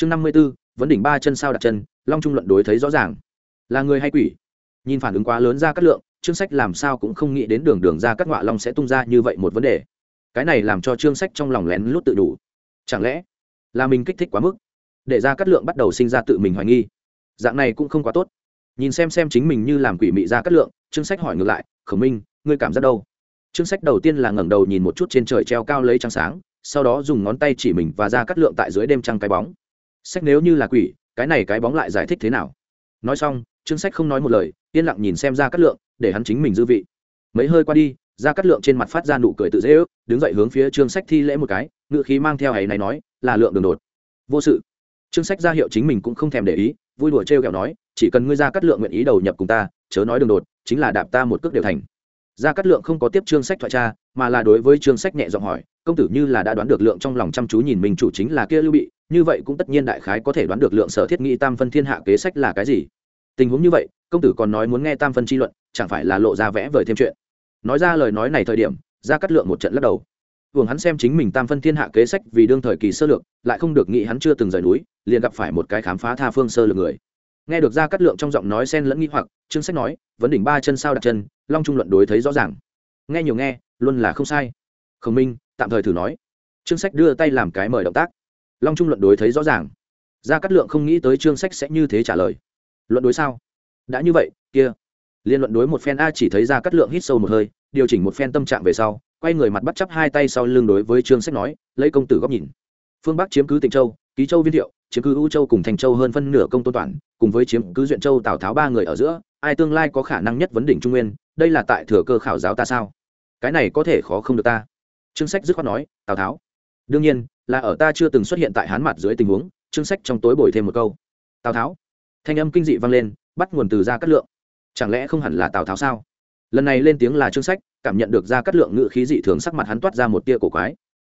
chương năm mươi b ố vấn đỉnh ba chân sao đặt chân, long trung luận đối thấy rõ ràng. Là người hay quỷ? Nhìn phản ứng quá lớn ra cắt lượng chương sách làm sao cũng không nghĩ đến đường đường ra cắt ngọa long sẽ tung ra như vậy một vấn đề. Cái này làm cho chương sách trong lòng lén lút tự đủ. Chẳng lẽ là mình kích thích quá mức? Để ra cắt lượng bắt đầu sinh ra tự mình hoài nghi. Dạng này cũng không quá tốt. Nhìn xem xem chính mình như làm quỷ mị ra cắt lượng chương sách hỏi ngược lại, khổng minh, ngươi cảm giác đâu? Chương sách đầu tiên là ngẩng đầu nhìn một chút trên trời treo cao lấy trăng sáng, sau đó dùng ngón tay chỉ mình và ra cắt lượng tại dưới đêm trăng cái bóng sách nếu như là quỷ, cái này cái bóng lại giải thích thế nào? Nói xong chương sách không nói một lời, yên lặng nhìn xem ra cắt lượng, để hắn chính mình dư vị. Mấy hơi qua đi ra cắt lượng trên mặt phát ra nụ cười tự dễ ước, đứng dậy hướng phía chương sách thi lễ một cái, ngựa khí mang theo ấy này nói, là lượng đường đột. Vô sự. Chương sách ra hiệu chính mình cũng không thèm để ý, vui đùa trêu kẹo nói, chỉ cần ngươi ra cắt lượng nguyện ý đầu nhập cùng ta, chớ nói đường đột, chính là đạp ta một cước đều thành gia cát lượng không có tiếp chương sách thoại tra, mà là đối với chương sách nhẹ giọng hỏi, công tử như là đã đoán được lượng trong lòng chăm chú nhìn mình chủ chính là kia lưu bị, như vậy cũng tất nhiên đại khái có thể đoán được lượng sở thiết nghĩ tam phân thiên hạ kế sách là cái gì? Tình huống như vậy, công tử còn nói muốn nghe tam phân chi luận, chẳng phải là lộ ra vẽ vời thêm chuyện. Nói ra lời nói này thời điểm, gia cát lượng một trận lắc đầu. Vương hắn xem chính mình tam phân thiên hạ kế sách vì đương thời kỳ sơ lược, lại không được nghĩ hắn chưa từng rời núi, liền gặp phải một cái khám phá tha phương sơ lược người nghe được ra cắt lượng trong giọng nói xen lẫn nghi hoặc chương sách nói, vấn đỉnh ba chân sao đặt chân, long trung luận đối thấy rõ ràng. Nghe nhiều nghe, luôn là không sai. Khổng minh, tạm thời thử nói. Chương sách đưa tay làm cái mời động tác. Long trung luận đối thấy rõ ràng. Ra cắt lượng không nghĩ tới chương sách sẽ như thế trả lời. Luận đối sao? Đã như vậy, kia. Liên luận đối một phen a chỉ thấy ra cắt lượng hít sâu một hơi, điều chỉnh một phen tâm trạng về sau, quay người mặt bắt chắp hai tay sau lưng đối với trương sách nói, lấy công tử góc nhìn. Phương bắc chiếm cứ tịnh châu ký châu viên thiệu, chiếm cứ u châu cùng thành châu hơn phân nửa công tôn toàn, cùng với chiếm cứ duyện châu tào tháo ba người ở giữa, ai tương lai có khả năng nhất vấn đỉnh trung nguyên, đây là tại thừa cơ khảo giáo ta sao? Cái này có thể khó không được ta. Trương sách dứt khoát nói, tào tháo, đương nhiên, là ở ta chưa từng xuất hiện tại hán mặt dưới tình huống. Trương sách trong tối bồi thêm một câu, tào tháo. Thanh âm kinh dị vang lên, bắt nguồn từ ra cát lượng. Chẳng lẽ không hẳn là tào tháo sao? Lần này lên tiếng là trương sách, cảm nhận được ra cát lượng ngự khí dị thường, sắc mặt hắn toát ra một tia cổ quái.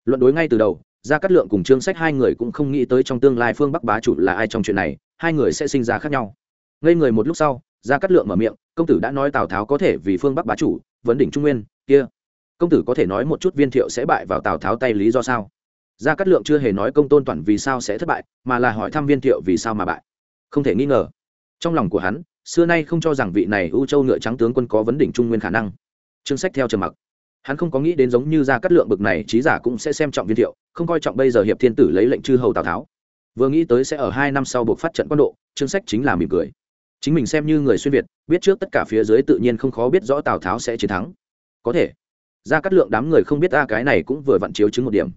Luận đối ngay từ đầu Gia cát lượng cùng trương sách hai người cũng không nghĩ tới trong tương lai phương bắc bá chủ là ai trong chuyện này, hai người sẽ sinh ra khác nhau. Ngây người một lúc sau, Gia cát lượng mở miệng, công tử đã nói tào tháo có thể vì phương bắc bá chủ, vấn đỉnh trung nguyên, kia, công tử có thể nói một chút viên thiệu sẽ bại vào tào tháo tay lý do sao? Gia cát lượng chưa hề nói công tôn toàn vì sao sẽ thất bại, mà là hỏi thăm viên thiệu vì sao mà bại. Không thể nghi ngờ, trong lòng của hắn, xưa nay không cho rằng vị này ưu châu ngựa trắng tướng quân có vấn đỉnh trung nguyên khả năng. Chương sách theo trầm mặc hắn không có nghĩ đến giống như gia cát lượng bực này, trí giả cũng sẽ xem trọng viên thiệu, không coi trọng bây giờ hiệp thiên tử lấy lệnh chư hầu tào tháo. Vừa nghĩ tới sẽ ở hai năm sau buộc phát trận quân độ, chương sách chính là mỉm cười. Chính mình xem như người xuyên việt, biết trước tất cả phía dưới tự nhiên không khó biết rõ tào tháo sẽ chiến thắng. Có thể ra cắt lượng đám người không biết ta cái này cũng vừa vặn chiếu chứng một điểm.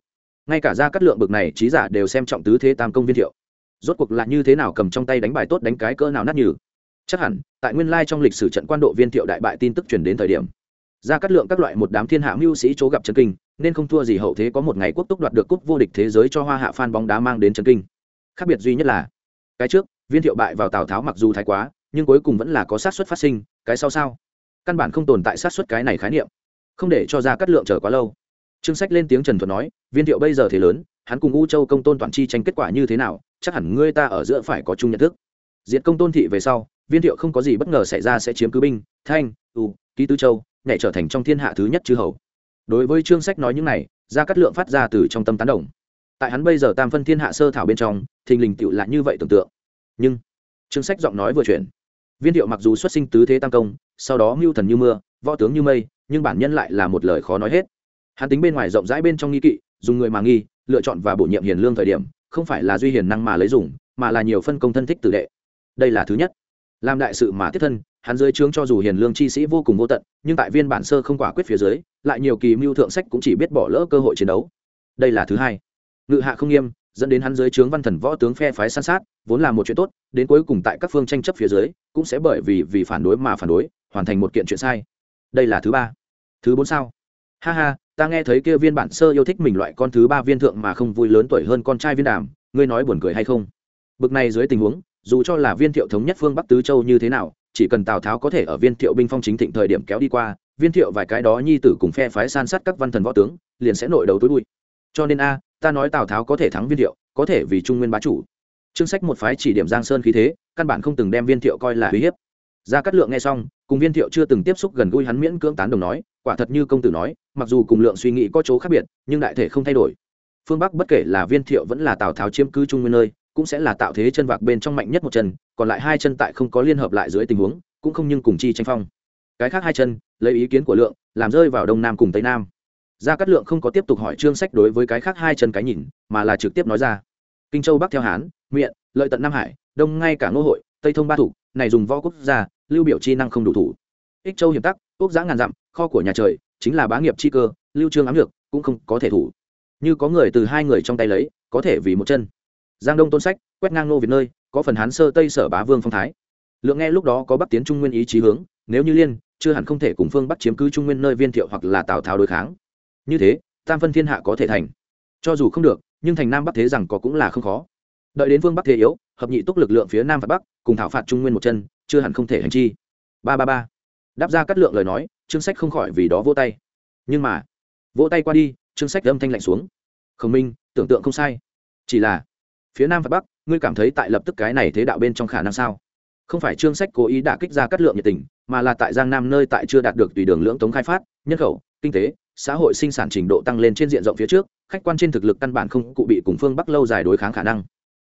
Ngay cả ra cắt lượng bực này, trí giả đều xem trọng tứ thế tam công viên thiệu. Rốt cuộc là như thế nào cầm trong tay đánh bài tốt đánh cái cỡ nào nát nhừ? Chắc hẳn, tại nguyên lai trong lịch sử trận quan độ viên thiệu đại bại tin tức truyền đến thời điểm ra cắt lượng các loại một đám thiên hạ mưu sĩ chỗ gặp trần kinh, nên không thua gì hậu thế có một ngày quốc túc đoạt được cúp vô địch thế giới cho hoa hạ phan bóng đá mang đến trần kinh. Khác biệt duy nhất là, cái trước, viên thiệu bại vào tào tháo mặc dù thái quá, nhưng cuối cùng vẫn là có sát xuất phát sinh, cái sau sao? Căn bản không tồn tại sát xuất cái này khái niệm. Không để cho ra cắt lượng chờ quá lâu. Trương sách lên tiếng trần thuật nói, viên thiệu bây giờ thế lớn, hắn cùng u châu công tôn toàn chi tranh kết quả như thế nào, chắc hẳn ngươi ta ở giữa phải có chung nhận thức. Diệt công tôn thị về sau, viên thiệu không có gì bất ngờ xảy ra sẽ chiếm cứ binh, thanh u ký tư châu nhảy trở thành trong thiên hạ thứ nhất chư hầu. Đối với trương sách nói những này ra cắt lượng phát ra từ trong tâm tán đồng. Tại hắn bây giờ tam phân thiên hạ sơ thảo bên trong, thình lình tựu lại như vậy tưởng tượng. Nhưng, trương sách giọng nói vừa chuyển. Viên thiệu mặc dù xuất sinh tứ thế tam công, sau đó mưu thần như mưa, võ tướng như mây, nhưng bản nhân lại là một lời khó nói hết. Hắn tính bên ngoài rộng rãi bên trong nghi kỵ, dùng người mà nghi, lựa chọn và bổ nhiệm hiền lương thời điểm, không phải là duy hiền năng mà lấy dùng, mà là nhiều phân công thân thích tử đệ. Đây là thứ nhất. Làm đại sự mà tiếp thân hắn dưới trướng cho dù hiền lương chi sĩ vô cùng vô tận, nhưng tại viên bản sơ không quả quyết phía dưới, lại nhiều kỳ mưu thượng sách cũng chỉ biết bỏ lỡ cơ hội chiến đấu. Đây là thứ hai. Ngự hạ không nghiêm, dẫn đến hắn dưới trướng văn thần võ tướng phe phái san sát, vốn là một chuyện tốt, đến cuối cùng tại các phương tranh chấp phía dưới, cũng sẽ bởi vì vì phản đối mà phản đối, hoàn thành một kiện chuyện sai. Đây là thứ ba. Thứ bốn sao? Ha ha, ta nghe thấy kia viên bản sơ yêu thích mình loại con thứ ba viên thượng mà không vui lớn tuổi hơn con trai viên đàm, ngươi nói buồn cười hay không? Bực này dưới tình huống, dù cho là viên thiệu thống nhất phương bắc tứ châu như thế nào chỉ cần tào tháo có thể ở viên thiệu binh phong chính thịnh thời điểm kéo đi qua, viên thiệu vài cái đó nhi tử cùng phe phái san sát các văn thần võ tướng, liền sẽ nội đầu tối bụi cho nên a, ta nói tào tháo có thể thắng viên thiệu, có thể vì trung nguyên bá chủ. Chương sách một phái chỉ điểm giang sơn khí thế, căn bản không từng đem viên thiệu coi là uy hiếp. Gia cát lượng nghe xong, cùng viên thiệu chưa từng tiếp xúc gần gũi hắn miễn cưỡng tán đồng nói, quả thật như công tử nói, mặc dù cùng lượng suy nghĩ có chỗ khác biệt, nhưng đại thể không thay đổi. Phương bắc bất kể là viên thiệu vẫn là tào tháo chiếm cứ trung nguyên nơi cũng sẽ là tạo thế chân vạc bên trong mạnh nhất một chân, còn lại hai chân tại không có liên hợp lại dưới tình huống, cũng không nhưng cùng chi tranh phong. Cái khác hai chân, lấy ý kiến của lượng, làm rơi vào đông nam cùng tây nam. Gia cát lượng không có tiếp tục hỏi trương sách đối với cái khác hai chân cái nhìn, mà là trực tiếp nói ra. Kinh châu bắc theo hán nguyện lợi tận nam hải, đông ngay cả ngô hội, tây thông ba thủ, này dùng võ quốc gia, lưu biểu chi năng không đủ thủ. Ích châu hiểm tắc, quốc giã ngàn dặm, kho của nhà trời, chính là bá nghiệp chi cơ, lưu trương ám lược, cũng không có thể thủ. Như có người từ hai người trong tay lấy, có thể vì một chân giang đông tôn sách, quét ngang nô việt nơi, có phần hán sơ tây sở bá vương phong thái. Lượng nghe lúc đó có bắc tiến trung nguyên ý chí hướng, nếu như liên, chưa hẳn không thể cùng phương bắc chiếm cứ trung nguyên nơi viên thiệu hoặc là tào tháo đối kháng. Như thế, tam phân thiên hạ có thể thành. Cho dù không được, nhưng thành nam bắc thế rằng có cũng là không khó. Đợi đến phương bắc thế yếu, hợp nhị túc lực lượng phía nam và bắc, cùng thảo phạt trung nguyên một chân, chưa hẳn không thể hành chi. Ba ba ba. Đáp ra cắt lượng lời nói, chương sách không khỏi vì đó vỗ tay. Nhưng mà, vỗ tay qua đi, chương sách âm thanh lạnh xuống. Khổng minh, tưởng tượng không sai. Chỉ là phía nam và bắc, ngươi cảm thấy tại lập tức cái này thế đạo bên trong khả năng sao? Không phải chương sách cố ý đã kích ra cắt lượng nhiệt tình, mà là tại giang nam nơi tại chưa đạt được tùy đường lưỡng tống khai phát, nhân khẩu, kinh tế, xã hội sinh sản trình độ tăng lên trên diện rộng phía trước, khách quan trên thực lực căn bản không cụ bị cùng phương bắc lâu dài đối kháng khả năng.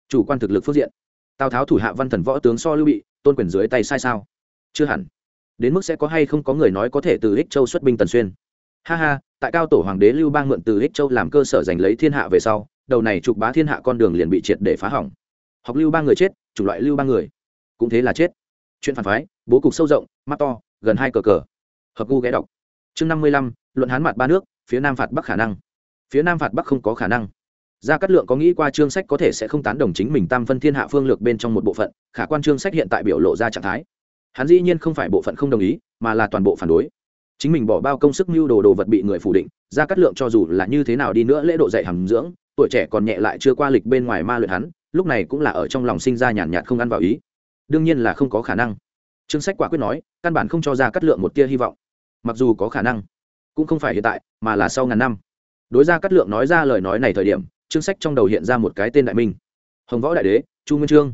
Chủ quan thực lực phương diện. Tào tháo thủ hạ văn thần võ tướng so lưu bị, tôn quyền dưới tay sai sao? Chưa hẳn. Đến mức sẽ có hay không có người nói có thể từ ích châu xuất binh tần xuyên. Ha ha, tại cao tổ hoàng đế lưu bang mượn từ ích châu làm cơ sở giành lấy thiên hạ về sau đầu này trục bá thiên hạ con đường liền bị triệt để phá hỏng. Học lưu ba người chết, chủng loại lưu ba người. Cũng thế là chết. Chuyện phản phái, bố cục sâu rộng, mắt to, gần hai cờ cờ. Hợp gu ghé đọc. Chương năm mươi lăm, luận hán mặt ba nước, phía nam phạt bắc khả năng. Phía nam phạt bắc không có khả năng. Gia cát lượng có nghĩ qua chương sách có thể sẽ không tán đồng chính mình tam phân thiên hạ phương lược bên trong một bộ phận, khả quan chương sách hiện tại biểu lộ ra trạng thái. Hắn dĩ nhiên không phải bộ phận không đồng ý, mà là toàn bộ phản đối. Chính mình bỏ bao công sức mưu đồ đồ vật bị người phủ định, gia cát lượng cho dù là như thế nào đi nữa lễ độ dạy hàm dưỡng tuổi trẻ còn nhẹ lại chưa qua lịch bên ngoài ma luyện hắn, lúc này cũng là ở trong lòng sinh ra nhàn nhạt không ăn vào ý. Đương nhiên là không có khả năng. Chương sách quả quyết nói, căn bản không cho ra cắt lượng một tia hy vọng. Mặc dù có khả năng, cũng không phải hiện tại, mà là sau ngàn năm. Đối ra cắt lượng nói ra lời nói này thời điểm chương sách trong đầu hiện ra một cái tên đại minh. Hồng võ đại đế, chu nguyên trương.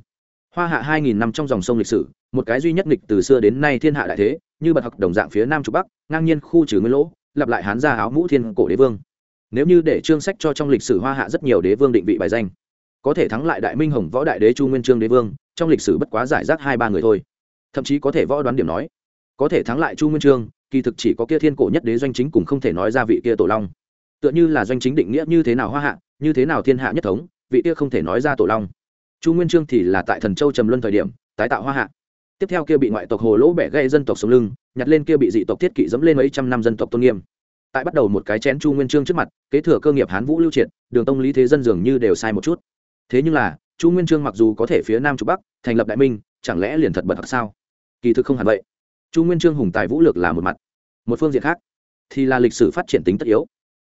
Hoa hạ hai nghìn năm trong dòng sông lịch sử, một cái duy nhất nghịch từ xưa đến nay thiên hạ đại thế, như bật học đồng dạng phía nam trục bắc, ngang nhiên khu trừ nguyên lỗ, lặp lại hán gia áo mũ thiên cổ đế vương nếu như để chương sách cho trong lịch sử hoa hạ rất nhiều đế vương định vị bài danh, có thể thắng lại đại minh hồng võ đại đế chu nguyên trương đế vương, trong lịch sử bất quá giải rác hai ba người thôi. Thậm chí có thể võ đoán điểm nói, có thể thắng lại chu nguyên trương, kỳ thực chỉ có kia thiên cổ nhất đế doanh chính cùng không thể nói ra vị kia tổ long. Tựa như là doanh chính định nghĩa như thế nào hoa hạ, như thế nào thiên hạ nhất thống, vị kia không thể nói ra tổ long. Chu nguyên trương thì là tại thần châu trầm luân thời điểm, tái tạo hoa hạ. Tiếp theo kia bị ngoại tộc hồ lỗ bẻ gây dân tộc sống lưng, nhặt lên kia bị dị tộc thiết kỵ dẫm lên mấy trăm năm dân tộc tôn nghiêm tại bắt đầu một cái chén chu nguyên trương trước mặt, kế thừa cơ nghiệp hán vũ lưu triệt, đường tông lý thế dân dường như đều sai một chút. Thế nhưng là, chu nguyên trương mặc dù có thể phía nam trục bắc, thành lập đại minh, chẳng lẽ liền thật bật thật sao? Kỳ thực không hẳn vậy. Chu nguyên trương hùng tài vũ lược là một mặt. Một phương diện khác, thì là lịch sử phát triển tính tất yếu.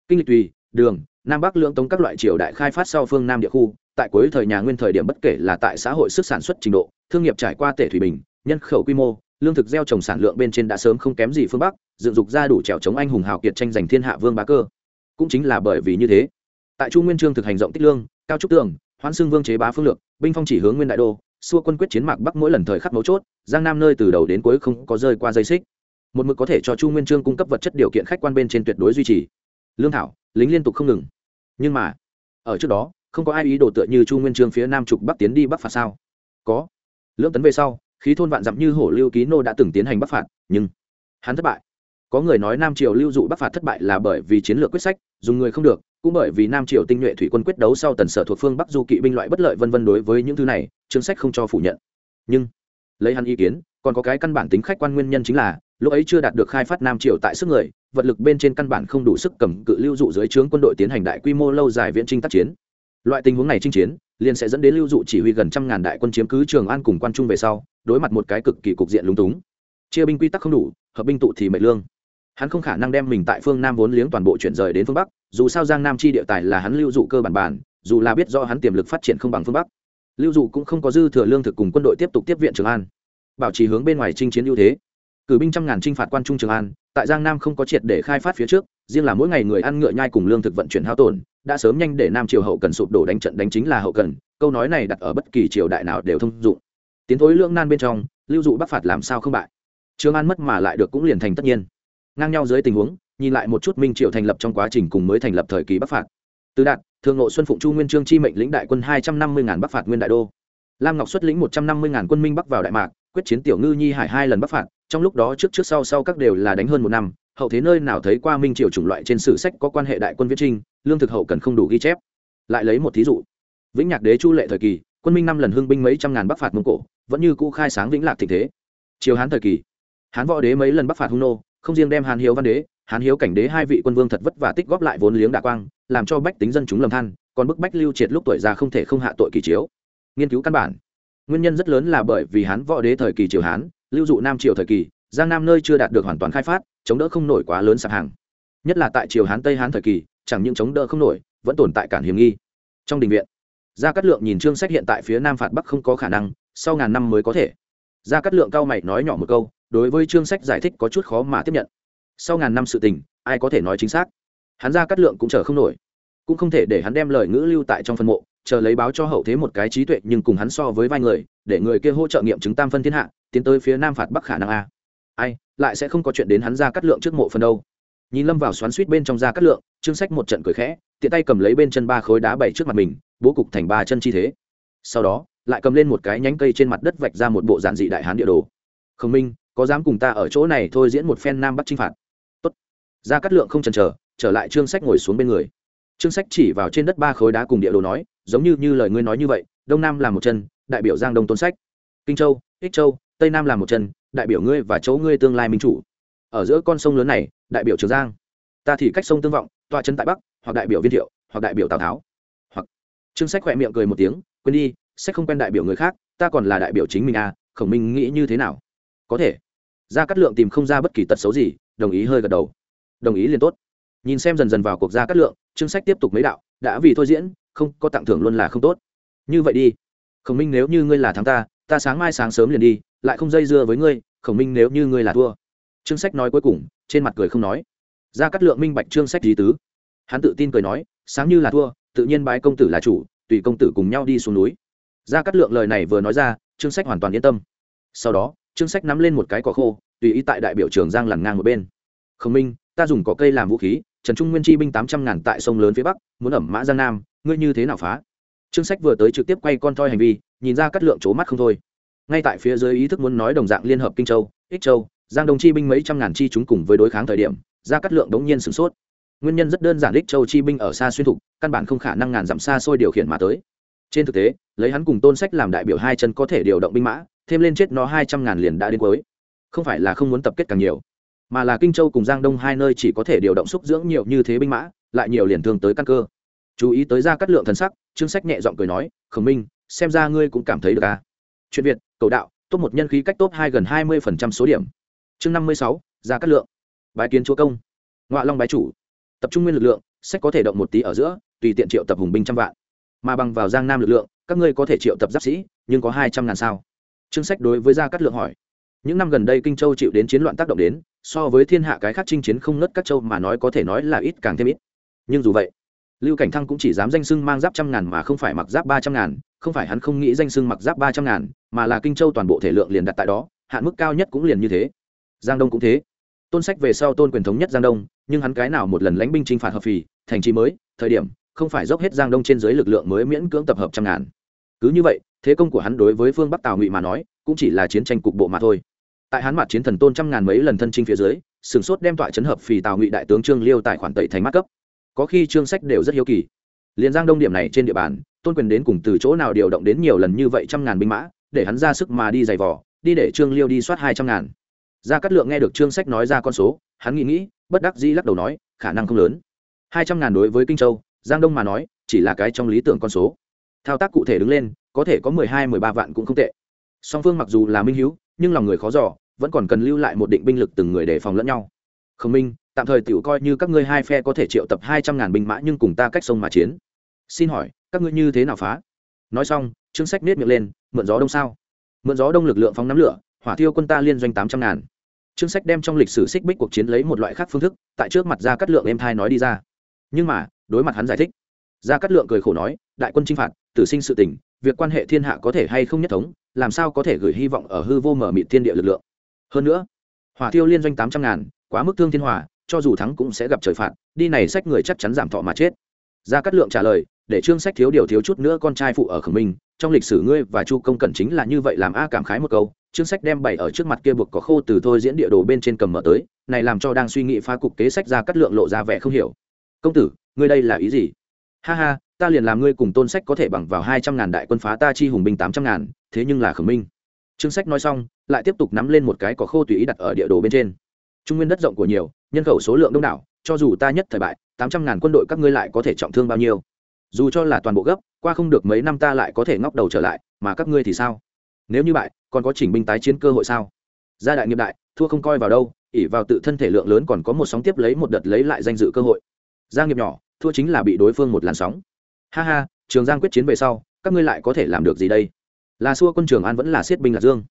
Kinh lịch tùy, đường, nam bắc lưỡng tống các loại triều đại khai phát sau phương nam địa khu, tại cuối thời nhà nguyên thời điểm bất kể là tại xã hội sức sản xuất trình độ, thương nghiệp trải qua tể thủy bình, nhân khẩu quy mô lương thực gieo trồng sản lượng bên trên đã sớm không kém gì phương bắc, dựng dục ra đủ trèo chống anh hùng hào kiệt tranh giành thiên hạ vương bá cơ. Cũng chính là bởi vì như thế, tại chu nguyên trương thực hành rộng tích lương, cao trúc tường, hoãn xưng vương chế bá phương lược, binh phong chỉ hướng nguyên đại đô, xua quân quyết chiến mạc bắc mỗi lần thời khắc mấu chốt, giang nam nơi từ đầu đến cuối không có rơi qua dây xích. Một mực có thể cho chu nguyên trương cung cấp vật chất điều kiện khách quan bên trên tuyệt đối duy trì. Lương thảo, lính liên tục không ngừng. Nhưng mà, ở trước đó, không có ai ý đồ tựa như chu nguyên trương phía nam trục bắc tiến đi bắc phạt sao? Có. Lưỡng tấn về sau khí thôn vạn dặm như hổ lưu ký nô đã từng tiến hành bắc phạt, nhưng hắn thất bại. Có người nói nam triều lưu dụ bắc phạt thất bại là bởi vì chiến lược quyết sách, dùng người không được, cũng bởi vì nam triều tinh nhuệ thủy quân quyết đấu sau tần sở thuộc phương bắc du kỵ binh loại bất lợi vân vân đối với những thứ này chương sách không cho phủ nhận. Nhưng, lấy hắn ý kiến, còn có cái căn bản tính khách quan nguyên nhân chính là, lúc ấy chưa đạt được khai phát nam triều tại sức người, vật lực bên trên căn bản không đủ sức cầm cự lưu dụ dưới trướng quân đội tiến hành đại quy mô lâu dài viễn trinh tác chiến. Loại tình huống này chinh chiến liền sẽ dẫn đến lưu dụ chỉ huy gần trăm ngàn đại quân chiếm cứ trường an cùng quan trung về sau, đối mặt một cái cực kỳ cục diện lúng túng. Chia binh quy tắc không đủ, hợp binh tụ thì mệnh lương. Hắn không khả năng đem mình tại phương nam vốn liếng toàn bộ chuyển rời đến phương bắc, dù sao giang nam chi địa tài là hắn lưu dụ cơ bản bản, dù là biết do hắn tiềm lực phát triển không bằng phương bắc. Lưu dụ cũng không có dư thừa lương thực cùng quân đội tiếp tục tiếp viện trường an. Bảo trì hướng bên ngoài chinh chiến ưu thế. Cử binh trăm ngàn chinh phạt quan trung trường an, tại giang nam không có triệt để khai phát phía trước riêng là mỗi ngày người ăn ngựa nhai cùng lương thực vận chuyển hao tổn, đã sớm nhanh để nam triều hậu cần sụp đổ đánh trận đánh chính là hậu cần, câu nói này đặt ở bất kỳ triều đại nào đều thông dụng. Tiến thối lưỡng nan bên trong, lưu dụ bắc phạt làm sao không bại? Trường an mất mà lại được cũng liền thành tất nhiên. Ngang nhau dưới tình huống, nhìn lại một chút minh triều thành lập trong quá trình cùng mới thành lập thời kỳ bắc phạt. Từ đạt thường ngộ xuân phụng chu nguyên trương chi mệnh lĩnh đại quân hai trăm năm mươi ngàn bắc phạt nguyên đại đô. Lam ngọc xuất lĩnh một trăm năm mươi ngàn quân minh bắc vào đại mạc, quyết chiến tiểu ngư nhi hải hai lần bắc phạt, trong lúc đó trước trước sau sau các đều là đánh hơn một năm hậu thế nơi nào thấy qua minh triều chủng loại trên sử sách có quan hệ đại quân viết trinh, lương thực hậu cần không đủ ghi chép. Lại lấy một thí dụ. Vĩnh nhạc đế chu lệ thời kỳ, quân minh năm lần hưng binh mấy trăm ngàn bắc phạt mông cổ, vẫn như cũ khai sáng vĩnh lạc thịnh thế. Triều hán thời kỳ, hán võ đế mấy lần bắc phạt hung nô, không riêng đem hán hiếu văn đế, hán hiếu cảnh đế hai vị quân vương thật vất vả tích góp lại vốn liếng đạ quang, làm cho bách tính dân chúng lầm than, còn bức bách lưu triệt lúc tuổi già không thể không hạ tội kỳ chiếu. Nghiên cứu căn bản. Nguyên nhân rất lớn là bởi vì hán võ đế thời kỳ triều hán, lưu dụ nam triều thời kỳ, giang nam nơi chưa đạt được hoàn toàn khai phát chống đỡ không nổi quá lớn sạp hàng. Nhất là tại triều hán tây hán thời kỳ, chẳng những chống đỡ không nổi, vẫn tồn tại cản hiểm nghi. Trong đình viện, gia cát lượng nhìn trương sách hiện tại phía nam phạt bắc không có khả năng, sau ngàn năm mới có thể. Gia cát lượng cao mày nói nhỏ một câu, đối với trương sách giải thích có chút khó mà tiếp nhận. Sau ngàn năm sự tình, ai có thể nói chính xác? Hắn gia cát lượng cũng chờ không nổi. Cũng không thể để hắn đem lời ngữ lưu tại trong phân mộ, chờ lấy báo cho hậu thế một cái trí tuệ, nhưng cùng hắn so với vai người, để người kia hỗ trợ nghiệm chứng tam phân thiên hạ, tiến tới phía nam phạt bắc khả năng a ai, lại sẽ không có chuyện đến hắn ra cắt lượng trước mộ phần đâu. Nhìn lâm vào xoắn suýt bên trong da cắt lượng, trương sách một trận cười khẽ, tiện tay cầm lấy bên chân ba khối đá bảy trước mặt mình, bố cục thành ba chân chi thế. Sau đó, lại cầm lên một cái nhánh cây trên mặt đất vạch ra một bộ giản dị đại hán địa đồ. Khổng minh, có dám cùng ta ở chỗ này thôi diễn một phen nam bắc chinh phạt? Tốt. Ra cắt lượng không chần chờ, trở lại trương sách ngồi xuống bên người. Trương sách chỉ vào trên đất ba khối đá cùng địa đồ nói, giống như như lời ngươi nói như vậy, đông nam là một chân, đại biểu giang đông tôn sách. Kinh châu, ích châu, tây nam là một chân đại biểu ngươi và chỗ ngươi tương lai minh chủ. Ở giữa con sông lớn này, đại biểu trường giang. Ta thì cách sông tương vọng, tọa chân tại bắc, hoặc đại biểu viên thiệu, hoặc đại biểu tào tháo. Hoặc trương sách khỏe miệng cười một tiếng, quên đi, sách không quen đại biểu người khác, ta còn là đại biểu chính mình à khổng minh nghĩ như thế nào? Có thể. Gia cát lượng tìm không ra bất kỳ tật xấu gì, đồng ý hơi gật đầu. Đồng ý liền tốt. Nhìn xem dần dần vào cuộc gia cát lượng, trương sách tiếp tục mấy đạo, đã vì thôi diễn, không có tặng thưởng luôn là không tốt. Như vậy đi. Khổng minh nếu như ngươi là thắng ta ta sáng mai sáng sớm liền đi lại không dây dưa với ngươi, khổng minh nếu như ngươi là thua. Trương sách nói cuối cùng, trên mặt cười không nói. Ra cắt lượng minh bạch trương sách lý tứ. Hắn tự tin cười nói, sáng như là thua, tự nhiên bái công tử là chủ, tùy công tử cùng nhau đi xuống núi. Ra cắt lượng lời này vừa nói ra, trương sách hoàn toàn yên tâm. Sau đó, trương sách nắm lên một cái cỏ khô, tùy ý tại đại biểu trường giang lằn ngang một bên. Khổng minh, ta dùng cỏ cây làm vũ khí, trần trung nguyên chi binh tám trăm ngàn tại sông lớn phía bắc, muốn ẩm mã giang nam, ngươi như thế nào phá? Trương sách vừa tới trực tiếp quay con toi hành vi, nhìn ra cắt lượng c mắt không thôi ngay tại phía dưới ý thức muốn nói đồng dạng liên hợp kinh châu, ích châu, giang đông chi binh mấy trăm ngàn chi chúng cùng với đối kháng thời điểm ra cắt lượng đống nhiên sửng sốt. Nguyên nhân rất đơn giản, ích châu chi binh ở xa xuyên thục, căn bản không khả năng ngàn dặm xa xôi điều khiển mà tới. Trên thực tế, lấy hắn cùng tôn sách làm đại biểu hai chân có thể điều động binh mã, thêm lên chết nó hai trăm ngàn liền đã đến cuối. Không phải là không muốn tập kết càng nhiều, mà là kinh châu cùng giang đông hai nơi chỉ có thể điều động xúc dưỡng nhiều như thế binh mã, lại nhiều liền thương tới căn cơ. Chú ý tới ra cắt lượng thần sắc, trương sách nhẹ giọng cười nói, khổng minh, xem ra ngươi cũng cảm thấy được à. chuyện việt cầu đạo, top một nhân khí cách top hai gần hai mươi phần trăm số điểm. Chương năm mươi sáu, ra cắt lượng. Bài kiến chúa công. Ngoại long bái chủ. Tập trung nguyên lực lượng, sách có thể động một tí ở giữa, tùy tiện triệu tập hùng binh trăm vạn. Mà bằng vào giang nam lực lượng, các ngươi có thể triệu tập giáp sĩ, nhưng có hai trăm ngàn sao. Chương sách đối với gia cát lượng hỏi. Những năm gần đây kinh châu chịu đến chiến loạn tác động đến, so với thiên hạ cái khác chinh chiến không nớt các châu mà nói có thể nói là ít càng thêm ít. Nhưng dù vậy lưu cảnh thăng cũng chỉ dám danh sưng mang giáp trăm ngàn mà không phải mặc giáp ba trăm ngàn, không phải hắn không nghĩ danh sưng mặc giáp ba trăm ngàn, mà là kinh châu toàn bộ thể lượng liền đặt tại đó, hạn mức cao nhất cũng liền như thế. Giang đông cũng thế. Tôn sách về sau tôn quyền thống nhất giang đông, nhưng hắn cái nào một lần lãnh binh chinh phạt hợp phì, thành trì mới, thời điểm, không phải dốc hết giang đông trên dưới lực lượng mới miễn cưỡng tập hợp trăm ngàn. Cứ như vậy, thế công của hắn đối với phương bắc tào ngụy mà nói, cũng chỉ là chiến tranh cục bộ mà thôi. Tại hắn mặt chiến thần tôn trăm ngàn mấy lần thân chinh phía dưới sửng sốt đem tọa chấn hợp phì tào ngụy đại tướng trương liêu tài khoản tẩy thành mắt cấp có khi trương sách đều rất hiếu kỳ. Liền giang đông điểm này trên địa bàn, tôn quyền đến cùng từ chỗ nào điều động đến nhiều lần như vậy trăm ngàn binh mã, để hắn ra sức mà đi giày vò, đi để trương liêu đi soát hai trăm ngàn. Gia cát lượng nghe được trương sách nói ra con số, hắn nghĩ nghĩ, bất đắc dĩ lắc đầu nói, khả năng không lớn. Hai trăm ngàn đối với kinh châu, giang đông mà nói, chỉ là cái trong lý tưởng con số. Thao tác cụ thể đứng lên, có thể có mười hai, mười ba vạn cũng không tệ. Song phương mặc dù là minh hữu nhưng lòng người khó giỏ vẫn còn cần lưu lại một định binh lực từng người để phòng lẫn nhau. Khổng minh tạm thời tiểu coi như các ngươi hai phe có thể triệu tập hai trăm ngàn binh mã nhưng cùng ta cách sông mà chiến. Xin hỏi, các ngươi như thế nào phá? Nói xong, trương sách nết miệng lên, mượn gió đông sao? Mượn gió đông lực lượng phóng nắm lửa, hỏa thiêu quân ta liên doanh tám trăm ngàn. Trương sách đem trong lịch sử xích bích cuộc chiến lấy một loại khác phương thức, tại trước mặt ra cắt lượng em thai nói đi ra. Nhưng mà, đối mặt hắn giải thích ra cắt lượng cười khổ nói, đại quân chinh phạt, tử sinh sự tình, việc quan hệ thiên hạ có thể hay không nhất thống, làm sao có thể gửi hy vọng ở hư vô mở mịt thiên địa lực lượng? Hơn nữa, hỏa thiêu liên doanh tám trăm ngàn, quá mức thương thiên hòa cho dù thắng cũng sẽ gặp trời phạt, đi này sách người chắc chắn giảm thọ mà chết. Gia cát lượng trả lời, để trương sách thiếu điều thiếu chút nữa con trai phụ ở khổng minh, trong lịch sử ngươi và chu công cẩn chính là như vậy làm a cảm khái một câu, trương sách đem bày ở trước mặt kia buộc có khô từ thôi diễn địa đồ bên trên cầm mở tới, này làm cho đang suy nghĩ phá cục kế sách ra cắt lượng lộ ra vẻ không hiểu. Công tử, ngươi đây là ý gì? Ha ha, ta liền làm ngươi cùng tôn sách có thể bằng vào hai trăm ngàn đại quân phá ta chi hùng binh tám trăm ngàn, thế nhưng là khổng minh. Trương sách nói xong, lại tiếp tục nắm lên một cái có khô tùy ý đặt ở địa đồ bên trên trung nguyên đất rộng của nhiều, nhân khẩu số lượng đông đảo, cho dù ta nhất thời bại, tám trăm ngàn quân đội các ngươi lại có thể trọng thương bao nhiêu? Dù cho là toàn bộ gấp, qua không được mấy năm ta lại có thể ngóc đầu trở lại, mà các ngươi thì sao? Nếu như bại, còn có chỉnh binh tái chiến cơ hội sao? Gia đại nghiệp đại, thua không coi vào đâu ỉ vào tự thân thể lượng lớn còn có một sóng tiếp lấy một đợt lấy lại danh dự cơ hội. Gia nghiệp nhỏ, thua chính là bị đối phương một làn sóng. Ha ha, trường giang quyết chiến về sau, các ngươi lại có thể làm được gì đây? Là xua quân trường an vẫn là siết binh lạc dương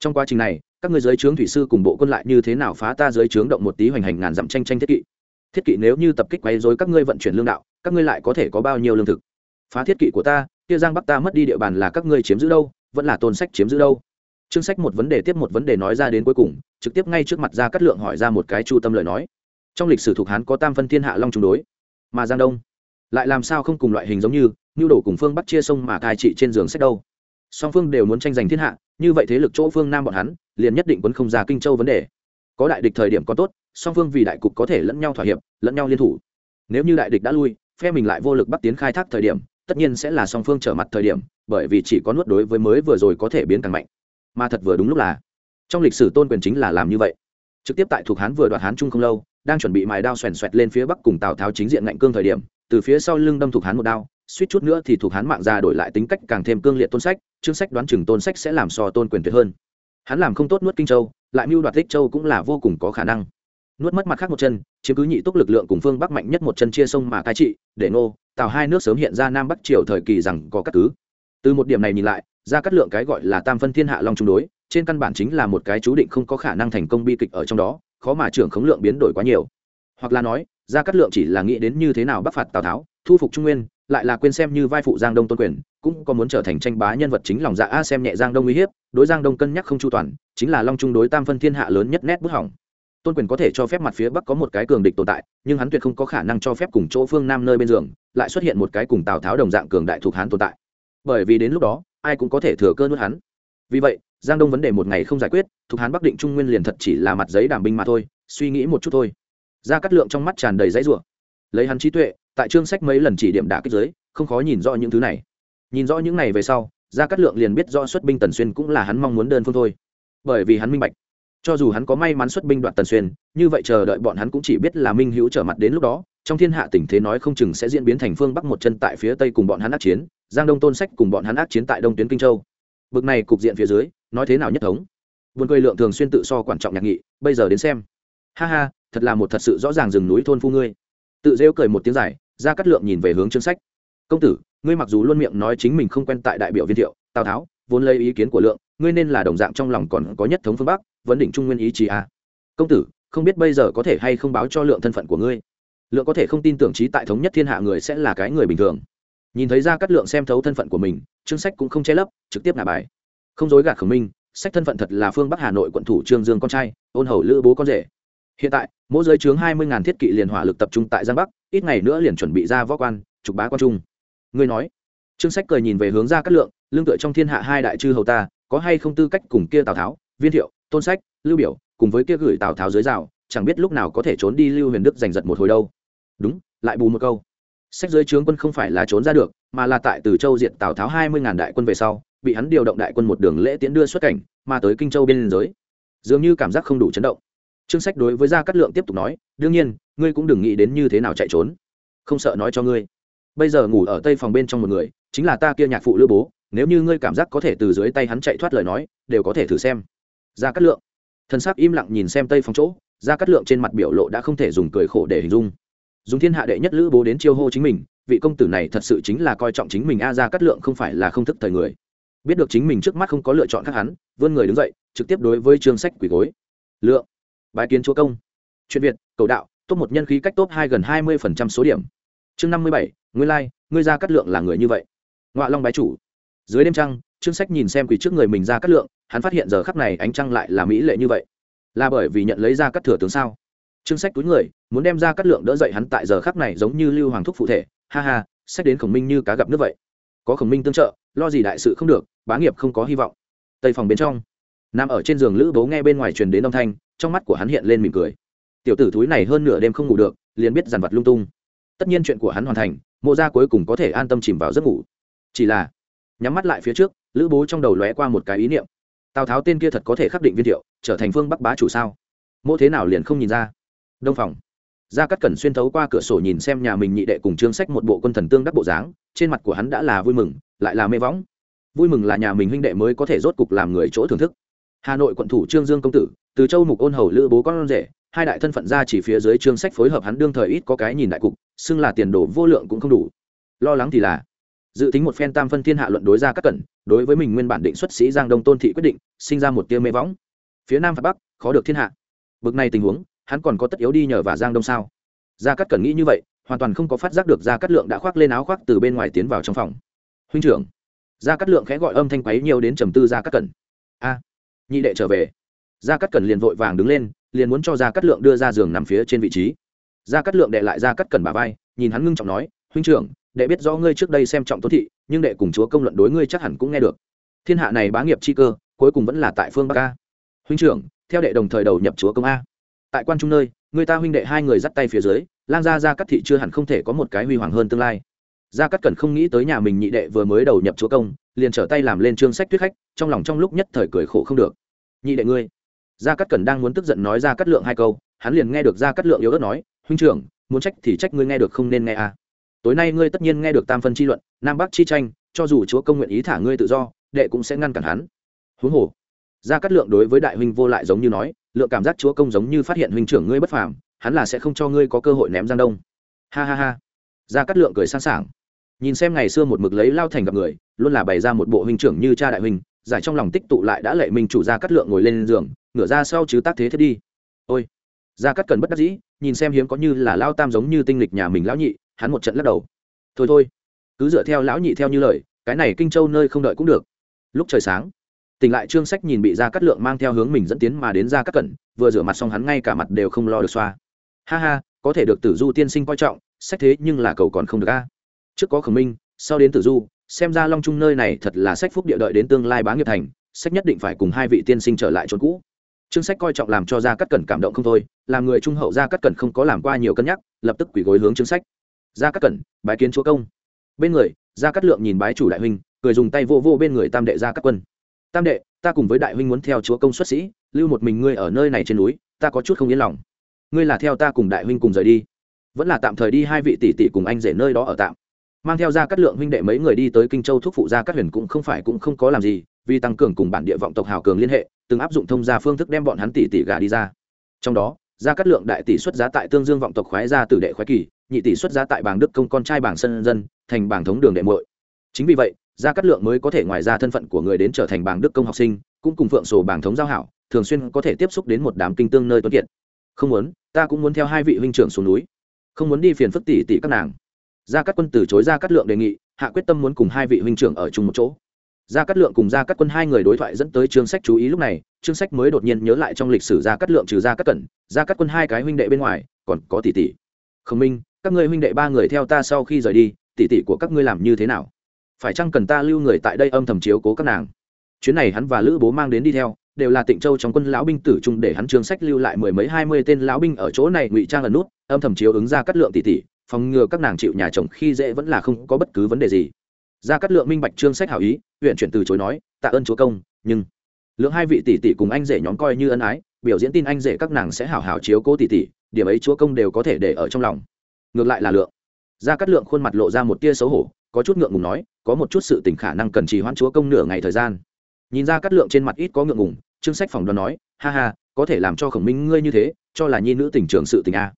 trong quá trình này, các ngươi giới trướng thủy sư cùng bộ quân lại như thế nào phá ta giới trướng động một tí hoành hành ngàn dặm tranh tranh thiết kỵ? Thiết kỵ nếu như tập kích quấy dối các ngươi vận chuyển lương đạo, các ngươi lại có thể có bao nhiêu lương thực? Phá thiết kỵ của ta, kia giang bắc ta mất đi địa bàn là các ngươi chiếm giữ đâu, vẫn là tôn sách chiếm giữ đâu? Chương sách một vấn đề tiếp một vấn đề nói ra đến cuối cùng, trực tiếp ngay trước mặt ra cắt lượng hỏi ra một cái chu tâm lời nói. Trong lịch sử thuộc hán có tam phân thiên hạ long chống đối, mà giang đông lại làm sao không cùng loại hình giống như nhu đổ cùng phương bắc chia sông mà cai trị trên giường sách đâu? Song phương đều muốn tranh giành thiên hạ, như vậy thế lực chỗ phương nam bọn hắn, liền nhất định quấn không ra kinh châu vấn đề. Có đại địch thời điểm có tốt, song phương vì đại cục có thể lẫn nhau thỏa hiệp, lẫn nhau liên thủ. Nếu như đại địch đã lui, phe mình lại vô lực bắt tiến khai thác thời điểm, tất nhiên sẽ là song phương trở mặt thời điểm, bởi vì chỉ có nuốt đối với mới vừa rồi có thể biến càng mạnh. Mà thật vừa đúng lúc là, trong lịch sử tôn quyền chính là làm như vậy. Trực tiếp tại thuộc hán vừa đoạt hán trung không lâu, đang chuẩn bị mài đao xoèn xoẹt lên phía bắc cùng tào tháo chính diện ngạnh cương thời điểm, từ phía sau lưng đâm thuộc hán một đao suýt chút nữa thì thuộc hán mạng ra đổi lại tính cách càng thêm cương liệt tôn sách, chương sách đoán chừng tôn sách sẽ làm so tôn quyền tuyệt hơn. Hắn làm không tốt nuốt kinh châu, lại mưu đoạt tích châu cũng là vô cùng có khả năng. Nuốt mất mặt khác một chân, chiếm cứ nhị túc lực lượng cùng phương bắc mạnh nhất một chân chia sông mà cai trị, để nô, tào hai nước sớm hiện ra nam bắc triều thời kỳ rằng có các cứ từ một điểm này nhìn lại, ra cắt lượng cái gọi là tam phân thiên hạ long chống đối, trên căn bản chính là một cái chú định không có khả năng thành công bi kịch ở trong đó, khó mà trưởng khống lượng biến đổi quá nhiều. Hoặc là nói, ra cắt lượng chỉ là nghĩ đến như thế nào bắc phạt tào tháo, thu phục trung nguyên lại là quên xem như vai phụ giang đông tôn quyền, cũng có muốn trở thành tranh bá nhân vật chính lòng dạ a xem nhẹ giang đông uy hiếp, đối giang đông cân nhắc không chu toàn, chính là long trung đối tam phân thiên hạ lớn nhất nét bức hỏng. Tôn quyền có thể cho phép mặt phía bắc có một cái cường địch tồn tại, nhưng hắn tuyệt không có khả năng cho phép cùng chỗ phương nam nơi bên giường, lại xuất hiện một cái cùng tào tháo đồng dạng cường đại thuộc hắn tồn tại. Bởi vì đến lúc đó, ai cũng có thể thừa cơ nuốt hắn. Vì vậy, giang đông vấn đề một ngày không giải quyết, thuộc hắn bắc định trung nguyên liền thật chỉ là mặt giấy đảm binh mà thôi, suy nghĩ một chút thôi. Ra cắt lượng trong mắt tràn đầy giấy rủa. Lấy hắn trí tuệ tại chương sách mấy lần chỉ điểm đả kích giới, không khó nhìn rõ những thứ này. Nhìn rõ những này về sau ra cắt lượng liền biết do xuất binh tần xuyên cũng là hắn mong muốn đơn phương thôi. Bởi vì hắn minh bạch, cho dù hắn có may mắn xuất binh đoạt tần xuyên, như vậy chờ đợi bọn hắn cũng chỉ biết là minh hữu trở mặt đến lúc đó, trong thiên hạ tình thế nói không chừng sẽ diễn biến thành phương bắc một chân tại phía tây cùng bọn hắn ác chiến, giang đông tôn sách cùng bọn hắn ác chiến tại đông tuyến kinh châu. Bực này cục diện phía dưới, nói thế nào nhất thống? Vườn cười lượng thường xuyên tự so quan trọng nhạc nghị, bây giờ đến xem. Ha ha, thật là một thật sự rõ ràng rừng núi thôn phu ngươi. Tự rêu cười một tiếng dài ra cắt lượng nhìn về hướng chương sách. Công tử, ngươi mặc dù luôn miệng nói chính mình không quen tại đại biểu viên thiệu, tào tháo, vốn lấy ý kiến của lượng, ngươi nên là đồng dạng trong lòng còn có nhất thống phương bắc, vấn đỉnh trung nguyên ý chí à. công tử, không biết bây giờ có thể hay không báo cho lượng thân phận của ngươi. Lượng có thể không tin tưởng trí tại thống nhất thiên hạ người sẽ là cái người bình thường. Nhìn thấy ra cắt lượng xem thấu thân phận của mình chương sách cũng không che lấp, trực tiếp ngả bài. Không dối gạt khẩu minh, sách thân phận thật là phương bắc hà nội quận thủ trương dương con trai, ôn hầu lữ bố con rể. Hiện tại, mỗi giới chướng hai mươi thiết kỵ liền hỏa lực tập trung tại giang bắc ít ngày nữa liền chuẩn bị ra võ quan, trục bá quan trung. Ngươi nói. Trương sách cười nhìn về hướng ra cát lượng, lương tựa trong thiên hạ hai đại chư hầu ta, có hay không tư cách cùng kia tào tháo, viên thiệu, tôn sách, lưu biểu, cùng với kia gửi tào tháo dưới rào, chẳng biết lúc nào có thể trốn đi lưu huyền đức giành giật một hồi đâu. Đúng, lại bù một câu. Sách dưới trướng quân không phải là trốn ra được, mà là tại từ châu diệt tào tháo hai mươi ngàn đại quân về sau, bị hắn điều động đại quân một đường lễ tiễn đưa xuất cảnh, mà tới kinh châu biên giới. Dường như cảm giác không đủ chấn động. Trương sách đối với gia cát lượng tiếp tục nói, đương nhiên ngươi cũng đừng nghĩ đến như thế nào chạy trốn. Không sợ nói cho ngươi. Bây giờ ngủ ở tây phòng bên trong một người, chính là ta kia nhạc phụ lữ bố, nếu như ngươi cảm giác có thể từ dưới tay hắn chạy thoát lời nói, đều có thể thử xem. Gia cát lượng. Thân xác im lặng nhìn xem tây phòng chỗ, gia cát lượng trên mặt biểu lộ đã không thể dùng cười khổ để hình dung. Dùng thiên hạ đệ nhất lữ bố đến chiêu hô chính mình, vị công tử này thật sự chính là coi trọng chính mình a, gia cát lượng không phải là không thức thời người. Biết được chính mình trước mắt không có lựa chọn khác hắn, vươn người đứng dậy, trực tiếp đối với chương sách quỷ gối. Lượng. Bái kiến chúa công. Chuyện việt, cầu đạo top một nhân khí cách top hai gần hai mươi phần trăm số điểm. Chương năm mươi bảy nguyên lai、like, ngươi ra cắt lượng là người như vậy. Ngọa long bái chủ. Dưới đêm trăng trương sách nhìn xem quỷ trước người mình ra cắt lượng hắn phát hiện giờ khắc này ánh trăng lại là mỹ lệ như vậy. Là bởi vì nhận lấy ra cắt thừa tướng sao? Trương sách túi người muốn đem ra cắt lượng đỡ dậy hắn tại giờ khắc này giống như lưu hoàng thúc phụ thể. Ha ha sách đến khổng minh như cá gặp nước vậy. Có khổng minh tương trợ lo gì đại sự không được bá nghiệp không có hy vọng. Tây phòng bên trong nằm ở trên giường lữ bố nghe bên ngoài truyền đến âm thanh trong mắt của hắn hiện lên mỉm cười tiểu tử thúi này hơn nửa đêm không ngủ được, liền biết dằn vặt lung tung. Tất nhiên chuyện của hắn hoàn thành, mộ gia cuối cùng có thể an tâm chìm vào giấc ngủ. Chỉ là, nhắm mắt lại phía trước, lữ bố trong đầu lóe qua một cái ý niệm. Tào tháo tên kia thật có thể khắc định viên thiệu, trở thành phương bắc bá chủ sao? Mộ thế nào liền không nhìn ra? Đông phòng. Gia cắt cẩn xuyên thấu qua cửa sổ nhìn xem nhà mình nhị đệ cùng trương sách một bộ quân thần tương đắc bộ dáng, trên mặt của hắn đã là vui mừng, lại là mê võng. Vui mừng là nhà mình huynh đệ mới có thể rốt cục làm người chỗ thưởng thức. Hà nội quận thủ trương dương công tử, từ châu mục ôn hầu lữ bố con rể hai đại thân phận ra chỉ phía dưới trương sách phối hợp hắn đương thời ít có cái nhìn đại cục, xưng là tiền đồ vô lượng cũng không đủ. Lo lắng thì là, dự tính một phen tam phân thiên hạ luận đối ra các cẩn đối với mình nguyên bản định xuất sĩ giang đông tôn thị quyết định, sinh ra một tia mê võng. Phía nam và bắc, khó được thiên hạ. Bực này tình huống, hắn còn có tất yếu đi nhờ và giang đông sao? Gia cát cẩn nghĩ như vậy, hoàn toàn không có phát giác được gia cát lượng đã khoác lên áo khoác từ bên ngoài tiến vào trong phòng. Huynh trưởng gia cát lượng khẽ gọi âm thanh quấy nhiều đến trầm tư gia cát cẩn a, nhị đệ trở về gia cát cẩn liền vội vàng đứng lên, liền muốn cho gia cát lượng đưa ra giường nằm phía trên vị trí. Gia cát lượng đệ lại gia cát cẩn bà vai, nhìn hắn ngưng trọng nói, huynh trưởng, đệ biết rõ ngươi trước đây xem trọng tôn thị, nhưng đệ cùng chúa công luận đối ngươi chắc hẳn cũng nghe được. Thiên hạ này bá nghiệp chi cơ, cuối cùng vẫn là tại phương bắc a. Huynh trưởng, theo đệ đồng thời đầu nhập chúa công a. Tại quan trung nơi, người ta huynh đệ hai người dắt tay phía dưới, lang gia gia cắt thị chưa hẳn không thể có một cái huy hoàng hơn tương lai. Gia cắt Cẩn không nghĩ tới nhà mình nhị đệ vừa mới đầu nhập chúa công, liền trở tay làm lên trương sách tuyết khách, trong lòng trong lúc nhất thời cười khổ không được. Nhị đệ ngươi gia Cát cần đang muốn tức giận nói ra Cát lượng hai câu, hắn liền nghe được gia Cát lượng yếu ớt nói, huynh trưởng, muốn trách thì trách ngươi nghe được không nên nghe à tối nay ngươi tất nhiên nghe được tam phân chi luận, nam bắc chi tranh, cho dù chúa công nguyện ý thả ngươi tự do, đệ cũng sẽ ngăn cản hắn. Huống hồ, gia cát lượng đối với đại huynh vô lại giống như nói, lượng cảm giác chúa công giống như phát hiện huynh trưởng ngươi bất phàm, hắn là sẽ không cho ngươi có cơ hội ném giang đông. Ha ha ha. Gia cát lượng cười sẵn sàng. Nhìn xem ngày xưa một mực lấy lao thành gặp người, luôn là bày ra một bộ huynh trưởng như cha đại huynh, giải trong lòng tích tụ lại đã lệ minh chủ gia cát lượng ngồi lên giường ngửa ra sau chứ tác thế thiết đi. Ôi, gia cát cần bất đắc dĩ, nhìn xem hiếm có như là lao tam giống như tinh lịch nhà mình lão nhị, hắn một trận lắc đầu. Thôi thôi, cứ dựa theo lão nhị theo như lời, cái này kinh châu nơi không đợi cũng được. Lúc trời sáng, tỉnh lại trương sách nhìn bị ra cắt lượng mang theo hướng mình dẫn tiến mà đến ra cắt cẩn vừa rửa mặt xong hắn ngay cả mặt đều không lo được xoa. Ha ha, có thể được tử du tiên sinh coi trọng, sách thế nhưng là cầu còn không được a. Trước có khổng minh, sau đến tử du, xem ra long trung nơi này thật là sách phúc địa đợi đến tương lai bá nghiệp thành, sách nhất định phải cùng hai vị tiên sinh trở lại chốn cũ trương sách coi trọng làm cho gia cắt cẩn cảm động không thôi, làm người trung hậu gia cắt cẩn không có làm qua nhiều cân nhắc, lập tức quỷ gối hướng trương sách. Gia cắt cẩn, bái kiến chúa công. Bên người, gia cắt lượng nhìn bái chủ đại huynh, cười dùng tay vô vô bên người tam đệ gia cắt quân. Tam đệ, ta cùng với đại huynh muốn theo chúa công xuất sĩ, lưu một mình ngươi ở nơi này trên núi, ta có chút không yên lòng. Ngươi là theo ta cùng đại huynh cùng rời đi, vẫn là tạm thời đi hai vị tỷ tỷ cùng anh rể nơi đó ở tạm. Mang theo ra cắt lượng huynh đệ mấy người đi tới kinh châu thúc phụ gia cắt huyền cũng không phải cũng không có làm gì, vì tăng cường cùng bản địa vọng tộc hào cường liên hệ từng áp dụng thông gia phương thức đem bọn hắn tỷ tỷ gà đi ra. Trong đó, gia cát lượng đại tỷ xuất giá tại tương dương vọng tộc khoái gia tử đệ khoái kỳ, nhị tỷ xuất giá tại bảng đức công con trai bảng sân dân, thành bảng thống đường đệ muội. Chính vì vậy, gia cát lượng mới có thể ngoài ra thân phận của người đến trở thành bảng đức công học sinh, cũng cùng phượng sổ bảng thống giao hảo, thường xuyên có thể tiếp xúc đến một đám kinh tương nơi tuấn kiệt. Không muốn, ta cũng muốn theo hai vị huynh trưởng xuống núi. Không muốn đi phiền phức tỷ tỷ các nàng. Gia cát quân từ chối gia cát lượng đề nghị, hạ quyết tâm muốn cùng hai vị huynh trưởng ở chung một chỗ gia cát lượng cùng gia cát quân hai người đối thoại dẫn tới trương sách chú ý lúc này, trương sách mới đột nhiên nhớ lại trong lịch sử gia cát lượng trừ gia cát cẩn, gia cát quân hai cái huynh đệ bên ngoài, còn có tỷ tỷ. Khương minh, các ngươi huynh đệ ba người theo ta sau khi rời đi, tỷ tỷ của các ngươi làm như thế nào? Phải chăng cần ta lưu người tại đây âm thầm chiếu cố các nàng? Chuyến này hắn và lữ bố mang đến đi theo, đều là tịnh châu trong quân lão binh tử trung để hắn trương sách lưu lại mười mấy hai mươi tên lão binh ở chỗ này ngụy trang ẩn nút, âm thầm chiếu ứng Gia Cát lượng tỷ tỷ, phòng ngừa các nàng chịu nhà chồng khi dễ vẫn là không có bất cứ vấn đề gì ra cắt lượng minh bạch trương sách hảo ý huyện chuyển từ chối nói, tạ ơn chúa công, nhưng lượng hai vị tỷ tỷ cùng anh rể nhóm coi như ân ái, biểu diễn tin anh rể các nàng sẽ hảo hảo chiếu cố tỷ tỷ, điểm ấy chúa công đều có thể để ở trong lòng. Ngược lại là lượng. Ra cắt lượng khuôn mặt lộ ra một tia xấu hổ, có chút ngượng ngùng nói, có một chút sự tình khả năng cần trì hoãn chúa công nửa ngày thời gian. Nhìn ra cắt lượng trên mặt ít có ngượng ngùng, trương sách phòng đoán nói, ha ha, có thể làm cho khổng minh ngươi như thế, cho là nhi nữ tình trường sự tình a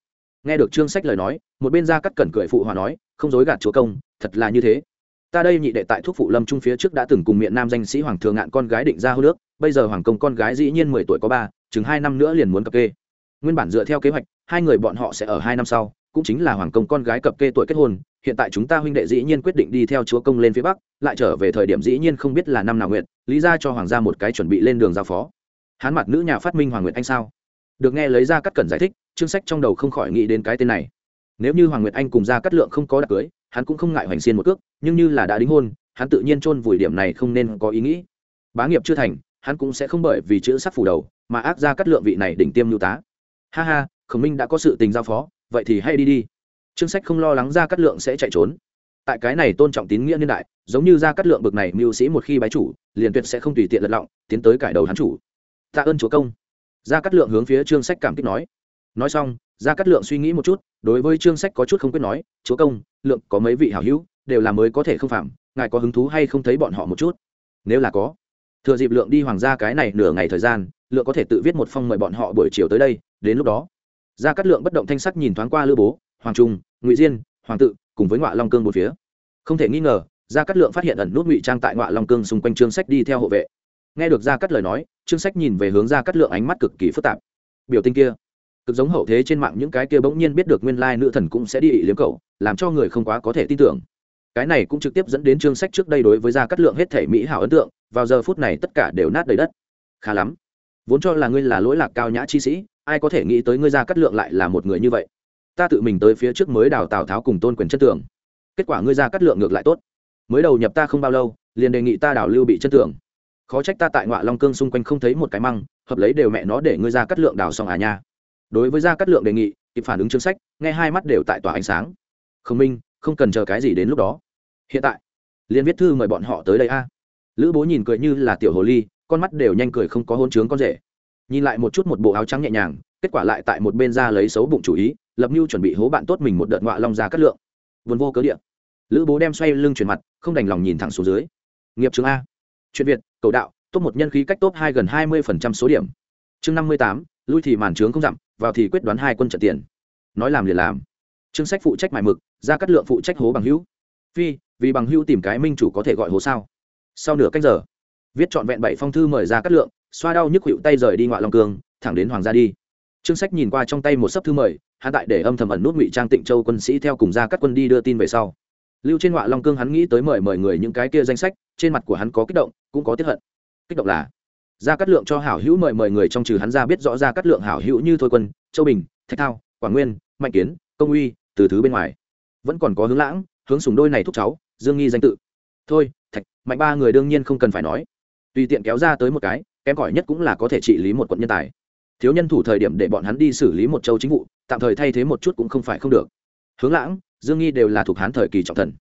nghe được trương sách lời nói, một bên ra cắt cẩn cười phụ hòa nói, không dối gạt chúa công, thật là như thế ta đây nhị đệ tại thuốc phụ lâm trung phía trước đã từng cùng miệng nam danh sĩ hoàng thường ngạn con gái định ra hô nước, bây giờ hoàng công con gái dĩ nhiên mười tuổi có ba, chừng hai năm nữa liền muốn cập kê. Nguyên bản dựa theo kế hoạch, hai người bọn họ sẽ ở hai năm sau, cũng chính là hoàng công con gái cập kê tuổi kết hôn, hiện tại chúng ta huynh đệ dĩ nhiên quyết định đi theo chúa công lên phía bắc, lại trở về thời điểm dĩ nhiên không biết là năm nào nguyện, lý ra cho hoàng gia một cái chuẩn bị lên đường giao phó. Hán mặt nữ nhà phát minh hoàng nguyệt anh sao? Được nghe lấy ra cắt cẩn giải thích, chương sách trong đầu không khỏi nghĩ đến cái tên này nếu như hoàng nguyệt anh cùng gia cắt lượng không có đặc cưới, hắn cũng không ngại hoành xiên một cước, nhưng như là đã đính hôn, hắn tự nhiên chôn vùi điểm này không nên có ý nghĩ. Bá nghiệp chưa thành, hắn cũng sẽ không bởi vì chữ sắc phủ đầu mà ác ra cắt lượng vị này đỉnh tiêm lưu tá. Ha ha, khổng minh đã có sự tình giao phó, vậy thì hay đi đi. Trương sách không lo lắng ra cắt lượng sẽ chạy trốn. Tại cái này tôn trọng tín nghĩa niên đại, giống như ra cắt lượng bực này mưu sĩ một khi bái chủ, liền tuyệt sẽ không tùy tiện lật lọng, tiến tới cải đầu hắn chủ. Tạ ơn chúa công. Ra cắt lượng hướng phía trương sách cảm kích nói nói xong ra cắt lượng suy nghĩ một chút, đối với trương sách có chút không quyết nói, chúa công, lượng có mấy vị hảo hữu, đều là mới có thể không phạm, ngài có hứng thú hay không thấy bọn họ một chút? Nếu là có. Thừa dịp lượng đi hoàng gia cái này nửa ngày thời gian, lượng có thể tự viết một phong mời bọn họ buổi chiều tới đây, đến lúc đó ra cắt lượng bất động thanh sắc nhìn thoáng qua lữ bố, hoàng trung, ngụy diên, hoàng tự, cùng với ngọa long cương một phía. Không thể nghi ngờ, gia cát lượng phát hiện ẩn nút ngụy trang tại ngọa long cương xung quanh trương sách đi theo hộ vệ. Nghe được gia cát lời nói, trương sách nhìn về hướng gia cát lượng ánh mắt cực kỳ phức tạp. Biểu tình kia cực giống hậu thế trên mạng những cái kia bỗng nhiên biết được nguyên lai nữ thần cũng sẽ đi ị liếm cậu, làm cho người không quá có thể tin tưởng. Cái này cũng trực tiếp dẫn đến chương sách trước đây đối với gia cát lượng hết thể mỹ hảo ấn tượng, vào giờ phút này tất cả đều nát đầy đất. Khá lắm. Vốn cho là ngươi là lỗi lạc cao nhã chi sĩ, ai có thể nghĩ tới ngươi gia cát lượng lại là một người như vậy? Ta tự mình tới phía trước mới đào tào tháo cùng tôn quyền chất tưởng kết quả ngươi gia cát lượng ngược lại tốt. Mới đầu nhập ta không bao lâu, liền đề nghị ta đào lưu bị chân tưởng khó trách ta tại ngoại long cương xung quanh không thấy một cái măng, hợp lấy đều mẹ nó để ngươi ra cắt lượng đào xong à nha đối với gia cát lượng đề nghị, kịp phản ứng chương sách, nghe hai mắt đều tại tòa ánh sáng. Không minh, không cần chờ cái gì đến lúc đó. Hiện tại, liền viết thư mời bọn họ tới đây a. Lữ bố nhìn cười như là tiểu hồ ly, con mắt đều nhanh cười không có hôn trướng con rể. Nhìn lại một chút một bộ áo trắng nhẹ nhàng, kết quả lại tại một bên ra lấy xấu bụng chủ ý, lập mưu chuẩn bị hố bạn tốt mình một đợt ngọa long ra cắt lượng. Vốn vô cớ địa. Lữ bố đem xoay lưng chuyển mặt, không đành lòng nhìn thẳng xuống dưới. Nghiệp chứng a. Chuyện việt, cầu đạo, top một nhân khí cách top hai gần hai mươi phần trăm số điểm. Chương năm mươi tám, lui thì màn trướng không dặm vào thì quyết đoán hai quân trận tiền. Nói làm liền làm. Chương sách phụ trách mài mực ra cắt lượng phụ trách hố bằng hữu. Phi, vì bằng hữu tìm cái minh chủ có thể gọi hố sao? Sau nửa cách giờ, viết trọn vẹn bảy phong thư mời ra cắt lượng, xoa đau nhức hữu tay rời đi ngoại long cương, thẳng đến hoàng gia đi. Chương sách nhìn qua trong tay một sấp thư mời hạ tại để âm thầm ẩn nút ngụy trang tịnh châu quân sĩ theo cùng ra các quân đi đưa tin về sau. Lưu trên ngoại long cương hắn nghĩ tới mời mời người những cái kia danh sách, trên mặt của hắn có kích động, cũng có tiếp hận. Kích động là ra cắt lượng cho hảo hữu mời mời người trong trừ hắn ra biết rõ ra cắt lượng hảo hữu như thôi quân, châu bình, thạch thao, quảng nguyên, mạnh kiến, công uy, từ thứ bên ngoài. Vẫn còn có hướng lãng, hướng sùng đôi này thúc cháu, dương nghi danh tự. Thôi, thạch, mạnh ba người đương nhiên không cần phải nói. Tùy tiện kéo ra tới một cái, kém cỏi nhất cũng là có thể trị lý một quận nhân tài. Thiếu nhân thủ thời điểm để bọn hắn đi xử lý một châu chính vụ, tạm thời thay thế một chút cũng không phải không được. Hướng lãng, dương nghi đều là thuộc hán thời kỳ trọng thần.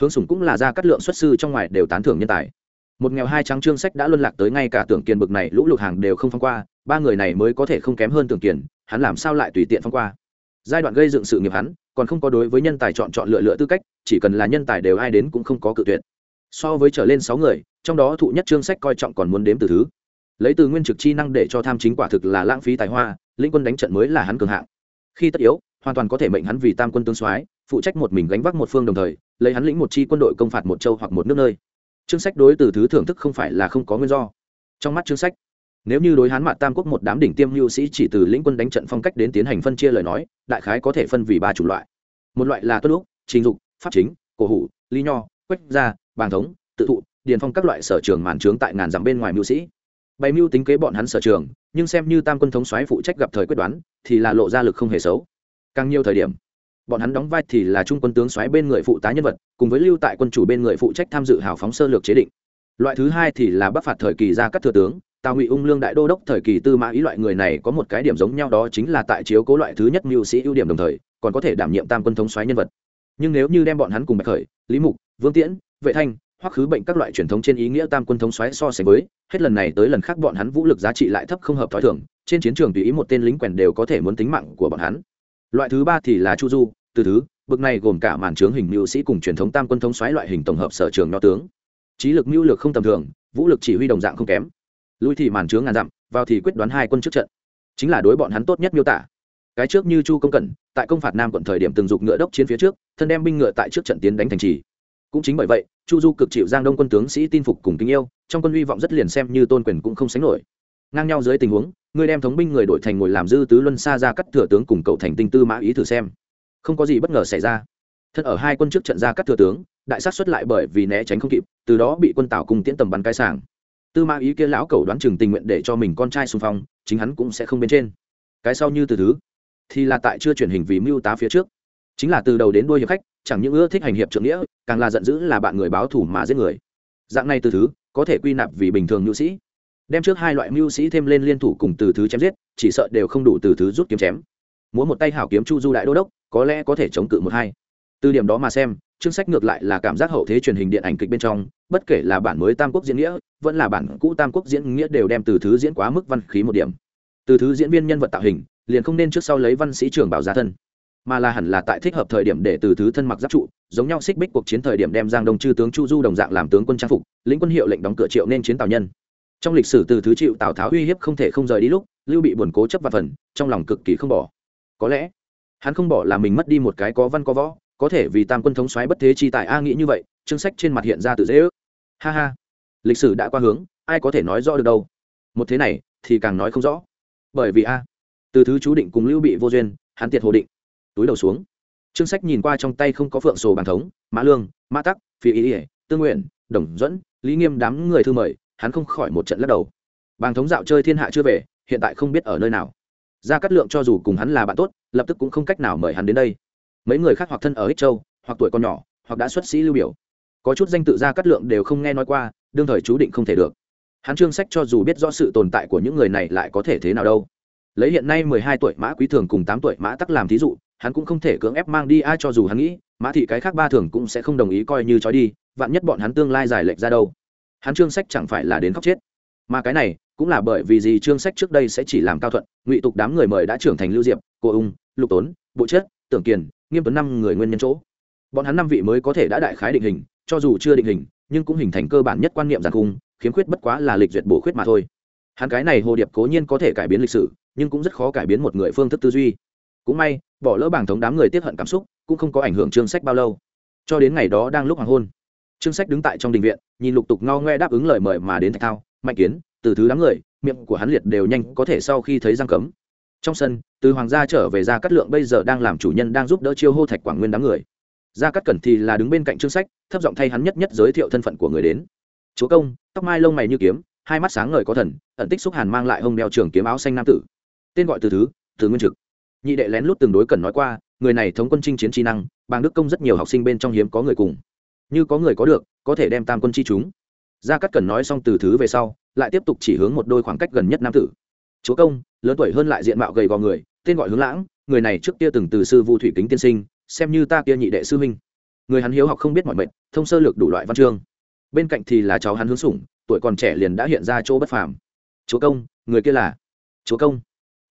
Hướng sùng cũng là gia cát lượng xuất sư trong ngoài đều tán thưởng nhân tài một nghèo hai trắng trương sách đã luân lạc tới ngay cả tưởng kiền bực này, lũ lụt hàng đều không phong qua, ba người này mới có thể không kém hơn tưởng kiền, hắn làm sao lại tùy tiện phong qua? Giai đoạn gây dựng sự nghiệp hắn, còn không có đối với nhân tài chọn chọn lựa lựa tư cách, chỉ cần là nhân tài đều ai đến cũng không có cự tuyệt. So với trở lên sáu người, trong đó thụ nhất trương sách coi trọng còn muốn đếm từ thứ. Lấy từ nguyên trực chi năng để cho tham chính quả thực là lãng phí tài hoa, lĩnh quân đánh trận mới là hắn cường hạng. Khi tất yếu, hoàn toàn có thể mệnh hắn vì tam quân tương soái, phụ trách một mình gánh vác một phương đồng thời, lấy hắn lĩnh một chi quân đội công phạt một châu hoặc một nước nơi chương sách đối từ thứ thưởng thức không phải là không có nguyên do. Trong mắt chương sách, nếu như đối hán mạ tam quốc một đám đỉnh tiêm lưu sĩ chỉ từ lĩnh quân đánh trận phong cách đến tiến hành phân chia lời nói, đại khái có thể phân vì ba chủng loại. Một loại là tuân lúc trình dục, pháp chính, cổ hủ lý nho, quách gia, bàng thống, tự thụ, điền phong các loại sở trường màn trướng tại ngàn dặm bên ngoài mưu sĩ. Bày mưu tính kế bọn hắn sở trường, nhưng xem như tam quân thống soái phụ trách gặp thời quyết đoán, thì là lộ ra lực không hề xấu. Càng nhiều thời điểm bọn hắn đóng vai thì là trung quân tướng soái bên người phụ tá nhân vật, cùng với lưu tại quân chủ bên người phụ trách tham dự hào phóng sơ lược chế định. Loại thứ hai thì là bắc phạt thời kỳ ra các thừa tướng, tào ngụy ung lương đại đô đốc thời kỳ tư mã ý loại người này có một cái điểm giống nhau đó chính là tại chiếu cố loại thứ nhất mưu sĩ ưu điểm đồng thời, còn có thể đảm nhiệm tam quân thống soái nhân vật. Nhưng nếu như đem bọn hắn cùng bạch khởi, lý mục, vương tiễn, vệ thanh hoặc khứ bệnh các loại truyền thống trên ý nghĩa tam quân thống xoáy so sánh với, hết lần này tới lần khác bọn hắn vũ lực giá trị lại thấp không hợp t h i trên chiến trường tùy ý một tên lính quèn đều có thể muốn tính mạng của bọn hắn. Loại thứ ba thì là chu du từ thứ, bực này gồm cả màn trướng hình mưu sĩ cùng truyền thống tam quân thống xoáy loại hình tổng hợp sở trường nho tướng. Trí lực mưu lược không tầm thường, vũ lực chỉ huy đồng dạng không kém. Lui thì màn trướng ngàn dặm, vào thì quyết đoán hai quân trước trận. Chính là đối bọn hắn tốt nhất miêu tả. Cái trước như chu công cẩn tại công phạt nam quận thời điểm từng dục ngựa đốc chiến phía trước, thân đem binh ngựa tại trước trận tiến đánh thành trì. Cũng chính bởi vậy, chu du cực chịu giang đông quân tướng sĩ tin phục cùng kính yêu, trong quân hy vọng rất liền xem như tôn quyền cũng không sánh nổi. Ngang nhau dưới tình huống, người đem thống binh người đổi thành ngồi làm dư tứ luân xa ra cắt thừa tướng cùng cậu thành tinh tư mã ý thử xem không có gì bất ngờ xảy ra. Thật ở hai quân trước trận ra cắt thừa tướng, đại sát xuất lại bởi vì né tránh không kịp, từ đó bị quân tào cùng tiễn tầm bắn cái sảng. tư ma ý kia lão cầu đoán chừng tình nguyện để cho mình con trai xung phong, chính hắn cũng sẽ không bên trên. Cái sau như từ thứ, thì là tại chưa chuyển hình vì mưu tá phía trước. Chính là từ đầu đến đuôi hiệp khách, chẳng những ưa thích hành hiệp trượng nghĩa, càng là giận dữ là bạn người báo thủ mà giết người. Dạng này từ thứ, có thể quy nạp vì bình thường nhu sĩ. Đem trước hai loại mưu sĩ thêm lên liên thủ cùng từ thứ chém giết, chỉ sợ đều không đủ từ thứ rút kiếm chém muốn một tay hảo kiếm chu du đại đô đốc, có lẽ có thể chống cự một hai. Từ điểm đó mà xem, chương sách ngược lại là cảm giác hậu thế truyền hình điện ảnh kịch bên trong, bất kể là bản mới tam quốc diễn nghĩa, vẫn là bản cũ tam quốc diễn nghĩa đều đem từ thứ diễn quá mức văn khí một điểm. Từ thứ diễn viên nhân vật tạo hình, liền không nên trước sau lấy văn sĩ trưởng bảo gia thân, mà là hẳn là tại thích hợp thời điểm để từ thứ thân mặc giáp trụ, giống nhau xích bích cuộc chiến thời điểm đem giang đông chư tướng chu du đồng dạng làm tướng quân trang phục, lĩnh quân hiệu lệnh đóng cửa triệu nên chiến tào nhân. Trong lịch sử từ thứ chịu tào tháo uy hiếp không thể không rời đi lúc, lưu bị buồn cố chấp và phần, trong lòng cực kỳ không bỏ có lẽ, hắn không bỏ là mình mất đi một cái có văn có võ, có thể vì tam quân thống xoáy bất thế chi tại a nghĩ như vậy, chương sách trên mặt hiện ra tự dễ ước. Ha ha, lịch sử đã qua hướng, ai có thể nói rõ được đâu. Một thế này, thì càng nói không rõ. Bởi vì a, từ thứ chú định cùng lưu bị vô duyên, hắn tiệt hồ định. Túi đầu xuống. Chương sách nhìn qua trong tay không có phượng sổ bàn thống, mã lương, mã tắc, phi ý ỉa tương nguyện, đồng dẫn lý nghiêm đám người thư mời, hắn không khỏi một trận lắc đầu. Bàn thống dạo chơi thiên hạ chưa về, hiện tại không biết ở nơi nào gia cát lượng cho dù cùng hắn là bạn tốt, lập tức cũng không cách nào mời hắn đến đây. Mấy người khác hoặc thân ở ích châu, hoặc tuổi còn nhỏ, hoặc đã xuất sĩ lưu biểu. Có chút danh tự gia cát lượng đều không nghe nói qua, đương thời chú định không thể được. Hắn trương sách cho dù biết rõ sự tồn tại của những người này lại có thể thế nào đâu. Lấy hiện nay mười hai tuổi mã quý thường cùng tám tuổi mã tắc làm thí dụ, hắn cũng không thể cưỡng ép mang đi ai cho dù hắn nghĩ, mã thị cái khác ba thường cũng sẽ không đồng ý coi như trói đi, vạn nhất bọn hắn tương lai giải lệch ra đâu. Hắn trương sách chẳng phải là đến khóc chết mà cái này cũng là bởi vì gì trương sách trước đây sẽ chỉ làm cao thuận, ngụy tục đám người mời đã trưởng thành lưu diệp, cô ung, lục tốn, bộ chết, tưởng kiền, nghiêm tuấn năm người nguyên nhân chỗ. Bọn hắn năm vị mới có thể đã đại khái định hình, cho dù chưa định hình, nhưng cũng hình thành cơ bản nhất quan niệm giàn cung, khiếm khuyết bất quá là lịch duyệt bổ khuyết mà thôi. Hắn cái này hồ điệp cố nhiên có thể cải biến lịch sử, nhưng cũng rất khó cải biến một người phương thức tư duy. Cũng may, bỏ lỡ bảng thống đám người tiếp hận cảm xúc, cũng không có ảnh hưởng chương sách bao lâu. Cho đến ngày đó đang lúc hoàng hôn, chương sách đứng tại trong đình viện, nhìn lục tục ngao ngoe đáp ứng lời mời mà đến thạch thao mạnh kiến, từ thứ đám người, miệng của hắn liệt đều nhanh có thể sau khi thấy giang cấm. Trong sân, từ hoàng gia trở về gia cát lượng bây giờ đang làm chủ nhân đang giúp đỡ chiêu hô thạch quảng nguyên đám người. Gia cát cẩn thì là đứng bên cạnh chương sách, thấp giọng thay hắn nhất nhất giới thiệu thân phận của người đến. Chúa công, tóc mai lông mày như kiếm, hai mắt sáng ngời có thần, ẩn tích xúc hàn mang lại hông đeo trường kiếm áo xanh nam tử. Tên gọi từ thứ, từ nguyên trực. Nhị đệ lén lút từng đối cẩn nói qua, người này thống quân chinh chiến trí năng bang đức công rất nhiều học sinh bên trong hiếm có người cùng. Như có người có được, có thể đem tam quân chi chúng gia cát Cần nói xong từ thứ về sau, lại tiếp tục chỉ hướng một đôi khoảng cách gần nhất nam tử. Chúa công, lớn tuổi hơn lại diện mạo gầy gò người, tên gọi hướng lãng, người này trước kia từng từ sư vu thủy kính tiên sinh, xem như ta kia nhị đệ sư huynh. Người hắn hiếu học không biết mọi mệnh, thông sơ lược đủ loại văn chương. Bên cạnh thì là cháu hắn hướng sủng, tuổi còn trẻ liền đã hiện ra chỗ bất phàm. Chúa công, người kia là? Chúa công.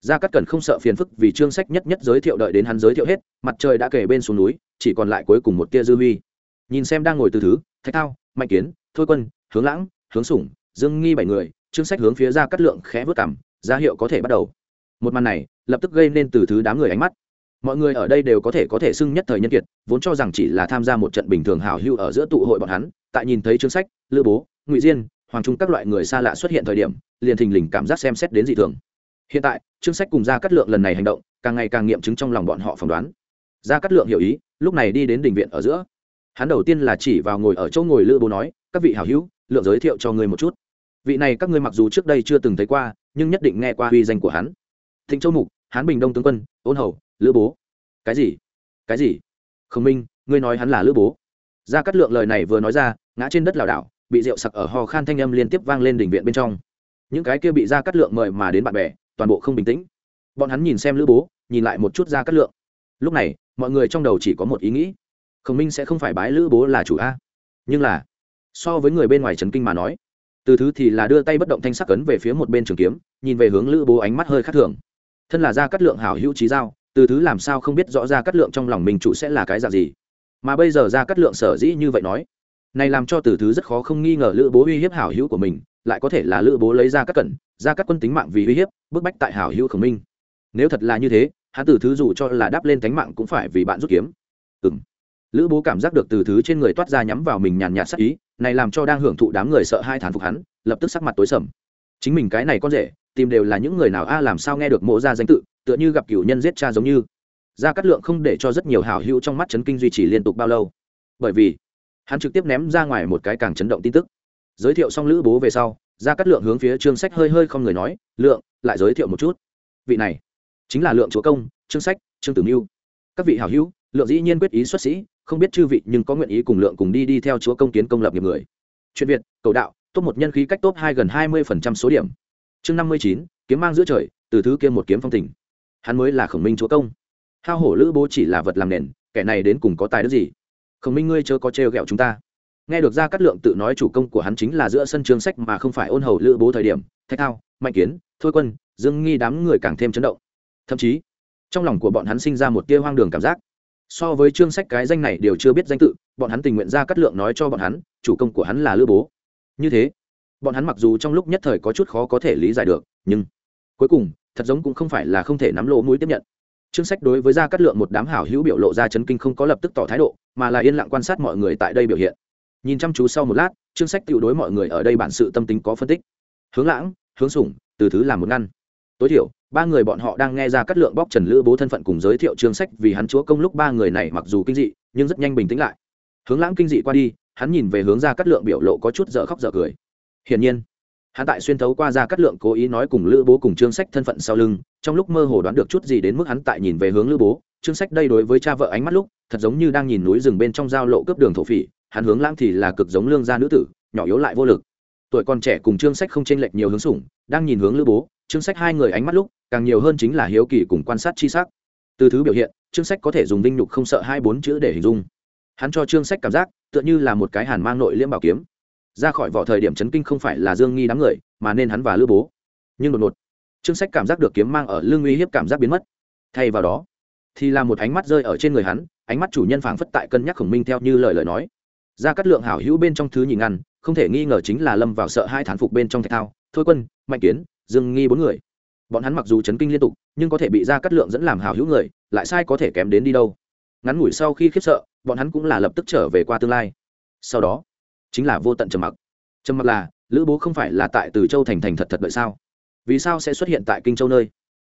Gia cát Cần không sợ phiền phức vì chương sách nhất nhất giới thiệu đợi đến hắn giới thiệu hết, mặt trời đã kể bên xuống núi, chỉ còn lại cuối cùng một tia dư huy. Nhìn xem đang ngồi từ thứ, thạch thao mạnh kiến, thôi quân, hướng lãng, hướng sủng, dương nghi bảy người, chương sách hướng phía ra cắt lượng khẽ vớt cảm ra hiệu có thể bắt đầu. Một màn này, lập tức gây nên từ thứ đám người ánh mắt. Mọi người ở đây đều có thể có thể xưng nhất thời nhân kiệt, vốn cho rằng chỉ là tham gia một trận bình thường hảo hưu ở giữa tụ hội bọn hắn, tại nhìn thấy chương sách, lữ bố, ngụy diên, hoàng trung các loại người xa lạ xuất hiện thời điểm, liền thình lình cảm giác xem xét đến dị thường. Hiện tại, chương sách cùng ra cắt lượng lần này hành động, càng ngày càng nghiệm chứng trong lòng bọn họ phỏng đoán. Ra cắt lượng hiểu ý, lúc này đi đến đình viện ở giữa hắn đầu tiên là chỉ vào ngồi ở chỗ ngồi lữ bố nói, các vị hảo hữu, lượng giới thiệu cho ngươi một chút. Vị này các ngươi mặc dù trước đây chưa từng thấy qua, nhưng nhất định nghe qua uy danh của hắn. Thịnh châu mục, hán bình đông tướng quân, ôn hầu, lữ bố. Cái gì? Cái gì? Khổng minh, ngươi nói hắn là lữ bố? Ra cắt lượng lời này vừa nói ra, ngã trên đất lảo đảo, bị rượu sặc ở ho khan thanh âm liên tiếp vang lên đỉnh viện bên trong. Những cái kia bị ra cắt lượng mời mà đến bạn bè, toàn bộ không bình tĩnh. Bọn hắn nhìn xem lữ bố, nhìn lại một chút ra cắt lượng. Lúc này, mọi người trong đầu chỉ có một ý nghĩ khổng minh sẽ không phải bái lữ bố là chủ a. Nhưng là so với người bên ngoài trấn kinh mà nói từ thứ thì là đưa tay bất động thanh sắc cấn về phía một bên trường kiếm nhìn về hướng lữ bố ánh mắt hơi khác thường. Thân là ra cắt lượng hảo hữu trí dao, từ thứ làm sao không biết rõ ra cắt lượng trong lòng mình chủ sẽ là cái dạng gì. Mà bây giờ ra cắt lượng sở dĩ như vậy nói này làm cho từ thứ rất khó không nghi ngờ lữ bố uy hiếp hảo hữu của mình lại có thể là lữ bố lấy ra các cẩn ra các quân tính mạng vì uy hiếp bức bách tại hảo hữu khổng minh. Nếu thật là như thế hắn từ thứ dù cho là đáp lên tánh mạng cũng phải vì bạn rút kiếm. Ừ m lữ bố cảm giác được từ thứ trên người toát ra nhắm vào mình nhàn nhạt sắc ý, này làm cho đang hưởng thụ đám người sợ hai thán phục hắn, lập tức sắc mặt tối sầm. Chính mình cái này con rể, tìm đều là những người nào a à làm sao nghe được mộ ra danh tự, tựa như gặp cửu nhân giết cha giống như. Ra cắt lượng không để cho rất nhiều hảo hữu trong mắt chấn kinh duy trì liên tục bao lâu. Bởi vì, hắn trực tiếp ném ra ngoài một cái càng chấn động tin tức. Giới thiệu xong lữ bố về sau ra cắt lượng hướng phía trương sách hơi hơi không người nói, lượng, lại giới thiệu một chút. Vị này chính là lượng chúa công, trương sách, trương tử mưu. Các vị hảo hữu, lượng dĩ nhiên quyết ý xuất sĩ không biết chư vị nhưng có nguyện ý cùng lượng cùng đi đi theo chúa công kiến công lập nghiệp người. Chuyện việt, cầu đạo, top một nhân khí cách top hai gần hai mươi phần trăm số điểm. Chương năm mươi chín, kiếm mang giữa trời, từ thứ kia một kiếm phong tình. Hắn mới là khổng minh chúa công. Hao hổ lữ bố chỉ là vật làm nền, kẻ này đến cùng có tài đức gì? Khổng minh ngươi chớ có trêu ghẹo chúng ta. Nghe được ra cát lượng tự nói chủ công của hắn chính là giữa sân trường sách mà không phải ôn hầu lữ bố thời điểm thách thao, mạnh kiến, thôi quân, dương nghi đám người càng thêm chấn động. Thậm chí, trong lòng của bọn hắn sinh ra một tia hoang đường cảm giác so với chương sách cái danh này đều chưa biết danh tự, bọn hắn tình nguyện ra cát lượng nói cho bọn hắn, chủ công của hắn là lữ bố. Như thế, bọn hắn mặc dù trong lúc nhất thời có chút khó có thể lý giải được, nhưng cuối cùng, thật giống cũng không phải là không thể nắm lỗ mũi tiếp nhận. Chương sách đối với gia cát lượng một đám hảo hữu biểu lộ ra chấn kinh không có lập tức tỏ thái độ, mà là yên lặng quan sát mọi người tại đây biểu hiện. Nhìn chăm chú sau một lát, chương sách tự đối mọi người ở đây bản sự tâm tính có phân tích. Hướng lãng, hướng sủng, từ thứ làm một ngăn. Tối thiểu ba người bọn họ đang nghe ra cát lượng bóc trần lữ bố thân phận cùng giới thiệu chương sách vì hắn chúa công lúc ba người này mặc dù kinh dị, nhưng rất nhanh bình tĩnh lại. Hướng lãng kinh dị qua đi, hắn nhìn về hướng ra cát lượng biểu lộ có chút dở khóc dở cười. Hiển nhiên, hắn tại xuyên thấu qua ra cát lượng cố ý nói cùng lữ bố cùng chương sách thân phận sau lưng, trong lúc mơ hồ đoán được chút gì đến mức hắn tại nhìn về hướng lữ bố, chương sách đây đối với cha vợ ánh mắt lúc, thật giống như đang nhìn núi rừng bên trong giao lộ cướp đường thổ phỉ, hắn hướng lãng thì là cực giống lương gia nữ tử, nhỏ yếu lại vô lực. Tuổi còn trẻ cùng chương sách không chênh lệch nhiều hướng sủng, đang nhìn hướng lữ bố chương sách hai người ánh mắt lúc, càng nhiều hơn chính là hiếu kỳ cùng quan sát chi sắc. Từ thứ biểu hiện, chương sách có thể dùng vinh nhục không sợ hai bốn chữ để hình dung. Hắn cho chương sách cảm giác, tựa như là một cái hàn mang nội liễm bảo kiếm. Ra khỏi vỏ thời điểm chấn kinh không phải là dương nghi đám người, mà nên hắn và lữ bố. Nhưng đột ngột, chương sách cảm giác được kiếm mang ở lưng uy hiếp cảm giác biến mất. Thay vào đó, thì là một ánh mắt rơi ở trên người hắn, ánh mắt chủ nhân phảng phất tại cân nhắc khổng minh theo như lời lời nói. Ra cắt lượng hảo hữu bên trong thứ nhìn ngăn, không thể nghi ngờ chính là lâm vào sợ hai thán phục bên trong thạch thao. Thôi quân, mạnh kiến dương nghi bốn người. Bọn hắn mặc dù chấn kinh liên tục, nhưng có thể bị ra cắt lượng dẫn làm hảo hữu người, lại sai có thể kém đến đi đâu. Ngắn ngủi sau khi khiếp sợ, bọn hắn cũng là lập tức trở về qua tương lai. Sau đó, chính là vô tận trầm mặc. Trầm mặc là, lữ bố không phải là tại từ châu thành thành thật thật đợi sao? Vì sao sẽ xuất hiện tại kinh châu nơi?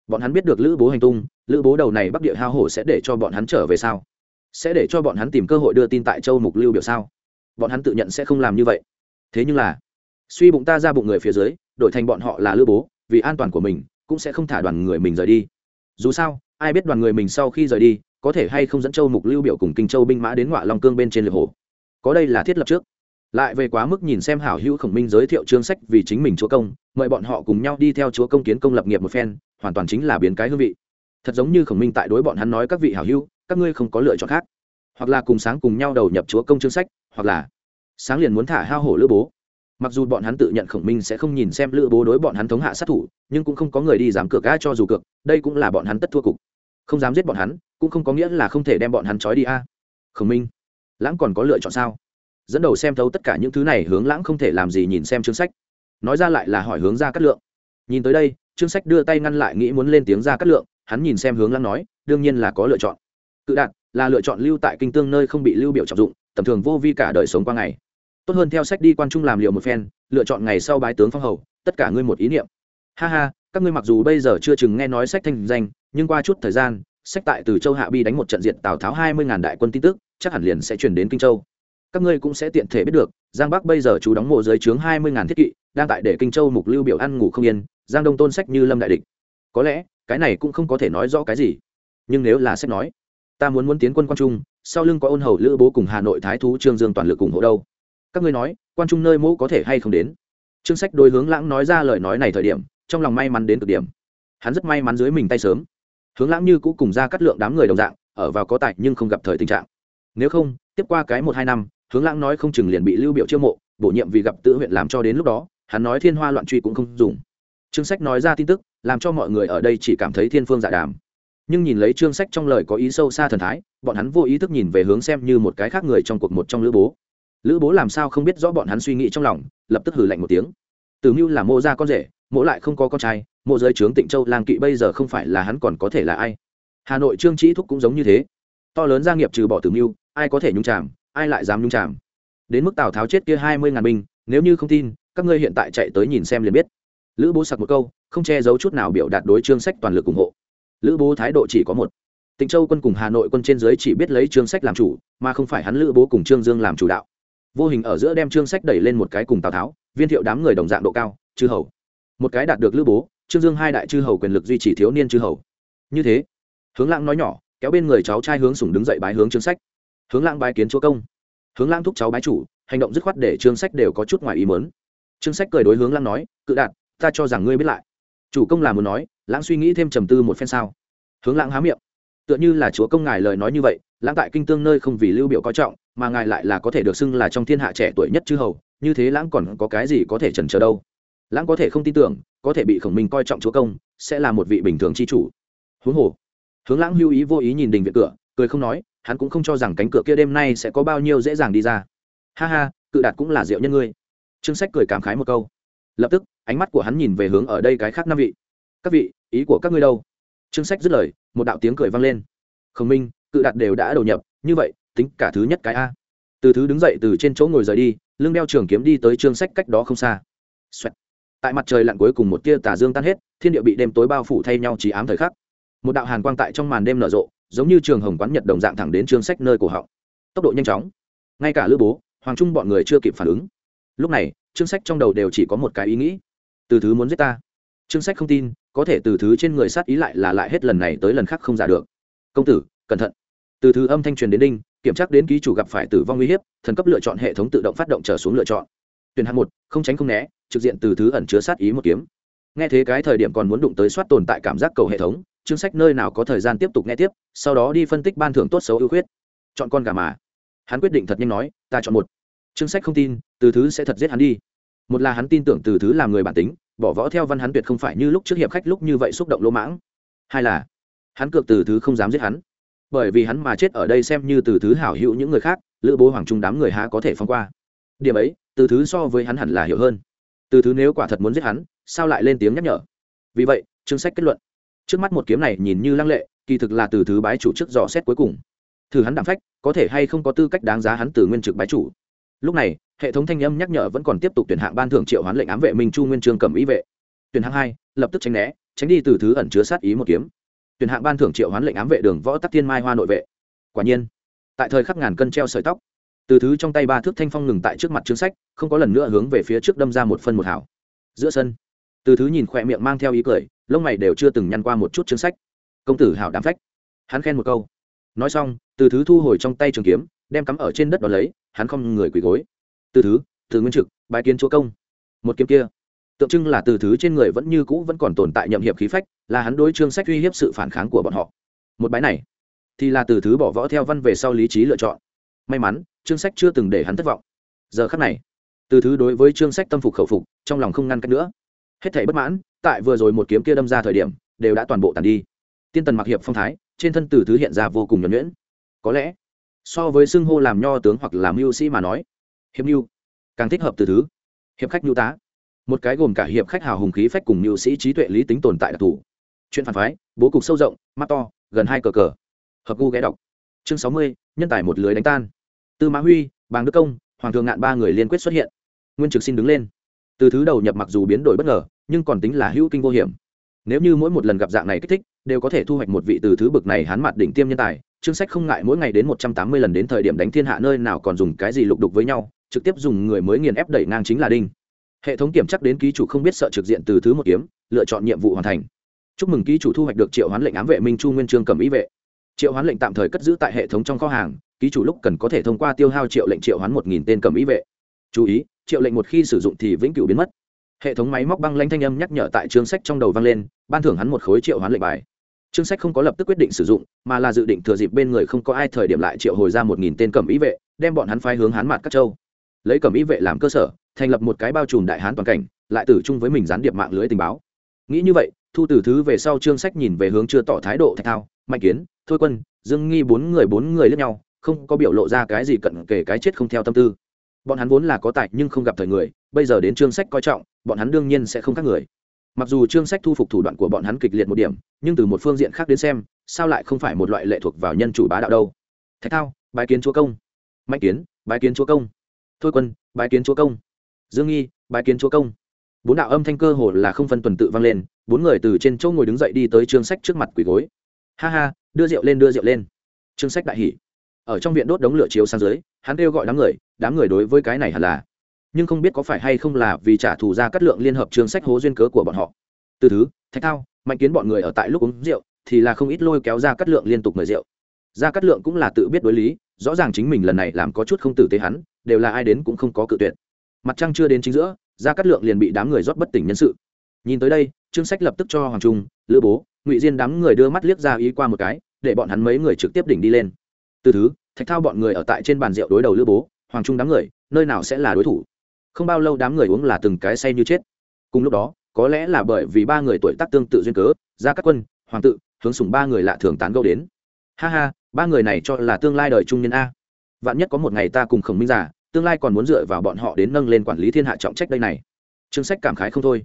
Bọn hắn biết được lữ bố hành tung, lữ bố đầu này bắc địa hao hổ sẽ để cho bọn hắn trở về sao? Sẽ để cho bọn hắn tìm cơ hội đưa tin tại châu mục lưu biểu sao? Bọn hắn tự nhận sẽ không làm như vậy. Thế nhưng là, suy bụng ta ra bụng người phía dưới đổi thành bọn họ là lữ bố, vì an toàn của mình, cũng sẽ không thả đoàn người mình rời đi. Dù sao, ai biết đoàn người mình sau khi rời đi, có thể hay không dẫn châu mục lưu biểu cùng kinh châu binh mã đến ngoại long cương bên trên liệt hồ. Có đây là thiết lập trước. Lại về quá mức nhìn xem hảo hữu khổng minh giới thiệu chương sách vì chính mình chúa công, mời bọn họ cùng nhau đi theo chúa công kiến công lập nghiệp một phen, hoàn toàn chính là biến cái hương vị. Thật giống như khổng minh tại đối bọn hắn nói các vị hảo hữu, các ngươi không có lựa chọn khác. Hoặc là cùng sáng cùng nhau đầu nhập chúa công chương sách, hoặc là sáng liền muốn thả hao hổ lữ bố mặc dù bọn hắn tự nhận khổng minh sẽ không nhìn xem lữ bố đối bọn hắn thống hạ sát thủ, nhưng cũng không có người đi dám cược ga cho dù cược, đây cũng là bọn hắn tất thua cục. Không dám giết bọn hắn, cũng không có nghĩa là không thể đem bọn hắn trói đi a. Khổng minh, lãng còn có lựa chọn sao? Dẫn đầu xem thấu tất cả những thứ này, hướng lãng không thể làm gì nhìn xem chương sách. Nói ra lại là hỏi hướng ra cắt lượng. Nhìn tới đây chương sách đưa tay ngăn lại nghĩ muốn lên tiếng ra cắt lượng, hắn nhìn xem hướng lãng nói, đương nhiên là có lựa chọn. Cự đạt, là lựa chọn lưu tại kinh tương nơi không bị lưu biểu trọng dụng, tầm thường vô vi cả đời sống qua ngày tốt hơn theo sách đi quan trung làm liệu một phen, lựa chọn ngày sau bái tướng phong hầu, tất cả ngươi một ý niệm. Ha ha, các ngươi mặc dù bây giờ chưa chừng nghe nói sách thanh danh, nhưng qua chút thời gian, sách tại từ châu hạ bi đánh một trận diện tào tháo hai mươi ngàn đại quân tin tức, chắc hẳn liền sẽ chuyển đến kinh châu. Các ngươi cũng sẽ tiện thể biết được, giang bắc bây giờ chú đóng mộ dưới trướng hai mươi ngàn thiết kỵ, đang tại để kinh châu mục lưu biểu ăn ngủ không yên, giang đông tôn sách như lâm đại địch. Có lẽ, cái này cũng không có thể nói rõ cái gì. Nhưng nếu là sách nói, ta muốn muốn tiến quân quan trung, sau lưng có ôn hầu lữ bố cùng hà nội thái thú trương dương toàn lực ủng hộ đâu? Các ngươi nói, quan trung nơi mẫu có thể hay không đến? Trương sách đôi hướng lãng nói ra lời nói này thời điểm, trong lòng may mắn đến cực điểm. Hắn rất may mắn dưới mình tay sớm. Hướng lãng như cũ cùng ra cắt lượng đám người đồng dạng, ở vào có tài nhưng không gặp thời tình trạng. Nếu không, tiếp qua cái một hai năm, hướng lãng nói không chừng liền bị lưu biểu chiêu mộ, bổ nhiệm vì gặp tự huyện làm cho đến lúc đó, hắn nói thiên hoa loạn truy cũng không dùng. Trương sách nói ra tin tức, làm cho mọi người ở đây chỉ cảm thấy thiên phương dạ đàm. Nhưng nhìn lấy trương sách trong lời có ý sâu xa thần thái, bọn hắn vô ý thức nhìn về hướng xem như một cái khác người trong cuộc một trong lữ bố lữ bố làm sao không biết rõ bọn hắn suy nghĩ trong lòng, lập tức hử lạnh một tiếng. Tử mưu là mô ra con rể mỗ lại không có con trai, mộ giới trướng tịnh châu lang kỵ bây giờ không phải là hắn còn có thể là ai. Hà nội trương trí thúc cũng giống như thế. To lớn gia nghiệp trừ bỏ tử mưu, ai có thể nhung chàm, ai lại dám nhung chàm. Đến mức tào tháo chết kia hai mươi ngàn binh, nếu như không tin, các ngươi hiện tại chạy tới nhìn xem liền biết. Lữ bố sặc một câu, không che giấu chút nào biểu đạt đối trương sách toàn lực ủng hộ. Lữ bố thái độ chỉ có một. Tịnh châu quân cùng hà nội quân trên dưới chỉ biết lấy trương sách làm chủ, mà không phải hắn lữ bố cùng trương dương làm chủ đạo vô hình ở giữa đem trương sách đẩy lên một cái cùng tào tháo, viên thiệu đám người đồng dạng độ cao, chư hầu. Một cái đạt được lữ bố, trương dương hai đại chư hầu quyền lực duy trì thiếu niên chư hầu. Như thế, hướng lãng nói nhỏ, kéo bên người cháu trai hướng sủng đứng dậy bái hướng trương sách. Hướng lãng bái kiến chúa công. Hướng lãng thúc cháu bái chủ, hành động dứt khoát để trương sách đều có chút ngoài ý mớn trương sách cười đối hướng lãng nói, cự đạt, ta cho rằng ngươi biết lại. Chủ công là muốn nói, lãng suy nghĩ thêm trầm tư một phen sao? Hướng lãng há miệng tựa như là chúa công ngài lời nói như vậy, lãng tại kinh tương nơi không vì lưu biểu coi trọng, mà ngài lại là có thể được xưng là trong thiên hạ trẻ tuổi nhất chư hầu, như thế lãng còn có cái gì có thể chần chờ đâu? Lãng có thể không tin tưởng, có thể bị khổng minh coi trọng chúa công, sẽ là một vị bình thường chi chủ. Huống hồ, hướng lãng hưu ý vô ý nhìn đình viện cửa, cười không nói, hắn cũng không cho rằng cánh cửa kia đêm nay sẽ có bao nhiêu dễ dàng đi ra. Ha ha, cự đạt cũng là diệu nhân ngươi. Trương sách cười cảm khái một câu. Lập tức, ánh mắt của hắn nhìn về hướng ở đây cái khác năm vị. Các vị, ý của các ngươi đâu? Trương sách dứt lời, một đạo tiếng cười vang lên. Khổng minh, cự đạt đều đã đầu nhập, như vậy, tính cả thứ nhất cái a. Từ thứ đứng dậy từ trên chỗ ngồi rời đi, lưng đeo trường kiếm đi tới trương sách cách đó không xa、Xoẹt. Tại mặt trời lặn cuối cùng một tia tà dương tan hết, thiên địa bị đêm tối bao phủ thay nhau chỉ ám thời khắc. Một đạo hàn quang tại trong màn đêm nở rộ, giống như trường hồng quán nhật đồng dạng thẳng đến trương sách nơi cổ họng. Tốc độ nhanh chóng. Ngay cả lữ bố, hoàng trung bọn người chưa kịp phản ứng. Lúc này, trương sách trong đầu đều chỉ có một cái ý nghĩ. Từ thứ muốn giết ta. Trương sách không tin có thể từ thứ trên người sát ý lại là lại hết lần này tới lần khác không giả được. Công tử, cẩn thận. Từ thứ âm thanh truyền đến đinh, kiểm tra đến ký chủ gặp phải tử vong uy hiếp, thần cấp lựa chọn hệ thống tự động phát động trở xuống lựa chọn. Tuyển hạng một, không tránh không né, trực diện từ thứ ẩn chứa sát ý một kiếm. Nghe thế cái thời điểm còn muốn đụng tới soát tồn tại cảm giác cầu hệ thống, chương sách nơi nào có thời gian tiếp tục nghe tiếp, sau đó đi phân tích ban thưởng tốt xấu ưu khuyết. Chọn con gà mà. Hắn quyết định thật nhanh nói, ta chọn một. Chương sách không tin, từ thứ sẽ thật giết hắn đi. Một là hắn tin tưởng từ thứ làm người bản tính bỏ võ theo văn hắn tuyệt không phải như lúc trước hiệp khách lúc như vậy xúc động lỗ mãng. Hai là, hắn cược từ thứ không dám giết hắn. Bởi vì hắn mà chết ở đây xem như từ thứ hảo hữu những người khác, lữ bố hoàng trung đám người há có thể phong qua. Điểm ấy, từ thứ so với hắn hẳn là hiểu hơn. Từ thứ nếu quả thật muốn giết hắn, sao lại lên tiếng nhắc nhở? Vì vậy, chương sách kết luận. Trước mắt một kiếm này nhìn như lăng lệ, kỳ thực là từ thứ bái chủ trước dò xét cuối cùng. Thử hắn đảm phách, có thể hay không có tư cách đáng giá hắn từ nguyên trực bái chủ. Lúc này hệ thống thanh âm nhắc nhở vẫn còn tiếp tục tuyển hạng ban thưởng triệu hoán lệnh ám vệ minh chu nguyên trương cầm ý vệ. Tuyển hạng hai, lập tức tránh né, tránh đi từ thứ ẩn chứa sát ý một kiếm. Tuyển hạng ban thưởng triệu hoán lệnh ám vệ đường võ tắc thiên mai hoa nội vệ. Quả nhiên, tại thời khắc ngàn cân treo sợi tóc, từ thứ trong tay ba thước thanh phong ngừng tại trước mặt chương sách, không có lần nữa hướng về phía trước đâm ra một phân một hảo. Giữa sân, từ thứ nhìn khỏe miệng mang theo ý cười, lông mày đều chưa từng nhăn qua một chút chương sách. Công tử hảo đám phách. Hắn khen một câu. Nói xong, từ thứ thu hồi trong tay trường kiếm, đem cắm ở trên đất đó lấy, hắn không người quỳ gối từ thứ, từ nguyên trực bài kiến chúa công. Một kiếm kia, tượng trưng là từ thứ trên người vẫn như cũ vẫn còn tồn tại nhậm hiệp khí phách, là hắn đối chương sách uy hiếp sự phản kháng của bọn họ. Một bái này, thì là từ thứ bỏ võ theo văn về sau lý trí lựa chọn. May mắn chương sách chưa từng để hắn thất vọng. Giờ khắc này, từ thứ đối với chương sách tâm phục khẩu phục, trong lòng không ngăn cách nữa. Hết thảy bất mãn, tại vừa rồi một kiếm kia đâm ra thời điểm, đều đã toàn bộ tàn đi. Tiên tần mặc hiệp phong thái, trên thân từ thứ hiện ra vô cùng nhuẩn nhuyễn. Có lẽ, so với xưng hô làm nho tướng hoặc làm mưu sĩ mà nói hiệp mưu càng thích hợp từ thứ. Hiệp khách mưu tá. Một cái gồm cả hiệp khách hào hùng khí phách cùng mưu sĩ trí tuệ lý tính tồn tại đặc thù. Chuyện phản phái, bố cục sâu rộng, mắt to, gần hai cờ cờ. Hợp gu ghé đọc. Chương sáu mươi, nhân tài một lưới đánh tan. Tư mã huy, bàng đức công, hoàng thượng ngạn ba người liên quyết xuất hiện. Nguyên trực xin đứng lên. Từ thứ đầu nhập mặc dù biến đổi bất ngờ, nhưng còn tính là hữu kinh vô hiểm. Nếu như mỗi một lần gặp dạng này kích thích, đều có thể thu hoạch một vị từ thứ bực này hán mặt đỉnh tiêm nhân tài. Chương sách không ngại mỗi ngày đến một trăm tám mươi lần đến thời điểm đánh thiên hạ nơi nào còn dùng cái gì lục đục với nhau trực tiếp dùng người mới nghiền ép đẩy ngang chính là đinh. Hệ thống kiểm chắc đến ký chủ không biết sợ trực diện từ thứ một kiếm, lựa chọn nhiệm vụ hoàn thành. Chúc mừng ký chủ thu hoạch được triệu hoán lệnh ám vệ minh chu nguyên trương cầm ý vệ. Triệu hoán lệnh tạm thời cất giữ tại hệ thống trong kho hàng, ký chủ lúc cần có thể thông qua tiêu hao triệu lệnh triệu hoán một nghìn tên cầm ý vệ. Chú ý, triệu lệnh một khi sử dụng thì vĩnh cửu biến mất. Hệ thống máy móc băng lanh thanh âm nhắc nhở tại chương sách trong đầu vang lên, ban thưởng hắn một khối triệu hoán lệnh bài. Chương sách không có lập tức quyết định sử dụng, mà là dự định thừa dịp bên người không có ai thời điểm lại triệu hồi ra một nghìn tên cầm ý vệ, đem bọn hắn phái hướng hắn mặt các châu lấy cẩm ý vệ làm cơ sở, thành lập một cái bao trùm đại hán toàn cảnh, lại tử chung với mình gián điệp mạng lưới tình báo. Nghĩ như vậy, thu từ thứ về sau chương sách nhìn về hướng chưa tỏ thái độ thạch thao, mạnh kiến, thôi quân, dương nghi bốn người bốn người lẫn nhau, không có biểu lộ ra cái gì cận kể cái chết không theo tâm tư. Bọn hắn vốn là có tài nhưng không gặp thời người, bây giờ đến chương sách coi trọng, bọn hắn đương nhiên sẽ không khác người. Mặc dù chương sách thu phục thủ đoạn của bọn hắn kịch liệt một điểm, nhưng từ một phương diện khác đến xem, sao lại không phải một loại lệ thuộc vào nhân chủ bá đạo đâu? Thạch thao, bái kiến chúa công. Mạnh kiến, bái kiến chúa công thôi quân, bái kiến chúa công. Dương nghi, bái kiến chúa công. Bốn đạo âm thanh cơ hồ là không phân tuần tự vang lên, bốn người từ trên chỗ ngồi đứng dậy đi tới chương sách trước mặt quỷ gối. Ha ha, đưa rượu lên, đưa rượu lên. Chương sách đại hỉ. Ở trong viện đốt đống lửa chiếu sang dưới, hắn kêu gọi đám người đám người đối với cái này hẳn là. Nhưng không biết có phải hay không là vì trả thù ra cắt lượng liên hợp chương sách hố duyên cớ của bọn họ. Từ thứ, thạch thao, mạnh kiến bọn người ở tại lúc uống rượu, thì là không ít lôi kéo ra cắt lượng liên tục mời rượu. Gia Cát lượng cũng là tự biết đối lý, rõ ràng chính mình lần này làm có chút không tử tế hắn, đều là ai đến cũng không có cự tuyệt. Mặt trăng chưa đến chính giữa, Gia Cát lượng liền bị đám người rót bất tỉnh nhân sự. Nhìn tới đây, trương sách lập tức cho hoàng trung, lữ bố, ngụy diên đám người đưa mắt liếc ra ý qua một cái, để bọn hắn mấy người trực tiếp đỉnh đi lên. Từ thứ, thạch thao bọn người ở tại trên bàn rượu đối đầu lữ bố, hoàng trung đám người, nơi nào sẽ là đối thủ? Không bao lâu đám người uống là từng cái say như chết. Cùng lúc đó, có lẽ là bởi vì ba người tuổi tác tương tự duyên cớ ra các quân, hoàng tự, hướng sùng ba người lạ thường tán gẫu đến ha ha, ba người này cho là tương lai đời trung niên a. Vạn nhất có một ngày ta cùng khổng minh giả tương lai còn muốn dựa vào bọn họ đến nâng lên quản lý thiên hạ trọng trách đây này. Chương sách cảm khái không thôi.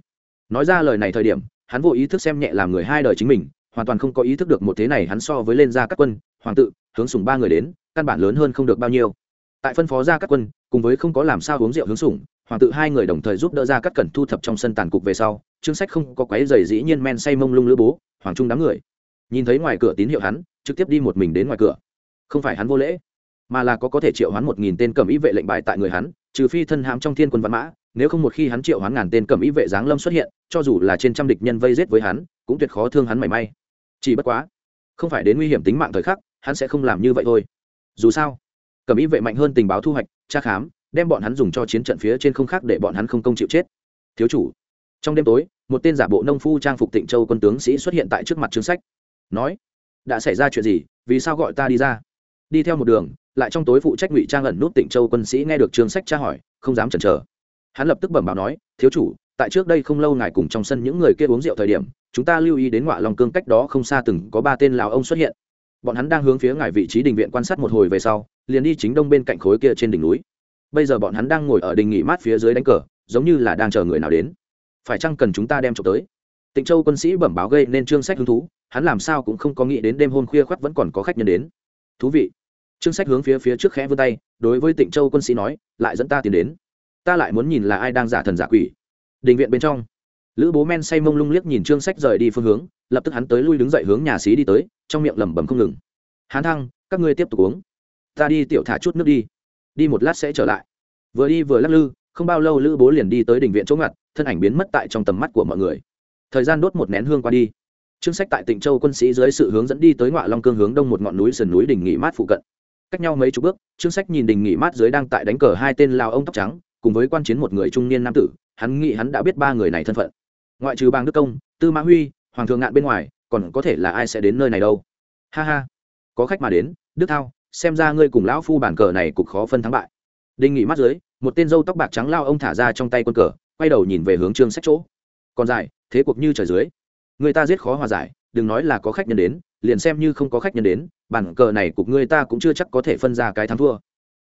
Nói ra lời này thời điểm, hắn vô ý thức xem nhẹ làm người hai đời chính mình, hoàn toàn không có ý thức được một thế này hắn so với lên ra các quân, hoàng tự, hướng sùng ba người đến, căn bản lớn hơn không được bao nhiêu. Tại phân phó ra các quân, cùng với không có làm sao uống rượu hướng sủng, hoàng tự hai người đồng thời giúp đỡ ra các cẩn thu thập trong sân tàn cục về sau chương sách không có quái dày dĩ nhiên men say mông lung lữ bố, hoàng trung đám người nhìn thấy ngoài cửa tín hiệu hắn, trực tiếp đi một mình đến ngoài cửa. Không phải hắn vô lễ, mà là có có thể triệu hoán một nghìn tên cầm ý vệ lệnh bài tại người hắn, trừ phi thân hãm trong thiên quân văn mã, nếu không một khi hắn triệu hoán ngàn tên cầm ý vệ giáng lâm xuất hiện, cho dù là trên trăm địch nhân vây giết với hắn, cũng tuyệt khó thương hắn mảy may. Chỉ bất quá, không phải đến nguy hiểm tính mạng thời khắc, hắn sẽ không làm như vậy thôi. Dù sao cầm ý vệ mạnh hơn tình báo thu hoạch, tra khám, đem bọn hắn dùng cho chiến trận phía trên không khác để bọn hắn không công chịu chết. Thiếu chủ, trong đêm tối, một tên giả bộ nông phu trang phục tịnh châu quân tướng sĩ xuất hiện tại trước mặt chương sách nói, đã xảy ra chuyện gì? Vì sao gọi ta đi ra? Đi theo một đường, lại trong tối phụ trách ngụy trang ẩn nút tịnh châu quân sĩ nghe được trường sách tra hỏi, không dám chần chờ. Hắn lập tức bẩm báo nói, thiếu chủ, tại trước đây không lâu ngài cùng trong sân những người kia uống rượu thời điểm, chúng ta lưu ý đến ngoại lòng cương cách đó không xa từng có ba tên lào ông xuất hiện. Bọn hắn đang hướng phía ngài vị trí đình viện quan sát một hồi về sau, liền đi chính đông bên cạnh khối kia trên đỉnh núi. Bây giờ bọn hắn đang ngồi ở đình nghỉ mát phía dưới đánh cờ, giống như là đang chờ người nào đến. Phải chăng cần chúng ta đem trộm tới? Tịnh châu quân sĩ bẩm báo gây nên trương sách hứng thú hắn làm sao cũng không có nghĩ đến đêm hôm khuya khoắt vẫn còn có khách nhân đến. Thú vị. Trương sách hướng phía phía trước khẽ vươn tay, đối với tịnh châu quân sĩ nói, lại dẫn ta tiến đến. Ta lại muốn nhìn là ai đang giả thần giả quỷ. Đình viện bên trong, lữ bố men say mông lung liếc nhìn trương sách rời đi phương hướng, lập tức hắn tới lui đứng dậy hướng nhà xí đi tới, trong miệng lẩm bẩm không ngừng. Hán thăng, các ngươi tiếp tục uống. Ta đi tiểu thả chút nước đi. Đi một lát sẽ trở lại. Vừa đi vừa lắc lư, không bao lâu lữ bố liền đi tới đình viện chỗ ngặt, thân ảnh biến mất tại trong tầm mắt của mọi người. Thời gian đốt một nén hương qua đi trương sách tại tịnh châu quân sĩ dưới sự hướng dẫn đi tới ngoại long cương hướng đông một ngọn núi sườn núi đỉnh nghỉ mát phụ cận. Cách nhau mấy chục bước, trương sách nhìn đỉnh nghỉ mát dưới đang tại đánh cờ hai tên lao ông tóc trắng, cùng với quan chiến một người trung niên nam tử, hắn nghĩ hắn đã biết ba người này thân phận. Ngoại trừ bang đức công, tư mã huy, hoàng thượng ngạn bên ngoài, còn có thể là ai sẽ đến nơi này đâu? Ha ha, có khách mà đến, đức thao, xem ra ngươi cùng lão phu bản cờ này cục khó phân thắng bại. Đinh nghỉ mắt dưới, một tên dâu tóc bạc trắng lao ông thả ra trong tay quân cờ, quay đầu nhìn về hướng trương sách chỗ. Còn dài, thế cuộc như trời dưới người ta giết khó hòa giải, đừng nói là có khách nhân đến, liền xem như không có khách nhân đến, bản cờ này cục người ta cũng chưa chắc có thể phân ra cái thắng thua.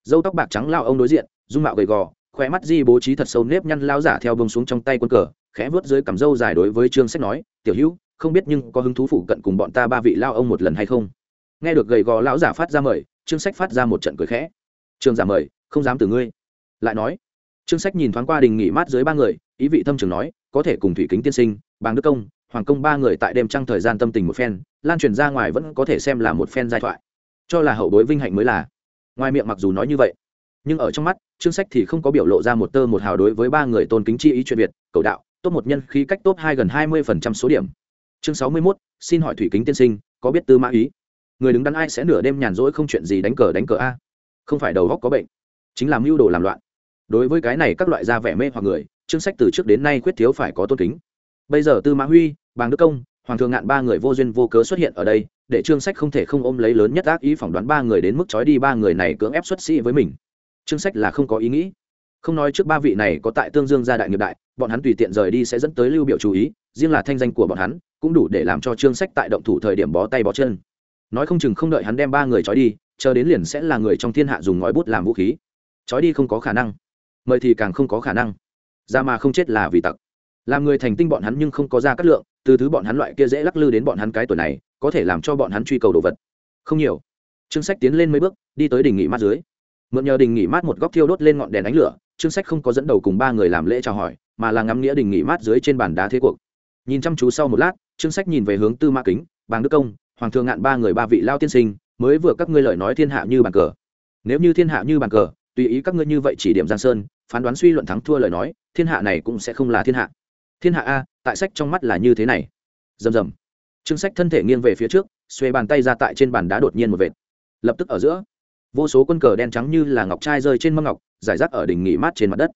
Dâu tóc bạc trắng lao ông đối diện, dung mạo gầy gò, khóe mắt di bố trí thật sâu nếp nhăn lao giả theo bông xuống trong tay quân cờ, khẽ vớt dưới cằm râu dài đối với trương sách nói, tiểu hữu, không biết nhưng có hứng thú phụ cận cùng bọn ta ba vị lao ông một lần hay không? Nghe được gầy gò lão giả phát ra mời, trương sách phát ra một trận cười khẽ. Trương giả mời, không dám từ ngươi. Lại nói, trương sách nhìn thoáng qua đình nghỉ mát dưới ba người, ý vị thâm trường nói, có thể cùng thủy kính tiên sinh, bàng đức công hoàng công ba người tại đêm trăng thời gian tâm tình một phen, lan truyền ra ngoài vẫn có thể xem là một phen giai thoại. Cho là hậu bối vinh hạnh mới là. Ngoài miệng mặc dù nói như vậy, nhưng ở trong mắt, chương sách thì không có biểu lộ ra một tơ một hào đối với ba người tôn kính chi ý chuyện việt, cầu đạo tốt một nhân khí cách tốt hai gần hai mươi phần trăm số điểm. Chương sáu mươi mốt, xin hỏi thủy kính tiên sinh, có biết tư mã ý? Người đứng đắn ai sẽ nửa đêm nhàn rỗi không chuyện gì đánh cờ đánh cờ a? Không phải đầu góc có bệnh, chính là mưu đồ làm loạn. Đối với cái này các loại da vẻ mê hoặc người, chương sách từ trước đến nay quyết thiếu phải có tôn kính bây giờ tư mã huy, bàng đức công, hoàng thượng ngạn ba người vô duyên vô cớ xuất hiện ở đây, để Trương sách không thể không ôm lấy lớn nhất ác ý phỏng đoán ba người đến mức trói đi ba người này cưỡng ép xuất sĩ với mình. Trương sách là không có ý nghĩ. Không nói trước ba vị này có tại tương dương gia đại nghiệp đại, bọn hắn tùy tiện rời đi sẽ dẫn tới lưu biểu chú ý, riêng là thanh danh của bọn hắn, cũng đủ để làm cho Trương sách tại động thủ thời điểm bó tay bó chân. Nói không chừng không đợi hắn đem ba người trói đi, chờ đến liền sẽ là người trong thiên hạ dùng ngói bút làm vũ khí. Trói đi không có khả năng. Mời thì càng không có khả năng. Ra mà không chết là vì tặc làm người thành tinh bọn hắn nhưng không có ra cát lượng, từ thứ bọn hắn loại kia dễ lắc lư đến bọn hắn cái tuổi này, có thể làm cho bọn hắn truy cầu đồ vật. Không nhiều. Chương sách tiến lên mấy bước, đi tới đỉnh nghỉ mát dưới. Mượn nhờ đình nghỉ mát một góc thiêu đốt lên ngọn đèn ánh lửa chương sách không có dẫn đầu cùng ba người làm lễ chào hỏi, mà là ngắm nghĩa đình nghỉ mát dưới trên bàn đá thế cuộc. Nhìn chăm chú sau một lát chương sách nhìn về hướng tư mã kính, bàng đức công, hoàng thượng ngạn ba người ba vị lao tiên sinh, mới vừa các ngươi lời nói thiên hạ như bàn cờ. Nếu như thiên hạ như bàn cờ, tùy ý các ngươi như vậy chỉ điểm giang sơn, phán đoán suy luận thắng thua lời nói, thiên hạ này cũng sẽ không là thiên hạ thiên hạ a, tại sách trong mắt là như thế này. Rầm rầm. Trương sách thân thể nghiêng về phía trước, xuê bàn tay ra tại trên bàn đá đột nhiên một vệt. Lập tức ở giữa, vô số quân cờ đen trắng như là ngọc trai rơi trên mâm ngọc giải rác ở đỉnh nghỉ mát trên mặt đất.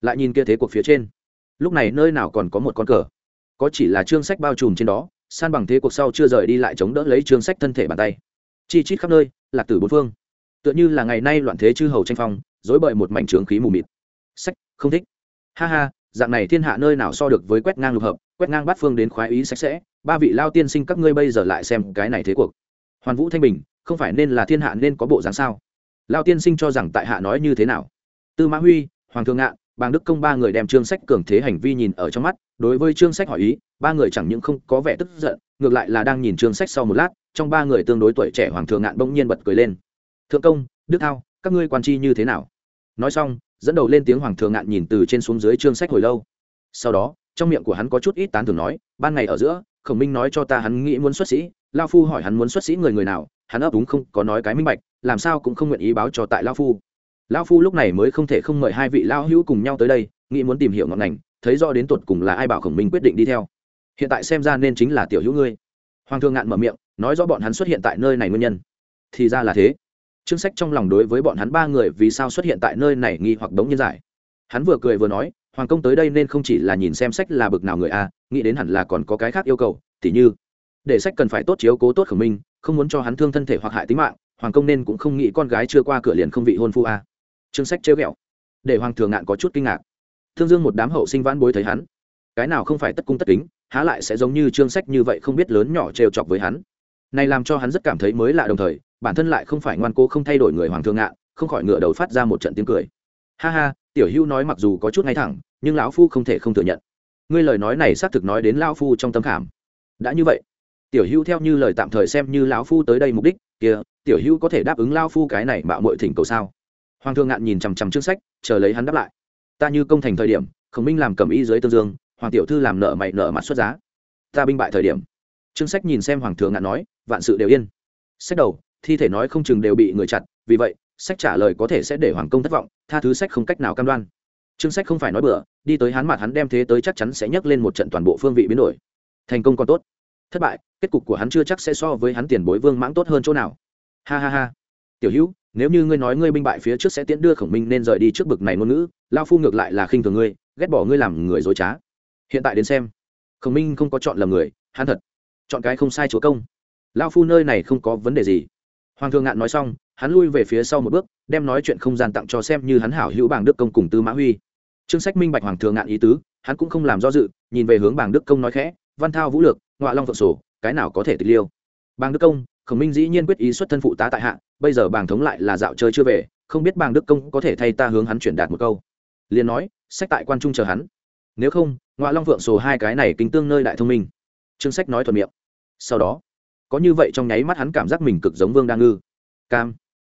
Lại nhìn kia thế cuộc phía trên. Lúc này nơi nào còn có một con cờ? Có chỉ là trương sách bao trùm trên đó, san bằng thế cuộc sau chưa rời đi lại chống đỡ lấy trương sách thân thể bàn tay. Chi chít khắp nơi, lạc tử bốn phương. Tựa như là ngày nay loạn thế chư hầu tranh phong dối bời một mảnh trướng khí mù mịt. Sách, không thích. Ha ha dạng này thiên hạ nơi nào so được với quét ngang lục hợp, quét ngang bát phương đến khoái ý sạch sẽ, ba vị lao tiên sinh các ngươi bây giờ lại xem cái này thế cuộc. Hoàn vũ thanh bình, không phải nên là thiên hạ nên có bộ dáng sao? Lao tiên sinh cho rằng tại hạ nói như thế nào? Tư mã huy, hoàng thượng ngạn, bàng đức công ba người đem trương sách cường thế hành vi nhìn ở trong mắt, đối với trương sách hỏi ý, ba người chẳng những không có vẻ tức giận, ngược lại là đang nhìn trương sách sau một lát, trong ba người tương đối tuổi trẻ hoàng thượng ngạn bỗng nhiên bật cười lên. Thượng công, đức thao, các ngươi quan chi như thế nào? Nói xong dẫn đầu lên tiếng hoàng thượng ngạn nhìn từ trên xuống dưới trương sách hồi lâu. Sau đó, trong miệng của hắn có chút ít tán thường nói, ban ngày ở giữa, khổng minh nói cho ta hắn nghĩ muốn xuất sĩ, lao phu hỏi hắn muốn xuất sĩ người người nào, hắn ấp đúng không có nói cái minh bạch, làm sao cũng không nguyện ý báo cho tại lao phu. Lao phu lúc này mới không thể không mời hai vị lao hữu cùng nhau tới đây, nghĩ muốn tìm hiểu ngọn ngành, thấy rõ đến tột cùng là ai bảo khổng minh quyết định đi theo. Hiện tại xem ra nên chính là tiểu hữu ngươi. Hoàng thương ngạn mở miệng, nói rõ bọn hắn xuất hiện tại nơi này nguyên nhân. Thì ra là thế. Trương sách trong lòng đối với bọn hắn ba người vì sao xuất hiện tại nơi này nghi hoặc đống nhân giải. Hắn vừa cười vừa nói, hoàng công tới đây nên không chỉ là nhìn xem sách là bực nào người a, nghĩ đến hẳn là còn có cái khác yêu cầu, tỉ như, để sách cần phải tốt chiếu cố tốt khổng minh, không muốn cho hắn thương thân thể hoặc hại tính mạng, hoàng công nên cũng không nghĩ con gái chưa qua cửa liền không vị hôn phu a. Trương sách trêu ghẹo, để hoàng thường ngạn có chút kinh ngạc. Thương dương một đám hậu sinh vãn bối thấy hắn, cái nào không phải tất cung tất kính, há lại sẽ giống như Trương sách như vậy không biết lớn nhỏ trêu chọc với hắn. Này làm cho hắn rất cảm thấy mới lạ đồng thời bản thân lại không phải ngoan cố không thay đổi người hoàng thương ngạn không khỏi ngựa đầu phát ra một trận tiếng cười. Ha ha, tiểu hưu nói mặc dù có chút ngay thẳng, nhưng lão phu không thể không thừa nhận. Ngươi lời nói này xác thực nói đến lão phu trong tâm khảm. Đã như vậy, tiểu hưu theo như lời tạm thời xem như lão phu tới đây mục đích, kia, tiểu hưu có thể đáp ứng lão phu cái này mạo muội thỉnh cầu sao? Hoàng thương ngạn nhìn chằm chằm chương sách, chờ lấy hắn đáp lại. Ta như công thành thời điểm, khổng minh làm cầm y dưới tương dương, hoàng tiểu thư làm nợ mày nợ mặt xuất giá. Ta binh bại thời điểm. Chương sách nhìn xem hoàng thượng ngạn nói, vạn sự đều yên. Sách đầu thi thể nói không chừng đều bị người chặt, vì vậy, sách trả lời có thể sẽ để hoàng công thất vọng, tha thứ sách không cách nào cam đoan. Chương sách không phải nói bừa, đi tới hắn mặt hắn đem thế tới chắc chắn sẽ nhấc lên một trận toàn bộ phương vị biến đổi. Thành công còn tốt. Thất bại, kết cục của hắn chưa chắc sẽ so với hắn tiền bối vương mãng tốt hơn chỗ nào. Ha ha ha. Tiểu hữu, nếu như ngươi nói ngươi binh bại phía trước sẽ tiễn đưa khổng minh nên rời đi trước bực này ngôn ngữ, lao phu ngược lại là khinh thường ngươi, ghét bỏ ngươi làm người dối trá. Hiện tại đến xem, khổng minh không có chọn lầm người, hắn thật chọn cái không sai chúa công. Lao phu nơi này không có vấn đề gì hoàng thượng ngạn nói xong, hắn lui về phía sau một bước, đem nói chuyện không gian tặng cho xem như hắn hảo hữu bảng đức công cùng tư mã huy. Trương sách minh bạch hoàng thượng ngạn ý tứ, hắn cũng không làm do dự, nhìn về hướng bảng đức công nói khẽ, văn thao vũ lược ngoại long phượng sổ, cái nào có thể tịch liêu? Bảng đức công, khổng minh dĩ nhiên quyết ý xuất thân phụ tá tại hạ, bây giờ bảng thống lại là dạo chơi chưa về, không biết bảng đức công có thể thay ta hướng hắn chuyển đạt một câu. Liền nói, sách tại quan trung chờ hắn. Nếu không ngoại long phượng sổ hai cái này kính tương nơi đại thông minh. Trương sách nói thuận miệng. Sau đó có như vậy trong nháy mắt hắn cảm giác mình cực giống vương đa ngư. Cam.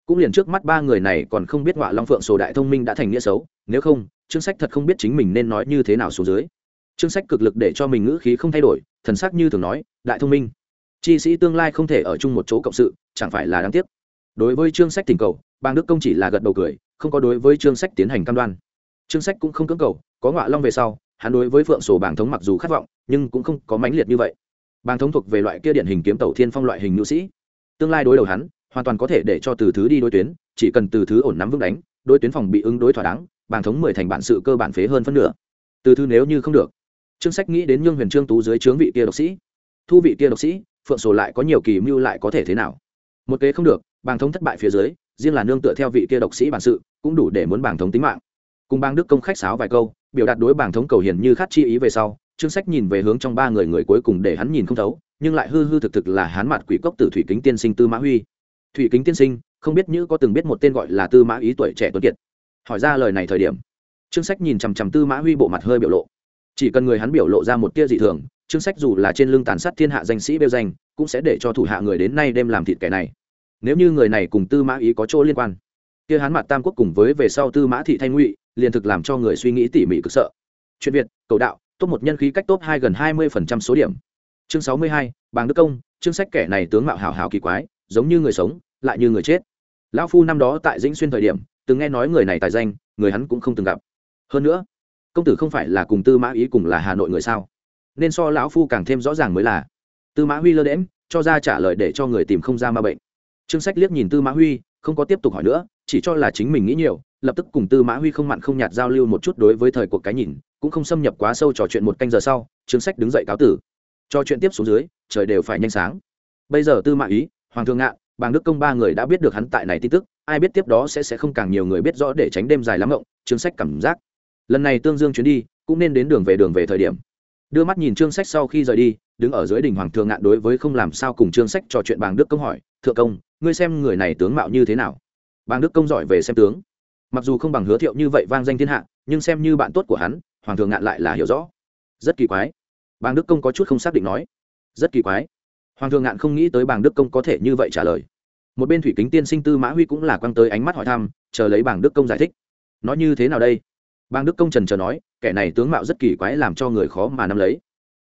Cũng liền trước mắt ba người này còn không biết ngọa long phượng sổ đại thông minh đã thành nghĩa xấu, nếu không chương sách thật không biết chính mình nên nói như thế nào xuống dưới. Chương sách cực lực để cho mình ngữ khí không thay đổi, thần sắc như thường nói, đại thông minh, chi sĩ tương lai không thể ở chung một chỗ cộng sự, chẳng phải là đáng tiếc? Đối với chương sách tình cầu bang đức công chỉ là gật đầu cười, không có đối với chương sách tiến hành cam đoan. Chương sách cũng không cưỡng cầu, có ngọa long về sau, hắn đối với phượng sổ bảng thống mặc dù khát vọng, nhưng cũng không có mãnh liệt như vậy. Bàng thống thuộc về loại kia điển hình kiếm tẩu thiên phong loại hình nữ sĩ. Tương lai đối đầu hắn, hoàn toàn có thể để cho từ thứ đi đối tuyến, chỉ cần từ thứ ổn nắm vững đánh, đối tuyến phòng bị ứng đối thỏa đáng, Bàng thống mười thành bản sự cơ bản phế hơn phân nửa. Từ thứ nếu như không được trương sách nghĩ đến nhương huyền trương tú dưới trướng vị kia độc sĩ. Thu vị kia độc sĩ, phượng sổ lại có nhiều kỳ mưu lại có thể thế nào? Một kế không được, bàng thống thất bại phía dưới, riêng là nương tựa theo vị kia độc sĩ bản sự, cũng đủ để muốn bàng thống tính mạng. Cùng bang đức công khách sáo vài câu, biểu đạt đối bàng thống cầu hiền như khát chi ý về sau trương sách nhìn về hướng trong ba người người cuối cùng để hắn nhìn không thấu, nhưng lại hư hư thực thực là hắn mặt quỷ cốc tử thủy kính tiên sinh tư mã huy. Thủy kính tiên sinh, không biết như có từng biết một tên gọi là tư mã ý tuổi trẻ tuấn kiệt? Hỏi ra lời này thời điểm, trương sách nhìn chằm chằm tư mã huy bộ mặt hơi biểu lộ. Chỉ cần người hắn biểu lộ ra một tia dị thường, trương sách dù là trên lưng tàn sát thiên hạ danh sĩ bêu danh, cũng sẽ để cho thủ hạ người đến nay đem làm thịt kẻ này. Nếu như người này cùng tư mã ý có chỗ liên quan, kia hắn mặt tam quốc cùng với về sau tư mã thị thanh ngụy, liền thực làm cho người suy nghĩ tỉ mỉ cực sợ. Chuyện việt, cầu đạo top một nhân khí cách top hai gần hai mươi phần trăm số điểm. Chương sáu mươi hai, bàng đức công, chương sách kẻ này tướng mạo hảo hảo kỳ quái, giống như người sống, lại như người chết. Lão phu năm đó tại dĩnh xuyên thời điểm, từng nghe nói người này tài danh, người hắn cũng không từng gặp. Hơn nữa, công tử không phải là cùng tư mã ý cùng là hà nội người sao? Nên so lão phu càng thêm rõ ràng mới là. Tư mã huy lơ đễm cho ra trả lời để cho người tìm không ra ma bệnh. Trương sách liếc nhìn tư mã huy, không có tiếp tục hỏi nữa, chỉ cho là chính mình nghĩ nhiều, lập tức cùng tư mã huy không mặn không nhạt giao lưu một chút đối với thời cuộc cái nhìn cũng không xâm nhập quá sâu trò chuyện một canh giờ sau, trương sách đứng dậy cáo tử. Cho chuyện tiếp xuống dưới, trời đều phải nhanh sáng. Bây giờ tư mã ý, hoàng thương ngạn, bàng đức công ba người đã biết được hắn tại này tin tức, ai biết tiếp đó sẽ sẽ không càng nhiều người biết rõ để tránh đêm dài lắm ngộng trương sách cảm giác. Lần này tương dương chuyến đi, cũng nên đến đường về đường về thời điểm. Đưa mắt nhìn trương sách sau khi rời đi, đứng ở dưới đỉnh hoàng thượng ngạn đối với không làm sao cùng trương sách trò chuyện bàng đức công hỏi, thượng công, ngươi xem người này tướng mạo như thế nào? Bàng đức công giỏi về xem tướng. Mặc dù không bằng hứa thiệu như vậy vang danh thiên hạ, nhưng xem như bạn tốt của hắn hoàng thượng ngạn lại là hiểu rõ. Rất kỳ quái. Bàng đức công có chút không xác định nói. Rất kỳ quái. Hoàng thượng ngạn không nghĩ tới bàng đức công có thể như vậy trả lời. Một bên thủy kính tiên sinh tư mã huy cũng là quăng tới ánh mắt hỏi thăm, chờ lấy bàng đức công giải thích. Nói như thế nào đây? Bàng đức công trần chờ nói, kẻ này tướng mạo rất kỳ quái làm cho người khó mà nắm lấy.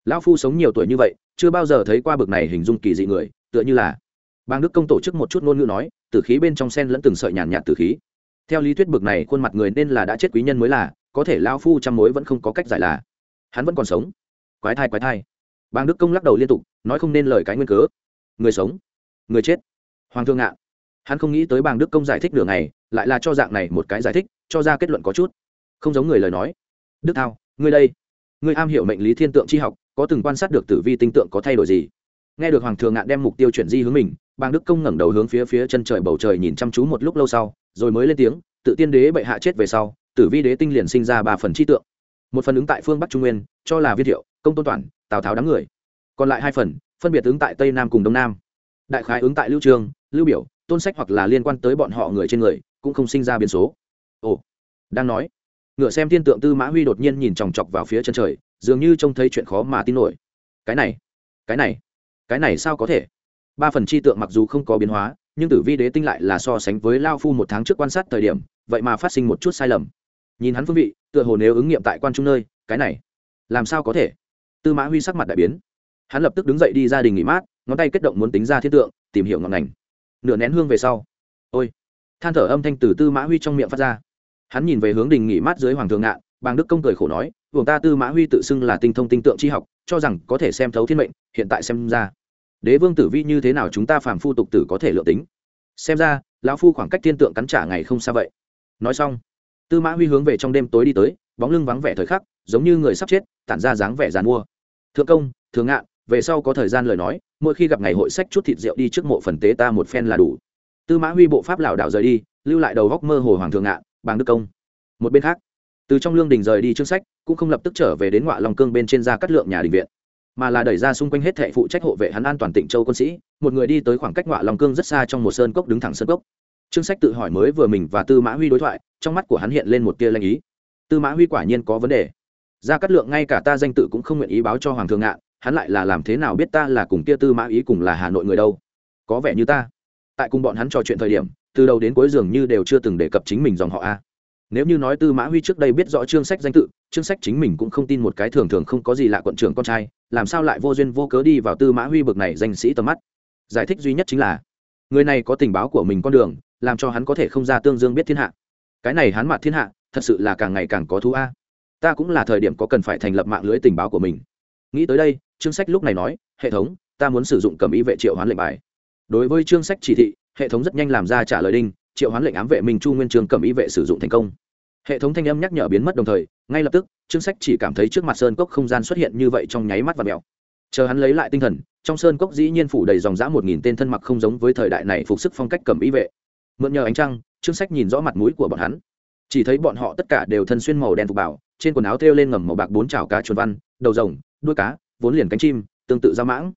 Lão phu sống nhiều tuổi như vậy, chưa bao giờ thấy qua bực này hình dung kỳ dị người, tựa như là. Bàng đức công tổ chức một chút ngôn ngữ nói, tử khí bên trong sen lẫn từng sợi nhàn nhạt tử khí. Theo lý thuyết bực này khuôn mặt người nên là đã chết quý nhân mới là có thể lao phu trăm mối vẫn không có cách giải là, hắn vẫn còn sống. Quái thai quái thai. Bàng đức công lắc đầu liên tục, nói không nên lời cái nguyên cớ. Người sống, người chết. Hoàng thương ngạn hắn không nghĩ tới bàng đức công giải thích đường này lại là cho dạng này một cái giải thích, cho ra kết luận có chút. Không giống người lời nói. Đức thao, ngươi đây. Ngươi am hiểu mệnh lý thiên tượng tri học, có từng quan sát được tử vi tinh tượng có thay đổi gì? Nghe được hoàng thường ngạn đem mục tiêu chuyển di hướng mình, bàng đức công ngẩng đầu hướng phía phía chân trời bầu trời nhìn chăm chú một lúc lâu sau, rồi mới lên tiếng, tự tiên đế bệ hạ chết về sau tử vi đế tinh liền sinh ra ba phần chi tượng. Một phần ứng tại phương bắc trung nguyên, cho là viên thiệu công tôn toàn tào tháo đám người. Còn lại hai phần, phân biệt ứng tại tây nam cùng đông nam. Đại khái ứng tại lưu trường, lưu biểu, tôn sách hoặc là liên quan tới bọn họ người trên người, cũng không sinh ra biến số. Ồ, đang nói. Ngựa xem thiên tượng tư mã huy đột nhiên nhìn chòng chọc vào phía chân trời, dường như trông thấy chuyện khó mà tin nổi. Cái này cái này cái này sao có thể? Ba phần chi tượng mặc dù không có biến hóa, nhưng tử vi đế tinh lại là so sánh với lao phu một tháng trước quan sát thời điểm, vậy mà phát sinh một chút sai lầm nhìn hắn phương vị, tựa hồ nếu ứng nghiệm tại quan trung nơi, cái này, làm sao có thể? Tư mã huy sắc mặt đại biến. Hắn lập tức đứng dậy đi gia đình nghỉ mát, ngón tay kết động muốn tính ra thiên tượng, tìm hiểu ngọn ngành. Nửa nén hương về sau. Ôi! Than thở âm thanh từ tư mã huy trong miệng phát ra. Hắn nhìn về hướng đình nghỉ mát dưới hoàng thượng ngạn, bàng đức công cười khổ nói vùng ta tư mã huy tự xưng là tinh thông tinh tượng tri học, cho rằng có thể xem thấu thiên mệnh, hiện tại xem ra, đế vương tử vi như thế nào chúng ta phàm phu tục tử có thể lựa tính. Xem ra, lão phu khoảng cách thiên tượng cắn trả ngày không xa vậy. Nói xong tư mã huy hướng về trong đêm tối đi tới, bóng lưng vắng vẻ thời khắc, giống như người sắp chết, tản ra dáng vẻ dàn mua. Thượng công thường ngạn, về sau có thời gian lời nói, mỗi khi gặp ngày hội sách chút thịt rượu đi trước mộ phần tế ta một phen là đủ. Tư mã huy bộ pháp lảo đảo rời đi, lưu lại đầu góc mơ hồ hoàng thượng ngạn, bàng đức công. Một bên khác, từ trong lương đình rời đi chương sách, cũng không lập tức trở về đến ngoại lòng cương bên trên ra cắt lượng nhà đình viện, mà là đẩy ra xung quanh hết thệ phụ trách hộ vệ hắn an toàn tỉnh châu quân sĩ, một người đi tới khoảng cách ngoại lòng cương rất xa trong một sơn cốc đứng thẳng sơn cốc. Trương sách tự hỏi mới vừa mình và tư mã huy đối thoại, trong mắt của hắn hiện lên một tia lanh ý. Tư mã huy quả nhiên có vấn đề. Ra cắt lượng ngay cả ta danh tự cũng không nguyện ý báo cho hoàng thượng ngạn, hắn lại là làm thế nào biết ta là cùng tia tư mã ý cùng là hà nội người đâu? Có vẻ như ta, tại cùng bọn hắn trò chuyện thời điểm, từ đầu đến cuối dường như đều chưa từng đề cập chính mình dòng họ a. Nếu như nói tư mã huy trước đây biết rõ chương sách danh tự chương sách chính mình cũng không tin một cái thường thường không có gì lạ quận trưởng con trai, làm sao lại vô duyên vô cớ đi vào tư mã huy bực này danh sĩ tầm mắt? Giải thích duy nhất chính là, người này có tình báo của mình con đường làm cho hắn có thể không ra tương dương biết thiên hạ. Cái này hắn mặt thiên hạ, thật sự là càng ngày càng có thú a. Ta cũng là thời điểm có cần phải thành lập mạng lưới tình báo của mình. Nghĩ tới đây chương sách lúc này nói, hệ thống, ta muốn sử dụng cầm ý vệ triệu hoán lệnh bài. Đối với chương sách chỉ thị, hệ thống rất nhanh làm ra trả lời đinh, triệu hoán lệnh ám vệ minh chu nguyên trường cầm ý vệ sử dụng thành công. Hệ thống thanh âm nhắc nhở biến mất đồng thời, ngay lập tức chương sách chỉ cảm thấy trước mặt sơn cốc không gian xuất hiện như vậy trong nháy mắt và mèo. Chờ hắn lấy lại tinh thần, trong sơn cốc dĩ nhiên phủ đầy dòng dã một nghìn tên thân mặc không giống với thời đại này phục sức phong cách cầm ý vệ mượn nhờ ánh trăng chương sách nhìn rõ mặt mũi của bọn hắn. Chỉ thấy bọn họ tất cả đều thân xuyên màu đen phục bảo, trên quần áo thêu lên ngầm màu bạc bốn chảo cá chuồn văn, đầu rồng, đuôi cá, vốn liền cánh chim, tương tự ra mãng.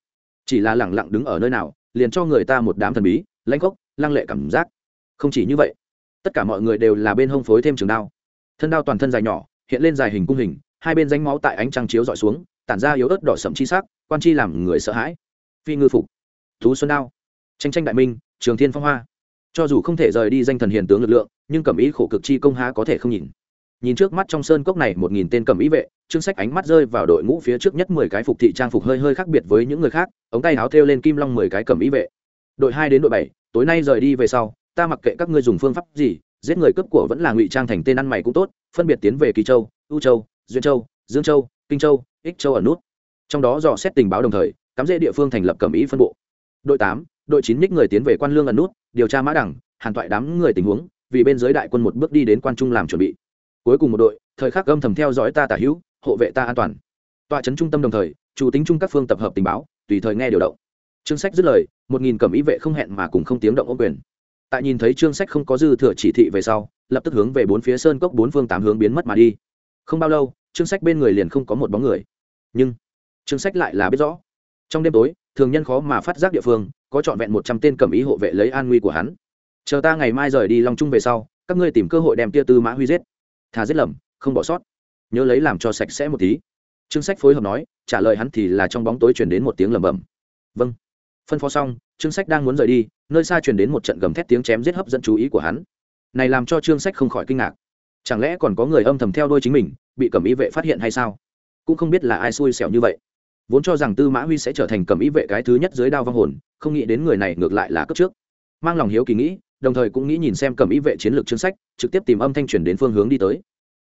Chỉ là lẳng lặng đứng ở nơi nào, liền cho người ta một đám thần bí lanh gốc, lăng lệ cảm giác. Không chỉ như vậy, tất cả mọi người đều là bên hông phối thêm trường đao. Thân đao toàn thân dài nhỏ, hiện lên dài hình cung hình, hai bên danh máu tại ánh trăng chiếu dọi xuống, tản ra yếu ớt đỏ sậm chi sắc, quan chi làm người sợ hãi. Phi ngư phục, thú xuân đao, tranh tranh đại minh, trường thiên phong hoa cho dù không thể rời đi danh thần hiền tướng lực lượng, nhưng cẩm ý khổ cực chi công há có thể không nhìn. Nhìn trước mắt trong sơn cốc này một nghìn tên cẩm ý vệ chương sách ánh mắt rơi vào đội ngũ phía trước nhất mười cái phục thị trang phục hơi hơi khác biệt với những người khác, ống tay áo thêu lên kim long mười cái cẩm ý vệ. Đội hai đến đội bảy, tối nay rời đi về sau, ta mặc kệ các ngươi dùng phương pháp gì, giết người cướp của vẫn là ngụy trang thành tên ăn mày cũng tốt, phân biệt tiến về kỳ châu, ưu châu, duyên châu, dương châu, kinh châu, ích châu ở nút. Trong đó dò xét tình báo đồng thời, cắm rễ địa phương thành lập cẩm ý phân bộ. Đội tám, đội chín ních người tiến về quan lương ẩn nút điều tra mã đẳng, hàn toại đám người tình huống, vì bên giới đại quân một bước đi đến quan trung làm chuẩn bị. Cuối cùng một đội, thời khắc gâm thầm theo dõi ta tả hữu, hộ vệ ta an toàn. Tọa trấn trung tâm đồng thời, chủ tính chung các phương tập hợp tình báo, tùy thời nghe điều động. Trương sách dứt lời, một nghìn cẩm ý vệ không hẹn mà cùng không tiếng động ô quyền. Tại nhìn thấy trương sách không có dư thừa chỉ thị về sau, lập tức hướng về bốn phía sơn cốc bốn phương tám hướng biến mất mà đi. Không bao lâu trương sách bên người liền không có một bóng người. Nhưng trương sách lại là biết rõ. Trong đêm tối thường nhân khó mà phát giác địa phương, có trọn vẹn một trăm tên cẩm ý hộ vệ lấy an nguy của hắn. Chờ ta ngày mai rời đi long trung về sau, các ngươi tìm cơ hội đem tia tư mã huy giết. Thà giết lầm, không bỏ sót. Nhớ lấy làm cho sạch sẽ một tí. Trương sách phối hợp nói, trả lời hắn thì là trong bóng tối chuyển đến một tiếng lầm bầm vâng. Phân phó xong, trương sách đang muốn rời đi, nơi xa chuyển đến một trận gầm thét tiếng chém giết hấp dẫn chú ý của hắn. Này làm cho trương sách không khỏi kinh ngạc. Chẳng lẽ còn có người âm thầm theo đôi chính mình, bị cẩm ý vệ phát hiện hay sao? Cũng không biết là ai xui xẻo như vậy vốn cho rằng tư mã huy sẽ trở thành cẩm ý vệ cái thứ nhất dưới đao vong hồn, không nghĩ đến người này ngược lại là cấp trước. Mang lòng hiếu kỳ nghĩ, đồng thời cũng nghĩ nhìn xem cẩm ý vệ chiến lược chương sách, trực tiếp tìm âm thanh truyền đến phương hướng đi tới.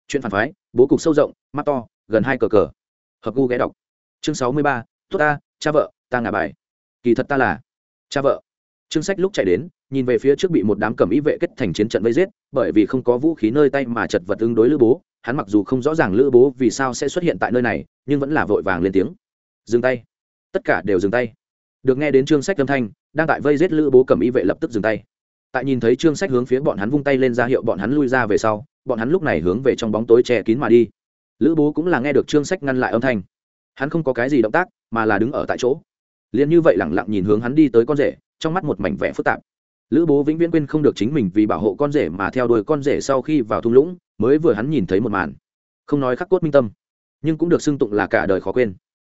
Chuyện phản phái, bố cục sâu rộng, mắt to, gần hai cờ cờ. Hợp gu ghé đọc. Chương sáu mươi ba, tốt ta, cha vợ, ta ngả bài. Kỳ thật ta là cha vợ. Chương sách lúc chạy đến, nhìn về phía trước bị một đám cầm ý vệ kết thành chiến trận vây giết, bởi vì không có vũ khí nơi tay mà chật vật ứng đối lữ bố, hắn mặc dù không rõ ràng lữ bố vì sao sẽ xuất hiện tại nơi này, nhưng vẫn là vội vàng lên tiếng dừng tay. Tất cả đều dừng tay. Được nghe đến trương sách âm thanh, đang tại vây giết lữ bố cầm ý vệ lập tức dừng tay. Tại nhìn thấy trương sách hướng phía bọn hắn vung tay lên ra hiệu bọn hắn lui ra về sau, bọn hắn lúc này hướng về trong bóng tối che kín mà đi. Lữ bố cũng là nghe được trương sách ngăn lại âm thanh. Hắn không có cái gì động tác, mà là đứng ở tại chỗ. Liền như vậy lẳng lặng nhìn hướng hắn đi tới con rể, trong mắt một mảnh vẻ phức tạp. Lữ bố vĩnh viễn quên không được chính mình vì bảo hộ con rể mà theo đuổi con rể sau khi vào thung lũng, mới vừa hắn nhìn thấy một màn. Không nói khắc cốt minh tâm, nhưng cũng được xưng tụng là cả đời khó quên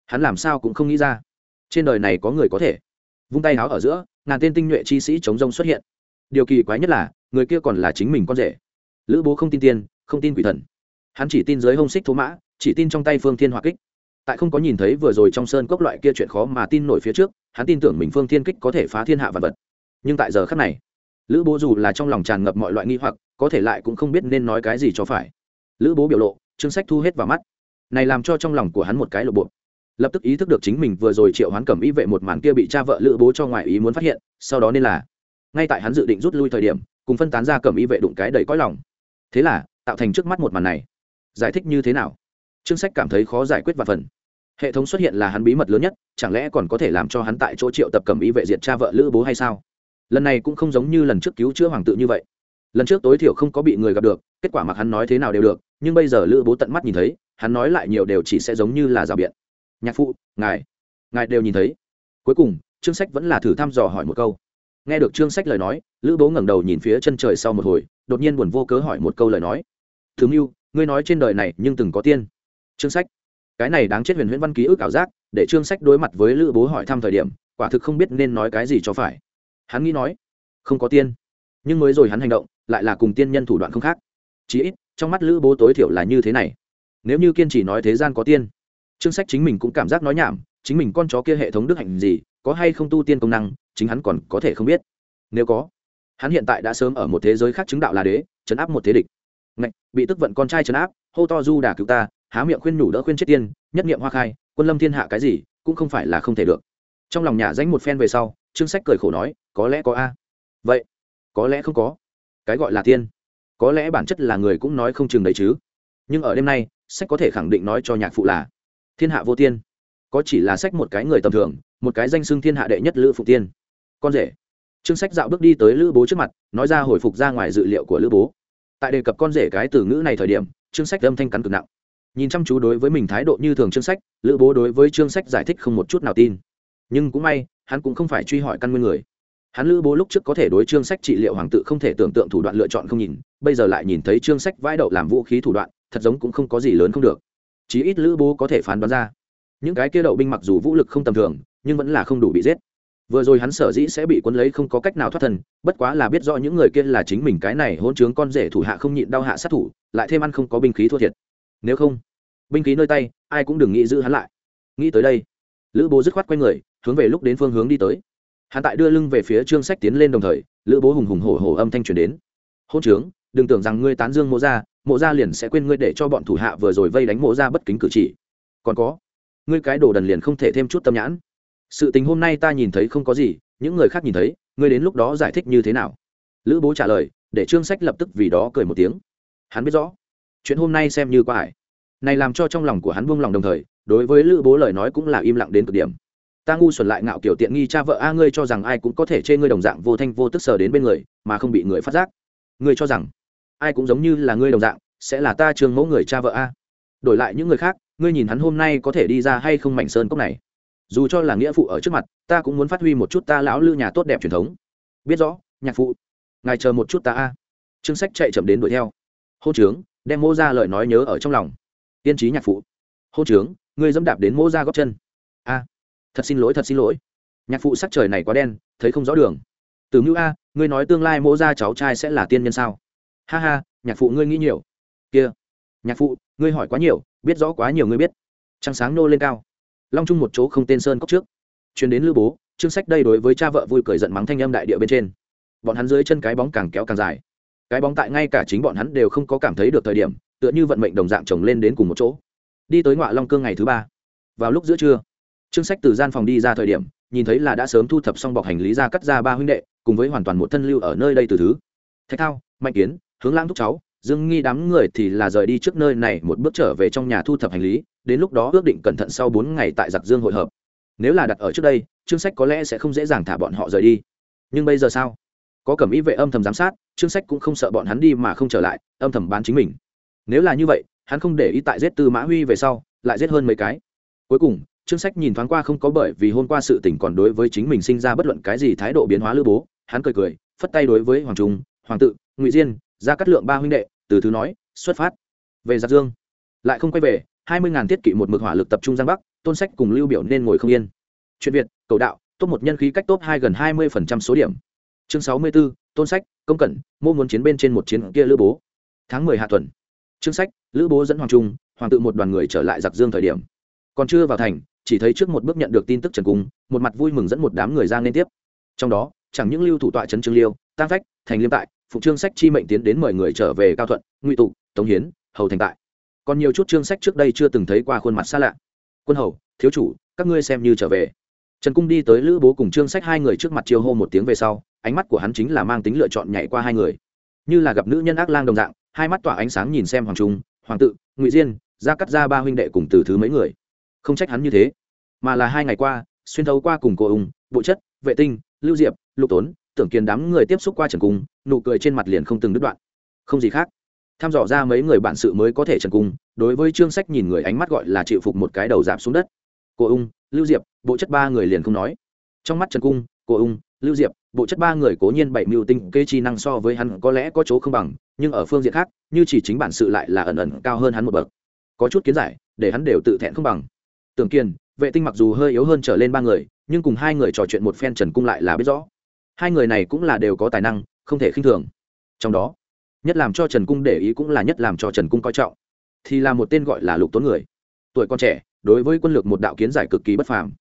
hắn làm sao cũng không nghĩ ra. Trên đời này có người có thể. Vung tay áo ở giữa, ngàn tên tinh nhuệ chi sĩ chống rông xuất hiện. Điều kỳ quái nhất là, người kia còn là chính mình con rể. Lữ bố không tin tiên, không tin quỷ thần. Hắn chỉ tin giới hông xích thố mã, chỉ tin trong tay phương thiên hòa kích. Tại không có nhìn thấy vừa rồi trong sơn cốc loại kia chuyện khó mà tin nổi phía trước, hắn tin tưởng mình phương thiên kích có thể phá thiên hạ vật vật. Nhưng tại giờ khắc này, lữ bố dù là trong lòng tràn ngập mọi loại nghi hoặc, có thể lại cũng không biết nên nói cái gì cho phải. Lữ bố biểu lộ, chương sách thu hết vào mắt. Này làm cho trong lòng của hắn một cái lộ bộ lập tức ý thức được chính mình vừa rồi triệu hoán cẩm ý vệ một màn kia bị cha vợ lữ bố cho ngoại ý muốn phát hiện, sau đó nên là, ngay tại hắn dự định rút lui thời điểm, cùng phân tán ra cẩm ý vệ đụng cái đầy cõi lòng. Thế là, tạo thành trước mắt một màn này. Giải thích như thế nào? Trương sách cảm thấy khó giải quyết và phần. Hệ thống xuất hiện là hắn bí mật lớn nhất, chẳng lẽ còn có thể làm cho hắn tại chỗ triệu tập cẩm ý vệ diệt cha vợ lữ bố hay sao? Lần này cũng không giống như lần trước cứu chữa hoàng tự như vậy. Lần trước tối thiểu không có bị người gặp được, kết quả mặc hắn nói thế nào đều được, nhưng bây giờ lữ bố tận mắt nhìn thấy, hắn nói lại nhiều đều chỉ sẽ giống như là rào biện nhạc phụ, ngài ngài đều nhìn thấy. Cuối cùng, trương sách vẫn là thử thăm dò hỏi một câu. Nghe được trương sách lời nói, lữ bố ngẩng đầu nhìn phía chân trời sau một hồi, đột nhiên buồn vô cớ hỏi một câu lời nói. Thứ mưu, ngươi nói trên đời này nhưng từng có tiên? Trương sách. Cái này đáng chết huyền huyễn văn ký ức ảo giác, để trương sách đối mặt với lữ bố hỏi thăm thời điểm, quả thực không biết nên nói cái gì cho phải. Hắn nghĩ nói, không có tiên, nhưng mới rồi hắn hành động, lại là cùng tiên nhân thủ đoạn không khác. Chí ít, trong mắt lữ bố tối thiểu là như thế này. Nếu như kiên trì nói thế gian có tiên trương sách chính mình cũng cảm giác nói nhảm chính mình con chó kia hệ thống đức hạnh gì có hay không tu tiên công năng chính hắn còn có thể không biết. Nếu có hắn hiện tại đã sớm ở một thế giới khác chứng đạo là đế chấn áp một thế địch. Ngạch, bị tức vận con trai chấn áp hô to du đà cứu ta há miệng khuyên nhủ đỡ khuyên chết tiên nhất niệm hoa khai quân lâm thiên hạ cái gì cũng không phải là không thể được. Trong lòng nhà danh một phen về sau trương sách cười khổ nói có lẽ có a. Vậy có lẽ không có. Cái gọi là tiên có lẽ bản chất là người cũng nói không chừng đấy chứ. Nhưng ở đêm nay sách có thể khẳng định nói cho nhạc phụ là thiên hạ vô tiên. Có chỉ là sách một cái người tầm thường, một cái danh xưng thiên hạ đệ nhất lữ phụ tiên. Con rể. Trương sách dạo bước đi tới lữ bố trước mặt, nói ra hồi phục ra ngoài dự liệu của lữ bố. Tại đề cập con rể cái từ ngữ này thời điểm, trương sách âm thanh cắn cực nặng. Nhìn chăm chú đối với mình thái độ như thường trương sách, lữ bố đối với trương sách giải thích không một chút nào tin. Nhưng cũng may, hắn cũng không phải truy hỏi căn nguyên người. Hắn lữ bố lúc trước có thể đối trương sách trị liệu hoàng tự không thể tưởng tượng thủ đoạn lựa chọn không nhìn, bây giờ lại nhìn thấy trương sách vãi đậu làm vũ khí thủ đoạn, thật giống cũng không có gì lớn không được chí ít lữ bố có thể phán đoán ra. Những cái kia đậu binh mặc dù vũ lực không tầm thường, nhưng vẫn là không đủ bị giết. Vừa rồi hắn sở dĩ sẽ bị cuốn lấy không có cách nào thoát thân, bất quá là biết rõ những người kia là chính mình cái này hôn chướng con rể thủ hạ không nhịn đau hạ sát thủ, lại thêm ăn không có binh khí thua thiệt. Nếu không, binh khí nơi tay, ai cũng đừng nghĩ giữ hắn lại. Nghĩ tới đây, lữ bố dứt khoát quay người, hướng về lúc đến phương hướng đi tới. Hắn tại đưa lưng về phía trương sách tiến lên đồng thời, lữ bố hùng hùng hổ hổ âm thanh truyền đến. Hôn trướng, đừng tưởng rằng ngươi tán dương mô ra mộ Gia liền sẽ quên ngươi để cho bọn thủ hạ vừa rồi vây đánh mộ Gia bất kính cử chỉ. Còn có, ngươi cái đồ đần liền không thể thêm chút tâm nhãn. Sự tình hôm nay ta nhìn thấy không có gì, những người khác nhìn thấy, ngươi đến lúc đó giải thích như thế nào? Lữ bố trả lời, để trương sách lập tức vì đó cười một tiếng. Hắn biết rõ, chuyện hôm nay xem như quá hải này làm cho trong lòng của hắn buông lòng đồng thời, đối với lữ bố lời nói cũng là im lặng đến cực điểm. Ta ngu xuẩn lại ngạo kiểu tiện nghi cha vợ a, ngươi cho rằng ai cũng có thể chê ngươi đồng dạng vô thanh vô tức sờ đến bên người, mà không bị người phát giác. Ngươi cho rằng ai cũng giống như là ngươi đồng dạng, sẽ là ta trường mẫu người cha vợ a. Đổi lại những người khác, ngươi nhìn hắn hôm nay có thể đi ra hay không mảnh sơn cốc này. Dù cho là nghĩa phụ ở trước mặt, ta cũng muốn phát huy một chút ta lão lư nhà tốt đẹp truyền thống. Biết rõ, nhạc phụ, ngài chờ một chút ta a. Trương sách chạy chậm đến đuổi theo. Hôn trướng, đem mô ra lời nói nhớ ở trong lòng. Tiên trí nhạc phụ. Hôn trướng, ngươi dẫm đạp đến mô ra góp chân. A, thật xin lỗi, thật xin lỗi. Nhạc phụ sắc trời này quá đen, thấy không rõ đường. Từ ngữ a, ngươi nói tương lai mô ra cháu trai sẽ là tiên nhân sao? Ha ha, nhạc phụ ngươi nghĩ nhiều. Kia. Nhạc phụ, ngươi hỏi quá nhiều, biết rõ quá nhiều ngươi biết. Trăng sáng nô lên cao. Long chung một chỗ không tên sơn cốc trước. Chuyến đến lữ bố, chương sách đây đối với cha vợ vui cười giận mắng thanh âm đại địa bên trên. Bọn hắn dưới chân cái bóng càng kéo càng dài. Cái bóng tại ngay cả chính bọn hắn đều không có cảm thấy được thời điểm, tựa như vận mệnh đồng dạng chồng lên đến cùng một chỗ. Đi tới ngoại long cương ngày thứ ba. Vào lúc giữa trưa, chương sách từ gian phòng đi ra thời điểm, nhìn thấy là đã sớm thu thập xong bọc hành lý ra cắt ra ba huynh đệ, cùng với hoàn toàn một thân lưu ở nơi đây từ thứ. Thạch thao, mạnh kiến hướng lãng thúc cháu, dương nghi đám người thì là rời đi trước nơi này một bước trở về trong nhà thu thập hành lý, đến lúc đó ước định cẩn thận sau bốn ngày tại giặc dương hội hợp. Nếu là đặt ở trước đây, chương sách có lẽ sẽ không dễ dàng thả bọn họ rời đi. Nhưng bây giờ sao? Có cẩm ý vệ âm thầm giám sát, chương sách cũng không sợ bọn hắn đi mà không trở lại, âm thầm bán chính mình. Nếu là như vậy, hắn không để ý tại giết tư mã huy về sau, lại giết hơn mấy cái. Cuối cùng, chương sách nhìn thoáng qua không có bởi vì hôm qua sự tỉnh còn đối với chính mình sinh ra bất luận cái gì thái độ biến hóa lưu bố, hắn cười cười, phất tay đối với hoàng trung, hoàng tự, ngụy diên ra cắt lượng ba huynh đệ từ thứ nói xuất phát. Về giặc dương. Lại không quay về hai mươi ngàn thiết kỵ một mực hỏa lực tập trung giang bắc tôn sách cùng lưu biểu nên ngồi không yên. Chuyện việt cầu đạo top một nhân khí cách top hai gần hai mươi phần trăm số điểm. Chương sáu mươi 64, tôn sách công cẩn mô muốn chiến bên trên một chiến kia lữ bố. Tháng mười hạ tuần. Chương sách lữ bố dẫn hoàng trung hoàng tự một đoàn người trở lại giặc dương thời điểm. Còn chưa vào thành chỉ thấy trước một bước nhận được tin tức trần cung một mặt vui mừng dẫn một đám người ra liên tiếp. Trong đó chẳng những lưu thủ tọa trấn trương liêu tam phách thành liêm tại phụ trương sách chi mệnh tiến đến mời người trở về cao thuận, ngụy tụ tống hiến, hầu thành tại. Còn nhiều chút trương sách trước đây chưa từng thấy qua khuôn mặt xa lạ. Quân hầu, thiếu chủ, các ngươi xem như trở về. Trần cung đi tới lữ bố cùng trương sách hai người trước mặt chiêu hô một tiếng về sau, ánh mắt của hắn chính là mang tính lựa chọn nhảy qua hai người. Như là gặp nữ nhân ác lang đồng dạng, hai mắt tỏa ánh sáng nhìn xem hoàng trung, hoàng tự, ngụy diên, ra cắt ra ba huynh đệ cùng từ thứ mấy người. Không trách hắn như thế. Mà là hai ngày qua, xuyên thấu qua cùng cô ung, bộ chất, vệ tinh, lưu diệp, lục tốn tưởng kiến đám người tiếp xúc qua trần cung, nụ cười trên mặt liền không từng đứt đoạn. Không gì khác. Tham dò ra mấy người bản sự mới có thể trần cung, đối với trương sách nhìn người ánh mắt gọi là chịu phục một cái đầu giảm xuống đất. Cô ung, lưu diệp, bộ chất ba người liền không nói. Trong mắt trần cung, cô ung, lưu diệp, bộ chất ba người cố nhiên bảy mưu tinh kê chi năng so với hắn có lẽ có chỗ không bằng, nhưng ở phương diện khác, như chỉ chính bản sự lại là ẩn ẩn cao hơn hắn một bậc. Có chút kiến giải, để hắn đều tự thẹn không bằng. Tưởng kiên, vệ tinh mặc dù hơi yếu hơn trở lên ba người, nhưng cùng hai người trò chuyện một phen trần cung lại là biết rõ hai người này cũng là đều có tài năng, không thể khinh thường. Trong đó, nhất làm cho trần cung để ý cũng là nhất làm cho trần cung coi trọng. Thì là một tên gọi là lục tốn người. Tuổi con trẻ, đối với quân lược một đạo kiến giải cực kỳ bất phàm.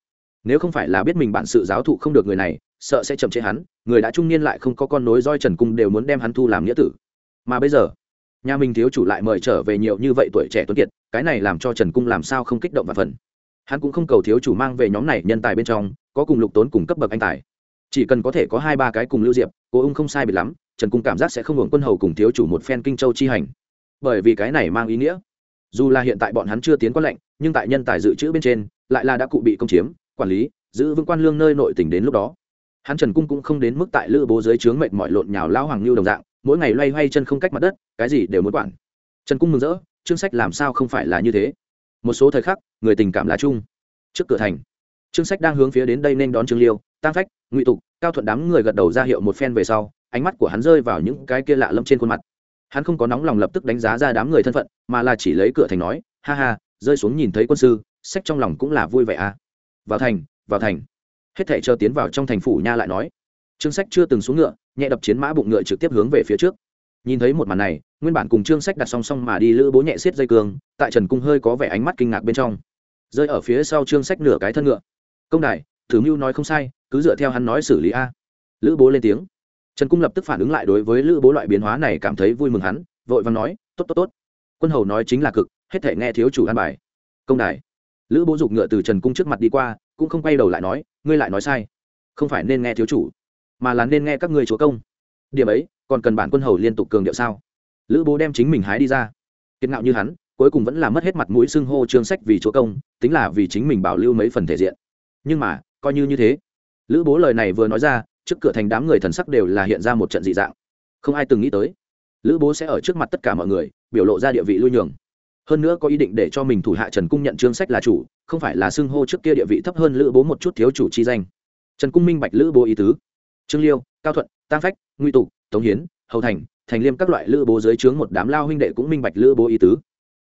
Nếu không phải là biết mình bản sự giáo thụ không được người này, sợ sẽ chậm chế hắn, người đã trung niên lại không có con nối roi trần cung đều muốn đem hắn thu làm nghĩa tử. Mà bây giờ, nhà mình thiếu chủ lại mời trở về nhiều như vậy tuổi trẻ tuấn kiệt, cái này làm cho trần cung làm sao không kích động và phần. Hắn cũng không cầu thiếu chủ mang về nhóm này nhân tài bên trong, có cùng lục tốn cùng cấp bậc anh tài chỉ cần có thể có hai ba cái cùng lưu diệp cô ung không sai biệt lắm trần cung cảm giác sẽ không hưởng quân hầu cùng thiếu chủ một phen kinh châu chi hành bởi vì cái này mang ý nghĩa dù là hiện tại bọn hắn chưa tiến quan lệnh nhưng tại nhân tài dự trữ bên trên lại là đã cụ bị công chiếm quản lý giữ vững quan lương nơi nội tỉnh đến lúc đó hắn trần cung cũng không đến mức tại lữ bố dưới trướng mệnh mọi lộn nhào lao hoàng lưu đồng dạng mỗi ngày loay hoay chân không cách mặt đất cái gì đều muốn quản trần cung mừng rỡ chương sách làm sao không phải là như thế một số thời khắc người tình cảm là chung trước cửa thành chương sách đang hướng phía đến đây nên đón trương liêu tam phách, ngụy tục, cao thuận đám người gật đầu ra hiệu một phen về sau, ánh mắt của hắn rơi vào những cái kia lạ lâm trên khuôn mặt. Hắn không có nóng lòng lập tức đánh giá ra đám người thân phận, mà là chỉ lấy cửa thành nói, ha ha, rơi xuống nhìn thấy quân sư, sách trong lòng cũng là vui vẻ à. Vào thành vào thành. Hết thảy chờ tiến vào trong thành phủ nha lại nói. Trương sách chưa từng xuống ngựa, nhẹ đập chiến mã bụng ngựa trực tiếp hướng về phía trước. Nhìn thấy một màn này, nguyên bản cùng trương sách đặt song song mà đi lữ bố nhẹ xiết dây cương, tại trần cung hơi có vẻ ánh mắt kinh ngạc bên trong. Rơi ở phía sau trương sách nửa cái thân ngựa. Công đài thử mưu nói không sai cứ dựa theo hắn nói xử lý a. Lữ bố lên tiếng. Trần cung lập tức phản ứng lại đối với lữ bố loại biến hóa này cảm thấy vui mừng hắn, vội và nói, tốt tốt tốt. Quân hầu nói chính là cực, hết thể nghe thiếu chủ an bài. Công đài. Lữ bố giục ngựa từ trần cung trước mặt đi qua, cũng không quay đầu lại nói, ngươi lại nói sai. Không phải nên nghe thiếu chủ, mà là nên nghe các ngươi chúa công. Điểm ấy, còn cần bản quân hầu liên tục cường điệu sao? Lữ bố đem chính mình hái đi ra. Kiệt ngạo như hắn, cuối cùng vẫn là mất hết mặt mũi xưng hô trương sách vì chúa công, tính là vì chính mình bảo lưu mấy phần thể diện. Nhưng mà, coi như như thế lữ bố lời này vừa nói ra, trước cửa thành đám người thần sắc đều là hiện ra một trận dị dạng. Không ai từng nghĩ tới, lữ bố sẽ ở trước mặt tất cả mọi người, biểu lộ ra địa vị lui nhường. Hơn nữa có ý định để cho mình thủ hạ trần cung nhận trương sách là chủ, không phải là xưng hô trước kia địa vị thấp hơn lữ bố một chút thiếu chủ chi danh. Trần cung minh bạch lữ bố ý tứ. Trương liêu, cao thuận tăng phách nguy tục tống hiến, hầu thành thành liêm các loại lữ bố dưới trướng một đám lao huynh đệ cũng minh bạch lữ bố ý tứ.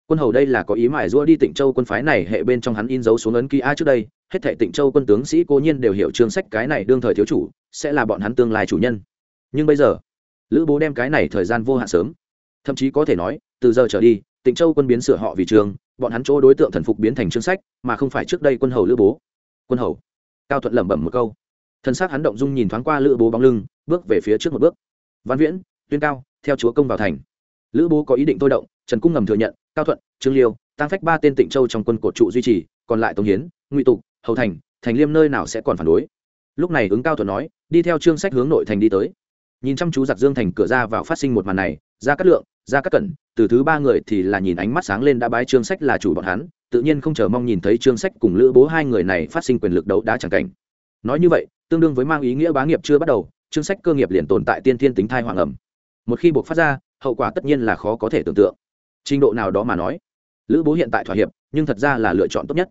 Quân hầu đây là có ý mải rua đi tịnh châu quân phái này, hệ bên trong hắn in dấu xuống ấn ký a trước đây hết thệ tịnh châu quân tướng sĩ cố nhiên đều hiểu trương sách cái này đương thời thiếu chủ, sẽ là bọn hắn tương lai chủ nhân. Nhưng bây giờ, lữ bố đem cái này thời gian vô hạn sớm. Thậm chí có thể nói, từ giờ trở đi, tịnh châu quân biến sửa họ vì trường bọn hắn chỗ đối tượng thần phục biến thành trương sách, mà không phải trước đây quân hầu lữ bố. Quân hầu. Cao thuận lẩm bẩm một câu. Thân xác hắn động dung nhìn thoáng qua lữ bố bóng lưng, bước về phía trước một bước. Văn viễn, tuyên cao, theo chúa công vào thành. Lữ bố có ý định thôi động, trần cung ngầm thừa nhận, cao thuận, trương liêu tăng phách ba tên tịnh châu trong quân cột trụ duy trì, còn lại tống hiến, ngụy tục hầu thành thành liêm nơi nào sẽ còn phản đối. Lúc này ứng cao thuận nói, đi theo trương sách hướng nội thành đi tới. Nhìn chăm chú giặc dương thành cửa ra vào phát sinh một màn này ra cắt lượng ra cắt cẩn, từ thứ ba người thì là nhìn ánh mắt sáng lên đã bái trương sách là chủ bọn hắn, tự nhiên không chờ mong nhìn thấy trương sách cùng lữ bố hai người này phát sinh quyền lực đấu đá chẳng cảnh. Nói như vậy, tương đương với mang ý nghĩa bá nghiệp chưa bắt đầu, trương sách cơ nghiệp liền tồn tại tiên thiên tính thai hoàng ẩm. Một khi buộc phát ra, hậu quả tất nhiên là khó có thể tưởng tượng. Trình độ nào đó mà nói, lữ bố hiện tại thỏa hiệp, nhưng thật ra là lựa chọn tốt nhất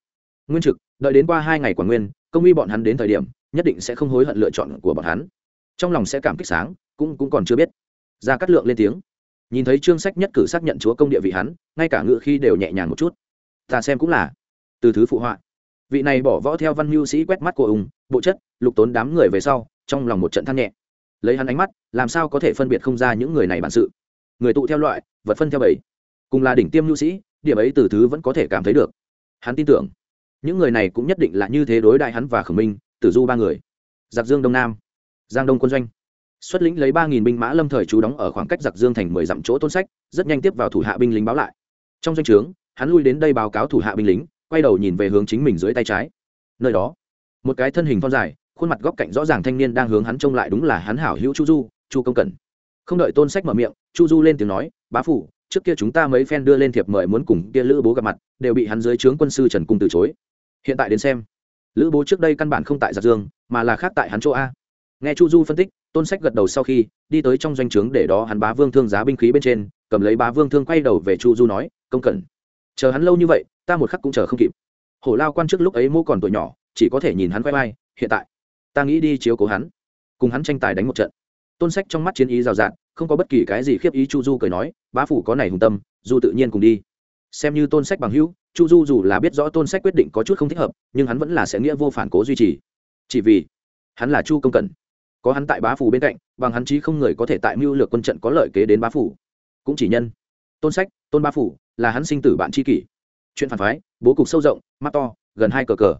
nguyên trực, đợi đến qua hai ngày quản nguyên, công uy bọn hắn đến thời điểm, nhất định sẽ không hối hận lựa chọn của bọn hắn. Trong lòng sẽ cảm kích sáng, cũng cũng còn chưa biết. Ra cắt lượng lên tiếng. Nhìn thấy trương sách nhất cử xác nhận chúa công địa vị hắn, ngay cả ngự khi đều nhẹ nhàng một chút. Ta xem cũng là. Từ thứ phụ họa. Vị này bỏ võ theo văn mưu sĩ quét mắt của ung, bộ chất, lục tốn đám người về sau, trong lòng một trận than nhẹ. Lấy hắn ánh mắt, làm sao có thể phân biệt không ra những người này bản sự? Người tụ theo loại, vật phân theo bảy cùng là đỉnh tiêm nhu sĩ, điểm ấy từ thứ vẫn có thể cảm thấy được. Hắn tin tưởng những người này cũng nhất định là như thế đối đại hắn và khởi minh, tử du ba người. Giặc dương đông nam, giang đông quân doanh. Xuất lĩnh lấy ba nghìn binh mã lâm thời trú đóng ở khoảng cách giặc dương thành mười dặm chỗ tôn sách, rất nhanh tiếp vào thủ hạ binh lính báo lại. Trong doanh trướng, hắn lui đến đây báo cáo thủ hạ binh lính, quay đầu nhìn về hướng chính mình dưới tay trái. Nơi đó, một cái thân hình thon dài, khuôn mặt góc cạnh rõ ràng thanh niên đang hướng hắn trông lại đúng là hắn hảo hữu chu du, chu công cẩn. Không đợi tôn sách mở miệng, chu du lên tiếng nói, bá phủ, trước kia chúng ta mấy phen đưa lên thiệp mời muốn cùng kia lữ bố gặp mặt, đều bị hắn dưới trướng quân sư trần cung từ chối hiện tại đến xem. Lữ bố trước đây căn bản không tại giặc dương, mà là khác tại hắn chỗ a. Nghe chu du phân tích, tôn sách gật đầu sau khi, đi tới trong doanh trướng để đó hắn bá vương thương giá binh khí bên trên, cầm lấy bá vương thương quay đầu về chu du nói, công cẩn, chờ hắn lâu như vậy, ta một khắc cũng chờ không kịp. Hổ lao quan trước lúc ấy mô còn tuổi nhỏ, chỉ có thể nhìn hắn quay vai, hiện tại, ta nghĩ đi chiếu cố hắn, cùng hắn tranh tài đánh một trận. Tôn sách trong mắt chiến ý rào rạt, không có bất kỳ cái gì khiếp ý chu du cười nói, bá phủ có này hùng tâm, du tự nhiên cùng đi. Xem như tôn sách bằng hữu chu du dù là biết rõ tôn sách quyết định có chút không thích hợp, nhưng hắn vẫn là sẽ nghĩa vô phản cố duy trì. Chỉ vì hắn là chu công cần có hắn tại bá phủ bên cạnh, bằng hắn chí không người có thể tại mưu lược quân trận có lợi kế đến bá phủ. Cũng chỉ nhân. Tôn sách, tôn bá phủ, là hắn sinh tử bạn tri kỷ. Chuyện phản phái, bố cục sâu rộng, mắt to, gần hai cờ cờ.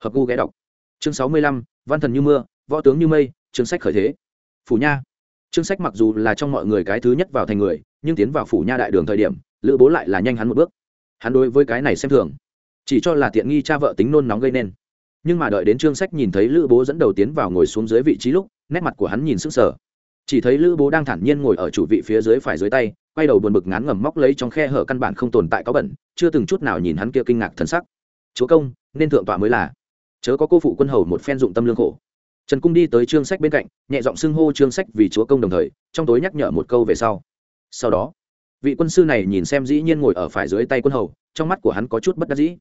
Hợp gu ghé đọc. Chương sáu mươi lăm, văn thần như mưa, võ tướng như mây, chương sách khởi thế. Phủ nha. Chương sách mặc dù là trong mọi người cái thứ nhất vào thành người, nhưng tiến vào phủ nha đại đường thời điểm, lữ bố lại là nhanh hắn một bước hắn đối với cái này xem thường. Chỉ cho là tiện nghi cha vợ tính nôn nóng gây nên. Nhưng mà đợi đến trương sách nhìn thấy lữ bố dẫn đầu tiến vào ngồi xuống dưới vị trí lúc, nét mặt của hắn nhìn sững sờ. Chỉ thấy lữ bố đang thản nhiên ngồi ở chủ vị phía dưới phải dưới tay, quay đầu buồn bực ngán ngẩm móc lấy trong khe hở căn bản không tồn tại có bẩn, chưa từng chút nào nhìn hắn kia kinh ngạc thần sắc. Chúa công, nên thượng tọa mới là. Chớ có cô phụ quân hầu một phen dụng tâm lương khổ. Trần cung đi tới trương sách bên cạnh, nhẹ giọng xưng hô trương sách vì chúa công đồng thời, trong tối nhắc nhở một câu về sau. Sau đó vị quân sư này nhìn xem dĩ nhiên ngồi ở phải dưới tay quân hầu, trong mắt của hắn có chút bất đắc dĩ.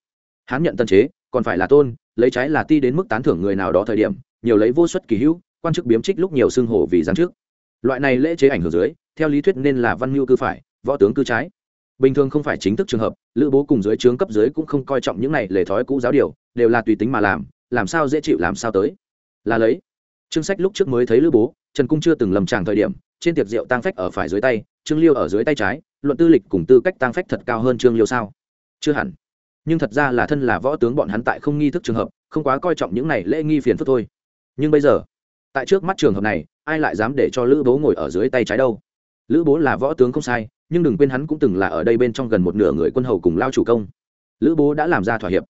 Hắn nhận tân chế, còn phải là tôn, lấy trái là ti đến mức tán thưởng người nào đó thời điểm, nhiều lấy vô suất kỳ hữu, quan chức biếm trích lúc nhiều xưng hổ vì giáng trước loại này lễ chế ảnh hưởng dưới, theo lý thuyết nên là văn mưu cư phải, võ tướng cư trái. Bình thường không phải chính thức trường hợp, lữ bố cùng dưới trướng cấp dưới cũng không coi trọng những này lề thói cũ giáo điều, đều là tùy tính mà làm làm sao dễ chịu làm sao tới. Là lấy. Trương sách lúc trước mới thấy lữ bố, trần cung chưa từng lầm tràng thời điểm, trên tiệc rượu tang phách ở phải dưới tay trương liêu ở dưới tay trái, luận tư lịch cùng tư cách tăng phách thật cao hơn trương liêu sao? Chưa hẳn. Nhưng thật ra là thân là võ tướng bọn hắn tại không nghi thức trường hợp, không quá coi trọng những này lễ nghi phiền phức thôi. Nhưng bây giờ, tại trước mắt trường hợp này, ai lại dám để cho lữ bố ngồi ở dưới tay trái đâu? Lữ bố là võ tướng không sai, nhưng đừng quên hắn cũng từng là ở đây bên trong gần một nửa người quân hầu cùng lao chủ công. Lữ bố đã làm ra thỏa hiệp.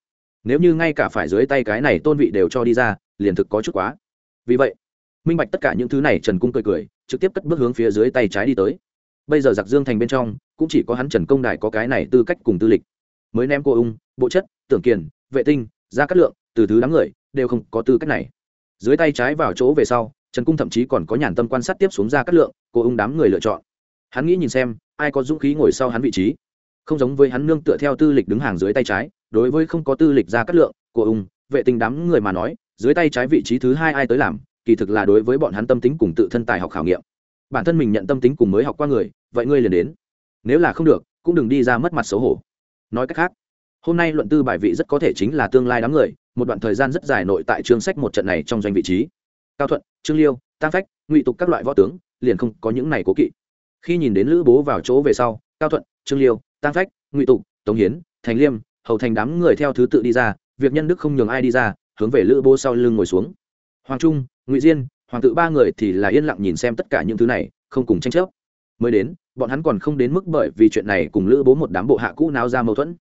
Nếu như ngay cả phải dưới tay cái này tôn vị đều cho đi ra, liền thực có chút quá. Vì vậy, minh bạch tất cả những thứ này trần cung cười cười, trực tiếp cất bước hướng phía dưới tay trái đi tới bây giờ giặc dương thành bên trong, cũng chỉ có hắn trần công đài có cái này tư cách cùng tư lịch. Mới ném cô ung, bộ chất, tưởng kiền, vệ tinh, ra cát lượng, từ thứ đám người, đều không có tư cách này. Dưới tay trái vào chỗ về sau, trần cung thậm chí còn có nhàn tâm quan sát tiếp xuống ra cát lượng, cô ung đám người lựa chọn. Hắn nghĩ nhìn xem, ai có dũng khí ngồi sau hắn vị trí. Không giống với hắn nương tựa theo tư lịch đứng hàng dưới tay trái, đối với không có tư lịch ra cát lượng, cô ung, vệ tinh đám người mà nói, dưới tay trái vị trí thứ hai ai tới làm, kỳ thực là đối với bọn hắn tâm tính cùng tự thân tài học khảo nghiệm. Bản thân mình nhận tâm tính cùng mới học qua người vậy ngươi liền đến. Nếu là không được, cũng đừng đi ra mất mặt xấu hổ. Nói cách khác, hôm nay luận tư bài vị rất có thể chính là tương lai đám người, một đoạn thời gian rất dài nội tại chương sách một trận này trong doanh vị trí. Cao thuận, trương liêu, tam phách, ngụy tục các loại võ tướng, liền không có những này cố kỵ. Khi nhìn đến lữ bố vào chỗ về sau, cao thuận, trương liêu, tam phách, ngụy tục, tống hiến, thành liêm, hầu thành đám người theo thứ tự đi ra, việc nhân đức không nhường ai đi ra, hướng về lữ bố sau lưng ngồi xuống. Hoàng trung, ngụy diên, hoàng tự ba người thì là yên lặng nhìn xem tất cả những thứ này, không cùng tranh chấp mới đến, bọn hắn còn không đến mức bởi vì chuyện này cùng lữ bố một đám bộ hạ cũ náo ra mâu thuẫn.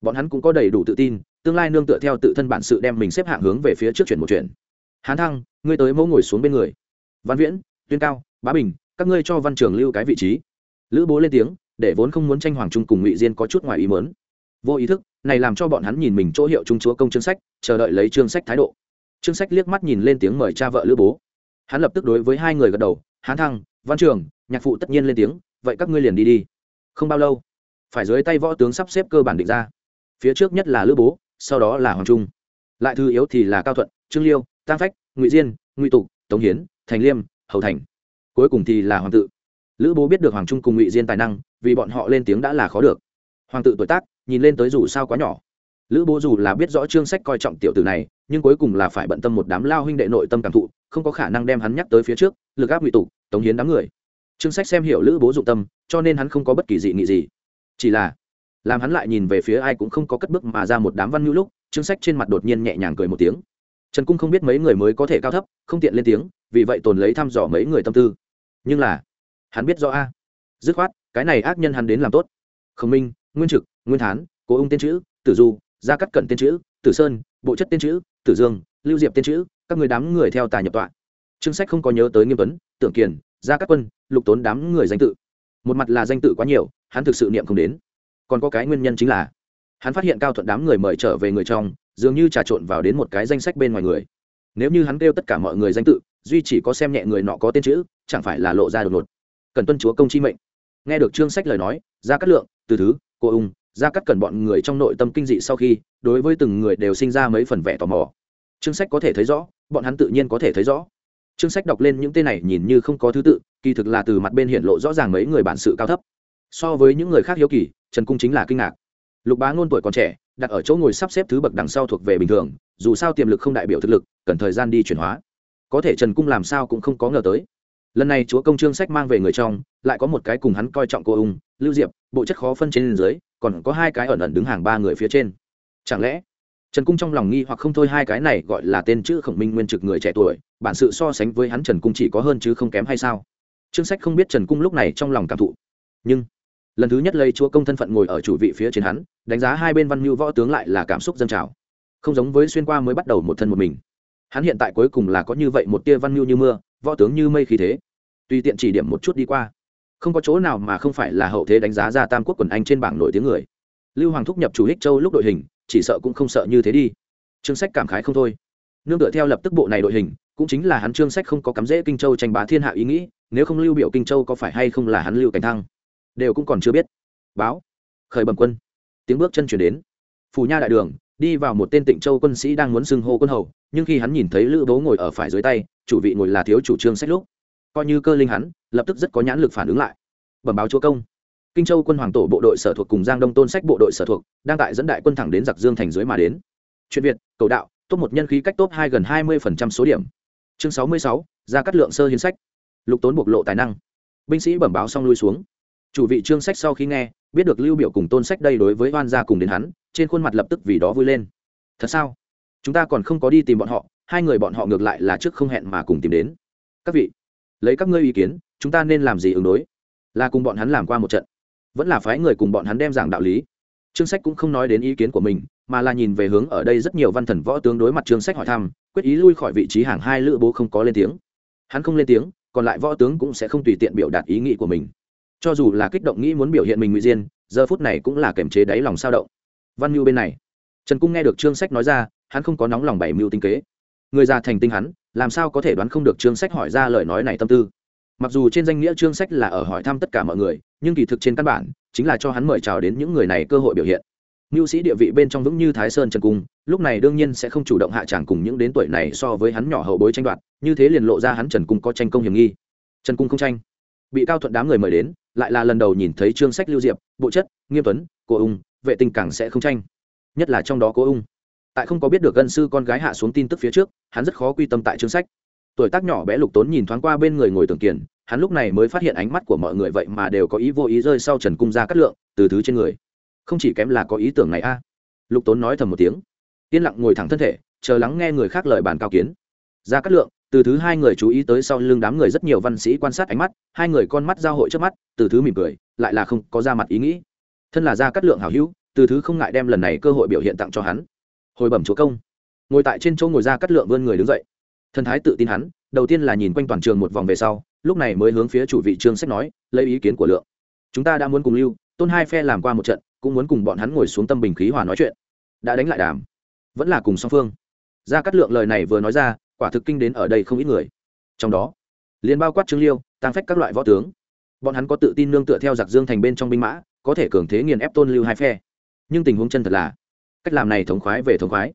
Bọn hắn cũng có đầy đủ tự tin, tương lai nương tựa theo tự thân bản sự đem mình xếp hạng hướng về phía trước chuyển một chuyện. Hán thăng, ngươi tới mẫu ngồi xuống bên người. Văn viễn, tuyên cao, bá bình, các ngươi cho văn trường lưu cái vị trí. Lữ bố lên tiếng, để vốn không muốn tranh hoàng trung cùng ngụy diên có chút ngoài ý mớn vô ý thức, này làm cho bọn hắn nhìn mình chỗ hiệu trung chúa công chương sách, chờ đợi lấy chương sách thái độ. Chương sách liếc mắt nhìn lên tiếng mời cha vợ lữ bố. Hắn lập tức đối với hai người gật đầu, hán thăng, văn trường nhạc phụ tất nhiên lên tiếng, vậy các ngươi liền đi đi. Không bao lâu, phải dưới tay võ tướng sắp xếp cơ bản định ra. Phía trước nhất là lữ bố, sau đó là hoàng trung. Lại thư yếu thì là cao thuận, trương liêu tăng phách, ngụy diên, ngụy tục, tống hiến, thành liêm, hầu thành. Cuối cùng thì là hoàng tự. Lữ bố biết được hoàng trung cùng ngụy diên tài năng, vì bọn họ lên tiếng đã là khó được. Hoàng tự tuổi tác, nhìn lên tới dù sao quá nhỏ. Lữ bố dù là biết rõ chương sách coi trọng tiểu tử này, nhưng cuối cùng là phải bận tâm một đám lao huynh đệ nội tâm cảm thụ, không có khả năng đem hắn nhắc tới phía trước, lực áp ngụy tục, tống hiến đám người. Trương sách xem hiểu lữ bố dụng tâm, cho nên hắn không có bất kỳ dị nghị gì. Chỉ là, làm hắn lại nhìn về phía ai cũng không có cất bước mà ra một đám văn ngữ lúc, Trương sách trên mặt đột nhiên nhẹ nhàng cười một tiếng. Trần cung không biết mấy người mới có thể cao thấp, không tiện lên tiếng, vì vậy tồn lấy thăm dò mấy người tâm tư. Nhưng là, hắn biết rõ a. Dứt khoát, cái này ác nhân hắn đến làm tốt. Khổng minh, nguyên trực, nguyên thán, cố ung tên chữ, tử du, gia cắt cẩn tên chữ, tử sơn, bộ chất tên chữ, tử dương, lưu diệp tên chữ, các người đám người theo tài nhập tọa. Trương sách không có nhớ tới nghiêm tuấn, tưởng kiền gia các quân, lục tốn đám người danh tự. Một mặt là danh tự quá nhiều, hắn thực sự niệm không đến. Còn có cái nguyên nhân chính là, hắn phát hiện cao thuận đám người mời trở về người trong, dường như trà trộn vào đến một cái danh sách bên ngoài người. Nếu như hắn kêu tất cả mọi người danh tự, duy chỉ có xem nhẹ người nọ có tên chữ, chẳng phải là lộ ra đột ngột. Cần tuân chúa công chi mệnh. Nghe được chương sách lời nói ra cắt lượng, từ thứ, cô ung ra cắt cần bọn người trong nội tâm kinh dị sau khi, đối với từng người đều sinh ra mấy phần vẻ tò mò. Chương sách có thể thấy rõ, bọn hắn tự nhiên có thể thấy rõ chương sách đọc lên những tên này nhìn như không có thứ tự, kỳ thực là từ mặt bên hiện lộ rõ ràng mấy người bản sự cao thấp. So với những người khác hiếu kỳ, trần cung chính là kinh ngạc. Lục bá ngôn tuổi còn trẻ, đặt ở chỗ ngồi sắp xếp thứ bậc đằng sau thuộc về bình thường, dù sao tiềm lực không đại biểu thực lực, cần thời gian đi chuyển hóa. Có thể trần cung làm sao cũng không có ngờ tới. Lần này chúa công trương sách mang về người trong, lại có một cái cùng hắn coi trọng cô ung, lưu diệp, bộ chất khó phân trên dưới, còn có hai cái ẩn ẩn đứng hàng ba người phía trên. Chẳng lẽ trần cung trong lòng nghi hoặc không thôi, hai cái này gọi là tên chữ khổng minh nguyên trực người trẻ tuổi, bản sự so sánh với hắn trần cung chỉ có hơn chứ không kém hay sao? Trương sách không biết trần cung lúc này trong lòng cảm thụ. Nhưng, lần thứ nhất lấy chúa công thân phận ngồi ở chủ vị phía trên hắn, đánh giá hai bên văn mưu võ tướng lại là cảm xúc dân trào. Không giống với xuyên qua mới bắt đầu một thân một mình. Hắn hiện tại cuối cùng là có như vậy một tia văn mưu như mưa, võ tướng như mây khí thế. Tùy tiện chỉ điểm một chút đi qua, không có chỗ nào mà không phải là hậu thế đánh giá ra tam quốc quần anh trên bảng nổi tiếng người. Lưu hoàng thúc nhập chủ hích châu lúc đội hình chỉ sợ cũng không sợ như thế đi. Trương sách cảm khái không thôi. Nương tựa theo lập tức bộ này đội hình, cũng chính là hắn trương sách không có cắm rễ kinh châu tranh bá thiên hạ ý nghĩ, nếu không lưu biểu kinh châu có phải hay không là hắn lưu cảnh thăng? Đều cũng còn chưa biết. Báo. Khởi bẩm quân. Tiếng bước chân chuyển đến. Phù nha đại đường, đi vào một tên tịnh châu quân sĩ đang muốn xưng hô quân hầu, nhưng khi hắn nhìn thấy lữ bố ngồi ở phải dưới tay, chủ vị ngồi là thiếu chủ trương sách lúc, coi như cơ linh hắn, lập tức rất có nhãn lực phản ứng lại. Bẩm báo chúa công kinh châu quân hoàng tổ bộ đội sở thuộc cùng giang đông tôn sách bộ đội sở thuộc đang tại dẫn đại quân thẳng đến giặc dương thành dưới mà đến. Chuyện việt, cầu đạo, top một nhân khí cách top hai gần hai mươi số điểm. Chương sáu mươi sáu, ra cắt lượng sơ hiến sách. Lục tốn bộc lộ tài năng. Binh sĩ bẩm báo xong lui xuống. Chủ vị trương sách sau khi nghe, biết được lưu biểu cùng tôn sách đây đối với oan gia cùng đến hắn, trên khuôn mặt lập tức vì đó vui lên. Thật sao? Chúng ta còn không có đi tìm bọn họ, hai người bọn họ ngược lại là trước không hẹn mà cùng tìm đến. Các vị, lấy các ngươi ý kiến, chúng ta nên làm gì ứng đối? Là cùng bọn hắn làm qua một trận vẫn là phái người cùng bọn hắn đem giảng đạo lý. Trương sách cũng không nói đến ý kiến của mình, mà là nhìn về hướng ở đây rất nhiều văn thần võ tướng đối mặt trương sách hỏi thăm, quyết ý lui khỏi vị trí hàng hai lữ bố không có lên tiếng. Hắn không lên tiếng, còn lại võ tướng cũng sẽ không tùy tiện biểu đạt ý nghĩ của mình. Cho dù là kích động nghĩ muốn biểu hiện mình ngụy diên, giờ phút này cũng là kềm chế đáy lòng sao động. Văn mưu bên này, trần cung nghe được trương sách nói ra, hắn không có nóng lòng bảy mưu tinh kế. Người già thành tinh hắn, làm sao có thể đoán không được trương sách hỏi ra lời nói này tâm tư mặc dù trên danh nghĩa trương sách là ở hỏi thăm tất cả mọi người, nhưng kỳ thực trên căn bản chính là cho hắn mời chào đến những người này cơ hội biểu hiện. Mưu sĩ địa vị bên trong vững như thái sơn trần cung, lúc này đương nhiên sẽ không chủ động hạ tràng cùng những đến tuổi này so với hắn nhỏ hậu bối tranh đoạt, như thế liền lộ ra hắn trần cung có tranh công hiểm nghi. Trần cung không tranh. Bị cao thuận đám người mời đến, lại là lần đầu nhìn thấy trương sách lưu diệp, bộ chất, nghiêm tuấn, cô ung, vệ tinh càng sẽ không tranh. Nhất là trong đó cô ung. Tại không có biết được gân sư con gái hạ xuống tin tức phía trước, hắn rất khó quy tâm tại chương sách tuổi tác nhỏ bé lục tốn nhìn thoáng qua bên người ngồi tưởng kiền, hắn lúc này mới phát hiện ánh mắt của mọi người vậy mà đều có ý vô ý rơi sau trần cung ra cắt lượng, từ thứ trên người. Không chỉ kém là có ý tưởng này a. Lục tốn nói thầm một tiếng. Yên lặng ngồi thẳng thân thể, chờ lắng nghe người khác lời bàn cao kiến. Ra cắt lượng, từ thứ hai người chú ý tới sau lưng đám người rất nhiều văn sĩ quan sát ánh mắt, hai người con mắt giao hội trước mắt, từ thứ mỉm cười, lại là không có ra mặt ý nghĩ. Thân là ra cắt lượng hảo hữu, từ thứ không ngại đem lần này cơ hội biểu hiện tặng cho hắn. Hồi bẩm chúa công. Ngồi tại trên chỗ ngồi ra cắt lượng vươn người đứng dậy thần thái tự tin hắn, đầu tiên là nhìn quanh toàn trường một vòng về sau, lúc này mới hướng phía chủ vị trương sách nói, lấy ý kiến của lượng. Chúng ta đã muốn cùng lưu, tôn hai phe làm qua một trận, cũng muốn cùng bọn hắn ngồi xuống tâm bình khí hòa nói chuyện. Đã đánh lại đàm, vẫn là cùng song phương. Ra cắt lượng lời này vừa nói ra, quả thực kinh đến ở đây không ít người. Trong đó, liên bao quát trương liêu tăng phách các loại võ tướng. Bọn hắn có tự tin nương tựa theo giặc dương thành bên trong binh mã, có thể cường thế nghiền ép tôn lưu hai phe. Nhưng tình huống chân thật là, cách làm này thống khoái về thống khoái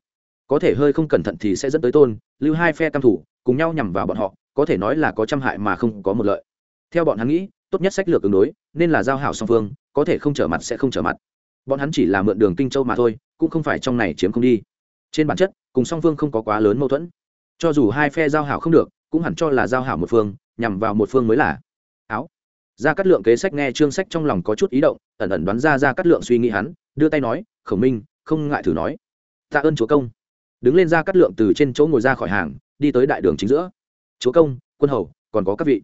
có thể hơi không cẩn thận thì sẽ dẫn tới tôn, lưu hai phe cam thủ, cùng nhau nhằm vào bọn họ, có thể nói là có trăm hại mà không có một lợi. Theo bọn hắn nghĩ, tốt nhất sách lược ứng đối, nên là giao hảo song phương, có thể không trở mặt sẽ không trở mặt. Bọn hắn chỉ là mượn đường kinh châu mà thôi, cũng không phải trong này chiếm không đi. Trên bản chất, cùng song phương không có quá lớn mâu thuẫn. Cho dù hai phe giao hảo không được, cũng hẳn cho là giao hảo một phương, nhằm vào một phương mới là. Áo. Ra cắt lượng kế sách nghe chương sách trong lòng có chút ý động, ẩn ẩn đoán ra ra cắt lượng suy nghĩ hắn, đưa tay nói, khổng minh, không ngại thử nói. Tạ ơn chúa công đứng lên ra cắt lượng từ trên chỗ ngồi ra khỏi hàng, đi tới đại đường chính giữa. Chúa công, quân hầu, còn có các vị.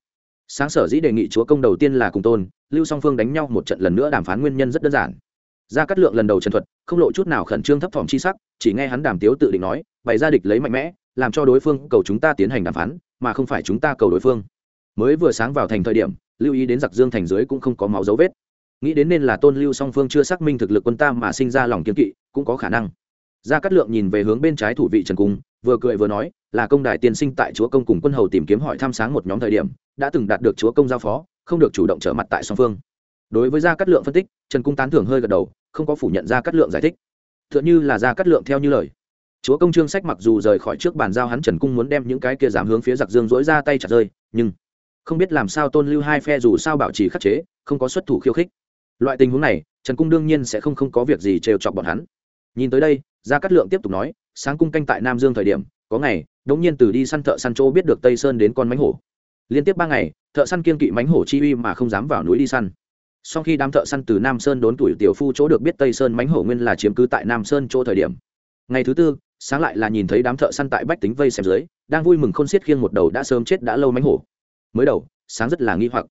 Sáng sở dĩ đề nghị chúa công đầu tiên là cùng tôn, lưu song phương đánh nhau một trận lần nữa đàm phán nguyên nhân rất đơn giản. Ra cắt lượng lần đầu trần thuật, không lộ chút nào khẩn trương thấp thỏm chi sắc, chỉ nghe hắn đàm tiếu tự định nói, bày ra địch lấy mạnh mẽ, làm cho đối phương cầu chúng ta tiến hành đàm phán, mà không phải chúng ta cầu đối phương. Mới vừa sáng vào thành thời điểm, lưu ý đến giặc dương thành dưới cũng không có máu dấu vết. Nghĩ đến nên là tôn lưu song phương chưa xác minh thực lực quân ta mà sinh ra lòng kiên kỵ, cũng có khả năng gia cát lượng nhìn về hướng bên trái thủ vị trần cung, vừa cười vừa nói, là công đài tiên sinh tại chúa công cùng quân hầu tìm kiếm hỏi thăm sáng một nhóm thời điểm, đã từng đạt được chúa công giao phó, không được chủ động trở mặt tại song phương. Đối với gia cát lượng phân tích, trần cung tán thưởng hơi gật đầu, không có phủ nhận gia cát lượng giải thích. T h ư ợ n h ư là gia cát lượng theo như lời. Chúa công trương sách mặc dù rời khỏi trước bàn giao hắn trần cung muốn đem những cái kia giảm hướng phía giặc dương dỗi ra tay chặt rơi, nhưng không biết làm sao tôn lưu hai phe dù sao bảo trì khắc chế, không có xuất thủ khiêu khích. Loại tình huống này, trần cung đương nhiên sẽ không không có việc gì trêu chọc bọn hắn. Nhìn tới đây gia cát lượng tiếp tục nói, sáng cung canh tại nam dương thời điểm, có ngày đống nhiên từ đi săn thợ săn chỗ biết được tây sơn đến con mánh hổ. Liên tiếp ba ngày, thợ săn kiên kỵ mánh hổ chi uy mà không dám vào núi đi săn. Sau khi đám thợ săn từ nam sơn đốn tuổi tiểu phu chỗ được biết tây sơn mánh hổ nguyên là chiếm cứ tại nam sơn chỗ thời điểm. Ngày thứ tư, sáng lại là nhìn thấy đám thợ săn tại bách tính vây xem dưới, đang vui mừng khôn xiết khiêng một đầu đã sớm chết đã lâu mánh hổ. Mới đầu, sáng rất là nghi hoặc.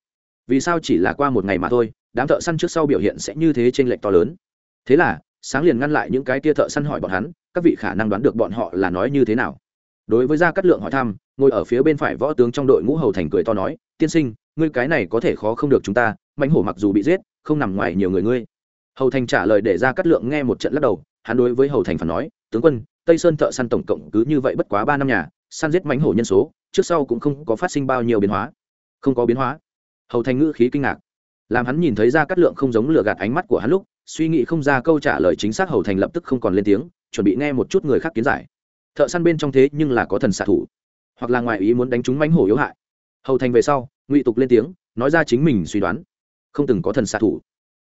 Vì sao chỉ là qua một ngày mà thôi, đám thợ săn trước sau biểu hiện sẽ như thế trên lệch to lớn? Thế là sáng liền ngăn lại những cái tia thợ săn hỏi bọn hắn, các vị khả năng đoán được bọn họ là nói như thế nào. Đối với gia cát lượng hỏi thăm, ngồi ở phía bên phải võ tướng trong đội ngũ hầu thành cười to nói, tiên sinh, ngươi cái này có thể khó không được chúng ta, mãnh hổ mặc dù bị giết, không nằm ngoài nhiều người ngươi. Hầu thành trả lời để gia cát lượng nghe một trận lắc đầu, hắn đối với hầu thành phản nói, tướng quân, tây sơn thợ săn tổng cộng cứ như vậy bất quá ba năm nhà, săn giết mãnh hổ nhân số, trước sau cũng không có phát sinh bao nhiêu biến hóa. Không có biến hóa. Hầu thành ngữ khí kinh ngạc, làm hắn nhìn thấy ra cát lượng không giống lừa gạt ánh mắt của hắn lúc suy nghĩ không ra câu trả lời chính xác hầu thành lập tức không còn lên tiếng, chuẩn bị nghe một chút người khác kiến giải. Thợ săn bên trong thế nhưng là có thần xạ thủ, hoặc là ngoại ý muốn đánh trúng mánh hổ yếu hại. Hầu thành về sau, ngụy tục lên tiếng, nói ra chính mình suy đoán. Không từng có thần xạ thủ.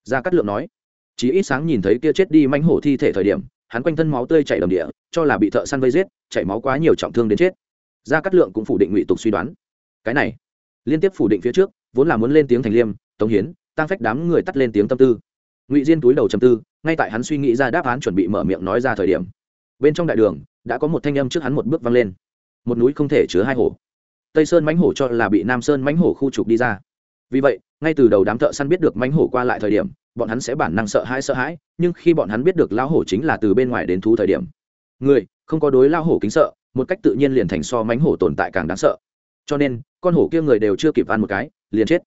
Gia cát lượng nói, chỉ ít sáng nhìn thấy kia chết đi mánh hổ thi thể thời điểm, hắn quanh thân máu tươi chảy đầm địa, cho là bị thợ săn vây giết, chảy máu quá nhiều trọng thương đến chết. Gia cát lượng cũng phủ định ngụy tục suy đoán. Cái này, liên tiếp phủ định phía trước, vốn là muốn lên tiếng thành liêm, tống hiến tăng phách đám người tắt lên tiếng tâm tư ngụy diên túi đầu chầm tư ngay tại hắn suy nghĩ ra đáp án chuẩn bị mở miệng nói ra thời điểm bên trong đại đường đã có một thanh âm trước hắn một bước văng lên một núi không thể chứa hai hổ tây sơn mánh hổ cho là bị nam sơn mánh hổ khu trục đi ra vì vậy ngay từ đầu đám thợ săn biết được mánh hổ qua lại thời điểm bọn hắn sẽ bản năng sợ hãi sợ hãi nhưng khi bọn hắn biết được lão hổ chính là từ bên ngoài đến thú thời điểm người không có đối lao hổ kính sợ một cách tự nhiên liền thành so mánh hổ tồn tại càng đáng sợ cho nên con hổ kia người đều chưa kịp ăn một cái liền chết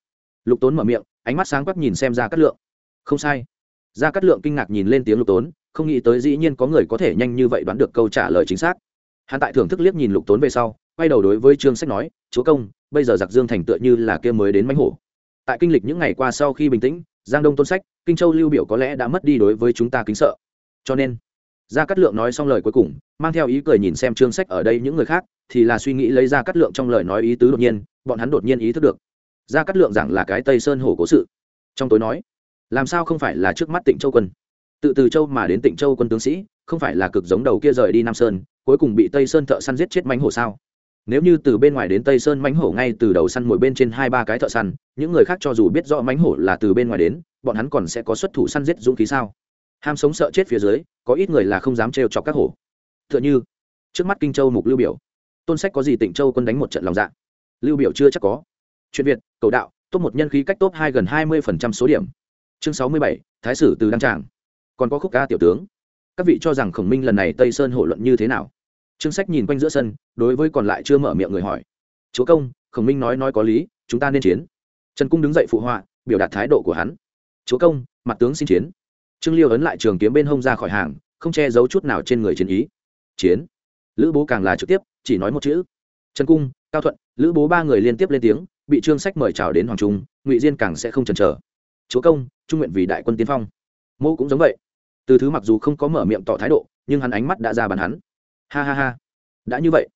lục tốn mở miệng ánh mắt sáng quắc nhìn xem ra cát lượng không sai Gia Cát lượng kinh ngạc nhìn lên tiếng lục tốn, không nghĩ tới dĩ nhiên có người có thể nhanh như vậy đoán được câu trả lời chính xác. Hắn tại thưởng thức liếc nhìn lục tốn về sau, quay đầu đối với trương sách nói, chúa công, bây giờ giặc dương thành tựa như là kia mới đến mánh hổ. Tại kinh lịch những ngày qua sau khi bình tĩnh, giang đông tôn sách, kinh châu lưu biểu có lẽ đã mất đi đối với chúng ta kính sợ. Cho nên, gia cát lượng nói xong lời cuối cùng, mang theo ý cười nhìn xem trương sách ở đây những người khác, thì là suy nghĩ lấy ra cát lượng trong lời nói ý tứ đột nhiên, bọn hắn đột nhiên ý thức được. Gia cát lượng giảng là cái tây sơn hổ cố sự. Trong tối nói làm sao không phải là trước mắt tịnh châu quân? Tự từ châu mà đến tịnh châu quân tướng sĩ, không phải là cực giống đầu kia rời đi nam sơn, cuối cùng bị tây sơn thợ săn giết chết mánh hổ sao? Nếu như từ bên ngoài đến tây sơn mánh hổ ngay từ đầu săn mồi bên trên hai ba cái thợ săn, những người khác cho dù biết rõ mánh hổ là từ bên ngoài đến, bọn hắn còn sẽ có xuất thủ săn giết dũng khí sao? Ham sống sợ chết phía dưới, có ít người là không dám trêu chọc các hổ. T h ư ợ n h ư trước mắt kinh châu mục lưu biểu. Tôn sách có gì tịnh châu quân đánh một trận lòng dạ? Lưu biểu chưa chắc có. Chuyện việt, cầu đạo, top một nhân khí cách top hai gần hai mươi phần trăm số điểm chương sáu mươi bảy, thái sử từ đăng tràng. Còn có khúc ca tiểu tướng. Các vị cho rằng khổng minh lần này tây sơn hội luận như thế nào? Trương sách nhìn quanh giữa sân, đối với còn lại chưa mở miệng người hỏi. Chúa công, khổng minh nói nói có lý, chúng ta nên chiến. Trần cung đứng dậy phụ họa, biểu đạt thái độ của hắn. Chúa công, mặt tướng xin chiến. Trương liêu ấn lại trường kiếm bên hông ra khỏi hàng, không che giấu chút nào trên người chiến ý. Chiến. Lữ bố càng là trực tiếp, chỉ nói một chữ. Trần cung, cao thuận, lữ bố ba người liên tiếp lên tiếng, bị trương sách mời chào đến hoàng trung, ngụy diên càng sẽ không chần chờ. Chúa công trung nguyện vì đại quân tiên phong. Mô cũng giống vậy. Từ thứ mặc dù không có mở miệng tỏ thái độ, nhưng hắn ánh mắt đã ra bàn hắn. Ha ha ha. Đã như vậy.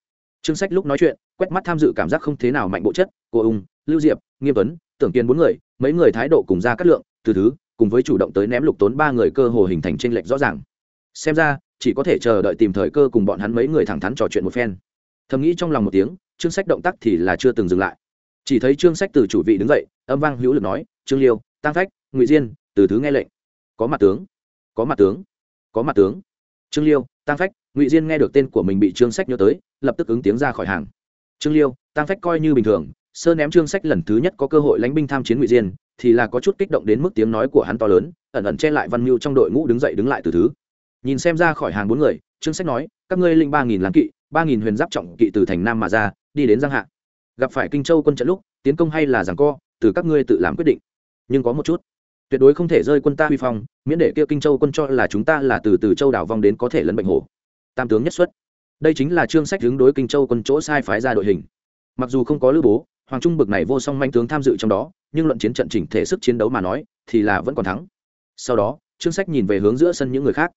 Trương sách lúc nói chuyện, quét mắt tham dự cảm giác không thế nào mạnh bộ chất, cô ung, lưu diệp, nghiêm tuấn, tưởng kiến bốn người, mấy người thái độ cùng ra cắt lượng, từ thứ, cùng với chủ động tới ném lục tốn ba người cơ hồ hình thành tranh lệch rõ ràng. Xem ra, chỉ có thể chờ đợi tìm thời cơ cùng bọn hắn mấy người thẳng thắn trò chuyện một phen. Thầm nghĩ trong lòng một tiếng, trương sách động tác thì là chưa từng dừng lại. Chỉ thấy trương sách từ chủ vị đứng dậy, âm vang hữu lực nói, trương liêu tăng phách ngụy diên, từ thứ nghe lệnh. Có mặt tướng, có mặt tướng, có mặt tướng. Trương liêu tăng phách, ngụy diên nghe được tên của mình bị trương sách nhớ tới, lập tức ứng tiếng ra khỏi hàng. Trương liêu tăng phách coi như bình thường, sơ ném trương sách lần thứ nhất có cơ hội lãnh binh tham chiến ngụy diên, thì là có chút kích động đến mức tiếng nói của hắn to lớn, ẩn ẩn che lại văn mưu trong đội ngũ đứng dậy đứng lại từ thứ. Nhìn xem ra khỏi hàng bốn người, trương sách nói, các ngươi linh ba nghìn láng kỵ, ba nghìn huyền giáp trọng kỵ từ thành nam mà ra, đi đến giang hạ. Gặp phải kinh châu quân trận lúc, tiến công hay là giằng co, từ các ngươi tự làm quyết định. Nhưng có một chút tuyệt đối không thể rơi quân ta huy phong, miễn để kia kinh châu quân cho là chúng ta là từ từ châu đảo vong đến có thể lấn bệnh hổ. Tam tướng nhất xuất. Đây chính là trương sách hướng đối kinh châu quân chỗ sai phái ra đội hình. Mặc dù không có lữ bố, hoàng trung bực này vô song manh tướng tham dự trong đó, nhưng luận chiến trận chỉnh thể sức chiến đấu mà nói, thì là vẫn còn thắng. Sau đó trương sách nhìn về hướng giữa sân những người khác.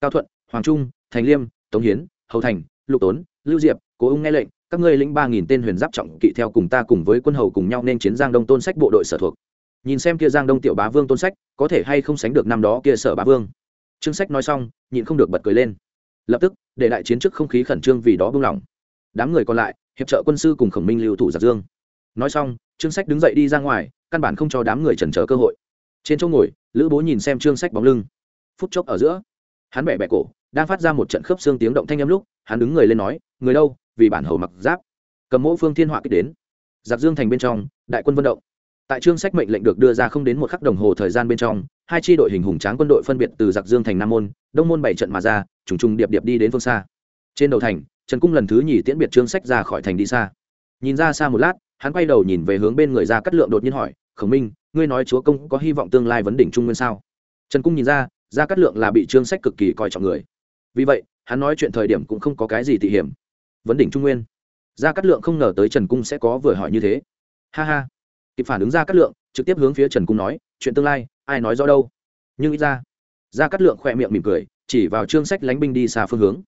Cao thuận, hoàng trung, thành liêm, tống hiến, hầu thành, lục tốn, lưu diệp, cố ung nghe lệnh, các ngươi lĩnh ba nghìn tên huyền giáp trọng kỵ theo cùng ta cùng với quân hầu cùng nhau nên chiến giang đông tôn sách bộ đội sở thuộc nhìn xem kia giang đông tiểu bá vương tôn sách, có thể hay không sánh được năm đó kia sở bá vương. Trương sách nói xong, nhịn không được bật cười lên. Lập tức, để đại chiến trước không khí khẩn trương vì đó buông lỏng đám người còn lại, hiệp trợ quân sư cùng khổng minh lưu thủ giặc dương. Nói xong trương sách đứng dậy đi ra ngoài, căn bản không cho đám người chần chờ cơ hội. Trên chỗ ngồi, lữ bố nhìn xem trương sách bóng lưng. Phút chốc ở giữa, hắn bẻ bẻ cổ, đang phát ra một trận khớp xương tiếng động thanh âm lúc, hắn đứng người lên nói, người đâu? Vì bản hầu mặc giáp. Cầm mẫu phương thiên họa kích đến. Giặc dương thành bên trong, đại quân vận động tại trương sách mệnh lệnh được đưa ra không đến một khắc đồng hồ thời gian bên trong, hai tri đội hình hùng tráng quân đội phân biệt từ giặc dương thành nam môn, đông môn bảy trận mà ra, trùng trùng điệp điệp đi đến phương xa. Trên đầu thành, trần cung lần thứ nhì tiễn biệt trương sách ra khỏi thành đi xa. Nhìn ra xa một lát, hắn quay đầu nhìn về hướng bên người ra cắt lượng đột nhiên hỏi, khổng minh, ngươi nói chúa công có hy vọng tương lai vấn đỉnh trung nguyên sao? Trần cung nhìn ra ra cắt lượng là bị trương sách cực kỳ coi trọng người. Vì vậy, hắn nói chuyện thời điểm cũng không có cái gì tỉ hiểm. Vấn đỉnh trung nguyên? Ra cắt lượng không ngờ tới trần cung sẽ có vừa hỏi như thế. Ha ha kịp phản ứng ra cắt lượng, trực tiếp hướng phía trần cung nói, chuyện tương lai, ai nói rõ đâu? Nhưng ít ra ra cắt lượng khỏe miệng mỉm cười, chỉ vào trương sách lánh binh đi xa phương hướng.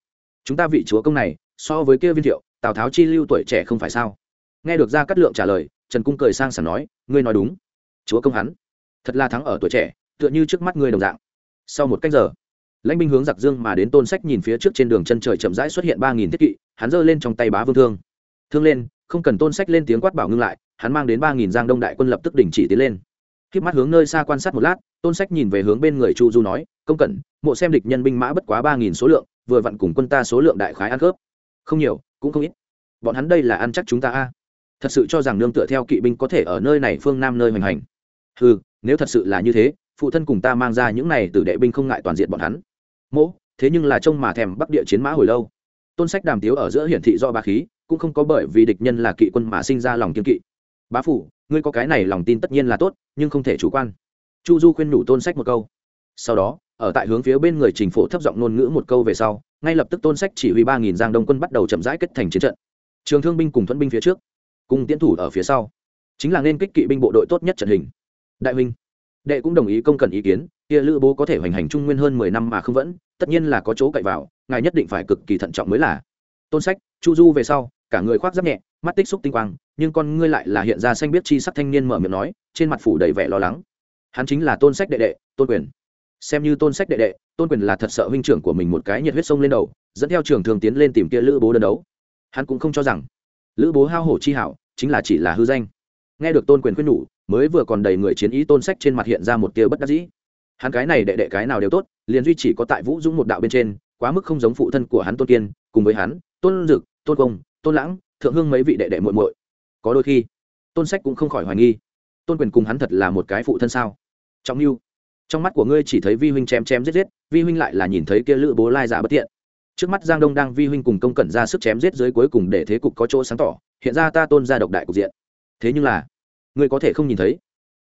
Chúng ta vị chúa công này, so với kia viên thiệu, tào tháo chi lưu tuổi trẻ không phải sao? Nghe được ra cắt lượng trả lời, trần cung cười sang sảng nói, ngươi nói đúng. Chúa công hắn, thật là thắng ở tuổi trẻ, tựa như trước mắt ngươi đồng dạng. Sau một cách giờ, lãnh binh hướng giặc dương mà đến tôn sách nhìn phía trước trên đường chân trời chậm rãi xuất hiện ba nghìn thiết kỵ, hắn giơ lên trong tay bá vương thương. Thương lên, không cần tôn sách lên tiếng quát bảo ngưng lại hắn mang đến ba nghìn giang đông đại quân lập tức đình chỉ tiến lên. Khiếp mắt hướng nơi xa quan sát một lát, tôn sách nhìn về hướng bên người chu du nói, công cẩn, mộ xem địch nhân binh mã bất quá ba nghìn số lượng, vừa vặn cùng quân ta số lượng đại khái ăn khớp. Không nhiều, cũng không ít. Bọn hắn đây là ăn chắc chúng ta a. Thật sự cho rằng nương tựa theo kỵ binh có thể ở nơi này phương nam nơi hoành hành. Ừ nếu thật sự là như thế, phụ thân cùng ta mang ra những này từ đệ binh không ngại toàn diện bọn hắn. Mỗ thế nhưng là trông mà thèm bắc địa chiến mã hồi lâu. Tôn sách đàm tiếu ở giữa hiển thị do ba khí, cũng không có bởi vì địch nhân là kỵ quân mà sinh ra lòng kiên kỵ bá phủ, ngươi có cái này lòng tin tất nhiên là tốt, nhưng không thể chủ quan. Chu du khuyên nhủ tôn sách một câu. Sau đó, ở tại hướng phía bên người trình phổ thấp giọng ngôn ngữ một câu về sau, ngay lập tức tôn sách chỉ huy ba nghìn giang đông quân bắt đầu chậm rãi kết thành chiến trận. Trường thương binh cùng thuẫn binh phía trước, cùng tiến thủ ở phía sau, chính là nên kích kỵ binh bộ đội tốt nhất trận hình. Đại huynh, đệ cũng đồng ý công cần ý kiến, kia lữ bố có thể hoành hành trung nguyên hơn mười năm mà không vẫn, tất nhiên là có chỗ cậy vào, ngài nhất định phải cực kỳ thận trọng mới là. Tôn sách, chu du về sau, cả người khoác giáp nhẹ mắt tích xúc tinh quang, nhưng con ngươi lại là hiện ra xanh biết chi sắc thanh niên mở miệng nói, trên mặt phủ đầy vẻ lo lắng. Hắn chính là tôn sách đệ đệ, tôn quyền. Xem như tôn sách đệ đệ, tôn quyền là thật sợ huynh trưởng của mình một cái nhiệt huyết sông lên đầu, dẫn theo trường thường tiến lên tìm kia lữ bố đơn đấu. Hắn cũng không cho rằng lữ bố hao hổ chi hảo, chính là chỉ là hư danh. Nghe được tôn quyền khuyên nhủ, mới vừa còn đầy người chiến ý tôn sách trên mặt hiện ra một tia bất đắc dĩ. Hắn cái này đệ đệ cái nào đều tốt, liền duy chỉ có tại vũ dũng một đạo bên trên, quá mức không giống phụ thân của hắn tôn kiên, cùng với hắn, tôn dực, tôn công, tôn lãng thượng hương mấy vị đệ đệ muội muội. Có đôi khi, tôn sách cũng không khỏi hoài nghi, tôn quyền cùng hắn thật là một cái phụ thân sao? Trọng mưu trong mắt của ngươi chỉ thấy vi huynh chém chém giết giết, vi huynh lại là nhìn thấy kia lữ bố lai giả bất tiện. Trước mắt giang đông đang vi huynh cùng công cẩn ra sức chém giết dưới cuối cùng để thế cục có chỗ sáng tỏ, hiện ra ta tôn ra độc đại cục diện. Thế nhưng là, ngươi có thể không nhìn thấy.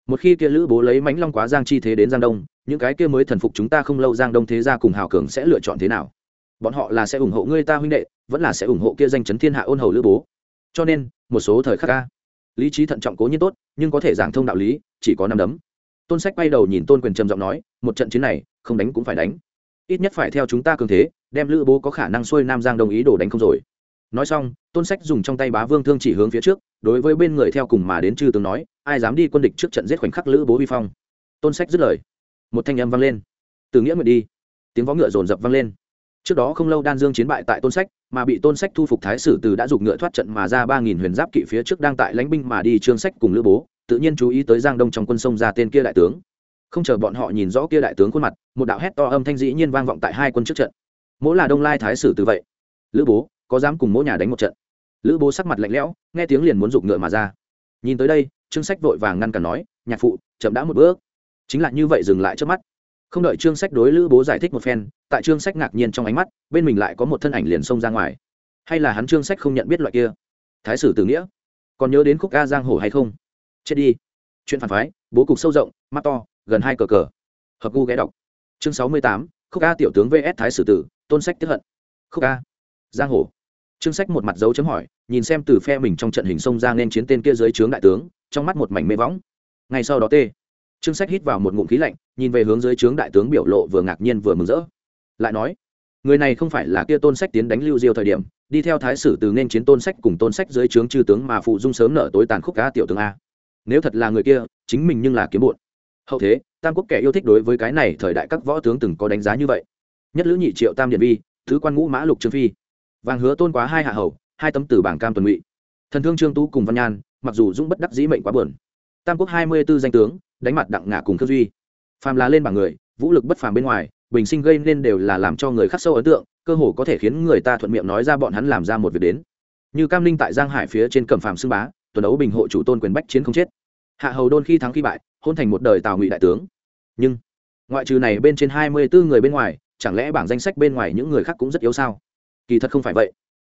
Một khi kia lữ bố lấy mãnh long quá giang chi thế đến giang đông, những cái kia mới thần phục chúng ta không lâu giang đông thế gia cùng hào cường sẽ lựa chọn thế nào? Bọn họ là sẽ ủng hộ ngươi ta huynh đệ, vẫn là sẽ ủng hộ kia danh chấn thiên hạ ôn hầu lữ bố. Cho nên, một số thời khắc ca lý trí thận trọng cố nhiên tốt, nhưng có thể giảng thông đạo lý, chỉ có năm đấm. Tôn sách bay đầu nhìn tôn quyền trầm giọng nói, một trận chiến này, không đánh cũng phải đánh. Ít nhất phải theo chúng ta cường thế, đem lữ bố có khả năng xuôi nam giang đồng ý đồ đánh không rồi. Nói xong, tôn sách dùng trong tay bá vương thương chỉ hướng phía trước, đối với bên người theo cùng mà đến chư tướng nói, ai dám đi quân địch trước trận giết khoảnh khắc lữ bố vi phong. Tôn sách dứt lời. Một thanh âm vang lên. Từ nghĩa nguyện đi. Tiếng vó ngựa rồn rập vang lên trước đó không lâu đan dương chiến bại tại tôn sách, mà bị tôn sách thu phục thái sử từ đã giục ngựa thoát trận mà ra ba nghìn huyền giáp kỵ phía trước đang tại lãnh binh mà đi trương sách cùng lữ bố, tự nhiên chú ý tới giang đông trong quân sông ra tên kia đại tướng. Không chờ bọn họ nhìn rõ kia đại tướng khuôn mặt, một đạo hét to âm thanh dĩ nhiên vang vọng tại hai quân trước trận. Mỗi là đông lai thái sử từ vậy. Lữ bố, có dám cùng mỗi nhà đánh một trận? Lữ bố sắc mặt lạnh lẽo, nghe tiếng liền muốn giục ngựa mà ra. Nhìn tới đây, trương sách vội vàng ngăn cản nói, nhạc phụ, chậm đã một bước. Chính là như vậy dừng lại trước mắt không đợi trương sách đối lữ bố giải thích một phen, tại trương sách ngạc nhiên trong ánh mắt, bên mình lại có một thân ảnh liền xông ra ngoài. Hay là hắn trương sách không nhận biết loại kia? Thái sử tử nghĩa. Còn nhớ đến khúc ca giang hồ hay không? Chết đi. Chuyện phản phái, bố cục sâu rộng, mắt to, gần hai cờ cờ. Hợp gu ghé đọc. Chương sáu mươi tám, khúc ca tiểu tướng vs thái sử tử, tôn sách tiếp hận. Khúc ca giang hồ. Trương sách một mặt dấu chấm hỏi, nhìn xem từ phe mình trong trận hình xông ra nên chiến tên kia dưới trướng đại tướng, trong mắt một mảnh mê võng. Ngay sau đó tê trương sách hít vào một ngụm khí lạnh, nhìn về hướng dưới trướng đại tướng biểu lộ vừa ngạc nhiên vừa mừng rỡ. Lại nói, người này không phải là kia tôn sách tiến đánh lưu diêu thời điểm, đi theo thái sử từ nên chiến tôn sách cùng tôn sách dưới trướng chư tướng mà phụ dung sớm nở tối tàn khúc cá tiểu tướng a. Nếu thật là người kia, chính mình nhưng là kiếm bụn hậu thế, tam quốc kẻ yêu thích đối với cái này thời đại các võ tướng từng có đánh giá như vậy. Nhất lữ nhị triệu tam điện vi, thứ quan ngũ mã lục trương phi. Vàng hứa tôn quá hai hạ hầu, hai tấm tử bảng cam tuần ngụy. Thần thương trương tu cùng văn nhan, mặc dù dũng bất đắc dĩ mệnh quá buồn tam quốc hai mươi b ố danh tướng, đánh mặt đặng ngã cùng khương duy. Phàm là lên bảng người, vũ lực bất phàm bên ngoài, bình sinh gây nên đều là làm cho người khắc sâu ấn tượng, cơ hồ có thể khiến người ta thuận miệng nói ra bọn hắn làm ra một việc đến. Như cam linh tại giang hải phía trên cầm phàm xưng bá, tuần đấu bình hộ chủ tôn quyền bách chiến không chết. Hạ hầu đôn khi thắng khi bại, hôn thành một đời tào ngụy đại tướng. Nhưng, ngoại trừ này bên trên hai mươi bốn người bên ngoài, chẳng lẽ bảng danh sách bên ngoài những người khác cũng rất yếu sao? Kỳ thật không phải vậy.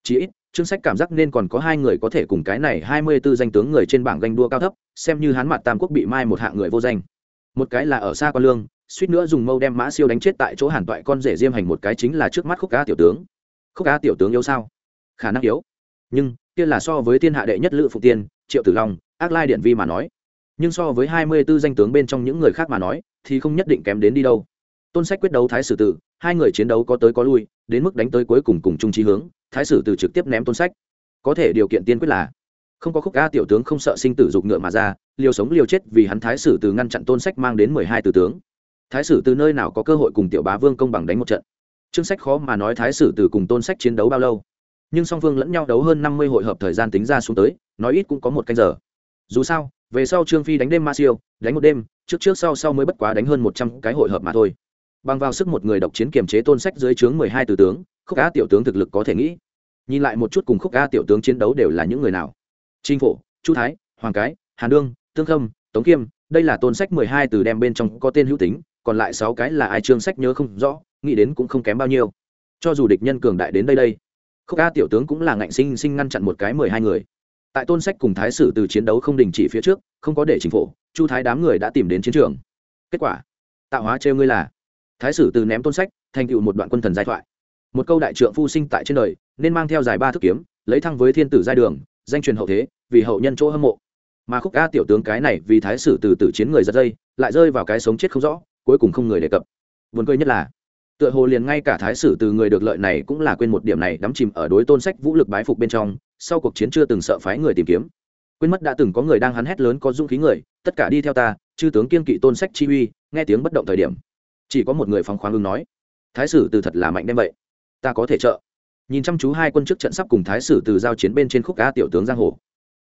Chỉ ít chương sách cảm giác nên còn có hai người có thể cùng cái này hai mươi 24 danh tướng người trên bảng ganh đua cao thấp, xem như hắn mặt tam quốc bị mai một hạng người vô danh. Một cái là ở xa quan lương, suýt nữa dùng mâu đem mã siêu đánh chết tại chỗ hàn toại con rể diêm hành một cái chính là trước mắt khúc cá tiểu tướng. Khúc cá tiểu tướng yếu sao? Khả năng yếu. Nhưng, kia là so với thiên hạ đệ nhất lữ phụ tiên, triệu tử long, ác lai điện vi mà nói. Nhưng so với hai mươi 24 danh tướng bên trong những người khác mà nói, thì không nhất định kém đến đi đâu. Tôn sách quyết đấu thái sử tử, hai người chiến đấu có tới có lui, đến mức đánh tới cuối cùng cùng chung trí hướng thái sử tử trực tiếp ném tôn sách. Có thể điều kiện tiên quyết là, không có khúc ca tiểu tướng không sợ sinh tử dục ngựa mà ra, liều sống liều chết vì hắn thái sử từ ngăn chặn tôn sách mang đến mười hai tử tướng. Thái sử từ nơi nào có cơ hội cùng tiểu bá vương công bằng đánh một trận? Chương sách khó mà nói thái sử từ cùng tôn sách chiến đấu bao lâu. Nhưng song phương lẫn nhau đấu hơn năm mươi hội hợp thời gian tính ra xuống tới, nói ít cũng có một canh giờ. Dù sao, về sau trương phi đánh đêm ma siêu, đánh một đêm, trước trước sau sau mới bất quá đánh hơn một trăm cái hội hợp mà thôi bằng vào sức một người độc chiến kiềm chế tôn sách dưới trướng mười hai từ tướng, khúc cá tiểu tướng thực lực có thể nghĩ. Nhìn lại một chút cùng khúc cá tiểu tướng chiến đấu đều là những người nào. Chính phổ, chu thái, hoàng cái, hàn đương, tương khâm, tống kiêm, đây là tôn sách mười hai từ đem bên trong có tên hữu tính, còn lại sáu cái là ai trương sách nhớ không rõ, nghĩ đến cũng không kém bao nhiêu. Cho dù địch nhân cường đại đến đây đây, khúc a tiểu tướng cũng là ngạnh sinh sinh ngăn chặn một cái mười hai người. Tại tôn sách cùng thái sử từ chiến đấu không đình chỉ phía trước, không có để chính phủ chu thái đám người đã tìm đến chiến trường. Kết quả, tạo hóa trêu ngươi là thái sử từ ném tôn sách, thành tựu một đoạn quân thần giai thoại. Một câu đại trượng phu sinh tại trên đời, nên mang theo dài ba thức kiếm, lấy thăng với thiên tử giai đường, danh truyền hậu thế, vì hậu nhân chỗ hâm mộ. Mà khúc ca tiểu tướng cái này vì thái sử từ tử chiến người giật dây, lại rơi vào cái sống chết không rõ, cuối cùng không người đề cập. Vốn cười nhất là, tựa hồ liền ngay cả thái sử từ người được lợi này cũng là quên một điểm này đắm chìm ở đối tôn sách vũ lực bái phục bên trong, sau cuộc chiến chưa từng sợ phái người tìm kiếm. Quên mất đã từng có người đang hắn hét lớn có dũng khí người, tất cả đi theo ta, chư tướng kiên kỵ tôn sách chi uy, nghe tiếng bất động thời điểm chỉ có một người phóng khoáng ứng nói, thái sử từ thật là mạnh đem vậy. Ta có thể trợ. Nhìn chăm chú hai quân chức trận sắp cùng thái sử từ giao chiến bên trên khúc ca tiểu tướng giang hồ.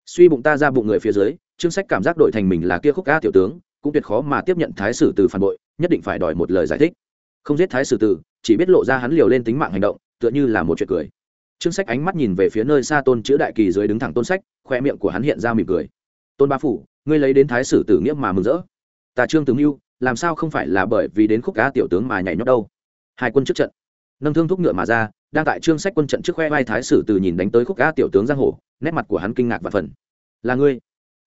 Suy bụng ta ra bụng người phía dưới chương sách cảm giác đội thành mình là kia khúc ca tiểu tướng, cũng tuyệt khó mà tiếp nhận thái sử từ phản bội, nhất định phải đòi một lời giải thích. Không giết thái sử từ, chỉ biết lộ ra hắn liều lên tính mạng hành động, tựa như là một chuyện cười. Trương sách ánh mắt nhìn về phía nơi xa tôn chữ đại kỳ dưới đứng thẳng tôn sách, khoe miệng của hắn hiện ra mỉm cười. Tôn ba phủ, ngươi lấy đến thái sử tử nghĩa mà mừng rỡ. Ta trương tướng mưu làm sao không phải là bởi vì đến khúc cá tiểu tướng mà nhảy nhót đâu? Hai quân trước trận. Nâng thương thúc ngựa mà ra, đang tại trương sách quân trận trước khoe vai thái sử từ nhìn đánh tới khúc cá tiểu tướng giang hồ, nét mặt của hắn kinh ngạc và phần là ngươi?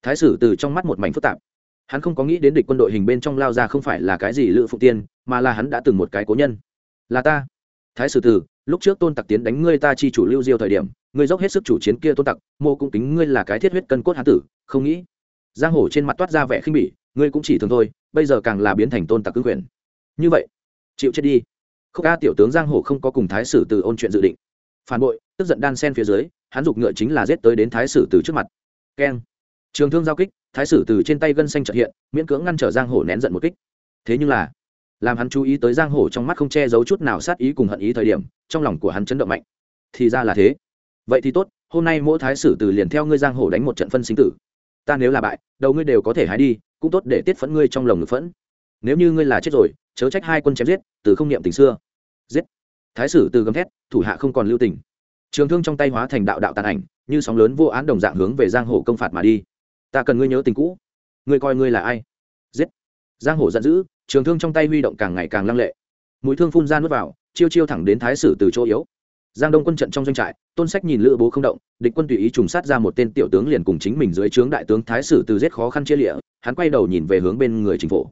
Thái sử từ trong mắt một mảnh phức tạp. Hắn không có nghĩ đến địch quân đội hình bên trong lao ra không phải là cái gì lựa phụ tiên, mà là hắn đã từng một cái cố nhân. Là ta. Thái sử từ, lúc trước tôn tặc tiến đánh ngươi ta chi chủ lưu diêu thời điểm, ngươi dốc hết sức chủ chiến kia tôn tặc, mô cũng tính ngươi là cái thiết huyết cân cốt hán tử, không nghĩ. Giang hồ trên mặt toát ra vẻ khinh bỉ ngươi cũng chỉ thường thôi, bây giờ càng là biến thành tôn tặc cương quyền. Như vậy, chịu chết đi. Khúc ca tiểu tướng giang hồ không có cùng thái sử từ ôn chuyện dự định. Phản bội, tức giận đan sen phía dưới, hắn giục ngựa chính là giết tới đến thái sử từ trước mặt. Keng. Trường thương giao kích, thái sử từ trên tay gân xanh trợ hiện, miễn cưỡng ngăn trở giang hồ nén giận một kích. Thế nhưng là, làm hắn chú ý tới giang hồ trong mắt không che giấu chút nào sát ý cùng hận ý thời điểm, trong lòng của hắn chấn động mạnh. Thì ra là thế. Vậy thì tốt, hôm nay mỗi thái sử từ liền theo ngươi giang hồ đánh một trận phân sinh tử. Ta nếu là bại, đầu ngươi đều có thể hái đi cũng tốt để tiết phẫn ngươi trong lồng ngực phẫn. Nếu như ngươi là chết rồi, chớ trách hai quân chém giết, từ không niệm tình xưa. Giết. Thái sử từ gầm thét, thủ hạ không còn lưu tình. Trường thương trong tay hóa thành đạo đạo tàn ảnh, như sóng lớn vô án đồng dạng hướng về giang hồ công phạt mà đi. Ta cần ngươi nhớ tình cũ. Ngươi coi ngươi là ai? Giết. Giang hồ giận dữ, trường thương trong tay huy động càng ngày càng lăng lệ. Mũi thương phun ra nuốt vào, chiêu chiêu thẳng đến thái sử từ chỗ yếu giang đông quân trận trong doanh trại, tôn sách nhìn lữ bố không động, địch quân tùy ý trùng sát ra một tên tiểu tướng liền cùng chính mình dưới trướng đại tướng thái sử từ giết khó khăn chia lịa, hắn quay đầu nhìn về hướng bên người chính phủ.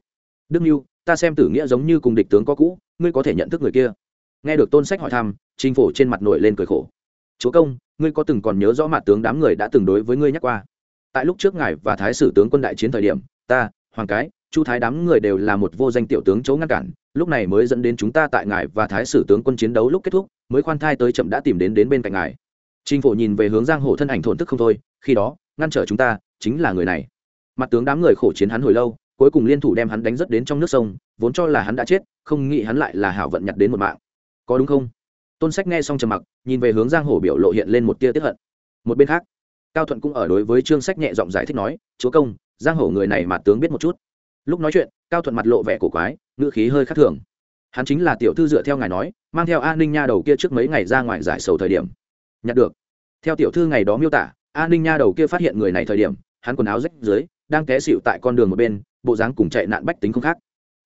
Đức mưu, ta xem tử nghĩa giống như cùng địch tướng có cũ, ngươi có thể nhận thức người kia. Nghe được tôn sách hỏi thăm, chính phủ trên mặt nổi lên cười khổ. Chúa công, ngươi có từng còn nhớ rõ mặt tướng đám người đã từng đối với ngươi nhắc qua? Tại lúc trước ngài và thái sử tướng quân đại chiến thời điểm, ta, hoàng cái, chu thái đám người đều là một vô danh tiểu tướng chỗ ngăn cản lúc này mới dẫn đến chúng ta tại ngài và thái sử tướng quân chiến đấu lúc kết thúc, mới khoan thai tới chậm đã tìm đến đến bên cạnh ngài. Trình phổ nhìn về hướng giang hồ thân ảnh thổn thức không thôi, khi đó, ngăn trở chúng ta, chính là người này. Mặt tướng đám người khổ chiến hắn hồi lâu, cuối cùng liên thủ đem hắn đánh rất đến trong nước sông, vốn cho là hắn đã chết, không nghĩ hắn lại là hảo vận nhặt đến một mạng. Có đúng không? Tôn sách nghe xong trầm mặc, nhìn về hướng giang hồ biểu lộ hiện lên một tia tiếp hận. Một bên khác, cao thuận cũng ở đối với trương sách nhẹ giọng giải thích nói, chúa công, giang hồ người này mà tướng biết một chút lúc nói chuyện, cao thuận mặt lộ vẻ cổ quái, ngữ khí hơi khác thường. Hắn chính là tiểu thư dựa theo ngài nói, mang theo an ninh nha đầu kia trước mấy ngày ra ngoài giải sầu thời điểm. Nhặt được. Theo tiểu thư ngày đó miêu tả an ninh nha đầu kia phát hiện người này thời điểm, hắn quần áo rách dưới, đang té xịu tại con đường một bên, bộ dáng cùng chạy nạn bách tính không khác.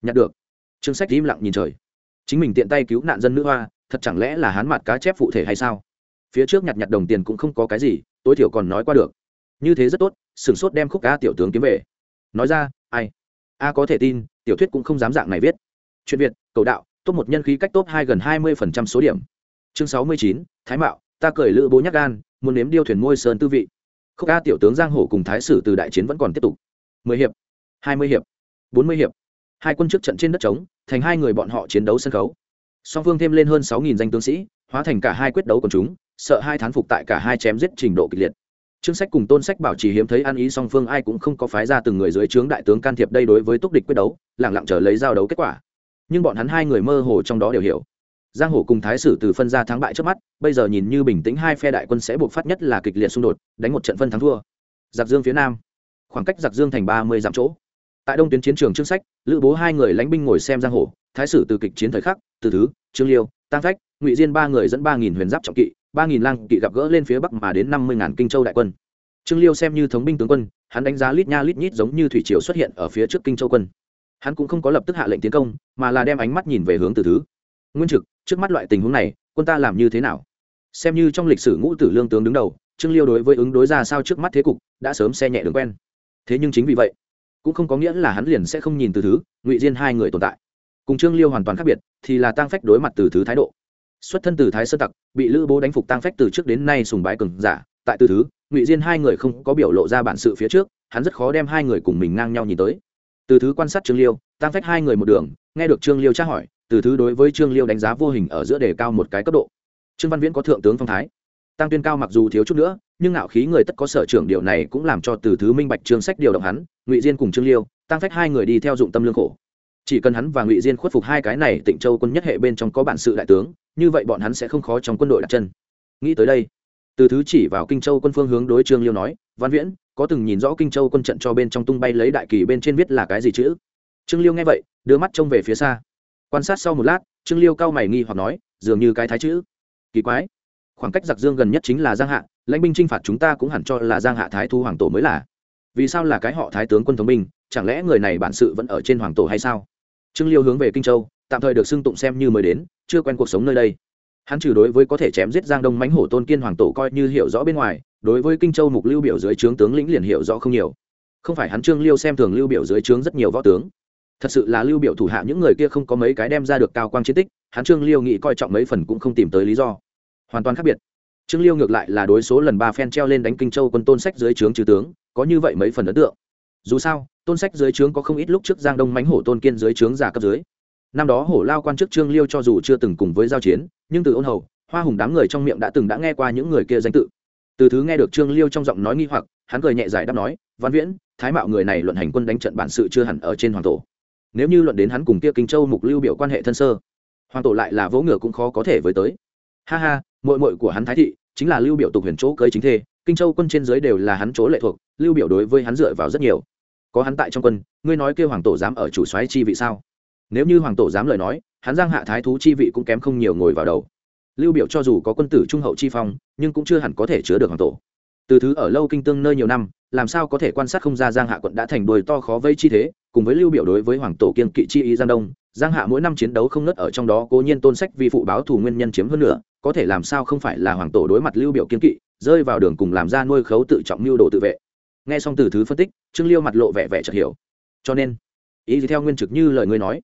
Nhặt được. Trương sách im lặng nhìn trời. Chính mình tiện tay cứu nạn dân nữ hoa, thật chẳng lẽ là hắn mặt cá chép phụ thể hay sao? Phía trước nhặt nhặt đồng tiền cũng không có cái gì, tối thiểu còn nói qua được. Như thế rất tốt, sửng sốt đem khúc ca tiểu tướng kiếm về. Nói ra, ai? A có thể tin, tiểu thuyết cũng không dám dạng này viết. Chuyện việt, cầu đạo, top một nhân khí cách top hai gần hai mươi phần trăm số điểm. Chương sáu mươi chín, thái mạo, ta cởi lữ bố nhắc gan, muốn nếm điêu thuyền môi sơn tư vị. Khúc a tiểu tướng giang hổ cùng thái sử từ đại chiến vẫn còn tiếp tục. Mười hiệp, hai mươi hiệp, bốn mươi hiệp. Hai quân trước trận trên đất trống, thành hai người bọn họ chiến đấu sân khấu. Song phương thêm lên hơn sáu nghìn danh tướng sĩ, hóa thành cả hai quyết đấu của chúng, sợ hai thán phục tại cả hai chém giết trình độ kịch liệt. Trương Sách cùng Tôn Sách bảo trì hiếm thấy ăn ý song phương ai cũng không có phái ra từng người dưới trướng đại tướng can thiệp đây đối với túc địch quyết đấu, lặng lặng chờ lấy giao đấu kết quả. Nhưng bọn hắn hai người mơ hồ trong đó đều hiểu. Giang Hồ cùng Thái Sử từ phân ra thắng bại trước mắt, bây giờ nhìn như bình tĩnh hai phe đại quân sẽ buộc phát nhất là kịch liệt xung đột, đánh một trận phân thắng thua. Giặc Dương phía nam, khoảng cách Giặc Dương thành ba mươi dặm chỗ. Tại đông tuyến chiến trường Trương Sách, Lữ Bố hai người lãnh binh ngồi xem Giang Hồ, Thái Sử từ kịch chiến thời khắc, từ thứ, Trương Liêu, Tăng Phách, Ngụy Diên ba người dẫn ba nghìn huyền giáp trọng kỵ, ba nghìn lang kỵ gặp gỡ lên phía bắc mà đến năm mươi ngàn kinh châu đại quân. Trương liêu xem như thống binh tướng quân, hắn đánh giá lít nha lít nhít giống như thủy triều xuất hiện ở phía trước kinh châu quân. Hắn cũng không có lập tức hạ lệnh tiến công, mà là đem ánh mắt nhìn về hướng từ thứ. Nguyên trực, trước mắt loại tình huống này, quân ta làm như thế nào? Xem như trong lịch sử ngũ tử lương tướng đứng đầu, trương liêu đối với ứng đối ra sao trước mắt thế cục, đã sớm xe nhẹ đường quen. Thế nhưng chính vì vậy, cũng không có nghĩa là hắn liền sẽ không nhìn từ thứ, ngụy diên hai người tồn tại. Cùng trương liêu hoàn toàn khác biệt, thì là tăng phách đối mặt từ thứ thái độ xuất thân từ thái sơ tặc, bị lữ bố đánh phục tăng phách từ trước đến nay sùng bái cường giả. Tại từ thứ, ngụy diên hai người không có biểu lộ ra bản sự phía trước, hắn rất khó đem hai người cùng mình ngang nhau nhìn tới. Từ thứ quan sát trương liêu tăng phách hai người một đường, nghe được trương liêu tra hỏi từ thứ đối với trương liêu đánh giá vô hình ở giữa đề cao một cái cấp độ. Trương văn viễn có thượng tướng phong thái. Tăng tuyên cao mặc dù thiếu chút nữa, nhưng ngạo khí người tất có sở trưởng điều này cũng làm cho từ thứ minh bạch trương sách điều động hắn, ngụy diên cùng trương liêu tăng phách hai người đi theo dụng tâm lương khổ chỉ cần hắn và ngụy diên khuất phục hai cái này, tịnh châu quân nhất hệ bên trong có bản sự đại tướng, như vậy bọn hắn sẽ không khó trong quân đội đặt chân. Nghĩ tới đây, từ thứ chỉ vào kinh châu quân phương hướng đối trương liêu nói, văn viễn, có từng nhìn rõ kinh châu quân trận cho bên trong tung bay lấy đại kỳ bên trên viết là cái gì chữ? Trương liêu nghe vậy, đưa mắt trông về phía xa. Quan sát sau một lát, trương liêu cao mày nghi hoặc nói, dường như cái thái chữ. Kỳ quái. Khoảng cách giặc dương gần nhất chính là giang hạ, lãnh binh t r i n h phạt chúng ta cũng hẳn cho là giang hạ thái thu hoàng tổ mới là. Vì sao là cái họ thái tướng quân thống binh, chẳng lẽ người này bản sự vẫn ở trên hoàng tổ hay sao? Trương liêu hướng về kinh châu, tạm thời được xưng tụng xem như mới đến, chưa quen cuộc sống nơi đây. Hắn trừ đối với có thể chém giết giang đông mánh hổ tôn kiên hoàng tổ coi như hiểu rõ bên ngoài, đối với kinh châu mục lưu biểu dưới trướng tướng lĩnh liền hiểu rõ không nhiều. Không phải hắn trương liêu xem thường lưu biểu dưới trướng rất nhiều võ tướng. Thật sự là lưu biểu thủ hạ những người kia không có mấy cái đem ra được cao quang chiến tích, hắn trương liêu nghĩ coi trọng mấy phần cũng không tìm tới lý do. Hoàn toàn khác biệt. Trương liêu ngược lại là đối số lần ba phen treo lên đánh kinh châu quân tôn sách dưới trướng trừ tướng, có như vậy mấy phần ấn tượng dù sao, tôn sách dưới trướng có không ít lúc trước giang đông mánh hổ tôn kiên dưới trướng giả cấp dưới. Năm đó hổ lao quan chức trương liêu cho dù chưa từng cùng với giao chiến, nhưng từ ôn hầu, hoa hùng đám người trong miệng đã từng đã nghe qua những người kia danh tự. Từ thứ nghe được trương liêu trong giọng nói nghi hoặc, hắn cười nhẹ giải đáp nói, văn viễn, thái mạo người này luận hành quân đánh trận bản sự chưa hẳn ở trên hoàng tổ. Nếu như luận đến hắn cùng kia kinh châu mục lưu biểu quan hệ thân sơ, hoàng tổ lại là vỗ ngựa cũng khó có thể với tới. Ha ha mội mội của hắn thái thị, chính là lưu biểu tục huyền chỗ cưới chính thê kinh châu quân trên dưới đều là hắn chỗ lệ thuộc, lưu biểu đối với hắn dựa vào rất nhiều. Có hắn tại trong quân, ngươi nói kêu hoàng tổ dám ở chủ soái chi vị sao? Nếu như hoàng tổ dám lời nói, hắn giang hạ thái thú chi vị cũng kém không nhiều ngồi vào đầu. Lưu biểu cho dù có quân tử trung hậu chi phong, nhưng cũng chưa hẳn có thể chứa được hoàng tổ. Từ thứ ở lâu kinh tương nơi nhiều năm, làm sao có thể quan sát không ra giang hạ quận đã thành đuôi to khó vây chi thế, cùng với lưu biểu đối với hoàng tổ kiên kỵ chi ý giang đông, giang hạ mỗi năm chiến đấu không nứt ở trong đó cố nhiên tôn sách vì phụ báo thù nguyên nhân chiếm hơn nữa có thể làm sao không phải là hoàng tổ đối mặt lưu biểu kiên kỵ, rơi vào đường cùng làm ra nuôi khấu tự trọng mưu đồ tự vệ. Nghe xong từ thứ phân tích, trương liêu mặt lộ vẻ vẻ chợt hiểu. Cho nên, ý gì theo nguyên trực như lời ngươi nói,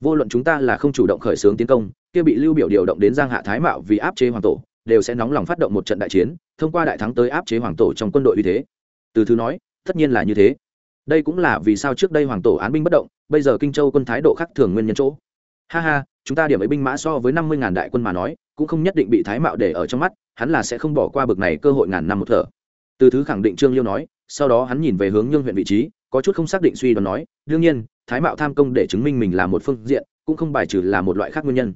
vô luận chúng ta là không chủ động khởi xướng tiến công, kia bị lưu biểu điều động đến giang hạ thái mạo vì áp chế hoàng tổ, đều sẽ nóng lòng phát động một trận đại chiến, thông qua đại thắng tới áp chế hoàng tổ trong quân đội uy thế. Từ thứ nói, tất nhiên là như thế. Đây cũng là vì sao trước đây hoàng tổ án binh bất động, bây giờ kinh châu quân thái độ khác thường nguyên nhân chỗ. Ha ha, chúng ta điểm ấy binh mã so với năm mươi ngàn đại quân mà nói cũng không nhất định bị thái mạo để ở trong mắt, hắn là sẽ không bỏ qua bực này cơ hội ngàn năm một thở. Từ thứ khẳng định trương liêu nói, sau đó hắn nhìn về hướng nhương huyện vị trí, có chút không xác định suy đoán nói, đương nhiên, thái mạo tham công để chứng minh mình là một phương diện, cũng không bài trừ là một loại khác nguyên nhân.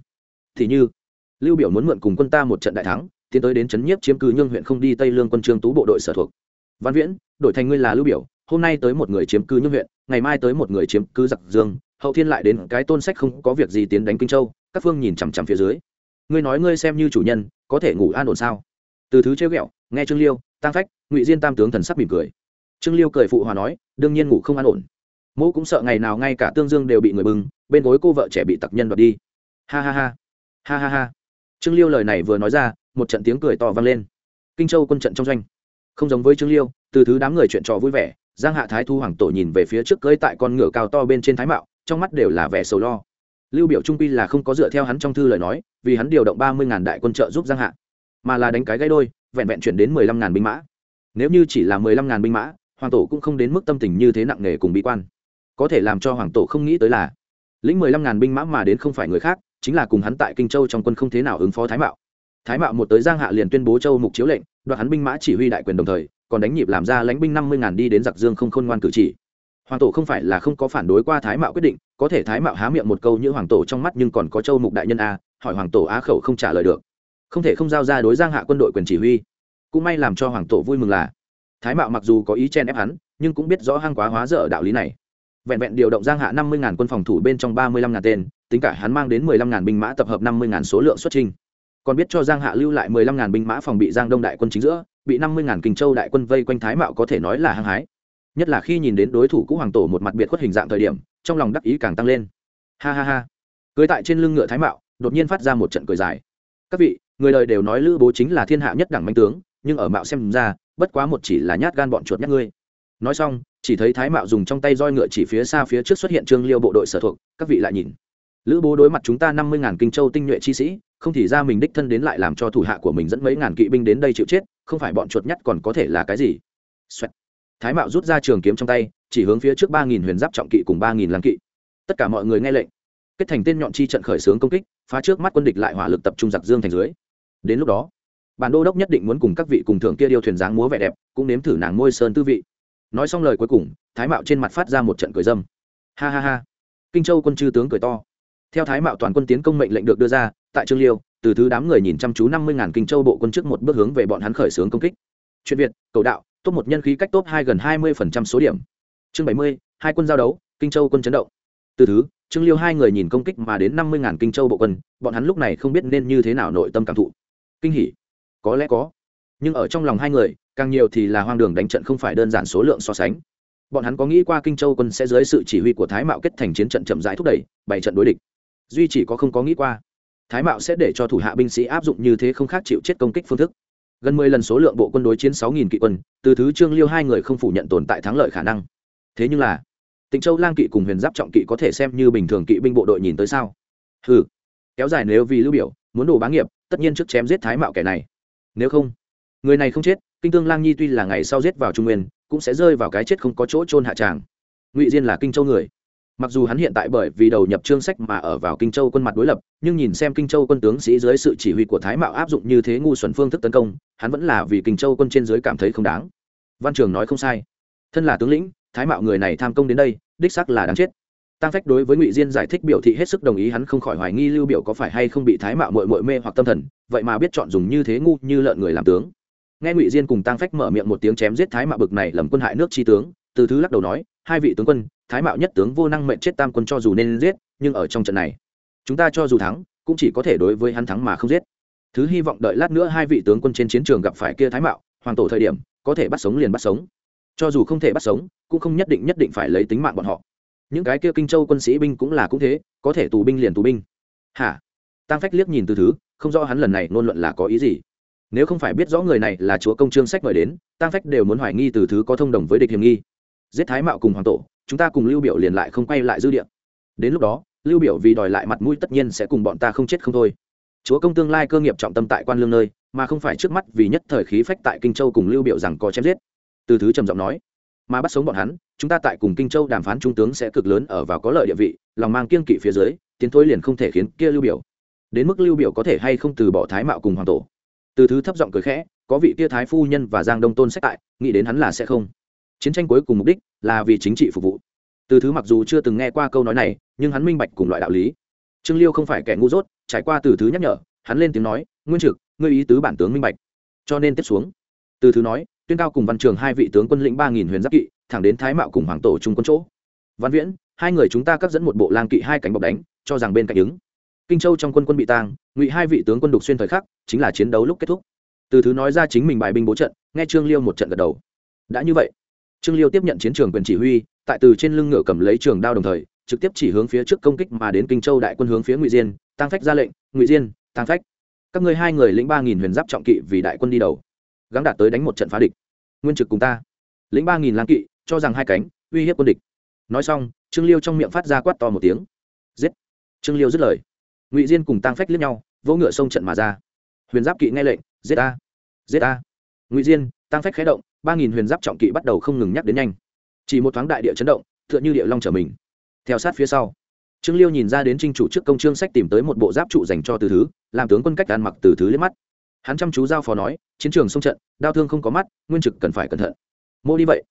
Thì như, lưu biểu muốn mượn cùng quân ta một trận đại thắng, tiến tới đến chấn nhiếp chiếm cứ nhương huyện không đi tây lương quân trương tú bộ đội sở thuộc. Văn viễn, đổi thành ngươi là lưu biểu, hôm nay tới một người chiếm cứ nhương huyện, ngày mai tới một người chiếm cứ giặc dương, hậu thiên lại đến cái tôn sách không có việc gì tiến đánh kinh châu, các phương nhìn chằm chằm phía dưới ngươi nói ngươi xem như chủ nhân, có thể ngủ an ổn sao? Từ thứ trêu ghẹo, nghe trương liêu tăng phách, ngụy diên tam tướng thần sắc mỉm cười. Trương liêu cười phụ hòa nói, đương nhiên ngủ không an ổn. Mẫu cũng sợ ngày nào ngay cả tương dương đều bị người bưng, bên gối cô vợ trẻ bị tặc nhân đoạt đi. Ha ha ha. Ha ha ha. Trương liêu lời này vừa nói ra, một trận tiếng cười to vang lên. Kinh châu quân trận trong doanh. Không giống với trương liêu, từ thứ đám người chuyện trò vui vẻ, giang hạ thái thu hoàng tổ nhìn về phía trước cưỡi tại con ngựa cao to bên trên thái mạo, trong mắt đều là vẻ sầu lo lưu biểu trung quy là không có dựa theo hắn trong thư lời nói, vì hắn điều động ba mươi ngàn đại quân trợ giúp giang hạ, mà là đánh cái gãy đôi, vẹn vẹn chuyển đến mười lăm ngàn binh mã. Nếu như chỉ là mười lăm ngàn binh mã, hoàng tổ cũng không đến mức tâm tình như thế nặng nề cùng bi quan. Có thể làm cho hoàng tổ không nghĩ tới là, lĩnh mười lăm ngàn binh mã mà đến không phải người khác, chính là cùng hắn tại kinh châu trong quân không thế nào ứng phó thái mạo. Thái mạo một tới giang hạ liền tuyên bố châu mục chiếu lệnh, đoạt hắn binh mã chỉ huy đại quyền đồng thời, còn đánh nhịp làm ra lãnh binh năm mươi ngàn đi đến giặc dương không khôn ngoan cử chỉ. Hoàng tổ không phải là không có phản đối qua thái mạo quyết định có thể thái mạo há miệng một câu như hoàng tổ trong mắt nhưng còn có châu mục đại nhân a, hỏi hoàng tổ á khẩu không trả lời được. Không thể không giao ra đối giang hạ quân đội quyền chỉ huy. Cũng may làm cho hoàng tổ vui mừng là, thái mạo mặc dù có ý chen ép hắn, nhưng cũng biết rõ hăng quá hóa dở đạo lý này. Vẹn vẹn điều động giang hạ năm mươi ngàn quân phòng thủ bên trong ba mươi lăm ngàn tên, tính cả hắn mang đến mười lăm ngàn binh mã tập hợp năm mươi ngàn số lượng xuất trình còn biết cho giang hạ lưu lại mười lăm ngàn binh mã phòng bị giang đông đại quân chính giữa, bị năm mươi ngàn kinh châu đại quân vây quanh thái mạo có thể nói là hăng hái. Nhất là khi nhìn đến đối thủ cũ hoàng tổ một mặt biệt khuất hình dạng thời điểm trong lòng đắc ý càng tăng lên. Ha ha ha. Cưới tại trên lưng ngựa thái mạo, đột nhiên phát ra một trận cười dài. Các vị, người đời đều nói lữ bố chính là thiên hạ nhất đẳng manh tướng, nhưng ở mạo xem ra, bất quá một chỉ là nhát gan bọn chuột nhát ngươi. Nói xong, chỉ thấy thái mạo dùng trong tay roi ngựa chỉ phía xa phía trước xuất hiện trương liêu bộ đội sở thuộc, các vị lại nhìn. Lữ bố đối mặt chúng ta năm mươi ngàn kinh châu tinh nhuệ chi sĩ, không thì ra mình đích thân đến lại làm cho thủ hạ của mình dẫn mấy ngàn kỵ binh đến đây chịu chết, không phải bọn chuột nhắt còn có thể là cái gì. Xoẹt. thái mạo rút ra trường kiếm trong tay chỉ hướng phía trước ba nghìn huyền giáp trọng kỵ cùng ba nghìn lăng kỵ. Tất cả mọi người nghe lệnh. Kết thành tên nhọn chi trận khởi xướng công kích, phá trước mắt quân địch lại hỏa lực tập trung giặc dương thành dưới. Đến lúc đó, bản đô đốc nhất định muốn cùng các vị cùng thượng kia điêu thuyền dáng múa vẻ đẹp, cũng nếm thử nàng môi sơn tư vị. Nói xong lời cuối cùng, thái mạo trên mặt phát ra một trận cười dâm. Ha ha ha. Kinh châu quân chư tướng cười to. Theo thái mạo toàn quân tiến công mệnh lệnh được đưa ra, tại trương liêu, từ thứ đám người nhìn chăm chú năm mươi ngàn kinh châu bộ quân trước một bước hướng về bọn hắn khởi xướng công kích. Chuyện việt, cầu đạo, top một nhân khí cách top hai gần hai mươi phần trăm số điểm chương bảy mươi, hai quân giao đấu, kinh châu quân chấn động. Từ thứ, trương liêu hai người nhìn công kích mà đến năm mươi ngàn kinh châu bộ quân, bọn hắn lúc này không biết nên như thế nào nội tâm cảm thụ. Kinh hỉ. Có lẽ có. Nhưng ở trong lòng hai người, càng nhiều thì là hoang đường đánh trận không phải đơn giản số lượng so sánh. Bọn hắn có nghĩ qua kinh châu quân sẽ dưới sự chỉ huy của thái mạo kết thành chiến trận chậm rãi thúc đẩy bảy trận đối địch. Duy chỉ có không có nghĩ qua. Thái mạo sẽ để cho thủ hạ binh sĩ áp dụng như thế không khác chịu chết công kích phương thức. Gần mười lần số lượng bộ quân đối chiến sáu nghìn kỵ quân, từ thứ trương liêu hai người không phủ nhận tồn tại thắng lợi khả năng thế nhưng là, tịnh châu lang kỵ cùng huyền giáp trọng kỵ có thể xem như bình thường kỵ binh bộ đội nhìn tới sao? Ừ kéo dài nếu vì lưu biểu, muốn đồ bá nghiệp, tất nhiên trước chém giết thái mạo kẻ này. Nếu không, người này không chết, kinh tương lang nhi tuy là ngày sau giết vào trung nguyên, cũng sẽ rơi vào cái chết không có chỗ trôn hạ tràng. Ngụy diên là kinh châu người. Mặc dù hắn hiện tại bởi vì đầu nhập trương sách mà ở vào kinh châu quân mặt đối lập, nhưng nhìn xem kinh châu quân tướng sĩ dưới sự chỉ huy của thái mạo áp dụng như thế ngu xuẩn phương thức tấn công, hắn vẫn là vì kinh châu quân trên dưới cảm thấy không đáng. Văn trường nói không sai. Thân là tướng lĩnh thái mạo người này tham công đến đây, đích xác là đáng chết. Tăng phách đối với ngụy diên giải thích biểu thị hết sức đồng ý, hắn không khỏi hoài nghi lưu biểu có phải hay không bị thái mạo mội mội mê hoặc tâm thần, vậy mà biết chọn dùng như thế ngu như lợn người làm tướng. Nghe ngụy diên cùng tăng phách mở miệng một tiếng chém giết thái mạo bực này lầm quân hại nước chi tướng, từ thứ lắc đầu nói, hai vị tướng quân, thái mạo nhất tướng vô năng mệnh chết tam quân cho dù nên giết, nhưng ở trong trận này, chúng ta cho dù thắng, cũng chỉ có thể đối với hắn thắng mà không giết. Thứ hy vọng đợi lát nữa hai vị tướng quân trên chiến trường gặp phải kia thái mạo, hoàng tổ thời điểm, có thể bắt sống liền bắt sống cho dù không thể bắt sống, cũng không nhất định nhất định phải lấy tính mạng bọn họ. Những cái kia kinh châu quân sĩ binh cũng là cũng thế, có thể tù binh liền tù binh. Hả? Tăng phách liếc nhìn từ thứ, không rõ hắn lần này ngôn luận là có ý gì. Nếu không phải biết rõ người này là chúa công trương sách mời đến tăng phách đều muốn hoài nghi từ thứ có thông đồng với địch hiểm nghi. Giết thái mạo cùng hoàng tổ, chúng ta cùng lưu biểu liền lại không quay lại dư địa. Đến lúc đó, lưu biểu vì đòi lại mặt mũi tất nhiên sẽ cùng bọn ta không chết không thôi. Chúa công tương lai cơ nghiệp trọng tâm tại quan lương nơi, mà không phải trước mắt vì nhất thời khí phách tại kinh châu cùng lưu biểu rằng có chém giết từ thứ trầm giọng nói, mà bắt sống bọn hắn, chúng ta tại cùng kinh châu đàm phán trung tướng sẽ cực lớn ở vào có lợi địa vị, lòng mang kiên kỵ phía dưới, tiến thối liền không thể khiến kia lưu biểu. Đến mức lưu biểu có thể hay không từ bỏ thái mạo cùng hoàng tổ? Từ thứ thấp giọng cười khẽ, có vị kia thái phu nhân và giang đông tôn sách tại, nghĩ đến hắn là sẽ không. Chiến tranh cuối cùng mục đích là vì chính trị phục vụ. Từ thứ mặc dù chưa từng nghe qua câu nói này, nhưng hắn minh bạch cùng loại đạo lý. Trương liêu không phải kẻ ngu dốt, trải qua từ thứ nhắc nhở, hắn lên tiếng nói, nguyên trực, ngươi ý tứ bản tướng minh bạch. Cho nên tiếp xuống, từ thứ nói tuyên cao cùng văn trường hai vị tướng quân lĩnh ba nghìn huyền giáp kỵ, thẳng đến thái mạo cùng hoàng tổ trung quân chỗ. Văn viễn, hai người chúng ta cắt dẫn một bộ lang kỵ hai cánh bọc đánh, cho rằng bên cạnh ứng. Kinh châu trong quân quân bị tang, ngụy hai vị tướng quân đục xuyên thời khắc, chính là chiến đấu lúc kết thúc. Từ thứ nói ra chính mình bài binh bố trận, nghe trương liêu một trận gật đầu. Đã như vậy, trương liêu tiếp nhận chiến trường quyền chỉ huy, tại từ trên lưng ngựa cầm lấy trường đao đồng thời, trực tiếp chỉ hướng phía trước công kích mà đến kinh châu đại quân hướng phía ngụy diên tăng phách ra lệnh, ngụy diên tăng phách. Các ngươi hai người lĩnh ba nghìn huyền giáp trọng kỵ vì đại quân đi đầu gắng đạt tới đánh một trận phá địch. Nguyên trực cùng ta. Lĩnh ba nghìn lang kỵ, cho rằng hai cánh, uy hiếp quân địch. Nói xong, trương liêu trong miệng phát ra quát to một tiếng. Giết. Trương liêu dứt lời. Ngụy diên cùng tăng phách liếc nhau, vỗ ngựa sông trận mà ra. Huyền giáp kỵ nghe lệnh, giết a giết a ngụy diên tăng phách khé động, ba nghìn huyền giáp trọng kỵ bắt đầu không ngừng nhắc đến nhanh. Chỉ một thoáng đại địa chấn động t h ư ợ n h ư địa long trở mình. Theo sát phía sau, trương liêu nhìn ra đến trinh chủ trước công trương sách tìm tới một bộ giáp trụ dành cho từ thứ, làm tướng quân cách ăn mặc từ thứ liếc mắt hắn chăm chú giao phó nói, chiến trường sông trận đao thương không có mắt, nguyên trực cần phải cẩn thận. Mô đi vậy.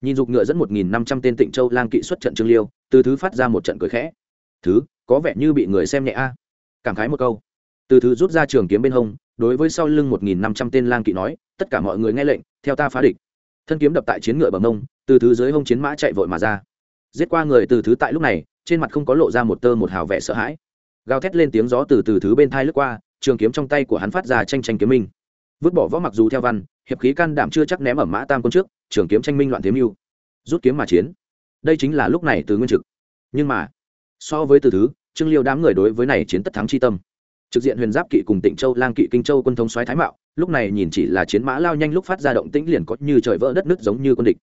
Nhìn dục ngựa dẫn một nghìn năm trăm tên tịnh châu lang kỵ xuất trận trương liêu, từ thứ phát ra một trận cười khẽ. Thứ, có vẻ như bị người xem nhẹ a. Cảm khái một câu. Từ thứ rút ra trường kiếm bên hông, đối với sau lưng một nghìn năm trăm tên lang kỵ nói, tất cả mọi người nghe lệnh, theo ta phá địch. Thân kiếm đập tại chiến ngựa bằng nông từ thứ dưới hông chiến mã chạy vội mà ra. Giết qua người từ thứ tại lúc này, trên mặt không có lộ ra một tơ một hào vẻ sợ hãi. Gào thét lên tiếng gió từ từ thứ bên thai lướt qua trường kiếm trong tay của hắn phát ra tranh tranh kiếm minh. Vứt bỏ võ mặc dù theo văn, hiệp khí can đảm chưa chắc ném ở mã tam quân trước, trường kiếm tranh minh loạn thế mưu. Rút kiếm mà chiến. Đây chính là lúc này từ nguyên trực. Nhưng mà, so với từ thứ, trương liêu đám người đối với này chiến tất thắng chi tâm. Trực diện huyền giáp kỵ cùng tịnh châu, lang kỵ, kinh châu quân thống xoáy thái mạo, lúc này nhìn chỉ là chiến mã lao nhanh lúc phát ra động tĩnh liền có như trời vỡ đất nứt giống như quân địch.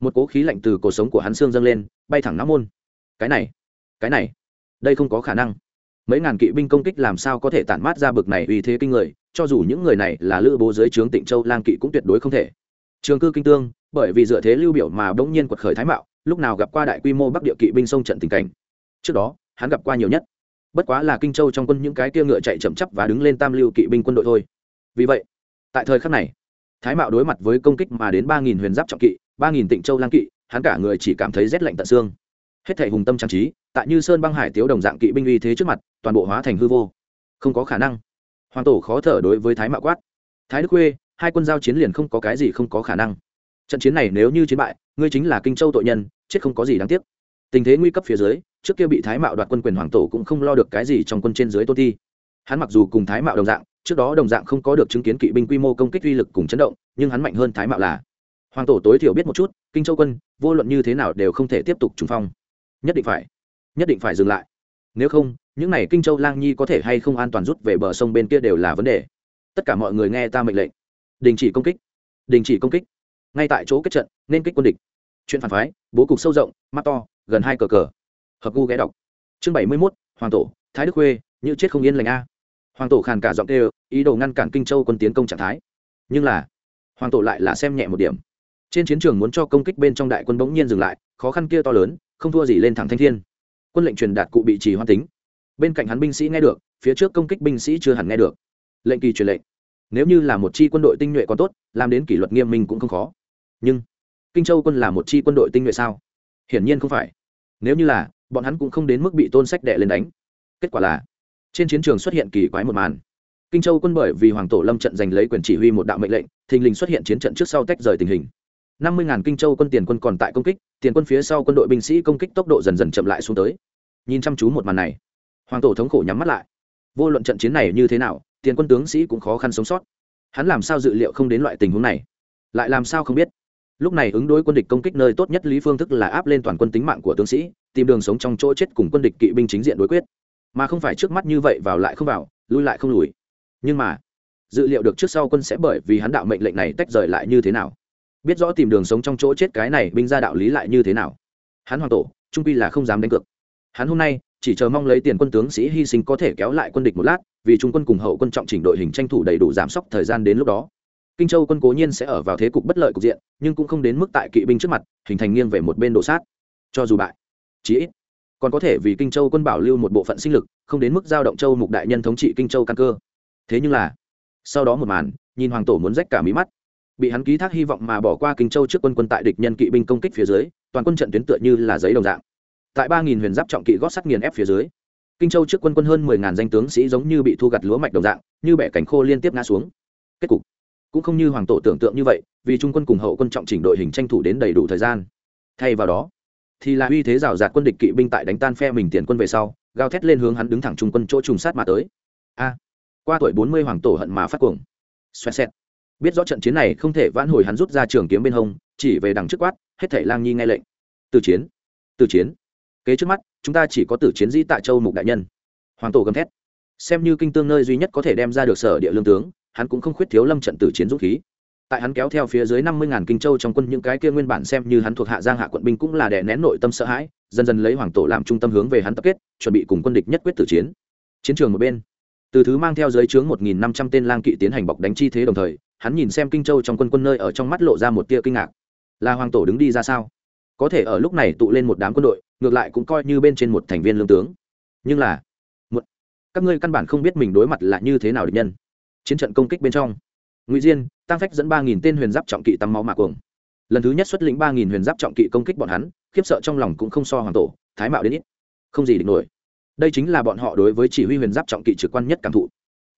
Một cố khí lạnh từ cổ sống của hắn xương dâng lên, bay thẳng não môn. Cái này cái này, đây không có khả năng mấy ngàn kỵ binh công kích làm sao có thể tản mát ra bực này uy thế kinh người, cho dù những người này là lữ bố dưới trướng tịnh châu lang kỵ cũng tuyệt đối không thể. Trường cư kinh tương, bởi vì dựa thế lưu biểu mà bỗng nhiên quật khởi thái mạo, lúc nào gặp qua đại quy mô bắc địa kỵ binh sông trận tình cảnh. Trước đó, hắn gặp qua nhiều nhất. Bất quá là kinh châu trong quân những cái kia ngựa chạy chậm chắp và đứng lên tam lưu kỵ binh quân đội thôi. Vì vậy, tại thời khắc này, thái mạo đối mặt với công kích mà đến ba nghìn huyền giáp trọng kỵ, ba nghìn tịnh châu lang kỵ, hắn cả người chỉ cảm thấy rét lạnh tận xương. Hết thể hùng tâm trang trí, tại như sơn băng hải tiếu đồng dạng kỵ binh uy thế trước mặt toàn bộ hóa thành hư vô. Không có khả năng. Hoàng tổ khó thở đối với thái mạo quát. Thái đức khuê, hai quân giao chiến liền không có cái gì không có khả năng. Trận chiến này nếu như chiến bại, ngươi chính là kinh châu tội nhân, chết không có gì đáng tiếc. Tình thế nguy cấp phía dưới, trước kia bị thái mạo đoạt quân quyền hoàng tổ cũng không lo được cái gì trong quân trên dưới tôn thi. Hắn mặc dù cùng thái mạo đồng dạng, trước đó đồng dạng không có được chứng kiến kỵ binh quy mô công kích uy lực cùng chấn động, nhưng hắn mạnh hơn thái mạo là. Hoàng tổ tối thiểu biết một chút, kinh châu quân, vô luận như thế nào đều không thể tiếp tục trùng phong. Nhất định phải, nhất định phải dừng lại. Nếu không những n à y kinh châu lang nhi có thể hay không an toàn rút về bờ sông bên kia đều là vấn đề. Tất cả mọi người nghe ta mệnh lệnh. Đình chỉ công kích. Đình chỉ công kích. Ngay tại chỗ kết trận, nên kích quân địch. Chuyện phản phái, bố cục sâu rộng, mắt to, gần hai cờ cờ. Hợp gu ghé đọc. Chương bảy mươi mốt, hoàng tổ, thái đức khuê, như chết không yên lành a. Hoàng tổ khàn cả giọng kêu, ý đồ ngăn cản kinh châu quân tiến công trạng thái. Nhưng là, hoàng tổ lại là xem nhẹ một điểm. Trên chiến trường muốn cho công kích bên trong đại quân bỗng nhiên dừng lại, khó khăn kia to lớn, không thua gì lên thẳng thanh thiên. Quân lệnh truyền đạt cụ bị trì hoan tính bên cạnh hắn binh sĩ nghe được, phía trước công kích binh sĩ chưa hẳn nghe được. Lệnh kỳ truyền lệnh. Nếu như là một chi quân đội tinh nhuệ còn tốt, làm đến kỷ luật nghiêm minh cũng không khó. Nhưng, kinh châu quân là một chi quân đội tinh nhuệ sao? Hiển nhiên không phải. Nếu như là, bọn hắn cũng không đến mức bị tôn sách đệ lên đánh. Kết quả là, trên chiến trường xuất hiện kỳ quái một màn. Kinh châu quân bởi vì hoàng tổ lâm trận giành lấy quyền chỉ huy một đạo mệnh lệnh, thình lình xuất hiện chiến trận trước sau tách rời tình hình. Năm mươi ngàn kinh châu quân tiền quân còn tại công kích, tiền quân phía sau quân đội binh sĩ công kích tốc độ dần dần chậm lại xuống tới. Nhìn chăm chú một màn này hoàng tổ thống khổ nhắm mắt lại. Vô luận trận chiến này như thế nào, tiền quân tướng sĩ cũng khó khăn sống sót. Hắn làm sao dự liệu không đến loại tình huống này? Lại làm sao không biết? Lúc này ứng đối quân địch công kích nơi tốt nhất lý phương thức là áp lên toàn quân tính mạng của tướng sĩ, tìm đường sống trong chỗ chết cùng quân địch kỵ binh chính diện đối quyết. Mà không phải trước mắt như vậy vào lại không vào, lui lại không lùi. Nhưng mà, dự liệu được trước sau quân sẽ bởi vì hắn đạo mệnh lệnh này tách rời lại như thế nào? Biết rõ tìm đường sống trong chỗ chết cái này binh ra đạo lý lại như thế nào? Hắn hoàng tổ, trung pi là không dám đánh cược. Hắn hôm nay chỉ chờ mong lấy tiền quân tướng sĩ hy sinh có thể kéo lại quân địch một lát, vì trung quân cùng hậu quân trọng chỉnh đội hình tranh thủ đầy đủ giảm sốc thời gian đến lúc đó. Kinh châu quân cố nhiên sẽ ở vào thế cục bất lợi cục diện, nhưng cũng không đến mức tại kỵ binh trước mặt, hình thành nghiêng về một bên đổ sát. Cho dù bại, chí ít còn có thể vì kinh châu quân bảo lưu một bộ phận sinh lực, không đến mức giao động châu mục đại nhân thống trị kinh châu căn cơ. Thế nhưng là, sau đó một màn, nhìn hoàng tổ muốn rách cả mí mắt. Bị hắn ký thác hy vọng mà bỏ qua kinh châu trước quân quân tại địch nhân kỵ binh công kích phía dưới, toàn quân trận tuyến tựa như là giấy đồng dạng tại ba nghìn huyền giáp trọng kỵ gót sắt nghiền ép phía dưới. Kinh châu trước quân quân hơn mười ngàn danh tướng sĩ giống như bị thu gặt lúa mạch đồng dạng, như bẻ cánh khô liên tiếp ngã xuống. Kết cục? Cũng không như hoàng tổ tưởng tượng như vậy, vì trung quân cùng hậu quân trọng chỉnh đội hình tranh thủ đến đầy đủ thời gian. Thay vào đó, thì là uy thế rào rạt quân địch kỵ binh tại đánh tan phe mình tiền quân về sau, gào thét lên hướng hắn đứng thẳng trung quân chỗ trùng sát mà tới. A! Qua tuổi bốn mươi hoàng tổ hận mà phát cuồng. Xoẹt xẹt. Biết rõ trận chiến này không thể vãn hồi hắn rút ra trường kiếm bên hông, chỉ về đằng trước quát, hết thảy lang nhi nghe lệnh. Từ chiến. Từ chiến kế trước mắt, chúng ta chỉ có tử chiến dĩ tại châu mục đại nhân. Hoàng tổ gầm thét. Xem như kinh tương nơi duy nhất có thể đem ra được sở địa lương tướng, hắn cũng không khuyết thiếu lâm trận tử chiến dũng khí. Tại hắn kéo theo phía dưới năm mươi ngàn kinh châu trong quân, những cái kia nguyên bản xem như hắn thuộc hạ giang hạ quận binh cũng là đè nén nội tâm sợ hãi, dần dần lấy hoàng tổ làm trung tâm hướng về hắn tập kết, chuẩn bị cùng quân địch nhất quyết tử chiến. Chiến trường một bên, từ thứ mang theo dưới trướng một nghìn năm trăm tên lang kỵ tiến hành bọc đánh chi thế đồng thời, hắn nhìn xem kinh châu trong quân quân nơi ở trong mắt lộ ra một tia kinh ngạc. Là hoàng tổ đứng đi ra sao? Có thể ở lúc này tụ lên một đám quân đội ngược lại cũng coi như bên trên một thành viên lương tướng. Nhưng là, một, các ngươi căn bản không biết mình đối mặt là như thế nào địch nhân. Chiến trận công kích bên trong. Ngụy diên tăng phách dẫn ba nghìn tên huyền giáp trọng kỵ tắm máu mạc cuồng. Lần thứ nhất xuất lĩnh ba nghìn huyền giáp trọng kỵ công kích bọn hắn, khiếp sợ trong lòng cũng không so hoàng tổ, thái mạo đến ít. Không gì địch nổi. Đây chính là bọn họ đối với chỉ huy huyền giáp trọng kỵ trực quan nhất cảm thụ.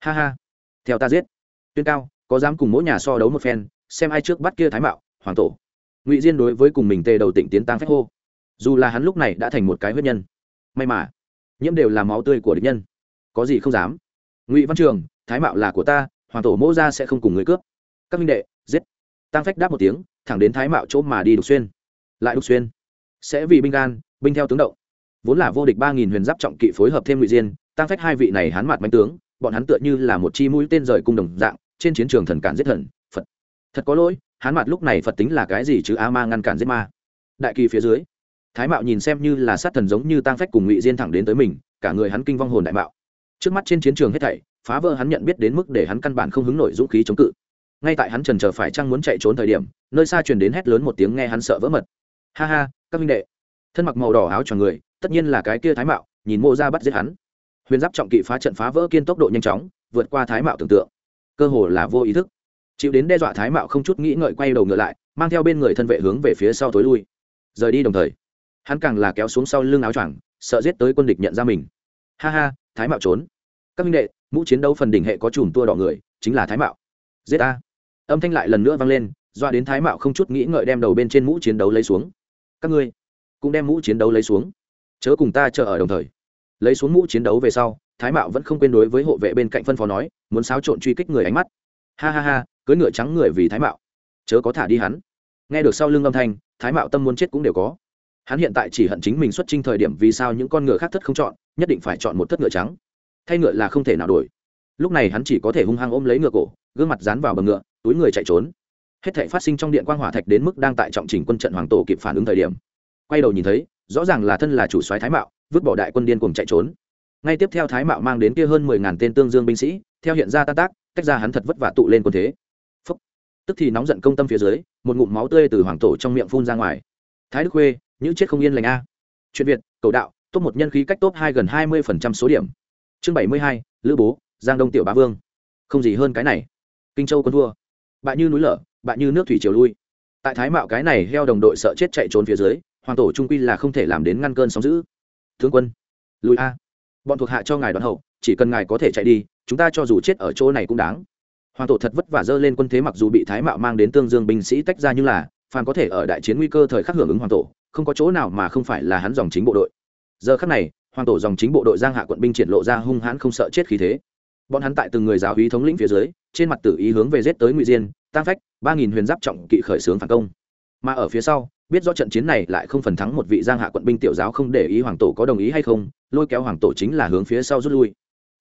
Ha ha. Theo ta giết. Tuyên cao, có dám cùng mỗi nhà so đấu một phen, xem ai trước bắt kia thái mạo, hoàng tổ. Ngụy diên đối với cùng mình tê đầu tỉnh tiến tăng phách hô dù là hắn lúc này đã thành một cái huyết nhân, may mà, nhiễm đều là máu tươi của địch nhân. Có gì không dám. Ngụy văn trường, thái mạo là của ta, hoàng tổ mẫu ra sẽ không cùng người cướp. Các minh đệ, giết. Tăng phách đáp một tiếng, thẳng đến thái mạo chỗ mà đi đục xuyên. Lại đục xuyên. Sẽ vì binh gan, binh theo tướng động. Vốn là vô địch ba nghìn huyền giáp trọng kỵ phối hợp thêm ngụy diên tăng phách hai vị này hán mặt bánh tướng, bọn hắn tựa như là một chi mũi tên rời cung đồng dạng, trên chiến trường thần cản giết thần, phật. Thật có lỗi hắn mặt lúc này phật tính là cái gì chứ a ma ngăn cản giết ma. Đại kỳ phía dưới thái mạo nhìn xem như là sát thần giống như tang phách cùng ngụy diên thẳng đến tới mình, cả người hắn kinh vong hồn đại mạo. Trước mắt trên chiến trường hết thảy, phá vỡ hắn nhận biết đến mức để hắn căn bản không hứng nổi dũng khí chống cự. Ngay tại hắn trần chờ phải chăng muốn chạy trốn thời điểm, nơi xa truyền đến hét lớn một tiếng nghe hắn sợ vỡ mật. Ha ha, các minh đệ. Thân mặc màu đỏ áo cho người, tất nhiên là cái kia thái mạo, nhìn mộ ra bắt giết hắn. Huyền giáp trọng kỵ phá trận phá vỡ kiên tốc độ nhanh chóng, vượt qua thái mạo tưởng tượng. Cơ hồ là vô ý thức. Chịu đến đe dọa thái mạo không chút nghĩ ngợi quay đầu ngựa lại, mang theo bên người thân vệ hướng về phía sau tối lui. Rời đi đồng thời hắn càng là kéo xuống sau lưng áo choàng, sợ giết tới quân địch nhận ra mình. Ha ha, thái mạo trốn. Các minh đệ, mũ chiến đấu phần đỉnh hệ có chùm tua đỏ người, chính là thái mạo. Giết a âm thanh lại lần nữa vang lên, doa đến thái mạo không chút nghĩ ngợi đem đầu bên trên mũ chiến đấu lấy xuống. Các ngươi cũng đem mũ chiến đấu lấy xuống. Chớ cùng ta chờ ở đồng thời. Lấy xuống mũ chiến đấu về sau, thái mạo vẫn không quên đối với hộ vệ bên cạnh phân phó nói, muốn xáo trộn truy kích người ánh mắt. Ha ha ha cưới ngựa trắng người vì thái mạo. Chớ có thả đi hắn. Nghe được sau lưng âm thanh, thái mạo tâm muốn chết cũng đều có hắn hiện tại chỉ hận chính mình xuất trình thời điểm vì sao những con ngựa khác thất không chọn, nhất định phải chọn một thất ngựa trắng. Thay ngựa là không thể nào đổi. Lúc này hắn chỉ có thể hung hăng ôm lấy ngựa cổ, gương mặt dán vào bờ ngựa, túi người chạy trốn. Hết thể phát sinh trong điện quang hỏa thạch đến mức đang tại trọng trình quân trận hoàng tổ kịp phản ứng thời điểm. Quay đầu nhìn thấy, rõ ràng là thân là chủ soái thái mạo, vứt bỏ đại quân điên cùng chạy trốn. Ngay tiếp theo thái mạo mang đến kia hơn mười ngàn tên tương dương binh sĩ, theo hiện ra tan tác, tách ra hắn thật vất vả tụ lên quân thế. Phúc. tức thì nóng giận công tâm phía dưới, một ngụm máu tươi từ hoàng tổ trong miệng phun ra ngoài. Thái đức khuê những chết không yên lành a. Chuyện việt, cầu đạo, top một nhân khí cách top hai gần hai mươi phần trăm số điểm. Chương bảy mươi hai, lữ bố, giang đông tiểu bá vương. Không gì hơn cái này. Kinh châu quân thua. Bại như núi lở, bại như nước thủy triều lui. Tại thái mạo cái này heo đồng đội sợ chết chạy trốn phía dưới, hoàng tổ trung quy là không thể làm đến ngăn cơn sóng giữ thương quân lùi a. Bọn thuộc hạ cho ngài đoàn hậu, chỉ cần ngài có thể chạy đi, chúng ta cho dù chết ở chỗ này cũng đáng. Hoàng tổ thật vất vả dơ lên quân thế mặc dù bị thái mạo mang đến tương dương binh sĩ tách ra nhưng là, phàm có thể ở đại chiến nguy cơ thời khắc hưởng ứng hoàng tổ không có chỗ nào mà không phải là hắn dòng chính bộ đội. Giờ khắc này, hoàng tổ dòng chính bộ đội giang hạ quận binh triển lộ ra hung hãn không sợ chết khí thế. Bọn hắn tại từng người giáo hí thống lĩnh phía dưới, trên mặt tử ý hướng về giết tới ngụy diên tăng phách, ba nghìn huyền giáp trọng kỵ khởi xướng phản công. Mà ở phía sau, biết do trận chiến này lại không phần thắng một vị giang hạ quận binh tiểu giáo không để ý hoàng tổ có đồng ý hay không, lôi kéo hoàng tổ chính là hướng phía sau rút lui.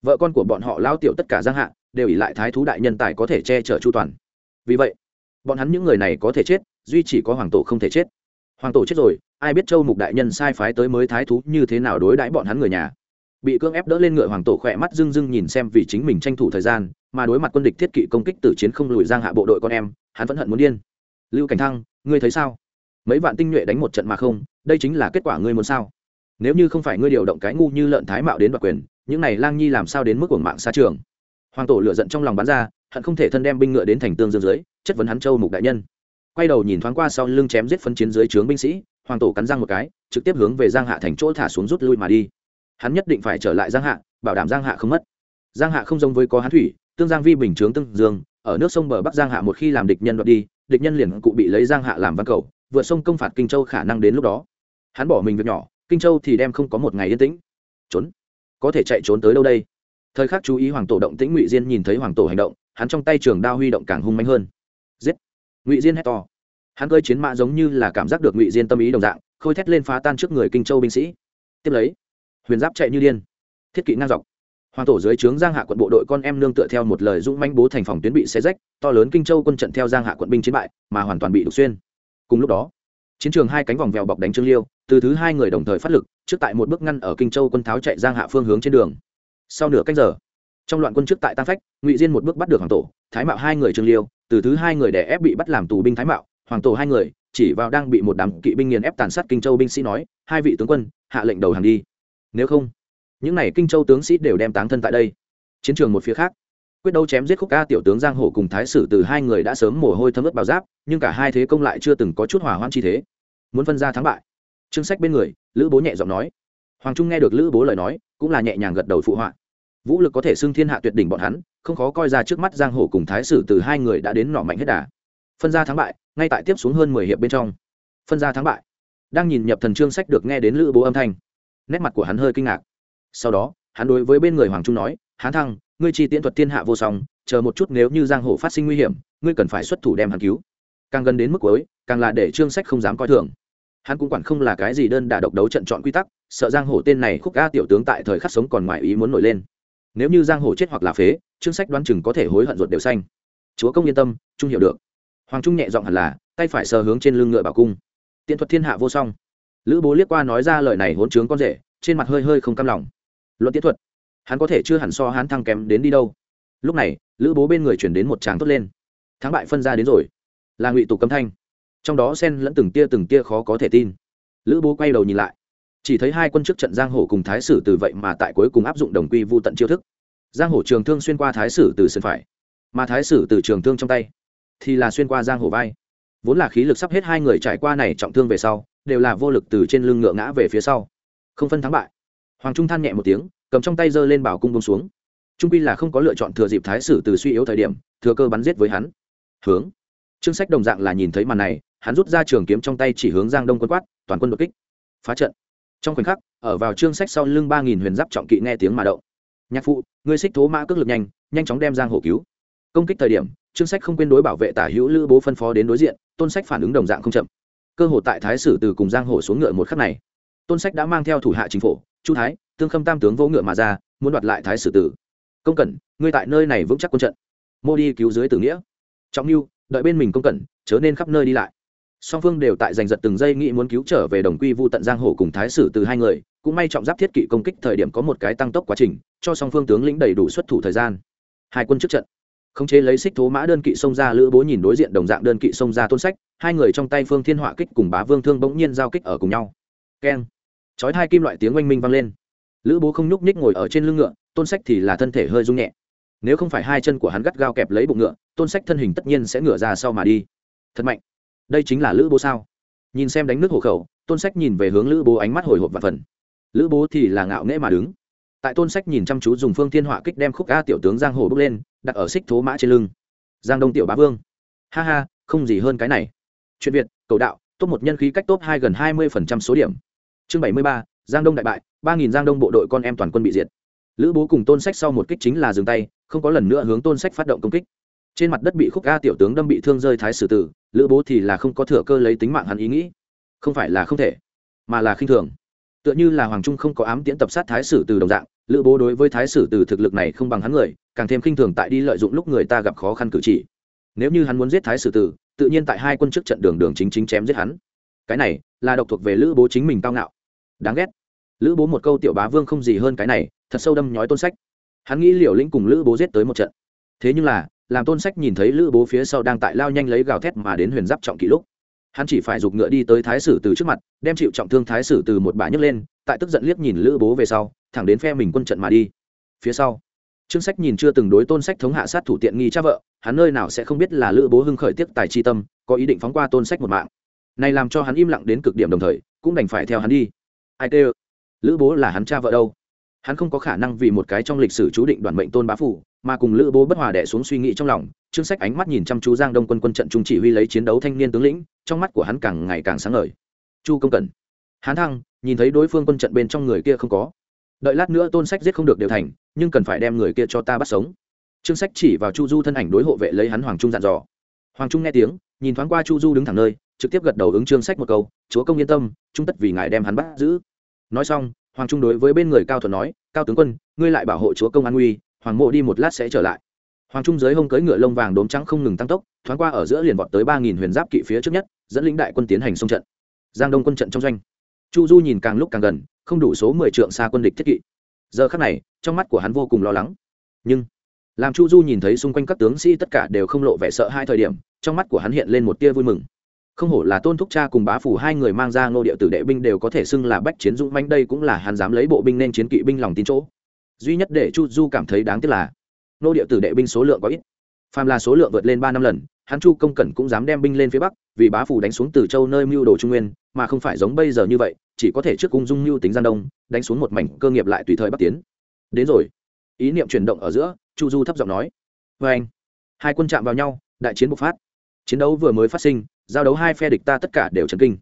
Vợ con của bọn họ lao tiểu tất cả giang hạ, đều ỉ lại thái thú đại nhân tài có thể che chở chu toàn. Vì vậy, bọn hắn những người này có thể chết, duy chỉ có hoàng tổ không thể chết hoàng tổ chết rồi, ai biết châu mục đại nhân sai phái tới mới thái thú như thế nào đối đãi bọn hắn người nhà. Bị cưỡng ép đỡ lên ngựa, hoàng tổ khỏe mắt dưng dưng nhìn xem vì chính mình tranh thủ thời gian, mà đối mặt quân địch thiết kỵ công kích tử chiến không lùi giang hạ bộ đội con em, hắn vẫn hận muốn điên. Lưu cảnh thăng, ngươi thấy sao? Mấy vạn tinh nhuệ đánh một trận mà không, đây chính là kết quả ngươi muốn sao? Nếu như không phải ngươi điều động cái ngu như lợn thái mạo đến đoạt quyền, những này lang nhi làm sao đến mức cuồng mạng xa trường? Hoàng tổ lựa giận trong lòng bắn ra, hận không thể thân đem binh ngựa đến thành tương dương dưới, chất vấn hắn châu mục đại nhân quay đầu nhìn thoáng qua sau lưng chém giết phân chiến dưới trướng binh sĩ, hoàng tổ cắn răng một cái, trực tiếp hướng về giang hạ thành chỗ thả xuống rút lui mà đi. Hắn nhất định phải trở lại giang hạ, bảo đảm giang hạ không mất. Giang hạ không giống với có hán thủy, tương giang vi bình chướng tương dương, ở nước sông bờ bắc giang hạ một khi làm địch nhân đoạt đi, địch nhân liền cụ bị lấy giang hạ làm văn cầu, vượt sông công phạt kinh châu khả năng đến lúc đó. Hắn bỏ mình việc nhỏ, kinh châu thì đem không có một ngày yên tĩnh. Trốn. Có thể chạy trốn tới đâu đây? Thời khắc chú ý hoàng tổ động tĩnh ngụy diên nhìn thấy hoàng tổ hành động, hắn trong tay trường đao huy động càng hung mạnh hơn ngụy diên hét to. Hắn cơi chiến mã giống như là cảm giác được ngụy diên tâm ý đồng dạng, khôi thét lên phá tan trước người kinh châu binh sĩ. Tiếp lấy, huyền giáp chạy như điên. Thiết kỵ ngang dọc. Hoàng tổ dưới trướng giang hạ quận bộ đội con em nương tựa theo một lời dũng manh bố thành phòng tuyến bị xe rách, to lớn kinh châu quân trận theo giang hạ quận binh chiến bại, mà hoàn toàn bị đục xuyên. Cùng lúc đó, chiến trường hai cánh vòng vèo bọc đánh trương liêu, từ thứ hai người đồng thời phát lực, trước tại một bước ngăn ở kinh châu quân tháo chạy giang hạ phương hướng trên đường. Sau nửa cách giờ, trong loạn quân trước tại tam phách, ngụy diên một bước bắt được hoàng tổ, thái mạo hai người trương liêu từ thứ hai người đè ép bị bắt làm tù binh thái mạo, hoàng tổ hai người, chỉ vào đang bị một đám kỵ binh nghiền ép tàn sát kinh châu binh sĩ nói, hai vị tướng quân, hạ lệnh đầu hàng đi. Nếu không, những n à y kinh châu tướng sĩ đều đem táng thân tại đây. Chiến trường một phía khác, quyết đấu chém giết khúc ca tiểu tướng giang hồ cùng thái sử từ hai người đã sớm mồ hôi thấm ướt bào giáp, nhưng cả hai thế công lại chưa từng có chút hỏa hoạn chi thế. Muốn phân ra thắng bại chương sách bên người, lữ bố nhẹ giọng nói. Hoàng trung nghe được lữ bố lời nói, cũng là nhẹ nhàng gật đầu phụ họa. Vũ lực có thể xưng thiên hạ tuyệt đỉnh bọn hắn không khó coi ra trước mắt giang hồ cùng thái sử từ hai người đã đến nọ mạnh hết đà. Phân ra thắng bại, ngay tại tiếp xuống hơn mười hiệp bên trong. Phân ra thắng bại. Đang nhìn nhập thần trương sách được nghe đến lữ bố âm thanh, nét mặt của hắn hơi kinh ngạc. Sau đó, hắn đối với bên người hoàng trung nói, hán thăng, ngươi chi tiễn thuật thiên hạ vô song, chờ một chút nếu như giang hồ phát sinh nguy hiểm, ngươi cần phải xuất thủ đem hắn cứu. Càng gần đến mức cuối, càng là để trương sách không dám coi thường. Hắn cũng quản không là cái gì đơn đả độc đấu trận chọn quy tắc, sợ giang hồ tên này khúc ga tiểu tướng tại thời khắc sống còn ngoài ý muốn nổi lên. Nếu như giang hồ chết hoặc là phế chương sách đoán chừng có thể hối hận ruột đều xanh. Chúa công yên tâm, trung hiểu được. Hoàng trung nhẹ giọng hẳn là, tay phải sờ hướng trên lưng ngựa bảo cung. Tiện thuật thiên hạ vô song. Lữ bố liếc qua nói ra lời này hỗn trướng con rể, trên mặt hơi hơi không cam lòng. Luận tiết thuật, hắn có thể chưa hẳn so hắn thăng kém đến đi đâu. Lúc này, lữ bố bên người chuyển đến một tràng tốt lên. Thắng bại phân ra đến rồi. Là ngụy tục cấm thanh. Trong đó xen lẫn từng tia từng tia khó có thể tin. Lữ bố quay đầu nhìn lại. Chỉ thấy hai quân trước trận giang hồ cùng thái sử từ vậy mà tại cuối cùng áp dụng đồng quy vô tận chiêu thức giang hồ trường thương xuyên qua thái sử từ sân phải, mà thái sử từ trường thương trong tay thì là xuyên qua giang hồ vai. Vốn là khí lực sắp hết hai người trải qua này trọng thương về sau, đều là vô lực từ trên lưng ngựa ngã về phía sau. Không phân thắng bại. Hoàng trung than nhẹ một tiếng, cầm trong tay giơ lên bảo cung bông xuống. Trung pi là không có lựa chọn thừa dịp thái sử từ suy yếu thời điểm, thừa cơ bắn giết với hắn. Hướng. Trương sách đồng dạng là nhìn thấy màn này, hắn rút ra trường kiếm trong tay chỉ hướng giang đông quân quát, toàn quân đột kích. Phá trận. Trong khoảnh khắc, ở vào trương sách sau lưng ba nghìn huyền giáp trọng kỵ nghe tiếng mà động nhạc phụ, ngươi xích thố mã cước lực nhanh nhanh chóng đem giang hổ cứu. Công kích thời điểm, trương sách không quên đối bảo vệ tả hữu lữ bố phân phó đến đối diện, tôn sách phản ứng đồng dạng không chậm. Cơ hội tại thái sử từ cùng giang hổ xuống ngựa một khắc này. Tôn sách đã mang theo thủ hạ chính phủ chu thái, tương khâm tam tướng vỗ ngựa mà ra, muốn đoạt lại thái sử tử công cẩn, ngươi tại nơi này vững chắc quân trận. Mô đi cứu dưới tử nghĩa. Trọng mưu đợi bên mình công cẩn, chớ nên khắp nơi đi lại song phương đều tại giành giật từng giây nghĩ muốn cứu trở về đồng quy vu tận giang hồ cùng thái sử từ hai người, cũng may trọng giáp thiết kỵ công kích thời điểm có một cái tăng tốc quá trình, cho song phương tướng lĩnh đầy đủ xuất thủ thời gian. Hai quân trước trận. Khống chế lấy xích thố mã đơn kỵ xông ra, lữ bố nhìn đối diện đồng dạng đơn kỵ xông ra tôn sách, hai người trong tay phương thiên họa kích cùng bá vương thương bỗng nhiên giao kích ở cùng nhau. Keng. Chói hai kim loại tiếng oanh minh vang lên. Lữ bố không nhúc nhích ngồi ở trên lưng ngựa, tôn sách thì là thân thể hơi rung nhẹ. Nếu không phải hai chân của hắn gắt gao kẹp lấy bụng ngựa, tôn sách thân hình tất nhiên sẽ ngửa ra sau mà đi. Thật mạnh đây chính là lữ bố sao? Nhìn xem đánh nước hộ khẩu, tôn sách nhìn về hướng lữ bố ánh mắt hồi hộp và phần. Lữ bố thì là ngạo nghễ mà đứng. Tại tôn sách nhìn chăm chú dùng phương thiên họa kích đem khúc a tiểu tướng giang hồ bước lên, đặt ở xích thố mã trên lưng. Giang đông tiểu bá vương. Ha ha, không gì hơn cái này. Chuyện việt, cầu đạo, top một nhân khí cách top hai gần hai mươi số điểm. Chương bảy mươi ba, giang đông đại bại, ba nghìn giang đông bộ đội con em toàn quân bị diệt. Lữ bố cùng tôn sách sau một kích chính là dừng tay, không có lần nữa hướng tôn sách phát động công kích trên mặt đất bị khúc ga tiểu tướng đâm bị thương rơi thái sử tử, lữ bố thì là không có thừa cơ lấy tính mạng hắn ý nghĩ. Không phải là không thể, mà là khinh thường. Tựa như là hoàng trung không có ám tiễn tập sát thái sử từ đồng dạng, lữ bố đối với thái sử từ thực lực này không bằng hắn người, càng thêm khinh thường tại đi lợi dụng lúc người ta gặp khó khăn cử chỉ. Nếu như hắn muốn giết thái sử tử, tự nhiên tại hai quân trước trận đường đường chính chính chém giết hắn. Cái này là độc thuộc về lữ bố chính mình cao ngạo. Đáng ghét. Lữ bố một câu tiểu bá vương không gì hơn cái này, thật sâu đâm nhói tôn sách. Hắn nghĩ liều lĩnh cùng lữ bố giết tới một trận. Thế nhưng là làm tôn sách nhìn thấy lữ bố phía sau đang tại lao nhanh lấy gào thét mà đến huyền giáp trọng kỷ lúc. Hắn chỉ phải giục ngựa đi tới thái sử từ trước mặt, đem chịu trọng thương thái sử từ một bà nhấc lên, tại tức giận liếc nhìn lữ bố về sau, thẳng đến phe mình quân trận mà đi. Phía sau, trương sách nhìn chưa từng đối tôn sách thống hạ sát thủ tiện nghi cha vợ, hắn nơi nào sẽ không biết là lữ bố hưng khởi tiếp tài chi tâm, có ý định phóng qua tôn sách một mạng. Này làm cho hắn im lặng đến cực điểm đồng thời, cũng đành phải theo hắn đi. Ai kêu lữ bố là hắn cha vợ đâu? Hắn không có khả năng vì một cái trong lịch sử chú định đoàn mệnh tôn bá phủ mà cùng lữ bố bất hòa đẻ xuống suy nghĩ trong lòng, trương sách ánh mắt nhìn chăm chú giang đông quân quân trận trung chỉ huy lấy chiến đấu thanh niên tướng lĩnh, trong mắt của hắn càng ngày càng sáng ngời. Chu công cần hán thăng, nhìn thấy đối phương quân trận bên trong người kia không có. Đợi lát nữa tôn sách giết không được đều thành, nhưng cần phải đem người kia cho ta bắt sống. Trương sách chỉ vào chu du thân ảnh đối hộ vệ lấy hắn hoàng trung dặn dò. Hoàng trung nghe tiếng, nhìn thoáng qua chu du đứng thẳng nơi, trực tiếp gật đầu ứng trương sách một câu, chúa công yên tâm trung tất vì ngài đem hắn bắt giữ. Nói xong, hoàng trung đối với bên người cao thuận nói, cao tướng quân, ngươi lại bảo hộ chúa công an nguy hoàng mộ đi một lát sẽ trở lại. Hoàng trung giới hông cưỡi ngựa lông vàng đốm trắng không ngừng tăng tốc, thoáng qua ở giữa liền vọt tới ba nghìn huyền giáp kỵ phía trước nhất, dẫn lĩnh đại quân tiến hành xung trận. Giang đông quân trận trong doanh. Chu du nhìn càng lúc càng gần, không đủ số mười trượng xa quân địch thiết kỵ. Giờ khắc này, trong mắt của hắn vô cùng lo lắng. Nhưng, làm chu du nhìn thấy xung quanh các tướng sĩ tất cả đều không lộ vẻ sợ hai thời điểm, trong mắt của hắn hiện lên một tia vui mừng. Không hổ là tôn thúc cha cùng bá phủ hai người mang ra ngô địa tử đệ binh đều có thể xưng là bách chiến dũng manh đây cũng là hắn dám lấy bộ binh nên chiến kỵ binh lòng tin chỗ duy nhất để chu du cảm thấy đáng tiếc là, nô địa tử đệ binh số lượng có ít. Phàm là số lượng vượt lên ba năm lần, hắn chu công cẩn cũng dám đem binh lên phía bắc, vì bá phủ đánh xuống từ châu nơi mưu đồ trung nguyên, mà không phải giống bây giờ như vậy, chỉ có thể trước cung dung mưu tính gian đông, đánh xuống một mảnh cơ nghiệp lại tùy thời bắc tiến. Đến rồi. Ý niệm chuyển động ở giữa, chu du thấp giọng nói. Vê anh, hai quân chạm vào nhau, đại chiến bộc phát. Chiến đấu vừa mới phát sinh, giao đấu hai phe địch ta tất cả đều chấn kinh.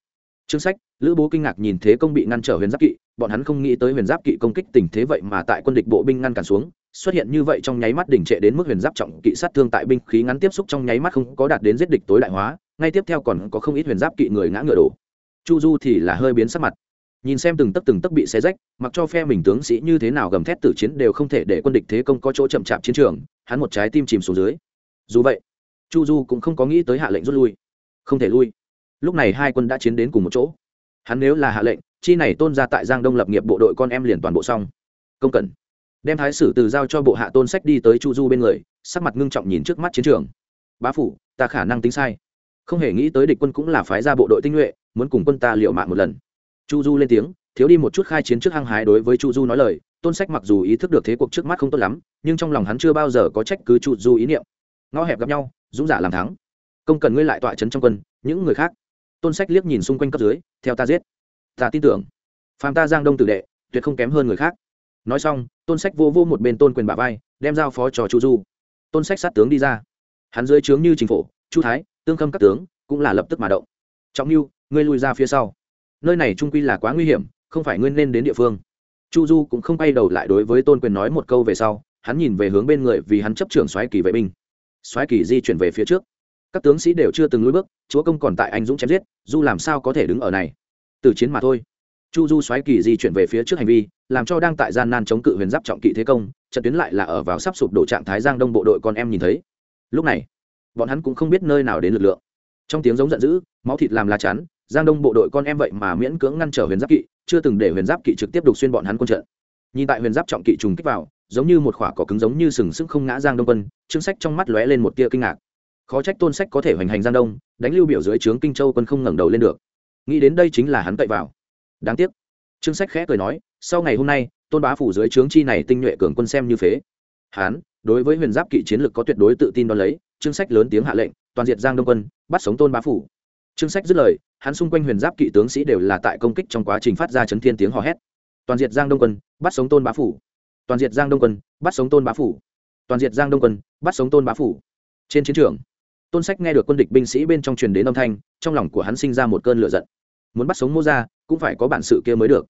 Chương sách, lữ bố kinh ngạc nhìn thế công bị ngăn trở huyền giáp kỵ bọn hắn không nghĩ tới huyền giáp kỵ công kích tình thế vậy mà tại quân địch bộ binh ngăn cản xuống, xuất hiện như vậy trong nháy mắt đỉnh trệ đến mức huyền giáp trọng kỵ sát thương tại binh khí ngắn tiếp xúc trong nháy mắt không có đạt đến giết địch tối đại hóa, ngay tiếp theo còn có không ít huyền giáp kỵ người ngã ngựa đổ. Chu du thì là hơi biến sắc mặt. Nhìn xem từng tấc từng tấc bị xé rách, mặc cho phe mình tướng sĩ như thế nào gầm thét tử chiến đều không thể để quân địch thế công có chỗ chậm chạp chiến trường, hắn một trái tim chìm xuống dưới. Dù vậy, chu du cũng không có nghĩ tới hạ lệnh rút lui. Không thể lui. Lúc này hai quân đã chiến đến cùng một chỗ. Hắn nếu là hạ lệnh chi này tôn ra tại giang đông lập nghiệp bộ đội con em liền toàn bộ xong. Công cần. Đem thái sử từ giao cho bộ hạ tôn sách đi tới chu du bên người, sắc mặt ngưng trọng nhìn trước mắt chiến trường. Bá phủ, ta khả năng tính sai. Không hề nghĩ tới địch quân cũng là phái ra bộ đội tinh nhuệ, muốn cùng quân ta liệu mạng một lần. Chu du lên tiếng, thiếu đi một chút khai chiến trước hăng hái đối với chu du nói lời, tôn sách mặc dù ý thức được thế cuộc trước mắt không tốt lắm, nhưng trong lòng hắn chưa bao giờ có trách cứ chu du ý niệm. Ngõ hẹp gặp nhau, dũng giả làm thắng. Công cần ngươi lại tọa trấn trong quân, những người khác. Tôn sách liếc nhìn xung quanh cấp dưới, theo ta giết ta tin tưởng. Phàm ta giang đông tử đệ, tuyệt không kém hơn người khác. Nói xong, tôn sách vô vô một bên tôn quyền bà vai, đem giao phó cho chu du. Tôn sách sát tướng đi ra. Hắn dưới trướng như chính phủ chu thái, tương khâm các tướng, cũng là lập tức mà động. Trọng mưu ngươi lui ra phía sau. Nơi này trung quy là quá nguy hiểm, không phải ngươi nên đến địa phương. Chu du cũng không quay đầu lại đối với tôn quyền nói một câu về sau, hắn nhìn về hướng bên người vì hắn chấp trưởng xoáy kỳ vệ binh. Xoáy kỳ di chuyển về phía trước. Các tướng sĩ đều chưa từng lùi bước, chúa công còn tại anh dũng chém giết, du làm sao có thể đứng ở này? Từ chiến mà thôi. Chu du xoáy kỳ di chuyển về phía trước hành vi, làm cho đang tại gian nan chống cự huyền giáp trọng kỵ thế công, trận tuyến lại là ở vào sắp sụp đổ trạng thái giang đông bộ đội con em nhìn thấy. Lúc này, bọn hắn cũng không biết nơi nào đến lực lượng. Trong tiếng giống giận dữ, máu thịt làm lá chắn, giang đông bộ đội con em vậy mà miễn cưỡng ngăn trở huyền giáp kỵ, chưa từng để huyền giáp kỵ trực tiếp đục xuyên bọn hắn quân trận. Nhìn tại huyền giáp trọng kỵ trùng kích vào, giống như một khỏa cỏ cứng giống như sừng sững không ngã giang đông quân chương sách trong mắt lóe lên một tia kinh ngạc. Khó trách tôn sách có thể hoành hành giang đông, đánh lưu biểu dưới trướng kinh châu quân không ngẩng đầu lên được nghĩ đến đây chính là hắn cậy vào. Đáng tiếc. Chương sách khẽ cười nói, sau ngày hôm nay, tôn bá phủ dưới trướng chi này tinh nhuệ cường quân xem như phế. Hắn đối với huyền giáp kỵ chiến lực có tuyệt đối tự tin đo lấy chương sách lớn tiếng hạ lệnh, toàn diện giang đông quân, bắt sống tôn bá phủ. Chương sách dứt lời, hắn xung quanh huyền giáp kỵ tướng sĩ đều là tại công kích trong quá trình phát ra chấn thiên tiếng hò hét. Toàn diện giang đông quân, bắt sống tôn bá phủ. Toàn diện giang đông quân, bắt sống tôn bá phủ. Toàn diện giang đông quân, bắt sống tôn bá phủ. Trên chiến trường tôn sách nghe được quân địch binh sĩ bên trong truyền đến âm thanh, trong lòng của hắn sinh ra một cơn lửa giận. Muốn bắt sống mô ra cũng phải có bản sự kia mới được.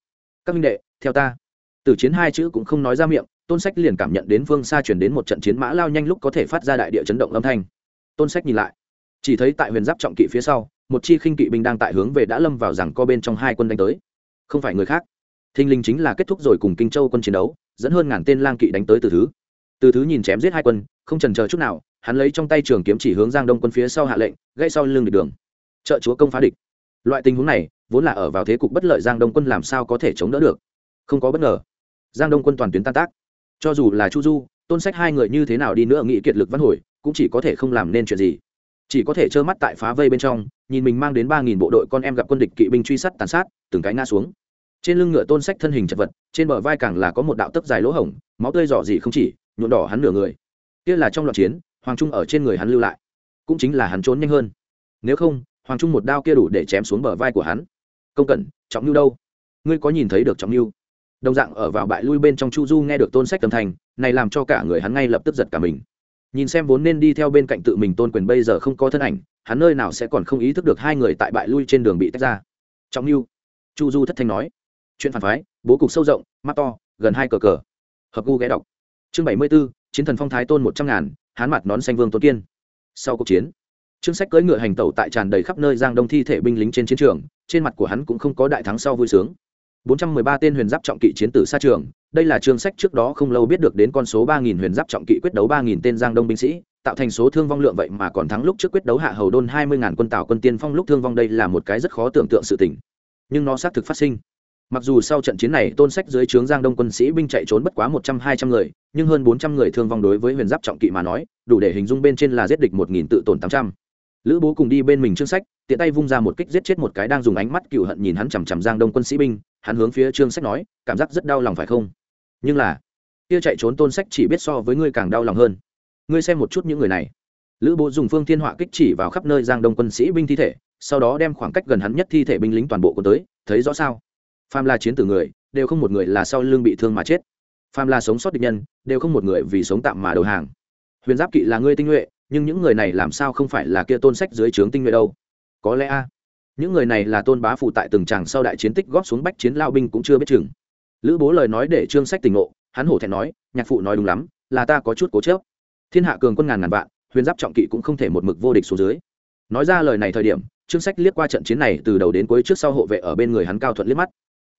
Các minh đệ, theo ta. Từ chiến hai chữ cũng không nói ra miệng, tôn sách liền cảm nhận đến phương xa chuyển đến một trận chiến mã lao nhanh lúc có thể phát ra đại địa chấn động âm thanh. Tôn sách nhìn lại, chỉ thấy tại huyền giáp trọng kỵ phía sau, một chi khinh kỵ binh đang tại hướng về đã lâm vào rằng co bên trong hai quân đánh tới. Không phải người khác. Thinh linh chính là kết thúc rồi cùng kinh châu quân chiến đấu, dẫn hơn ngàn tên lang kỵ đánh tới từ thứ. Từ thứ nhìn chém giết hai quân, không trần chờ chút nào hắn lấy trong tay trường kiếm chỉ hướng giang đông quân phía sau hạ lệnh gây sau lưng địch đường. Trợ chúa công phá địch. Loại tình huống này, vốn là ở vào thế cục bất lợi giang đông quân làm sao có thể chống đỡ được? Không có bất ngờ. Giang đông quân toàn tuyến tan tác. Cho dù là chu du, tôn sách hai người như thế nào đi nữa nghĩ kiệt lực văn hồi, cũng chỉ có thể không làm nên chuyện gì. Chỉ có thể trơ mắt tại phá vây bên trong, nhìn mình mang đến ba nghìn bộ đội con em gặp quân địch kỵ binh truy sát tàn sát, từng cái ngã xuống. Trên lưng ngựa tôn sách thân hình chật vật, trên bờ vai càng là có một đạo tấc dài lỗ hổng, máu tươi dò dỉ không chỉ, nhuộm đỏ hắn nửa người. Kia là trong loạt chiến hoàng trung ở trên người hắn lưu lại, cũng chính là hắn trốn nhanh hơn. Nếu không, hoàng trung một đao kia đủ để chém xuống bờ vai của hắn. Công cẩn, trọng lưu đâu? Ngươi có nhìn thấy được trọng lưu đồng dạng ở vào bại lui bên trong chu du nghe được tôn sách tâm thành này làm cho cả người hắn ngay lập tức giật cả mình. Nhìn xem vốn nên đi theo bên cạnh tự mình tôn quyền bây giờ không có thân ảnh, hắn nơi nào sẽ còn không ý thức được hai người tại bại lui trên đường bị tách ra. Trọng lưu chu du thất thanh nói. Chuyện phản phái, bố cục sâu rộng, mắt to, gần hai cờ cờ. Hợp gu ghé đọc. Chương bảy mươi b ố chiến thần phong thái tôn một trăm ngàn hán mặt nón xanh vương tôn kiên. Sau cuộc chiến, trương sách cưỡi ngựa hành tẩu tại tràn đầy khắp nơi giang đông thi thể binh lính trên chiến trường, trên mặt của hắn cũng không có đại thắng sau vui sướng. 413 tên huyền giáp trọng kỵ chiến tử xa trường, đây là trương sách trước đó không lâu biết được đến con số 3.000 huyền giáp trọng kỵ quyết đấu 3.000 tên giang đông binh sĩ, tạo thành số thương vong lượng vậy mà còn thắng lúc trước quyết đấu hạ hầu đôn 20.000 quân tào quân tiên phong lúc thương vong đây là một cái rất khó tưởng tượng sự tình. Nhưng nó xác thực phát sinh mặc dù sau trận chiến này tôn sách dưới trướng giang đông quân sĩ binh chạy trốn bất quá một trăm hai trăm người, nhưng hơn bốn trăm người thương vong đối với huyền giáp trọng kỵ mà nói, đủ để hình dung bên trên là giết địch một nghìn tự tổn tám trăm. Lữ bố cùng đi bên mình trương sách, tiện tay vung ra một kích giết chết một cái đang dùng ánh mắt cựu hận nhìn hắn chằm chằm giang đông quân sĩ binh, hắn hướng phía trương sách nói, cảm giác rất đau lòng phải không? Nhưng là, kia chạy trốn tôn sách chỉ biết so với ngươi càng đau lòng hơn. Ngươi xem một chút những người này. Lữ bố dùng phương thiên họa kích chỉ vào khắp nơi giang đông quân sĩ binh thi thể, sau đó đem khoảng cách gần hắn nhất thi thể binh lính toàn bộ của tới, thấy rõ sao? Phàm là chiến tử người, đều không một người là sau lưng bị thương mà chết. Phàm là sống sót địch nhân, đều không một người vì sống tạm mà đầu hàng. Huyền giáp kỵ là ngươi tinh nhuệ, nhưng những người này làm sao không phải là kia tôn sách dưới trướng tinh nhuệ đâu? Có lẽ a. Những người này là tôn bá phụ tại từng tràng sau đại chiến tích góp xuống bách chiến lao binh cũng chưa biết chừng. Lữ bố lời nói để trương sách tỉnh ngộ, hắn hổ thẹn nói, nhạc phụ nói đúng lắm, là ta có chút cố chớp thiên hạ cường quân ngàn ngàn vạn, huyền giáp trọng kỵ cũng không thể một mực vô địch xuống dưới. Nói ra lời này thời điểm, trương sách liếc qua trận chiến này từ đầu đến cuối trước sau hộ vệ ở bên người hắn cao thuận liếc mắt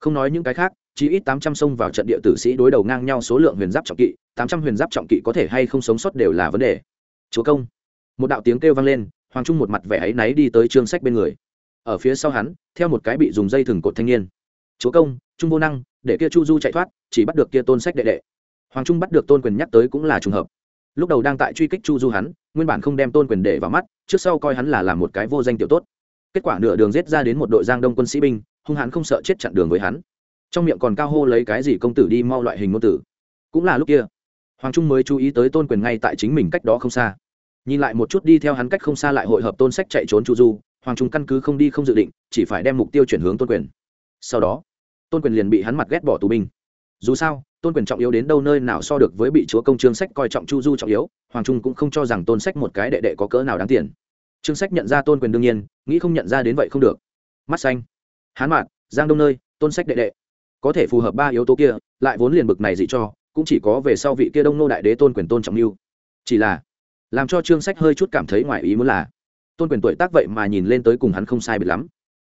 không nói những cái khác chỉ ít tám trăm sông vào trận địa tử sĩ đối đầu ngang nhau số lượng huyền giáp trọng kỵ, tám trăm huyền giáp trọng kỵ có thể hay không sống sót đều là vấn đề. Chúa công. Một đạo tiếng kêu vang lên, hoàng trung một mặt vẻ áy náy đi tới trương sách bên người. Ở phía sau hắn, theo một cái bị dùng dây thừng cột thanh niên. Chúa công, trung vô năng, để kia chu du chạy thoát, chỉ bắt được kia tôn sách đệ đệ. Hoàng trung bắt được tôn quyền nhắc tới cũng là trùng hợp. Lúc đầu đang tại truy kích chu du hắn, nguyên bản không đem tôn quyền để vào mắt, trước sau coi hắn là làm một cái vô danh tiểu tốt. Kết quả nửa đường giết ra đến một đội giang đông quân sĩ binh hung hãn không sợ chết chặn đường với hắn. Trong miệng còn cao hô lấy cái gì công tử đi mau loại hình ngôn tử. Cũng là lúc kia, hoàng trung mới chú ý tới tôn quyền ngay tại chính mình cách đó không xa. Nhìn lại một chút đi theo hắn cách không xa lại hội hợp tôn sách chạy trốn chu du, hoàng trung căn cứ không đi không dự định, chỉ phải đem mục tiêu chuyển hướng tôn quyền. Sau đó, tôn quyền liền bị hắn mặt ghét bỏ tù binh. Dù sao, tôn quyền trọng yếu đến đâu nơi nào so được với bị chúa công trương sách coi trọng chu du trọng yếu, hoàng trung cũng không cho rằng tôn sách một cái đệ đệ có cỡ nào đáng tiền. Trương sách nhận ra tôn quyền đương nhiên, nghĩ không nhận ra đến vậy không được. Mắt xanh hán mạn, giang đông nơi, tôn sách đệ đệ. Có thể phù hợp ba yếu tố kia, lại vốn liền bực này dị cho, cũng chỉ có về sau vị kia đông nô đại đế tôn quyền tôn trọng lưu. Chỉ là, làm cho trương sách hơi chút cảm thấy ngoài ý muốn là, tôn quyền tuổi tác vậy mà nhìn lên tới cùng hắn không sai biệt lắm.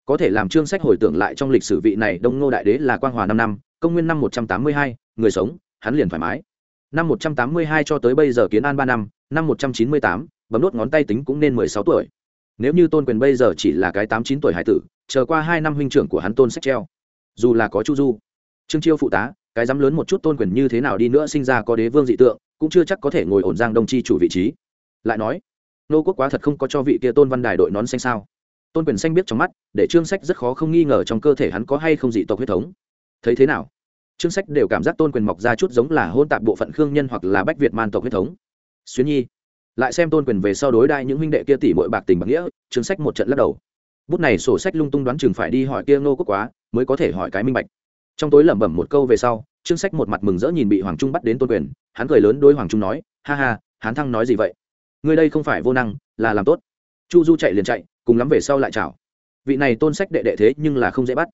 Có thể làm trương sách hồi tưởng lại trong lịch sử vị này đông nô đại đế là quang hòa năm năm, công nguyên năm một trăm tám mươi hai, người sống, hắn liền thoải mái. Năm một trăm tám mươi hai cho tới bây giờ kiến an ba năm năm một trăm chín mươi tám, bấm đốt ngón tay tính cũng nên mười sáu tuổi nếu như tôn quyền bây giờ chỉ là cái tám chín tuổi hải tử, chờ qua hai năm huynh trưởng của hắn tôn sách treo, dù là có chu du, trương chiêu phụ tá, cái dám lớn một chút tôn quyền như thế nào đi nữa sinh ra có đế vương dị tượng, cũng chưa chắc có thể ngồi ổn giang đông chi chủ vị trí. Lại nói, nô quốc quá thật không có cho vị kia tôn văn đài đội nón xanh sao? Tôn quyền xanh biết trong mắt, để trương sách rất khó không nghi ngờ trong cơ thể hắn có hay không dị tộc huyết thống. Thấy thế nào? Trương sách đều cảm giác tôn quyền mọc ra chút giống là hôn tạp bộ phận khương nhân hoặc là bách việt man tộc huyết thống. Xuyến nhi lại xem tôn quyền về sau đối đai những huynh đệ kia tỷ mội bạc tình bạc nghĩa trương sách một trận lắc đầu. Bút này sổ sách lung tung đoán chừng phải đi hỏi kia nô quốc quá, mới có thể hỏi cái minh bạch. Trong tối lẩm bẩm một câu về sau trương sách một mặt mừng rỡ nhìn bị hoàng trung bắt đến tôn quyền, hắn cười lớn đôi hoàng trung nói, ha ha hắn thăng nói gì vậy? Người đây không phải vô năng, là làm tốt. Chu du chạy liền chạy, cùng lắm về sau lại chào. Vị này tôn sách đệ đệ thế nhưng là không dễ bắt.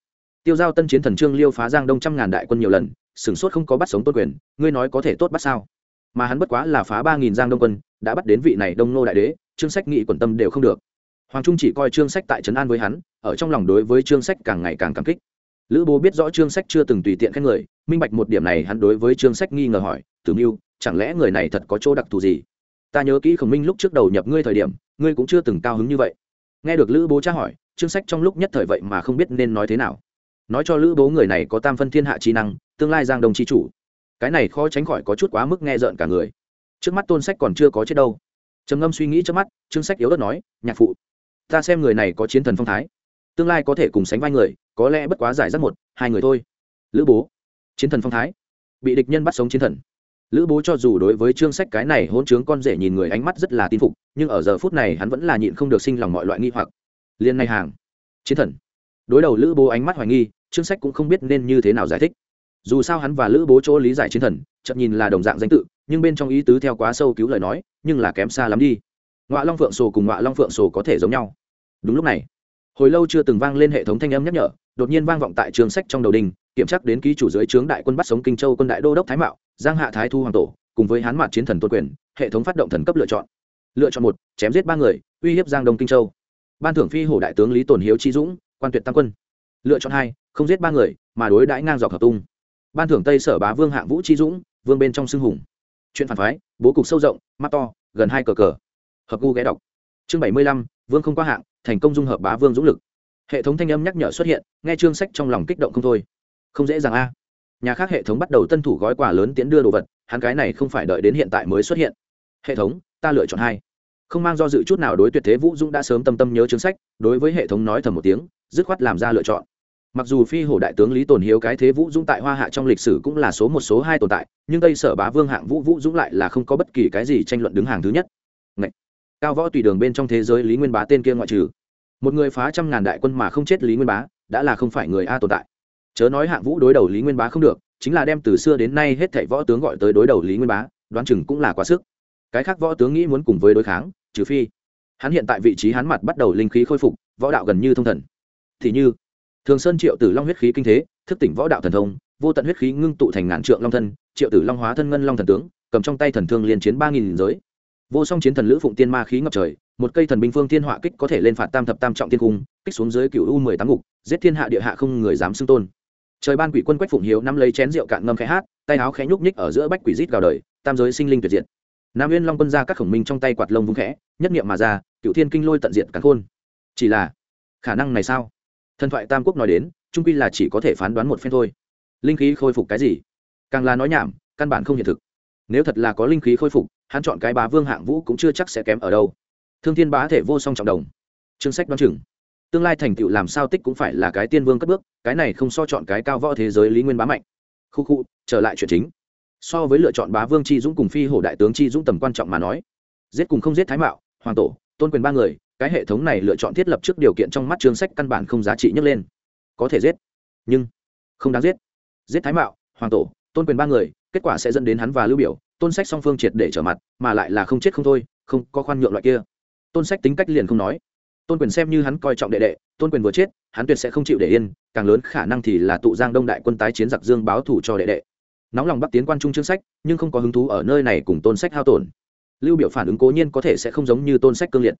Tiêu giao tân chiến thần trương liêu phá giang đông trăm ngàn đại quân nhiều lần, sửng sốt không có bắt sống tôn quyền, ngươi nói có thể tốt bắt sao? Mà hắn bất quá là phá ba nghìn giang đông quân đã bắt đến vị này đông nô đại đế trương sách nghị quần tâm đều không được. Hoàng trung chỉ coi trương sách tại trấn an với hắn, ở trong lòng đối với trương sách càng ngày càng cảm kích. Lữ bố biết rõ trương sách chưa từng tùy tiện khen người, minh bạch một điểm này hắn đối với trương sách nghi ngờ hỏi, tử mưu, chẳng lẽ người này thật có chỗ đặc thù gì? Ta nhớ kỹ khổng minh lúc trước đầu nhập ngươi thời điểm, ngươi cũng chưa từng cao hứng như vậy. Nghe được lữ bố tra hỏi trương sách trong lúc nhất thời vậy mà không biết nên nói thế nào. Nói cho lữ bố người này có tam phân thiên hạ trí năng, tương lai giang đồng tri chủ. Cái này khó tránh khỏi có chút quá mức nghe rợn cả người trước mắt tôn sách còn chưa có chết đâu. Trầm ngâm suy nghĩ trước mắt trương sách yếu ớt nói, nhạc phụ, ta xem người này có chiến thần phong thái. Tương lai có thể cùng sánh vai người, có lẽ bất quá giải rác một, hai người thôi. Lữ bố, chiến thần phong thái? Bị địch nhân bắt sống chiến thần. Lữ bố cho dù đối với chương sách cái này hôn chướng con rể nhìn người ánh mắt rất là tin phục, nhưng ở giờ phút này hắn vẫn là nhịn không được sinh lòng mọi loại nghi hoặc. Liên này hàng, chiến thần. Đối đầu lữ bố ánh mắt hoài nghi, chương sách cũng không biết nên như thế nào giải thích. Dù sao hắn và lữ bố chỗ lý giải chiến thần, chậm nhìn là đồng dạng danh tự nhưng bên trong ý tứ theo quá sâu cứu lời nói, nhưng là kém xa lắm đi. Ngoại long phượng sổ cùng ngoại long phượng sổ có thể giống nhau. Đúng lúc này, hồi lâu chưa từng vang lên hệ thống thanh âm nhắc nhở, đột nhiên vang vọng tại trường sách trong đầu đình, kiểm tra đến ký chủ dưới trướng đại quân bắt sống kinh châu quân đại đô đốc thái mạo, giang hạ thái thu hoàng tổ, cùng với hán mạt chiến thần tôn quyền, hệ thống phát động thần cấp lựa chọn. Lựa chọn một, chém giết ba người, uy hiếp giang đông kinh châu. Ban thưởng phi hổ đại tướng lý tồn hiếu chi dũng, quan tuyệt tăng quân. Lựa chọn hai, không giết ba người, mà đối đãi ngang dọc hợp tung. Ban thưởng tây sở bá vương hạng vũ chi dũng, vương bên trong xưng hùng chuyện phản phái, bố cục sâu rộng, mắt to, gần hai cờ cờ. Hợp gu ghé đọc. Chương bảy mươi lăm, vương không qua hạng, thành công dung hợp bá vương dũng lực. Hệ thống thanh âm nhắc nhở xuất hiện, nghe chương sách trong lòng kích động không thôi. Không dễ dàng a. Nhà khác hệ thống bắt đầu tân thủ gói quà lớn tiến đưa đồ vật, hắn cái này không phải đợi đến hiện tại mới xuất hiện. Hệ thống, ta lựa chọn hai. Không mang do dự chút nào đối tuyệt thế vũ dũng đã sớm tâm tâm nhớ chương sách, đối với hệ thống nói thầm một tiếng, dứt khoát làm ra lựa chọn mặc dù phi hổ đại tướng lý tồn hiếu cái thế vũ dũng tại hoa hạ trong lịch sử cũng là số một số hai tồn tại, nhưng tây sở bá vương hạng vũ vũ dũng lại là không có bất kỳ cái gì tranh luận đứng hàng thứ nhất. Ngậy! cao võ tùy đường bên trong thế giới lý nguyên bá tên kia ngoại trừ. Một người phá trăm ngàn đại quân mà không chết lý nguyên bá, đã là không phải người a tồn tại. Chớ nói hạng vũ đối đầu lý nguyên bá không được, chính là đem từ xưa đến nay hết thảy võ tướng gọi tới đối đầu lý nguyên bá, đoán chừng cũng là quá sức. Cái khác võ tướng nghĩ muốn cùng với đối kháng, trừ phi hắn hiện tại vị trí hắn mặt bắt đầu linh khí khôi phục, võ đạo gần như thông thần. Thì như thường sơn triệu tử long huyết khí kinh thế, thức tỉnh võ đạo thần thông, vô tận huyết khí ngưng tụ thành ngàn trượng long thân, triệu tử long hóa thân ngân long thần tướng, cầm trong tay thần thương liên chiến ba nghìn giới. Vô song chiến thần lữ phụng tiên ma khí ngập trời, một cây thần binh phương thiên họa kích có thể lên phạt tam thập tam trọng tiên cung, kích xuống dưới cựu u mười tám ngục, giết thiên hạ địa hạ không người dám xưng tôn. Trời ban quỷ quân quách phụng hiếu nắm lấy chén rượu cạn ngâm khẽ hát, tay áo khẽ nhúc nhích ở giữa bách quỷ rít gào đời, tam giới sinh linh tuyệt diệt. Nam nguyên long quân ra các khổng minh trong tay quạt lông vung khẽ, nhất niệm mà ra cựu thiên kinh lôi tận diệt cắn khôn. Chỉ là, khả năng này sao? Thần thoại tam quốc nói đến, trung quy là chỉ có thể phán đoán một phen thôi. Linh khí khôi phục cái gì? Càng là nói nhảm, căn bản không hiện thực. Nếu thật là có linh khí khôi phục, hắn chọn cái bá vương hạng vũ cũng chưa chắc sẽ kém ở đâu. Thương thiên bá thể vô song trọng đồng. Chương sách đoán chừng. Tương lai thành tựu làm sao tích cũng phải là cái tiên vương cất bước, cái này không so chọn cái cao võ thế giới lý nguyên bá mạnh. Khu khu, trở lại chuyện chính. So với lựa chọn bá vương chi dũng cùng phi hổ đại tướng chi dũng tầm quan trọng mà nói. Giết cùng không giết thái mạo, hoàng tổ, tôn quyền ba người cái hệ thống này lựa chọn thiết lập trước điều kiện trong mắt chương sách căn bản không giá trị nhấc lên. Có thể giết, nhưng không đáng giết. Giết thái mạo, hoàng tổ, tôn quyền ba người, kết quả sẽ dẫn đến hắn và lưu biểu, tôn sách song phương triệt để trở mặt, mà lại là không chết không thôi, không có khoan nhượng loại kia. Tôn sách tính cách liền không nói. Tôn quyền xem như hắn coi trọng đệ đệ, tôn quyền vừa chết, hắn tuyệt sẽ không chịu để yên, càng lớn khả năng thì là tụ giang đông đại quân tái chiến giặc dương báo thủ cho đệ đệ. Nóng lòng bắt tiến quan trung chương sách, nhưng không có hứng thú ở nơi này cùng tôn sách hao tổn. Lưu biểu phản ứng cố nhiên có thể sẽ không giống như tôn sách cương liệt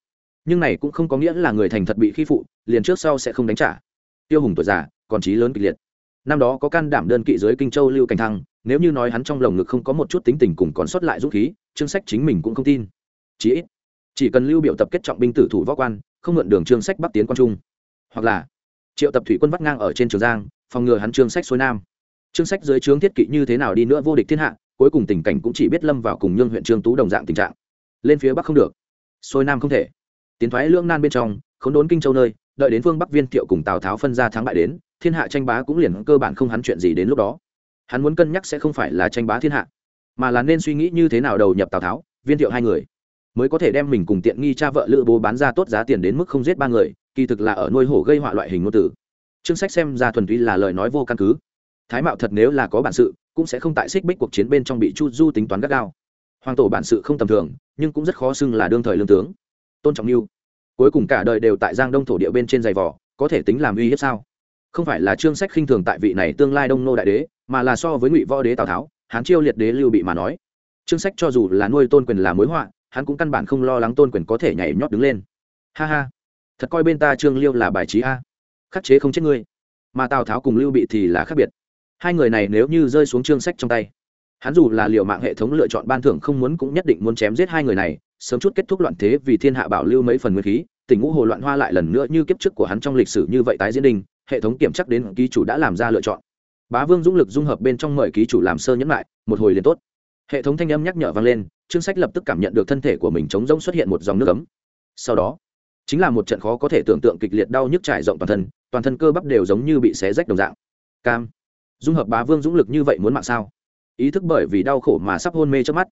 nhưng này cũng không có nghĩa là người thành thật bị khi phụ, liền trước sau sẽ không đánh trả. Tiêu hùng tuổi già, còn trí lớn kịch liệt. Năm đó có can đảm đơn kỵ dưới kinh châu lưu cảnh thăng, nếu như nói hắn trong lồng ngực không có một chút tính tình cùng còn sót lại dũng khí, chương sách chính mình cũng không tin. Chỉ ít, chỉ cần lưu biểu tập kết trọng binh tử thủ võ quan, không mượn đường chương sách bắc tiến quan trung. Hoặc là, triệu tập thủy quân vắt ngang ở trên trường giang, phòng ngừa hắn chương sách xuôi nam. Chương sách dưới trướng thiết kỵ như thế nào đi nữa vô địch thiên hạ, cuối cùng tình cảnh cũng chỉ biết lâm vào cùng nhương huyện trương tú đồng dạng tình trạng. Lên phía bắc không được. Xuôi nam không thể tiến thoái lưỡng nan bên trong, khốn đốn kinh châu nơi, đợi đến phương bắc viên thiệu cùng tào tháo phân ra thắng bại đến, thiên hạ tranh bá cũng liền cơ bản không hắn chuyện gì đến lúc đó. Hắn muốn cân nhắc sẽ không phải là tranh bá thiên hạ, mà là nên suy nghĩ như thế nào đầu nhập tào tháo, viên thiệu hai người, mới có thể đem mình cùng tiện nghi cha vợ lữ bố bán ra tốt giá tiền đến mức không giết ba người, kỳ thực là ở nuôi hổ gây họa loại hình ngôn tử chương sách xem ra thuần túy là lời nói vô căn cứ. Thái mạo thật nếu là có bản sự, cũng sẽ không tại xích bích cuộc chiến bên trong bị chu du tính toán gắt gao. Hoàng tổ bản sự không tầm thường, nhưng cũng rất khó xưng là đương thời lương tướng tôn trọng lưu cuối cùng cả đời đều tại giang đông thổ địa bên trên giày vỏ có thể tính làm uy hiếp sao? Không phải là chương sách khinh thường tại vị này tương lai đông nô đại đế, mà là so với ngụy võ đế tào tháo, hán chiêu liệt đế lưu bị mà nói. Chương sách cho dù là nuôi tôn quyền là mối họa, hắn cũng căn bản không lo lắng tôn quyền có thể nhảy nhót đứng lên. Ha ha, thật coi bên ta trương liêu là bài trí a. Khắc chế không chết ngươi. Mà tào tháo cùng lưu bị thì là khác biệt. Hai người này nếu như rơi xuống chương sách trong tay, hắn dù là liệu mạng hệ thống lựa chọn ban thưởng không muốn cũng nhất định muốn chém giết hai người này sớm chút kết thúc loạn thế vì thiên hạ bảo lưu mấy phần nguyên khí tình ngũ hồ loạn hoa lại lần nữa như kiếp trước của hắn trong lịch sử như vậy tái diễn đình, hệ thống kiểm chắc đến ký chủ đã làm ra lựa chọn. Bá vương dũng lực dung hợp bên trong mời ký chủ làm sơ nhẫn lại, một hồi liền tốt. Hệ thống thanh âm nhắc nhở vang lên, chương sách lập tức cảm nhận được thân thể của mình chống rỗng xuất hiện một dòng nước ấm. Sau đó, chính là một trận khó có thể tưởng tượng kịch liệt đau nhức trải rộng toàn thân toàn thân cơ bắp đều giống như bị xé rách đồng dạng. Cam. Dung hợp bá vương dũng lực như vậy muốn mạng sao? Ý thức bởi vì đau khổ mà sắp hôn mê trước mắt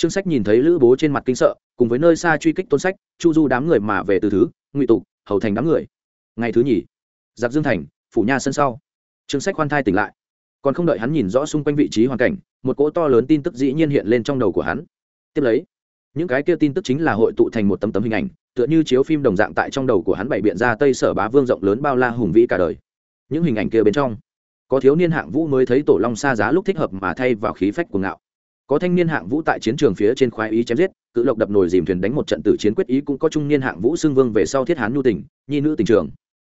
trương sách nhìn thấy lữ bố trên mặt kinh sợ, cùng với nơi xa truy kích tôn sách, chu du đám người mà về từ thứ, ngụy tục, hầu thành đám người. Ngày thứ nhì, giặc dương thành, phủ nha sân sau. Trương sách khoan thai tỉnh lại. Còn không đợi hắn nhìn rõ xung quanh vị trí hoàn cảnh, một cỗ to lớn tin tức dĩ nhiên hiện lên trong đầu của hắn. Tiếp lấy, những cái kia tin tức chính là hội tụ thành một tấm tấm hình ảnh, tựa như chiếu phim đồng dạng tại trong đầu của hắn bày biện ra tây sở bá vương rộng lớn bao la hùng vĩ cả đời. Những hình ảnh kia bên trong, có thiếu niên hạng vũ mới thấy tổ long xa giá lúc thích hợp mà thay vào khí phách của ngạo có thanh niên hạng vũ tại chiến trường phía trên khoái ý chém giết, cự lộc đập nồi dìm thuyền đánh một trận tử chiến quyết ý cũng có trung niên hạng vũ xưng vương về sau thiết hán nhu tình, nhi nữ tình trường.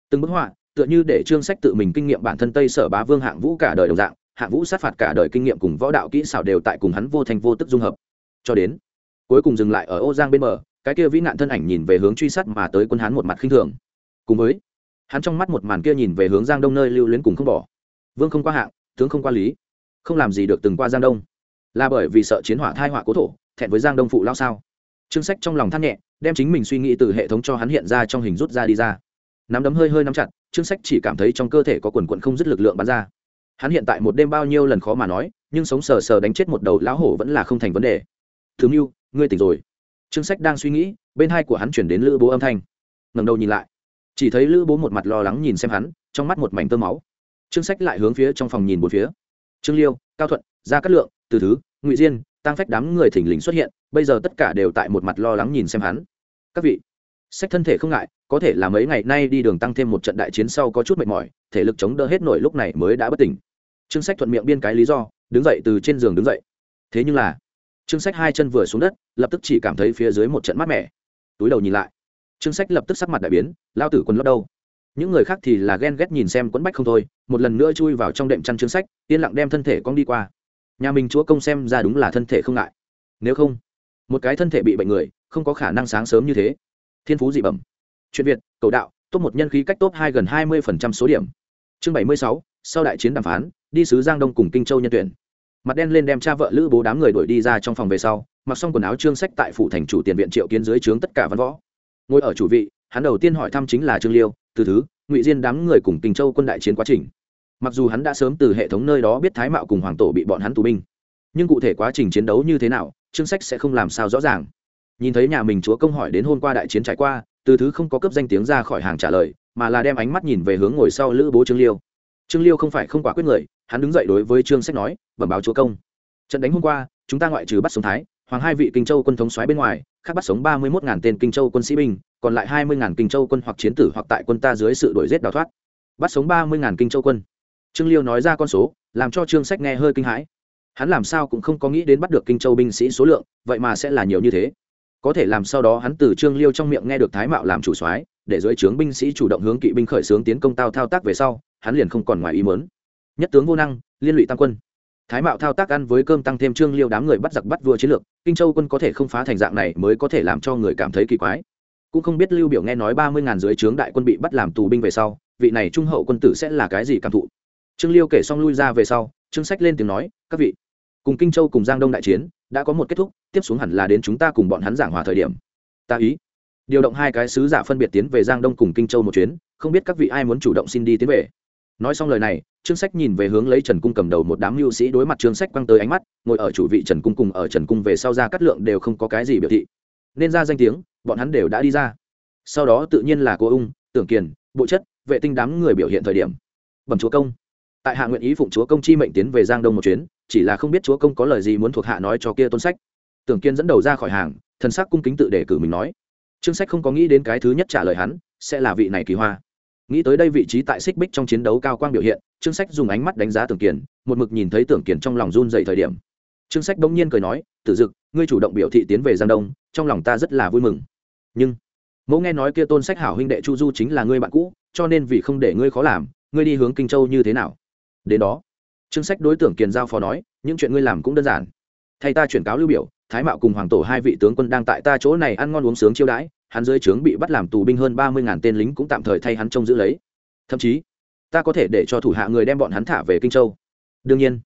Từng bức họa, tựa như để trương sách tự mình kinh nghiệm bản thân tây sở bá vương hạng vũ cả đời đồng dạng, hạng vũ sát phạt cả đời kinh nghiệm cùng võ đạo kỹ xảo đều tại cùng hắn vô thành vô tức dung hợp. Cho đến, cuối cùng dừng lại ở ô giang bên bờ, cái kia vĩ nạn thân ảnh nhìn về hướng truy sát mà tới quân hắn một mặt khinh thường. Cùng với, hắn trong mắt một màn kia nhìn về hướng giang đông nơi lưu luyến cùng không bỏ. Vương không qua hạng, tướng không qua lý. Không làm gì được từng qua giang đông là bởi vì sợ chiến hỏa thai họa cố thổ, thẹn với giang đông phụ lao sao? Chương sách trong lòng than nhẹ, đem chính mình suy nghĩ từ hệ thống cho hắn hiện ra trong hình rút ra đi ra. Nắm đấm hơi hơi nắm chặt chương sách chỉ cảm thấy trong cơ thể có quần quận không dứt lực lượng bắn ra. Hắn hiện tại một đêm bao nhiêu lần khó mà nói, nhưng sống sờ sờ đánh chết một đầu lão hổ vẫn là không thành vấn đề. Thứ mưu, ngươi tỉnh rồi. Chương sách đang suy nghĩ, bên hai của hắn chuyển đến lữ bố âm thanh. Ngầm đầu nhìn lại. Chỉ thấy lữ bố một mặt lo lắng nhìn xem hắn, trong mắt một mảnh tơ máu. Chương sách lại hướng phía trong phòng nhìn một phía. Trương liêu, cao thuận gia cát lượng từ thứ, ngụy diên tăng phách đám người thỉnh lình xuất hiện, bây giờ tất cả đều tại một mặt lo lắng nhìn xem hắn. Các vị, sách thân thể không ngại, có thể là mấy ngày nay đi đường tăng thêm một trận đại chiến sau có chút mệt mỏi, thể lực chống đỡ hết nổi lúc này mới đã bất tỉnh. Trương sách thuận miệng biên cái lý do, đứng dậy từ trên giường đứng dậy. Thế nhưng là, trương sách hai chân vừa xuống đất, lập tức chỉ cảm thấy phía dưới một trận mát mẻ. Túi đầu nhìn lại, trương sách lập tức sắc mặt đại biến, lao tử quần lót đâu? Những người khác thì là ghen ghét nhìn xem quẫn bách không thôi, một lần nữa chui vào trong đệm chăn chương sách, yên lặng đem thân thể cong đi qua nhà mình chúa công xem ra đúng là thân thể không ngại. Nếu không, một cái thân thể bị bệnh người, không có khả năng sáng sớm như thế. Thiên phú dị bẩm. Chuyện việt, cầu đạo, top một nhân khí cách top hai gần hai mươi số điểm. Chương bảy mươi sáu, sau đại chiến đàm phán, đi sứ giang đông cùng kinh châu nhân tuyển. Mặt đen lên đem cha vợ lữ bố đám người đuổi đi ra trong phòng về sau, mặc xong quần áo trương sách tại phủ thành chủ tiền viện triệu kiến dưới trướng tất cả văn võ. Ngồi ở chủ vị, hắn đầu tiên hỏi thăm chính là trương liêu, từ thứ, ngụy diên đám người cùng kinh châu quân đại chiến quá trình mặc dù hắn đã sớm từ hệ thống nơi đó biết thái mạo cùng hoàng tổ bị bọn hắn tù binh, nhưng cụ thể quá trình chiến đấu như thế nào chương sách sẽ không làm sao rõ ràng. Nhìn thấy nhà mình chúa công hỏi đến hôm qua đại chiến trải qua, từ thứ không có cấp danh tiếng ra khỏi hàng trả lời, mà là đem ánh mắt nhìn về hướng ngồi sau lữ bố trương liêu. Trương liêu không phải không quả quyết người, hắn đứng dậy đối với trương sách nói, bẩm báo chúa công. Trận đánh hôm qua, chúng ta ngoại trừ bắt sống thái, hoàng hai vị kinh châu quân thống xoáy bên ngoài, khác bắt sống ba mươi một ngàn tên kinh châu quân sĩ binh, còn lại hai mươi ngàn kinh châu quân hoặc chiến tử hoặc tại quân ta dưới sự đổi giết đào thoát. Bắt sống ba mươi ngàn kinh châu quân trương liêu nói ra con số, làm cho trương sách nghe hơi kinh hãi. Hắn làm sao cũng không có nghĩ đến bắt được kinh châu binh sĩ số lượng, vậy mà sẽ là nhiều như thế. Có thể làm sau đó hắn từ trương liêu trong miệng nghe được thái mạo làm chủ soái, để dưới trướng binh sĩ chủ động hướng kỵ binh khởi xướng tiến công tao thao tác về sau, hắn liền không còn ngoài ý mớn nhất tướng vô năng, liên lụy tam quân. Thái mạo thao tác ăn với cơm tăng thêm trương liêu đám người bắt giặc bắt vua chiến lược, kinh châu quân có thể không phá thành dạng này mới có thể làm cho người cảm thấy kỳ quái. Cũng không biết lưu biểu nghe nói ba mươi ngàn dưới trướng đại quân bị bắt làm tù binh về sau, vị này trung hậu quân tử sẽ là cái gì cảm thụ? Trương liêu kể xong lui ra về sau, trương sách lên tiếng nói, các vị, cùng kinh châu cùng giang đông đại chiến, đã có một kết thúc, tiếp xuống hẳn là đến chúng ta cùng bọn hắn giảng hòa thời điểm. Ta ý. Điều động hai cái sứ giả phân biệt tiến về giang đông cùng kinh châu một chuyến, không biết các vị ai muốn chủ động xin đi tiến về. Nói xong lời này, trương sách nhìn về hướng lấy trần cung cầm đầu một đám mưu sĩ đối mặt trương sách quăng tới ánh mắt, ngồi ở chủ vị trần cung cùng ở trần cung về sau ra cắt lượng đều không có cái gì biểu thị. Nên ra danh tiếng, bọn hắn đều đã đi ra. Sau đó tự nhiên là cô ung, tưởng kiền, bộ chất, vệ tinh đám người biểu hiện thời điểm. Bẩm chúa công tại hạ nguyện ý phụng chúa công chi mệnh tiến về giang đông một chuyến, chỉ là không biết chúa công có lời gì muốn thuộc hạ nói cho kia tôn sách. Tưởng kiên dẫn đầu ra khỏi hàng, thần sắc cung kính tự đề cử mình nói. Trương sách không có nghĩ đến cái thứ nhất trả lời hắn, sẽ là vị này kỳ hoa. Nghĩ tới đây vị trí tại xích bích trong chiến đấu cao quang biểu hiện, trương sách dùng ánh mắt đánh giá tưởng kiền một mực nhìn thấy tưởng kiền trong lòng run dậy thời điểm. Trương sách bỗng nhiên cười nói, tử dực, ngươi chủ động biểu thị tiến về giang đông, trong lòng ta rất là vui mừng. Nhưng, mẫu nghe nói kia tôn sách hảo huynh đệ chu du chính là ngươi bạn cũ, cho nên vì không để ngươi khó làm, ngươi đi hướng kinh châu như thế nào? Đến đó. Trương sách đối tượng kiền giao phó nói, những chuyện ngươi làm cũng đơn giản. Thay ta chuyển cáo lưu biểu, thái mạo cùng hoàng tổ hai vị tướng quân đang tại ta chỗ này ăn ngon uống sướng chiêu đãi, hắn dưới trướng bị bắt làm tù binh hơn ba mươi ngàn tên lính cũng tạm thời thay hắn trông giữ lấy. Thậm chí, ta có thể để cho thủ hạ người đem bọn hắn thả về kinh châu. Đương nhiên,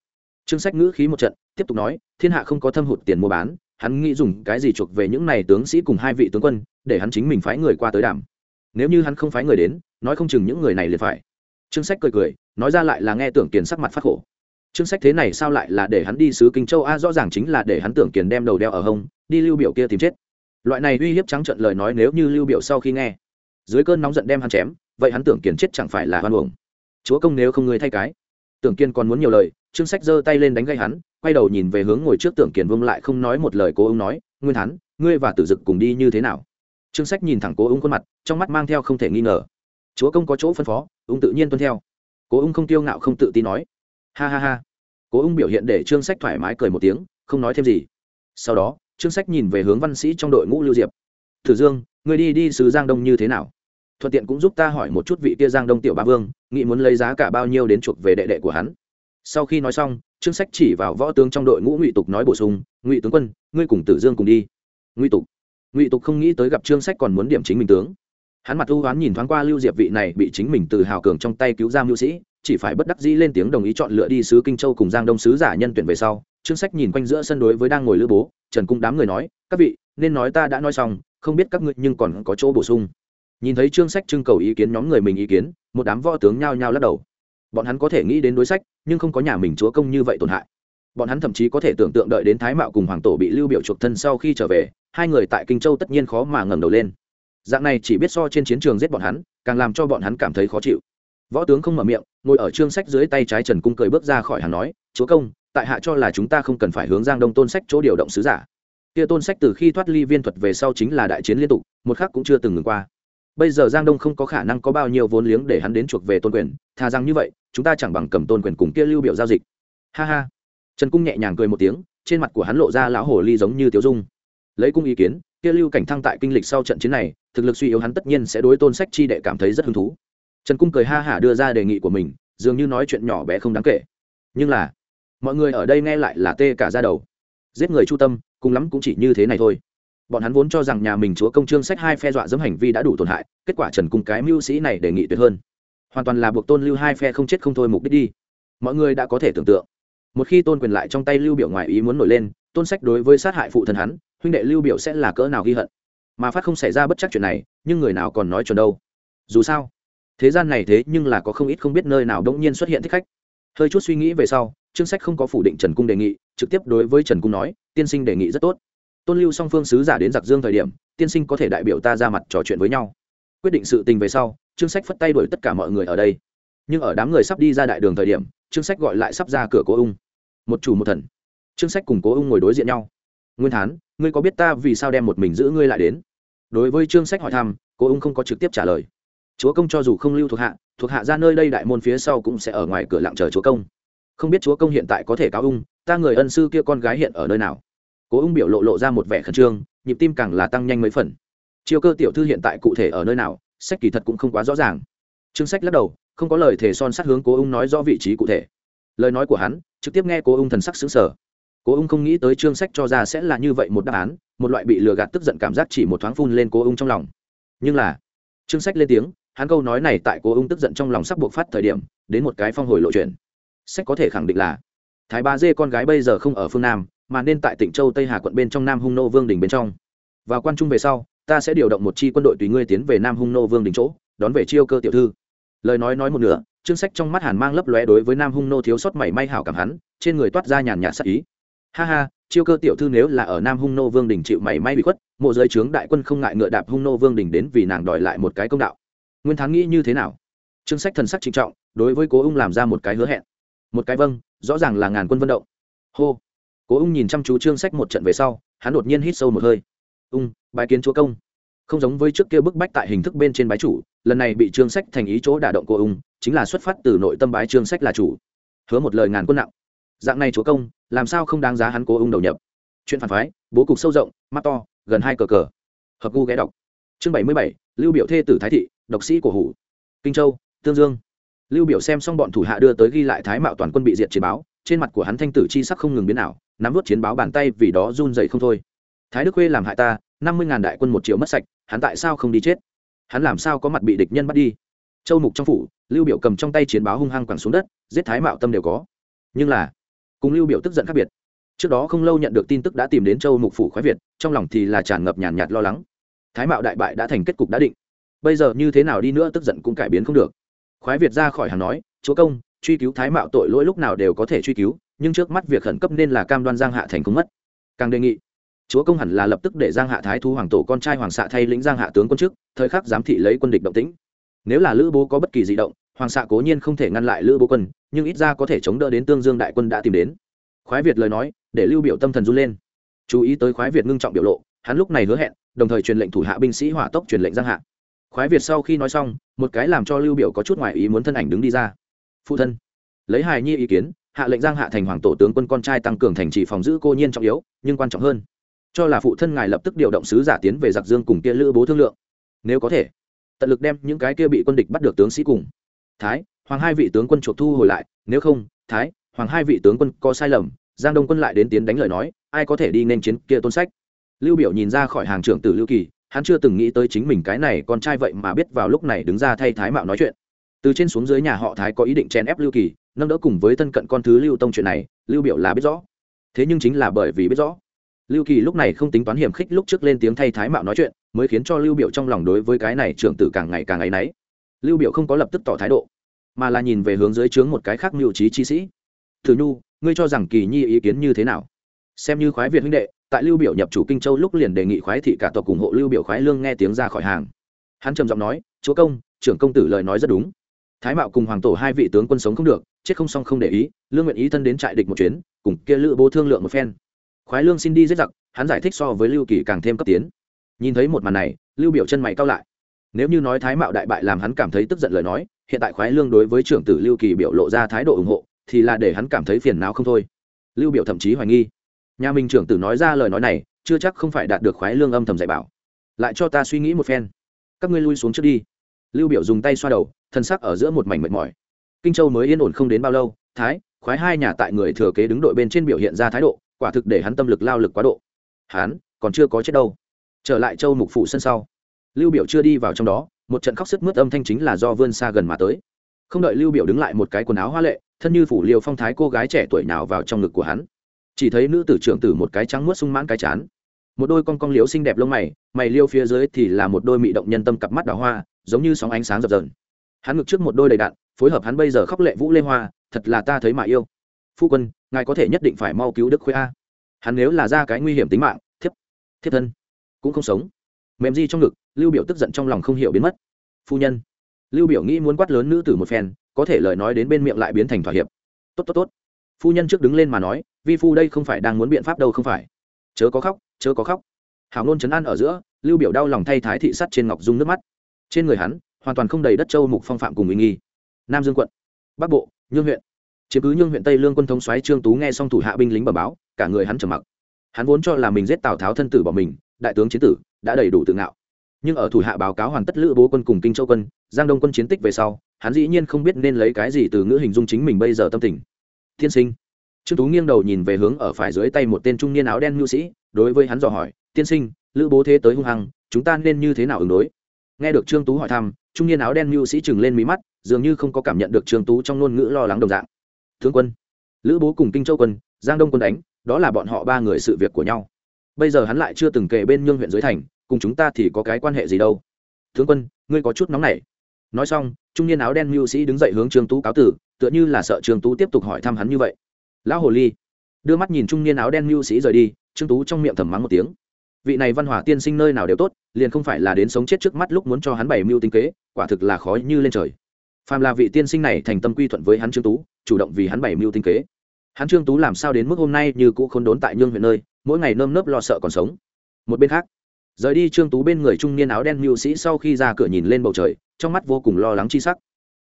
trương sách ngữ khí một trận, tiếp tục nói, thiên hạ không có thâm hụt tiền mua bán, hắn nghĩ dùng cái gì chuộc về những này tướng sĩ cùng hai vị tướng quân, để hắn chính mình phái người qua tới đàm. Nếu như hắn không phái người đến, nói không chừng những người này liền phải. Trương sách cười cười nói ra lại là nghe tưởng kiền sắc mặt phát khổ. Chương sách thế này sao lại là để hắn đi sứ kinh châu? A, rõ ràng chính là để hắn tưởng kiền đem đầu đeo ở hông, đi lưu biểu kia tìm chết. Loại này uy hiếp trắng trận lời nói nếu như lưu biểu sau khi nghe, dưới cơn nóng giận đem hắn chém, vậy hắn tưởng kiền chết chẳng phải là hoan uổng. Chúa công nếu không người thay cái. Tưởng kiên còn muốn nhiều lời trương sách giơ tay lên đánh gây hắn, quay đầu nhìn về hướng ngồi trước tưởng kiền vương lại không nói một lời cố ông nói, nguyên hắn ngươi và tử dực cùng đi như thế nào? Trương sách nhìn thẳng cố ung khuôn mặt, trong mắt mang theo không thể nghi ngờ. Chúa công có chỗ phân phó ung tự nhiên tuân theo cố ung không tiêu ngạo không tự tin nói. Ha ha ha. Cố ung biểu hiện để trương sách thoải mái cười một tiếng, không nói thêm gì. Sau đó, trương sách nhìn về hướng văn sĩ trong đội ngũ lưu diệp. Thử dương người đi đi sứ giang đông như thế nào? Thuận tiện cũng giúp ta hỏi một chút vị kia giang đông tiểu ba vương, nghĩ muốn lấy giá cả bao nhiêu đến chuộc về đệ đệ của hắn. Sau khi nói xong, trương sách chỉ vào võ tướng trong đội ngũ ngụy tục nói bổ sung, ngụy tướng quân, ngươi cùng tử dương cùng đi. Ngụy tục? Ngụy tục không nghĩ tới gặp trương sách còn muốn điểm chính mình tướng hắn mặt ưu oán nhìn thoáng qua lưu diệp vị này bị chính mình từ hào cường trong tay cứu giam lưu sĩ, chỉ phải bất đắc dĩ lên tiếng đồng ý chọn lựa đi sứ kinh châu cùng giang đông sứ giả nhân tuyển về sau, trương sách nhìn quanh giữa sân đối với đang ngồi lữ bố, trần cung đám người nói, các vị, nên nói ta đã nói xong, không biết các ngươi nhưng còn có chỗ bổ sung. Nhìn thấy trương sách trưng cầu ý kiến nhóm người mình ý kiến, một đám võ tướng nhao nhao lắc đầu. Bọn hắn có thể nghĩ đến đối sách, nhưng không có nhà mình chúa công như vậy tổn hại. Bọn hắn thậm chí có thể tưởng tượng đợi đến thái mạo cùng hoàng tổ bị lưu biểu chuộc thân sau khi trở về, hai người tại kinh châu tất nhiên khó mà ngẩng đầu lên dạng này chỉ biết so trên chiến trường giết bọn hắn, càng làm cho bọn hắn cảm thấy khó chịu. Võ tướng không mở miệng, ngồi ở trương sách dưới tay trái trần cung cười bước ra khỏi hàng nói, chúa công, tại hạ cho là chúng ta không cần phải hướng giang đông tôn sách chỗ điều động sứ giả. Kia tôn sách từ khi thoát ly viên thuật về sau chính là đại chiến liên tục, một khắc cũng chưa từng ngừng qua. Bây giờ giang đông không có khả năng có bao nhiêu vốn liếng để hắn đến chuộc về tôn quyền, thà rằng như vậy, chúng ta chẳng bằng cầm tôn quyền cùng kia lưu biểu giao dịch. Ha ha. Trần cung nhẹ nhàng cười một tiếng, trên mặt của hắn lộ ra lão hồ ly giống như tiểu dung. Lấy cung ý kiến kia lưu cảnh thăng tại kinh lịch sau trận chiến này, thực lực suy yếu hắn tất nhiên sẽ đối tôn sách chi đệ cảm thấy rất hứng thú. Trần cung cười ha hả đưa ra đề nghị của mình, dường như nói chuyện nhỏ bé không đáng kể. Nhưng là, mọi người ở đây nghe lại là tê cả ra đầu. Giết người chu tâm, cùng lắm cũng chỉ như thế này thôi. Bọn hắn vốn cho rằng nhà mình chúa công trương sách hai phe dọa dẫm hành vi đã đủ tổn hại, kết quả trần cung cái mưu sĩ này đề nghị tuyệt hơn. Hoàn toàn là buộc tôn lưu hai phe không chết không thôi mục đích đi. Mọi người đã có thể tưởng tượng. Một khi tôn quyền lại trong tay lưu biểu ngoài ý muốn nổi lên, tôn sách đối với sát hại phụ thân hắn huynh đệ lưu biểu sẽ là cỡ nào ghi hận? Mà phát không xảy ra bất chắc chuyện này, nhưng người nào còn nói chuẩn đâu? Dù sao, thế gian này thế nhưng là có không ít không biết nơi nào đống nhiên xuất hiện thích khách. Hơi chút suy nghĩ về sau, trương sách không có phủ định trần cung đề nghị, trực tiếp đối với trần cung nói, tiên sinh đề nghị rất tốt. Tôn lưu song phương sứ giả đến giặc dương thời điểm, tiên sinh có thể đại biểu ta ra mặt trò chuyện với nhau. Quyết định sự tình về sau, trương sách phất tay đuổi tất cả mọi người ở đây. Nhưng ở đám người sắp đi ra đại đường thời điểm, trương sách gọi lại sắp ra cửa cố ung. Một chủ một thần. Trương sách cùng cố ung ngồi đối diện nhau. Nguyên thán ngươi có biết ta vì sao đem một mình giữ ngươi lại đến? Đối với trương sách hỏi thăm, cô ung không có trực tiếp trả lời. Chúa công cho dù không lưu thuộc hạ thuộc hạ ra nơi đây đại môn phía sau cũng sẽ ở ngoài cửa lặng chờ chúa công. Không biết chúa công hiện tại có thể cáo ung, ta người ân sư kia con gái hiện ở nơi nào? Cố ung biểu lộ lộ ra một vẻ khẩn trương, nhịp tim càng là tăng nhanh mấy phần. Chiêu cơ tiểu thư hiện tại cụ thể ở nơi nào, sách kỳ thật cũng không quá rõ ràng. Trương sách lắc đầu, không có lời thể son sát hướng cố ung nói rõ vị trí cụ thể. Lời nói của hắn, trực tiếp nghe cố ung thần sắc xứng sở cố ung không nghĩ tới trương sách cho ra sẽ là như vậy một đáp án, một loại bị lừa gạt tức giận cảm giác chỉ một thoáng phun lên cố ung trong lòng. Nhưng là trương sách lên tiếng, hắn câu nói này tại cố ung tức giận trong lòng sắp buộc phát thời điểm, đến một cái phong hồi lộ chuyển sách có thể khẳng định là, thái ba dê con gái bây giờ không ở phương nam, mà nên tại tỉnh châu, tây hà quận bên trong nam hung nô vương đình bên trong. Vào quan trung về sau, ta sẽ điều động một chi quân đội tùy ngươi tiến về nam hung nô vương đình chỗ, đón về chiêu cơ tiểu thư. Lời nói nói một nửa, chương sách trong mắt hàn mang lấp lóe đối với nam hung nô thiếu sót mảy may hảo cảm hắn, trên người toát ra nhàn nhạt sắc ý ha ha, chiêu cơ tiểu thư nếu là ở nam hung nô vương đình chịu mảy may bị khuất, mộ giới trướng đại quân không ngại ngựa đạp hung nô vương đình đến vì nàng đòi lại một cái công đạo. Nguyên thắng nghĩ như thế nào? Chương sách thần sắc trịnh trọng, đối với cố ung làm ra một cái hứa hẹn. Một cái vâng rõ ràng là ngàn quân vận động. Hô. Cố ung nhìn chăm chú chương sách một trận về sau, hắn đột nhiên hít sâu một hơi. Ung bài kiến chúa công. Không giống với trước kia bức bách tại hình thức bên trên bái chủ, lần này bị trương sách thành ý chỗ đả động cô ung, chính là xuất phát từ nội tâm bái trương sách là chủ. Hứa một lời ngàn quân nặng dạng này chúa công, làm sao không đáng giá hắn cố ung đầu nhập? Chuyện phản phái, bố cục sâu rộng, mắt to, gần hai cờ cờ. Hợp gu ghé đọc. Chương bảy mươi bảy, lưu biểu thê tử thái thị, độc sĩ của hủ. Kinh châu, tương dương. Lưu biểu xem xong bọn thủ hạ đưa tới ghi lại thái mạo toàn quân bị diệt chiến báo, trên mặt của hắn thanh tử chi sắc không ngừng biến ảo, nắm vút chiến báo bàn tay vì đó run dậy không thôi. Thái đức khuê làm hại ta, năm mươi ngàn đại quân một triệu mất sạch, hắn tại sao không đi chết? Hắn làm sao có mặt bị địch nhân bắt đi? Châu mục trong phủ, lưu biểu cầm trong tay chiến báo hung hăng quẳng xuống đất, giết thái mạo tâm đều có. Nhưng là cùng lưu biểu tức giận khác biệt. Trước đó không lâu nhận được tin tức đã tìm đến châu mục phủ khoái việt, trong lòng thì là tràn ngập nhàn nhạt lo lắng. Thái mạo đại bại đã thành kết cục đã định. Bây giờ như thế nào đi nữa tức giận cũng cải biến không được. Khoái việt ra khỏi hàng nói, chúa công, truy cứu thái mạo tội lỗi lúc nào đều có thể truy cứu, nhưng trước mắt việc khẩn cấp nên là cam đoan giang hạ thành công mất. Càng đề nghị, chúa công hẳn là lập tức để giang hạ thái thu hoàng tổ con trai hoàng xạ thay lĩnh giang hạ tướng quân chức thời khắc giám thị lấy quân địch động tĩnh. Nếu là lữ bố có bất kỳ di động hoàng xạ cố nhiên không thể ngăn lại lữ bố quân, nhưng ít ra có thể chống đỡ đến tương dương đại quân đã tìm đến. Khoái việt lời nói, để lưu biểu tâm thần run lên. Chú ý tới khoái việt ngưng trọng biểu lộ, hắn lúc này hứa hẹn, đồng thời truyền lệnh thủ hạ binh sĩ hỏa tốc truyền lệnh giang hạ. Khoái việt sau khi nói xong, một cái làm cho lưu biểu có chút ngoại ý muốn thân ảnh đứng đi ra. Phụ thân. Lấy hài nhi ý kiến, hạ lệnh giang hạ thành hoàng tổ tướng quân con trai tăng cường thành trì phòng giữ cô nhiên trọng yếu, nhưng quan trọng hơn, cho là phụ thân ngài lập tức điều động sứ giả tiến về giặc dương cùng kia lữ bố thương lượng. Nếu có thể, tận lực đem những cái kia bị quân địch bắt được tướng sĩ cùng thái, hoàng hai vị tướng quân chuộc thu hồi lại, nếu không, thái, hoàng hai vị tướng quân có sai lầm, giang đông quân lại đến tiến đánh lời nói, ai có thể đi nên chiến kia tôn sách? Lưu biểu nhìn ra khỏi hàng trưởng tử lưu kỳ, hắn chưa từng nghĩ tới chính mình cái này con trai vậy mà biết vào lúc này đứng ra thay thái mạo nói chuyện. Từ trên xuống dưới nhà họ thái có ý định chen ép lưu kỳ, nâng đỡ cùng với thân cận con thứ lưu tông chuyện này, lưu biểu là biết rõ. Thế nhưng chính là bởi vì biết rõ. Lưu kỳ lúc này không tính toán hiểm khích lúc trước lên tiếng thay thái mạo nói chuyện, mới khiến cho lưu biểu trong lòng đối với cái này trưởng tử càng ngày càng ấy nấy lưu biểu không có lập tức tỏ thái độ mà là nhìn về hướng dưới trướng một cái khác mưu trí chi sĩ. Thử nhu, ngươi cho rằng kỳ nhi ý kiến như thế nào? Xem như khoái việt huynh đệ, tại lưu biểu nhập chủ kinh châu lúc liền đề nghị khoái thị cả tộc ủng hộ lưu biểu khoái lương nghe tiếng ra khỏi hàng. Hắn trầm giọng nói, chúa công, trưởng công tử lời nói rất đúng. Thái mạo cùng hoàng tổ hai vị tướng quân sống không được, chết không xong không để ý, lương nguyện ý thân đến trại địch một chuyến, cùng kia lữ bố thương lượng một phen. Khoái lương xin đi giết giặc, hắn giải thích so với lưu kỳ càng thêm cấp tiến. Nhìn thấy một màn này, lưu biểu chân mày cao lại. Nếu như nói thái mạo đại bại làm hắn cảm thấy tức giận lời nói hiện tại khoái lương đối với trưởng tử lưu kỳ biểu lộ ra thái độ ủng hộ, thì là để hắn cảm thấy phiền não không thôi. Lưu biểu thậm chí hoài nghi. Nhà mình trưởng tử nói ra lời nói này, chưa chắc không phải đạt được khoái lương âm thầm dạy bảo. Lại cho ta suy nghĩ một phen. Các ngươi lui xuống trước đi. Lưu biểu dùng tay xoa đầu, thân sắc ở giữa một mảnh mệt mỏi. Kinh châu mới yên ổn không đến bao lâu, thái, khoái hai nhà tại người thừa kế đứng đội bên trên biểu hiện ra thái độ, quả thực để hắn tâm lực lao lực quá độ. Hắn còn chưa có chết đâu. Trở lại châu mục phủ sân sau. Lưu biểu chưa đi vào trong đó một trận khóc sức mướt âm thanh chính là do vươn xa gần mà tới. Không đợi lưu biểu đứng lại một cái quần áo hoa lệ, thân như phủ liều phong thái cô gái trẻ tuổi nào vào trong ngực của hắn. Chỉ thấy nữ tử trưởng tử một cái trắng muốt sung mãn cái chán. Một đôi con con liếu xinh đẹp lông mày mày liêu phía dưới thì là một đôi mị động nhân tâm cặp mắt đào hoa, giống như sóng ánh sáng dập dờn. Hắn ngực trước một đôi đầy đạn, phối hợp hắn bây giờ khóc lệ vũ lê hoa, thật là ta thấy mà yêu. Phu quân, ngài có thể nhất định phải mau cứu đức khuê a. Hắn nếu là ra cái nguy hiểm tính mạng, thiếp thiếp thân, cũng không sống. Mềm di trong ngực lưu biểu tức giận trong lòng không hiểu biến mất. Phu nhân. Lưu biểu nghĩ muốn quát lớn nữ tử một phen, có thể lời nói đến bên miệng lại biến thành thỏa hiệp. Tốt tốt tốt. Phu nhân trước đứng lên mà nói, vi phu đây không phải đang muốn biện pháp đâu không phải? Chớ có khóc, chớ có khóc. Hảo nôn chấn an ở giữa, lưu biểu đau lòng thay thái thị sắt trên ngọc dung nước mắt. Trên người hắn, hoàn toàn không đầy đất châu mục phong phạm cùng uy nghi. Nam dương quận, bắc bộ, nhương huyện. Chiếm cứ nhương huyện tây lương quân thống soái trương tú nghe xong thủ hạ binh lính bẩm báo, cả người hắn trầm mặc. Hắn vốn cho là mình giết tào tháo thân tử bỏ mình, đại tướng chiến tử, đã đầy đủ tự ngạo nhưng ở thủ hạ báo cáo hoàn tất lữ bố quân cùng kinh châu quân, giang đông quân chiến tích về sau, hắn dĩ nhiên không biết nên lấy cái gì từ ngữ hình dung chính mình bây giờ tâm tình. Thiên sinh. Trương tú nghiêng đầu nhìn về hướng ở phải dưới tay một tên trung niên áo đen nhu sĩ, đối với hắn dò hỏi, tiên sinh, lữ bố thế tới hung hăng, chúng ta nên như thế nào ứng đối? Nghe được trương tú hỏi thăm, trung niên áo đen nhu sĩ chừng lên mí mắt, dường như không có cảm nhận được trương tú trong ngôn ngữ lo lắng đồng dạng. Tướng quân, lữ bố cùng kinh châu quân, giang đông quân đánh, đó là bọn họ ba người sự việc của nhau. Bây giờ hắn lại chưa từng kể bên nhương huyện dưới thành cùng chúng ta thì có cái quan hệ gì đâu. Tướng quân, ngươi có chút nóng nảy. Nói xong, trung niên áo đen mưu sĩ đứng dậy hướng trương tú cáo tử, tựa như là sợ trương tú tiếp tục hỏi thăm hắn như vậy. Lão hồ ly. Đưa mắt nhìn trung niên áo đen mưu sĩ rời đi, trương tú trong miệng thầm mắng một tiếng. Vị này văn hỏa tiên sinh nơi nào đều tốt, liền không phải là đến sống chết trước mắt lúc muốn cho hắn bày mưu tính kế, quả thực là khó như lên trời. Phàm là vị tiên sinh này thành tâm quy thuận với hắn trương tú, chủ động vì hắn bày mưu tính kế. Hắn trương tú làm sao đến mức hôm nay như cũ khôn đốn tại nhương huyện nơi, mỗi ngày nơm nớp lo sợ còn sống. Một bên khác rời đi trương tú bên người trung niên áo đen mưu sĩ sau khi ra cửa nhìn lên bầu trời, trong mắt vô cùng lo lắng chi sắc.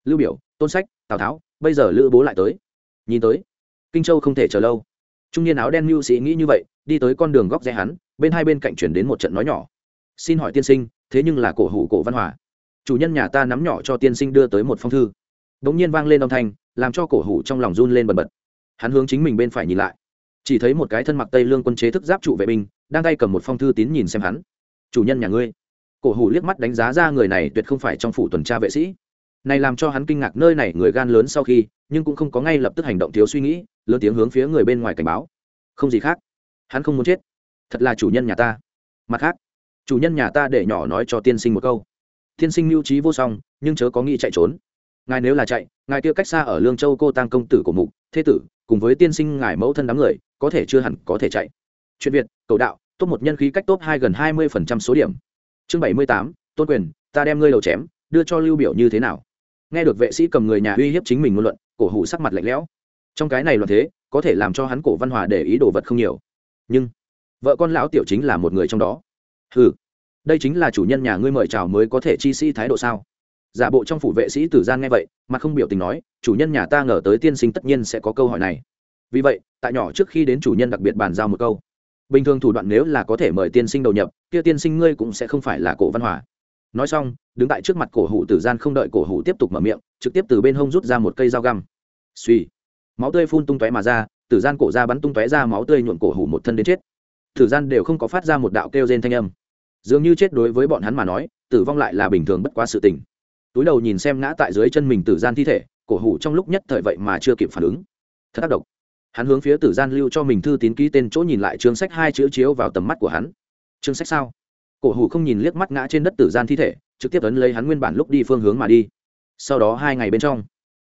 Lưu biểu, tôn sách, tào tháo, bây giờ lữ bố lại tới. Nhìn tới, kinh châu không thể chờ lâu. Trung niên áo đen mưu sĩ nghĩ như vậy, đi tới con đường góc rẽ hắn, bên hai bên cạnh chuyển đến một trận nói nhỏ. Xin hỏi tiên sinh, thế nhưng là cổ hủ cổ văn hòa. Chủ nhân nhà ta nắm nhỏ cho tiên sinh đưa tới một phong thư. Bỗng nhiên vang lên âm thanh, làm cho cổ hủ trong lòng run lên bần bật. Hắn hướng chính mình bên phải nhìn lại. Chỉ thấy một cái thân mặc tây lương quân chế thức giáp trụ vệ binh, đang tay cầm một phong thư tín nhìn xem hắn chủ nhân nhà ngươi. Cổ hủ liếc mắt đánh giá ra người này tuyệt không phải trong phủ tuần tra vệ sĩ. Này làm cho hắn kinh ngạc nơi này người gan lớn sau khi, nhưng cũng không có ngay lập tức hành động thiếu suy nghĩ, lớn tiếng hướng phía người bên ngoài cảnh báo. Không gì khác. Hắn không muốn chết. Thật là chủ nhân nhà ta. Mặt khác, chủ nhân nhà ta để nhỏ nói cho tiên sinh một câu. Tiên sinh mưu trí vô song, nhưng chớ có nghĩ chạy trốn. Ngài nếu là chạy, ngài kia cách xa ở lương châu cô tăng công tử của mục, thế tử, cùng với tiên sinh ngài mẫu thân đám người, có thể chưa hẳn có thể chạy. Chuyện việt, cầu đạo tốt một nhân khí cách tốt hai gần hai mươi phần trăm số điểm. Chương bảy mươi tám, tôn quyền, ta đem ngươi đầu chém, đưa cho lưu biểu như thế nào? Nghe được vệ sĩ cầm người nhà uy hiếp chính mình ngôn luận, cổ hủ sắc mặt lạnh lẽo. Trong cái này luận thế, có thể làm cho hắn cổ văn hòa để ý đồ vật không nhiều. Nhưng, vợ con lão tiểu chính là một người trong đó. Ừ đây chính là chủ nhân nhà ngươi mời chào mới có thể chi sĩ thái độ sao? Giả bộ trong phủ vệ sĩ tử gian nghe vậy mà không biểu tình nói, chủ nhân nhà ta ngờ tới tiên sinh tất nhiên sẽ có câu hỏi này. Vì vậy, tại nhỏ trước khi đến chủ nhân đặc biệt bàn giao một câu bình thường thủ đoạn nếu là có thể mời tiên sinh đầu nhập, kia tiên sinh ngươi cũng sẽ không phải là cổ văn hòa. Nói xong, đứng tại trước mặt cổ hủ tử gian không đợi cổ hủ tiếp tục mở miệng, trực tiếp từ bên hông rút ra một cây dao găm. Suy máu tươi phun tung tóe mà ra, tử gian cổ ra bắn tung tóe ra máu tươi nhuộn cổ hủ một thân đến chết. Tử gian đều không có phát ra một đạo kêu rên thanh âm. Dường như chết đối với bọn hắn mà nói, tử vong lại là bình thường bất quá sự tình. Túi đầu nhìn xem ngã tại dưới chân mình tử gian thi thể, cổ hủ trong lúc nhất thời vậy mà chưa kịp phản ứng. Thật tác động hắn hướng phía tử gian lưu cho mình thư tín ký tên chỗ nhìn lại chương sách hai chữ chiếu vào tầm mắt của hắn. Chương sách sao? Cổ hủ không nhìn liếc mắt ngã trên đất tử gian thi thể, trực tiếp ấn lấy hắn nguyên bản lúc đi phương hướng mà đi. Sau đó hai ngày bên trong,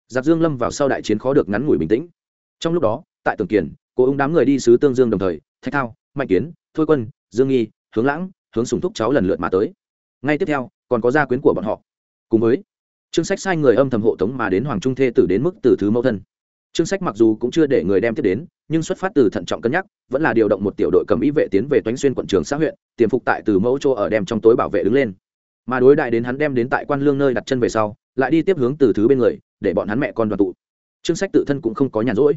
giặc dương lâm vào sau đại chiến khó được ngắn ngủi bình tĩnh. Trong lúc đó, tại tường kiển cô ung đám người đi sứ tương dương đồng thời, thạch thao, mạnh kiến, thôi quân, dương nghi, hướng lãng, hướng sùng thúc cháu lần lượt mà tới. Ngay tiếp theo, còn có gia quyến của bọn họ. Cùng với, chương sách sai người âm thầm hộ tống mà đến hoàng trung thê tử đến mức từ thứ mẫu thân chương sách mặc dù cũng chưa để người đem tiếp đến, nhưng xuất phát từ thận trọng cân nhắc, vẫn là điều động một tiểu đội cầm ý vệ tiến về toánh xuyên quận trường xã huyện, tiềm phục tại từ mẫu chỗ ở đem trong tối bảo vệ đứng lên. Mà đối đại đến hắn đem đến tại quan lương nơi đặt chân về sau, lại đi tiếp hướng từ thứ bên người, để bọn hắn mẹ con đoàn tụ. Chương sách tự thân cũng không có nhàn rỗi.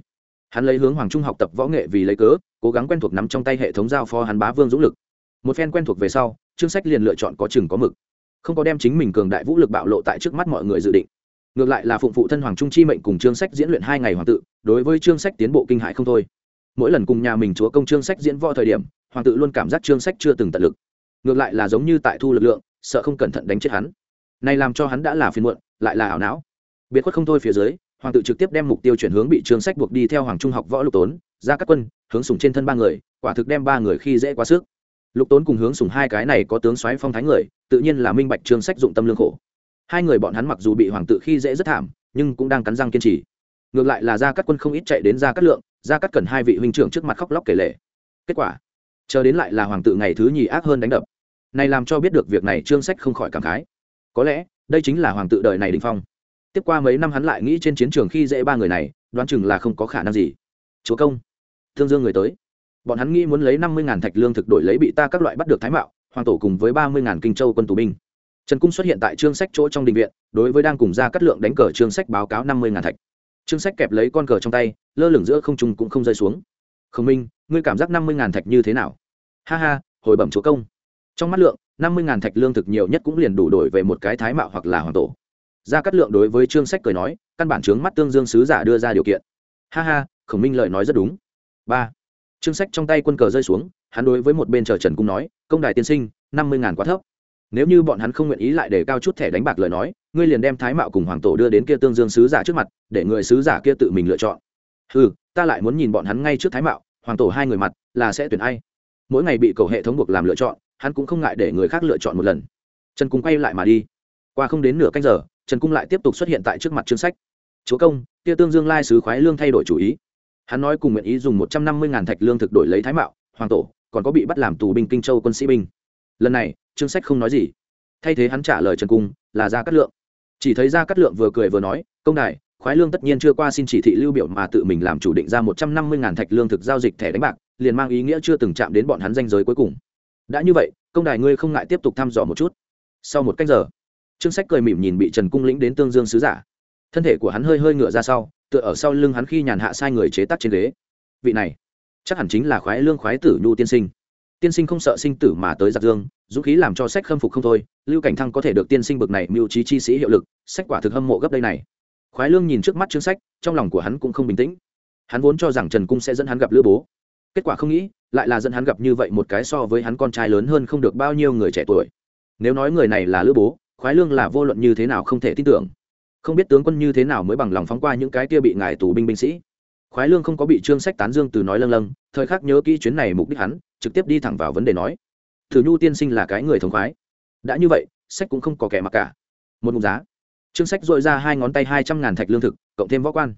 Hắn lấy hướng hoàng trung học tập võ nghệ vì lấy cớ, cố gắng quen thuộc nắm trong tay hệ thống giao phó hắn bá vương dũng lực. Một phen quen thuộc về sau, chương sách liền lựa chọn có chừng có mực. Không có đem chính mình cường đại vũ lực bạo lộ tại trước mắt mọi người dự định ngược lại là phụng phụ thân hoàng trung chi mệnh cùng chương sách diễn luyện hai ngày hoàng tự, đối với chương sách tiến bộ kinh hại không thôi. Mỗi lần cùng nhà mình chúa công chương sách diễn võ thời điểm, hoàng tự luôn cảm giác chương sách chưa từng tận lực. Ngược lại là giống như tại thu lực lượng, sợ không cẩn thận đánh chết hắn. Này làm cho hắn đã là phiền muộn, lại là ảo não. Biệt khuất không thôi phía dưới, hoàng tự trực tiếp đem mục tiêu chuyển hướng bị trương sách buộc đi theo hoàng trung học võ lục tốn, ra các quân, hướng sùng trên thân ba người, quả thực đem ba người khi dễ quá sức. Lục tốn cùng hướng sùng hai cái này có tướng xoáy phong thái người, tự nhiên là minh bạch trương sách dụng tâm lương khổ hai người bọn hắn mặc dù bị hoàng tự khi dễ rất thảm, nhưng cũng đang cắn răng kiên trì. Ngược lại là gia cát quân không ít chạy đến gia cát lượng, gia cát cần hai vị huynh trưởng trước mặt khóc lóc kể lệ kết quả, chờ đến lại là hoàng tự ngày thứ nhì ác hơn đánh đập. Này làm cho biết được việc này trương sách không khỏi cảm khái. Có lẽ, đây chính là hoàng tự đời này đình phong. Tiếp qua mấy năm hắn lại nghĩ trên chiến trường khi dễ ba người này, đoán chừng là không có khả năng gì. Chúa công, thương dương người tới. Bọn hắn nghĩ muốn lấy năm mươi thạch lương thực đổi lấy bị ta các loại bắt được thái mạo, hoàng tổ cùng với ba mươi kinh châu quân tù binh trần cung xuất hiện tại trương sách chỗ trong đình viện, đối với đang cùng ra cắt lượng đánh cờ trương sách báo cáo năm mươi thạch. Trương sách kẹp lấy con cờ trong tay, lơ lửng giữa không trung cũng không rơi xuống. Khổng minh, ngươi cảm giác năm mươi thạch như thế nào? Ha ha, hồi bẩm chúa công. Trong mắt lượng, năm mươi thạch lương thực nhiều nhất cũng liền đủ đổi về một cái thái mạo hoặc là hoàng tổ. Gia cát lượng đối với trương sách cười nói, căn bản chướng mắt tương dương sứ giả đưa ra điều kiện. Ha ha, khổng minh lời nói rất đúng. Ba. Trương sách trong tay quân cờ rơi xuống, hắn đối với một bên chờ trần cung nói, công đài tiên sinh, năm mươi ngàn quá thấp nếu như bọn hắn không nguyện ý lại để cao chút thẻ đánh bạc lời nói, ngươi liền đem thái mạo cùng hoàng tổ đưa đến kia tương dương sứ giả trước mặt, để người sứ giả kia tự mình lựa chọn. Ừ ta lại muốn nhìn bọn hắn ngay trước thái mạo, hoàng tổ hai người mặt, là sẽ tuyển ai? Mỗi ngày bị cầu hệ thống buộc làm lựa chọn, hắn cũng không ngại để người khác lựa chọn một lần. Trần cung quay lại mà đi. Qua không đến nửa canh giờ, trần cung lại tiếp tục xuất hiện tại trước mặt chương sách. Chúa công, kia tương dương lai sứ khoái lương thay đổi chủ ý. Hắn nói cùng nguyện ý dùng một trăm năm mươi ngàn thạch lương thực đổi lấy thái mạo, hoàng tổ, còn có bị bắt làm tù binh kinh châu quân sĩ binh. Lần này chương sách không nói gì. Thay thế hắn trả lời trần cung, là ra cát lượng. Chỉ thấy Ra cát lượng vừa cười vừa nói, công đại khoái lương tất nhiên chưa qua xin chỉ thị lưu biểu mà tự mình làm chủ định ra một trăm năm mươi ngàn thạch lương thực giao dịch thẻ đánh bạc, liền mang ý nghĩa chưa từng chạm đến bọn hắn danh giới cuối cùng. Đã như vậy, công đài ngươi không ngại tiếp tục thăm dò một chút? Sau một cách giờ, trương sách cười mỉm nhìn bị trần cung lĩnh đến tương dương sứ giả. Thân thể của hắn hơi hơi ngựa ra sau, tựa ở sau lưng hắn khi nhàn hạ sai người chế tác trên ghế. Vị này, chắc hẳn chính là khoái lương khoái tử nhu tiên sinh tiên sinh không sợ sinh tử mà tới giặc dương, dũng khí làm cho sách khâm phục không thôi, lưu cảnh thăng có thể được tiên sinh bực này mưu trí chi sĩ hiệu lực, sách quả thực hâm mộ gấp đây này. Khoái lương nhìn trước mắt chương sách, trong lòng của hắn cũng không bình tĩnh. Hắn vốn cho rằng trần cung sẽ dẫn hắn gặp lữ bố. Kết quả không nghĩ, lại là dẫn hắn gặp như vậy một cái so với hắn con trai lớn hơn không được bao nhiêu người trẻ tuổi. Nếu nói người này là lữ bố, khoái lương là vô luận như thế nào không thể tin tưởng. Không biết tướng quân như thế nào mới bằng lòng phóng qua những cái kia bị ngài tù binh binh sĩ. Khoái lương không có bị trương sách tán dương từ nói lâng lâng, thời khắc nhớ kỹ chuyến này mục đích hắn trực tiếp đi thẳng vào vấn đề nói. Thử nhu tiên sinh là cái người thống khoái. Đã như vậy, sách cũng không có kẻ mặc cả. Một mục giá. Trương sách dội ra hai ngón tay hai trăm ngàn thạch lương thực, cộng thêm võ quan.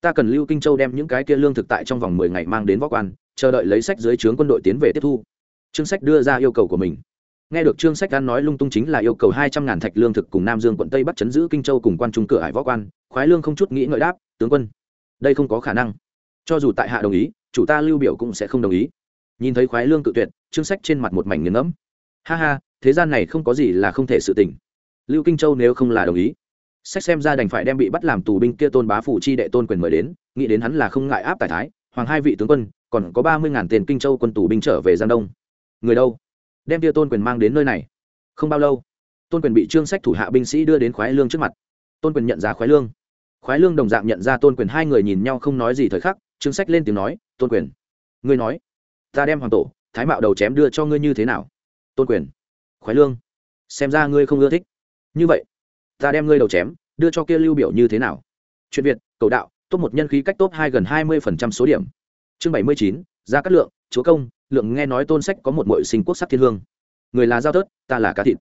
Ta cần lưu kinh châu đem những cái kia lương thực tại trong vòng mười ngày mang đến võ quan, chờ đợi lấy sách dưới trướng quân đội tiến về tiếp thu. Trương sách đưa ra yêu cầu của mình. Nghe được trương sách an nói lung tung chính là yêu cầu hai trăm ngàn thạch lương thực cùng nam dương quận tây bắc chấn giữ kinh châu cùng quan trung cửa hải võ quan, khoái lương không chút nghĩ ngợi đáp, tướng quân, đây không có khả năng. Cho dù tại hạ đồng ý, chủ ta lưu biểu cũng sẽ không đồng ý nhìn thấy khoái lương cự tuyệt, trương sách trên mặt một mảnh nghiền ngẫm. Ha ha, thế gian này không có gì là không thể sự tình. Lưu kinh châu nếu không là đồng ý, sách xem ra đành phải đem bị bắt làm tù binh kia tôn bá phủ chi đệ tôn quyền mời đến, nghĩ đến hắn là không ngại áp tài thái, hoàng hai vị tướng quân, còn có ba mươi ngàn tiền kinh châu quân tù binh trở về giang đông. Người đâu? Đem kia tôn quyền mang đến nơi này. Không bao lâu, tôn quyền bị trương sách thủ hạ binh sĩ đưa đến khoái lương trước mặt. Tôn quyền nhận ra khoái lương. Khoái lương đồng dạng nhận ra tôn quyền hai người nhìn nhau không nói gì thời khắc, trương sách lên tiếng nói, tôn quyền, ngươi nói ta đem hoàng tổ, thái mạo đầu chém đưa cho ngươi như thế nào? Tôn quyền, khoái lương, xem ra ngươi không ưa thích. Như vậy, ta đem ngươi đầu chém, đưa cho kia lưu biểu như thế nào? Chuyện việt, cầu đạo tốt một nhân khí cách tốt hai gần hai mươi phần trăm số điểm. Chương bảy mươi chín, gia cát lượng, chúa công, lượng nghe nói tôn sách có một mội sinh quốc sắc thiên hương. Người là giao tớt, ta là cá thịt.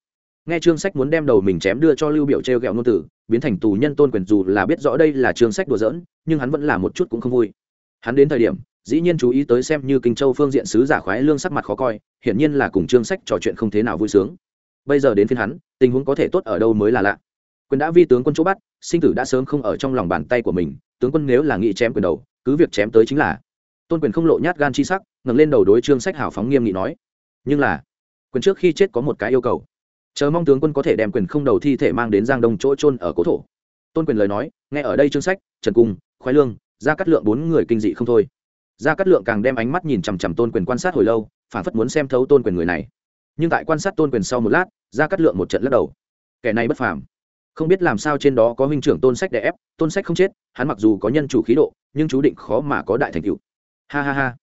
Nghe trương sách muốn đem đầu mình chém đưa cho lưu biểu treo gẹo ngôn tử, biến thành tù nhân tôn quyền dù là biết rõ đây là trương sách đùa giỡn, nhưng hắn vẫn là một chút cũng không vui. Hắn đến thời điểm dĩ nhiên chú ý tới xem như kinh châu phương diện sứ giả khoái lương sắc mặt khó coi, hiển nhiên là cùng trương sách trò chuyện không thế nào vui sướng. Bây giờ đến phiên hắn, tình huống có thể tốt ở đâu mới là lạ. Quyền đã vi tướng quân chỗ bắt, sinh tử đã sớm không ở trong lòng bàn tay của mình, tướng quân nếu là nghị chém quyền đầu, cứ việc chém tới chính là. Tôn quyền không lộ nhát gan chi sắc, ngẩng lên đầu đối trương sách hảo phóng nghiêm nghị nói. Nhưng là, quyền trước khi chết có một cái yêu cầu. Chờ mong tướng quân có thể đem quyền không đầu thi thể mang đến giang đông chỗ trôn ở cố thổ. Tôn quyền lời nói, nghe ở đây trương sách, trần cung, khoái lương ra cắt lượng bốn người kinh dị không thôi. Gia Cát lượng càng đem ánh mắt nhìn chằm chằm tôn quyền quan sát hồi lâu, phản phất muốn xem thấu tôn quyền người này. Nhưng tại quan sát tôn quyền sau một lát, gia Cát lượng một trận lắc đầu. Kẻ này bất phàm. Không biết làm sao trên đó có huynh trưởng tôn sách đè ép, tôn sách không chết, hắn mặc dù có nhân chủ khí độ, nhưng chú định khó mà có đại thành tựu. Ha ha ha.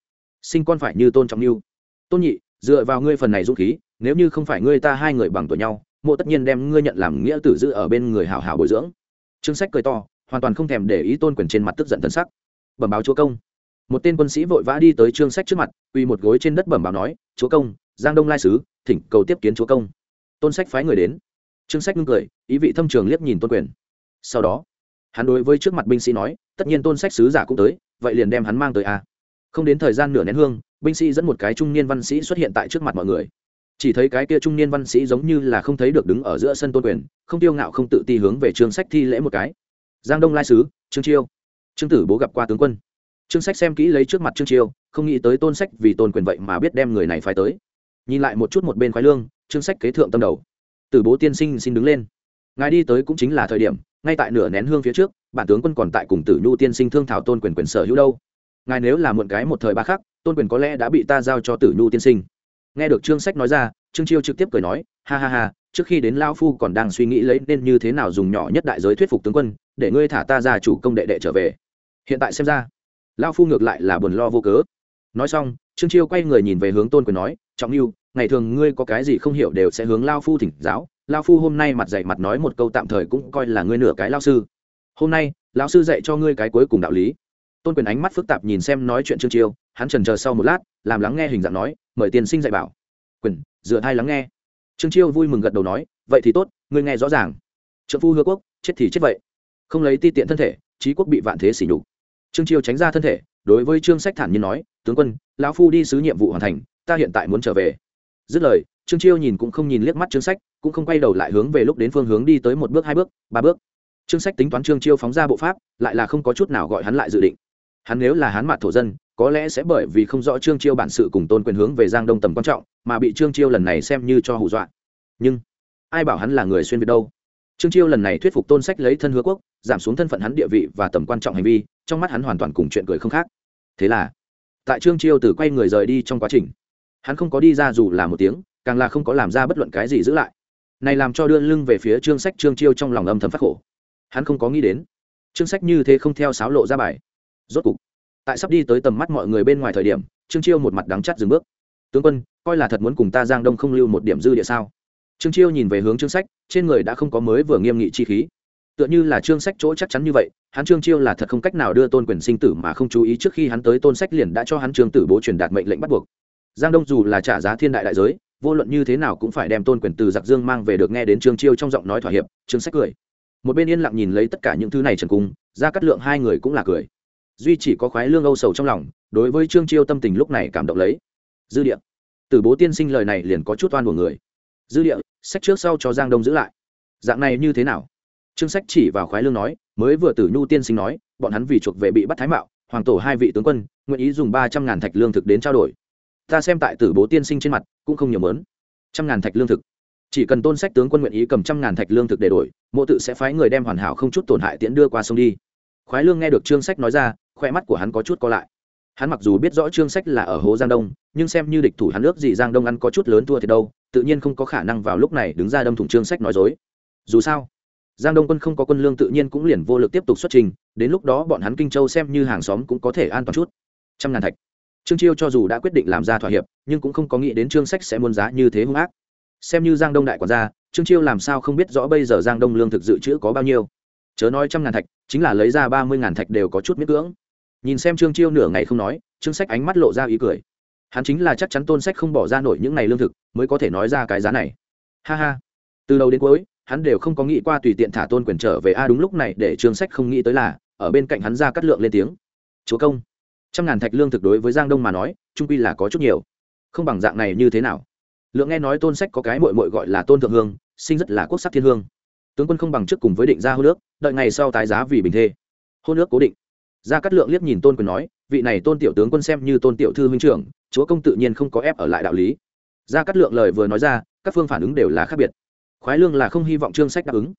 Sinh con phải như tôn trọng mưu tôn nhị, dựa vào ngươi phần này dũng khí, nếu như không phải ngươi ta hai người bằng tuổi nhau, mộ tất nhiên đem ngươi nhận làm nghĩa tử giữ ở bên người hảo hảo bồi dưỡng. Trương sách cười to, hoàn toàn không thèm để ý tôn quyền trên mặt tức giận thân sắc. Bẩm báo chúa công một tên quân sĩ vội vã đi tới trương sách trước mặt uy một gối trên đất bẩm báo nói, chúa công, giang đông lai sứ, thỉnh cầu tiếp kiến chúa công. Tôn sách phái người đến. Trương sách ngưng cười, ý vị thâm trường liếc nhìn tôn quyền. Sau đó, hắn đối với trước mặt binh sĩ nói, tất nhiên tôn sách sứ giả cũng tới, vậy liền đem hắn mang tới a. Không đến thời gian nửa nén hương, binh sĩ dẫn một cái trung niên văn sĩ xuất hiện tại trước mặt mọi người. Chỉ thấy cái kia trung niên văn sĩ giống như là không thấy được đứng ở giữa sân tôn quyền, không tiêu ngạo không tự ti hướng về trương sách thi lễ một cái. Giang đông lai sứ, trương chiêu. Trương tử bố gặp qua tướng quân trương sách xem kỹ lấy trước mặt trương chiêu không nghĩ tới tôn sách vì tôn quyền vậy mà biết đem người này phải tới. Nhìn lại một chút một bên khoái lương trương sách kế thượng tâm đầu. Từ bố tiên sinh xin đứng lên. Ngài đi tới cũng chính là thời điểm ngay tại nửa nén hương phía trước bản tướng quân còn tại cùng tử nhu tiên sinh thương thảo tôn quyền quyền sở hữu đâu. Ngài nếu là muộn cái một thời ba khắc, tôn quyền có lẽ đã bị ta giao cho tử nhu tiên sinh. Nghe được trương sách nói ra trương chiêu trực tiếp cười nói ha ha ha trước khi đến lao phu còn đang suy nghĩ lấy nên như thế nào dùng nhỏ nhất đại giới thuyết phục tướng quân để ngươi thả ta ra chủ công đệ đệ trở về. Hiện tại xem ra lao phu ngược lại là buồn lo vô cớ. Nói xong, trương chiêu quay người nhìn về hướng tôn quyền nói, trọng lưu ngày thường ngươi có cái gì không hiểu đều sẽ hướng lao phu thỉnh giáo. Lao phu hôm nay mặt dạy mặt nói một câu tạm thời cũng coi là ngươi nửa cái lao sư. Hôm nay, lão sư dạy cho ngươi cái cuối cùng đạo lý. Tôn quyền ánh mắt phức tạp nhìn xem nói chuyện trương chiêu, hắn trần chờ sau một lát, làm lắng nghe hình dạng nói, mời tiên sinh dạy bảo. Quyền, dựa thai lắng nghe. Trương chiêu vui mừng gật đầu nói, vậy thì tốt, ngươi nghe rõ ràng. Trợ phu hứa quốc, chết thì chết vậy. Không lấy ti tiện thân thể, trí quốc bị vạn thế sỉ nhục trương chiêu tránh ra thân thể, đối với trương sách thản nhiên nói, tướng quân, lão phu đi sứ nhiệm vụ hoàn thành, ta hiện tại muốn trở về. Dứt lời, trương chiêu nhìn cũng không nhìn liếc mắt trương sách, cũng không quay đầu lại hướng về lúc đến phương hướng đi tới một bước, hai bước, ba bước. Trương sách tính toán trương chiêu phóng ra bộ pháp, lại là không có chút nào gọi hắn lại dự định. Hắn nếu là hắn mạt thổ dân, có lẽ sẽ bởi vì không rõ trương chiêu bản sự cùng tôn quyền hướng về giang đông tầm quan trọng, mà bị trương chiêu lần này xem như cho hù dọa. Nhưng, ai bảo hắn là người xuyên việt đâu? Trương chiêu lần này thuyết phục tôn sách lấy thân hứa quốc, giảm xuống thân phận hắn địa vị và tầm quan trọng hành vi trong mắt hắn hoàn toàn cùng chuyện cười không khác. Thế là, tại trương chiêu từ quay người rời đi trong quá trình, hắn không có đi ra dù là một tiếng, càng là không có làm ra bất luận cái gì giữ lại. Này làm cho đưa lưng về phía trương sách, trương chiêu trong lòng âm thầm phát khổ. Hắn không có nghĩ đến, trương sách như thế không theo sáo lộ ra bài. Rốt cục, tại sắp đi tới tầm mắt mọi người bên ngoài thời điểm, trương chiêu một mặt đắng chắt dừng bước. Tướng quân, coi là thật muốn cùng ta giang đông không lưu một điểm dư địa sao? Trương chiêu nhìn về hướng trương sách, trên người đã không có mới vừa nghiêm nghị chi khí tựa như là trương sách chỗ chắc chắn như vậy, hắn trương chiêu là thật không cách nào đưa tôn quyền sinh tử mà không chú ý trước khi hắn tới tôn sách liền đã cho hắn trương tử bố truyền đạt mệnh lệnh bắt buộc. Giang đông dù là trả giá thiên đại đại giới, vô luận như thế nào cũng phải đem tôn quyền từ giặc dương mang về được nghe đến trương chiêu trong giọng nói thỏa hiệp, trương sách cười. Một bên yên lặng nhìn lấy tất cả những thứ này trần cung ra cắt lượng hai người cũng là cười. Duy chỉ có khoái lương âu sầu trong lòng, đối với trương chiêu tâm tình lúc này cảm động lấy. Dư địa. Từ bố tiên sinh lời này liền có chút oan của người. Dư địa, sách trước sau cho giang đông giữ lại. Dạng này như thế nào? Trương sách chỉ vào khoái lương nói, mới vừa tử nhu tiên sinh nói, bọn hắn vì chuộc về bị bắt thái mạo, hoàng tổ hai vị tướng quân, nguyện ý dùng ba trăm ngàn thạch lương thực đến trao đổi. Ta xem tại tử bố tiên sinh trên mặt, cũng không nhiều mớn. Trăm ngàn thạch lương thực. Chỉ cần tôn sách tướng quân nguyện ý cầm trăm ngàn thạch lương thực để đổi, mộ tự sẽ phái người đem hoàn hảo không chút tổn hại tiễn đưa qua sông đi. Khoái lương nghe được trương sách nói ra, khoe mắt của hắn có chút co lại. Hắn mặc dù biết rõ trương sách là ở hố giang đông, nhưng xem như địch thủ hắn nước gì giang đông ăn có chút lớn thua thì đâu, tự nhiên không có khả năng vào lúc này đứng ra đâm thủng trương sách nói dối. Dù sao giang đông quân không có quân lương tự nhiên cũng liền vô lực tiếp tục xuất trình, đến lúc đó bọn hắn kinh châu xem như hàng xóm cũng có thể an toàn chút. Trăm ngàn thạch. Trương chiêu cho dù đã quyết định làm ra thỏa hiệp, nhưng cũng không có nghĩ đến trương sách sẽ muôn giá như thế hung ác. Xem như giang đông đại quản gia, trương chiêu làm sao không biết rõ bây giờ giang đông lương thực dự trữ có bao nhiêu. Chớ nói trăm ngàn thạch, chính là lấy ra ba mươi ngàn thạch đều có chút miễn cưỡng. Nhìn xem trương chiêu nửa ngày không nói, trương sách ánh mắt lộ ra ý cười. Hắn chính là chắc chắn tôn sách không bỏ ra nổi những ngày lương thực, mới có thể nói ra cái giá này. Ha ha. Từ đầu đến cuối hắn đều không có nghĩ qua tùy tiện thả tôn quyền trở về a, đúng lúc này để trương sách không nghĩ tới là, ở bên cạnh hắn ra cắt lượng lên tiếng. Chúa công. Trăm ngàn thạch lương thực đối với giang đông mà nói, trung quy là có chút nhiều. Không bằng dạng này như thế nào? Lượng nghe nói tôn sách có cái mội mội gọi là tôn thượng hương, sinh rất là quốc sắc thiên hương. Tướng quân không bằng trước cùng với định ra hô nước đợi ngày sau tái giá vì bình thê. Hôn nước cố định. Gia cát lượng liếc nhìn tôn quyền nói, vị này tôn tiểu tướng quân xem như tôn tiểu thư huynh trưởng, chúa công tự nhiên không có ép ở lại đạo lý. Gia cát lượng lời vừa nói ra, các phương phản ứng đều là khác biệt khoái lương là không hy vọng trương sách đáp ứng.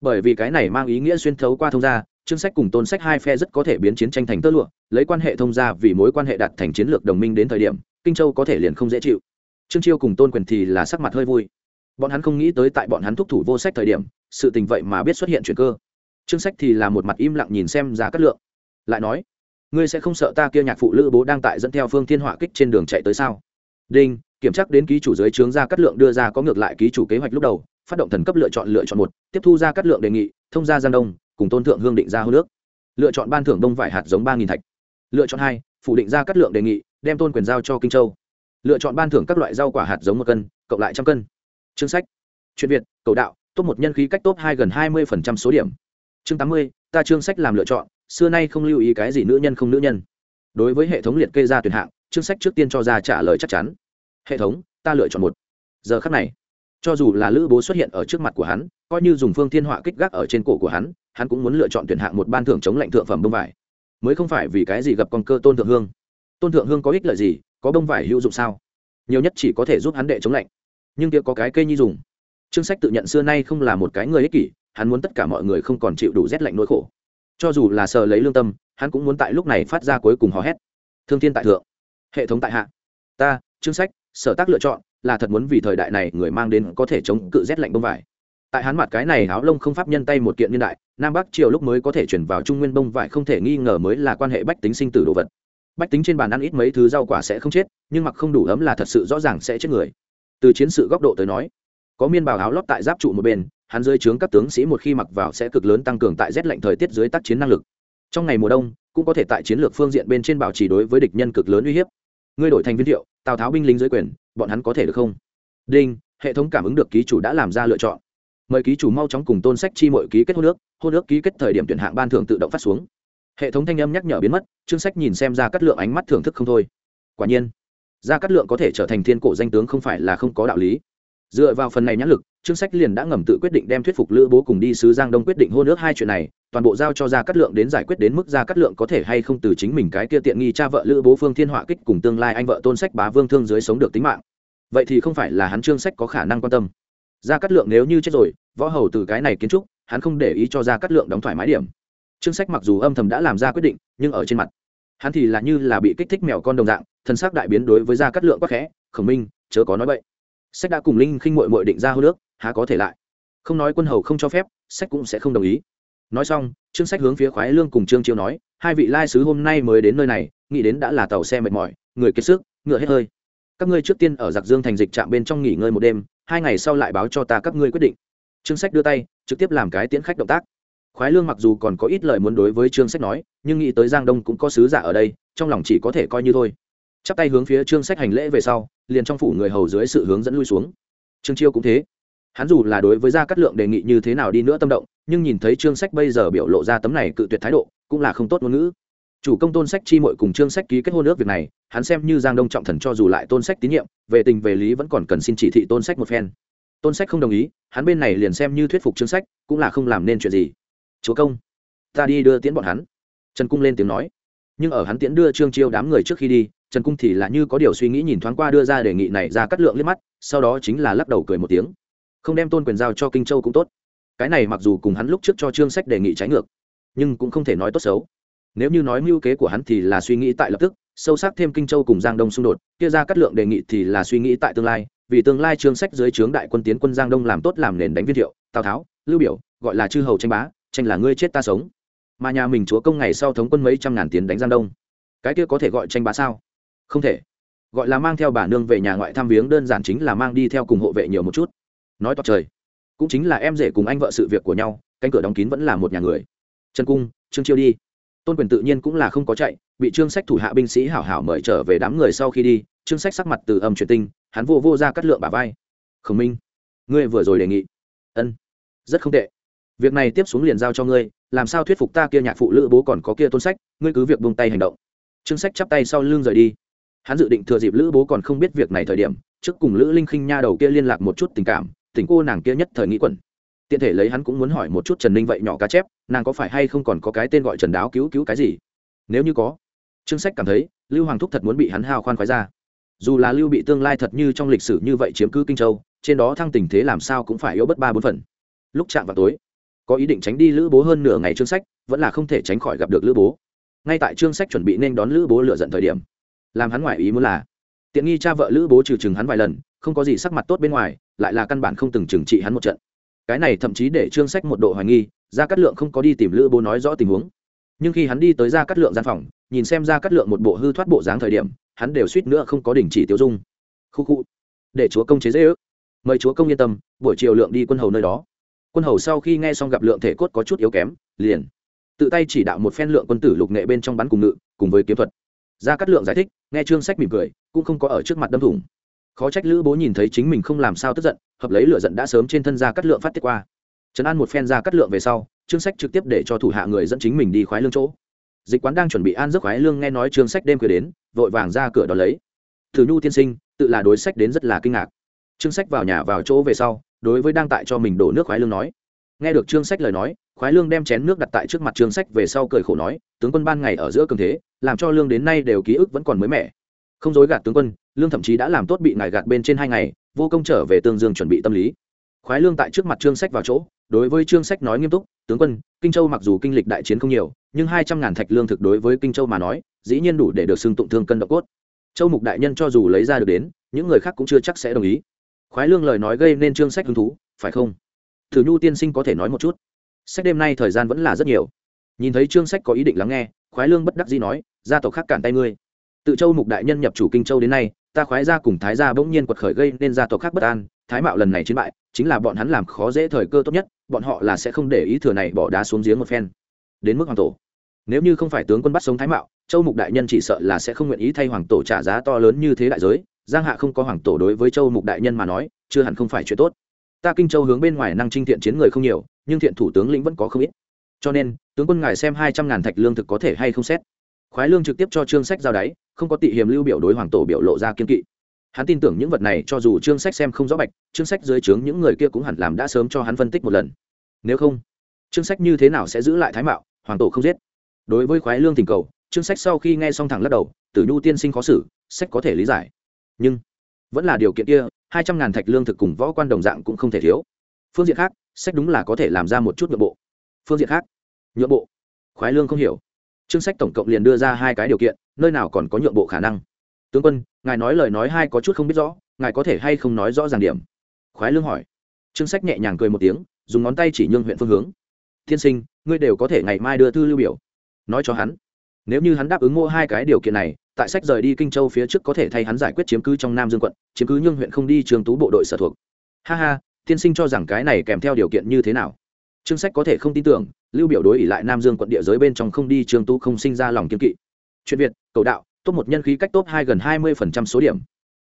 Bởi vì cái này mang ý nghĩa xuyên thấu qua thông gia, trương sách cùng tôn sách hai phe rất có thể biến chiến tranh thành tơ lụa, lấy quan hệ thông gia vì mối quan hệ đặt thành chiến lược đồng minh đến thời điểm, kinh châu có thể liền không dễ chịu. Trương chiêu cùng tôn quyền thì là sắc mặt hơi vui. Bọn hắn không nghĩ tới tại bọn hắn thúc thủ vô sách thời điểm, sự tình vậy mà biết xuất hiện chuyện cơ. Chương sách thì là một mặt im lặng nhìn xem giá cát lượng. Lại nói, ngươi sẽ không sợ ta kia nhạc phụ lữ bố đang tại dẫn theo phương thiên họa kích trên đường chạy tới sao? Đinh, kiểm tra đến ký chủ dưới trướng ra cát lượng đưa ra có ngược lại ký chủ kế hoạch lúc đầu phát động thần cấp lựa chọn lựa chọn một, tiếp thu ra cát lượng đề nghị, thông gia giang đông, cùng tôn thượng hương định ra hô nước lựa chọn ban thưởng đông vải hạt giống ba nghìn thạch. Lựa chọn hai, phủ định ra cát lượng đề nghị, đem tôn quyền giao cho kinh châu. Lựa chọn ban thưởng các loại rau quả hạt giống một cân, cộng lại trăm cân. Chương sách. Chuyện việt, cầu đạo, top một nhân khí cách top hai gần hai mươi số điểm. Chương tám mươi, ta chương sách làm lựa chọn, xưa nay không lưu ý cái gì nữ nhân không nữ nhân. Đối với hệ thống liệt kê ra tuyển hạng, chương sách trước tiên cho ra trả lời chắc chắn. Hệ thống, ta lựa chọn một. Giờ khắc này cho dù là lữ bố xuất hiện ở trước mặt của hắn, coi như dùng phương thiên họa kích gác ở trên cổ của hắn hắn cũng muốn lựa chọn tuyển hạng một ban thưởng chống lạnh thượng phẩm bông vải. Mới không phải vì cái gì gặp con cơ tôn thượng hương. Tôn thượng hương có ích lợi gì, có bông vải hữu dụng sao? Nhiều nhất chỉ có thể giúp hắn đệ chống lạnh. Nhưng kia có cái cây nhi dùng. Chương sách tự nhận xưa nay không là một cái người ích kỷ, hắn muốn tất cả mọi người không còn chịu đủ rét lạnh nỗi khổ. Cho dù là sờ lấy lương tâm, hắn cũng muốn tại lúc này phát ra cuối cùng hò hét. Thương thiên tại thượng, hệ thống tại hạ. Ta, chương sách, sở tác lựa chọn là thật muốn vì thời đại này người mang đến có thể chống cự rét lạnh bông vải. Tại hắn mặt cái này áo lông không pháp nhân tay một kiện niên đại, nam bắc triều lúc mới có thể chuyển vào trung nguyên bông vải không thể nghi ngờ mới là quan hệ bách tính sinh tử đồ vật. Bách tính trên bàn ăn ít mấy thứ rau quả sẽ không chết, nhưng mặc không đủ ấm là thật sự rõ ràng sẽ chết người. Từ chiến sự góc độ tới nói, có miên bào áo lót tại giáp trụ một bên, hắn dưới trướng các tướng sĩ một khi mặc vào sẽ cực lớn tăng cường tại rét lạnh thời tiết dưới tác chiến năng lực. Trong ngày mùa đông, cũng có thể tại chiến lược phương diện bên trên bảo trì đối với địch nhân cực lớn uy hiếp. Ngươi đổi thành viên thiệu, tào tháo binh lính dưới quyền bọn hắn có thể được không? Đinh, hệ thống cảm ứng được ký chủ đã làm ra lựa chọn. Mời ký chủ mau chóng cùng tôn sách chi mọi ký kết hôn nước hôn nước ký kết thời điểm tuyển hạng ban thưởng tự động phát xuống. Hệ thống thanh âm nhắc nhở biến mất chương sách nhìn xem ra cắt lượng ánh mắt thưởng thức không thôi. Quả nhiên ra cắt lượng có thể trở thành thiên cổ danh tướng không phải là không có đạo lý. Dựa vào phần này nhãn lực chương sách liền đã ngầm tự quyết định đem thuyết phục lữ bố cùng đi sứ giang đông quyết định hôn nước hai chuyện này, toàn bộ giao cho gia cát lượng đến giải quyết đến mức gia cát lượng có thể hay không từ chính mình cái kia tiện nghi cha vợ lữ bố phương thiên họa kích cùng tương lai anh vợ tôn sách bá vương thương dưới sống được tính mạng. Vậy thì không phải là hắn chương sách có khả năng quan tâm. Gia cát lượng nếu như chết rồi, võ hầu từ cái này kiến trúc, hắn không để ý cho gia cát lượng đóng thoải mái điểm. Chương sách mặc dù âm thầm đã làm ra quyết định, nhưng ở trên mặt, hắn thì là như là bị kích thích mèo con đồng dạng, thân xác đại biến đối với gia cát lượng quá khẽ, khổng minh, chớ có nói vậy sách đã cùng linh khinh mội mội định ra hô nước há có thể lại? Không nói quân hầu không cho phép, sách cũng sẽ không đồng ý. Nói xong trương sách hướng phía khoái lương cùng trương chiêu nói, hai vị lai sứ hôm nay mới đến nơi này, nghĩ đến đã là tàu xe mệt mỏi, người kiệt sức, ngựa hết hơi. Các ngươi trước tiên ở giặc dương thành dịch trạm bên trong nghỉ ngơi một đêm, hai ngày sau lại báo cho ta các ngươi quyết định. Trương sách đưa tay, trực tiếp làm cái tiễn khách động tác. Khoái lương mặc dù còn có ít lời muốn đối với trương sách nói, nhưng nghĩ tới giang đông cũng có sứ giả ở đây, trong lòng chỉ có thể coi như thôi chắp tay hướng phía trương sách hành lễ về sau, liền trong phủ người hầu dưới sự hướng dẫn lui xuống. Trương chiêu cũng thế. Hắn dù là đối với gia cát lượng đề nghị như thế nào đi nữa tâm động, nhưng nhìn thấy trương sách bây giờ biểu lộ ra tấm này cự tuyệt thái độ, cũng là không tốt ngôn ngữ. Chủ công tôn sách chi mội cùng trương sách ký kết hôn ước việc này, hắn xem như giang đông trọng thần cho dù lại tôn sách tín nhiệm, về tình về lý vẫn còn cần xin chỉ thị tôn sách một phen. Tôn sách không đồng ý, hắn bên này liền xem như thuyết phục trương sách, cũng là không làm nên chuyện gì. Chúa công, ta đi đưa tiễn bọn hắn. Trần cung lên tiếng nói nhưng ở hắn tiễn đưa trương chiêu đám người trước khi đi, trần cung thì là như có điều suy nghĩ nhìn thoáng qua đưa ra đề nghị này ra cắt lượng liếc mắt, sau đó chính là lắc đầu cười một tiếng. Không đem tôn quyền giao cho kinh châu cũng tốt. Cái này mặc dù cùng hắn lúc trước cho trương sách đề nghị trái ngược, nhưng cũng không thể nói tốt xấu. Nếu như nói mưu kế của hắn thì là suy nghĩ tại lập tức, sâu sắc thêm kinh châu cùng giang đông xung đột, kia ra cắt lượng đề nghị thì là suy nghĩ tại tương lai, vì tương lai trương sách dưới trướng đại quân tiến quân giang đông làm tốt làm nền đánh viên thiệu, tào tháo, lưu biểu, gọi là chư hầu tranh bá, tranh là ngươi chết ta sống mà nhà mình chúa công ngày sau thống quân mấy trăm ngàn tiến đánh giang đông. Cái kia có thể gọi tranh bá sao? Không thể. Gọi là mang theo bà nương về nhà ngoại thăm viếng đơn giản chính là mang đi theo cùng hộ vệ nhiều một chút. Nói toạc trời, cũng chính là em rể cùng anh vợ sự việc của nhau, cánh cửa đóng kín vẫn là một nhà người. Trần cung, trương chiêu đi. Tôn quyền tự nhiên cũng là không có chạy, bị trương sách thủ hạ binh sĩ hảo hảo mời trở về đám người sau khi đi, trương sách sắc mặt từ âm truyền tinh, hắn vô vô ra cắt lượng bà vai. Khổng minh, ngươi vừa rồi đề nghị. Ân, rất không tệ việc này tiếp xuống liền giao cho ngươi, làm sao thuyết phục ta kia nhạc phụ lữ bố còn có kia tôn sách, ngươi cứ việc buông tay hành động. Trương sách chắp tay sau lưng rời đi. Hắn dự định thừa dịp lữ bố còn không biết việc này thời điểm, trước cùng lữ linh khinh nha đầu kia liên lạc một chút tình cảm, tình cô nàng kia nhất thời nghĩ quẩn. Tiện thể lấy hắn cũng muốn hỏi một chút trần ninh vậy nhỏ cá chép, nàng có phải hay không còn có cái tên gọi trần đáo cứu cứu cái gì? Nếu như có, trương sách cảm thấy, lưu hoàng thúc thật muốn bị hắn hao khoan khoái ra. Dù là lưu bị tương lai thật như trong lịch sử như vậy chiếm cứ kinh châu, trên đó thăng tình thế làm sao cũng phải yếu bất ba bốn phần. Lúc chạm vào tối có ý định tránh đi lữ bố hơn nửa ngày trương sách, vẫn là không thể tránh khỏi gặp được lữ bố. Ngay tại trương sách chuẩn bị nên đón lữ bố lựa dận thời điểm, làm hắn ngoại ý muốn là, tiện nghi cha vợ lữ bố trừ chừng hắn vài lần, không có gì sắc mặt tốt bên ngoài, lại là căn bản không từng trừng trị hắn một trận. Cái này thậm chí để trương sách một độ hoài nghi ra cát lượng không có đi tìm lữ bố nói rõ tình huống. Nhưng khi hắn đi tới ra cát lượng gian phòng, nhìn xem ra cát lượng một bộ hư thoát bộ dáng thời điểm, hắn đều suýt nữa không có đình chỉ tiêu dung. Khu khu, để chúa công chế dễ ước. Mời chúa công yên tâm, buổi chiều lượng đi quân hầu nơi đó quân hầu sau khi nghe xong gặp lượng thể cốt có chút yếu kém, liền tự tay chỉ đạo một phen lượng quân tử lục nghệ bên trong bắn cùng ngự, cùng với kiếm thuật. Ra cát lượng giải thích, nghe trương sách mỉm cười, cũng không có ở trước mặt đâm thủng. Khó trách lữ bố nhìn thấy chính mình không làm sao tức giận, hợp lấy lửa giận đã sớm trên thân ra cát lượng phát tiết qua. Trấn an một phen ra cát lượng về sau, trương sách trực tiếp để cho thủ hạ người dẫn chính mình đi khoái lương chỗ. Dịch quán đang chuẩn bị an giấc khoái lương nghe nói trương sách đêm khuya đến, vội vàng ra cửa đón lấy. Thử nhu tiên sinh, tự là đối sách đến rất là kinh ngạc. Trương sách vào nhà vào chỗ về sau đối với đang tại cho mình đổ nước khoái lương nói. Nghe được trương sách lời nói, khoái lương đem chén nước đặt tại trước mặt trương sách về sau cười khổ nói, tướng quân ban ngày ở giữa cường thế, làm cho lương đến nay đều ký ức vẫn còn mới mẻ. Không dối gạt tướng quân, lương thậm chí đã làm tốt bị ngài gạt bên trên hai ngày, vô công trở về tương dương chuẩn bị tâm lý. Khoái lương tại trước mặt trương sách vào chỗ, đối với trương sách nói nghiêm túc, tướng quân, kinh châu mặc dù kinh lịch đại chiến không nhiều, nhưng hai trăm ngàn thạch lương thực đối với kinh châu mà nói, dĩ nhiên đủ để được xưng tụng thương cân độ cốt. Châu mục đại nhân cho dù lấy ra được đến, những người khác cũng chưa chắc sẽ đồng ý khoái lương lời nói gây nên trương sách hứng thú, phải không? Thử nhu tiên sinh có thể nói một chút. Sách đêm nay thời gian vẫn là rất nhiều. Nhìn thấy trương sách có ý định lắng nghe, khoái lương bất đắc dĩ nói, gia tộc khác cản tay ngươi. Tự châu mục đại nhân nhập chủ kinh châu đến nay, ta khoái gia cùng thái gia bỗng nhiên quật khởi gây nên gia tộc khác bất an, thái mạo lần này chiến bại, chính là bọn hắn làm khó dễ thời cơ tốt nhất, bọn họ là sẽ không để ý thừa này bỏ đá xuống giếng một phen. Đến mức hoàng tổ. Nếu như không phải tướng quân bắt sống thái mạo, châu mục đại nhân chỉ sợ là sẽ không nguyện ý thay hoàng tổ trả giá to lớn như thế đại giới giang hạ không có hoàng tổ đối với châu mục đại nhân mà nói, chưa hẳn không phải chuyện tốt. Ta kinh châu hướng bên ngoài năng trinh thiện chiến người không nhiều, nhưng thiện thủ tướng lĩnh vẫn có không ít. Cho nên, tướng quân ngài xem hai trăm ngàn thạch lương thực có thể hay không xét. Khoái lương trực tiếp cho trương sách giao đáy, không có tị hiềm lưu biểu đối hoàng tổ biểu lộ ra kiên kỵ. Hắn tin tưởng những vật này, cho dù trương sách xem không rõ bạch, trương sách dưới trướng những người kia cũng hẳn làm đã sớm cho hắn phân tích một lần. Nếu không, trương sách như thế nào sẽ giữ lại thái mạo, hoàng tổ không giết. Đối với khoái lương tình cầu, trương sách sau khi nghe xong thẳng lắc đầu, tử nhu tiên sinh khó xử, sách có thể lý giải nhưng vẫn là điều kiện kia, hai trăm ngàn thạch lương thực cùng võ quan đồng dạng cũng không thể thiếu. Phương diện khác, sách đúng là có thể làm ra một chút nhượng bộ. Phương diện khác, nhượng bộ, khoái lương không hiểu. Chương sách tổng cộng liền đưa ra hai cái điều kiện, nơi nào còn có nhượng bộ khả năng. Tướng quân, ngài nói lời nói hai có chút không biết rõ, ngài có thể hay không nói rõ ràng điểm? Khoái lương hỏi. Chương sách nhẹ nhàng cười một tiếng, dùng ngón tay chỉ nhương huyện phương hướng. Tiên sinh, ngươi đều có thể ngày mai đưa thư lưu biểu. Nói cho hắn nếu như hắn đáp ứng mua hai cái điều kiện này tại sách rời đi kinh châu phía trước có thể thay hắn giải quyết chiếm cứ trong nam dương quận chiếm cứ nhưng huyện không đi trường tú bộ đội sở thuộc. Ha ha tiên sinh cho rằng cái này kèm theo điều kiện như thế nào? Trương sách có thể không tin tưởng lưu biểu đối ỉ lại nam dương quận địa giới bên trong không đi trường tú không sinh ra lòng kiên kỵ. Chuyện việt cầu đạo tốt một nhân khí cách tốt hai gần hai mươi phần trăm số điểm.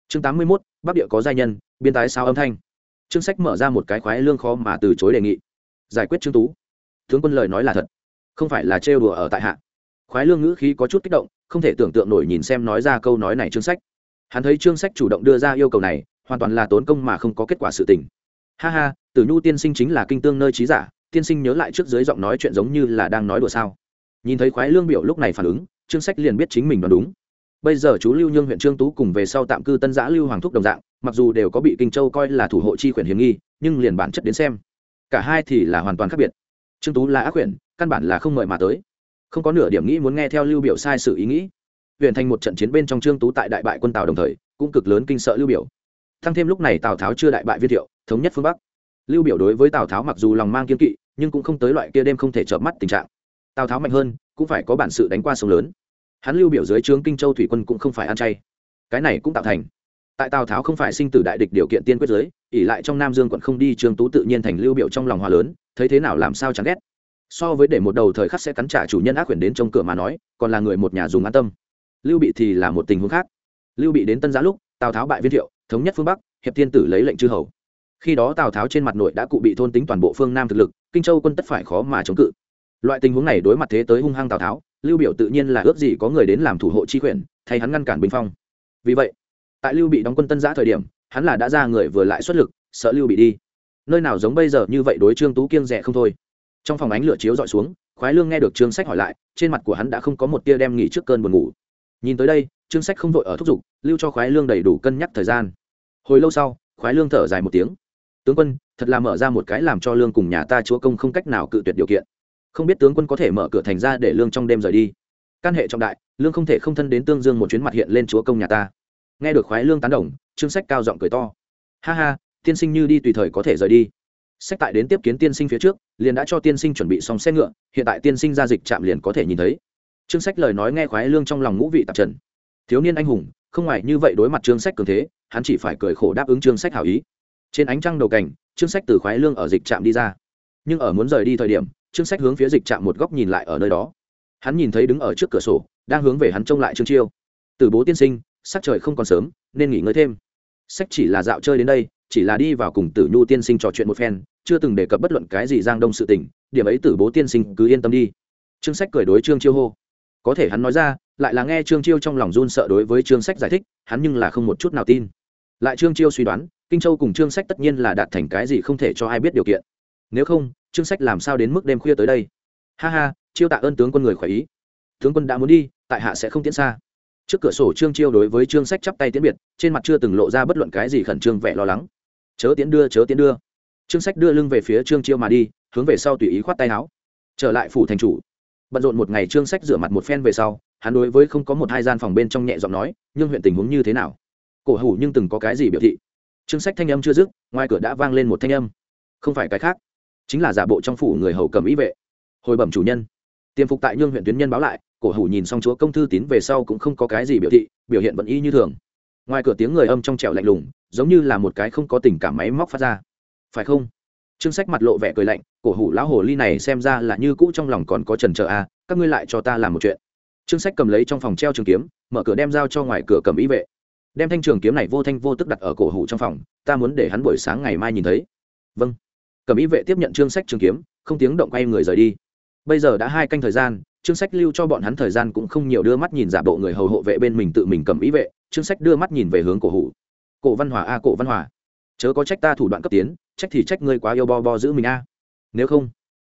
Chương tám mươi 81, bắc địa có giai nhân biên tái sao âm thanh. Trương sách mở ra một cái khoái lương khó mà từ chối đề nghị. Giải quyết trương tú. Tướng quân lời nói là thật không phải là trêu đùa ở tại hạ khoái lương ngữ khí có chút kích động, không thể tưởng tượng nổi nhìn xem nói ra câu nói này trương sách. Hắn thấy trương sách chủ động đưa ra yêu cầu này, hoàn toàn là tốn công mà không có kết quả sự tình. Ha ha, tử nhu tiên sinh chính là kinh tương nơi trí giả, tiên sinh nhớ lại trước dưới giọng nói chuyện giống như là đang nói đùa sao? Nhìn thấy khoái lương biểu lúc này phản ứng, trương sách liền biết chính mình đoán đúng. Bây giờ chú lưu nhương huyện trương tú cùng về sau tạm cư tân giã lưu hoàng thúc đồng dạng, mặc dù đều có bị kinh châu coi là thủ hộ chi quyển hiểm nghi, nhưng liền bản chất đến xem. Cả hai thì là hoàn toàn khác biệt. Trương tú là ác quyển căn bản là không mời mà tới không có nửa điểm nghĩ muốn nghe theo lưu biểu sai sự ý nghĩ. Huyện thành một trận chiến bên trong trương tú tại đại bại quân tào đồng thời, cũng cực lớn kinh sợ lưu biểu. Thăng thêm lúc này tào tháo chưa đại bại viên thiệu, thống nhất phương bắc. Lưu biểu đối với tào tháo mặc dù lòng mang kiên kỵ, nhưng cũng không tới loại kia đêm không thể chợp mắt tình trạng. Tào tháo mạnh hơn, cũng phải có bản sự đánh qua sông lớn. Hắn lưu biểu dưới trướng kinh châu thủy quân cũng không phải ăn chay. Cái này cũng tạo thành. Tại tào tháo không phải sinh tử đại địch điều kiện tiên quyết giới ỉ lại trong nam dương quận không đi, trương tú tự nhiên thành lưu biểu trong lòng hòa lớn, thấy thế nào làm sao chẳng ghét so với để một đầu thời khắc sẽ cắn trả chủ nhân ác quyền đến trong cửa mà nói, còn là người một nhà dùng an tâm. Lưu bị thì là một tình huống khác. Lưu bị đến tân giã lúc, tào tháo bại viên thiệu, thống nhất phương bắc, hiệp thiên tử lấy lệnh chư hầu. Khi đó tào tháo trên mặt nội đã cụ bị thôn tính toàn bộ phương nam thực lực, kinh châu quân tất phải khó mà chống cự. Loại tình huống này đối mặt thế tới hung hăng tào tháo, lưu biểu tự nhiên là ước gì có người đến làm thủ hộ chi quyền, thay hắn ngăn cản bình phong. Vì vậy, tại lưu bị đóng quân tân giã thời điểm, hắn là đã ra người vừa lại xuất lực, sợ lưu bị đi. Nơi nào giống bây giờ như vậy đối trương tú kiêng rẻ không thôi trong phòng ánh lửa chiếu dọi xuống, khoái lương nghe được trương sách hỏi lại, trên mặt của hắn đã không có một tia đem nghỉ trước cơn buồn ngủ. Nhìn tới đây, trương sách không vội ở thúc giục, lưu cho khoái lương đầy đủ cân nhắc thời gian. Hồi lâu sau, khoái lương thở dài một tiếng. Tướng quân, thật là mở ra một cái làm cho lương cùng nhà ta chúa công không cách nào cự tuyệt điều kiện. Không biết tướng quân có thể mở cửa thành ra để lương trong đêm rời đi. Căn hệ trọng đại, lương không thể không thân đến tương dương một chuyến mặt hiện lên chúa công nhà ta. Nghe được khoái lương tán đồng, trương sách cao giọng cười to. Ha ha, tiên sinh như đi tùy thời có thể rời đi sách tại đến tiếp kiến tiên sinh phía trước, liền đã cho tiên sinh chuẩn bị xong xe ngựa, hiện tại tiên sinh ra dịch trạm liền có thể nhìn thấy. Trương sách lời nói nghe khoái lương trong lòng ngũ vị tạp trần. Thiếu niên anh hùng, không ngoài như vậy đối mặt trương sách cường thế, hắn chỉ phải cười khổ đáp ứng trương sách hảo ý. Trên ánh trăng đầu cảnh, trương sách từ khoái lương ở dịch trạm đi ra. Nhưng ở muốn rời đi thời điểm, trương sách hướng phía dịch trạm một góc nhìn lại ở nơi đó. Hắn nhìn thấy đứng ở trước cửa sổ, đang hướng về hắn trông lại trương chiêu. Từ bố tiên sinh sắc trời không còn sớm, nên nghỉ ngơi thêm. Sách chỉ là dạo chơi đến đây chỉ là đi vào cùng tử nhu tiên sinh trò chuyện một phen, chưa từng đề cập bất luận cái gì giang đông sự tình, điểm ấy tử bố tiên sinh cứ yên tâm đi. Trương sách cười đối trương chiêu hô. Có thể hắn nói ra, lại là nghe trương chiêu trong lòng run sợ đối với trương sách giải thích, hắn nhưng là không một chút nào tin. Lại trương chiêu suy đoán, kinh châu cùng trương sách tất nhiên là đạt thành cái gì không thể cho ai biết điều kiện. Nếu không, trương sách làm sao đến mức đêm khuya tới đây? Ha ha, chiêu tạ ơn tướng quân người khỏe ý. Tướng quân đã muốn đi, tại hạ sẽ không tiến xa. Trước cửa sổ trương chiêu đối với trương sách chắp tay tiễn biệt, trên mặt chưa từng lộ ra bất luận cái gì khẩn trương vẻ lo lắng chớ tiến đưa, chớ tiến đưa. Trương sách đưa lưng về phía trương chiêu mà đi, hướng về sau tùy ý khoát tay áo. Trở lại phủ thành chủ. Bận rộn một ngày trương sách rửa mặt một phen về sau, hắn đối với không có một hai gian phòng bên trong nhẹ giọng nói, nhưng huyện tình huống như thế nào? Cổ hủ nhưng từng có cái gì biểu thị? Trương sách thanh âm chưa dứt, ngoài cửa đã vang lên một thanh âm. Không phải cái khác, chính là giả bộ trong phủ người hầu cầm ý vệ. Hồi bẩm chủ nhân. Tiêm phục tại nhương huyện tuyến nhân báo lại, cổ hủ nhìn xong chúa công thư tín về sau cũng không có cái gì biểu thị, biểu hiện vẫn y như thường. Ngoài cửa tiếng người âm trong trẻo lạnh lùng giống như là một cái không có tình cảm máy móc phát ra. Phải không? Trương sách mặt lộ vẻ cười lạnh cổ hủ lão hồ ly này xem ra là như cũ trong lòng còn có trần trợ à, các ngươi lại cho ta làm một chuyện. Trương sách cầm lấy trong phòng treo trường kiếm mở cửa đem dao cho ngoài cửa cầm ý vệ. Đem thanh trường kiếm này vô thanh vô tức đặt ở cổ hủ trong phòng ta muốn để hắn buổi sáng ngày mai nhìn thấy. Vâng. Cầm ý vệ tiếp nhận trương sách trường kiếm không tiếng động quay người rời đi. Bây giờ đã hai canh thời gian trương sách lưu cho bọn hắn thời gian cũng không nhiều đưa mắt nhìn giả bộ người hầu hộ vệ bên mình tự mình cầm ý vệ trương sách đưa mắt nhìn về hướng cổ hủ cổ văn hòa a, cổ văn hòa. Chớ có trách ta thủ đoạn cấp tiến, trách thì trách ngươi quá yêu bo bo giữ mình a. Nếu không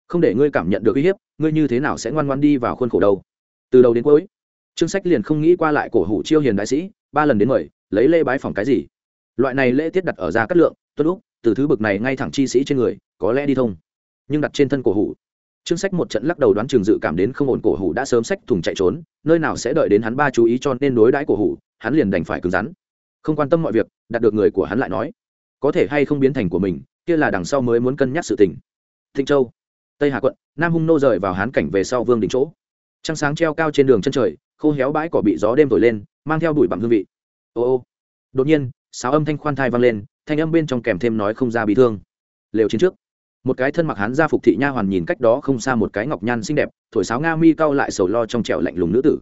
không để ngươi cảm nhận được uy hiếp, ngươi như thế nào sẽ ngoan ngoan đi vào khuôn khổ đâu? Từ đầu đến cuối trương sách liền không nghĩ qua lại cổ hủ chiêu hiền đại sĩ, ba lần đến mời, lấy lễ bái phòng cái gì? Loại này lễ tiết đặt ở ra cát lượng, tuân úc, từ thứ bực này ngay thẳng chi sĩ trên người, có lẽ đi thông. Nhưng đặt trên thân cổ hủ trương sách một trận lắc đầu đoán trường dự cảm đến không ổn, cổ hủ đã sớm sách thùng chạy trốn, nơi nào sẽ đợi đến hắn ba chú ý cho nên đối đãi cổ hủ, hắn liền đành phải cứng rắn không quan tâm mọi việc đạt được người của hắn lại nói, có thể hay không biến thành của mình, kia là đằng sau mới muốn cân nhắc sự tình. Thịnh châu, tây hà quận, nam hung nô rời vào hán cảnh về sau vương đình chỗ. Trăng sáng treo cao trên đường chân trời, khô héo bãi cỏ bị gió đêm thổi lên, mang theo đuổi bằng hương vị. Ô ô. Đột nhiên, sáo âm thanh khoan thai vang lên, thanh âm bên trong kèm thêm nói không ra bị thương. Lều chiến trước. Một cái thân mặc hán gia phục thị nha hoàn nhìn cách đó không xa một cái ngọc nhan xinh đẹp, thổi sáo nga mi cao lại sầu lo trong trẻo lạnh lùng nữ tử.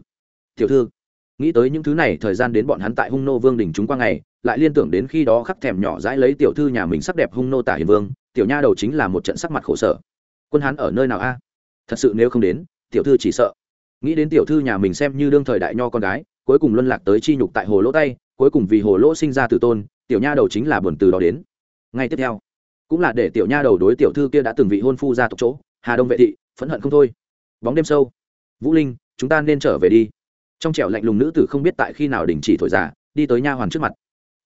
Tiểu thư nghĩ tới những thứ này, thời gian đến bọn hắn tại hung nô vương đình chúng qua ngày, lại liên tưởng đến khi đó khắc thèm nhỏ dãi lấy tiểu thư nhà mình sắc đẹp hung nô tả hiền vương, tiểu nha đầu chính là một trận sắc mặt khổ sở. Quân hắn ở nơi nào a? Thật sự nếu không đến, tiểu thư chỉ sợ. Nghĩ đến tiểu thư nhà mình xem như đương thời đại nho con gái, cuối cùng luân lạc tới chi nhục tại hồ lỗ tay, cuối cùng vì hồ lỗ sinh ra từ tôn, tiểu nha đầu chính là buồn từ đó đến. Ngay tiếp theo, cũng là để tiểu nha đầu đối tiểu thư kia đã từng vị hôn phu ra tộc chỗ, hà đông vệ thị, phẫn hận không thôi. Bóng đêm sâu. Vũ linh, chúng ta nên trở về đi trong trẻo lạnh lùng nữ tử không biết tại khi nào đình chỉ thổi già, đi tới nha hoàn trước mặt.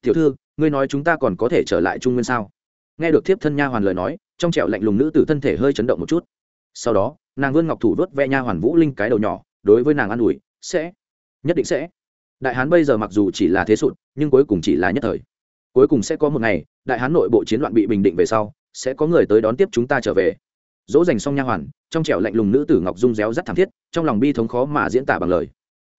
Tiểu thư, ngươi nói chúng ta còn có thể trở lại trung nguyên sao? Nghe được thiếp thân nha hoàn lời nói, trong trẻo lạnh lùng nữ tử thân thể hơi chấn động một chút. Sau đó, nàng vươn ngọc thủ vớt ve nha hoàn vũ linh cái đầu nhỏ, đối với nàng an ủi, sẽ, nhất định sẽ. Đại hán bây giờ mặc dù chỉ là thế sụt, nhưng cuối cùng chỉ là nhất thời. Cuối cùng sẽ có một ngày, đại hán nội bộ chiến loạn bị bình định về sau, sẽ có người tới đón tiếp chúng ta trở về. Dỗ dành xong nha hoàn, trong trẻo lạnh lùng nữ tử ngọc dung réo rất thảm thiết, trong lòng bi thống khó mà diễn tả bằng lời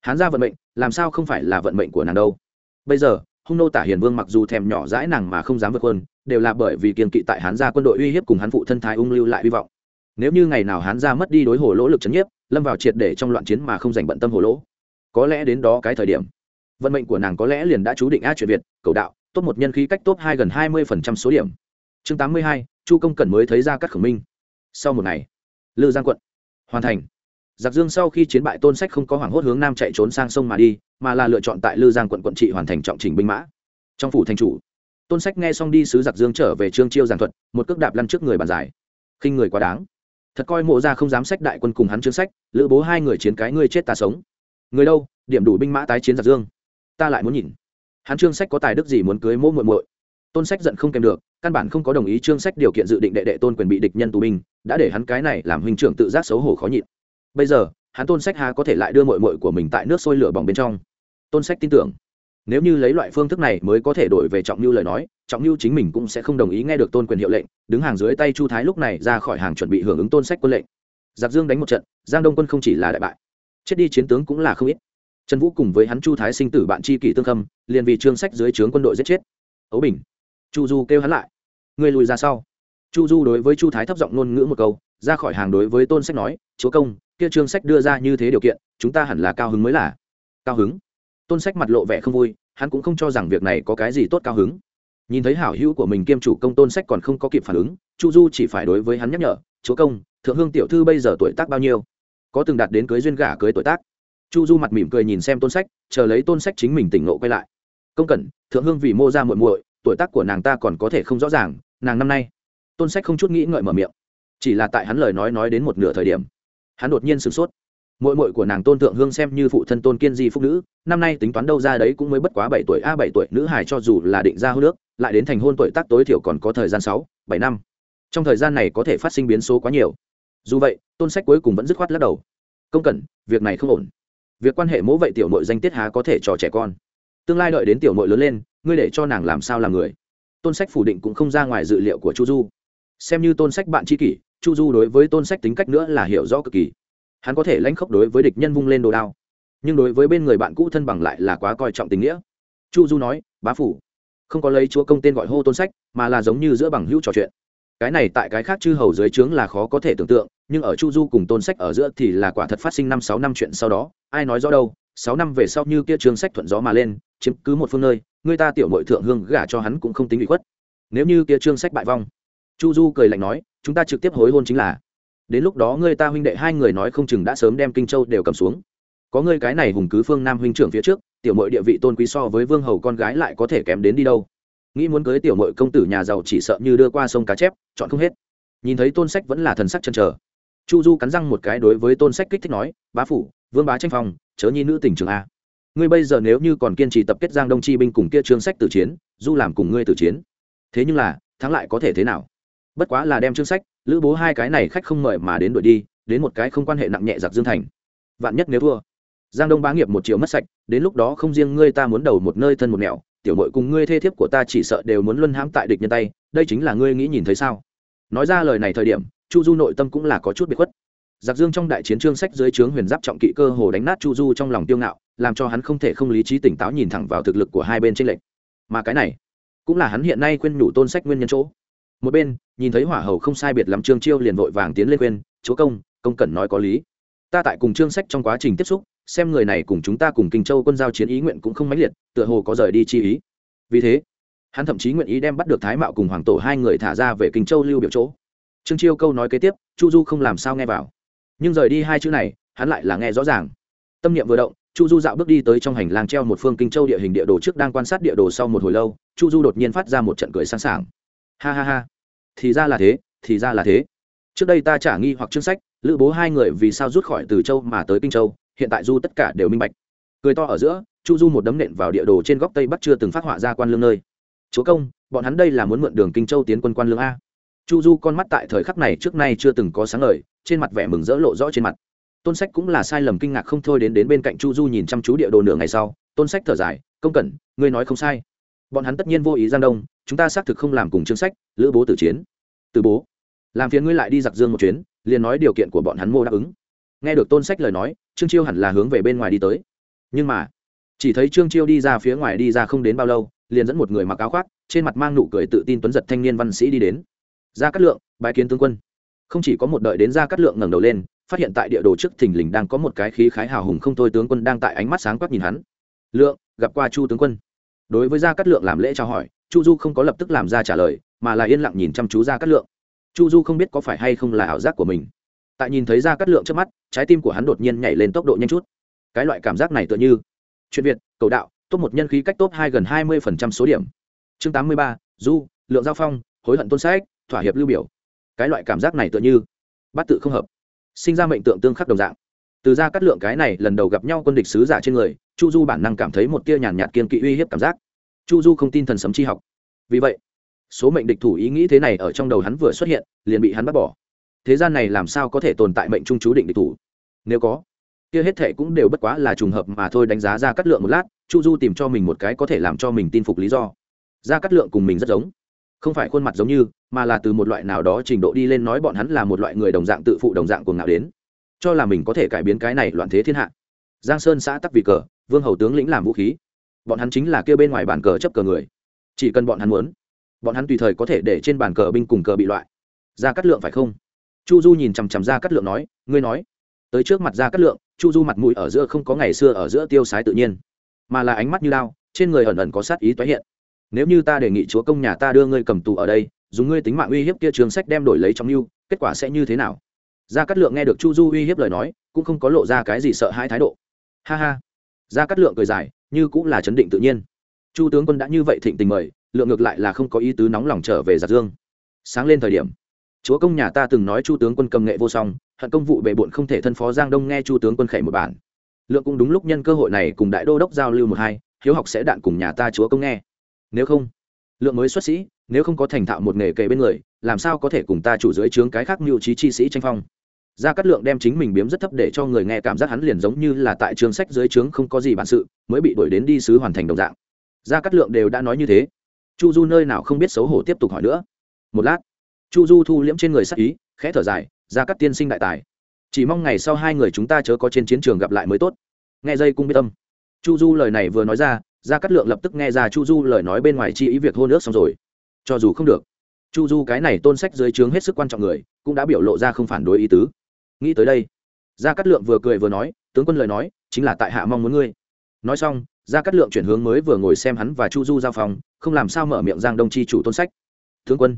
hán ra vận mệnh, làm sao không phải là vận mệnh của nàng đâu? Bây giờ, hung nô tả hiền vương mặc dù thèm nhỏ dãi nàng mà không dám vượt hơn đều là bởi vì kiên kỵ tại hán gia quân đội uy hiếp cùng hán phụ thân thái ung lưu lại hy vọng. Nếu như ngày nào hán gia mất đi đối hồ lỗ lực c nhiếp, lâm vào triệt để trong loạn chiến mà không dành bận tâm hồ lỗ. Có lẽ đến đó cái thời điểm, vận mệnh của nàng có lẽ liền đã chú định a chuyện việt, cầu đạo top một nhân khí cách top hai gần hai mươi phần trăm số điểm. Chương tám mươi hai, chu công Cần mới thấy ra các khẩu minh. Sau một ngày, lư giang quận hoàn thành giặc dương sau khi chiến bại tôn sách không có hoảng hốt hướng nam chạy trốn sang sông mà đi, mà là lựa chọn tại lư giang quận quận trị hoàn thành trọng trình binh mã. Trong phủ thành chủ, tôn sách nghe xong đi sứ giặc dương trở về trương chiêu giảng thuật, một cước đạp lăn trước người bàn giải. Khinh người quá đáng. Thật coi mộ ra không dám sách đại quân cùng hắn chương sách, lữ bố hai người chiến cái ngươi chết ta sống. Người đâu, điểm đủ binh mã tái chiến giặc dương. Ta lại muốn nhìn. Hắn trương sách có tài đức gì muốn cưới mỗ muội muội? Tôn sách giận không kèm được, căn bản không có đồng ý trương sách điều kiện dự định đệ đệ tôn quyền bị địch nhân tù binh, đã để hắn cái này làm huynh trưởng tự giác xấu hổ khó nhịn bây giờ, hắn tôn sách hà có thể lại đưa muội muội của mình tại nước sôi lửa bỏng bên trong. Tôn sách tin tưởng. Nếu như lấy loại phương thức này mới có thể đổi về trọng lưu lời nói, trọng lưu chính mình cũng sẽ không đồng ý nghe được tôn quyền hiệu lệnh, đứng hàng dưới tay chu thái lúc này ra khỏi hàng chuẩn bị hưởng ứng tôn sách quân lệnh. Giặc dương đánh một trận, giang đông quân không chỉ là đại bại, chết đi chiến tướng cũng là không ít. Trần vũ cùng với hắn chu thái sinh tử bạn tri kỷ tương khâm, liền vì trương sách dưới trướng quân đội giết chết. Ấu bình, chu du kêu hắn lại người lùi ra sau. Chu du đối với chu thái thấp giọng ngôn ngữ một câu, ra khỏi hàng đối với tôn sách nói, chúa công kia trương sách đưa ra như thế điều kiện, chúng ta hẳn là cao hứng mới là. Cao hứng? Tôn sách mặt lộ vẻ không vui, hắn cũng không cho rằng việc này có cái gì tốt cao hứng. Nhìn thấy hảo hữu của mình kiêm chủ công tôn sách còn không có kịp phản ứng, chu du chỉ phải đối với hắn nhắc nhở, chúa công, thượng hương tiểu thư bây giờ tuổi tác bao nhiêu? Có từng đạt đến cưới duyên gả cưới tuổi tác? Chu du mặt mỉm cười nhìn xem tôn sách, chờ lấy tôn sách chính mình tỉnh nộ quay lại. Công cẩn, thượng hương vì mô ra muội muội, tuổi tác của nàng ta còn có thể không rõ ràng, nàng năm nay. Tôn sách không chút nghĩ ngợi mở miệng. Chỉ là tại hắn lời nói nói đến một nửa thời điểm hắn đột nhiên sửng sốt. Mội mội của nàng tôn thượng hương xem như phụ thân tôn kiên di phúc nữ, năm nay tính toán đâu ra đấy cũng mới bất quá bảy tuổi, a, bảy tuổi, nữ hài cho dù là định ra hô nước lại đến thành hôn tuổi tác tối thiểu còn có thời gian sáu, bảy năm. Trong thời gian này có thể phát sinh biến số quá nhiều. Dù vậy, tôn sách cuối cùng vẫn dứt khoát lắc đầu. Công cẩn, việc này không ổn. Việc quan hệ mẫu vậy tiểu mội danh tiết há có thể cho trẻ con. Tương lai đợi đến tiểu mội lớn lên, ngươi để cho nàng làm sao làm người? Tôn sách phủ định cũng không ra ngoài dự liệu của chu du. Xem như tôn sách bạn tri kỷ chu du đối với tôn sách tính cách nữa là hiểu rõ cực kỳ. Hắn có thể lãnh khốc đối với địch nhân vung lên đồ đao, nhưng đối với bên người bạn cũ thân bằng lại là quá coi trọng tình nghĩa. Chu du nói, bá phủ, không có lấy chúa công tên gọi hô tôn sách, mà là giống như giữa bằng hữu trò chuyện. Cái này tại cái khác chư hầu dưới trướng là khó có thể tưởng tượng, nhưng ở chu du cùng tôn sách ở giữa thì là quả thật phát sinh năm sáu năm chuyện sau đó, ai nói rõ đâu, sáu năm về sau như kia trường sách thuận gió mà lên, chiếm cứ một phương nơi, người ta tiểu mội thượng hương gả cho hắn cũng không tính bị khuất. Nếu như kia trương sách bại vong. Chu du cười lạnh nói chúng ta trực tiếp hối hôn chính là. Đến lúc đó ngươi ta huynh đệ hai người nói không chừng đã sớm đem kinh châu đều cầm xuống. Có ngươi cái này hùng cứ phương nam huynh trưởng phía trước, tiểu mội địa vị tôn quý so với vương hầu con gái lại có thể kém đến đi đâu. Nghĩ muốn cưới tiểu mội công tử nhà giàu chỉ sợ như đưa qua sông cá chép, chọn không hết. Nhìn thấy tôn sách vẫn là thần sắc chân trờ chu du cắn răng một cái đối với tôn sách kích thích nói, bá phủ, vương bá tranh phòng chớ nhi nữ tỉnh trường a. Ngươi bây giờ nếu như còn kiên trì tập kết giang đông chi binh cùng kia trương sách tử chiến, du làm cùng ngươi tử chiến. Thế nhưng là, thắng lại có thể thế nào? Bất quá là đem chương sách, lữ bố hai cái này khách không mời mà đến đuổi đi, đến một cái không quan hệ nặng nhẹ giặc dương thành. Vạn nhất nếu thua. Giang đông bá nghiệp một triệu mất sạch, đến lúc đó không riêng ngươi ta muốn đầu một nơi thân một nẻo, tiểu mội cùng ngươi thê thiếp của ta chỉ sợ đều muốn luân hãm tại địch nhân tay, đây chính là ngươi nghĩ nhìn thấy sao? Nói ra lời này thời điểm, chu du nội tâm cũng là có chút bị khuất. Giặc dương trong đại chiến trương sách dưới trướng huyền giáp trọng kỵ cơ hồ đánh nát chu du trong lòng tiêu ngạo, làm cho hắn không thể không lý trí tỉnh táo nhìn thẳng vào thực lực của hai bên trên lệnh mà cái này, cũng là hắn hiện nay khuyên nhủ tôn sách nguyên nhân chỗ. Một bên nhìn thấy hỏa hầu không sai biệt lắm trương chiêu liền vội vàng tiến lên khuyên, chúa công công cần nói có lý. Ta tại cùng trương sách trong quá trình tiếp xúc, xem người này cùng chúng ta cùng kinh châu quân giao chiến ý nguyện cũng không mãnh liệt, tựa hồ có rời đi chi ý. Vì thế, hắn thậm chí nguyện ý đem bắt được thái mạo cùng hoàng tổ hai người thả ra về kinh châu lưu biểu chỗ. Trương chiêu câu nói kế tiếp, chu du không làm sao nghe vào. Nhưng rời đi hai chữ này, hắn lại là nghe rõ ràng. Tâm niệm vừa động, chu du dạo bước đi tới trong hành lang treo một phương kinh châu địa hình địa đồ trước đang quan sát địa đồ sau một hồi lâu, chu du đột nhiên phát ra một trận cười sẵn sàng. Ha ha ha thì ra là thế, thì ra là thế. Trước đây ta trả nghi hoặc chương sách, lữ bố hai người vì sao rút khỏi từ châu mà tới kinh châu, hiện tại du tất cả đều minh bạch. Cười to ở giữa, chu du một đấm nện vào địa đồ trên góc tây bắc chưa từng phát họa ra quan lương nơi. Chúa công, bọn hắn đây là muốn mượn đường kinh châu tiến quân quan lương a. Chu du con mắt tại thời khắc này trước nay chưa từng có sáng lời trên mặt vẻ mừng rỡ lộ rõ trên mặt. Tôn sách cũng là sai lầm kinh ngạc không thôi đến đến bên cạnh chu du nhìn chăm chú địa đồ nửa ngày sau, tôn sách thở dài, công cẩn, ngươi nói không sai. Bọn hắn tất nhiên vô ý giang đông, chúng ta xác thực không làm cùng chương sách, lữ bố tử chiến từ bố, làm phiền ngươi lại đi giặc dương một chuyến, liền nói điều kiện của bọn hắn mô đáp ứng. Nghe được tôn sách lời nói, trương chiêu hẳn là hướng về bên ngoài đi tới. Nhưng mà, chỉ thấy trương chiêu đi ra phía ngoài đi ra không đến bao lâu, liền dẫn một người mặc áo khoác, trên mặt mang nụ cười tự tin tuấn giật thanh niên văn sĩ đi đến. Ra cát lượng, bái kiến tướng quân. Không chỉ có một đợi đến ra cát lượng ngẩng đầu lên, phát hiện tại địa đồ trước thình lình đang có một cái khí khái hào hùng không thôi tướng quân đang tại ánh mắt sáng quắc nhìn hắn. Lượng, gặp qua chu tướng quân. Đối với gia cát lượng làm lễ chào hỏi, chu du không có lập tức làm ra trả lời mà là yên lặng nhìn chăm chú ra cát lượng. Chu du không biết có phải hay không là ảo giác của mình. Tại nhìn thấy ra cát lượng trước mắt, trái tim của hắn đột nhiên nhảy lên tốc độ nhanh chút. Cái loại cảm giác này tựa như chuyện việt, cầu đạo, top một nhân khí cách top hai gần hai mươi phần trăm số điểm. Chương tám mươi ba, du, lượng giao phong, hối hận tôn sách, thỏa hiệp lưu biểu. Cái loại cảm giác này tựa như bắt tự không hợp, sinh ra mệnh tượng tương khắc đồng dạng. Từ ra cắt lượng cái này, lần đầu gặp nhau quân địch sứ giả trên người, chu du bản năng cảm thấy một tia nhàn nhạt kiên kỵ uy hiếp cảm giác. Chu du không tin thần sấm chi học. Vì vậy số mệnh địch thủ ý nghĩ thế này ở trong đầu hắn vừa xuất hiện, liền bị hắn bắt bỏ. Thế gian này làm sao có thể tồn tại mệnh trung chú định địch thủ? Nếu có, kia hết thệ cũng đều bất quá là trùng hợp mà thôi đánh giá ra cắt lượng một lát, chu du tìm cho mình một cái có thể làm cho mình tin phục lý do. Ra cát lượng cùng mình rất giống. Không phải khuôn mặt giống như, mà là từ một loại nào đó trình độ đi lên nói bọn hắn là một loại người đồng dạng tự phụ đồng dạng cuồng ngạo đến. Cho là mình có thể cải biến cái này loạn thế thiên hạ. Giang sơn xã tắc vì cờ, vương hầu tướng lĩnh làm vũ khí. Bọn hắn chính là kêu bên ngoài bàn cờ chấp cờ người. Chỉ cần bọn hắn muốn bọn hắn tùy thời có thể để trên bàn cờ binh cùng cờ bị loại. Ra cắt lượng phải không? Chu du nhìn chằm chằm ra cắt lượng nói, ngươi nói. Tới trước mặt ra cắt lượng, chu du mặt mũi ở giữa không có ngày xưa ở giữa tiêu sái tự nhiên, mà là ánh mắt như lao, trên người ẩn ẩn có sát ý tái hiện. Nếu như ta đề nghị chúa công nhà ta đưa ngươi cầm tù ở đây, dùng ngươi tính mạng uy hiếp kia trường sách đem đổi lấy trong mưu kết quả sẽ như thế nào? Gia cát lượng nghe được chu du uy hiếp lời nói, cũng không có lộ ra cái gì sợ hãi thái độ. Ha ha. Gia cát lượng cười dài, như cũng là chấn định tự nhiên. Chu tướng quân đã như vậy thịnh tình mời lượng ngược lại là không có ý tứ nóng lòng trở về giặc dương. Sáng lên thời điểm, chúa công nhà ta từng nói chu tướng quân cầm nghệ vô song, hận công vụ bề bộn không thể thân phó giang đông nghe chu tướng quân khẩy một bản. Lượng cũng đúng lúc nhân cơ hội này cùng đại đô đốc giao lưu một hai, hiếu học sẽ đạn cùng nhà ta chúa công nghe. Nếu không, lượng mới xuất sĩ, nếu không có thành thạo một nghề kề bên người, làm sao có thể cùng ta chủ dưới trướng cái khác mưu trí chi sĩ tranh phong? Gia cát lượng đem chính mình biếm rất thấp để cho người nghe cảm giác hắn liền giống như là tại trường sách dưới trướng không có gì bản sự, mới bị đuổi đến đi sứ hoàn thành đồng dạng. Gia cát lượng đều đã nói như thế chu du nơi nào không biết xấu hổ tiếp tục hỏi nữa. Một lát, chu du thu liễm trên người sắc ý, khẽ thở dài, gia cát tiên sinh đại tài, chỉ mong ngày sau hai người chúng ta chớ có trên chiến trường gặp lại mới tốt. Nghe dây cung biết tâm chu du lời này vừa nói ra, gia cát lượng lập tức nghe ra chu du lời nói bên ngoài chi ý việc hôn ước xong rồi. Cho dù không được, chu du cái này tôn sách dưới trướng hết sức quan trọng người, cũng đã biểu lộ ra không phản đối ý tứ. Nghĩ tới đây, gia cát lượng vừa cười vừa nói, tướng quân lời nói chính là tại hạ mong muốn ngươi nói xong, gia cát lượng chuyển hướng mới vừa ngồi xem hắn và chu du giao phòng, không làm sao mở miệng giang đông chi chủ tôn sách. Tướng quân.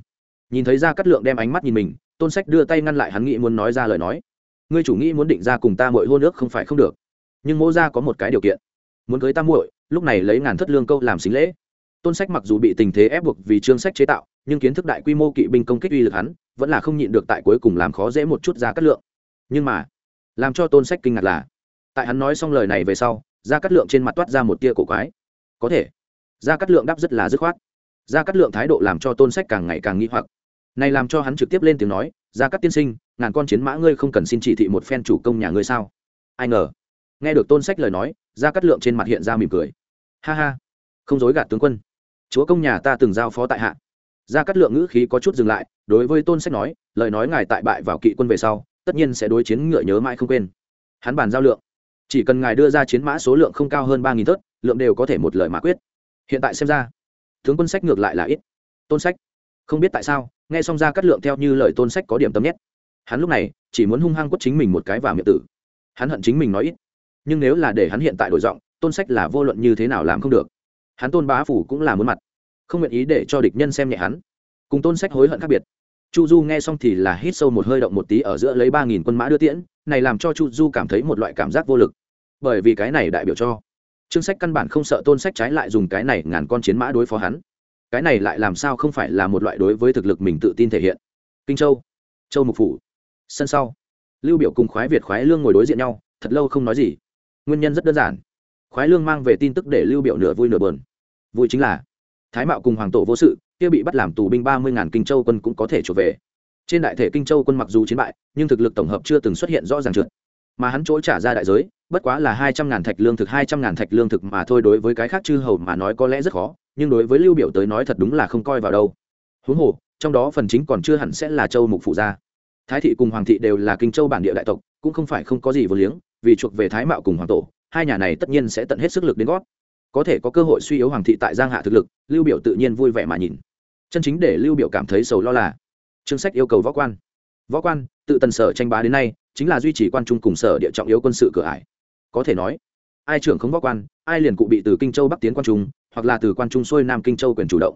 Nhìn thấy gia cát lượng đem ánh mắt nhìn mình, tôn sách đưa tay ngăn lại hắn nghĩ muốn nói ra lời nói. Ngươi chủ nghĩ muốn định ra cùng ta mội hôn ước không phải không được. Nhưng mỗ ra có một cái điều kiện. Muốn cưới ta muội, lúc này lấy ngàn thất lương câu làm xính lễ. Tôn sách mặc dù bị tình thế ép buộc vì chương sách chế tạo, nhưng kiến thức đại quy mô kỵ binh công kích uy lực hắn, vẫn là không nhịn được tại cuối cùng làm khó dễ một chút ra cát lượng. Nhưng mà, làm cho tôn sách kinh ngạc là, tại hắn nói xong lời này về sau ra cát lượng trên mặt toát ra một tia cổ quái. Có thể. Ra cát lượng đáp rất là dứt khoát. Ra cát lượng thái độ làm cho tôn sách càng ngày càng nghi hoặc. Này làm cho hắn trực tiếp lên tiếng nói ra cát tiên sinh, ngàn con chiến mã ngươi không cần xin chỉ thị một phen chủ công nhà ngươi sao? Ai ngờ, nghe được tôn sách lời nói ra cát lượng trên mặt hiện ra mỉm cười. Ha ha, không dối gạt tướng quân. Chúa công nhà ta từng giao phó tại hạ. Ra cát lượng ngữ khí có chút dừng lại, đối với tôn sách nói, lời nói ngài tại bại vào kỵ quân về sau, tất nhiên sẽ đối chiến ngựa nhớ mãi không quên. Hắn bàn giao lượng chỉ cần ngài đưa ra chiến mã số lượng không cao hơn ba nghìn thớt, lượng đều có thể một lời mã quyết. Hiện tại xem ra, tướng quân sách ngược lại là ít. Tôn sách, không biết tại sao, nghe xong ra cắt lượng theo như lời tôn sách có điểm tâm nhất hắn lúc này, chỉ muốn hung hăng quất chính mình một cái vào miệng tử. Hắn hận chính mình nói ít. Nhưng nếu là để hắn hiện tại đổi giọng, tôn sách là vô luận như thế nào làm không được. Hắn tôn bá phủ cũng là muốn mặt. Không nguyện ý để cho địch nhân xem nhẹ hắn. Cùng tôn sách hối hận khác biệt. Chu du nghe xong thì là hít sâu một hơi động một tí ở giữa lấy ba nghìn quân mã đưa tiễn, này làm cho chu du cảm thấy một loại cảm giác vô lực bởi vì cái này đại biểu cho. Chương sách căn bản không sợ tôn sách trái lại dùng cái này ngàn con chiến mã đối phó hắn. Cái này lại làm sao không phải là một loại đối với thực lực mình tự tin thể hiện. Kinh châu châu mục phủ, sân sau. Lưu biểu cùng khoái việt, khoái lương ngồi đối diện nhau, thật lâu không nói gì. Nguyên nhân rất đơn giản. Khoái lương mang về tin tức để lưu biểu nửa vui nửa buồn. Vui chính là, thái mạo cùng hoàng tổ vô sự, kia bị bắt làm tù binh ba mươi ngàn kinh châu quân cũng có thể trở về. Trên đại thể kinh châu quân mặc dù chiến bại, nhưng thực lực tổng hợp chưa từng xuất hiện rõ ràng trượt mà hắn chỗ trả ra đại giới, bất quá là hai trăm ngàn thạch lương thực, hai trăm ngàn thạch lương thực mà thôi đối với cái khác chư hầu mà nói có lẽ rất khó, nhưng đối với lưu biểu tới nói thật đúng là không coi vào đâu. Huống hồ, trong đó phần chính còn chưa hẳn sẽ là châu mục phụ gia. Thái thị cùng hoàng thị đều là kinh châu bản địa đại tộc, cũng không phải không có gì vô liếng, vì chuộc về thái mạo cùng hoàng tổ, hai nhà này tất nhiên sẽ tận hết sức lực đến gót có thể có cơ hội suy yếu hoàng thị tại giang hạ thực lực, lưu biểu tự nhiên vui vẻ mà nhìn. Chân chính để lưu biểu cảm thấy sầu lo là. Chương sách yêu cầu võ quan. Võ quan, tự tần sở tranh bá đến nay chính là duy trì quan trung cùng sở địa trọng yếu quân sự cửa ải. Có thể nói, ai trưởng không võ quan, ai liền cụ bị từ kinh châu bắc tiến quan trung, hoặc là từ quan trung xuôi nam kinh châu quyền chủ động.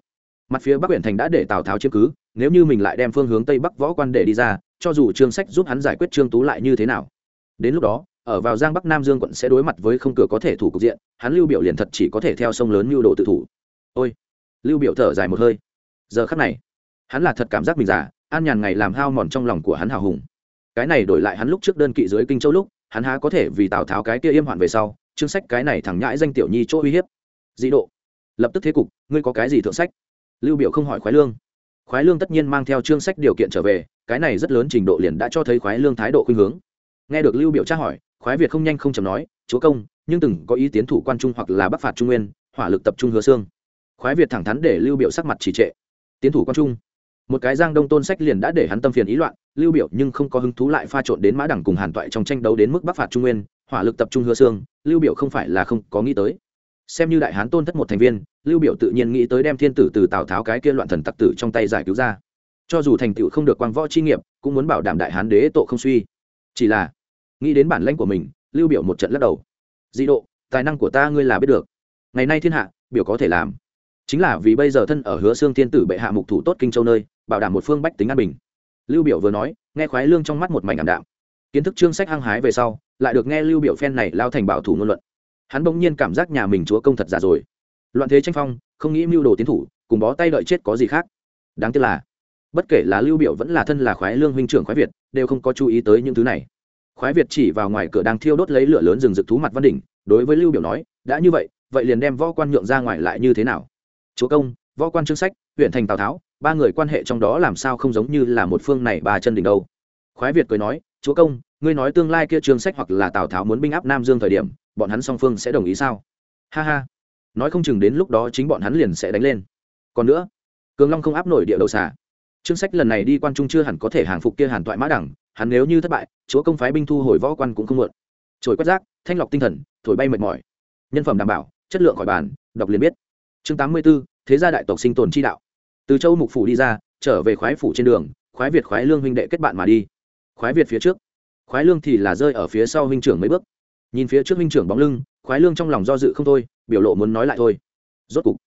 Mặt phía bắc huyện thành đã để tào tháo chiếm cứ, nếu như mình lại đem phương hướng tây bắc võ quan để đi ra, cho dù trương sách giúp hắn giải quyết trương tú lại như thế nào. Đến lúc đó, ở vào giang bắc nam dương quận sẽ đối mặt với không cửa có thể thủ cục diện, hắn lưu biểu liền thật chỉ có thể theo sông lớn mưu đồ tự thủ. Ôi! Lưu biểu thở dài một hơi. Giờ khắc này, hắn là thật cảm giác mình già, an nhàn ngày làm hao mòn trong lòng của hắn hào hùng cái này đổi lại hắn lúc trước đơn kỵ dưới kinh châu lúc, hắn há có thể vì tào tháo cái kia im hoạn về sau, chương sách cái này thẳng nhãi danh tiểu nhi chỗ uy hiếp. Dị độ. Lập tức thế cục, ngươi có cái gì thượng sách? Lưu biểu không hỏi khoái lương. Khoái lương tất nhiên mang theo chương sách điều kiện trở về, cái này rất lớn trình độ liền đã cho thấy khoái lương thái độ khuynh hướng. Nghe được lưu biểu tra hỏi, khoái việt không nhanh không chậm nói, chúa công, nhưng từng có ý tiến thủ quan trung hoặc là bắc phạt trung nguyên, hỏa lực tập trung hứa xương. Khoái việt thẳng thắn để lưu biểu sắc mặt trì trệ. Tiến thủ quan trung? Một cái giang đông tôn sách liền đã để hắn tâm phiền ý loạn, lưu biểu nhưng không có hứng thú lại pha trộn đến mã đẳng cùng hàn toại trong tranh đấu đến mức bắc phạt trung nguyên, hỏa lực tập trung hứa xương, lưu biểu không phải là không có nghĩ tới. Xem như đại hán tôn thất một thành viên, lưu biểu tự nhiên nghĩ tới đem thiên tử từ tào tháo cái kia loạn thần tặc tử trong tay giải cứu ra. Cho dù thành tựu không được quang võ chi nghiệp, cũng muốn bảo đảm đại hán đế tội không suy. Chỉ là, nghĩ đến bản lãnh của mình, lưu biểu một trận lắc đầu. Dị độ, tài năng của ta ngươi là biết được. Ngày nay thiên hạ, biểu có thể làm. Chính là vì bây giờ thân ở hứa xương thiên tử bệ hạ mục thủ tốt kinh châu nơi bảo đảm một phương bách tính an bình. Lưu biểu vừa nói, nghe khoái lương trong mắt một mảnh ảm đạm. Kiến thức chương sách hăng hái về sau, lại được nghe lưu biểu phen này lao thành bảo thủ ngôn luận. Hắn bỗng nhiên cảm giác nhà mình chúa công thật giả rồi. Loạn thế tranh phong, không nghĩ mưu đồ tiến thủ, cùng bó tay đợi chết có gì khác. Đáng tiếc là, bất kể là lưu biểu vẫn là thân là khoái lương huynh trưởng khoái việt, đều không có chú ý tới những thứ này. Khoái việt chỉ vào ngoài cửa đang thiêu đốt lấy lửa lớn rừng rực thú mặt văn đỉnh, đối với lưu biểu nói, đã như vậy vậy liền đem võ quan nhượng ra ngoài lại như thế nào? Chúa công, võ quan trương sách, huyện thành tào tháo ba người quan hệ trong đó làm sao không giống như là một phương này ba chân đỉnh đâu. Khoái việt cười nói chúa công ngươi nói tương lai kia trương sách hoặc là tào tháo muốn binh áp nam dương thời điểm bọn hắn song phương sẽ đồng ý sao? Ha ha. Nói không chừng đến lúc đó chính bọn hắn liền sẽ đánh lên. Còn nữa cường long không áp nổi địa đầu xả trương sách lần này đi quan trung chưa hẳn có thể hàng phục kia hàn thoại mã đẳng hắn nếu như thất bại chúa công phái binh thu hồi võ quan cũng không muộn. Trồi quét rác thanh lọc tinh thần thổi bay mệt mỏi. Nhân phẩm đảm bảo chất lượng khỏi bàn đọc liền biết. Chương tám mươi 84, thế gia đại tộc sinh tồn chi đạo từ châu mục phủ đi ra, trở về khoái phủ trên đường, khoái việt, khoái lương huynh đệ kết bạn mà đi. Khoái việt phía trước. Khoái lương thì là rơi ở phía sau huynh trưởng mấy bước. Nhìn phía trước huynh trưởng bóng lưng, khoái lương trong lòng do dự không thôi, biểu lộ muốn nói lại thôi. Rốt cục,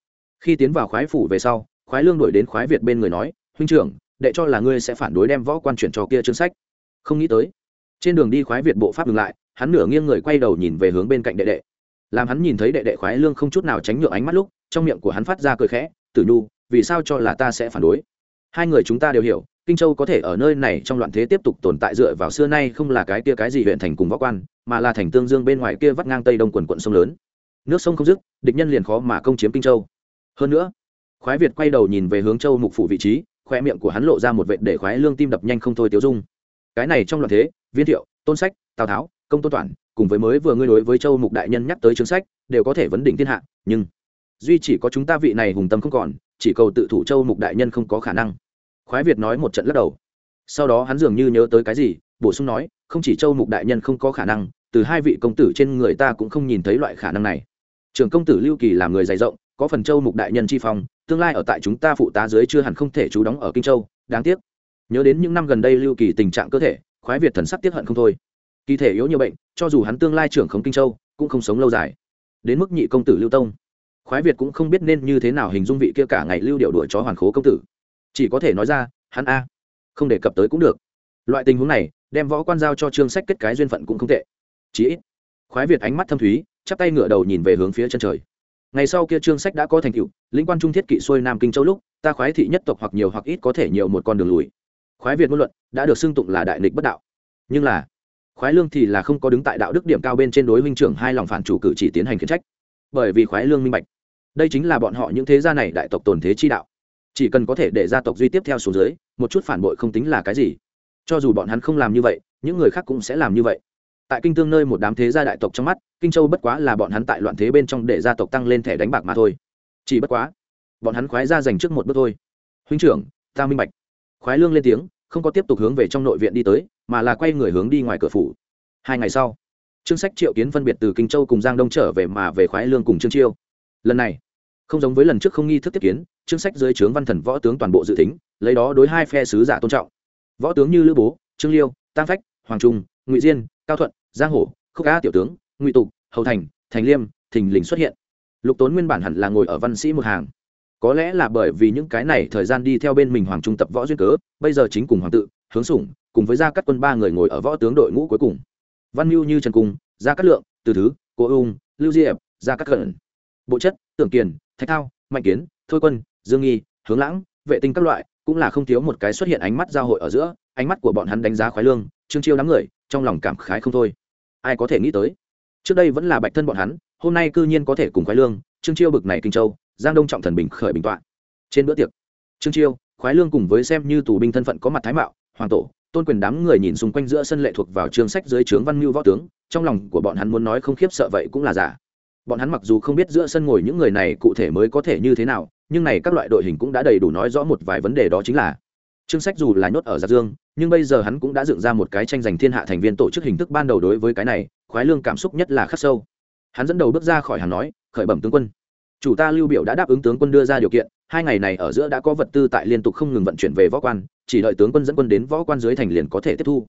khi tiến vào khoái phủ về sau, khoái lương đổi đến khoái việt bên người nói, huynh trưởng, đệ cho là ngươi sẽ phản đối đem võ quan chuyển cho kia chương sách. Không nghĩ tới, trên đường đi khoái việt bộ pháp ngừng lại, hắn nửa nghiêng người quay đầu nhìn về hướng bên cạnh đệ đệ. Làm hắn nhìn thấy đệ đệ khoái lương không chút nào tránh nhượng ánh mắt lúc, trong miệng của hắn phát ra cười khẽ, tử nhu vì sao cho là ta sẽ phản đối? Hai người chúng ta đều hiểu, kinh châu có thể ở nơi này trong loạn thế tiếp tục tồn tại dựa vào xưa nay không là cái kia cái gì huyện thành cùng võ quan, mà là thành tương dương bên ngoài kia vắt ngang tây đông quần quận sông lớn. Nước sông không dứt, địch nhân liền khó mà công chiếm kinh châu. Hơn nữa, khoái việt quay đầu nhìn về hướng châu mục phủ vị trí, khoe miệng của hắn lộ ra một vệ để khoái lương tim đập nhanh không thôi tiêu dung. Cái này trong loạn thế, viên thiệu, tôn sách, tào tháo, công tôn toản, cùng với mới vừa ngươi đối với châu mục đại nhân nhắc tới chương sách, đều có thể vấn đỉnh thiên hạ, nhưng duy chỉ có chúng ta vị này hùng tâm không còn chỉ cầu tự thủ châu mục đại nhân không có khả năng. Khoái việt nói một trận lắc đầu. Sau đó hắn dường như nhớ tới cái gì, bổ sung nói, không chỉ châu mục đại nhân không có khả năng, từ hai vị công tử trên người ta cũng không nhìn thấy loại khả năng này. Trường công tử lưu kỳ là người dày rộng, có phần châu mục đại nhân chi phong, tương lai ở tại chúng ta phụ tá dưới chưa hẳn không thể trú đóng ở kinh châu, đáng tiếc. Nhớ đến những năm gần đây lưu kỳ tình trạng cơ thể, khoái việt thần sắc tiếp hận không thôi. Kỳ thể yếu nhiều bệnh, cho dù hắn tương lai trưởng không kinh châu, cũng không sống lâu dài. Đến mức nhị công tử lưu tông khoái việt cũng không biết nên như thế nào hình dung vị kia cả ngày lưu điệu đuổi chó hoàn khố công tử. Chỉ có thể nói ra, hắn a, không đề cập tới cũng được. Loại tình huống này, đem võ quan giao cho trương sách kết cái duyên phận cũng không tệ. Chí ít, khoái việt ánh mắt thâm thúy, chắp tay ngửa đầu nhìn về hướng phía chân trời. Ngày sau kia trương sách đã có thành tựu lĩnh quan trung thiết kỵ xuôi nam kinh châu lúc, ta khoái thị nhất tộc hoặc nhiều hoặc ít có thể nhiều một con đường lùi. Khoái việt ngôn luận đã được xưng tụng là đại nghịch bất đạo. Nhưng là, khoái lương thì là không có đứng tại đạo đức điểm cao bên trên đối huynh trưởng hai lòng phản chủ cử chỉ tiến hành khiển trách. Bởi vì khoái lương minh bạch đây chính là bọn họ những thế gia này đại tộc tồn thế chi đạo. Chỉ cần có thể để gia tộc duy tiếp theo xuống dưới, một chút phản bội không tính là cái gì. Cho dù bọn hắn không làm như vậy, những người khác cũng sẽ làm như vậy. Tại kinh tương nơi một đám thế gia đại tộc trong mắt, kinh châu bất quá là bọn hắn tại loạn thế bên trong để gia tộc tăng lên thẻ đánh bạc mà thôi. Chỉ bất quá, bọn hắn khoái ra dành trước một bước thôi. Huynh trưởng, ta minh bạch. Khoái lương lên tiếng, không có tiếp tục hướng về trong nội viện đi tới, mà là quay người hướng đi ngoài cửa phủ. Hai ngày sau trương sách triệu kiến phân biệt từ kinh châu cùng giang đông trở về mà về khoái lương cùng trương chiêu. Lần này không giống với lần trước không nghi thức tiếp kiến, chương sách dưới trướng văn thần võ tướng toàn bộ dự tính, lấy đó đối hai phe sứ giả tôn trọng. Võ tướng như lữ bố, trương liêu, tam phách, hoàng trung, ngụy diên, cao thuận, giang hổ, khúc cá tiểu tướng, ngụy tục, hầu thành thành liêm, thình lình xuất hiện. Lục tốn nguyên bản hẳn là ngồi ở văn sĩ một hàng. Có lẽ là bởi vì những cái này thời gian đi theo bên mình hoàng trung tập võ duyên cớ, bây giờ chính cùng hoàng tự, hướng sủng, cùng với gia cắt quân ba người ngồi ở võ tướng đội ngũ cuối cùng. Văn mưu như trần cung, gia cát lượng, từ thứ cố ung, lưu diệp gia cát cẩn bộ chất, tưởng kiền thạch thao, mạnh kiến, thôi quân, dương nghi, hướng lãng, vệ tinh các loại, cũng là không thiếu một cái xuất hiện ánh mắt giao hội ở giữa, ánh mắt của bọn hắn đánh giá khoái lương, trương chiêu đám người, trong lòng cảm khái không thôi. Ai có thể nghĩ tới? Trước đây vẫn là bạch thân bọn hắn, hôm nay cư nhiên có thể cùng khoái lương, trương chiêu bực này kinh châu, giang đông trọng thần bình khởi bình tọa. Trên bữa tiệc, trương chiêu, khoái lương cùng với xem như tù binh thân phận có mặt thái mạo, hoàng tổ, tôn quyền đám người nhìn xung quanh giữa sân lệ thuộc vào chương sách dưới trướng văn mưu võ tướng, trong lòng của bọn hắn muốn nói không khiếp sợ vậy cũng là giả bọn hắn mặc dù không biết giữa sân ngồi những người này cụ thể mới có thể như thế nào, nhưng này các loại đội hình cũng đã đầy đủ nói rõ một vài vấn đề đó chính là chương sách dù là nhốt ở giặc dương, nhưng bây giờ hắn cũng đã dựng ra một cái tranh giành thiên hạ thành viên tổ chức hình thức ban đầu đối với cái này, khoái lương cảm xúc nhất là khắc sâu. Hắn dẫn đầu bước ra khỏi hàng nói, khởi bẩm tướng quân. Chủ ta lưu biểu đã đáp ứng tướng quân đưa ra điều kiện, hai ngày này ở giữa đã có vật tư tại liên tục không ngừng vận chuyển về võ quan, chỉ đợi tướng quân dẫn quân đến võ quan dưới thành liền có thể tiếp thu.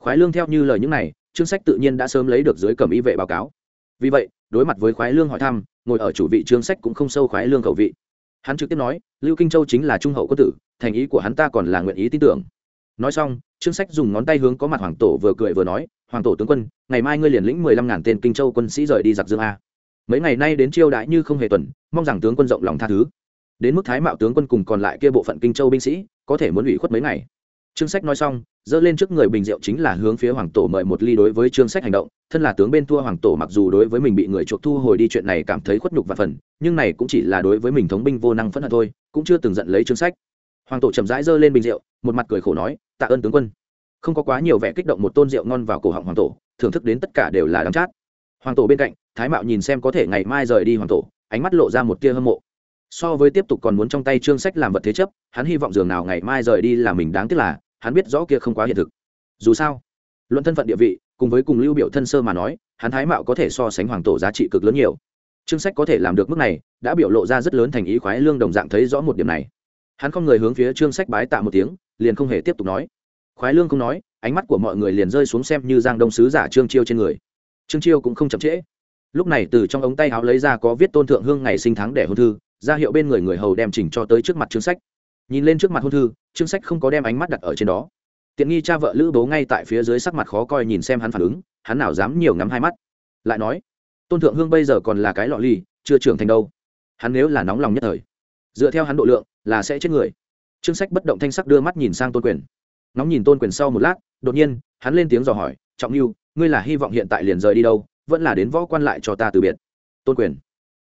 Khoái lương theo như lời những này chương sách tự nhiên đã sớm lấy được dưới cầm ý vệ báo cáo. Vì vậy đối mặt với khoái lương hỏi thăm, ngồi ở chủ vị trương sách cũng không sâu khoái lương khẩu vị. Hắn trực tiếp nói, lưu kinh châu chính là trung hậu quân tử, thành ý của hắn ta còn là nguyện ý tin tưởng. Nói xong, trương sách dùng ngón tay hướng có mặt hoàng tổ vừa cười vừa nói, hoàng tổ tướng quân, ngày mai ngươi liền lĩnh mười lăm ngàn tên kinh châu quân sĩ rời đi giặc dương a. Mấy ngày nay đến chiêu đãi như không hề tuần, mong rằng tướng quân rộng lòng tha thứ. Đến mức thái mạo tướng quân cùng còn lại kia bộ phận kinh châu binh sĩ, có thể muốn ủy khuất mấy ngày trương sách nói xong dơ lên trước người bình rượu chính là hướng phía hoàng tổ mời một ly đối với trương sách hành động. Thân là tướng bên thua hoàng tổ mặc dù đối với mình bị người chuộc thu hồi đi chuyện này cảm thấy khuất nhục và phần, nhưng này cũng chỉ là đối với mình thống binh vô năng phẫn hận thôi, cũng chưa từng giận lấy trương sách. Hoàng tổ chậm rãi dơ lên bình rượu, một mặt cười khổ nói, tạ ơn tướng quân. Không có quá nhiều vẻ kích động một tôn rượu ngon vào cổ họng hoàng tổ, thưởng thức đến tất cả đều là đắng chát. Hoàng tổ bên cạnh, thái mạo nhìn xem có thể ngày mai rời đi hoàng tổ, ánh mắt lộ ra một tia hâm mộ so với tiếp tục còn muốn trong tay trương sách làm vật thế chấp, hắn hy vọng dường nào ngày mai rời đi là mình đáng tiếc là, hắn biết rõ kia không quá hiện thực. Dù sao, luận thân phận địa vị, cùng với cùng lưu biểu thân sơ mà nói, hắn thái mạo có thể so sánh hoàng tổ giá trị cực lớn nhiều. Trương sách có thể làm được mức này, đã biểu lộ ra rất lớn thành ý khoái lương đồng dạng thấy rõ một điểm này. Hắn không người hướng phía trương sách bái tạ một tiếng, liền không hề tiếp tục nói. Khoái lương không nói, ánh mắt của mọi người liền rơi xuống xem như giang đông sứ giả trương chiêu trên người. Trương chiêu cũng không chậm trễ. Lúc này từ trong ống tay áo lấy ra có viết tôn thượng hương ngày sinh tháng để hôn thư ra hiệu bên người người hầu đem chỉnh cho tới trước mặt chương sách. Nhìn lên trước mặt hôn thư chương sách không có đem ánh mắt đặt ở trên đó. Tiện nghi cha vợ lữ bố ngay tại phía dưới sắc mặt khó coi nhìn xem hắn phản ứng, hắn nào dám nhiều ngắm hai mắt. Lại nói, tôn thượng hương bây giờ còn là cái lọ ly chưa trưởng thành đâu. Hắn nếu là nóng lòng nhất thời, dựa theo hắn độ lượng, là sẽ chết người. Chương sách bất động thanh sắc đưa mắt nhìn sang tôn quyền. Nóng nhìn tôn quyền sau một lát, đột nhiên, hắn lên tiếng dò hỏi, trọng lưu ngươi là hy vọng hiện tại liền rời đi đâu? Vẫn là đến võ quan lại cho ta từ biệt. Tôn quyền,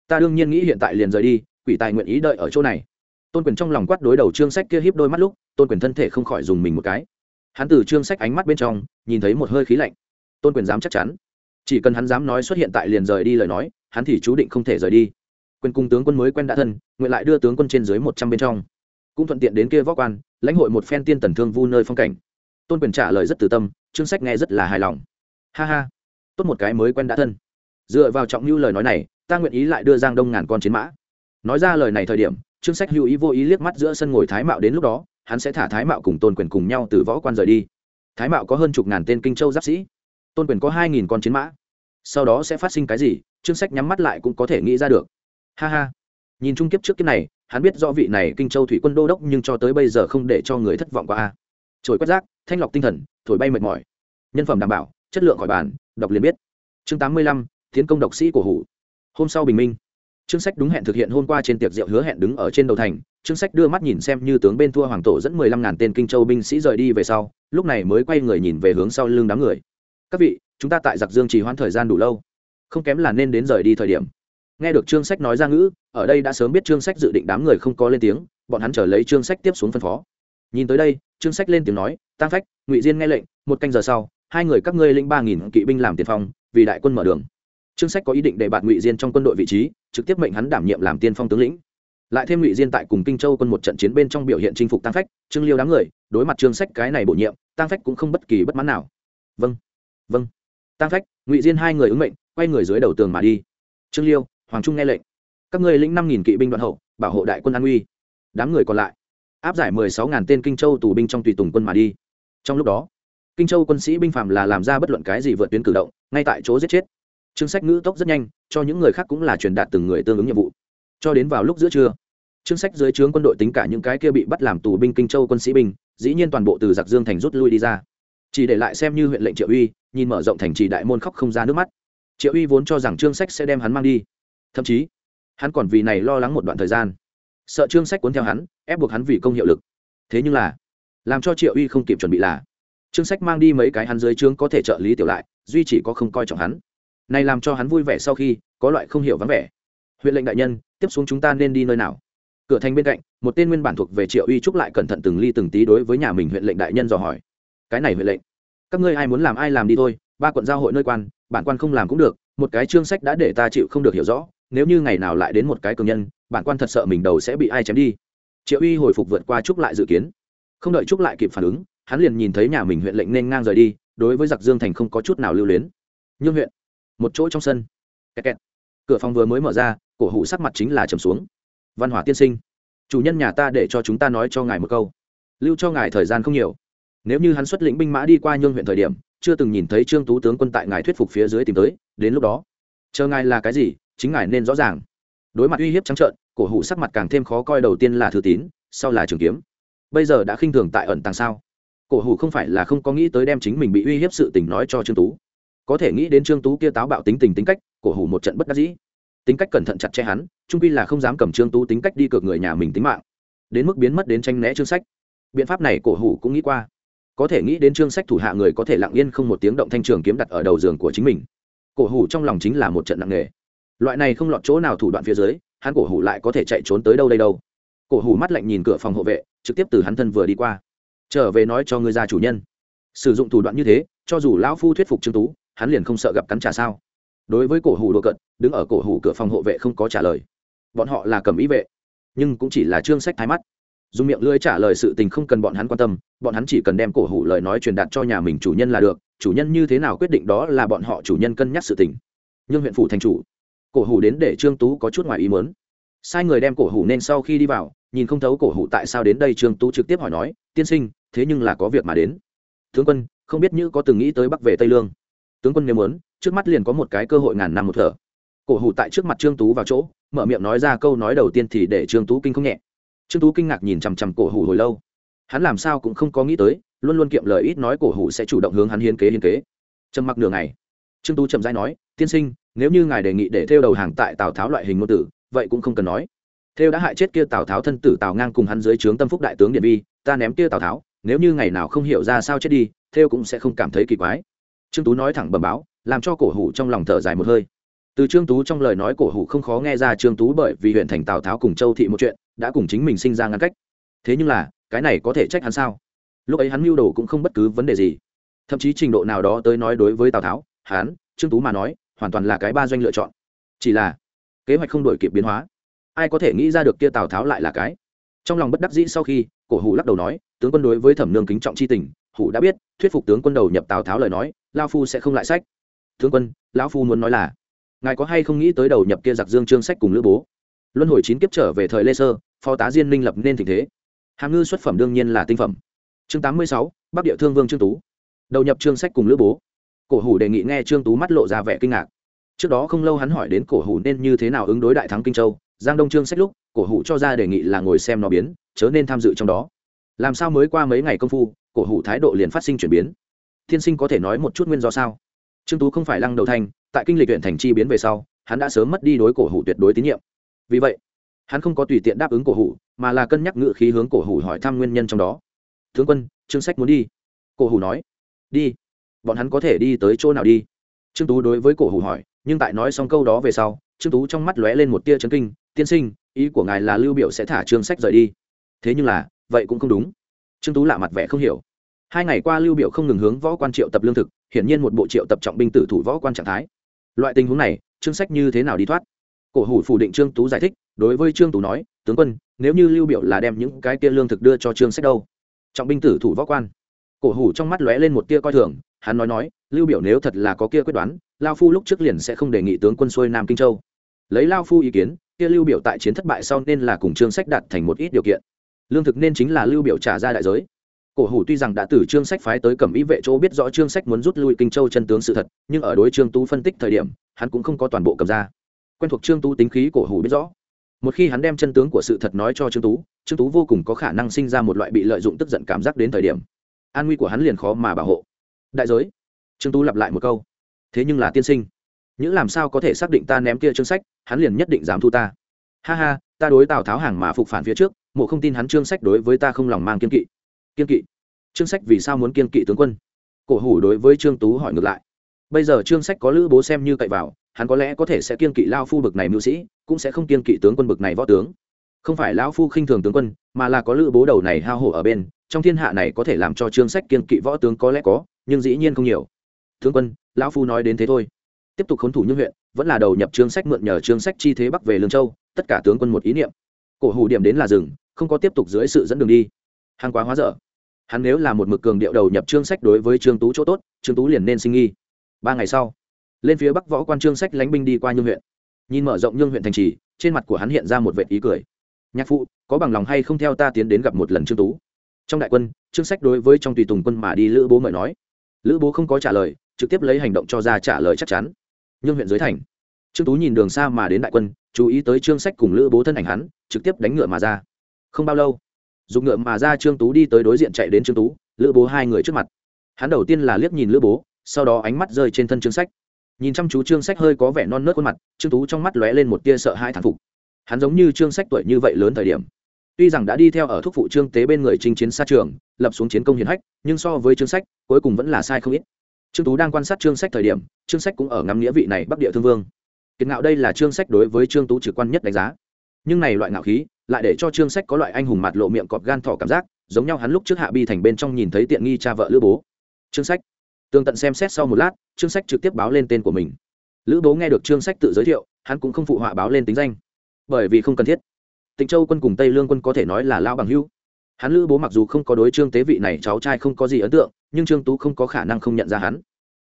ta đương nhiên nghĩ hiện tại liền rời đi quỷ tài nguyện ý đợi ở chỗ này. Tôn quyền trong lòng quát đối đầu trương sách kia hiếp đôi mắt lúc, tôn quyền thân thể không khỏi dùng mình một cái. Hắn từ trương sách ánh mắt bên trong, nhìn thấy một hơi khí lạnh. Tôn quyền dám chắc chắn. Chỉ cần hắn dám nói xuất hiện tại liền rời đi lời nói, hắn thì chú định không thể rời đi. Quyền cung tướng quân mới quen đã thân, nguyện lại đưa tướng quân trên dưới một trăm bên trong. Cũng thuận tiện đến kia võ quan, lãnh hội một phen tiên tần thương vu nơi phong cảnh. Tôn quyền trả lời rất từ tâm, trương sách nghe rất là hài lòng. Ha ha. Tốt một cái mới quen đã thân. Dựa vào trọng như lời nói này, ta nguyện ý lại đưa giang đông ngàn con chiến mã nói ra lời này thời điểm, trương sách hữu ý vô ý liếc mắt giữa sân ngồi thái mạo đến lúc đó, hắn sẽ thả thái mạo cùng tôn quyền cùng nhau từ võ quan rời đi. Thái mạo có hơn chục ngàn tên kinh châu giáp sĩ, tôn quyền có hai nghìn con chiến mã. Sau đó sẽ phát sinh cái gì, trương sách nhắm mắt lại cũng có thể nghĩ ra được. Ha ha. Nhìn chung kiếp trước kiếp này, hắn biết do vị này kinh châu thủy quân đô đốc nhưng cho tới bây giờ không để cho người thất vọng qua a. Trồi quét rác, thanh lọc tinh thần, thổi bay mệt mỏi. Nhân phẩm đảm bảo, chất lượng khỏi bàn, đọc liền biết. Chương tám mươi lăm, tiến công độc sĩ của hủ. Hôm sau bình minh trương sách đúng hẹn thực hiện hôm qua trên tiệc rượu hứa hẹn đứng ở trên đầu thành. Trương sách đưa mắt nhìn xem như tướng bên thua hoàng tổ dẫn mười lăm ngàn tên kinh châu binh sĩ rời đi về sau, lúc này mới quay người nhìn về hướng sau lưng đám người. Các vị, chúng ta tại giặc dương trì hoãn thời gian đủ lâu, không kém là nên đến rời đi thời điểm. Nghe được trương sách nói ra ngữ, ở đây đã sớm biết trương sách dự định đám người không có lên tiếng, bọn hắn chờ lấy trương sách tiếp xuống phân phó. Nhìn tới đây, trương sách lên tiếng nói tăng phách, ngụy diên nghe lệnh, một canh giờ sau, hai người các ngươi lĩnh ba nghìn kỵ binh làm tiền phong, vì đại quân mở đường trương sách có ý định để bạn ngụy diên trong quân đội vị trí, trực tiếp mệnh hắn đảm nhiệm làm tiên phong tướng lĩnh. Lại thêm ngụy diên tại cùng kinh châu quân một trận chiến bên trong biểu hiện chinh phục tăng phách, trương liêu đám người, đối mặt trương sách cái này bổ nhiệm tăng phách cũng không bất kỳ bất mãn nào. Vâng vâng. Tăng phách, ngụy diên hai người ứng mệnh, quay người dưới đầu tường mà đi. Trương liêu, hoàng trung nghe lệnh. Các ngươi lĩnh năm nghìn kỵ binh đoạn hậu, bảo hộ đại quân an uy. Đám người còn lại, áp giải mười sáu ngàn tên kinh châu tù binh trong tùy tùng quân mà đi. Trong lúc đó, kinh châu quân sĩ binh phạm là làm ra bất luận cái gì vượt tuyến cử động, ngay tại chỗ giết chết chương sách ngữ tốc rất nhanh, cho những người khác cũng là truyền đạt từng người tương ứng nhiệm vụ. Cho đến vào lúc giữa trưa, chương sách dưới trướng quân đội tính cả những cái kia bị bắt làm tù binh kinh châu quân sĩ binh, dĩ nhiên toàn bộ từ giặc dương thành rút lui đi ra. Chỉ để lại xem như huyện lệnh triệu uy, nhìn mở rộng thành trì đại môn khóc không ra nước mắt. Triệu uy vốn cho rằng chương sách sẽ đem hắn mang đi. Thậm chí, hắn còn vì này lo lắng một đoạn thời gian. Sợ chương sách cuốn theo hắn, ép buộc hắn vì công hiệu lực. Thế nhưng là, làm cho triệu uy không kịp chuẩn bị là, chương sách mang đi mấy cái hắn dưới trướng có thể trợ lý tiểu lại, duy chỉ có không coi trọng hắn này làm cho hắn vui vẻ sau khi có loại không hiểu vắng vẻ. Huyện lệnh đại nhân, tiếp xuống chúng ta nên đi nơi nào? Cửa thành bên cạnh, một tên nguyên bản thuộc về triệu uy trúc lại cẩn thận từng ly từng tí đối với nhà mình huyện lệnh đại nhân dò hỏi. Cái này huyện lệnh, các ngươi ai muốn làm ai làm đi thôi, ba quận giao hội nơi quan, bản quan không làm cũng được, một cái chương sách đã để ta chịu không được hiểu rõ, nếu như ngày nào lại đến một cái cường nhân, bản quan thật sợ mình đầu sẽ bị ai chém đi. Triệu uy hồi phục vượt qua trúc lại dự kiến. Không đợi trúc lại kịp phản ứng, hắn liền nhìn thấy nhà mình huyện lệnh nên ngang rời đi, đối với giặc dương thành không có chút nào lưu luyến. Nhưng huyện một chỗ trong sân. Kẹt kẹt. cửa phòng vừa mới mở ra, cổ hủ sắc mặt chính là trầm xuống. Văn hỏa tiên sinh, chủ nhân nhà ta để cho chúng ta nói cho ngài một câu. Lưu cho ngài thời gian không nhiều. Nếu như hắn xuất lĩnh binh mã đi qua nhương huyện thời điểm, chưa từng nhìn thấy trương tú tướng quân tại ngài thuyết phục phía dưới tìm tới, đến lúc đó, chờ ngài là cái gì, chính ngài nên rõ ràng. Đối mặt uy hiếp trắng trợn, cổ hủ sắc mặt càng thêm khó coi đầu tiên là thư tín, sau là trường kiếm. Bây giờ đã khinh thường tại ẩn tàng sao? Cổ hủ không phải là không có nghĩ tới đem chính mình bị uy hiếp sự tình nói cho trương tú có thể nghĩ đến trương tú kia táo bạo tính tình tính cách, cổ hủ một trận bất đắc dĩ. Tính cách cẩn thận chặt chẽ hắn, trung quy là không dám cầm trương tú tính cách đi cược người nhà mình tính mạng. Đến mức biến mất đến tranh né chương sách. Biện pháp này cổ hủ cũng nghĩ qua. Có thể nghĩ đến chương sách thủ hạ người có thể lặng yên không một tiếng động thanh trường kiếm đặt ở đầu giường của chính mình. Cổ hủ trong lòng chính là một trận nặng nề. Loại này không lọt chỗ nào thủ đoạn phía dưới, hắn cổ hủ lại có thể chạy trốn tới đâu đây đâu. Cổ hủ mắt lạnh nhìn cửa phòng hộ vệ, trực tiếp từ hắn thân vừa đi qua. Trở về nói cho người gia chủ nhân. Sử dụng thủ đoạn như thế, cho dù lão phu thuyết phục trương tú hắn liền không sợ gặp cắn trả sao? Đối với cổ hủ đồ cận đứng ở cổ hủ cửa phòng hộ vệ không có trả lời. Bọn họ là cầm ý vệ, nhưng cũng chỉ là trương sách thái mắt. Dùng miệng lưỡi trả lời sự tình không cần bọn hắn quan tâm, bọn hắn chỉ cần đem cổ hủ lời nói truyền đạt cho nhà mình chủ nhân là được, chủ nhân như thế nào quyết định đó là bọn họ chủ nhân cân nhắc sự tình. Nhưng huyện phủ thành chủ, cổ hủ đến để trương tú có chút ngoài ý mớn sai người đem cổ hủ nên sau khi đi vào, nhìn không thấu cổ hủ tại sao đến đây trương tú trực tiếp hỏi nói, tiên sinh, thế nhưng là có việc mà đến. Tướng quân, không biết như có từng nghĩ tới bắc về tây lương tướng quân nếu muốn, trước mắt liền có một cái cơ hội ngàn năm một thở. Cổ hủ tại trước mặt trương tú vào chỗ, mở miệng nói ra câu nói đầu tiên thì để trương tú kinh không nhẹ. Trương tú kinh ngạc nhìn chằm chằm cổ hủ hồi lâu. Hắn làm sao cũng không có nghĩ tới, luôn luôn kiệm lời ít nói cổ hủ sẽ chủ động hướng hắn hiến kế hiến kế. Trầm mặc nửa ngày, trương tú chậm rãi nói, tiên sinh, nếu như ngài đề nghị để theo đầu hàng tại tào tháo loại hình ngôn tử, vậy cũng không cần nói. Theo đã hại chết kia tào tháo thân tử tào ngang cùng hắn dưới trướng tâm phúc đại tướng điện vi ta ném kia tào tháo, nếu như ngày nào không hiểu ra sao chết đi theo cũng sẽ không cảm thấy kỳ quái trương tú nói thẳng bẩm báo, làm cho cổ hủ trong lòng thở dài một hơi. Từ trương tú trong lời nói cổ hủ không khó nghe ra trương tú bởi vì huyện thành tào tháo cùng châu thị một chuyện, đã cùng chính mình sinh ra ngăn cách. Thế nhưng là, cái này có thể trách hắn sao? Lúc ấy hắn mưu đồ cũng không bất cứ vấn đề gì. Thậm chí trình độ nào đó tới nói đối với tào tháo, hắn, trương tú mà nói, hoàn toàn là cái ba doanh lựa chọn. Chỉ là, kế hoạch không đổi kịp biến hóa. Ai có thể nghĩ ra được kia tào tháo lại là cái? Trong lòng bất đắc dĩ sau khi, cổ hủ lắc đầu nói, tướng quân đối với thẩm nương kính trọng c h i tình hủ đã biết, thuyết phục tướng quân đầu nhập tào tháo lời nói, lao phu sẽ không lại sách. Tướng quân, lão phu muốn nói là, ngài có hay không nghĩ tới đầu nhập kia giặc dương trương sách cùng lữ bố? Luân hồi chín kiếp trở về thời lê sơ, phó tá diên minh lập nên tình thế. Hàm ngư xuất phẩm đương nhiên là tinh phẩm. Chương tám mươi sáu, bắc địa thương vương trương tú. Đầu nhập trương sách cùng lữ bố. Cổ hủ đề nghị nghe trương tú mắt lộ ra vẻ kinh ngạc. Trước đó không lâu hắn hỏi đến cổ hủ nên như thế nào ứng đối đại thắng kinh châu, giang đông trương sách lúc, cổ hủ cho ra đề nghị là ngồi xem nó biến, chớ nên tham dự trong đó. Làm sao mới qua mấy ngày công phu cổ hủ thái độ liền phát sinh chuyển biến. Tiên sinh có thể nói một chút nguyên do sao? Trương tú không phải lăng đầu thanh tại kinh lịch huyện thành chi biến về sau, hắn đã sớm mất đi đối cổ hủ tuyệt đối tín nhiệm. Vì vậy, hắn không có tùy tiện đáp ứng cổ hủ, mà là cân nhắc ngự khí hướng cổ hủ hỏi thăm nguyên nhân trong đó. Tướng quân, trương sách muốn đi. Cổ hủ nói. Đi. Bọn hắn có thể đi tới chỗ nào đi? Trương tú đối với cổ hủ hỏi, nhưng tại nói xong câu đó về sau, trương tú trong mắt lóe lên một tia chấn kinh. Tiên sinh, ý của ngài là lưu biểu sẽ thả trương sách rời đi. Thế nhưng là, vậy cũng không đúng trương tú lạ mặt vẻ không hiểu. Hai ngày qua lưu biểu không ngừng hướng võ quan triệu tập lương thực, hiển nhiên một bộ triệu tập trọng binh tử thủ võ quan trạng thái. Loại tình huống này trương sách như thế nào đi thoát? Cổ hủ phủ định trương tú giải thích, đối với trương tú nói, tướng quân, nếu như lưu biểu là đem những cái kia lương thực đưa cho trương sách đâu? Trọng binh tử thủ võ quan. Cổ hủ trong mắt lóe lên một tia coi thường, hắn nói nói, lưu biểu nếu thật là có kia quyết đoán, lao phu lúc trước liền sẽ không đề nghị tướng quân xuôi nam kinh châu. Lấy lao phu ý kiến, kia lưu biểu tại chiến thất bại sau nên là cùng trương sách đạt thành một ít điều kiện lương thực nên chính là lưu biểu trả ra đại giới. Cổ hủ tuy rằng đã từ trương sách phái tới cẩm ý vệ chỗ biết rõ trương sách muốn rút lui kinh châu chân tướng sự thật, nhưng ở đối trương tú phân tích thời điểm, hắn cũng không có toàn bộ cầm ra. Quen thuộc trương tú tính khí cổ hủ biết rõ. Một khi hắn đem chân tướng của sự thật nói cho trương tú trương tú vô cùng có khả năng sinh ra một loại bị lợi dụng tức giận cảm giác đến thời điểm. An nguy của hắn liền khó mà bảo hộ. Đại giới. Trương tú lặp lại một câu. Thế nhưng là tiên sinh, những làm sao có thể xác định ta ném kia chương sách, hắn liền nhất định dám thu ta. Ha ha ta đối tào tháo hàng mà phục phản phía trước mộ không tin hắn trương sách đối với ta không lòng mang kiên kỵ kiên kỵ trương sách vì sao muốn kiên kỵ tướng quân cổ hủ đối với trương tú hỏi ngược lại bây giờ trương sách có lữ bố xem như cậy vào hắn có lẽ có thể sẽ kiên kỵ lao phu bực này mưu sĩ cũng sẽ không kiên kỵ tướng quân bực này võ tướng không phải lão phu khinh thường tướng quân mà là có lữ bố đầu này hao hổ ở bên trong thiên hạ này có thể làm cho trương sách kiên kỵ võ tướng có lẽ có nhưng dĩ nhiên không nhiều tướng quân lão phu nói đến thế thôi tiếp tục khốn thủ như huyện vẫn là đầu nhập trương sách mượn nhờ trương sách chi thế bắc về lương châu tất cả tướng quân một ý niệm. Cổ hủ điểm đến là rừng không có tiếp tục dưới sự dẫn đường đi. Hàng quá hóa dở. Hắn nếu là một mực cường điệu đầu nhập trương sách đối với trương tú chỗ tốt, trương tú liền nên sinh nghi. Ba ngày sau, lên phía bắc võ quan trương sách lánh binh đi qua nhương huyện. Nhìn mở rộng nhương huyện thành trì, trên mặt của hắn hiện ra một vệ ý cười. Nhạc phụ, có bằng lòng hay không theo ta tiến đến gặp một lần trương tú? Trong đại quân, trương sách đối với trong tùy tùng quân mà đi lữ bố mời nói. Lữ bố không có trả lời, trực tiếp lấy hành động cho ra trả lời chắc chắn. Nhưng huyện dưới thành trương tú nhìn đường xa mà đến đại quân, chú ý tới trương sách cùng lữ bố thân ảnh hắn, trực tiếp đánh ngựa mà ra. Không bao lâu, dùng ngựa mà ra trương tú đi tới đối diện chạy đến trương tú, lữ bố hai người trước mặt. Hắn đầu tiên là liếc nhìn lữ bố, sau đó ánh mắt rơi trên thân trương sách. Nhìn chăm chú trương sách hơi có vẻ non nớt khuôn mặt, trương tú trong mắt lóe lên một tia sợ hãi thản phục. Hắn giống như trương sách tuổi như vậy lớn thời điểm, tuy rằng đã đi theo ở thúc phụ trương tế bên người chinh chiến xa trường, lập xuống chiến công hiển hách, nhưng so với trương sách, cuối cùng vẫn là sai không ít. Trương tú đang quan sát trương sách thời điểm, trương sách cũng ở ngắm nghĩa vị này bắc địa thương vương kiệt ngạo đây là trương sách đối với trương tú trực quan nhất đánh giá. Nhưng này loại ngạo khí lại để cho trương sách có loại anh hùng mặt lộ miệng cọp gan thỏ cảm giác, giống nhau hắn lúc trước hạ bi thành bên trong nhìn thấy tiện nghi cha vợ lữ bố. Trương sách. Tương tận xem xét sau một lát trương sách trực tiếp báo lên tên của mình. Lữ bố nghe được trương sách tự giới thiệu, hắn cũng không phụ họa báo lên tính danh. Bởi vì không cần thiết. Tịnh châu quân cùng tây lương quân có thể nói là lao bằng hưu hắn lữ bố mặc dù không có đối trương tế vị này cháu trai không có gì ấn tượng, nhưng trương tú không có khả năng không nhận ra hắn.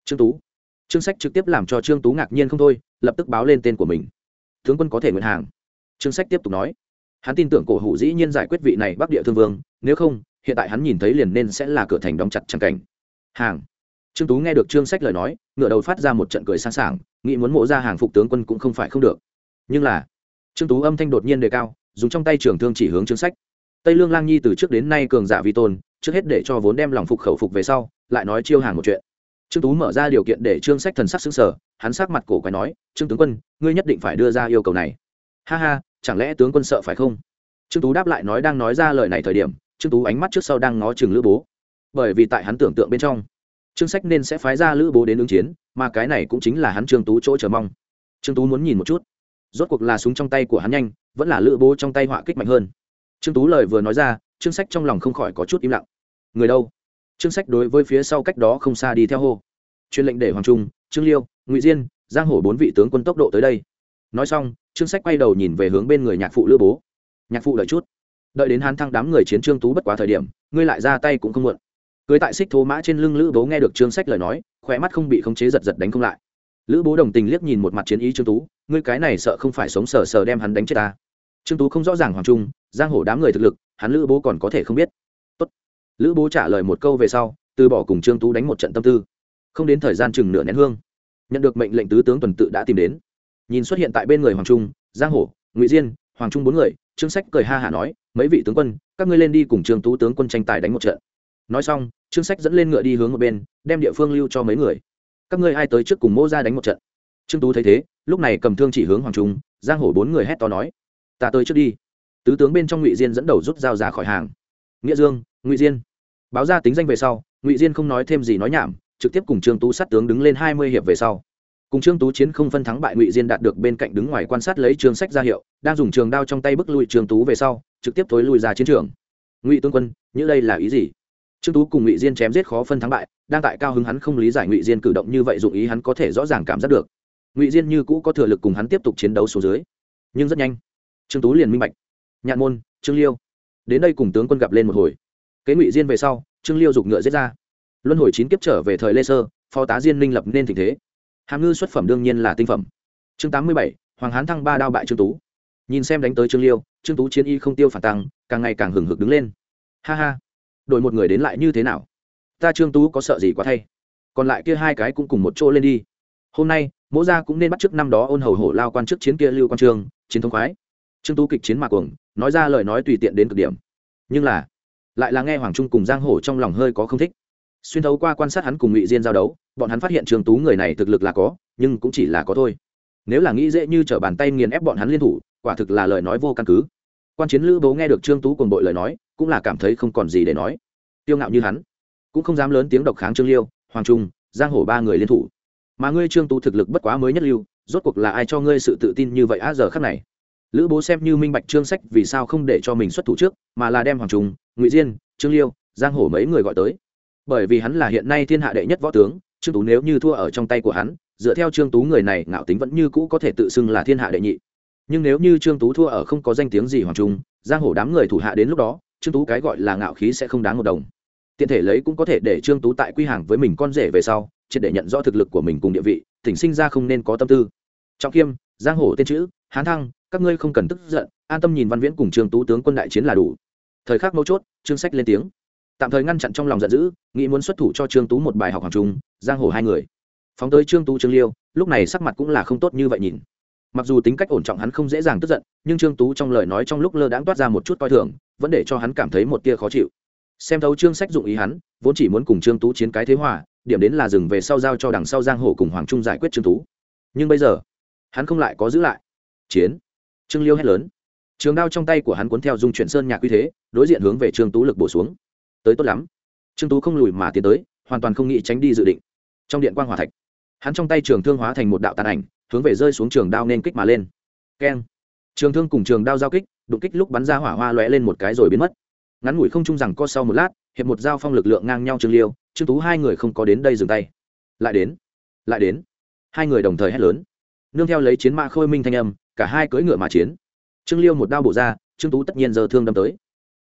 Trương tú trương sách trực tiếp làm cho trương tú ngạc nhiên không thôi, lập tức báo lên tên của mình. Tướng quân có thể nguyện hàng. Trương sách tiếp tục nói. Hắn tin tưởng cổ hủ dĩ nhiên giải quyết vị này bắc địa thương vương, nếu không, hiện tại hắn nhìn thấy liền nên sẽ là cửa thành đóng chặt chẳng cảnh. Hàng. Trương tú nghe được trương sách lời nói, ngửa đầu phát ra một trận cười sang sảng, nghĩ muốn mộ ra hàng phục tướng quân cũng không phải không được. Nhưng là, trương tú âm thanh đột nhiên đề cao, dùng trong tay trưởng thương chỉ hướng trương sách. Tây lương lang nhi từ trước đến nay cường giả vi tôn, trước hết để cho vốn đem lòng phục khẩu phục về sau, lại nói chiêu hàng một chuyện trương tú mở ra điều kiện để trương sách thần sắc xứng sở hắn sắc mặt cổ quái nói, trương tướng quân, ngươi nhất định phải đưa ra yêu cầu này. Ha ha, chẳng lẽ tướng quân sợ phải không? Trương tú đáp lại nói đang nói ra lời này thời điểm, trương tú ánh mắt trước sau đang ngó chừng lữ bố. Bởi vì tại hắn tưởng tượng bên trong, trương sách nên sẽ phái ra lữ bố đến ứng chiến, mà cái này cũng chính là hắn trương tú chỗ chờ mong. Trương tú muốn nhìn một chút. Rốt cuộc là súng trong tay của hắn nhanh, vẫn là lữ bố trong tay họa kích mạnh hơn. Trương tú lời vừa nói ra, trương sách trong lòng không khỏi có chút im lặng. Người đâu? Trương sách đối với phía sau cách đó không xa đi theo hô. Truyền lệnh để hoàng trung, trương liêu, ngụy diên, giang hổ bốn vị tướng quân tốc độ tới đây. Nói xong, trương sách quay đầu nhìn về hướng bên người nhạc phụ lữ bố. Nhạc phụ đợi chút. Đợi đến hán thăng đám người chiến trương tú bất quá thời điểm, ngươi lại ra tay cũng không muộn. Cưới tại xích thố mã trên lưng lữ bố nghe được trương sách lời nói khỏe mắt không bị khống chế giật giật đánh không lại. Lữ bố đồng tình liếc nhìn một mặt chiến ý trương tú, ngươi cái này sợ không phải sống sờ sờ đem hắn đánh chết ta. Trương tú không rõ ràng hoàng trung, giang hổ đám người thực lực, hắn lữ bố còn có thể không biết lữ bố trả lời một câu về sau, từ bỏ cùng trương tú đánh một trận tâm tư. Không đến thời gian chừng nửa nén hương, nhận được mệnh lệnh tứ tướng tuần tự đã tìm đến. Nhìn xuất hiện tại bên người hoàng trung, giang hổ, ngụy diên, hoàng trung bốn người, trương sách cười ha hả nói, mấy vị tướng quân, các ngươi lên đi cùng trương tú tướng quân tranh tài đánh một trận. Nói xong, trương sách dẫn lên ngựa đi hướng một bên, đem địa phương lưu cho mấy người. Các ngươi ai tới trước cùng mô ra đánh một trận? Trương tú thấy thế, lúc này cầm thương chỉ hướng hoàng trung, giang hổ bốn người hét to nói, ta tới trước đi. Tứ tướng bên trong ngụy diên dẫn đầu rút dao ra khỏi hàng. Nghĩa dương ngụy diên báo ra tính danh về sau ngụy diên không nói thêm gì nói nhảm trực tiếp cùng trương tú sát tướng đứng lên hai mươi hiệp về sau cùng trương tú chiến không phân thắng bại ngụy diên đạt được bên cạnh đứng ngoài quan sát lấy trường sách ra hiệu đang dùng trường đao trong tay bức lui trương tú về sau trực tiếp thối lui ra chiến trường ngụy tướng quân như đây là ý gì trương tú cùng ngụy diên chém giết khó phân thắng bại đang tại cao hứng hắn không lý giải ngụy diên cử động như vậy dụng ý hắn có thể rõ ràng cảm giác được ngụy diên như cũ có thừa lực cùng hắn tiếp tục chiến đấu số dưới nhưng rất nhanh trương tú liền minh bạch nhạn môn trương liêu đến đây cùng tướng quân gặp lên một hồi kế ngụy diên về sau, trương liêu giục ngựa giết ra. Luân hồi chín kiếp trở về thời lê sơ, phó tá diên minh lập nên tình thế. Hàm ngư xuất phẩm đương nhiên là tinh phẩm. Chương tám mươi bảy, hoàng hán thăng ba đao bại trương tú. Nhìn xem đánh tới trương liêu, trương tú chiến y không tiêu phản tăng, càng ngày càng hừng hực đứng lên. Ha ha, đổi một người đến lại như thế nào? Ta trương tú có sợ gì quá thay? Còn lại kia hai cái cũng cùng một chỗ lên đi. Hôm nay, mỗ gia cũng nên bắt trước năm đó ôn hầu hổ lao quan chức chiến kia lưu quan trương, chiến thống khoái. Trương tú kịch chiến mạc cuồng, nói ra lời nói tùy tiện đến cực điểm. Nhưng là lại là nghe hoàng trung cùng giang hổ trong lòng hơi có không thích. Xuyên thấu qua quan sát hắn cùng ngụy diên giao đấu, bọn hắn phát hiện trương tú người này thực lực là có, nhưng cũng chỉ là có thôi. Nếu là nghĩ dễ như t r ở bàn tay nghiền ép bọn hắn liên thủ, quả thực là lời nói vô căn cứ. Quan chiến lữ bố nghe được trương tú cùng bội lời nói, cũng là cảm thấy không còn gì để nói. Tiêu ngạo như hắn, cũng không dám lớn tiếng độc kháng trương liêu, hoàng trung, giang hổ ba người liên thủ. Mà ngươi trương tú thực lực bất quá mới nhất lưu, rốt cuộc là ai cho ngươi sự tự tin như vậy á giờ khắc này? Lữ bố xem như minh bạch trương sách vì sao không để cho mình xuất thủ trước, mà là đem hoàng trung ngụy diên trương liêu giang hổ mấy người gọi tới bởi vì hắn là hiện nay thiên hạ đệ nhất võ tướng trương tú nếu như thua ở trong tay của hắn dựa theo trương tú người này ngạo tính vẫn như cũ có thể tự xưng là thiên hạ đệ nhị nhưng nếu như trương tú thua ở không có danh tiếng gì hoàng trung giang hổ đám người thủ hạ đến lúc đó trương tú cái gọi là ngạo khí sẽ không đáng một đồng tiện thể lấy cũng có thể để trương tú tại quy hàng với mình con rể về sau triệt để nhận rõ thực lực của mình cùng địa vị tỉnh sinh ra không nên có tâm tư trọng kiêm giang hổ tên chữ hán thăng các ngươi không cần tức giận an tâm nhìn văn viễn cùng trương tú tướng quân đại chiến là đủ thời khắc mấu chốt trương sách lên tiếng. Tạm thời ngăn chặn trong lòng giận dữ, nghĩ muốn xuất thủ cho trương tú một bài học hoàng trung, giang hồ hai người. Phóng tới trương tú, trương liêu, lúc này sắc mặt cũng là không tốt như vậy nhìn. Mặc dù tính cách ổn trọng hắn không dễ dàng tức giận, nhưng trương tú trong lời nói trong lúc lơ đãng toát ra một chút coi thường, vẫn để cho hắn cảm thấy một tia khó chịu. Xem thấu trương sách dụng ý hắn, vốn chỉ muốn cùng trương tú chiến cái thế hòa, điểm đến là dừng về sau giao cho đằng sau giang hồ cùng hoàng trung giải quyết trương tú. Nhưng bây giờ, hắn không lại có giữ lại. Chiến. Trương liêu hét lớn trường đao trong tay của hắn cuốn theo dung chuyển sơn nhạc uy thế, đối diện hướng về trương tú lực bổ xuống. Tới tốt lắm. Trương tú không lùi mà tiến tới, hoàn toàn không nghĩ tránh đi dự định. Trong điện quan g hòa thạch, hắn trong tay trường thương hóa thành một đạo tàn ảnh, hướng về rơi xuống trường đao nên kích mà lên. Keng. Trường thương cùng trường đao giao kích, đụng kích lúc bắn ra hỏa hoa lóe lên một cái rồi biến mất. Ngắn ngủi không chung rằng co sau một lát, hiệp một giao phong lực lượng ngang nhau trương liêu, trương tú hai người không có đến đây dừng tay. Lại đến lại đến. Hai người đồng thời hét lớn. Nương theo lấy chiến mã khôi minh thanh âm, cả hai cưỡi ngựa mà chiến trương liêu một đao bổ ra, trương tú tất nhiên giờ thương đâm tới.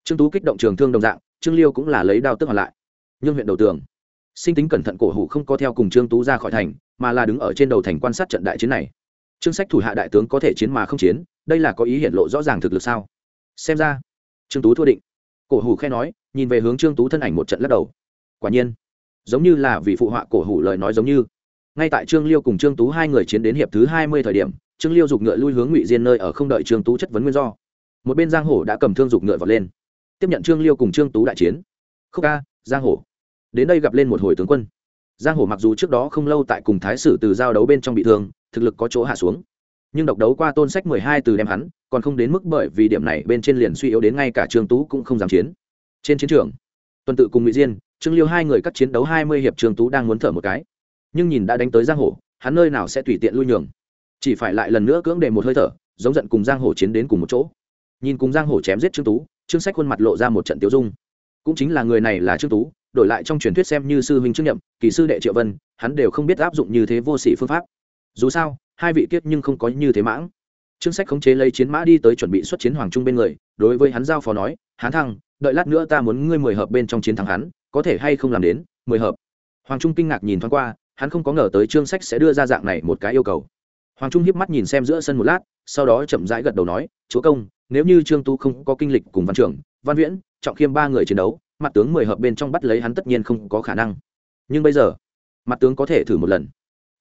Trương tú kích động trường thương đồng dạng, trương liêu cũng là lấy đao tức hoàn lại. Nhưng huyện đầu tường. Sinh tính cẩn thận cổ hủ không có theo cùng trương tú ra khỏi thành, mà là đứng ở trên đầu thành quan sát trận đại chiến này. Trương sách thủ hạ đại tướng có thể chiến mà không chiến, đây là có ý hiện lộ rõ ràng thực lực sao? Xem ra, trương tú thua định. Cổ hủ khe nói, nhìn về hướng trương tú thân ảnh một trận lắc đầu. Quả nhiên, giống như là vì phụ họa cổ hủ lời nói giống như ngay tại trương liêu cùng trương tú hai người chiến đến hiệp thứ hai mươi thời điểm, trương liêu giục ngựa lui hướng ngụy diên nơi ở không đợi trương tú chất vấn nguyên do. Một bên giang hổ đã cầm thương giục ngựa vọt lên. Tiếp nhận trương liêu cùng trương tú đại chiến. Khúc ca giang hổ. Đến đây gặp lên một hồi tướng quân. Giang hổ mặc dù trước đó không lâu tại cùng thái sử từ giao đấu bên trong bị thương, thực lực có chỗ hạ xuống. Nhưng độc đấu qua tôn sách mười hai từ đem hắn, còn không đến mức bởi vì điểm này bên trên liền suy yếu đến ngay cả trương tú cũng không dám chiến. Trên chiến trường, tuần tự cùng ngụy diên, trương liêu hai người cắt chiến đấu hai mươi hiệp trương tú đang muốn thở một cái nhưng nhìn đã đánh tới giang hồ, hắn nơi nào sẽ tùy tiện lui nhường. Chỉ phải lại lần nữa cưỡng đề một hơi thở, giống giận cùng giang hồ chiến đến cùng một chỗ. Nhìn cùng giang hồ chém giết trương tú, trương sách khuôn mặt lộ ra một trận tiêu dung. Cũng chính là người này là trương tú, đổi lại trong truyền thuyết xem như sư huynh trương nhậm, kỳ sư đệ triệu vân, hắn đều không biết áp dụng như thế vô sĩ phương pháp. Dù sao, hai vị kiết nhưng không có như thế mãng. Trương sách khống chế lấy chiến mã đi tới chuẩn bị xuất chiến hoàng trung bên người, đối với hắn giao phó nói hắn thăng, đợi lát nữa ta muốn ngươi mười hợp bên trong chiến thắng hắn, có thể hay không làm đến mười hợp? Hoàng trung kinh ngạc nhìn thoáng qua hắn không có ngờ tới trương sách sẽ đưa ra dạng này một cái yêu cầu. Hoàng trung hiếp mắt nhìn xem giữa sân một lát, sau đó chậm rãi gật đầu nói, chúa công, nếu như trương tu không có kinh lịch cùng văn trưởng, văn viễn, trọng khiêm ba người chiến đấu, mặt tướng mười hợp bên trong bắt lấy hắn tất nhiên không có khả năng. Nhưng bây giờ, mặt tướng có thể thử một lần.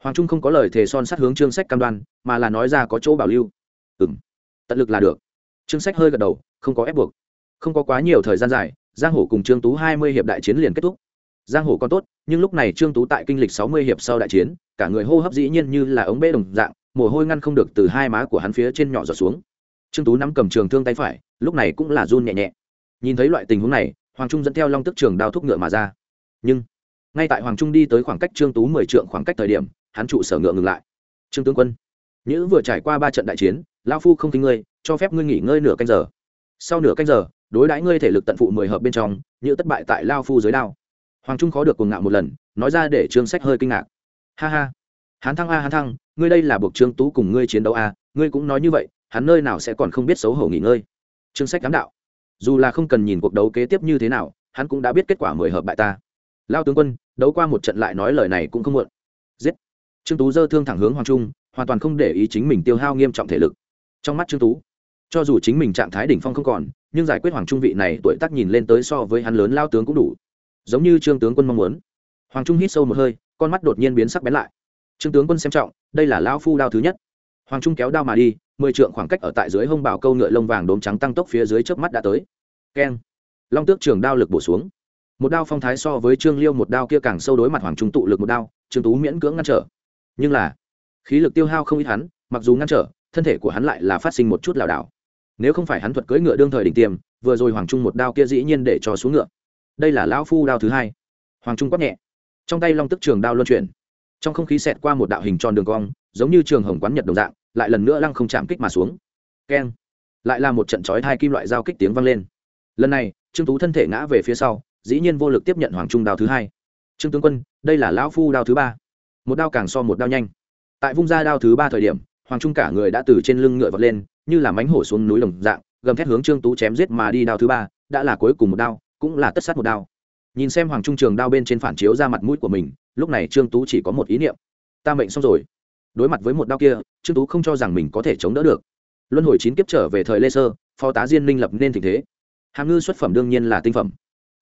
Hoàng trung không có lời thề son sát hướng trương sách cam đoan, mà là nói ra có chỗ bảo lưu. Ừ m tận lực là được. Trương sách hơi gật đầu, không có ép buộc. Không có quá nhiều thời gian dài, giang hổ cùng trương tú hai mươi hiệp đại chiến liền kết thúc giang hồ còn tốt, nhưng lúc này trương tú tại kinh lịch sáu mươi hiệp sau đại chiến, cả người hô hấp dĩ nhiên như là ống bê đồng dạng, mồ hôi ngăn không được từ hai má của hắn phía trên nhỏ giọt xuống. Trương tú nắm cầm trường thương tay phải, lúc này cũng là run nhẹ nhẹ. Nhìn thấy loại tình huống này, hoàng trung dẫn theo long tức trường đao thúc ngựa mà ra. Nhưng, ngay tại hoàng trung đi tới khoảng cách trương tú mười trượng khoảng cách thời điểm, hắn trụ sở ngựa ngừng lại. Trương tướng quân, nhữ vừa trải qua ba trận đại chiến lao phu không kính ngươi, cho phép ngươi nghỉ ngơi nửa canh giờ. Sau nửa canh giờ, đối đãi ngươi thể lực tận phụ mười hợp bên trong, nhữ thất bại tại lao phu dưới đao hoàng trung khó được cuồng ngạo một lần, nói ra để trương sách hơi kinh ngạc. Ha ha. Hán thăng a, hán thăng, ngươi đây là buộc trương tú cùng ngươi chiến đấu a, ngươi cũng nói như vậy, hắn nơi nào sẽ còn không biết xấu hổ nghỉ ngơi? Trương sách cám đạo. Dù là không cần nhìn cuộc đấu kế tiếp như thế nào, hắn cũng đã biết kết quả mười hợp bại ta. Lao tướng quân, đấu qua một trận lại nói lời này cũng không muộn. Giết. Trương tú dơ thương thẳng hướng hoàng trung, hoàn toàn không để ý chính mình tiêu hao nghiêm trọng thể lực. Trong mắt trương tú, cho dù chính mình trạng thái đỉnh phong không còn, nhưng giải quyết hoàng trung vị này tuổi tác nhìn lên tới so với hắn lớn lao tướng cũng đủ giống như trương tướng quân mong muốn. Hoàng trung hít sâu một hơi, con mắt đột nhiên biến sắc bén lại. Trương tướng quân xem trọng, đây là lão phu đao thứ nhất. Hoàng trung kéo đao mà đi, mười trượng khoảng cách ở tại dưới hông bảo câu ngựa lông vàng đốm trắng tăng tốc phía dưới chớp mắt đã tới. Keng. Long tước trường đao lực bổ xuống. Một đao phong thái so với trương liêu một đao kia càng sâu đối mặt hoàng trung tụ lực một đao, trương tú miễn cưỡng ngăn trở. Nhưng là, khí lực tiêu hao không ít hắn, mặc dù ngăn trở, thân thể của hắn lại là phát sinh một chút lảo đảo. Nếu không phải hắn thuật cưỡi ngựa đương thời đỉnh tiêm vừa rồi hoàng trung một đao kia dĩ nhiên để cho xuống ngựa đây là lão phu đao thứ hai. Hoàng trung quát nhẹ. Trong tay long tức trường đao luân chuyển. Trong không khí xẹt qua một đạo hình tròn đường cong, giống như trường hồng quán nhật đồng dạng, lại lần nữa lăng không chạm kích mà xuống. Keng. Lại là một trận chói hai kim loại giao kích tiếng vang lên. Lần này, trương tú thân thể ngã về phía sau, dĩ nhiên vô lực tiếp nhận hoàng trung đao thứ hai. Trương tướng quân, đây là lão phu đao thứ ba. Một đao càng so một đao nhanh. Tại vung ra đao thứ ba thời điểm, hoàng trung cả người đã từ trên lưng ngựa vật lên, như là mánh hổ xuống núi lồng dạng, gầm thét hướng trương tú chém giết mà đi đao thứ ba, đã là cuối cùng một đao cũng là tất sát một đao. Nhìn xem hoàng trung trường đao bên trên phản chiếu ra mặt mũi của mình, lúc này trương tú chỉ có một ý niệm. Ta mệnh xong rồi. Đối mặt với một đao kia, trương tú không cho rằng mình có thể chống đỡ được. Luân hồi chín kiếp trở về thời lê sơ, phó tá diên minh lập nên tình thế. Hàm ngư xuất phẩm đương nhiên là tinh phẩm.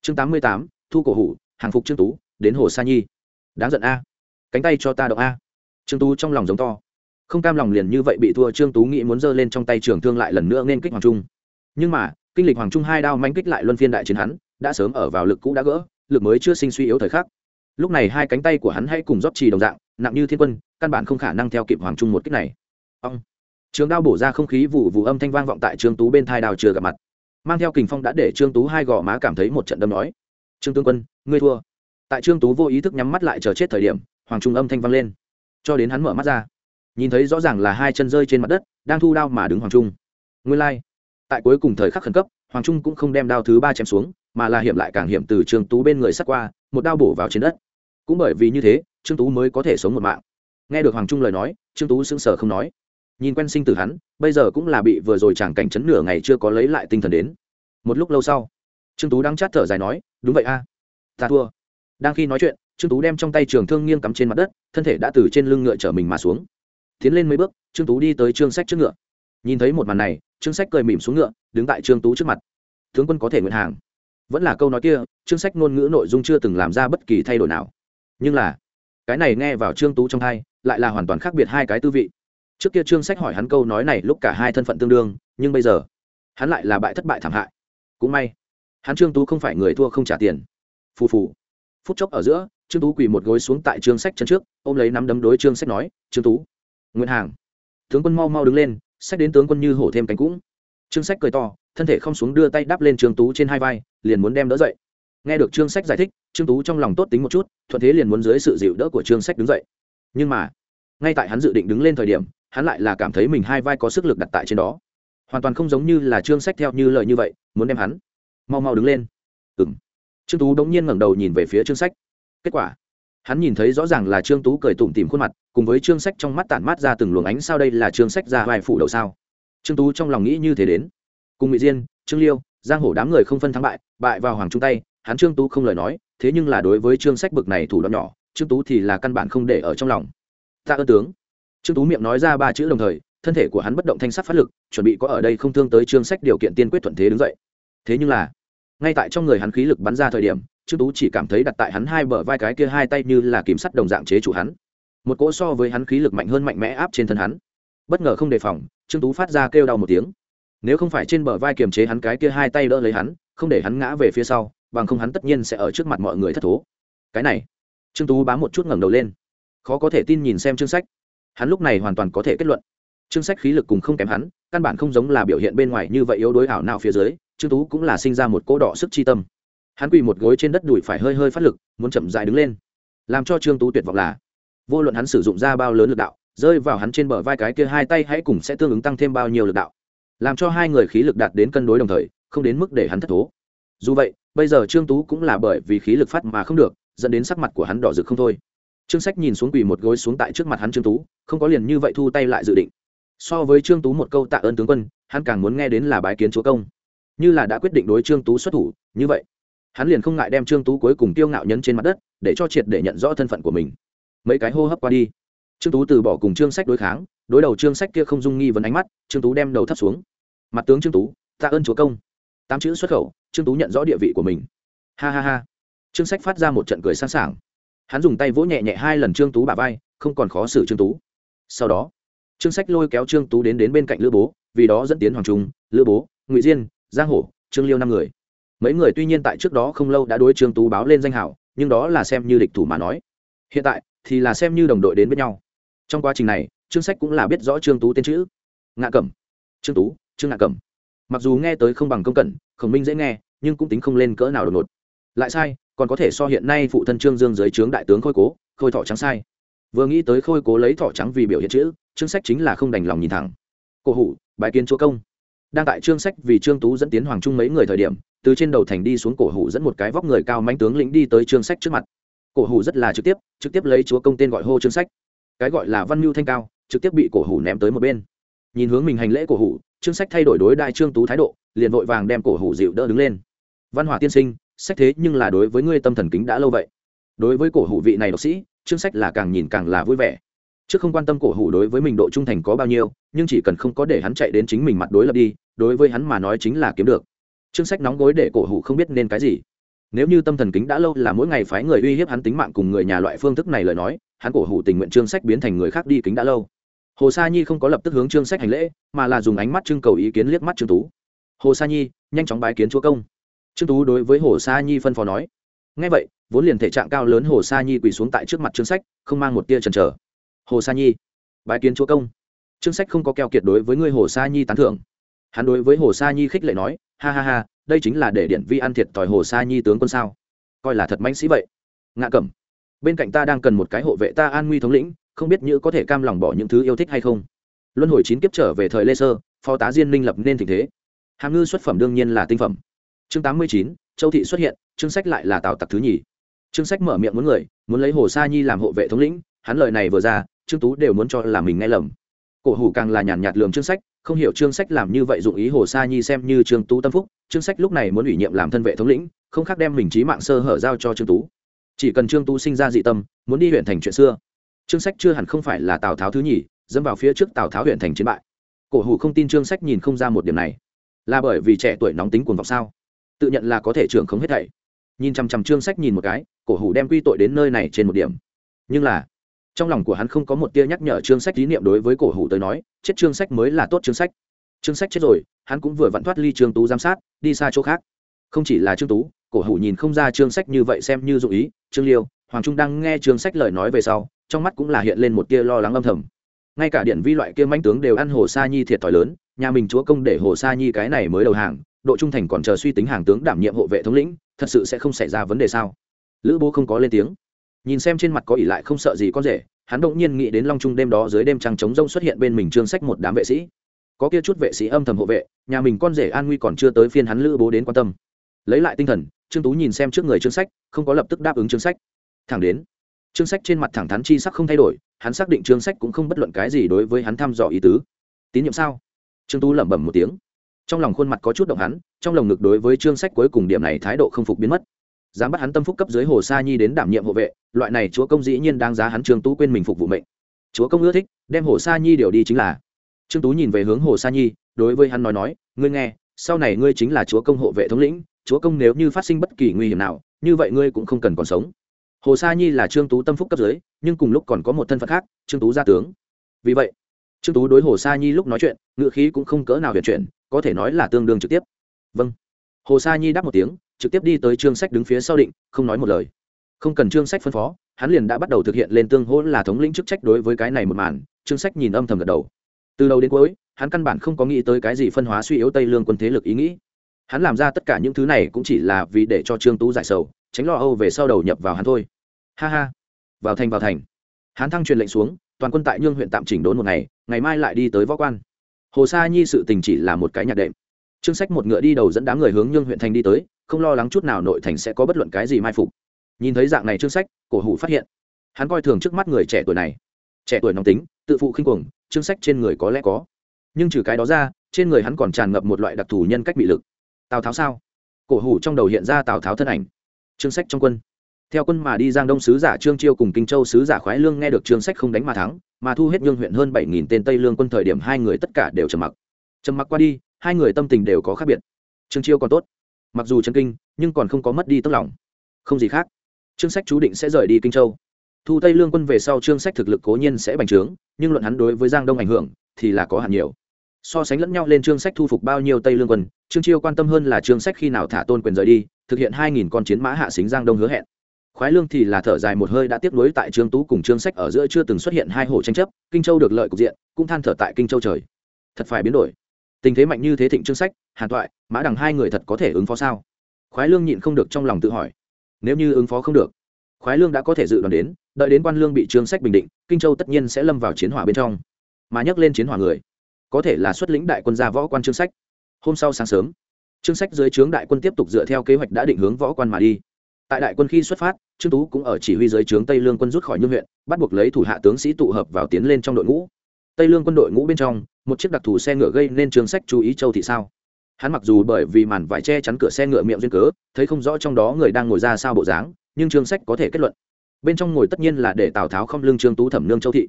Chương tám mươi tám, thu cổ hủ, hàng phục trương tú, đến hồ sa nhi. Đáng giận a. Cánh tay cho ta động a. Trương tú trong lòng giống to. Không cam lòng liền như vậy bị thua, trương tú nghĩ muốn giơ lên trong tay trường thương lại lần nữa nên kích hoàng trung. Nhưng mà, kinh lịch hoàng trung hai đao manh kích lại luân phiên đại chiến hắn đã sớm ở vào lực cũ đã gỡ, lực mới chưa sinh suy yếu thời khắc. Lúc này hai cánh tay của hắn hãy cùng rót trì đồng dạng, nặng như thiên quân, căn bản không khả năng theo kịp hoàng trung một kích này. Ông trường đao bổ ra không khí vụ vụ âm thanh vang vọng tại trương tú bên thai đào chưa gặp mặt. Mang theo kình phong đã để trương tú hai gò má cảm thấy một trận đâm nói trương tướng quân, ngươi thua. Tại trương tú vô ý thức nhắm mắt lại chờ chết thời điểm, hoàng trung âm thanh vang lên. Cho đến hắn mở mắt ra, nhìn thấy rõ ràng là hai chân rơi trên mặt đất, đang thu đao mà đứng hoàng trung. Nguyên lai、like. tại cuối cùng thời khắc khẩn cấp, hoàng trung cũng không đem đao thứ ba chém xuống mà là hiểm lại càng hiểm từ trương tú bên người sắt qua, một đao bổ vào trên đất. Cũng bởi vì như thế, trương tú mới có thể sống một mạng. Nghe được hoàng trung lời nói, trương tú sững sờ không nói. Nhìn quen sinh từ hắn, bây giờ cũng là bị vừa rồi chẳng cảnh chấn nửa ngày chưa có lấy lại tinh thần đến. Một lúc lâu sau, trương tú đang chát thở dài nói, đúng vậy a, ta thua. Đang khi nói chuyện, trương tú đem trong tay trường thương nghiêng cắm trên mặt đất, thân thể đã từ trên lưng ngựa chở mình mà xuống. Tiến lên mấy bước, trương tú đi tới trương sách trước ngựa. Nhìn thấy một màn này, trương sách cười mỉm xuống ngựa, đứng tại trương tú trước mặt. Tướng quân có thể nguyện hàng vẫn là câu nói kia trương sách ngôn ngữ nội dung chưa từng làm ra bất kỳ thay đổi nào. Nhưng là, cái này nghe vào trương tú trong hai, lại là hoàn toàn khác biệt hai cái tư vị. Trước kia trương sách hỏi hắn câu nói này lúc cả hai thân phận tương đương, nhưng bây giờ, hắn lại là bại thất bại thảm hại. Cũng may, hắn trương tú không phải người thua không trả tiền. Phù phù. Phút chốc ở giữa, trương tú quỳ một gối xuống tại trương sách chân trước, ôm lấy nắm đấm đối trương sách nói, trương tú nguyên hàng. Tướng quân mau mau đứng lên, sách đến tướng quân như hổ thêm cánh cũng. Trương sách cười to thân thể không xuống đưa tay đắp lên trương tú trên hai vai, liền muốn đem đỡ dậy. Nghe được trương sách giải thích, trương tú trong lòng tốt tính một chút, thuận thế liền muốn dưới sự dịu đỡ của trương sách đứng dậy. Nhưng mà, ngay tại hắn dự định đứng lên thời điểm, hắn lại là cảm thấy mình hai vai có sức lực đặt tại trên đó. Hoàn toàn không giống như là trương sách theo như lời như vậy, muốn đem hắn mau mau đứng lên. Ừ m trương tú đống nhiên ngẩng đầu nhìn về phía trương sách. Kết quả, hắn nhìn thấy rõ ràng là trương tú cười tủm tìm khuôn mặt, cùng với trương sách trong mắt tản mát ra từng luồng ánh sao đây là trương sách ra vai phủ đầu sao. Trương tú trong lòng nghĩ như thế đến cùng mỹ diên, trương liêu, giang hổ đám người không phân thắng bại bại vào hoàng trung tay, hắn trương tú không lời nói, thế nhưng là đối với trương sách bực này thủ đoạn nhỏ, trương tú thì là căn bản không để ở trong lòng. Ta ơn tướng. Trương tú miệng nói ra ba chữ đồng thời, thân thể của hắn bất động thanh sắc phát lực, chuẩn bị có ở đây không thương tới trương sách điều kiện tiên quyết thuận thế đứng dậy. Thế nhưng là, ngay tại trong người hắn khí lực bắn ra thời điểm, trương tú chỉ cảm thấy đặt tại hắn hai bờ vai cái kia hai tay như là kìm sắt đồng dạng chế chủ hắn. Một cỗ so với hắn khí lực mạnh hơn mạnh mẽ áp trên thân hắn. Bất ngờ không đề phòng, trương tú phát ra kêu đau một tiếng nếu không phải trên bờ vai kiềm chế hắn cái kia hai tay đỡ lấy hắn, không để hắn ngã về phía sau, bằng không hắn tất nhiên sẽ ở trước mặt mọi người thất thố. Cái này, trương tú bám một chút ngẩng đầu lên. Khó có thể tin nhìn xem chương sách. Hắn lúc này hoàn toàn có thể kết luận. Chương sách khí lực cùng không kém hắn, căn bản không giống là biểu hiện bên ngoài như vậy yếu đối ảo nào phía dưới, trương tú cũng là sinh ra một cỗ đỏ sức chi tâm. Hắn quỳ một gối trên đất đùi phải hơi hơi phát lực, muốn chậm dại đứng lên. Làm cho trương tú tuyệt vọng là, vô luận hắn sử dụng ra bao lớn lực đạo, rơi vào hắn trên bờ vai cái kia hai tay hãy cùng sẽ tương ứng tăng thêm bao nhiêu lực đạo làm cho hai người khí lực đạt đến cân đối đồng thời, không đến mức để hắn thất thố. Dù vậy, bây giờ trương tú cũng là bởi vì khí lực phát mà không được, dẫn đến sắc mặt của hắn đỏ rực không thôi. Trương sách nhìn xuống quỳ một gối xuống tại trước mặt hắn trương tú, không có liền như vậy thu tay lại dự định. So với trương tú một câu tạ ơn tướng quân, hắn càng muốn nghe đến là bái kiến chúa công. Như là đã quyết định đối trương tú xuất thủ, như vậy, hắn liền không ngại đem trương tú cuối cùng tiêu ngạo nhấn trên mặt đất, để cho triệt để nhận rõ thân phận của mình. Mấy cái hô hấp qua đi. Trương tú từ bỏ cùng trương sách đối kháng, đối đầu trương sách kia không dung nghi vấn ánh mắt, trương tú đem đầu thấp xuống mặt tướng trương tú tạ ơn chúa công. Tám chữ xuất khẩu, trương tú nhận rõ địa vị của mình. Ha ha ha. Trương sách phát ra một trận cười sẵn sàng. Hắn dùng tay vỗ nhẹ nhẹ hai lần trương tú bà vai, không còn khó xử trương tú. Sau đó, trương sách lôi kéo trương tú đến đến bên cạnh lữ bố, vì đó dẫn tiến hoàng trung, lữ bố, ngụy diên, giang hổ, trương liêu năm người. Mấy người tuy nhiên tại trước đó không lâu đã đối trương tú báo lên danh hảo nhưng đó là xem như địch thủ mà nói. Hiện tại, thì là xem như đồng đội đến với nhau. Trong quá trình này, trương sách cũng là biết rõ trương tú tên chữ. Ngạ cẩm. Trương tú trương ngạn cẩm. Mặc dù nghe tới không bằng công cẩn, khổng minh dễ nghe, nhưng cũng tính không lên cỡ nào đột ngột. Lại sai, còn có thể so hiện nay phụ thân trương dương dưới trướng đại tướng khôi cố, khôi thọ trắng sai. Vừa nghĩ tới khôi cố lấy thọ trắng vì biểu hiện chữ chương sách chính là không đành lòng nhìn thẳng. Cổ hủ bài kiến chúa công. Đang tại trương sách vì trương tú dẫn tiến hoàng trung mấy người thời điểm, từ trên đầu thành đi xuống cổ hủ dẫn một cái vóc người cao manh tướng lĩnh đi tới trương sách trước mặt. Cổ hủ rất là trực tiếp trực tiếp lấy chúa công tên gọi hô trương sách. Cái gọi là văn mưu thanh cao, trực tiếp bị cổ hủ ném tới một bên. Nhìn hướng mình hành lễ cổ hủ trương sách thay đổi đối đại trương tú thái độ, liền vội vàng đem cổ hủ dịu đỡ đứng lên. Văn hỏa tiên sinh, sách thế nhưng là đối với ngươi tâm thần kính đã lâu vậy. Đối với cổ hủ vị này độc sĩ trương sách là càng nhìn càng là vui vẻ. Chứ không quan tâm cổ hủ đối với mình độ trung thành có bao nhiêu, nhưng chỉ cần không có để hắn chạy đến chính mình mặt đối lập đi, đối với hắn mà nói chính là kiếm được. Trương sách nóng gối để cổ hủ không biết nên cái gì. Nếu như tâm thần kính đã lâu là mỗi ngày phái người uy hiếp hắn tính mạng cùng người nhà loại phương thức này lời nói, hắn cổ hủ tình nguyện trương sách biến thành người khác đi kính đã lâu hồ sa nhi không có lập tức hướng trương sách hành lễ, mà là dùng ánh mắt trưng cầu ý kiến liếc mắt trương tú. Hồ sa nhi, nhanh chóng bái kiến chúa công. Trương tú đối với hồ sa nhi phân phó nói. Ngay vậy, vốn liền thể trạng cao lớn hồ sa nhi quỳ xuống tại trước mặt trương sách, không mang một tia trần trở hồ sa nhi, bái kiến chúa công. Trương sách không có keo kiệt đối với ngươi hồ sa nhi tán thưởng. Hắn đối với hồ sa nhi khích lệ nói, ha ha ha, đây chính là để điện vi ăn thiệt tỏi hồ sa nhi tướng quân sao? Coi là thật mãnh sĩ vậy. Ngạ cẩm, bên cạnh ta đang cần một cái hộ vệ ta an nguy thống lĩnh không biết như có thể cam lòng bỏ những thứ yêu thích hay không. Luân hồi chín kiếp trở về thời lê sơ, phó tá diên minh lập nên tình thế. Hàm ngư xuất phẩm đương nhiên là tinh phẩm. Chương tám mươi chín, châu thị xuất hiện, chương sách lại là tào tặc thứ nhì. Chương sách mở miệng muốn người, muốn lấy hồ sa nhi làm hộ vệ thống lĩnh, hắn lời này vừa ra, trương tú đều muốn cho là mình nghe lầm. Cổ hủ càng là nhàn nhạt lường chương sách, không hiểu chương sách làm như vậy dụng ý hồ sa nhi xem như trương tú tâm phúc, chương sách lúc này muốn ủy nhiệm làm thân vệ thống lĩnh, không khác đem mình trí mạng sơ hở giao cho trương tú. Chỉ cần trương tú sinh ra dị tâm, muốn đi huyện thành chuyện xưa chương sách chưa hẳn không phải là tào tháo thứ nhì, dẫm vào phía trước tào tháo huyện thành chiến bại. Cổ hủ không tin chương sách nhìn không ra một điểm này. Là bởi vì trẻ tuổi nóng tính cuồng vọng sao? Tự nhận là có thể trưởng không hết thảy. Nhìn chằm chằm chương sách nhìn một cái, cổ hủ đem quy tội đến nơi này trên một điểm. Nhưng là, trong lòng của hắn không có một tia nhắc nhở chương sách tín niệm đối với cổ hủ tới nói, chết chương sách mới là tốt chương sách. Chương sách chết rồi, hắn cũng vừa vặn thoát ly trương tú giám sát, đi xa chỗ khác. Không chỉ là trương tú, cổ hủ nhìn không ra chương sách như vậy xem như dụ ý. Trương liêu, hoàng trung đang nghe chương sách lời nói về sau trong mắt cũng là hiện lên một tia lo lắng âm thầm. Ngay cả điện vi loại kia manh tướng đều ăn hồ sa nhi thiệt thòi lớn, nhà mình chúa công để hồ sa nhi cái này mới đầu hàng, độ trung thành còn chờ suy tính hàng tướng đảm nhiệm hộ vệ thống lĩnh, thật sự sẽ không xảy ra vấn đề sao? Lữ bố không có lên tiếng. Nhìn xem trên mặt có ỉ lại không sợ gì con rể, hắn động nhiên nghĩ đến long trung đêm đó dưới đêm trăng trống rông xuất hiện bên mình trương sách một đám vệ sĩ. Có kia chút vệ sĩ âm thầm hộ vệ, nhà mình con rể an nguy còn chưa tới phiên hắn lữ bố đến quan tâm. Lấy lại tinh thần, trương tú nhìn xem trước người trương sách, không có lập tức đáp ứng trương sách. Thẳng đến trương sách trên mặt thẳng thắn chi sắc không thay đổi, hắn xác định trương sách cũng không bất luận cái gì đối với hắn thăm dò ý tứ. Tín nhiệm sao? Trương tú lẩm bẩm một tiếng. Trong lòng khuôn mặt có chút động hắn, trong lòng ngực đối với trương sách cuối cùng điểm này thái độ không phục biến mất. Dám bắt hắn tâm phúc cấp dưới hồ sa nhi đến đảm nhiệm hộ vệ, loại này chúa công dĩ nhiên đáng giá hắn trương tú quên mình phục vụ mệnh. Chúa công ưa thích, đem hồ sa nhi điều đi chính là. Trương tú nhìn về hướng hồ sa nhi, đối với hắn nói nói, ngươi nghe, sau này ngươi chính là chúa công hộ vệ thống lĩnh, chúa công nếu như phát sinh bất kỳ nguy hiểm nào, như vậy ngươi cũng không cần còn sống hồ sa nhi là trương tú tâm phúc cấp dưới, nhưng cùng lúc còn có một thân phận khác, trương tú gia tướng. Vì vậy, trương tú đối hồ sa nhi lúc nói chuyện ngự khí cũng không cỡ nào huyền chuyển, có thể nói là tương đương trực tiếp. Vâng. Hồ sa nhi đáp một tiếng, trực tiếp đi tới trương sách đứng phía sau định, không nói một lời. Không cần trương sách phân phó, hắn liền đã bắt đầu thực hiện lên tương hỗ là thống lĩnh chức trách đối với cái này một màn, trương sách nhìn âm thầm gật đầu. Từ đầu đến cuối, hắn căn bản không có nghĩ tới cái gì phân hóa suy yếu tây lương quân thế lực ý nghĩ hắn làm ra tất cả những thứ này cũng chỉ là vì để cho trương tú giải sầu, tránh lo âu về sau đầu nhập vào hắn thôi. Ha ha. Vào thành vào thành. Hắn thăng truyền lệnh xuống, toàn quân tại nhương huyện tạm chỉnh đốn một ngày ngày mai lại đi tới võ quan. Hồ sa nhi sự tình chỉ là một cái nhạc đệm. Trương sách một ngựa đi đầu dẫn đám người hướng nhương huyện thành đi tới, không lo lắng chút nào nội thành sẽ có bất luận cái gì mai phục. Nhìn thấy dạng này trương sách, cổ hủ phát hiện. Hắn coi thường trước mắt người trẻ tuổi này. Trẻ tuổi nóng tính, tự phụ khinh cuồng, trương sách trên người có lẽ có. Nhưng trừ cái đó ra, trên người hắn còn tràn ngập một loại đặc thù nhân cách bị lực tào tháo sao? Cổ hủ trong đầu hiện ra tào tháo thân ảnh. Trương sách trong quân. Theo quân mà đi giang đông sứ giả trương chiêu cùng kinh châu sứ giả khoái lương nghe được trương sách không đánh mà thắng, mà thu hết nhương huyện hơn bảy nghìn tên tây lương quân thời điểm hai người tất cả đều trầm mặc. Trầm mặc qua đi, hai người tâm tình đều có khác biệt. Trương chiêu còn tốt. Mặc dù chân kinh, nhưng còn không có mất đi tức lòng. Không gì khác. Trương sách chú định sẽ rời đi kinh châu. Thu tây lương quân về sau trương sách thực lực cố nhiên sẽ bành trướng, nhưng luận hắn đối với giang đông ảnh hưởng, thì là có hạn nhiều. So sánh lẫn nhau lên trương sách thu phục bao nhiêu tây lương quân trương chiêu quan tâm hơn là trương sách khi nào thả tôn quyền rời đi, thực hiện hai nghìn con chiến mã hạ xính giang đông hứa hẹn. Khoái lương thì là thở dài một hơi đã tiếp nối tại trương tú cùng trương sách ở giữa chưa từng xuất hiện hai hồ tranh chấp, kinh châu được lợi cục diện, cũng than thở tại kinh châu trời. Thật phải biến đổi. Tình thế mạnh như thế thịnh trương sách, hàn toại mã đằng hai người thật có thể ứng phó sao? Khoái lương nhịn không được trong lòng tự hỏi. Nếu như ứng phó không được, khoái lương đã có thể dự đoán đến, đợi đến quan lương bị trương sách bình định, kinh châu tất nhiên sẽ lâm vào chiến hỏa bên trong. Mà nhắc lên chiến hỏa người, có thể là xuất lĩnh đại quân gia võ quan trương sách hôm sau sáng sớm, trương sách dưới trướng đại quân tiếp tục dựa theo kế hoạch đã định hướng võ quan mà đi. Tại đại quân khi xuất phát, trương tú cũng ở chỉ huy dưới trướng tây lương quân rút khỏi nhương huyện, bắt buộc lấy thủ hạ tướng sĩ tụ hợp vào tiến lên trong đội ngũ. Tây lương quân đội ngũ bên trong, một chiếc đặc thù xe ngựa gây nên trương sách chú ý châu thị sao? Hắn mặc dù bởi vì màn vải che chắn cửa xe ngựa miệng duyên cớ, thấy không rõ trong đó người đang ngồi ra sao bộ dáng, nhưng trương sách có thể kết luận, bên trong ngồi tất nhiên là để tào tháo không lương trương tú thẩm nương châu thị.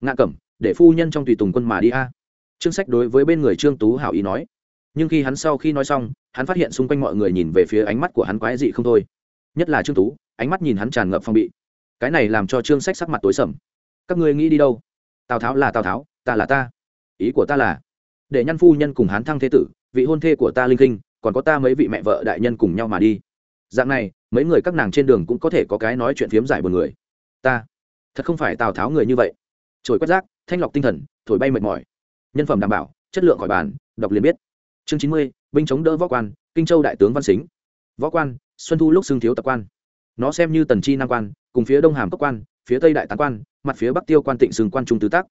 Ngạ cẩm, để phu nhân trong tùy tùng quân mà đi a. Trương sách đối với bên người trương tú hảo ý nói nhưng khi hắn sau khi nói xong, hắn phát hiện xung quanh mọi người nhìn về phía ánh mắt của hắn quái dị không thôi. Nhất là trương tú, ánh mắt nhìn hắn tràn ngập phong bị. Cái này làm cho trương sách sắc mặt tối sầm. Các ngươi nghĩ đi đâu? Tào tháo là tào tháo, ta là ta. Ý của ta là, để nhăn phu nhân cùng hắn thăng thế tử, vị hôn thê của ta linh kinh, còn có ta mấy vị mẹ vợ đại nhân cùng nhau mà đi. Dạng này, mấy người các nàng trên đường cũng có thể có cái nói chuyện phiếm giải buồn người. Ta, thật không phải tào tháo người như vậy. Trồi quét rác, thanh lọc tinh thần, thổi bay mệt mỏi. Nhân phẩm đảm bảo, chất lượng khỏi bàn, đọc liền biết chương chín mươi, binh chống đỡ võ quan, kinh châu đại tướng văn xính. Võ quan, xuân thu lúc xưng thiếu tập quan. Nó xem như tần chi nam quan, cùng phía đông hàm cấp quan, phía tây đại tán quan, mặt phía bắc tiêu quan tịnh sừng quan trung tứ tác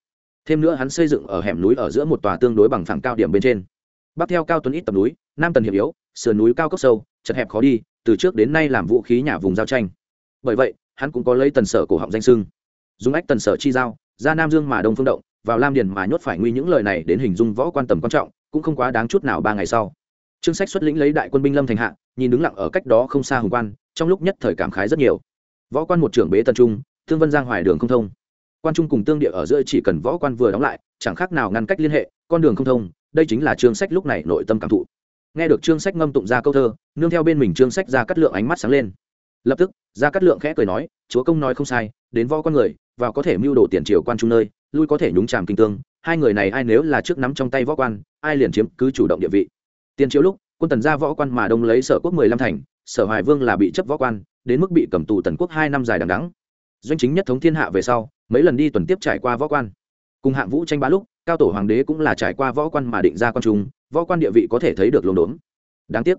thêm nữa hắn xây dựng ở hẻm núi ở giữa một tòa tương đối bằng phẳng cao điểm bên trên. Bắc theo cao tuấn ít tầm núi, nam tần hiểm yếu, sườn núi cao cốc sâu, chật hẹp khó đi, từ trước đến nay làm vũ khí nhà vùng giao tranh. Bởi vậy, hắn cũng có lấy tần sở cổ họng danh sưng dùng ách tần sở chi giao, ra nam dương mà đông phương động, vào lam điền mà nhốt phải nguy những lời này đến hình dung võ quan tầm quan trọng cũng không quá đáng chút nào ba ngày sau. Trương sách xuất lĩnh lấy đại quân binh lâm thành hạ, nhìn đứng lặng ở cách đó không xa hùng quan, trong lúc nhất thời cảm khái rất nhiều. Võ quan một trưởng bế tân trung, thương vân giang hoài đường không thông. Quan trung cùng tương địa ở giữa chỉ cần võ quan vừa đóng lại, chẳng khác nào ngăn cách liên hệ, con đường không thông, đây chính là trương sách lúc này nội tâm cảm thụ. Nghe được trương sách ngâm tụng ra câu thơ, nương theo bên mình trương sách ra cắt lượng ánh mắt sáng lên. Lập tức, ra cắt lượng khẽ cười nói, chúa công nói không sai, đến võ con người, vào có thể mưu đồ tiền triều quan trung nơi, lui có thể nhúng tràm kinh tương hai người này ai nếu là trước nắm trong tay võ quan, ai liền chiếm cứ chủ động địa vị. Tiền triều lúc, quân tần ra võ quan mà đông lấy sở quốc mười lăm thành, sở hoài vương là bị chấp võ quan, đến mức bị cầm tù tần quốc hai năm dài đằng đắng doanh chính nhất thống thiên hạ về sau, mấy lần đi tuần tiếp trải qua võ quan. Cùng hạng vũ tranh bá lúc, cao tổ hoàng đế cũng là trải qua võ quan mà định ra quan trung, võ quan địa vị có thể thấy được lồn đốn. Đáng tiếc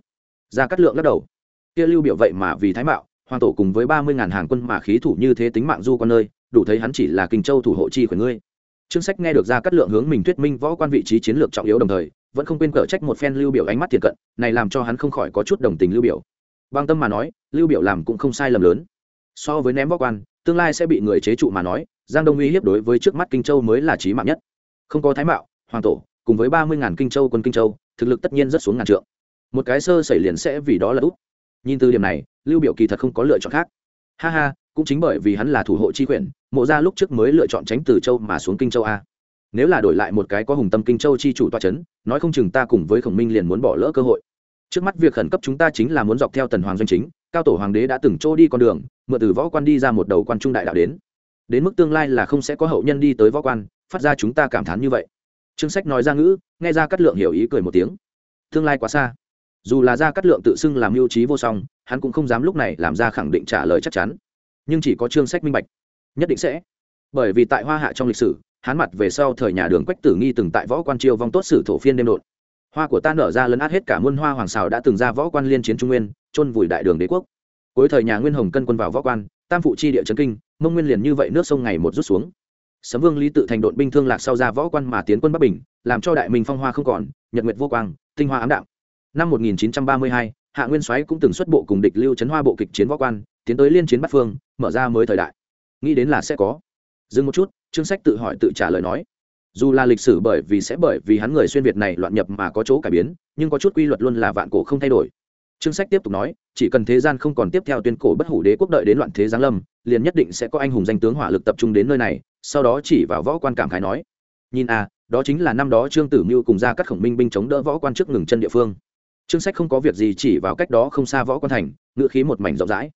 ra cắt lượng lắc đầu. Kia lưu biểu vậy mà vì thái mạo, hoàng tổ cùng với ba mươi ngàn hàng quân mà khí thủ như thế tính mạng du con nơi, đủ thấy hắn chỉ là kinh châu thủ hộ chi của ngươi trương sách nghe được ra cắt lượng hướng mình thuyết minh võ quan vị trí chiến lược trọng yếu đồng thời, vẫn không quên cở trách một phen lưu biểu ánh mắt thiện cận, này làm cho hắn không khỏi có chút đồng tình lưu biểu. Băng tâm mà nói, lưu biểu làm cũng không sai lầm lớn. So với ném võ quan, tương lai sẽ bị người chế trụ mà nói, giang đông uy hiếp đối với trước mắt kinh châu mới là chí mạng nhất. Không có thái mạo, hoàng tổ, cùng với ba mươi ngàn kinh châu quân kinh châu, thực lực tất nhiên rất xuống ngàn trượng. Một cái sơ xảy liền sẽ vì đó là út. Nhìn từ điểm này, lưu biểu kỳ thật không có lựa chọn khác. Ha ha cũng chính bởi vì hắn là thủ hộ chi quyển mộ ra lúc trước mới lựa chọn tránh từ châu mà xuống kinh châu a. Nếu là đổi lại một cái có hùng tâm kinh châu chi chủ toa c h ấ n nói không chừng ta cùng với khổng minh liền muốn bỏ lỡ cơ hội. Trước mắt việc khẩn cấp chúng ta chính là muốn dọc theo tần hoàng doanh chính, cao tổ hoàng đế đã từng trô đi con đường, mượn từ võ quan đi ra một đầu quan trung đại đạo đến. Đến mức tương lai là không sẽ có hậu nhân đi tới võ quan, phát ra chúng ta cảm thán như vậy. Trương sách nói ra ngữ, nghe ra cắt lượng hiểu ý cười một tiếng. Tương lai quá xa. Dù là ra cắt lượng tự xưng làm mưu trí vô song, hắn cũng không dám lúc này làm ra khẳng định trả lời chắc chắn nhưng chỉ có trương sách minh bạch. Nhất định sẽ. Bởi vì tại hoa hạ trong lịch sử hán mặt về sau thời nhà đường quách tử nghi từng tại võ quan chiêu vong tốt sử thổ phiên đêm đột hoa của ta nở ra lấn át hết cả muôn hoa hoàng xào đã từng ra võ quan liên chiến trung nguyên chôn vùi đại đường đế quốc. Cuối thời nhà nguyên hồng cân quân vào võ quan tam phụ chi địa trấn kinh mông nguyên liền như vậy nước sông ngày một rút xuống. Sấm vương lý tự thành đội binh thương lạc sau ra võ quan mà tiến quân bắc bình làm cho đại minh phong hoa không còn nhật nguyệt vô quang tinh hoa ám đạm. Năm 1932, hạ nguyên soái cũng từng xuất bộ cùng địch lưu chấn hoa bộ kịch chiến võ quan tiến tới liên chiến bắt phương, mở ra mới thời đại. Nghĩ đến là sẽ có. Dừng một chút chương sách tự hỏi tự trả lời nói. Dù là lịch sử bởi vì sẽ bởi vì hắn người xuyên việt này loạn nhập mà có chỗ cải biến, nhưng có chút quy luật luôn là vạn cổ không thay đổi. Chương sách tiếp tục nói, chỉ cần thế gian không còn tiếp theo tuyên cổ bất hủ đế quốc đợi đến loạn thế giáng lâm, liền nhất định sẽ có anh hùng danh tướng hỏa lực tập trung đến nơi này, sau đó chỉ vào võ quan cảm khái nói. Nhìn à đó chính là năm đó trương tử mưu cùng ra các khổng minh binh chống đỡ võ quan trước ngừng chân địa phương. Chương sách không có việc gì chỉ vào cách đó không xa võ quan thành, ngựa khí một mảnh rộng rãi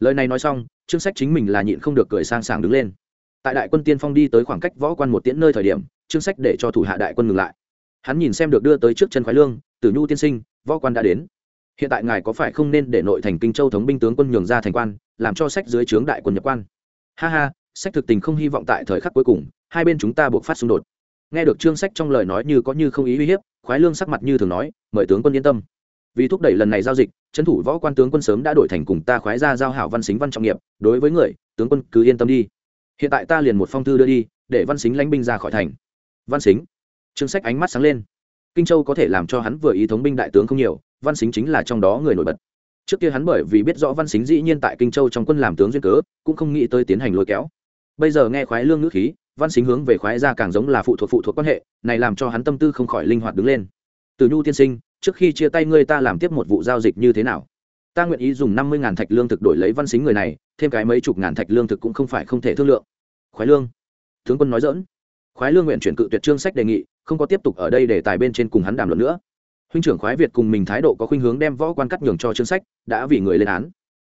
lời này nói xong, chương sách chính mình là nhịn không được cười sang sảng đứng lên. Tại đại quân tiên phong đi tới khoảng cách võ quan một tiễn nơi thời điểm, chương sách để cho thủ hạ đại quân ngừng lại. Hắn nhìn xem được đưa tới trước chân khoái lương, tử nhu tiên sinh, võ quan đã đến. Hiện tại ngài có phải không nên để nội thành kinh châu thống binh tướng quân nhường ra thành quan, làm cho sách dưới trướng đại quân nhập quan? Ha ha, sách thực tình không hy vọng tại thời khắc cuối cùng, hai bên chúng ta buộc phát xung đột. Nghe được chương sách trong lời nói như có như không ý uy hiếp, khoái lương sắc mặt như thường nói, mời tướng quân yên tâm vì thúc đẩy lần này giao dịch, trấn thủ võ quan tướng quân sớm đã đổi thành cùng ta khoái ra giao hảo văn xính văn trọng nghiệp, đối với người, tướng quân cứ yên tâm đi. Hiện tại ta liền một phong thư đưa đi, để văn xính lãnh binh ra khỏi thành. Văn xính. Chương sách ánh mắt sáng lên. Kinh châu có thể làm cho hắn vừa ý thống binh đại tướng không nhiều, văn xính chính là trong đó người nổi bật. Trước kia hắn bởi vì biết rõ văn xính dĩ nhiên tại kinh châu trong quân làm tướng duyên cớ, cũng không nghĩ tới tiến hành lôi kéo. Bây giờ nghe khoái lương ngữ khí, văn xính hướng về khoái ra càng giống là phụ thuộc phụ thuộc quan hệ, này làm cho hắn tâm tư không khỏi linh hoạt đứng lên. Từ nhu tiên sinh trước khi chia tay ngươi ta làm tiếp một vụ giao dịch như thế nào? Ta nguyện ý dùng năm mươi ngàn thạch lương thực đổi lấy văn xính người này, thêm cái mấy chục ngàn thạch lương thực cũng không phải không thể thương lượng. Khoái lương. Tướng quân nói dỡn khoái lương nguyện chuyển cự tuyệt trương sách đề nghị, không có tiếp tục ở đây để tài bên trên cùng hắn đàm luận nữa. Huynh trưởng khoái việt cùng mình thái độ có khuynh hướng đem võ quan cắt nhường cho trương sách, đã vì người lên án.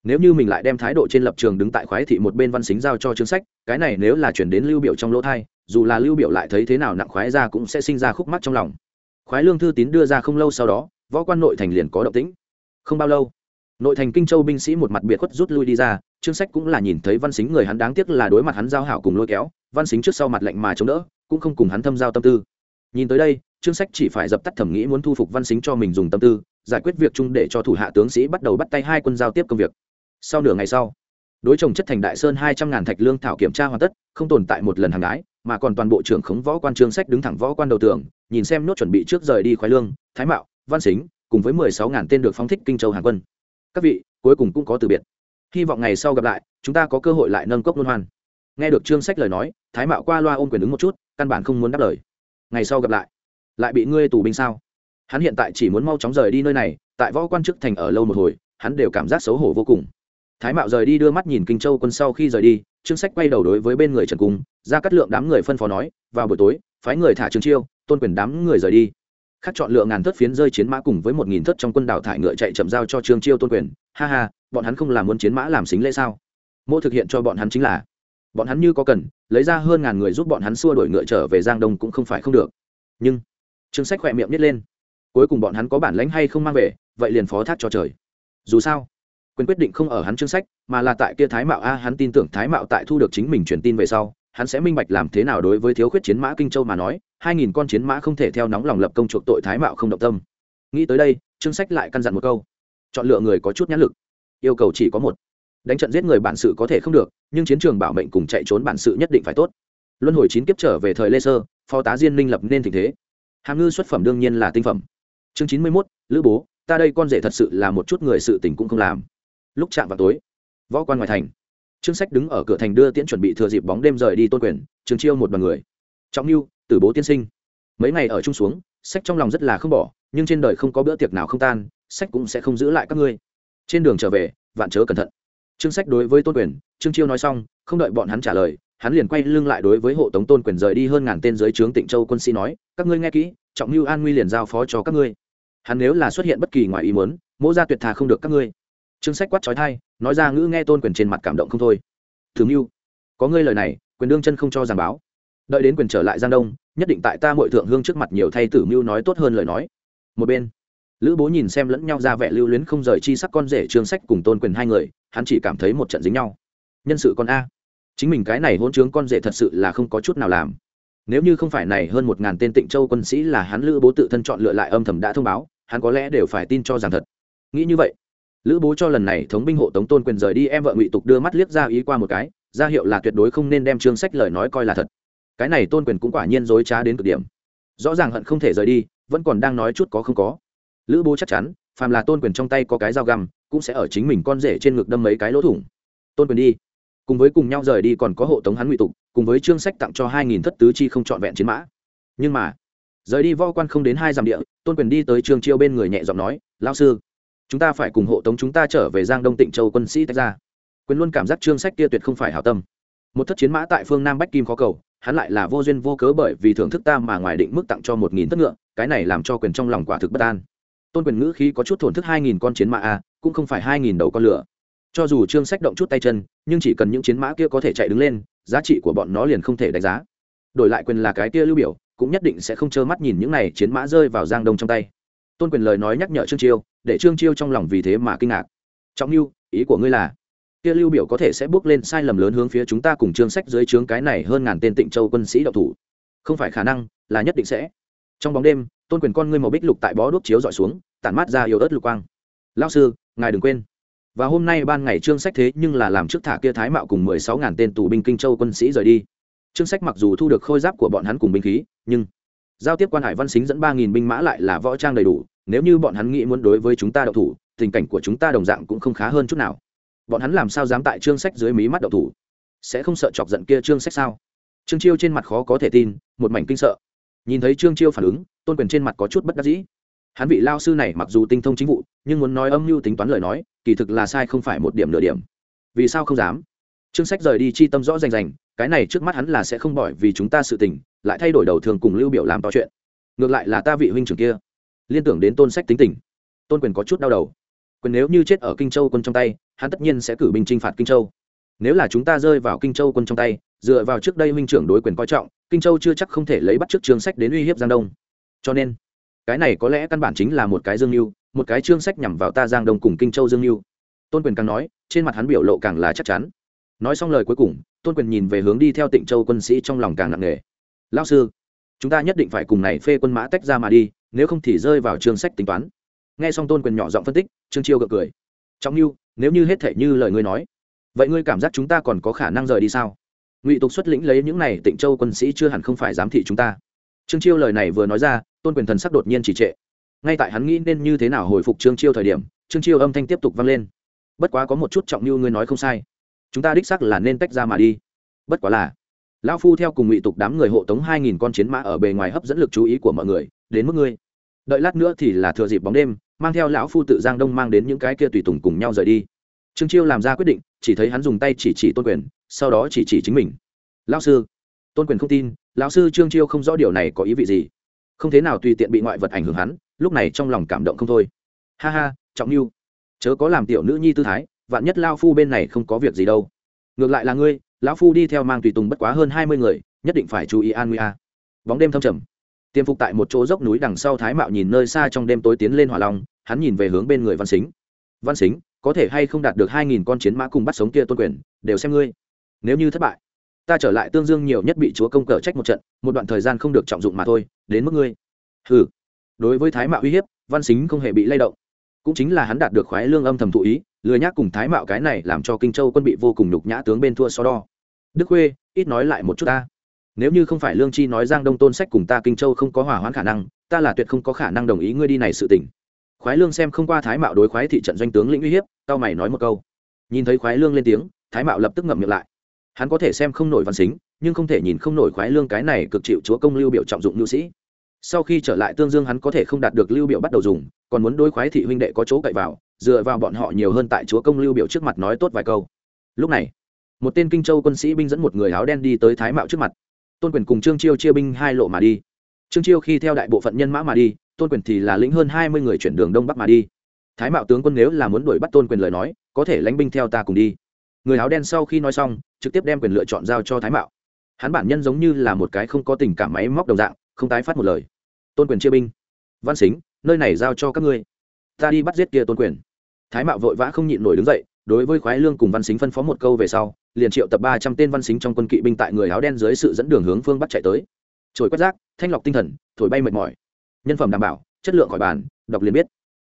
Nếu như mình lại đem thái độ trên lập trường đứng tại khoái thị một bên văn xính giao cho trương sách, cái này nếu là chuyển đến lưu biểu trong lỗ thai, dù là lưu biểu lại thấy thế nào nặng khoái ra cũng sẽ sinh ra khúc mắc trong lòng khoái lương thư tín đưa ra không lâu sau đó, võ quan nội thành liền có động tĩnh. Không bao lâu, nội thành kinh châu binh sĩ một mặt biệt khuất rút lui đi ra, trương sách cũng là nhìn thấy văn xính người hắn đáng tiếc là đối mặt hắn giao hảo cùng lôi kéo, văn xính trước sau mặt lạnh mà chống đỡ, cũng không cùng hắn thâm giao tâm tư. Nhìn tới đây, trương sách chỉ phải dập tắt thẩm nghĩ muốn thu phục văn xính cho mình dùng tâm tư, giải quyết việc chung để cho thủ hạ tướng sĩ bắt đầu bắt tay hai quân giao tiếp công việc. Sau nửa ngày sau, đối chồng chất thành đại sơn hai trăm ngàn thạch lương thảo kiểm tra hoàn tất, không tồn tại một lần hàng gái mà còn toàn bộ trưởng khống võ quan trương sách đứng thẳng võ quan đầu tường nhìn xem nốt chuẩn bị trước rời đi khoái lương, thái mạo, văn xính, cùng với mười sáu ngàn tên được phóng thích kinh châu hàng quân. Các vị, cuối cùng cũng có từ biệt. Hy vọng ngày sau gặp lại, chúng ta có cơ hội lại nâng cốc luân hoan. Nghe được trương sách lời nói, thái mạo qua loa ôm quyền ứng một chút, căn bản không muốn đáp lời. Ngày sau gặp lại. Lại bị ngươi tù binh sao? Hắn hiện tại chỉ muốn mau chóng rời đi nơi này, tại võ quan chức thành ở lâu một hồi, hắn đều cảm giác xấu hổ vô cùng. Thái mạo rời đi đưa mắt nhìn kinh châu quân sau khi rời đi, trương sách quay đầu đối với bên người trần cung, ra cắt lượng đám người phân phó nói, vào buổi tối phái người thả trương chiêu, tôn quyền đám người rời đi. Khác chọn lựa ngàn thất phiến rơi chiến mã cùng với một nghìn thất trong quân đảo thải ngựa chạy chậm giao cho trương chiêu tôn quyền. Ha ha, bọn hắn không làm muốn chiến mã làm xính lễ sao? Mô thực hiện cho bọn hắn chính là, bọn hắn như có cần, lấy ra hơn ngàn người giúp bọn hắn xua đổi ngựa trở về giang đông cũng không phải không được. Nhưng, trương sách khỏe miệng nhét lên. Cuối cùng bọn hắn có bản lãnh hay không mang về, vậy liền phó thác cho trời. Dù sao, quyền quyết định không ở hắn chương sách, mà là tại kia thái mạo a, hắn tin tưởng thái mạo tại thu được chính mình truyền tin về sau hắn sẽ minh bạch làm thế nào đối với thiếu khuyết chiến mã kinh châu mà nói, hai nghìn con chiến mã không thể theo nóng lòng lập công chuộc tội thái mạo không động tâm. Nghĩ tới đây chương sách lại căn dặn một câu. Chọn lựa người có chút nhãn lực. Yêu cầu chỉ có một. Đánh trận giết người bản sự có thể không được, nhưng chiến trường bảo mệnh cùng chạy trốn bản sự nhất định phải tốt. Luân hồi chín kiếp trở về thời lê sơ, phó tá diên minh lập nên tình thế. Hàm ngư xuất phẩm đương nhiên là tinh phẩm. Chương chín mươi mốt, lữ bố, ta đây con rể thật sự là một chút người sự tình cũng không làm. Lúc chạm vào tối, võ quan ngoài thành trương sách đứng ở cửa thành đưa tiễn chuẩn bị thừa dịp bóng đêm rời đi tôn quyền, trường chiêu một đoàn người. Trọng mưu tử bố tiên sinh. Mấy ngày ở chung xuống, sách trong lòng rất là không bỏ, nhưng trên đời không có bữa tiệc nào không tan, sách cũng sẽ không giữ lại các ngươi. Trên đường trở về, vạn chớ cẩn thận. Trương sách đối với tôn quyền, trương chiêu nói xong, không đợi bọn hắn trả lời, hắn liền quay lưng lại đối với hộ tống tôn quyền rời đi hơn ngàn tên dưới trướng tịnh châu quân sĩ nói, các ngươi nghe kỹ, trọng mưu an nguy liền giao phó cho các ngươi. Hắn nếu là xuất hiện bất kỳ ngoài ý muốn, mỗ gia tuyệt thà không được các ngươi trương sách quát trói thai, nói ra ngữ nghe tôn quyền trên mặt cảm động không thôi. Thường mưu, có ngươi lời này, quyền đương chân không cho giảng báo. Đợi đến quyền trở lại giang đông, nhất định tại ta mội thượng hương trước mặt nhiều thay tử mưu nói tốt hơn lời nói. Một bên, lữ bố nhìn xem lẫn nhau ra vẻ lưu luyến không rời chi sắc con rể trương sách cùng tôn quyền hai người, hắn chỉ cảm thấy một trận dính nhau. Nhân sự con a. Chính mình cái này hôn chướng con rể thật sự là không có chút nào làm. Nếu như không phải này hơn một ngàn tên tịnh châu quân sĩ là hắn lữ bố tự thân chọn lựa lại âm thầm đã thông báo, hắn có lẽ đều phải tin cho rằng thật. Nghĩ như vậy lữ bố cho lần này thống binh hộ tống tôn quyền rời đi, em vợ ngụy tục đưa mắt liếc ra ý qua một cái, ra hiệu là tuyệt đối không nên đem chương sách lời nói coi là thật. Cái này tôn quyền cũng quả nhiên dối trá đến cực điểm. Rõ ràng hận không thể rời đi, vẫn còn đang nói chút có không có. Lữ bố chắc chắn, phàm là tôn quyền trong tay có cái dao găm, cũng sẽ ở chính mình con rể trên ngực đâm mấy cái lỗ thủng. Tôn quyền đi. Cùng với cùng nhau rời đi còn có hộ tống hắn ngụy tục, cùng với chương sách tặng cho hai nghìn thất tứ chi không trọn vẹn chiến mã. Nhưng mà, rời đi vo quan không đến hai dặm địa, tôn quyền đi tới trương chiêu bên người nhẹ giọng nói lao sư chúng ta phải cùng hộ tống chúng ta trở về giang đông tịnh châu quân sĩ tách ra. Quyền luôn cảm giác trương sách kia tuyệt không phải hảo tâm. Một thất chiến mã tại phương nam bách kim khó cầu, hắn lại là vô duyên vô cớ bởi vì thưởng thức ta mà ngoài định mức tặng cho một nghìn tất ngựa, cái này làm cho quyền trong lòng quả thực bất an. Tôn quyền ngữ khi có chút thổn thức hai nghìn con chiến mã a, cũng không phải hai nghìn đầu con lửa. Cho dù trương sách động chút tay chân, nhưng chỉ cần những chiến mã kia có thể chạy đứng lên, giá trị của bọn nó liền không thể đánh giá. Đổi lại quyền là cái kia lưu biểu, cũng nhất định sẽ không trơ mắt nhìn những này chiến mã rơi vào giang đông trong tay tôn quyền lời nói nhắc nhở trương chiêu để trương chiêu trong lòng vì thế mà kinh ngạc trọng lưu ý của ngươi là kia lưu biểu có thể sẽ bước lên sai lầm lớn hướng phía chúng ta cùng trương sách dưới trướng cái này hơn ngàn tên tịnh châu quân sĩ đạo thủ không phải khả năng là nhất định sẽ trong bóng đêm tôn quyền con ngươi màu bích lục tại bó đuốc chiếu dọi xuống tản mát ra yếu ớt lục quang lao sư ngài đừng quên và hôm nay ban ngày trương sách thế nhưng là làm trước thả kia thái mạo cùng mười sáu ngàn tên tù binh kinh châu quân sĩ rời đi trương sách mặc dù thu được khôi giáp của bọn hắn cùng binh khí nhưng giao tiếp quan hải văn xính dẫn ba nghìn binh mã lại là võ trang đầy đủ, nếu như bọn hắn nghĩ muốn đối với chúng ta đậu thủ, tình cảnh của chúng ta đồng dạng cũng không khá hơn chút nào. Bọn hắn làm sao dám tại trương sách dưới mí mắt đậu thủ? Sẽ không sợ chọc giận kia trương sách sao? Trương chiêu trên mặt khó có thể tin, một mảnh kinh sợ. Nhìn thấy trương chiêu phản ứng, tôn quyền trên mặt có chút bất đắc dĩ. Hắn vị lao sư này mặc dù tinh thông chính vụ, nhưng muốn nói âm mưu tính toán lời nói, kỳ thực là sai không phải một điểm nửa điểm. Vì sao không dám? Trương sách rời đi chi tâm rõ rành rành, cái này trước mắt hắn là sẽ không bỏ vì chúng ta sự tình lại thay đổi đầu thường cùng lưu biểu làm to chuyện. Ngược lại là ta vị huynh trưởng kia. Liên tưởng đến tôn sách tính tình. Tôn quyền có chút đau đầu. Quyền nếu như chết ở kinh châu quân trong tay, hắn tất nhiên sẽ cử binh chinh phạt kinh châu. Nếu là chúng ta rơi vào kinh châu quân trong tay, dựa vào trước đây huynh trưởng đối quyền coi trọng, kinh châu chưa chắc không thể lấy bắt trước trường sách đến uy hiếp giang đông. Cho nên, cái này có lẽ căn bản chính là một cái dương mưu, một cái chương sách nhằm vào ta giang đông cùng kinh châu dương mưu. Tôn quyền càng nói, trên mặt hắn biểu lộ càng là chắc chắn. Nói xong lời cuối cùng, tôn quyền nhìn về hướng đi theo tịnh châu quân sĩ trong lòng càng nặng nề lao sư, chúng ta nhất định phải cùng này phê quân mã tách ra mà đi, nếu không thì rơi vào chương sách tính toán. Nghe xong tôn quyền nhỏ giọng phân tích, trương chiêu gật cười. Trọng như nếu như hết thể như lời ngươi nói, vậy ngươi cảm giác chúng ta còn có khả năng rời đi sao? Ngụy tục xuất lĩnh lấy những này tịnh châu quân sĩ chưa hẳn không phải giám thị chúng ta. Trương chiêu lời này vừa nói ra, tôn quyền thần sắc đột nhiên chỉ trệ. Ngay tại hắn nghĩ nên như thế nào hồi phục trương chiêu thời điểm, trương chiêu âm thanh tiếp tục vang lên. Bất quá có một chút trọng như ngươi nói không sai. Chúng ta đích sắc là nên tách ra mà đi. Bất quá là lão phu theo cùng ngụy tục đám người hộ tống hai nghìn con chiến mã ở bề ngoài hấp dẫn lực chú ý của mọi người, đến mức ngươi. Đợi lát nữa thì là thừa dịp bóng đêm, mang theo lão phu tự giang đông mang đến những cái kia tùy tùng cùng nhau rời đi. Trương chiêu làm ra quyết định, chỉ thấy hắn dùng tay chỉ chỉ tôn quyền, sau đó chỉ chỉ chính mình. Lão sư. Tôn quyền không tin, lão sư trương chiêu không rõ điều này có ý vị gì. Không thế nào tùy tiện bị ngoại vật ảnh hưởng hắn, lúc này trong lòng cảm động không thôi. Ha ha, trọng mưu chớ có làm tiểu nữ nhi tư thái, vạn nhất lao phu bên này không có việc gì đâu. Ngược lại là ngươi lão phu đi theo mang tùy tùng bất quá hơn hai mươi người, nhất định phải chú ý an nguy a. Bóng đêm thâm trầm. Tiêm phục tại một chỗ dốc núi đằng sau thái mạo nhìn nơi xa trong đêm tối tiến lên hỏa long, hắn nhìn về hướng bên người văn xính văn xính có thể hay không đạt được hai nghìn con chiến mã cùng bắt sống kia tôn quyền, đều xem ngươi. Nếu như thất bại, ta trở lại tương dương nhiều nhất bị chúa công cờ trách một trận, một đoạn thời gian không được trọng dụng mà thôi, đến mức ngươi. Ừ đối với thái mạo uy hiếp, văn xính không hề bị lay động. Cũng chính là hắn đạt được khoái lương âm thầm thụ ý lười nhác cùng thái mạo cái này làm cho kinh châu quân bị vô cùng nhục nhã tướng bên thua so đo. Đức khuê, ít nói lại một chút ta. Nếu như không phải lương chi nói giang đông tôn sách cùng ta kinh châu không có hỏa hoãn khả năng, ta là tuyệt không có khả năng đồng ý ngươi đi này sự tỉnh khoái lương xem không qua thái mạo đối khoái thị trận doanh tướng lĩnh uy hiếp tao mày nói một câu. Nhìn thấy khoái lương lên tiếng, thái mạo lập tức ngậm miệng lại. Hắn có thể xem không nổi văn xính, nhưng không thể nhìn không nổi khoái lương cái này cực chịu chúa công lưu biểu trọng dụng nhu sĩ. Sau khi trở lại tương dương hắn có thể không đạt được lưu biểu bắt đầu dùng, còn muốn đối khoái thị huynh đệ có chỗ cậy vào dựa vào bọn họ nhiều hơn tại chúa công lưu biểu trước mặt nói tốt vài câu. Lúc này, một tên kinh châu quân sĩ binh dẫn một người áo đen đi tới thái mạo trước mặt. Tôn quyền cùng trương chiêu chia binh hai lộ mà đi. Trương chiêu khi theo đại bộ phận nhân mã mà đi, tôn quyền thì là lĩnh hơn hai mươi người chuyển đường đông bắc mà đi. Thái mạo tướng quân nếu là muốn đuổi bắt tôn quyền lời nói, có thể lãnh binh theo ta cùng đi. Người áo đen sau khi nói xong, trực tiếp đem quyền lựa chọn giao cho thái mạo. Hắn bản nhân giống như là một cái không có tình cảm máy móc đồng dạng, không tái phát một lời. Tôn quyền chia binh. Văn xính, nơi này giao cho các ngươi. Ta đi bắt giết kia tôn quyền thái mạo vội vã không nhịn nổi đứng dậy, đối với khoái lương cùng văn xính phân phó một câu về sau, liền triệu tập ba trăm tên văn xính trong quân kỵ binh tại người áo đen dưới sự dẫn đường hướng phương bắt chạy tới. Trồi quét rác, thanh lọc tinh thần, thổi bay mệt mỏi. Nhân phẩm đảm bảo, chất lượng khỏi bàn, đọc liền biết.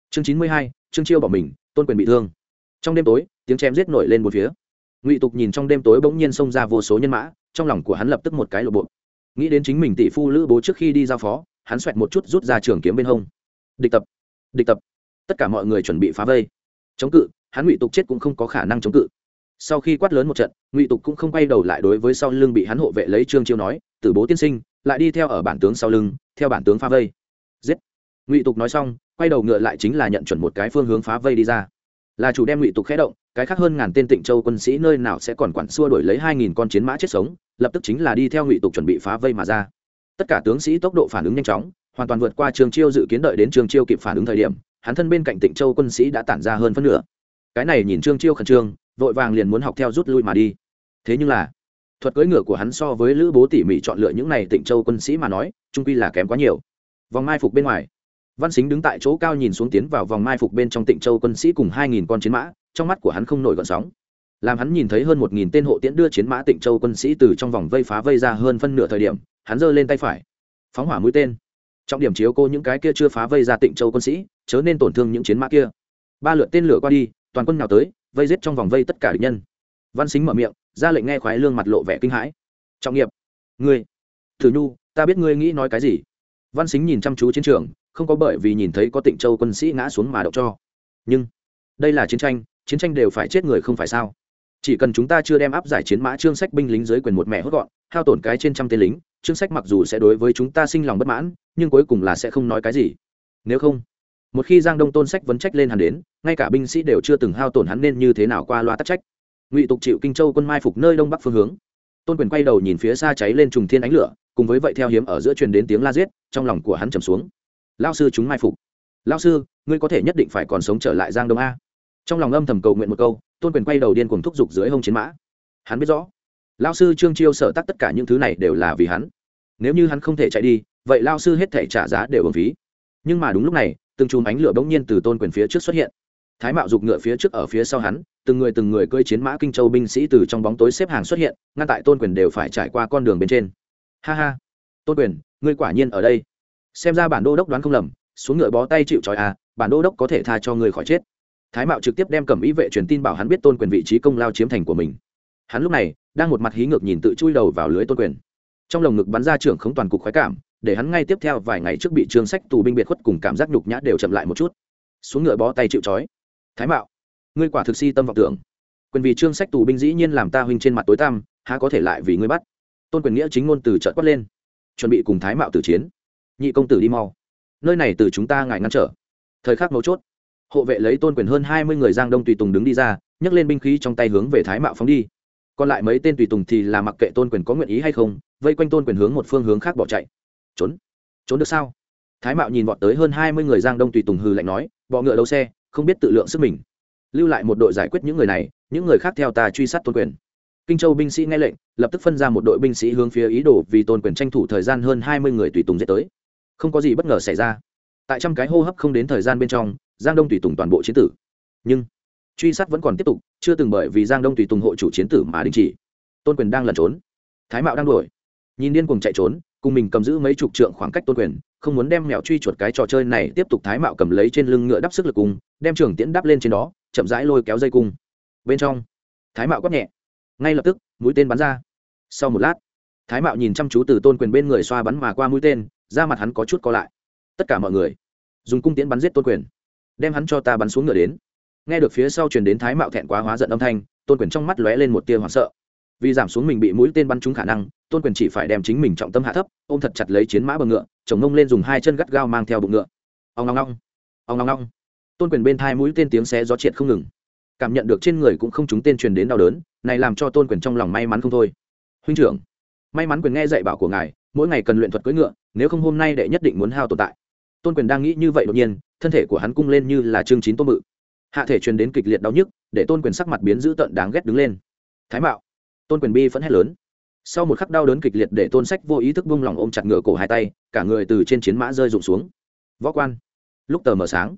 Chương chín mươi hai chương chiêu bỏ mình, tôn quyền bị thương. Trong đêm tối, tiếng chém giết nổi lên một phía. Ngụy tục nhìn trong đêm tối bỗng nhiên xông ra vô số nhân mã, trong lòng của hắn lập tức một cái lộ bộ. Nghĩ đến chính mình tỷ phu lữ bố trước khi đi giao phó, hắn xoẹt một chút rút ra trường kiếm bên hông. Địch tập địch tập. Tất cả mọi người chuẩn bị phá vây chống cự, hắn ngụy tục chết cũng không có khả năng chống cự. Sau khi quát lớn một trận, ngụy tục cũng không quay đầu lại đối với sau lưng bị hắn hộ vệ lấy trương chiêu nói, tử bố tiên sinh, lại đi theo ở bản tướng sau lưng, theo bản tướng phá vây. Giết. Ngụy tục nói xong, quay đầu ngựa lại chính là nhận chuẩn một cái phương hướng phá vây đi ra. Là chủ đem ngụy tục khé động, cái khác hơn ngàn tên tịnh châu quân sĩ nơi nào sẽ còn quản xua đổi lấy hai nghìn con chiến mã chết sống, lập tức chính là đi theo ngụy tục chuẩn bị phá vây mà ra. Tất cả tướng sĩ tốc độ phản ứng nhanh chóng, hoàn toàn vượt qua trường chiêu dự kiến đợi đến trường chiêu kịp phản ứng thời điểm hắn thân bên cạnh tịnh châu quân sĩ đã tản ra hơn phân nửa. Cái này nhìn trương chiêu khẩn trương, vội vàng liền muốn học theo rút lui mà đi. Thế nhưng là, thuật cưỡi ngựa của hắn so với lữ bố tỉ mỉ chọn lựa những này tịnh châu quân sĩ mà nói, trung quy là kém quá nhiều. Vòng mai phục bên ngoài, văn xính đứng tại chỗ cao nhìn xuống tiến vào vòng mai phục bên trong tịnh châu quân sĩ cùng hai nghìn con chiến mã, trong mắt của hắn không nổi gọn sóng. Làm hắn nhìn thấy hơn một nghìn tên hộ tiễn đưa chiến mã tịnh châu quân sĩ từ trong vòng vây phá vây ra hơn phân nửa thời điểm, hắn giơ lên tay phải, phóng hỏa mũi tên trọng điểm chiếu cô những cái kia chưa phá vây ra tịnh châu quân sĩ, chớ nên tổn thương những chiến mã kia. Ba lượt tên lửa qua đi, toàn quân nào tới, vây giết trong vòng vây tất cả địch nhân. Văn xính mở miệng, ra lệnh nghe khoái lương mặt lộ vẻ kinh hãi. Trọng nghiệp, ngươi, thử nhu, ta biết ngươi nghĩ nói cái gì. Văn xính nhìn chăm chú chiến trường, không có bởi vì nhìn thấy có tịnh châu quân sĩ ngã xuống mà động cho. Nhưng, đây là chiến tranh chiến tranh đều phải chết người không phải sao? Chỉ cần chúng ta chưa đem áp giải chiến mã trương sách binh lính dưới quyền một mẹ hốt gọn, hao tổn cái trên trăm tên lính trương sách mặc dù sẽ đối với chúng ta sinh lòng bất mãn, nhưng cuối cùng là sẽ không nói cái gì. Nếu không, một khi giang đông tôn sách vấn trách lên hắn đến, ngay cả binh sĩ đều chưa từng hao tổn hắn nên như thế nào qua loa tắc trách? Ngụy tục chịu kinh châu quân mai phục nơi đông bắc phương hướng. Tôn quyền quay đầu nhìn phía xa cháy lên trùng thiên ánh lửa, cùng với vậy theo hiếm ở giữa truyền đến tiếng la giết, trong lòng của hắn trầm xuống. Lao sư chúng mai phục. Lao sư, ngươi có thể nhất định phải còn sống trở lại giang đông a. Trong lòng âm thầm cầu nguyện một câu, tôn quyền quay đầu điên cùng thúc giục dưới hông chiến mã. Hắn biết rõ lao sư trương chiêu sở tắc tất cả những thứ này đều là vì hắn. Nếu như hắn không thể chạy đi, vậy lao sư hết thể trả giá đều ứng phí. Nhưng mà đúng lúc này, từng chùm ánh lửa bỗng nhiên từ tôn quyền phía trước xuất hiện. Thái mạo giục ngựa phía trước ở phía sau hắn, từng người từng người cơi chiến mã kinh châu binh sĩ từ trong bóng tối xếp hàng xuất hiện, ngăn tại tôn quyền đều phải trải qua con đường bên trên. Ha ha. Tôn quyền, ngươi quả nhiên ở đây. Xem ra bản đô đốc đoán không lầm, xuống ngựa bó tay chịu trói à bản đô đốc có thể tha cho ngươi khỏi chết. Thái mạo trực tiếp đem cầm ý vệ truyền tin bảo hắn biết tôn quyền vị trí công lao chiếm thành của mình. Hắn lúc này đang một mặt hí ngược nhìn tự chui đầu vào lưới tôn quyền. Trong lồng ngực bắn ra trưởng không toàn cục khoái cảm, để hắn ngay tiếp theo vài ngày trước bị trương sách tù binh biệt khuất cùng cảm giác nhục nhã đều chậm lại một chút. Xuống ngựa bó tay chịu trói. Thái mạo, ngươi quả thực si tâm vọng tưởng. Quyền vì trương sách tù binh dĩ nhiên làm ta huynh trên mặt tối tăm, há có thể lại vì ngươi bắt? Tôn quyền nghĩa chính ngôn từ trợt quát lên. Chuẩn bị cùng thái mạo tử chiến. Nhị công tử đi mau. Nơi này từ chúng ta ngài ngăn trở. Thời khắc mấu chốt, hộ vệ lấy tôn quyền hơn hai mươi người giang đông tùy tùng đứng đi ra, nhấc lên binh khí trong tay hướng về thái mạo phóng đi còn lại mấy tên tùy tùng thì là mặc kệ tôn quyền có nguyện ý hay không, vây quanh tôn quyền hướng một phương hướng khác bỏ chạy. Trốn. Trốn được sao? Thái mạo nhìn vọt tới hơn hai mươi người giang đông tùy tùng hư lạnh nói, bọ ngựa đấu xe, không biết tự lượng sức mình. Lưu lại một đội giải quyết những người này, những người khác theo ta truy sát tôn quyền. Kinh châu binh sĩ nghe lệnh, lập tức phân ra một đội binh sĩ hướng phía ý đồ vì tôn quyền tranh thủ thời gian hơn hai mươi người tùy tùng dễ tới. Không có gì bất ngờ xảy ra. Tại trăm cái hô hấp không đến thời gian bên trong, giang đông tùy tùng toàn bộ chiến tử. Nhưng truy sát vẫn còn tiếp tục, chưa từng bởi vì giang đông tùy tùng hộ chủ chiến tử mà đình chỉ. Tôn quyền đang lẩn trốn. Thái mạo đang đuổi. Nhìn điên cùng chạy trốn, cùng mình cầm giữ mấy chục trượng khoảng cách tôn quyền, không muốn đem mèo truy chuột cái trò chơi này tiếp tục thái mạo cầm lấy trên lưng ngựa đắp sức lực cung đem trường tiễn đắp lên trên đó, chậm rãi lôi kéo dây cung. Bên trong, thái mạo quát nhẹ. Ngay lập tức, mũi tên bắn ra. Sau một lát, thái mạo nhìn chăm chú từ tôn quyền bên người xoa bắn mà qua mũi tên, da mặt hắn có chút co lại. Tất cả mọi người, dùng cung tiễn bắn giết tôn quyền, đem hắn cho ta bắn xuống ngựa đến nghe được phía sau truyền đến thái mạo thẹn quá hóa giận âm thanh, tôn quyền trong mắt lóe lên một tia hoảng sợ. Vì giảm xuống mình bị mũi tên bắn trúng khả năng, tôn quyền chỉ phải đem chính mình trọng tâm hạ thấp, ôm thật chặt lấy chiến mã bờ ngựa, chồng ngông lên dùng hai chân gắt gao mang theo bụng ngựa. Ông ngong ngong ông ngong ngong tôn quyền bên thai mũi tên tiếng xé gió triệt không ngừng. Cảm nhận được trên người cũng không trúng tên truyền đến đau đớn, này làm cho tôn quyền trong lòng may mắn không thôi. Huynh trưởng, may mắn quyền nghe dạy bảo của ngài, mỗi ngày cần luyện thuật cưỡi ngựa, nếu không hôm nay đệ nhất định muốn hao tồn tại. Tôn quyền đang nghĩ như vậy đột nhiên, thân thể của hắn cung lên như là chương chín tôm mự hạ thể truyền đến kịch liệt đau nhức, để tôn quyền sắc mặt biến dữ tợn đáng ghét đứng lên. Thái mạo. Tôn quyền bi vẫn hét lớn. Sau một khắc đau đớn kịch liệt để tôn sách vô ý thức bung lòng ôm chặt ngựa cổ hai tay, cả người từ trên chiến mã rơi rụng xuống. Võ quan. Lúc tờ mờ sáng,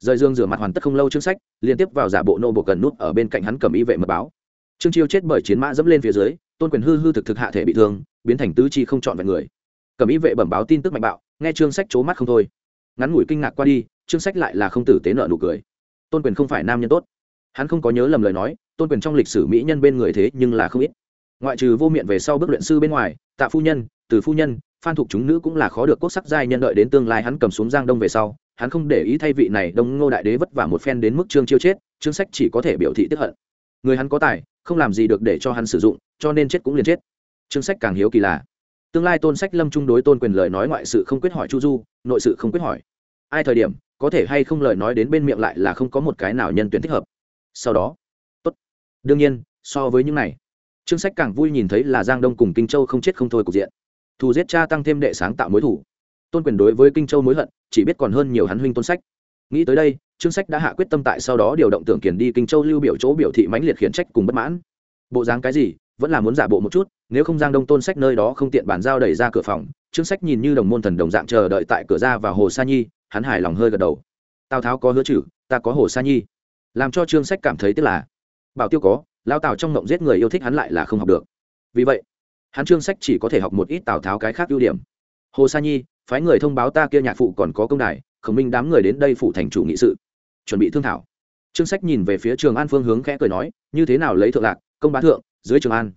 rời dương rửa mặt hoàn tất không lâu chương sách, liên tiếp vào giả bộ nô bộ cần nút ở bên cạnh hắn cầm y vệ mật báo. Trương chiêu chết bởi chiến mã dẫm lên phía dưới, tôn quyền hư hư thực thực hạ thể bị thương, biến thành tứ chi không chọn vẹn người. Cầm y vệ bẩm báo tin tức mạnh bạo, nghe trương sách c mắt không thôi. Ngắn ngủi kinh ngạc qua đi trương sách lại là không tử tế nợ nụ cười tôn quyền không phải nam nhân tốt. Hắn không có nhớ lầm lời nói, tôn quyền trong lịch sử mỹ nhân bên người thế nhưng là không ít. Ngoại trừ vô miệng về sau bước luyện sư bên ngoài, tạ phu nhân, từ phu nhân, phan thục chúng nữ cũng là khó được cốt sắc giai nhân đợi đến tương lai hắn cầm xuống giang đông về sau, hắn không để ý thay vị này đông ngô đại đế vất vả một phen đến mức trương chiêu chết chương sách chỉ có thể biểu thị tức hận. Người hắn có tài, không làm gì được để cho hắn sử dụng, cho nên chết cũng liền chết. Chương sách càng hiếu kỳ lạ tương lai tôn sách lâm trung đối tôn quyền lời nói ngoại sự không quyết hỏi chu du, nội sự không quyết hỏi. Ai thời điểm có thể hay không lời nói đến bên miệng lại là không có một cái nào nhân tuyển thích hợp. Sau đó, tốt. Đương nhiên, so với những này, trương sách càng vui nhìn thấy là giang đông cùng kinh châu không chết không thôi cục diện. Thù giết cha tăng thêm đệ sáng tạo mối thủ. Tôn quyền đối với kinh châu mối hận, chỉ biết còn hơn nhiều hắn huynh tôn sách. Nghĩ tới đây, trương sách đã hạ quyết tâm tại sau đó điều động tưởng kiền đi kinh châu lưu biểu chỗ biểu thị mãnh liệt khiển trách cùng bất mãn. Bộ dáng cái gì, vẫn là muốn giả bộ một chút, nếu không giang đông tôn sách nơi đó không tiện bàn giao đẩy ra cửa phòng, trương sách nhìn như đồng môn thần đồng dạng chờ đợi tại cửa ra và hồ sa nhi hắn hài lòng hơi gật đầu. Tào tháo có hứa chử, ta có hồ sa nhi. Làm cho trương sách cảm thấy tức là, bảo tiêu có lao tào trong ngộng giết người yêu thích hắn lại là không học được. Vì vậy, hắn trương sách chỉ có thể học một ít tào tháo cái khác ưu điểm. Hồ sa nhi, phái người thông báo ta kia nhạc phụ còn có công đài, khổng minh đám người đến đây phụ thành chủ nghị sự. Chuẩn bị thương thảo. Trương sách nhìn về phía trường an phương hướng khẽ cười nói, như thế nào lấy thượng lạc, công bá thượng, dưới trường an.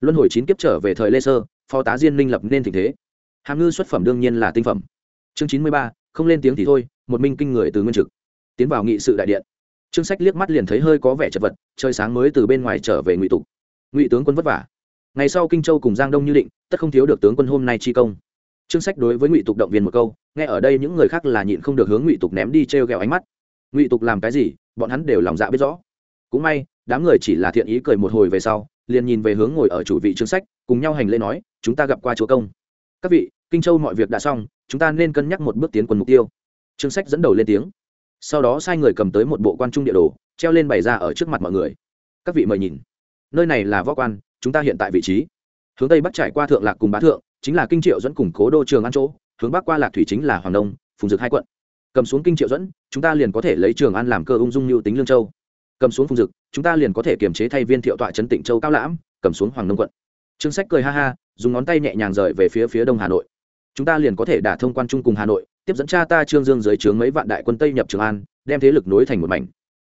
Luân hồi chín kiếp trở về thời lê sơ, phó tá diên minh lập nên tình thế. Hàm ngư xuất phẩm đương nhiên là tinh phẩm. Chương chín mươi ba không lên tiếng thì thôi, một minh kinh người từ nguyên trực. Tiến vào nghị sự đại điện. Trương sách liếc mắt liền thấy hơi có vẻ chật vật, trời sáng mới từ bên ngoài trở về ngụy tục. Ngụy tướng quân vất vả. Ngày sau kinh châu cùng giang đông như định, tất không thiếu được tướng quân hôm nay chi công. Trương sách đối với ngụy tục động viên một câu, nghe ở đây những người khác là nhịn không được hướng ngụy tục ném đi t r e o g ẹ o ánh mắt. Ngụy tục làm cái gì, bọn hắn đều lòng dạ biết rõ. Cũng may, đám người chỉ là thiện ý cười một hồi về sau, liền nhìn về hướng ngồi ở chủ vị trương sách, cùng nhau hành lễ nói, chúng ta gặp qua chúa công. Các vị, kinh châu mọi việc đã xong chúng ta nên cân nhắc một bước tiến quân mục tiêu. Trương sách dẫn đầu lên tiếng. Sau đó sai người cầm tới một bộ quan trung địa đồ, treo lên bày ra ở trước mặt mọi người. Các vị mời nhìn. Nơi này là võ quan, chúng ta hiện tại vị trí. Hướng tây bắc trải qua thượng lạc cùng bá thượng, chính là kinh triệu dẫn cùng cố đô trường an chỗ. Hướng bắc qua lạc thủy chính là hoàng đông, phùng dực hai quận. Cầm xuống kinh triệu dẫn chúng ta liền có thể lấy trường an làm cơ ung dung lưu tính lương châu. Cầm xuống phùng dực, chúng ta liền có thể kiềm chế thay viên thiệu tọa trấn tịnh châu cao lãm, cầm xuống hoàng nông quận. Trương sách cười ha ha, dùng ngón tay nhẹ nhàng rời về phía phía đông hà nội chúng ta liền có thể đả thông quan trung cùng hà nội, tiếp dẫn cha ta trương dương dưới trướng mấy vạn đại quân tây nhập trường an, đem thế lực nối thành một mảnh.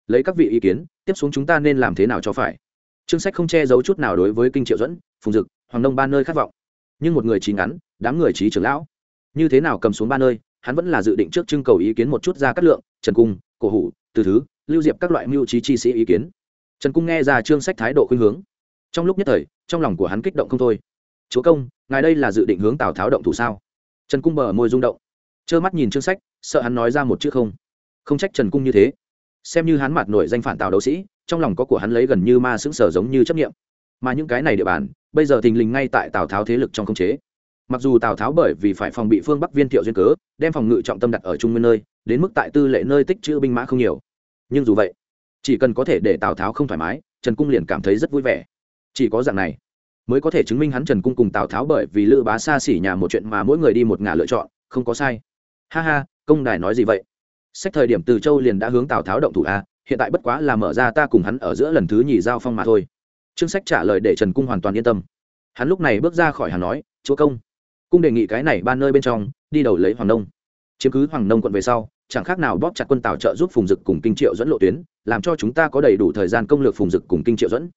Lấy các vị ý kiến, tiếp xuống chúng ta nên làm thế nào cho phải? Trương sách không che giấu chút nào đối với kinh triệu dẫn phùng dực, hoàng nông ba nơi khát vọng. Nhưng một người trí ngắn, đám người trí trưởng lão. Như thế nào cầm xuống ba nơi, hắn vẫn là dự định trước trưng cầu ý kiến một chút ra cắt lượng, trần cung, cổ hủ, từ thứ, lưu diệp các loại mưu trí chi sĩ ý kiến. Trần cung nghe ra trương sách thái độ khuynh hướng. Trong lúc nhất thời, trong lòng của hắn kích động không thôi. Chúa công, ngài đây là dự định hướng tào tháo động thủ sao? Trần cung bờ môi rung động. Trơ mắt nhìn chương sách, sợ hắn nói ra một chữ không. Không trách trần cung như thế. Xem như hắn mặt nổi danh phản tào đấu sĩ, trong lòng có của hắn lấy gần như ma xứng sở giống như chấp nghiệm mà những cái này địa bàn, bây giờ thình lình ngay tại tào tháo thế lực trong khống chế. Mặc dù tào tháo bởi vì phải phòng bị phương bắc viên thiệu duyên cớ, đem phòng ngự trọng tâm đặt ở trung nguyên nơi, đến mức tại tư lệ nơi tích chữ binh mã không nhiều. Nhưng dù vậy, chỉ cần có thể để tào tháo không thoải mái, trần cung liền cảm thấy rất vui vẻ. Chỉ có dạng này mới có thể chứng minh hắn trần cung cùng tào tháo bởi vì lữ bá xa xỉ nhà một chuyện mà mỗi người đi một ngả lựa chọn, không có sai. Ha ha, công đài nói gì vậy? Sách thời điểm từ châu liền đã hướng tào tháo động thủ a hiện tại bất quá là mở ra ta cùng hắn ở giữa lần thứ nhì giao phong mà thôi. Trương sách trả lời để trần cung hoàn toàn yên tâm. Hắn lúc này bước ra khỏi hàng nói, chúa công. Cung đề nghị cái này ba nơi bên trong, đi đầu lấy hoàng nông. Chiếm cứ hoàng nông quận về sau, chẳng khác nào bóp chặt quân tào trợ giúp phùng dực cùng kinh triệu dẫn lộ tuyến, làm cho chúng ta có đầy đủ thời gian công lược phùng dực cùng kinh triệu dẫn.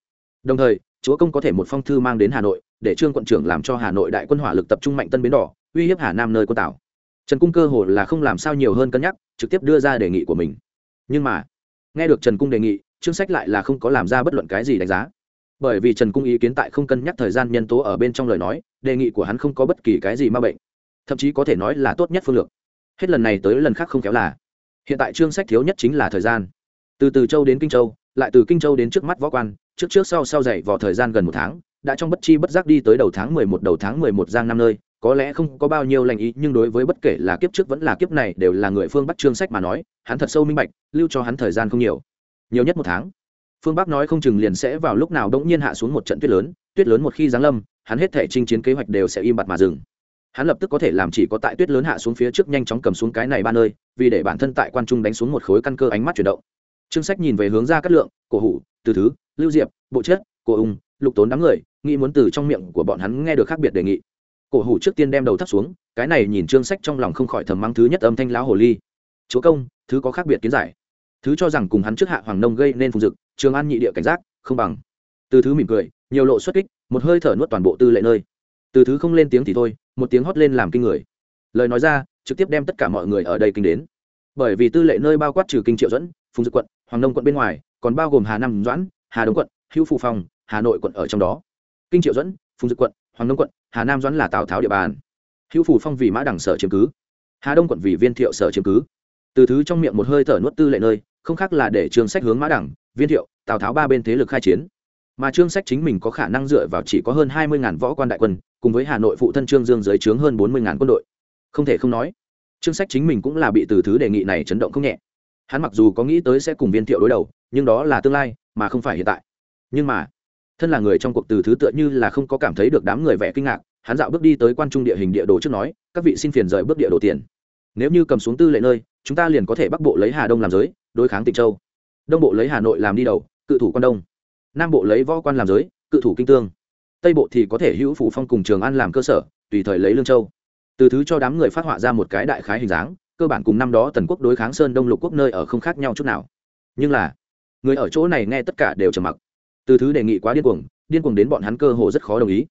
Đồng thời chúa công có thể một phong thư mang đến hà nội để trương quận trưởng làm cho hà nội đại quân hỏa lực tập trung mạnh tân bến đỏ, uy hiếp hà nam nơi quân tảo. Trần cung cơ hồ là không làm sao nhiều hơn cân nhắc, trực tiếp đưa ra đề nghị của mình. Nhưng mà, nghe được trần cung đề nghị trương sách lại là không có làm ra bất luận cái gì đánh giá. Bởi vì trần cung ý kiến tại không cân nhắc thời gian nhân tố ở bên trong lời nói, đề nghị của hắn không có bất kỳ cái gì ma bệnh. Thậm chí có thể nói là tốt nhất phương lược. Hết lần này tới lần khác không kéo là, hiện tại trương sách thiếu nhất chính là thời gian. Từ từ châu đến kinh châu, lại từ kinh châu đến trước mắt võ quan trước trước sau sau dậy vào thời gian gần một tháng, đã trong bất chi bất giác đi tới đầu tháng mười một, đầu tháng mười một giang năm nơi. Có lẽ không có bao nhiêu lành ý, nhưng đối với bất kể là kiếp trước vẫn là kiếp này đều là người phương bắc trương sách mà nói, hắn thật sâu minh bạch, lưu cho hắn thời gian không nhiều. Nhiều nhất một tháng. Phương bắc nói không chừng liền sẽ vào lúc nào đống nhiên hạ xuống một trận tuyết lớn tuyết lớn một khi giáng lâm, hắn hết thể chinh chiến kế hoạch đều sẽ im bặt mà dừng. Hắn lập tức có thể làm chỉ có tại tuyết lớn hạ xuống phía trước nhanh chóng cầm xuống cái này ba nơi, vì để bản thân tại quan trung đánh xuống một khối căn cơ ánh mắt chuyển động. Trương sách nhìn về hướng ra cát lượng, cổ hủ, từ thứ lưu diệp, bộ chết, cổ ung, lục tốn đám người, nghĩ muốn từ trong miệng của bọn hắn nghe được khác biệt đề nghị. Cổ hủ trước tiên đem đầu thấp xuống, cái này nhìn chương sách trong lòng không khỏi thầm mắng thứ nhất âm thanh lão hồ ly. Chúa công, thứ có khác biệt kiến giải. Thứ cho rằng cùng hắn trước hạ hoàng nông gây nên phùng dực, trường an nhị địa cảnh giác, không bằng. Từ thứ mỉm cười, nhiều lộ xuất kích, một hơi thở nuốt toàn bộ tư lệ nơi. Từ thứ không lên tiếng thì thôi, một tiếng hót lên làm kinh người. Lời nói ra, trực tiếp đem tất cả mọi người ở đây kinh đến. Bởi vì tư lệ nơi bao quát trừ kinh triệu dẫn phùng dực quận, hoàng nông quận bên ngoài, còn bao gồm hà nam doãn hà đông quận, hữu phù phong, hà nội quận ở trong đó. Kinh triệu dẫn phùng dực quận, hoàng đông quận, hà nam doãn là tào tháo địa bàn. Hữu phù phong vì mã đẳng sở chiếm cứ. Hà đông quận vì viên thiệu sở chiếm cứ. Từ thứ trong miệng một hơi thở nuốt tư lệ nơi, không khác là để Trương sách hướng mã đẳng viên thiệu, tào tháo ba bên thế lực khai chiến. Mà trương sách chính mình có khả năng dựa vào chỉ có hơn hai mươi ngàn võ quan đại quân, cùng với hà nội phụ thân trương dương dưới trướng hơn bốn mươi ngàn quân đội. Không thể không nói, trương sách chính mình cũng là bị từ thứ đề nghị này chấn động không nhẹ. Hắn mặc dù có nghĩ tới sẽ cùng viên thiệu đối đầu nhưng đó là tương lai, mà không phải hiện tại. Nhưng mà, thân là người trong cuộc từ thứ tựa như là không có cảm thấy được đám người vẻ kinh ngạc, hắn dạo bước đi tới quan trung địa hình địa đồ trước nói, các vị xin phiền rời bước địa đồ tiền. Nếu như cầm xuống tư lệ nơi, chúng ta liền có thể bắc bộ lấy hà đông làm giới, đối kháng tịnh châu. Đông bộ lấy hà nội làm đi đầu, cự thủ quan đông. Nam bộ lấy võ quan làm giới, cự thủ kinh tương. Tây bộ thì có thể hữu phủ phong cùng trường an làm cơ sở, tùy thời lấy lương châu. Từ thứ cho đám người phát họa ra một cái đại khái hình dáng, cơ bản cùng năm đó tần quốc đối kháng sơn đông lục quốc nơi ở không khác nhau chút nào. Nhưng là người ở chỗ này nghe tất cả đều trầm mặc. Từ thứ đề nghị quá điên cuồng điên cuồng đến bọn hắn cơ hồ rất khó đồng ý.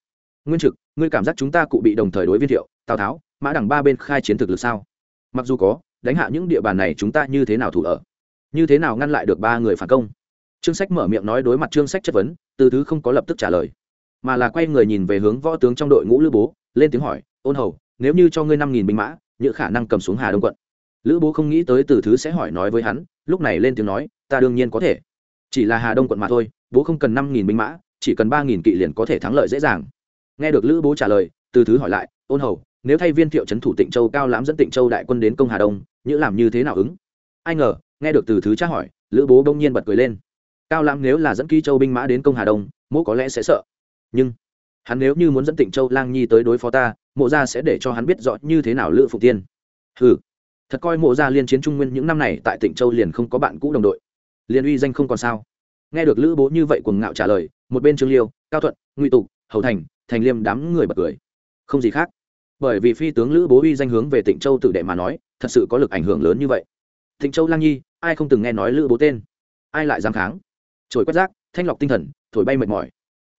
Nguyên trực, ngươi cảm giác chúng ta cụ bị đồng thời đối viên thiệu, tào tháo, mã đẳng ba bên khai chiến thực lực sao? Mặc dù có, đánh hạ những địa bàn này chúng ta như thế nào thủ ở? Như thế nào ngăn lại được ba người phản công? Trương sách mở miệng nói đối mặt trương sách chất vấn, từ thứ không có lập tức trả lời. Mà là quay người nhìn về hướng võ tướng trong đội ngũ lữ bố, lên tiếng hỏi, ôn hầu, nếu như cho ngươi năm nghìn binh mã những khả năng cầm xuống hà đông quận? Lữ bố không nghĩ tới từ thứ sẽ hỏi nói với hắn, lúc này lên tiếng nói ta đương nhiên có thể. Chỉ là hà đông quận mà thôi, bố không cần năm nghìn binh mã, chỉ cần ba nghìn kỵ liền có thể thắng lợi dễ dàng. Nghe được lữ bố trả lời, từ thứ hỏi lại, ôn hầu, nếu thay viên thiệu trấn thủ tịnh châu cao lãm dẫn tịnh châu đại quân đến công hà đông, nhữ làm như thế nào ứng? Ai ngờ, nghe được từ thứ tra hỏi, lữ bố bỗng nhiên bật cười lên. Cao lãm nếu là dẫn ký châu binh mã đến công hà đông, mỗ có lẽ sẽ sợ. Nhưng hắn nếu như muốn dẫn tịnh châu lang nhi tới đối phó ta, mộ gia sẽ để cho hắn biết rõ như thế nào lữ phụ tiên. Ừ thật coi mộ gia liên chiến trung nguyên những năm này tại tịnh châu liền không có bạn cũ đồng đội liền uy danh không còn sao. Nghe được lữ bố như vậy cuồng ngạo trả lời, một bên trương liêu, cao thuận, ngụy tục, hầu thành thành liêm đám người bật cười. Không gì khác. Bởi vì phi tướng lữ bố uy danh hướng về tịnh châu tự đệ mà nói, thật sự có lực ảnh hưởng lớn như vậy. Tịnh châu lang nhi, ai không từng nghe nói lữ bố tên? Ai lại dám kháng? Trồi quét rác, thanh lọc tinh thần, thổi bay mệt mỏi.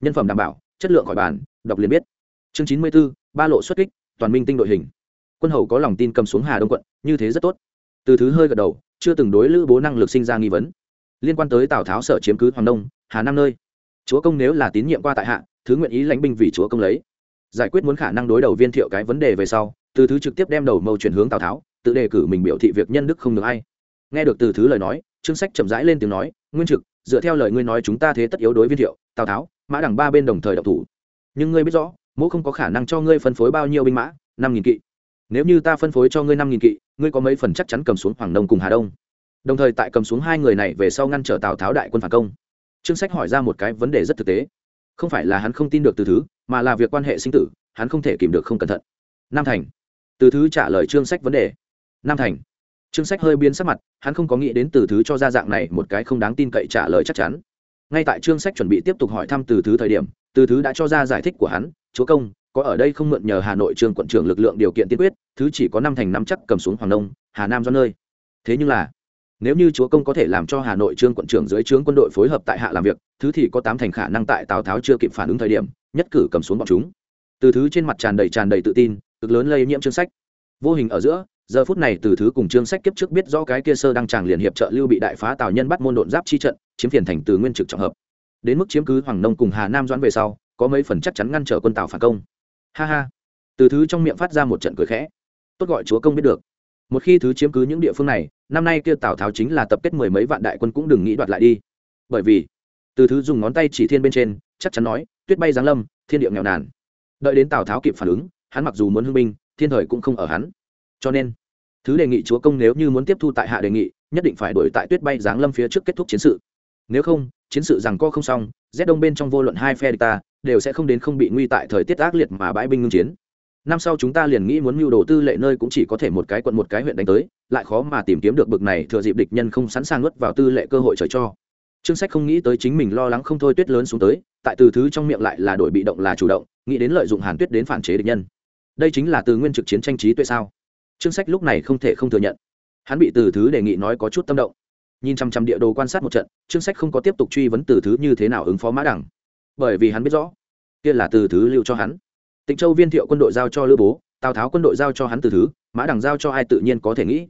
Nhân phẩm đảm bảo, chất lượng khỏi bàn, đọc liền biết. Chương chín mươi b ố ba lộ xuất kích, toàn minh tinh đội hình. Quân hầu có lòng tin cầm xuống hà đông quận, như thế rất tốt. Từ thứ hơi gật đầu, chưa từng đối lữ bố năng lực sinh ra nghi vấn liên quan tới tào tháo sở chiếm cứ hoàng đông hà nam nơi chúa công nếu là tín nhiệm qua tại hạ thứ nguyện ý lãnh binh vì chúa công lấy giải quyết muốn khả năng đối đầu viên thiệu cái vấn đề về sau từ thứ trực tiếp đem đầu mâu chuyển hướng tào tháo tự đề cử mình biểu thị việc nhân đức không được hay nghe được từ thứ lời nói chương sách chậm rãi lên tiếng nói nguyên trực dựa theo lời ngươi nói chúng ta thế tất yếu đối viên thiệu tào tháo mã đẳng ba bên đồng thời độc thủ nhưng ngươi biết rõ mỗ không có khả năng cho ngươi phân phối bao nhiêu binh mã năm nghìn kỵ nếu như ta phân phối cho ngươi năm nghìn kỵ ngươi có mấy phần chắc chắn cầm xuống hoàng đông cùng hà đông đồng thời tại cầm xuống hai người này về sau ngăn trở tào tháo đại quân phản công trương sách hỏi ra một cái vấn đề rất thực tế không phải là hắn không tin được từ thứ mà là việc quan hệ sinh tử hắn không thể kìm được không cẩn thận nam thành từ thứ trả lời trương sách vấn đề nam thành trương sách hơi biến sắc mặt hắn không có nghĩ đến từ thứ cho ra dạng này một cái không đáng tin cậy trả lời chắc chắn ngay tại trương sách chuẩn bị tiếp tục hỏi thăm từ thứ thời điểm từ thứ đã cho ra giải thích của hắn chúa công có ở đây không mượn nhờ hà nội trương quận trưởng lực lượng điều kiện tiên quyết thứ chỉ có năm thành năm chắc cầm xuống hoàng đông hà nam do nơi thế nhưng là nếu như chúa công có thể làm cho hà nội trương quận trưởng dưới trướng quân đội phối hợp tại hạ làm việc, thứ thì có tám thành khả năng tại tào tháo chưa kịp phản ứng thời điểm, nhất cử cầm xuống bọn chúng. Từ thứ trên mặt tràn đầy tràn đầy tự tin, cực lớn lây nhiễm chương sách. Vô hình ở giữa, giờ phút này từ thứ cùng chương sách kiếp trước biết rõ cái kia sơ đăng tràng liền hiệp trợ lưu bị đại phá tào nhân bắt môn độn giáp chi trận, chiếm phiền thành từ nguyên trực trọng hợp. Đến mức chiếm cứ hoàng nông cùng hà nam doãn về sau, có mấy phần chắc chắn ngăn trở quân tào phản công. Ha ha. Từ thứ trong miệng phát ra một trận cười khẽ. Tốt gọi chúa công biết được. Một khi thứ chiếm cứ những địa phương này năm nay kia tào tháo chính là tập kết mười mấy vạn đại quân cũng đừng nghĩ đoạt lại đi. Bởi vì, từ thứ dùng ngón tay chỉ thiên bên trên, chắc chắn nói, tuyết bay giáng lâm, thiên địa nghèo nàn. Đợi đến tào tháo kịp phản ứng, hắn mặc dù muốn hưng binh, thiên thời cũng không ở hắn. Cho nên, thứ đề nghị chúa công nếu như muốn tiếp thu tại hạ đề nghị, nhất định phải đổi tại tuyết bay giáng lâm phía trước kết thúc chiến sự. Nếu không, chiến sự rằng co không xong rét đông bên trong vô luận hai phe địch ta, đều sẽ không đến không bị nguy tại thời tiết ác liệt mà bãi binh ngưng chiến năm sau chúng ta liền nghĩ muốn mưu đồ tư lệ nơi cũng chỉ có thể một cái quận một cái huyện đánh tới, lại khó mà tìm kiếm được bực này thừa dịp địch nhân không sẵn sàng nuốt vào tư lệ cơ hội trời cho. Trương sách không nghĩ tới chính mình lo lắng không thôi tuyết lớn xuống tới, tại từ thứ trong miệng lại là đổi bị động là chủ động, nghĩ đến lợi dụng hàn tuyết đến phản chế địch nhân. Đây chính là từ nguyên trực chiến tranh trí tuệ sao? Trương sách lúc này không thể không thừa nhận. Hắn bị từ thứ đề nghị nói có chút tâm động. Nhìn chăm chăm địa đồ quan sát một trận, trương sách không có tiếp tục truy vấn từ thứ như thế nào ứng phó mã đẳng bởi vì hắn biết rõ, kia là từ thứ lưu cho hắn tịnh châu viên thiệu quân đội giao cho lữ bố, tào tháo quân đội giao cho hắn từ thứ, mã đằng giao cho ai tự nhiên có thể nghĩ.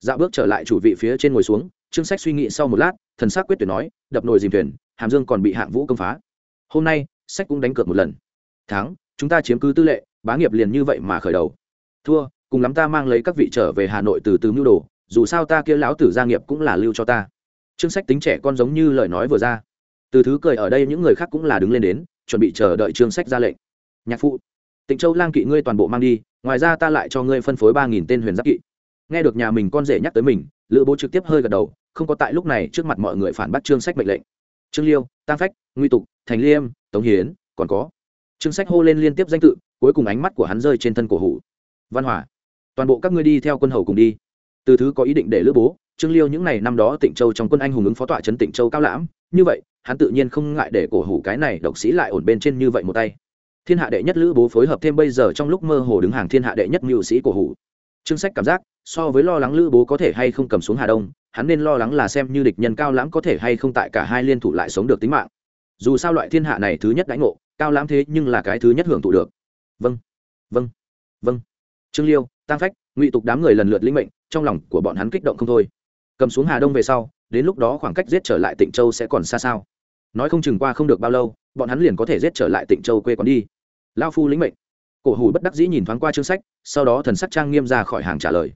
Dạo bước trở lại chủ vị phía trên ngồi xuống, trương sách suy nghĩ sau một lát, thần sắc quyết tuyệt nói, đập nồi dìm thuyền, hàm dương còn bị hạng vũ công phá. Hôm nay, sách cũng đánh cược một lần. Thắng, chúng ta chiếm cứ tư lệ, bá nghiệp liền như vậy mà khởi đầu. Thua, cùng lắm ta mang lấy các vị trở về hà nội từ từ mưu đồ, dù sao ta kia lão tử gia nghiệp cũng là lưu cho ta. Trương sách tính trẻ con giống như lời nói vừa ra. Từ thứ cười ở đây những người khác cũng là đứng lên đến, chuẩn bị chờ đợi trương sách ra lệnh. Nhạc phụ tịnh châu lang kỵ ngươi toàn bộ mang đi, ngoài ra ta lại cho ngươi phân phối ba nghìn tên huyền giáp kỵ. Nghe được nhà mình con rể nhắc tới mình, lữ bố trực tiếp hơi gật đầu, không có tại lúc này trước mặt mọi người phản bác trương sách mệnh lệnh. Trương liêu tăng phách, nguy tục, thành liêm, tống hiến, còn có. Trương sách hô lên liên tiếp danh tự, cuối cùng ánh mắt của hắn rơi trên thân cổ hủ. Văn hỏa, toàn bộ các ngươi đi theo quân hầu cùng đi. Từ thứ có ý định để lữ bố, trương liêu những ngày năm đó tịnh châu trong quân anh hùng ứng phó tọa trấn tịnh châu cao lãm, như vậy, hắn tự nhiên không ngại để cổ hủ cái này độc sĩ lại ổn bên trên như vậy một tay thiên hạ đệ nhất lữ bố phối hợp thêm bây giờ trong lúc mơ hồ đứng hàng thiên hạ đệ nhất mưu sĩ cổ hủ. Trương sách cảm giác, so với lo lắng lữ bố có thể hay không cầm xuống hà đông, hắn nên lo lắng là xem như địch nhân cao lãm có thể hay không tại cả hai liên thủ lại sống được tính mạng. Dù sao loại thiên hạ này thứ nhất đánh ngộ, cao lãm thế nhưng là cái thứ nhất hưởng thụ được. Vâng vâng vâng. Trương liêu tăng phách, ngụy tục đám người lần lượt linh mệnh, trong lòng của bọn hắn kích động không thôi. Cầm xuống hà đông về sau, đến lúc đó khoảng cách giết trở lại tịnh châu sẽ còn xa sao? Nói không chừng qua không được bao lâu, bọn hắn liền có thể giết trở lại tịnh châu quê quán đi. Lao phu lĩnh mệnh. Cổ hủ bất đắc dĩ nhìn thoáng qua chương sách, sau đó thần sắc trang nghiêm ra khỏi hàng trả lời.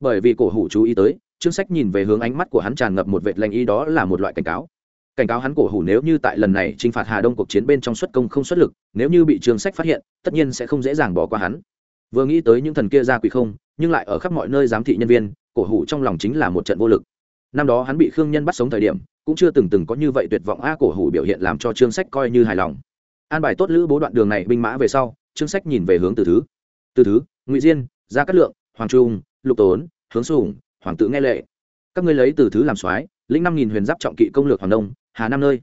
Bởi vì cổ hủ chú ý tới, chương sách nhìn về hướng ánh mắt của hắn tràn ngập một vệt lành ý đó là một loại cảnh cáo. Cảnh cáo hắn cổ hủ nếu như tại lần này t r i n h phạt hà đông cuộc chiến bên trong xuất công không xuất lực, nếu như bị chương sách phát hiện, tất nhiên sẽ không dễ dàng bỏ qua hắn. Vừa nghĩ tới những thần kia ra quỷ không, nhưng lại ở khắp mọi nơi giám thị nhân viên, cổ hủ trong lòng chính là một trận vô lực. Năm đó hắn bị khương nhân bắt sống thời điểm cũng chưa từng từng có như vậy tuyệt vọng a cổ hủ biểu hiện làm cho chương sách coi như hài lòng. An bài tốt lữ bố đoạn đường này binh mã về sau chương sách nhìn về hướng từ thứ. Từ thứ, ngụy diên, gia cát lượng, hoàng trung, lục tốn, hướng sủng hoàng tử nghe lệ. Các ngươi lấy từ thứ làm soái, lĩnh năm nghìn huyền giáp trọng kỵ công lược hoàng đông, hà nam nơi.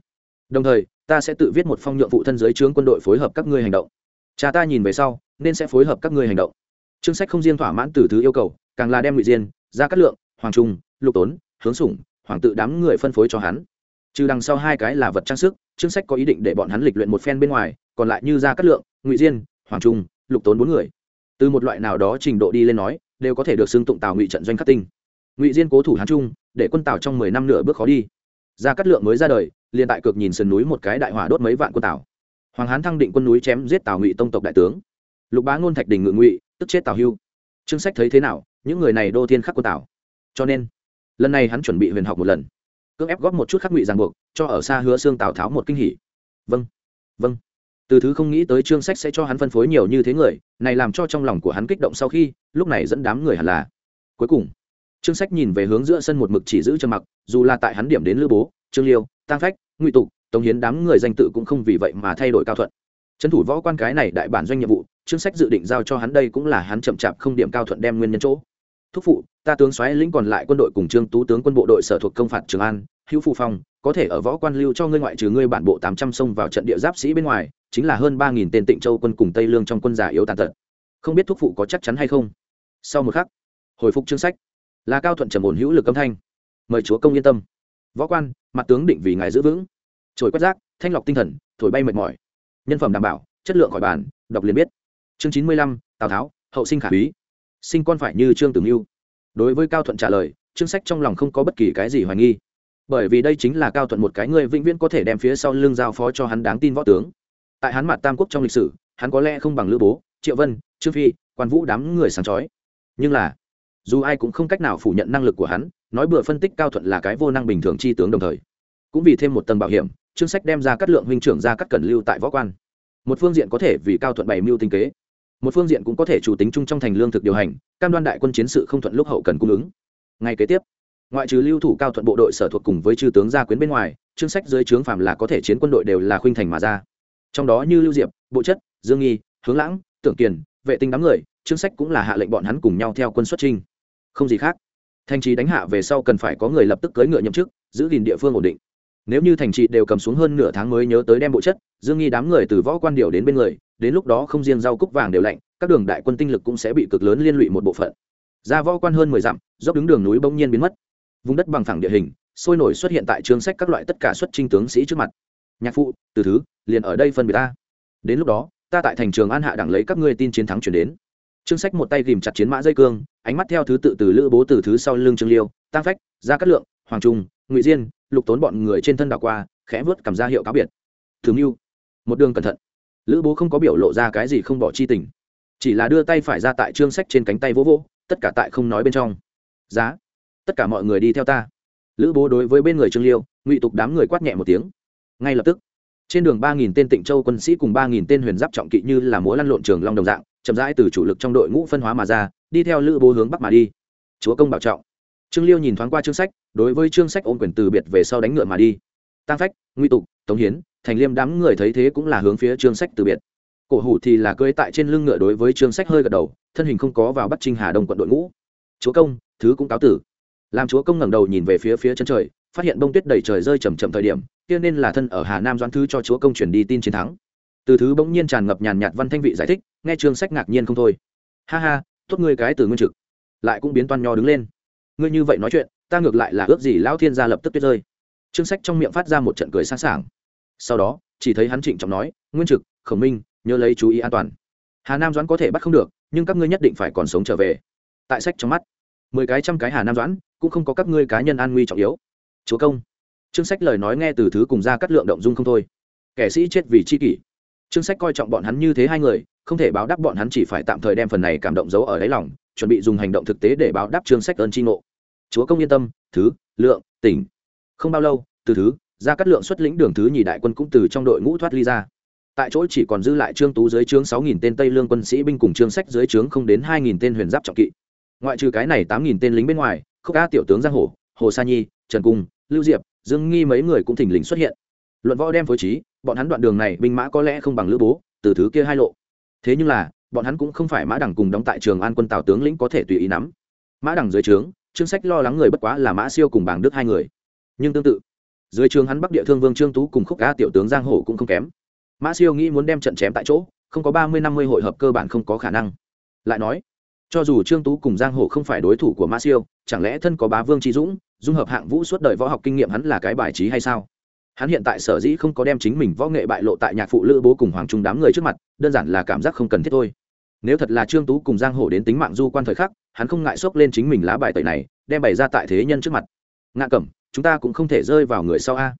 Đồng thời, ta sẽ tự viết một phong nhượng vụ thân giới trướng quân đội phối hợp các ngươi hành động. Cha ta nhìn về sau, nên sẽ phối hợp các ngươi hành động. Chương sách không riêng thỏa mãn từ thứ yêu cầu, càng là đem ngụy diên, gia cát lượng, hoàng trung, lục tốn, hướng sủng hoàng tự đám người phân phối cho hắn. Trừ đằng sau hai cái là vật trang sức, chương sách có ý định để bọn hắn lịch luyện một phen bên ngoài, còn lại như Gia cát lượng, ngụy diên, hoàng trung, lục tốn bốn người. Từ một loại nào đó trình độ đi lên nói, đều có thể được xưng tụng tào ngụy trận doanh khắc tinh. Ngụy diên cố thủ hán trung, để quân tào trong mười năm nửa bước khó đi. Gia cát lượng mới ra đời, liền tại cực nhìn sườn núi một cái đại hỏa đốt mấy vạn quân tào. Hoàng hán thăng định quân núi chém giết tào ngụy tông tộc đại tướng. Lục bá ngôn thạch đình ngự ngụy, tức chết tào hưu. Chương sách thấy thế nào, những người này đô thiên khắc quân tào. Cho nên lần này hắn chuẩn bị huyền học một lần. Cưỡng ép góp một chút khắc ngụy ràng buộc, cho ở xa hứa xương tào tháo một kinh hỉ. Vâng vâng. Từ thứ không nghĩ tới chương sách sẽ cho hắn phân phối nhiều như thế người, này làm cho trong lòng của hắn kích động sau khi, lúc này dẫn đám người hẳn là. Cuối cùng, chương sách nhìn về hướng giữa sân một mực chỉ giữ trầm mặc, dù là tại hắn điểm đến lữ bố, trương liêu tăng phách, ngụy tục, tống hiến đám người danh tự cũng không vì vậy mà thay đổi cao thuận. Trấn thủ võ quan cái này đại bản doanh nhiệm vụ, chương sách dự định giao cho hắn đây cũng là hắn chậm chạp không điểm cao thuận đem nguyên nhân chỗ thúc phụ, ta tướng xoáy lĩnh còn lại quân đội cùng trương tú tướng quân bộ đội sở thuộc công phạt trường an, hữu phu phong, có thể ở võ quan lưu cho ngươi ngoại trừ ngươi bản bộ tám trăm sông vào trận địa giáp sĩ bên ngoài, chính là hơn ba nghìn tên tịnh châu quân cùng tây lương trong quân giả yếu tàn tật. Không biết thúc phụ có chắc chắn hay không? Sau một khắc, hồi phục chương sách. Là cao thuận trầm ổn hữu lực âm thanh. Mời chúa công yên tâm. Võ quan, mặt tướng định vì ngài giữ vững. Trồi quét rác, thanh lọc tinh thần, thổi bay mệt mỏi. Nhân phẩm đảm bảo, chất lượng khỏi bản đọc liền biết. Chương chín mươi lăm, tào tháo, hậu sinh khả úy sinh con phải như trương tử mưu. Đối với cao thuận trả lời chương sách trong lòng không có bất kỳ cái gì hoài nghi. Bởi vì đây chính là cao thuận một cái người vĩnh viễn có thể đem phía sau lưng giao phó cho hắn đáng tin võ tướng. Tại hắn mặt tam quốc trong lịch sử, hắn có lẽ không bằng lữ bố, triệu vân, trương phi, quan vũ đám người sáng chói. Nhưng là, dù ai cũng không cách nào phủ nhận năng lực của hắn, nói bừa phân tích cao thuận là cái vô năng bình thường chi tướng đồng thời. Cũng vì thêm một tầng bảo hiểm chương sách đem ra cắt lượng huynh trưởng ra cắt cẩn lưu tại võ quan. Một phương diện có thể vì cao thuận bày mưu tinh kế một phương diện cũng có thể chủ tính chung trong thành lương thực điều hành, cam đoan đại quân chiến sự không thuận lúc hậu cần cung ứng. Ngay kế tiếp, ngoại trừ lưu thủ cao thuận bộ đội sở thuộc cùng với chư tướng gia quyến bên ngoài, chương sách dưới trướng phàm là có thể chiến quân đội đều là khuynh thành mà ra. Trong đó như lưu diệp, bộ chất, dương nghi, hướng lãng, tưởng kiền, vệ tinh đám người, chương sách cũng là hạ lệnh bọn hắn cùng nhau theo quân xuất trinh không gì khác, thành trì đánh hạ về sau cần phải có người lập tức cưỡi ngựa nhậm chức, giữ gìn địa phương ổn định. Nếu như thành trì đều cầm xuống hơn nửa tháng mới nhớ tới đem bộ chất, dương nghi đám người từ võ quan điều đến bên người đến lúc đó không riêng rau cúc vàng đều lạnh, các đường đại quân tinh lực cũng sẽ bị cực lớn liên lụy một bộ phận. Ra võ quan hơn mười dặm, dốc đứng đường núi bỗng nhiên biến mất. Vùng đất bằng phẳng địa hình, sôi nổi xuất hiện tại chương sách các loại tất cả xuất trinh tướng sĩ trước mặt. Nhạc phụ, từ thứ, liền ở đây phân biệt ta. Đến lúc đó, ta tại thành trường an hạ đẳng lấy các ngươi tin chiến thắng chuyển đến. Trương sách một tay ghìm chặt chiến mã dây cương, ánh mắt theo thứ tự từ lữ bố từ thứ sau lưng trương liêu tăng phách, gia cát lượng, hoàng trung, ngụy diên, lục tốn bọn người trên thân đảo qua, khẽ vớt cầm ra hiệu cáo biệt. Thường mưu, một đường cẩn thận lữ bố không có biểu lộ ra cái gì không bỏ chi tình, chỉ là đưa tay phải ra tại trương sách trên cánh tay vỗ vỗ, tất cả tại không nói bên trong. Giá, tất cả mọi người đi theo ta. Lữ bố đối với bên người trương liêu, ngụy tục đám người quát nhẹ một tiếng. Ngay lập tức, trên đường ba nghìn tên tịnh châu quân sĩ cùng ba nghìn tên huyền giáp trọng kỵ như là múa lăn lộn trường long đồng dạng, chậm rãi từ chủ lực trong đội ngũ phân hóa mà ra, đi theo lữ bố hướng bắc mà đi. Chúa công bảo trọng. Trương liêu nhìn thoáng qua chương sách, đối với chương sách ôm quyền từ biệt về sau đánh ngựa mà đi. Tăng phách nguy tục, tống hiến thành liêm đám người thấy thế cũng là hướng phía trương sách từ biệt. Cổ hủ thì là cưỡi tại trên lưng ngựa đối với trương sách hơi gật đầu, thân hình không có vào bắt trinh hà đông quận đội ngũ. Chúa công, thứ cũng cáo tử. Làm chúa công ngẩng đầu nhìn về phía phía chân trời, phát hiện bông tuyết đầy trời rơi chầm chậm thời điểm, kia nên là thân ở hà nam doãn thứ cho chúa công chuyển đi tin chiến thắng. Từ thứ bỗng nhiên tràn ngập nhàn nhạt văn thanh vị giải thích, nghe trương sách ngạc nhiên không thôi. Ha ha, tốt ngươi cái từ nguyên trực. Lại cũng biến toan nho đứng lên. Ngươi như vậy nói chuyện, ta ngược lại là ước gì lão thiên gia lập tức tuyết rơi. Trương sách trong miệng phát ra một trận cười sáng sảng sau đó, chỉ thấy hắn trịnh trọng nói, nguyên trực, khổng minh, nhớ lấy chú ý an toàn. Hà nam doãn có thể bắt không được, nhưng các ngươi nhất định phải còn sống trở về. Tại sách trong mắt, mười cái trăm cái hà nam doãn cũng không có các ngươi cá nhân an nguy trọng yếu. Chúa công. Chương sách lời nói nghe từ thứ cùng ra cắt lượng động dung không thôi. Kẻ sĩ chết vì chi kỷ. Chương sách coi trọng bọn hắn như thế hai người, không thể báo đáp bọn hắn chỉ phải tạm thời đem phần này cảm động giấu ở đáy lòng, chuẩn bị dùng hành động thực tế để báo đáp chương sách ơn tri ngộ. Chúa công yên tâm, thứ, lượng, tỉnh. Không bao lâu, từ thứ ra cắt lượng xuất lĩnh đường thứ nhì đại quân cũng từ trong đội ngũ thoát ly ra. Tại chỗ chỉ còn dư lại trương tú dưới trướng sáu nghìn tên tây lương quân sĩ binh cùng trương sách dưới trướng không đến hai nghìn tên huyền giáp trọng kỵ. Ngoại trừ cái này tám nghìn tên lính bên ngoài, khúc ca tiểu tướng giang hồ hồ sa nhi, trần cung, lưu diệp, dương nghi mấy người cũng thình lình xuất hiện. Luận võ đem phối trí, bọn hắn đoạn đường này binh mã có lẽ không bằng lữ bố, từ thứ kia hai lộ. Thế nhưng là, bọn hắn cũng không phải mã đẳng cùng đóng tại trường an quân tào tướng lĩnh có thể tùy ý nắm. Mã đẳng dưới trướng, trương sách lo lắng người bất quá là mã siêu cùng bảng đức hai người. Nhưng tương tự dưới trường hắn bắc địa thương vương trương tú cùng khúc ca tiểu tướng giang hồ cũng không kém. Mã siêu nghĩ muốn đem trận chém tại chỗ, không có ba mươi năm mươi hội hợp cơ bản không có khả năng. Lại nói, cho dù trương tú cùng giang hồ không phải đối thủ của mã siêu, chẳng lẽ thân có bá vương trí dũng, dung hợp hạng vũ suốt đời võ học kinh nghiệm hắn là cái bài trí hay sao? Hắn hiện tại sở dĩ không có đem chính mình võ nghệ bại lộ tại nhạc phụ lữ bố cùng hoàng trung đám người trước mặt, đơn giản là cảm giác không cần thiết thôi. Nếu thật là trương tú cùng giang hồ đến tính mạng du quan thời khắc, hắn không ngại xốc lên chính mình lá bài tẩy này, đem bày ra tại thế nhân trước mặt. Ngạ cẩm chúng ta cũng không thể rơi vào người sau a.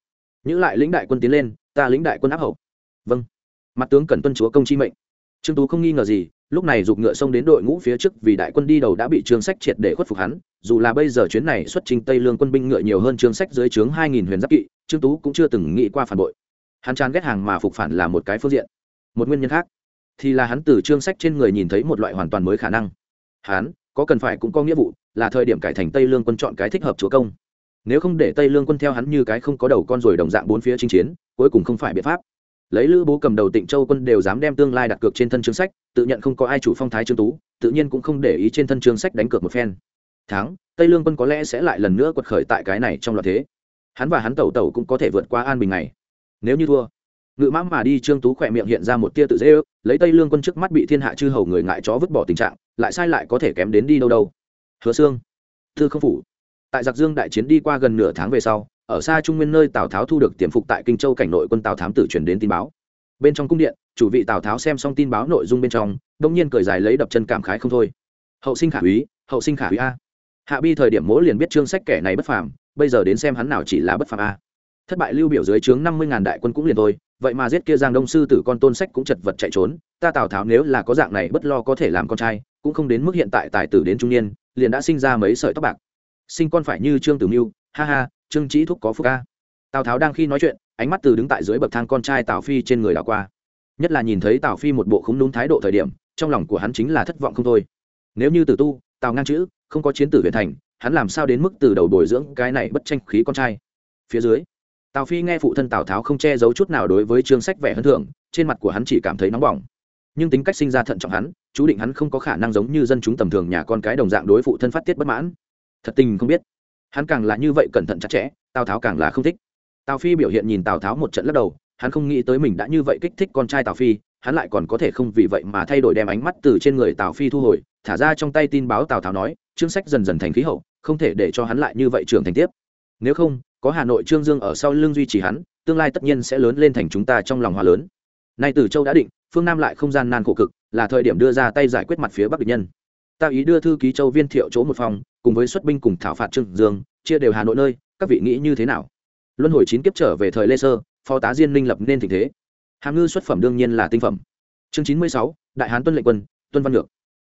Nhữ lại lĩnh đại quân tiến lên, ta lĩnh đại quân áp hậu. Vâng. Mặt tướng cần tuân chúa công chi mệnh. Trương tú không nghi ngờ gì, lúc này giục ngựa xông đến đội ngũ phía trước vì đại quân đi đầu đã bị trương sách triệt để khuất phục hắn, dù là bây giờ chuyến này xuất trình tây lương quân binh ngựa nhiều hơn trương sách dưới trướng hai nghìn huyền giáp kỵ, trương tú cũng chưa từng nghĩ qua phản bội. Hắn chán ghét hàng mà phục phản là một cái phương diện. Một nguyên nhân khác, thì là hắn từ trương sách trên người nhìn thấy một loại hoàn toàn mới khả năng. Hắn, có cần phải cũng có nghĩa vụ, là thời điểm cải thành tây lương quân chọn cái thích hợp chúa công nếu không để tây lương quân theo hắn như cái không có đầu con rồi đồng dạng bốn phía chinh chiến, cuối cùng không phải biện pháp. Lấy lữ bố cầm đầu tịnh châu quân đều dám đem tương lai đặt cược trên thân chương sách, tự nhận không có ai chủ phong thái trương tú, tự nhiên cũng không để ý trên thân chương sách đánh cược một phen. Thắng, tây lương quân có lẽ sẽ lại lần nữa quật khởi tại cái này trong loạt thế. Hắn và hắn tẩu tẩu cũng có thể vượt qua an bình này. Nếu như thua, ngự mã mà đi trương tú khỏe miệng hiện ra một tia tự dễ ước, lấy tây lương quân trước mắt bị thiên hạ chư hầu người ngại chó vứt bỏ tình trạng, lại sai lại có thể kém đến đi đâu đâu. Hứa xương thư không phủ tại giặc dương đại chiến đi qua gần nửa tháng về sau, ở xa trung nguyên nơi tào tháo thu được tiềm phục tại kinh châu cảnh nội quân tào thám tử truyền đến tin báo. Bên trong cung điện, chủ vị tào tháo xem xong tin báo nội dung bên trong, đông nhiên cười dài lấy đập chân cảm khái không thôi. Hậu sinh khả úy, hậu sinh khả úy a. Hạ bi thời điểm mỗi liền biết trương sách kẻ này bất phàm, bây giờ đến xem hắn nào chỉ là bất phàm a. Thất bại lưu biểu dưới trướng năm mươi ngàn đại quân cũng liền thôi, vậy mà giết kia giang đông sư tử con tôn sách cũng chật vật chạy trốn, ta tào tháo nếu là có dạng này bất lo có thể làm con trai, cũng không đến mức hiện tại tài tử đến trung niên, liền đã sinh ra mấy sợi tóc bạc sinh con phải như trương tử mưu, ha ha, trương trí thúc có phúc ca. Tào tháo đang khi nói chuyện, ánh mắt từ đứng tại dưới bậc thang con trai tào phi trên người đảo qua. Nhất là nhìn thấy tào phi một bộ khúng đúng thái độ thời điểm, trong lòng của hắn chính là thất vọng không thôi. Nếu như tử tu, tào ngang chữ, không có chiến tử huyện thành, hắn làm sao đến mức từ đầu bồi dưỡng cái này bất tranh khí con trai? Phía dưới, tào phi nghe phụ thân tào tháo không che giấu chút nào đối với chương sách vẻ hơn thưởng trên mặt của hắn chỉ cảm thấy nóng bỏng. Nhưng tính cách sinh ra thận trọng hắn, chú định hắn không có khả năng giống như dân chúng tầm thường nhà con cái đồng dạng đối phụ thân phát tiết bất mãn thật tình không biết. Hắn càng là như vậy cẩn thận chặt chẽ, tào tháo càng là không thích. Tào phi biểu hiện nhìn tào tháo một trận lắc đầu, hắn không nghĩ tới mình đã như vậy kích thích con trai tào phi, hắn lại còn có thể không vì vậy mà thay đổi đem ánh mắt từ trên người tào phi thu hồi, thả ra trong tay tin báo tào tháo nói, chương sách dần dần thành khí hậu, không thể để cho hắn lại như vậy trưởng thành tiếp. Nếu không, có hà nội trương dương ở sau lưng duy trì hắn, tương lai tất nhiên sẽ lớn lên thành chúng ta trong lòng hòa lớn. Nay từ châu đã định, phương nam lại không gian nan khổ cực, là thời điểm đưa ra tay giải quyết mặt phía bắc địch nhân. Ta ý đưa thư ký châu viên thiệu chỗ một phòng cùng với xuất binh cùng thảo phạt trương dương, chia đều hà nội nơi, các vị nghĩ như thế nào? Luân hồi chín kiếp trở về thời lê sơ, phó tá diên minh lập nên tình thế. Hàm ngư xuất phẩm đương nhiên là tinh phẩm. Chương chín mươi sáu, đại hán tuân lệnh quân, tuân văn lược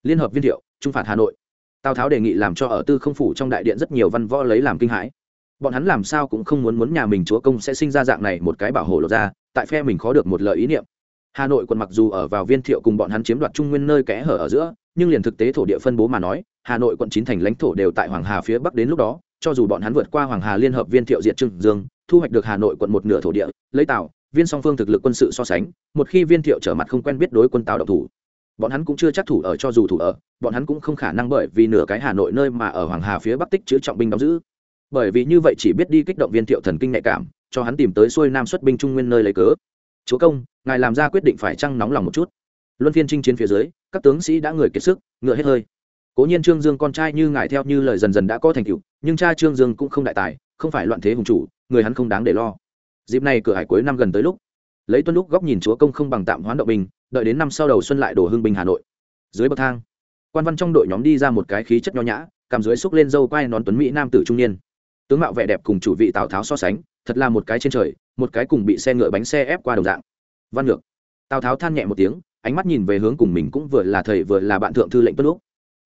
liên hợp viên thiệu, trung phạt hà nội. Tào tháo đề nghị làm cho ở tư không phủ trong đại điện rất nhiều văn võ lấy làm kinh hãi. Bọn hắn làm sao cũng không muốn muốn nhà mình chúa công sẽ sinh ra dạng này một cái bảo hộ lột ra, tại phe mình khó được một lợi ý niệm. Hà nội quận mặc dù ở vào viên thiệu cùng bọn hắn chiếm đoạt trung nguyên nơi kẽ hở ở giữa, nhưng liền thực tế thổ địa phân bố mà nói hà nội quận chín thành lãnh thổ đều tại hoàng hà phía bắc đến lúc đó, cho dù bọn hắn vượt qua hoàng hà liên hợp viên thiệu diệt trưng dương, thu hoạch được hà nội quận một nửa thổ địa, lấy tào, viên song phương thực lực quân sự so sánh, một khi viên thiệu trở mặt không quen biết đối quân tào độc thủ, bọn hắn cũng chưa chắc thủ ở cho dù thủ ở, bọn hắn cũng không khả năng bởi vì nửa cái hà nội nơi mà ở hoàng hà phía bắc tích chứa trọng binh đóng giữ. Bởi vì như vậy chỉ biết đi kích động viên thiệu thần kinh nhạy cảm, cho hắn tìm tới xuôi nam xuất binh trung nguyên nơi lấy cớ. Chúa công, ngài làm ra quyết định phải trăng nóng lòng một chút? Luân phiên chinh chiến phía dưới, các tướng sĩ đã người kiệt sức, ngựa hết hơi cố nhiên trương dương con trai như ngài theo như lời dần dần đã có thành tựu, nhưng cha trương dương cũng không đại tài, không phải loạn thế hùng chủ, người hắn không đáng để lo. Dịp này cửa hải cuối năm gần tới lúc. Lấy tuân lúc góc nhìn chúa công không bằng tạm hoán động bình, đợi đến năm sau đầu xuân lại đổ hương bình hà nội. Dưới bậc thang, quan văn trong đội nhóm đi ra một cái khí chất nho nhã, cầm dưới xúc lên dâu quai nón tuấn mỹ nam tử trung niên. Tướng mạo vẻ đẹp cùng chủ vị tào tháo so sánh, thật là một cái trên trời, một cái cùng bị xe ngựa bánh xe ép qua đồng dạng. Văn ngược, tào tháo than nhẹ một tiếng, ánh mắt nhìn về hướng cùng mình cũng vừa là thầy vừa là bạn thượng thư lệnh tuân lúc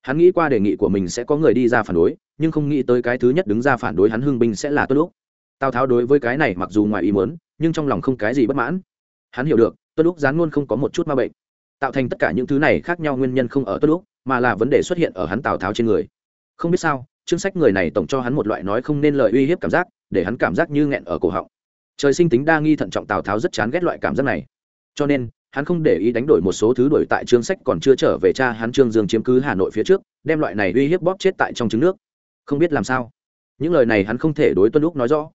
hắn nghĩ qua đề nghị của mình sẽ có người đi ra phản đối, nhưng không nghĩ tới cái thứ nhất đứng ra phản đối hắn hưng binh sẽ là tuân lúc tào tháo đối với cái này mặc dù ngoài ý muốn, nhưng trong lòng không cái gì bất mãn. Hắn hiểu được tuân lúc gián luôn không có một chút ma bệnh. Tạo thành tất cả những thứ này khác nhau nguyên nhân không ở tuân lúc mà là vấn đề xuất hiện ở hắn tào tháo trên người. Không biết sao, chương sách người này tổng cho hắn một loại nói không nên lời uy hiếp cảm giác, để hắn cảm giác như nghẹn ở cổ họng. Trời sinh tính đa nghi thận trọng tào tháo rất chán ghét loại cảm giác này. Cho nên hắn không để ý đánh đổi một số thứ đổi tại trương sách còn chưa trở về cha hắn trương dương chiếm cứ hà nội phía trước, đem loại này uy hiếp bóp chết tại trong trứng nước. Không biết làm sao. Những lời này hắn không thể đối tuân lúc nói rõ.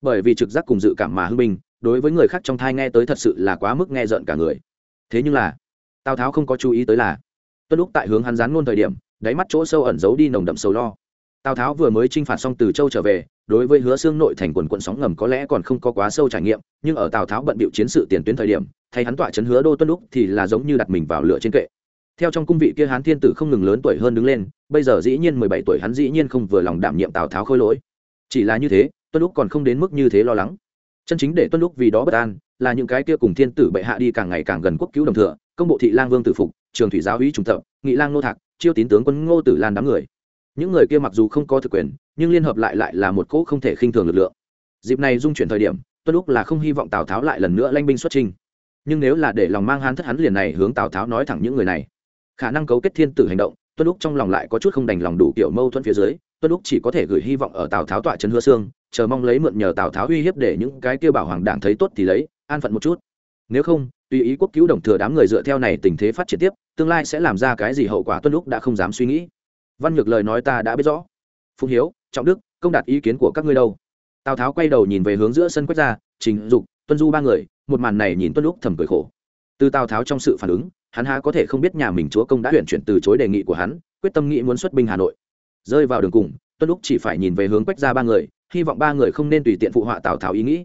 Bởi vì trực giác cùng dự cảm mà hưng bình, đối với người khác trong thai nghe tới thật sự là quá mức nghe rợn cả người. Thế nhưng là, tào tháo không có chú ý tới là, tuân lúc tại hướng hắn dán ngôn thời điểm, đáy mắt chỗ sâu ẩn giấu đi nồng đậm sầu lo. Tào tháo vừa mới t r i n h phạt xong từ châu trở về, đối với hứa xương nội thành quần quận sóng ngầm có lẽ còn không có quá sâu trải nghiệm, nhưng ở tào tháo bận bịu chiến sự tiền tuyến thời điểm thay hắn tọa chấn hứa đô tuân lúc thì là giống như đặt mình vào lửa trên kệ. Theo trong cung vị kia hán thiên tử không ngừng lớn tuổi hơn đứng lên, bây giờ dĩ nhiên mười bảy tuổi hắn dĩ nhiên không vừa lòng đảm nhiệm tào tháo khôi lỗi. Chỉ là như thế, tuân lúc còn không đến mức như thế lo lắng. Chân chính để tuân lúc vì đó bất an, là những cái kia cùng thiên tử bệ hạ đi càng ngày càng gần quốc cứu đồng thừa, công bộ thị lang vương tử phục, trường thủy giáo uy trung tập nghị lang nô thạc, chiêu tín tướng quân ngô tử lan đám người. Những người kia mặc dù không có thực quyền, nhưng liên hợp lại lại là một cỗ không thể khinh thường lực lượng. Dịp này dung chuyển thời điểm, tuân lúc là không hy vọng tào tháo lại lần nữa lanh binh xuất trình nhưng nếu là để lòng mang hán thất hắn liền này hướng tào tháo nói thẳng những người này khả năng cấu kết thiên tử hành động tuân lúc trong lòng lại có chút không đành lòng đủ kiểu mâu thuẫn phía dưới tuân lúc chỉ có thể gửi hy vọng ở tào tháo tọa chân hứa xương chờ mong lấy mượn nhờ tào tháo uy hiếp để những cái kia bảo hoàng đảng thấy tốt thì lấy an phận một chút nếu không tùy ý quốc cứu đồng thừa đám người dựa theo này tình thế phát triển tiếp tương lai sẽ làm ra cái gì hậu quả tuân lúc đã không dám suy nghĩ văn nhược lời nói ta đã biết rõ phùng hiếu trọng đức công đạt ý kiến của các ngươi đâu tào tháo quay đầu nhìn về hướng giữa sân quách gia trình dục tuân du ba người một màn này nhìn tuân lúc thầm cười khổ. Từ tào tháo trong sự phản ứng, hắn há có thể không biết nhà mình chúa công đã tuyển chuyển từ chối đề nghị của hắn, quyết tâm nghĩ muốn xuất binh hà nội. Rơi vào đường cùng, tuân lúc chỉ phải nhìn về hướng quách gia ba người, hy vọng ba người không nên tùy tiện phụ họa tào tháo ý nghĩ.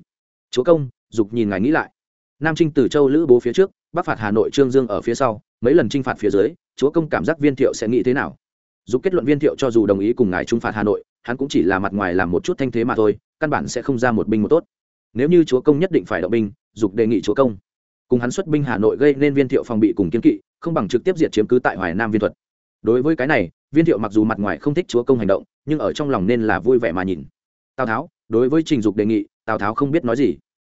Chúa công, dục nhìn ngài nghĩ lại. Nam trinh từ châu lữ bố phía trước, bắc phạt hà nội trương dương ở phía sau, mấy lần chinh phạt phía dưới, chúa công cảm giác viên thiệu sẽ nghĩ thế nào. Dục kết luận viên thiệu cho dù đồng ý cùng ngài trung phạt hà nội, hắn cũng chỉ là mặt ngoài làm một chút thanh thế mà thôi, căn bản sẽ không ra một binh một tốt. Nếu như chúa công nhất định phải động binh dục đề nghị chúa công. Cùng hắn xuất binh hà nội gây nên viên thiệu phòng bị cùng kiên kỵ, không bằng trực tiếp diệt chiếm cứ tại hoài nam viên thuật. Đối với cái này, viên thiệu mặc dù mặt ngoài không thích chúa công hành động, nhưng ở trong lòng nên là vui vẻ mà nhìn. Tào tháo, đối với trình dục đề nghị, tào tháo không biết nói gì.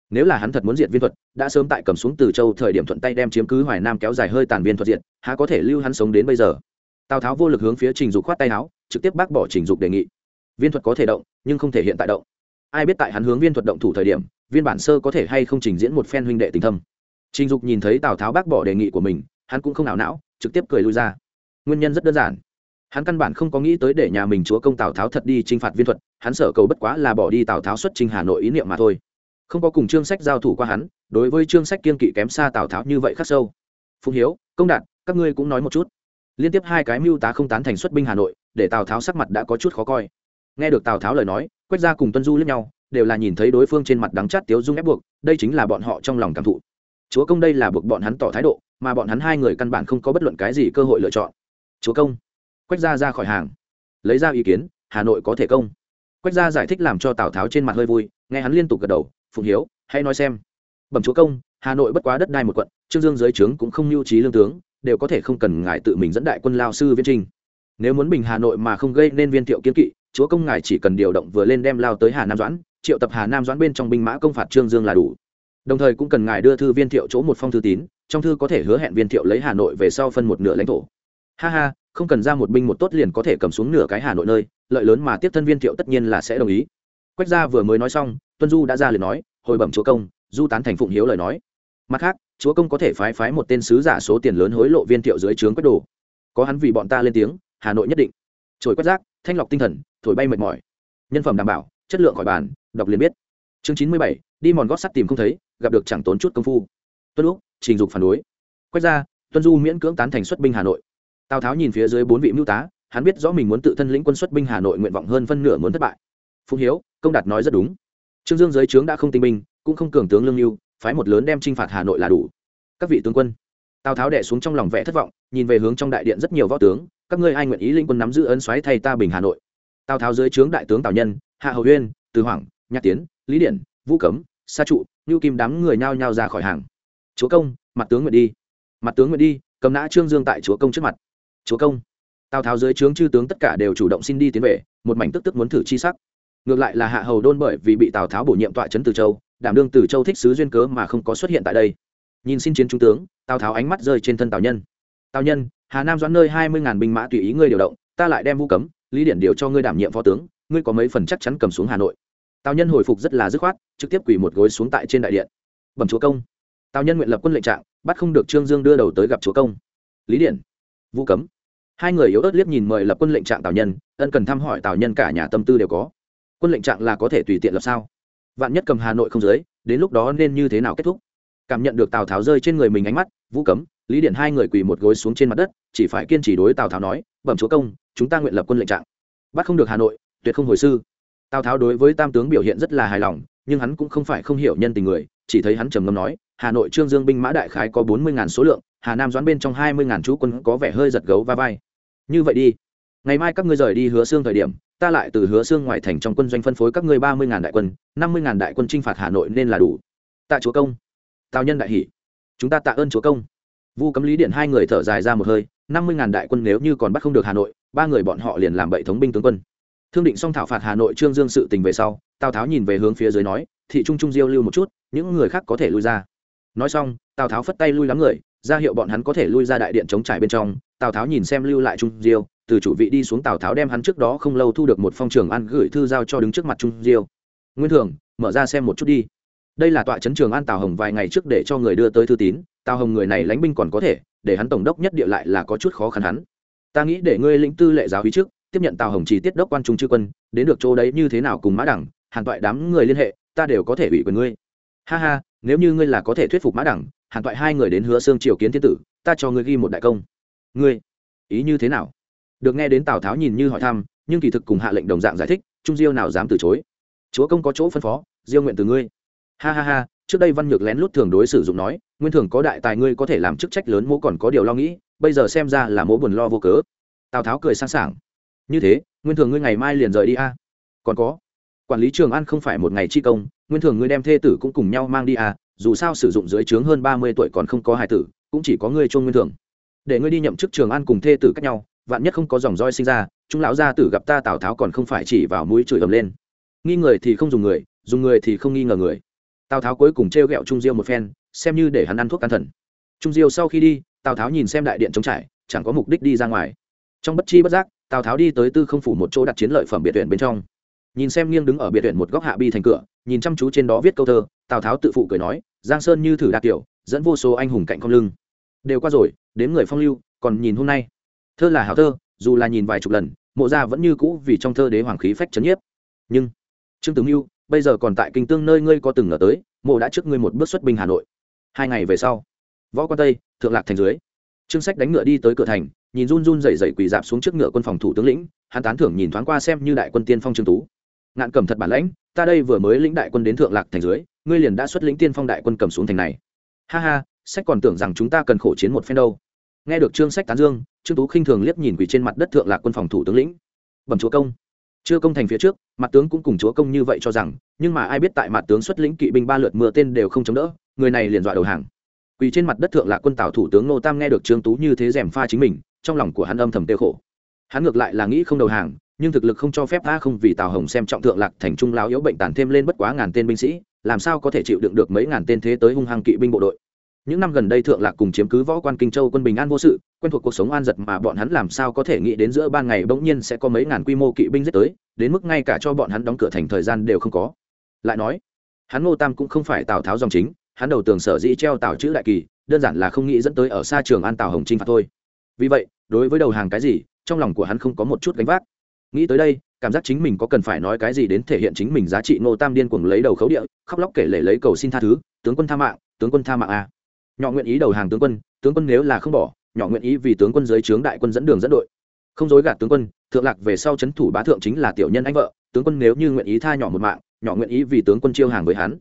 Nếu là hắn thật muốn diệt viên thuật, đã sớm tại cầm xuống từ châu thời điểm thuận tay đem chiếm cứ hoài nam kéo dài hơi tàn viên thuật diệt, há có thể lưu hắn sống đến bây giờ? Tào tháo vô lực hướng phía trình dục khoát tay áo, trực tiếp bác bỏ trình dục đề nghị. Viên thuật có thể động, nhưng không thể hiện tại động. Ai biết tại hắn hướng viên thuật động thủ thời điểm viên bản sơ có thể hay không trình diễn một phen huynh đệ tình thâm. Trình dục nhìn thấy tào tháo bác bỏ đề nghị của mình, hắn cũng không ảo não, trực tiếp cười lui ra. Nguyên nhân rất đơn giản. Hắn căn bản không có nghĩ tới để nhà mình chúa công tào tháo thật đi t r i n h phạt viên thuật, hắn sợ cầu bất quá là bỏ đi tào tháo xuất trình hà nội ý niệm mà thôi. Không có cùng chương sách giao thủ qua hắn, đối với chương sách kiên kỵ kém xa tào tháo như vậy khắc sâu. Phùng hiếu, công đạt các ngươi cũng nói một chút. Liên tiếp hai cái mưu tá không tán thành xuất binh hà nội, để tào tháo sắc mặt đã có chút khó coi. Nghe được tào tháo lời nói quét ra cùng tuân du lẫn nhau đều là nhìn thấy đối phương trên mặt đắng chát tiếu dung ép buộc, đây chính là bọn họ trong lòng cảm thụ. Chúa công đây là buộc bọn hắn tỏ thái độ, mà bọn hắn hai người căn bản không có bất luận cái gì cơ hội lựa chọn. Chúa công, quách ra ra khỏi hàng. Lấy ra ý kiến, hà nội có thể công. Quách ra giải thích làm cho tào tháo trên mặt hơi vui, nghe hắn liên tục gật đầu, phụng hiếu, hãy nói xem. Bẩm chúa công, hà nội bất quá đất đai một quận, trương dương dưới trướng cũng không mưu trí lương tướng, đều có thể không cần ngài tự mình dẫn đại quân lao sư viên trinh nếu muốn bình hà nội mà không gây nên viên thiệu kiến kỵ chúa công ngài chỉ cần điều động vừa lên đem lao tới hà nam doãn, triệu tập hà nam doãn bên trong binh mã công phạt trương dương là đủ. Đồng thời cũng cần ngài đưa thư viên thiệu chỗ một phong thư tín, trong thư có thể hứa hẹn viên thiệu lấy hà nội về sau phân một nửa lãnh thổ. Ha ha, không cần ra một binh một tốt liền có thể cầm xuống nửa cái hà nội nơi, lợi lớn mà tiếp thân viên thiệu tất nhiên là sẽ đồng ý. Quách gia vừa mới nói xong, tuân du đã ra lời nói, hồi bẩm chúa công, du tán thành phụng hiếu lời nói. Mặt khác, chúa công có thể phái phái một tên sứ giả số tiền lớn hối lộ viên thiệu dưới trướng quách đồ. Có hắn vì bọn ta lên tiếng, hà nội nhất định. Trồi quét rác thanh lọc tinh thần, thổi bay mệt mỏi. Nhân phẩm đảm bảo, chất lượng khỏi bàn, đọc liền biết. Chương chín mươi bảy, đi mòn gót sắt tìm không thấy, gặp được chẳng tốn chút công phu. Tuân lúc trình dục phản đối. Quét ra, tuân du miễn cưỡng tán thành xuất binh hà nội. Tào tháo nhìn phía dưới bốn vị mưu tá, hắn biết rõ mình muốn tự thân lĩnh quân xuất binh hà nội nguyện vọng hơn phân nửa muốn thất bại. Phụng hiếu, công đạt nói rất đúng. Trương dương dưới trướng đã không tinh binh, cũng không cường tướng lương mưu phái một lớn đem t r i n h phạt hà nội là đủ. Các vị tướng quân tào tháo đẻ xuống trong lòng vẽ thất vọng, nhìn về hướng trong đại điện rất nhiều võ tướng, các ngươi ai nguyện ý linh quân nắm giữ ấn xoáy thay ta bình hà nội? Tào tháo dưới trướng đại tướng tào nhân, hạ hầu uyên, từ hoàng nhạc tiến, lý điển, vũ cấm, sa trụ, ngưu kim đám người nhao nhao ra khỏi hàng. Chúa công, mặt tướng nguyện đi. Mặt tướng nguyện đi, cầm nã trương dương tại chúa công trước mặt. Chúa công. Tào tháo dưới trướng chư tướng tất cả đều chủ động xin đi tiến về, một mảnh tức tức muốn thử chi sắc. Ngược lại là hạ hầu đôn bởi vì bị tào tháo bổ nhiệm tọa trấn từ châu, đảm đương từ châu thích sứ duyên cớ mà không có xuất hiện tại đây nhìn xin chiến trung tướng, tào tháo ánh mắt rơi trên thân tào nhân. Tào nhân, hà nam doãn nơi hai mươi ngàn binh mã tùy ý ngươi điều động, ta lại đem vu cấm, lý điển điều cho ngươi đảm nhiệm phó tướng, ngươi có mấy phần chắc chắn cầm xuống hà nội. Tào nhân hồi phục rất là dứt khoát, trực tiếp quỳ một gối xuống tại trên đại điện. Bẩm chúa công. Tào nhân nguyện lập quân lệnh trạng, bắt không được trương dương đưa đầu tới gặp chúa công. Lý điển vũ cấm. Hai người yếu ớt liếc nhìn mời lập quân lệnh trạng tào nhân, ân cần thăm hỏi tào nhân cả nhà tâm tư đều có. Quân lệnh trạng là có thể tùy tiện lập sao? Vạn nhất cầm hà nội không dưới, đến lúc đó nên như thế nào kết thúc? Cảm nhận được tào tháo rơi trên người mình ánh mắt, vũ cấm, lý điện hai người quỳ một gối xuống trên mặt đất, chỉ phải kiên trì đối tào tháo nói, bẩm chúa công, chúng ta nguyện lập quân lệnh trạng. Bắt không được hà nội, tuyệt không hồi sư. Tào tháo đối với tam tướng biểu hiện rất là hài lòng, nhưng hắn cũng không phải không hiểu nhân tình người, chỉ thấy hắn trầm ngâm nói, hà nội trương dương binh mã đại khái có bốn mươi ngàn số lượng, hà nam doãn bên trong hai mươi ngàn chú quân có vẻ hơi giật gấu va vai. Như vậy đi. Ngày mai các ngươi rời đi hứa xương thời điểm, ta lại từ hứa xương ngoài thành trong quân doanh phân phối các ngươi ba mươi ngàn đại quân, năm mươi ngàn đại quân chinh phạt hà nội nên là đủ. Tạ chúa công tào nhân đại hỷ. Chúng ta tạ ơn chúa công. Vu cấm lý điện hai người thở dài ra một hơi, năm mươi ngàn đại quân nếu như còn bắt không được hà nội, ba người bọn họ liền làm bậy thống binh tướng quân. Thương định xong thảo phạt hà nội trương dương sự tình về sau, tào tháo nhìn về hướng phía dưới nói, thị trung trung diêu lưu một chút, những người khác có thể lui ra. Nói xong, tào tháo phất tay lui lắm người, ra hiệu bọn hắn có thể lui ra đại điện chống trải bên trong. Tào tháo nhìn xem lưu lại trung diêu, từ chủ vị đi xuống tào tháo đem hắn trước đó không lâu thu được một phong trường ăn gửi thư giao cho đứng trước mặt trung diêu. Nguyên thường, mở ra xem một chút đi đây là tọa chấn trường an tào hồng vài ngày trước để cho người đưa tới thư tín, tào hồng người này lánh binh còn có thể, để hắn tổng đốc nhất địa lại là có chút khó khăn hắn. Ta nghĩ để ngươi lĩnh tư lệ giáo hí trước, tiếp nhận tào hồng chỉ tiết đốc quan trung chư quân, đến được chỗ đấy như thế nào cùng mã đẳng, hàn toại đám người liên hệ, ta đều có thể ủy quyền ngươi. Ha ha, nếu như ngươi là có thể thuyết phục mã đẳng, hàn toại hai người đến hứa xương triều kiến thiên tử, ta cho ngươi ghi một đại công. Ngươi, ý như thế nào? Được nghe đến tào tháo nhìn như hỏi thăm, nhưng kỳ thực cùng hạ lệnh đồng dạng giải thích, trung diêu nào dám từ chối? Chúa công có chỗ phân phó, diêu nguyện từ ngươi ha ha ha, trước đây văn nhược lén lút thường đối sử dụng nói, nguyên thường có đại tài ngươi có thể làm chức trách lớn mỗ còn có điều lo nghĩ, bây giờ xem ra là mỗ buồn lo vô cớ. Tào tháo cười sẵn sàng như thế, nguyên thường ngươi ngày mai liền rời đi a. À? Còn có, quản lý trường an không phải một ngày chi công, nguyên thường ngươi đem thê tử cũng cùng nhau mang đi à? dù sao sử dụng dưới trướng hơn ba mươi tuổi còn không có hài tử, cũng chỉ có ngươi chôn nguyên thường. Để ngươi đi nhậm chức trường an cùng thê tử cách nhau, vạn nhất không có dòng roi sinh ra, chúng lão gia tử gặp ta tào tháo còn không phải chỉ vào mũi chửi ầm lên. Nghi người thì không dùng người dùng người thì không nghi ngờ người tào tháo cuối cùng t r e o g ẹ o trung diêu một phen, xem như để hắn ăn thuốc can thần. Trung diêu sau khi đi, tào tháo nhìn xem đại điện trống trải, chẳng có mục đích đi ra ngoài. Trong bất chi bất giác, tào tháo đi tới tư không phủ một chỗ đặt chiến lợi phẩm biệt tuyển bên trong. Nhìn xem nghiêng đứng ở biệt tuyển một góc hạ bi thành cửa, nhìn chăm chú trên đó viết câu thơ, tào tháo tự phụ cười nói, giang sơn như thử đạt tiểu, dẫn vô số anh hùng cạnh không lưng. Đều qua rồi, đến người phong lưu, còn nhìn hôm nay. Thơ là hảo thơ, dù là nhìn vài chục lần, mộ gia vẫn như cũ vì trong thơ đế hoàng khí phách trấn nhiếp. Nhưng, trương tướng mưu bây giờ còn tại kinh tương nơi ngươi có từng ngờ tới, mộ đã trước ngươi một bước xuất binh hà nội. Hai ngày về sau, võ quan tây, thượng lạc thành dưới, trương sách đánh ngựa đi tới cửa thành, nhìn run run dậy dậy quỳ dạp xuống trước ngựa quân phòng thủ tướng lĩnh, hắn tán thưởng nhìn thoáng qua xem như đại quân tiên phong trương tú. Ngạn cầm thật bản lãnh, ta đây vừa mới lĩnh đại quân đến thượng lạc thành dưới, ngươi liền đã xuất lĩnh tiên phong đại quân cầm xuống thành này. Ha ha, sách còn tưởng rằng chúng ta cần khổ chiến một phen đâu. Nghe được trương sách tán dương, trương tú khinh thường liếc nhìn quỳ trên mặt đất thượng lạc quân phòng thủ tướng lĩnh. Bẩm chúa công chưa công thành phía trước, mặt tướng cũng cùng chúa công như vậy cho rằng, nhưng mà ai biết tại mặt tướng xuất lĩnh kỵ binh ba lượt mưa tên đều không chống đỡ, người này liền dọa đầu hàng. Quỳ trên mặt đất thượng lạc quân tào thủ tướng nô tam nghe được trương tú như thế rèm pha chính mình, trong lòng của hắn âm thầm tiêu khổ. Hắn ngược lại là nghĩ không đầu hàng, nhưng thực lực không cho phép a không vì tào hồng xem trọng thượng lạc thành trung láo yếu bệnh tàn thêm lên bất quá ngàn tên binh sĩ, làm sao có thể chịu đựng được mấy ngàn tên thế tới hung hăng kỵ binh bộ đội những năm gần đây thượng lạc cùng chiếm cứ võ quan kinh châu quân bình an vô sự, quen thuộc cuộc sống an giật mà bọn hắn làm sao có thể nghĩ đến giữa ban ngày bỗng nhiên sẽ có mấy ngàn quy mô kỵ binh giết tới, đến mức ngay cả cho bọn hắn đóng cửa thành thời gian đều không có. Lại nói, hắn ngô tam cũng không phải tào tháo dòng chính, hắn đầu tường sở dĩ treo tào chữ đại kỳ, đơn giản là không nghĩ dẫn tới ở xa trường an tào hồng trinh phạt thôi. Vì vậy, đối với đầu hàng cái gì, trong lòng của hắn không có một chút gánh vác. Nghĩ tới đây, cảm giác chính mình có cần phải nói cái gì đến thể hiện chính mình giá trị ngô tam điên cuồng lấy đầu khấu địa, khóc lóc kể lể lấy cầu xin tha thứ, tướng quân tha mạng, tướng quân tha mạng a nhỏ nguyện ý đầu hàng tướng quân tướng quân nếu là không bỏ, nhỏ nguyện ý vì tướng quân dưới trướng đại quân dẫn đường dẫn đội. Không dối gạt tướng quân, thượng lạc về sau c h ấ n thủ bá thượng chính là tiểu nhân anh vợ, tướng quân nếu như nguyện ý tha nhỏ một mạng, nhỏ nguyện ý vì tướng quân chiêu hàng với hắn.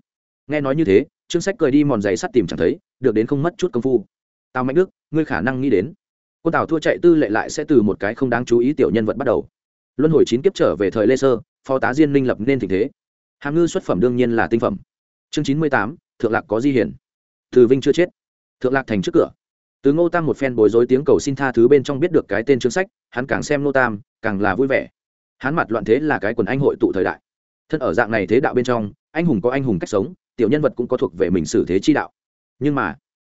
Nghe nói như thế, trương sách cười đi mòn giày sắt tìm chẳng thấy, được đến không mất chút công phu. Tào mạnh đức, ngươi khả năng nghĩ đến. Quân tào thua chạy tư lệ lại sẽ từ một cái không đáng chú ý tiểu nhân vật bắt đầu. Luân hồi chín kiếp trở về thời lê sơ, phó tá diên minh lập nên tình thế. Hàm ngư xuất phẩm đương nhiên là tinh phẩm. Chương chín mươi tám, thượng lạc có di hiển. Từ vinh chưa chết thượng lạc thành trước cửa. Từ ngô tam một phen bối rối tiếng cầu xin tha thứ bên trong biết được cái tên chương sách, hắn càng xem ngô tam, càng là vui vẻ. Hắn mặt loạn thế là cái quần anh hội tụ thời đại. Thân ở dạng này thế đạo bên trong, anh hùng có anh hùng cách sống, tiểu nhân vật cũng có thuộc về mình xử thế chi đạo. Nhưng mà,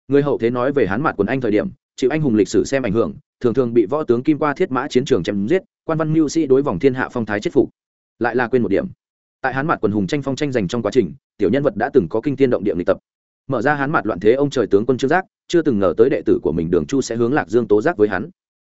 người hậu thế nói về hắn mặt quần anh thời điểm, chịu anh hùng lịch sử xem ảnh hưởng, thường thường bị võ tướng kim qua thiết mã chiến trường chém giết, quan văn mưu sĩ đối vòng thiên hạ phong thái chết phục. Lại là quên một điểm. Tại hắn mặt quần hùng tranh phong tranh giành trong quá trình, tiểu nhân vật đã từng có kinh tiên động địa lịch tập mở ra hắn mặt loạn thế ông trời tướng quân trương giác, chưa từng ngờ tới đệ tử của mình đường chu sẽ hướng lạc dương tố giác với hắn.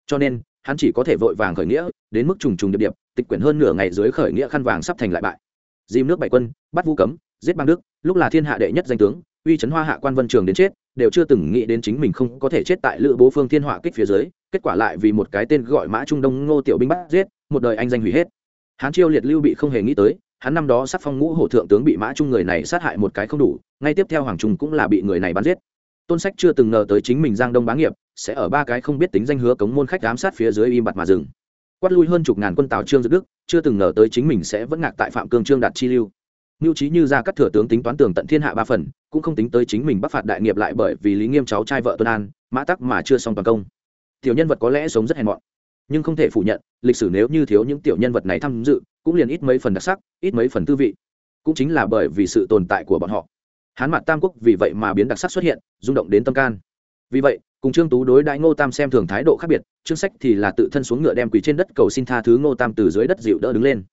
Cho nên, hắn chỉ có thể vội vàng khởi nghĩa, đến mức trùng trùng điệp điệp, tịch quyển hơn nửa ngày dưới khởi nghĩa khăn vàng sắp thành lại bại. Dìm nước bảy quân, bắt vũ cấm, giết bang đức, lúc là thiên hạ đệ nhất danh tướng, uy chấn hoa hạ quan vân trường đến chết, đều chưa từng nghĩ đến chính mình không có thể chết tại lữ bố phương thiên họa kích phía dưới, kết quả lại vì một cái tên gọi mã trung đông ngô tiểu binh bắt giết, một đời anh danh hủy hết. Hán chiêu liệt lưu bị không hề nghĩ tới hắn năm đó sát phong ngũ hổ thượng tướng bị mã trung người này sát hại một cái không đủ, ngay tiếp theo hoàng trung cũng là bị người này bắn giết. Tôn sách chưa từng ngờ tới chính mình giang đông bá nghiệp, sẽ ở ba cái không biết tính danh hứa cống môn khách giám sát phía dưới im bặt mà dừng. Quát lui hơn chục ngàn quân tào trương dự đức, chưa từng ngờ tới chính mình sẽ vẫn ngạc tại phạm cương trương đạt chi lưu. Mưu trí như ra các thừa tướng tính toán tường tận thiên hạ ba phần, cũng không tính tới chính mình bắc phạt đại nghiệp lại bởi vì lý nghiêm cháu trai vợ tuân an, mã tắc mà chưa xong toàn công. Tiểu nhân vật có lẽ sống rất hèn mọn nhưng không thể phủ nhận, lịch sử nếu như thiếu những tiểu nhân vật này tham dự, cũng liền ít mấy phần đặc sắc, ít mấy phần tư vị. Cũng chính là bởi vì sự tồn tại của bọn họ. Hán mặt tam quốc vì vậy mà biến đặc sắc xuất hiện, rung động đến tâm can. Vì vậy, cùng trương tú đối đãi ngô tam xem thường thái độ khác biệt, trương sách thì là tự thân xuống ngựa đem quỳ trên đất cầu xin tha thứ ngô tam từ dưới đất dịu đỡ đứng lên.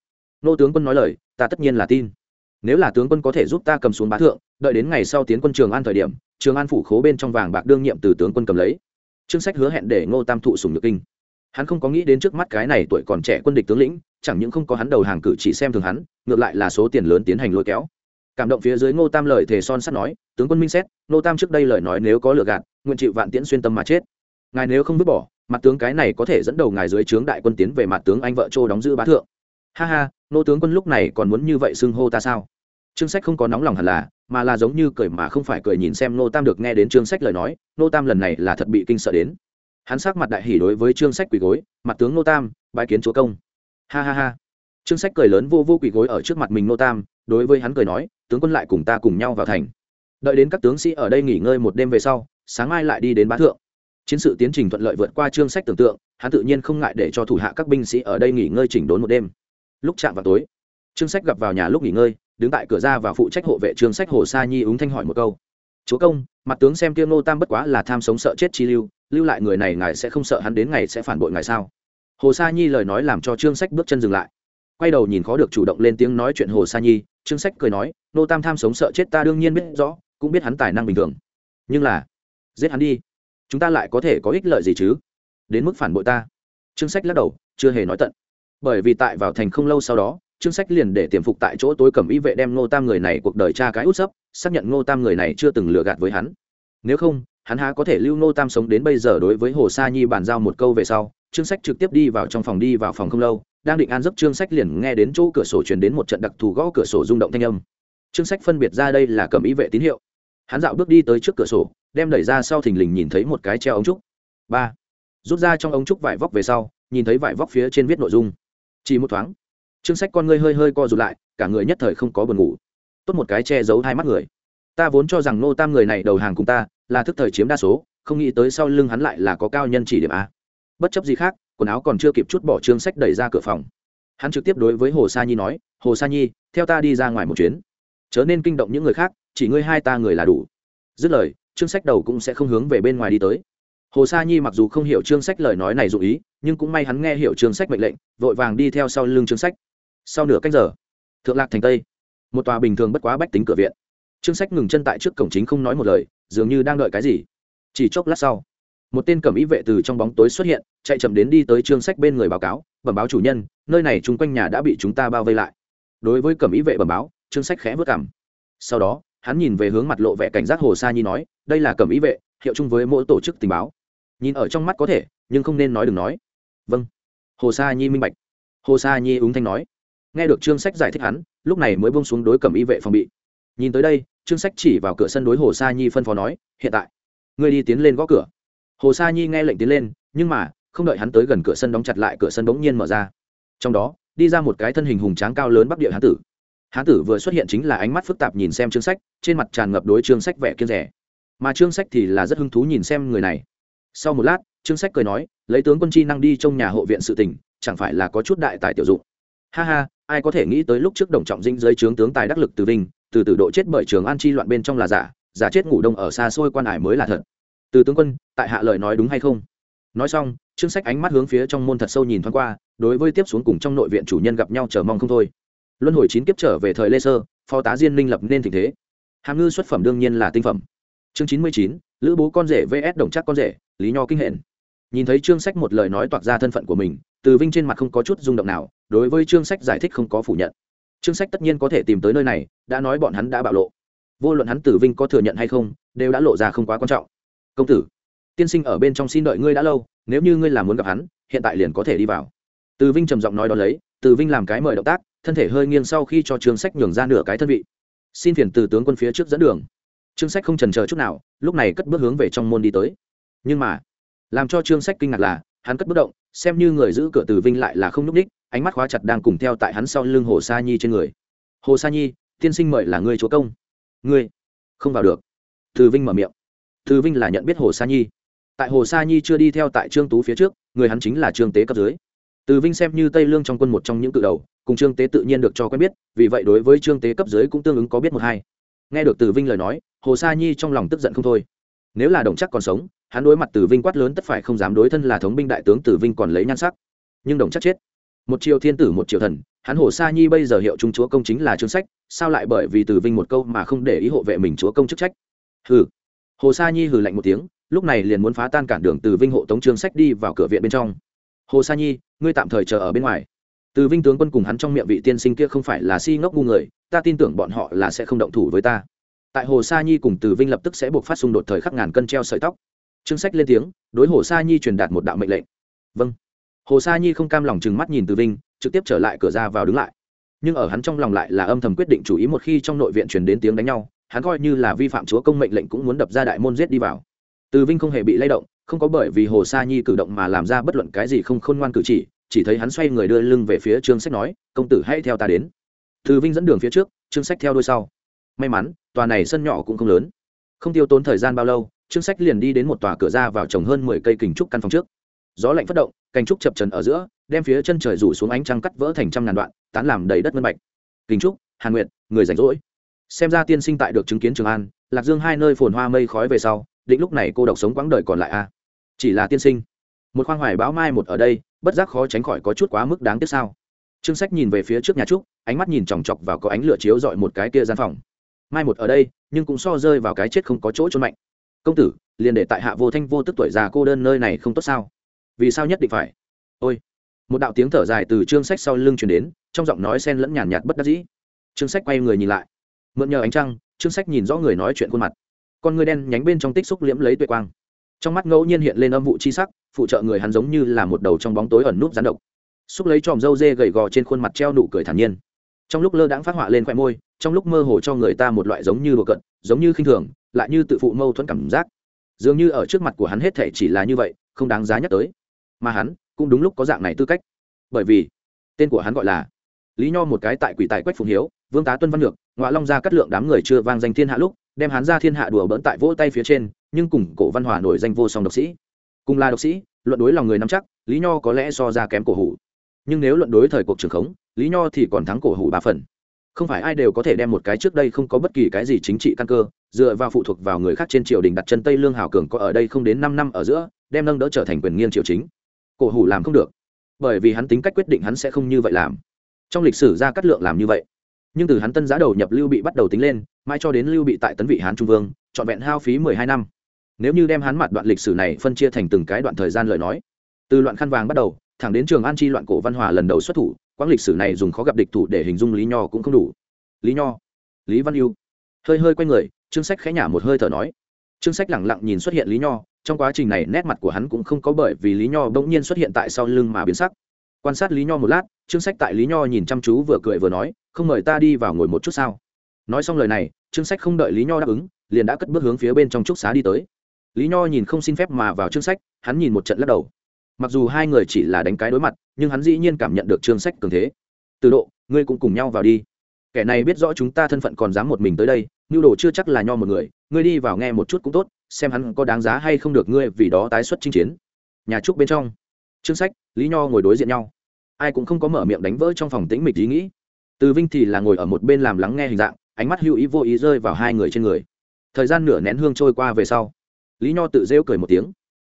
Ngô tướng quân nói lời, ta tất nhiên là tin. Nếu là tướng quân có thể giúp ta cầm xuống bá thượng, đợi đến ngày sau tiến quân trường an thời điểm, trường an phủ khố bên trong vàng bạc đương nhiệm từ tướng quân cầm lấy. Trương sách hứa hẹn để ngô tam thụ sùng nhược kinh hắn không có nghĩ đến trước mắt cái này tuổi còn trẻ quân địch tướng lĩnh, chẳng những không có hắn đầu hàng cử chỉ xem thường hắn, ngược lại là số tiền lớn tiến hành lôi kéo. Cảm động phía dưới ngô tam lời thề son sắt nói, tướng quân minh xét, ngô tam trước đây lời nói nếu có lừa gạt, nguyện chịu vạn tiễn xuyên tâm mà chết. Ngài nếu không vứt bỏ, mặt tướng cái này có thể dẫn đầu ngài dưới trướng đại quân tiến về mặt tướng anh vợ châu đóng giữ bá thượng. Ha ha nô tướng quân lúc này còn muốn như vậy xưng hô ta sao? Trương sách không có nóng lòng hẳn là, mà là giống như cười mà không phải cười nhìn xem nô tam được nghe đến trương sách lời nói nô tam lần này là thật bị kinh sợ đến hắn sắc mặt đại hỉ đối với trương sách quỳ gối, mặt tướng nô tam bãi kiến chúa công. Ha ha ha. Trương sách cười lớn vô vô quỳ gối ở trước mặt mình nô tam, đối với hắn cười nói, tướng quân lại cùng ta cùng nhau vào thành. Đợi đến các tướng sĩ ở đây nghỉ ngơi một đêm về sau, sáng mai lại đi đến bá thượng. Chiến sự tiến trình thuận lợi vượt qua trương sách tưởng tượng, hắn tự nhiên không ngại để cho thủ hạ các binh sĩ ở đây nghỉ ngơi chỉnh đốn một đêm. Lúc chạm vào tối, trương sách gặp vào nhà lúc nghỉ ngơi, đứng tại cửa ra và phụ trách hộ vệ trương sách hồ sa nhi ứng thanh hỏi một câu. Chúa công, mặt tướng xem tiêu nô tam bất quá là tham sống sợ chết chi lưu lưu lại người này ngài sẽ không sợ hắn đến ngày sẽ phản bội ngài sao? Hồ sa nhi lời nói làm cho trương sách bước chân dừng lại. Quay đầu nhìn khó được chủ động lên tiếng nói chuyện hồ sa nhi, trương sách cười nói, nô tam tham sống sợ chết ta đương nhiên biết rõ, cũng biết hắn tài năng bình thường. Nhưng là, giết hắn đi. Chúng ta lại có thể có ích lợi gì chứ? Đến mức phản bội ta. Trương sách lắc đầu, chưa hề nói tận. Bởi vì tại vào thành không lâu sau đó, trương sách liền để tiềm phục tại chỗ tối cầm y vệ đem ngô tam người này cuộc đời cha cái út sấp, xác nhận ngô tam người này chưa từng lừa gạt với hắn. Nếu không hắn há có thể lưu nô tam sống đến bây giờ đối với hồ sa nhi bàn giao một câu về sau, trương sách trực tiếp đi vào trong phòng, đi vào phòng không lâu, đang định an giấc, trương sách liền nghe đến chỗ cửa sổ truyền đến một trận đặc thù gõ cửa sổ rung động thanh âm. Trương sách phân biệt ra đây là cầm ý vệ tín hiệu. Hắn dạo bước đi tới trước cửa sổ, đem đẩy ra sau thình lình nhìn thấy một cái treo ống trúc. Ba. Rút ra trong ống trúc vải vóc về sau, nhìn thấy vải vóc phía trên viết nội dung. Chỉ một thoáng, trương sách con ngươi hơi hơi co rụt lại, cả người nhất thời không có buồn ngủ. Tốt một cái che giấu hai mắt người. Ta vốn cho rằng nô tam người này đầu hàng cùng ta là thức thời chiếm đa số, không nghĩ tới sau lưng hắn lại là có cao nhân chỉ điểm a. Bất chấp gì khác, quần áo còn chưa kịp chút bỏ trương sách đẩy ra cửa phòng. Hắn trực tiếp đối với hồ sa nhi nói, hồ sa nhi, theo ta đi ra ngoài một chuyến. Chớ nên kinh động những người khác, chỉ ngươi hai ta người là đủ. Dứt lời, trương sách đầu cũng sẽ không hướng về bên ngoài đi tới. Hồ sa nhi mặc dù không hiểu trương sách lời nói này dụ ý, nhưng cũng may hắn nghe hiểu trương sách mệnh lệnh, vội vàng đi theo sau lưng trương sách. Sau nửa cách giờ, thượng lạc thành tây, một tòa bình thường bất quá bách tính cửa viện. Trương sách ngừng chân tại trước cổng chính không nói một lời dường như đang đợi cái gì. Chỉ chốc lát sau, một tên cẩm ý vệ từ trong bóng tối xuất hiện, chạy chậm đến đi tới trương sách bên người báo cáo, bẩm báo chủ nhân, nơi này chung quanh nhà đã bị chúng ta bao vây lại. Đối với cẩm ý vệ bẩm báo, trương sách khẽ vất cảm sau đó, hắn nhìn về hướng mặt lộ vẻ cảnh giác hồ sa nhi nói, đây là cẩm ý vệ, hiệu chung với mỗi tổ chức tình báo. Nhìn ở trong mắt có thể, nhưng không nên nói đừng nói. Vâng. Hồ sa nhi minh bạch. Hồ sa nhi ứng thanh nói. Nghe được trương sách giải thích hắn, lúc này mới bông xuống đối cầm y vệ phòng bị. Nhìn tới đây trương sách chỉ vào cửa sân đối hồ sa nhi phân phó nói, hiện tại, ngươi đi tiến lên gõ cửa. Hồ sa nhi nghe lệnh tiến lên, nhưng mà, không đợi hắn tới gần cửa sân đóng chặt lại, cửa sân bỗng nhiên mở ra. Trong đó, đi ra một cái thân hình hùng tráng cao lớn bắc địa hán tử. Hán tử vừa xuất hiện chính là ánh mắt phức tạp nhìn xem chương sách, trên mặt tràn ngập đối chương sách vẻ kiên rẻ. Mà chương sách thì là rất hứng thú nhìn xem người này. Sau một lát chương sách cười nói, lấy tướng quân chi năng đi trong nhà hộ viện sự tình, chẳng phải là có chút đại tài tiểu dụng. Ha ha ai có thể nghĩ tới lúc trước đồng trọng dinh dưới trướng tướng tài đắc lực từ vinh, từ từ độ chết bởi trường an chi loạn bên trong là giả giả chết ngủ đông ở xa xôi quan hải mới là thật. Từ tướng quân, tại hạ lời nói đúng hay không? Nói xong chương sách ánh mắt hướng phía trong môn thật sâu nhìn thoáng qua, đối với tiếp xuống cùng trong nội viện chủ nhân gặp nhau chờ mong không thôi. Luân hồi chín kiếp trở về thời lê sơ, phó tá diên minh lập nên tình thế. Hàm ngư xuất phẩm đương nhiên là tinh phẩm. Chương chín mươi chín, lữ bố con rể vs đồng chắc con rể, lý nho kinh hển. Nhìn thấy chương sách một lời nói toạc ra thân phận của mình từ vinh trên mặt không có chút rung động nào, đối với chương sách giải thích không có phủ nhận. Chương sách tất nhiên có thể tìm tới nơi này, đã nói bọn hắn đã bạo lộ. Vô luận hắn tử vinh có thừa nhận hay không, đều đã lộ ra không quá quan trọng. Công tử, tiên sinh ở bên trong xin đợi ngươi đã lâu, nếu như ngươi làm muốn gặp hắn, hiện tại liền có thể đi vào. Từ vinh trầm giọng nói đó lấy, từ vinh làm cái mời động tác, thân thể hơi nghiêng sau khi cho chương sách nhường ra nửa cái thân vị. Xin phiền từ tướng quân phía trước dẫn đường. Chương sách không trần chờ chút nào, lúc này cất bước hướng về trong môn đi tới. Nhưng mà, làm cho chương sách kinh ngạc là, hắn cất bước động xem như người giữ cửa từ vinh lại là không n ú c ních, ánh mắt khóa chặt đang cùng theo tại hắn sau lưng hồ sa nhi trên người. Hồ sa nhi, tiên sinh mời là ngươi chúa công. Ngươi? Không vào được. Từ vinh mở miệng. Từ vinh là nhận biết hồ sa nhi. Tại hồ sa nhi chưa đi theo tại trương tú phía trước, người hắn chính là trương tế cấp dưới. Từ vinh xem như tây lương trong quân một trong những cự đầu, cùng trương tế tự nhiên được cho quen biết, vì vậy đối với trương tế cấp dưới cũng tương ứng có biết một hai. Nghe được từ vinh lời nói, hồ sa nhi trong lòng tức giận không thôi. Nếu là đồng chắc còn sống hắn đối mặt Tử vinh quát lớn tất phải không dám đối thân là thống binh đại tướng Tử vinh còn lấy nhan sắc. Nhưng đồng chắc chết. Một triều thiên tử, một triều thần, hắn hồ sa nhi bây giờ hiệu trung chúa công chính là chương sách, sao lại bởi vì Tử vinh một câu mà không để ý hộ vệ mình chúa công chức trách? Hừ. Hồ sa nhi hừ lạnh một tiếng, lúc này liền muốn phá tan cản đường Tử vinh hộ tống chương sách đi vào cửa viện bên trong. Hồ sa nhi, ngươi tạm thời chờ ở bên ngoài. Từ vinh tướng quân cùng hắn trong miệng vị tiên sinh kia không phải là si ngốc ngu người, ta tin tưởng bọn họ là sẽ không động thủ với ta. Tại hồ sa nhi cùng từ vinh lập tức sẽ buộc phát xung đột thời khắc ngàn cân treo sợi tóc trương sách lên tiếng, đối hồ sa nhi truyền đạt một đạo mệnh lệnh. Vâng. Hồ sa nhi không cam lòng chừng mắt nhìn từ vinh, trực tiếp trở lại cửa ra vào đứng lại. Nhưng ở hắn trong lòng lại là âm thầm quyết định chủ ý một khi trong nội viện truyền đến tiếng đánh nhau, hắn coi như là vi phạm chúa công mệnh lệnh cũng muốn đập ra đại môn giết đi vào. Từ vinh không hề bị lay động, không có bởi vì hồ sa nhi cử động mà làm ra bất luận cái gì không khôn ngoan cử chỉ chỉ thấy hắn xoay người đưa lưng về phía trương sách nói, công tử hãy theo ta đến. Từ vinh dẫn đường phía trước, trương sách theo đôi sau. May mắn, tòa này sân nhỏ cũng không lớn. Không tiêu tốn thời gian bao lâu trương sách liền đi đến một tòa cửa ra vào trồng hơn mười cây kình trúc căn phòng trước. Gió lạnh phát động cành trúc chập trần ở giữa, đem phía chân trời rủ xuống ánh trăng cắt vỡ thành trăm ngàn đoạn, tán làm đầy đất ngân bạch. Kình trúc, hàn nguyệt, người rảnh rỗi. Xem ra tiên sinh tại được chứng kiến trường an, lạc dương hai nơi phồn hoa mây khói về sau, định lúc này cô độc sống quãng đời còn lại a chỉ là tiên sinh. Một khoang hoài báo mai một ở đây, bất giác khó tránh khỏi có chút quá mức đáng tiếc sao? Trương sách nhìn về phía trước nhà trúc, ánh mắt nhìn chòng chọc vào có ánh lửa chiếu dọi một cái kia gian phòng. Mai một ở đây, nhưng cũng so rơi vào cái chết không có chỗ trốn mạnh công tử, liền để tại hạ vô thanh vô tức tuổi già cô đơn nơi này không tốt sao? Vì sao nhất định phải? Ôi! Một đạo tiếng thở dài từ trương sách sau lưng truyền đến, trong giọng nói sen lẫn nhàn nhạt bất đắc dĩ. Trương sách quay người nhìn lại. Mượn nhờ ánh trăng trương sách nhìn rõ người nói chuyện khuôn mặt. Con người đen nhánh bên trong tích xúc liễm lấy tuệ quang. Trong mắt ngẫu nhiên hiện lên âm vụ chi sắc, phụ trợ người hắn giống như là một đầu trong bóng tối ẩn núp rán độc. Xúc lấy tròm râu dê gầy gò trên khuôn mặt treo nụ cười thản nhiên. Trong lúc lơ đãng phát họa lên khoe môi, trong lúc mơ hồ cho người ta một loại giống như đồ cận giống như khinh thường lại như tự phụ mâu thuẫn cảm giác. Dường như ở trước mặt của hắn hết thể chỉ là như vậy, không đáng giá nhắc tới. Mà hắn cũng đúng lúc có dạng này tư cách. Bởi vì, tên của hắn gọi là lý nho một cái tại quỷ tài quách phùng hiếu, vương tá tuân văn lược ngoại long gia cắt lượng đám người chưa vang danh thiên hạ lúc, đem hắn ra thiên hạ đùa bỡn tại vỗ tay phía trên, nhưng cùng cổ văn hòa nổi danh vô song độc sĩ. Cùng là độc sĩ, luận đối lòng người nắm chắc, lý nho có lẽ so ra kém cổ hủ. Nhưng nếu luận đối thời cuộc trường khống, lý nho thì còn thắng cổ hủ ba phần không phải ai đều có thể đem một cái trước đây không có bất kỳ cái gì chính trị căn cơ, dựa vào phụ thuộc vào người khác trên triều đình đặt chân tây lương hào cường có ở đây không đến năm năm ở giữa, đem nâng đỡ trở thành quyền nghiêng triều chính. Cổ hủ làm không được. Bởi vì hắn tính cách quyết định hắn sẽ không như vậy làm. Trong lịch sử ra cắt lượng làm như vậy. Nhưng từ hắn tân giá đầu nhập lưu bị bắt đầu tính lên, mãi cho đến lưu bị tại tấn vị hán trung vương, trọn vẹn hao phí mười hai năm. Nếu như đem hắn mặt đoạn lịch sử này phân chia thành từng cái đoạn thời gian lời nói, từ loạn khăn vàng bắt đầu, thẳng đến trường an chi loạn cổ văn hòa lần đầu xuất thủ quãng lịch sử này dùng khó gặp địch thủ để hình dung lý nho cũng không đủ. Lý nho, lý văn yêu hơi hơi quay người chương sách khẽ nhả một hơi thở nói. Chương sách lẳng lặng nhìn xuất hiện lý nho, trong quá trình này nét mặt của hắn cũng không có bởi vì lý nho bỗng nhiên xuất hiện tại sau lưng mà biến sắc. Quan sát lý nho một lát chương sách tại lý nho nhìn chăm chú vừa cười vừa nói, không mời ta đi vào ngồi một chút sao? Nói xong lời này chương sách không đợi lý nho đáp ứng, liền đã cất bước hướng phía bên trong trúc xá đi tới. Lý nho nhìn không xin phép mà vào chương sách, hắn nhìn một trận lắc đầu mặc dù hai người chỉ là đánh cái đối mặt, nhưng hắn dĩ nhiên cảm nhận được trương sách cường thế. Từ độ, ngươi cũng cùng nhau vào đi. Kẻ này biết rõ chúng ta thân phận còn dám một mình tới đây nhu đồ chưa chắc là nho một người, ngươi đi vào nghe một chút cũng tốt, xem hắn có đáng giá hay không được ngươi vì đó tái xuất chinh chiến. Nhà trúc bên trong. Trương sách, lý nho ngồi đối diện nhau. Ai cũng không có mở miệng đánh vỡ trong phòng tĩnh mịch ý nghĩ. Từ vinh thì là ngồi ở một bên làm lắng nghe hình dạng, ánh mắt hữu ý vô ý rơi vào hai người trên người. Thời gian nửa nén hương trôi qua về sau, lý nho tự rêu cười một tiếng.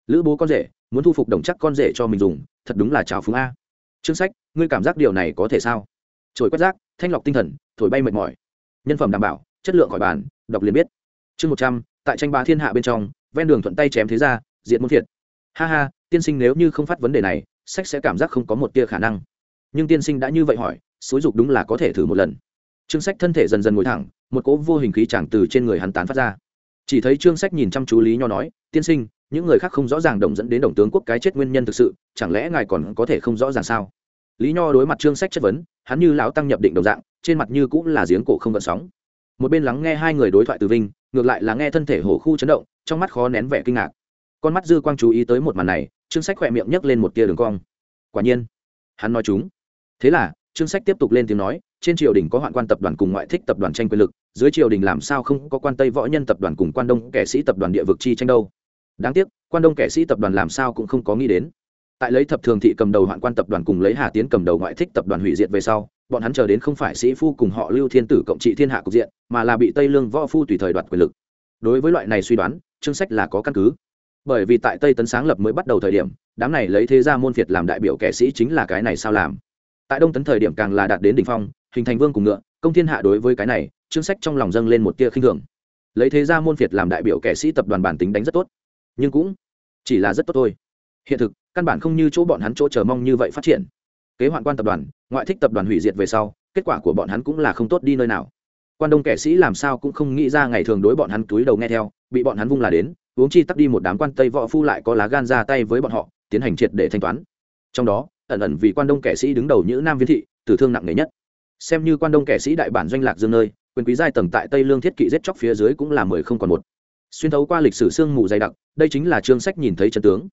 Lữ bố con rể muốn thu phục đồng chắc con rể cho mình dùng, thật đúng là trào phúng a. Chương sách, ngươi cảm giác điều này có thể sao? Trồi quét rác, thanh lọc tinh thần, thổi bay mệt mỏi. Nhân phẩm đảm bảo, chất lượng khỏi bàn, đọc liền biết. Chương một trăm, tại tranh ba thiên hạ bên trong, ven đường thuận tay chém thế ra diện muốn thiệt ha ha, tiên sinh nếu như không phát vấn đề này, sách sẽ cảm giác không có một tia khả năng. Nhưng tiên sinh đã như vậy hỏi, xúi dục đúng là có thể thử một lần. Trương sách thân thể dần dần ngồi thẳng, một cỗ vô hình khí chẳng từ trên người hắn tán phát ra. Chỉ thấy trương sách nhìn chăm chú lý nho nói, tiên sinh những người khác không rõ ràng đồng dẫn đến đồng tướng quốc cái chết nguyên nhân thực sự, chẳng lẽ ngài còn có thể không rõ ràng sao? Lý nho đối mặt trương sách chất vấn, hắn như lão tăng nhập định đồng dạng, trên mặt như cũng là giếng cổ không gợn sóng. Một bên lắng nghe hai người đối thoại từ vinh, ngược lại là nghe thân thể hổ khu chấn động, trong mắt khó nén vẻ kinh ngạc. Con mắt dư quang chú ý tới một màn này, trương sách khỏe miệng nhấc lên một tia đường cong. Quả nhiên, hắn nói chúng. Thế là, trương sách tiếp tục lên tiếng nói, trên triều đình có hoạn quan tập đoàn cùng ngoại thích tập đoàn tranh quyền lực, dưới triều đình làm sao không có quan tây võ nhân tập đoàn cùng quan đông kẻ sĩ tập đoàn địa vực chi tranh đâu? Đáng tiếc, quan đông kẻ sĩ tập đoàn làm sao cũng không có nghĩ đến. Tại lấy thập thường thị cầm đầu hoạn quan tập đoàn cùng lấy hà tiến cầm đầu ngoại thích tập đoàn hủy diệt về sau, bọn hắn chờ đến không phải sĩ phu cùng họ lưu thiên tử cộng trị thiên hạ cục diện, mà là bị tây lương võ phu tùy thời đoạt quyền lực. Đối với loại này suy đoán, chương sách là có căn cứ. Bởi vì tại tây tấn sáng lập mới bắt đầu thời điểm, đám này lấy thế gia môn phiệt làm đại biểu kẻ sĩ chính là cái này sao làm. Tại đông tấn thời điểm càng là đạt đến đỉnh phong, hình thành vương cùng ngựa, công thiên hạ đối với cái này, chương sách trong lòng dâng lên một tia khinh thường. Lấy thế gia môn phiệt làm đại biểu kẻ sĩ tập đoàn bản tính đánh rất tốt nhưng cũng chỉ là rất tốt thôi. Hiện thực, căn bản không như chỗ bọn hắn chỗ chờ mong như vậy phát triển. Kế hoạn quan tập đoàn, ngoại thích tập đoàn hủy diệt về sau, kết quả của bọn hắn cũng là không tốt đi nơi nào. Quan đông kẻ sĩ làm sao cũng không nghĩ ra ngày thường đối bọn hắn túi đầu nghe theo, bị bọn hắn vung là đến uống chi tắt đi một đám quan tây võ phu lại có lá gan ra tay với bọn họ, tiến hành triệt để thanh toán. Trong đó, ẩn ẩn vì quan đông kẻ sĩ đứng đầu như nam viên thị, tử thương nặng nề nhất. Xem như quan đông kẻ sĩ đại bản doanh lạc dương nơi, quyền quý giai tầng tại tây lương thiết kỵ giết chóc phía dưới cũng là mười không còn một xuyên thấu qua lịch sử sương mù dày đặc, đây chính là chương sách nhìn thấy trần tướng.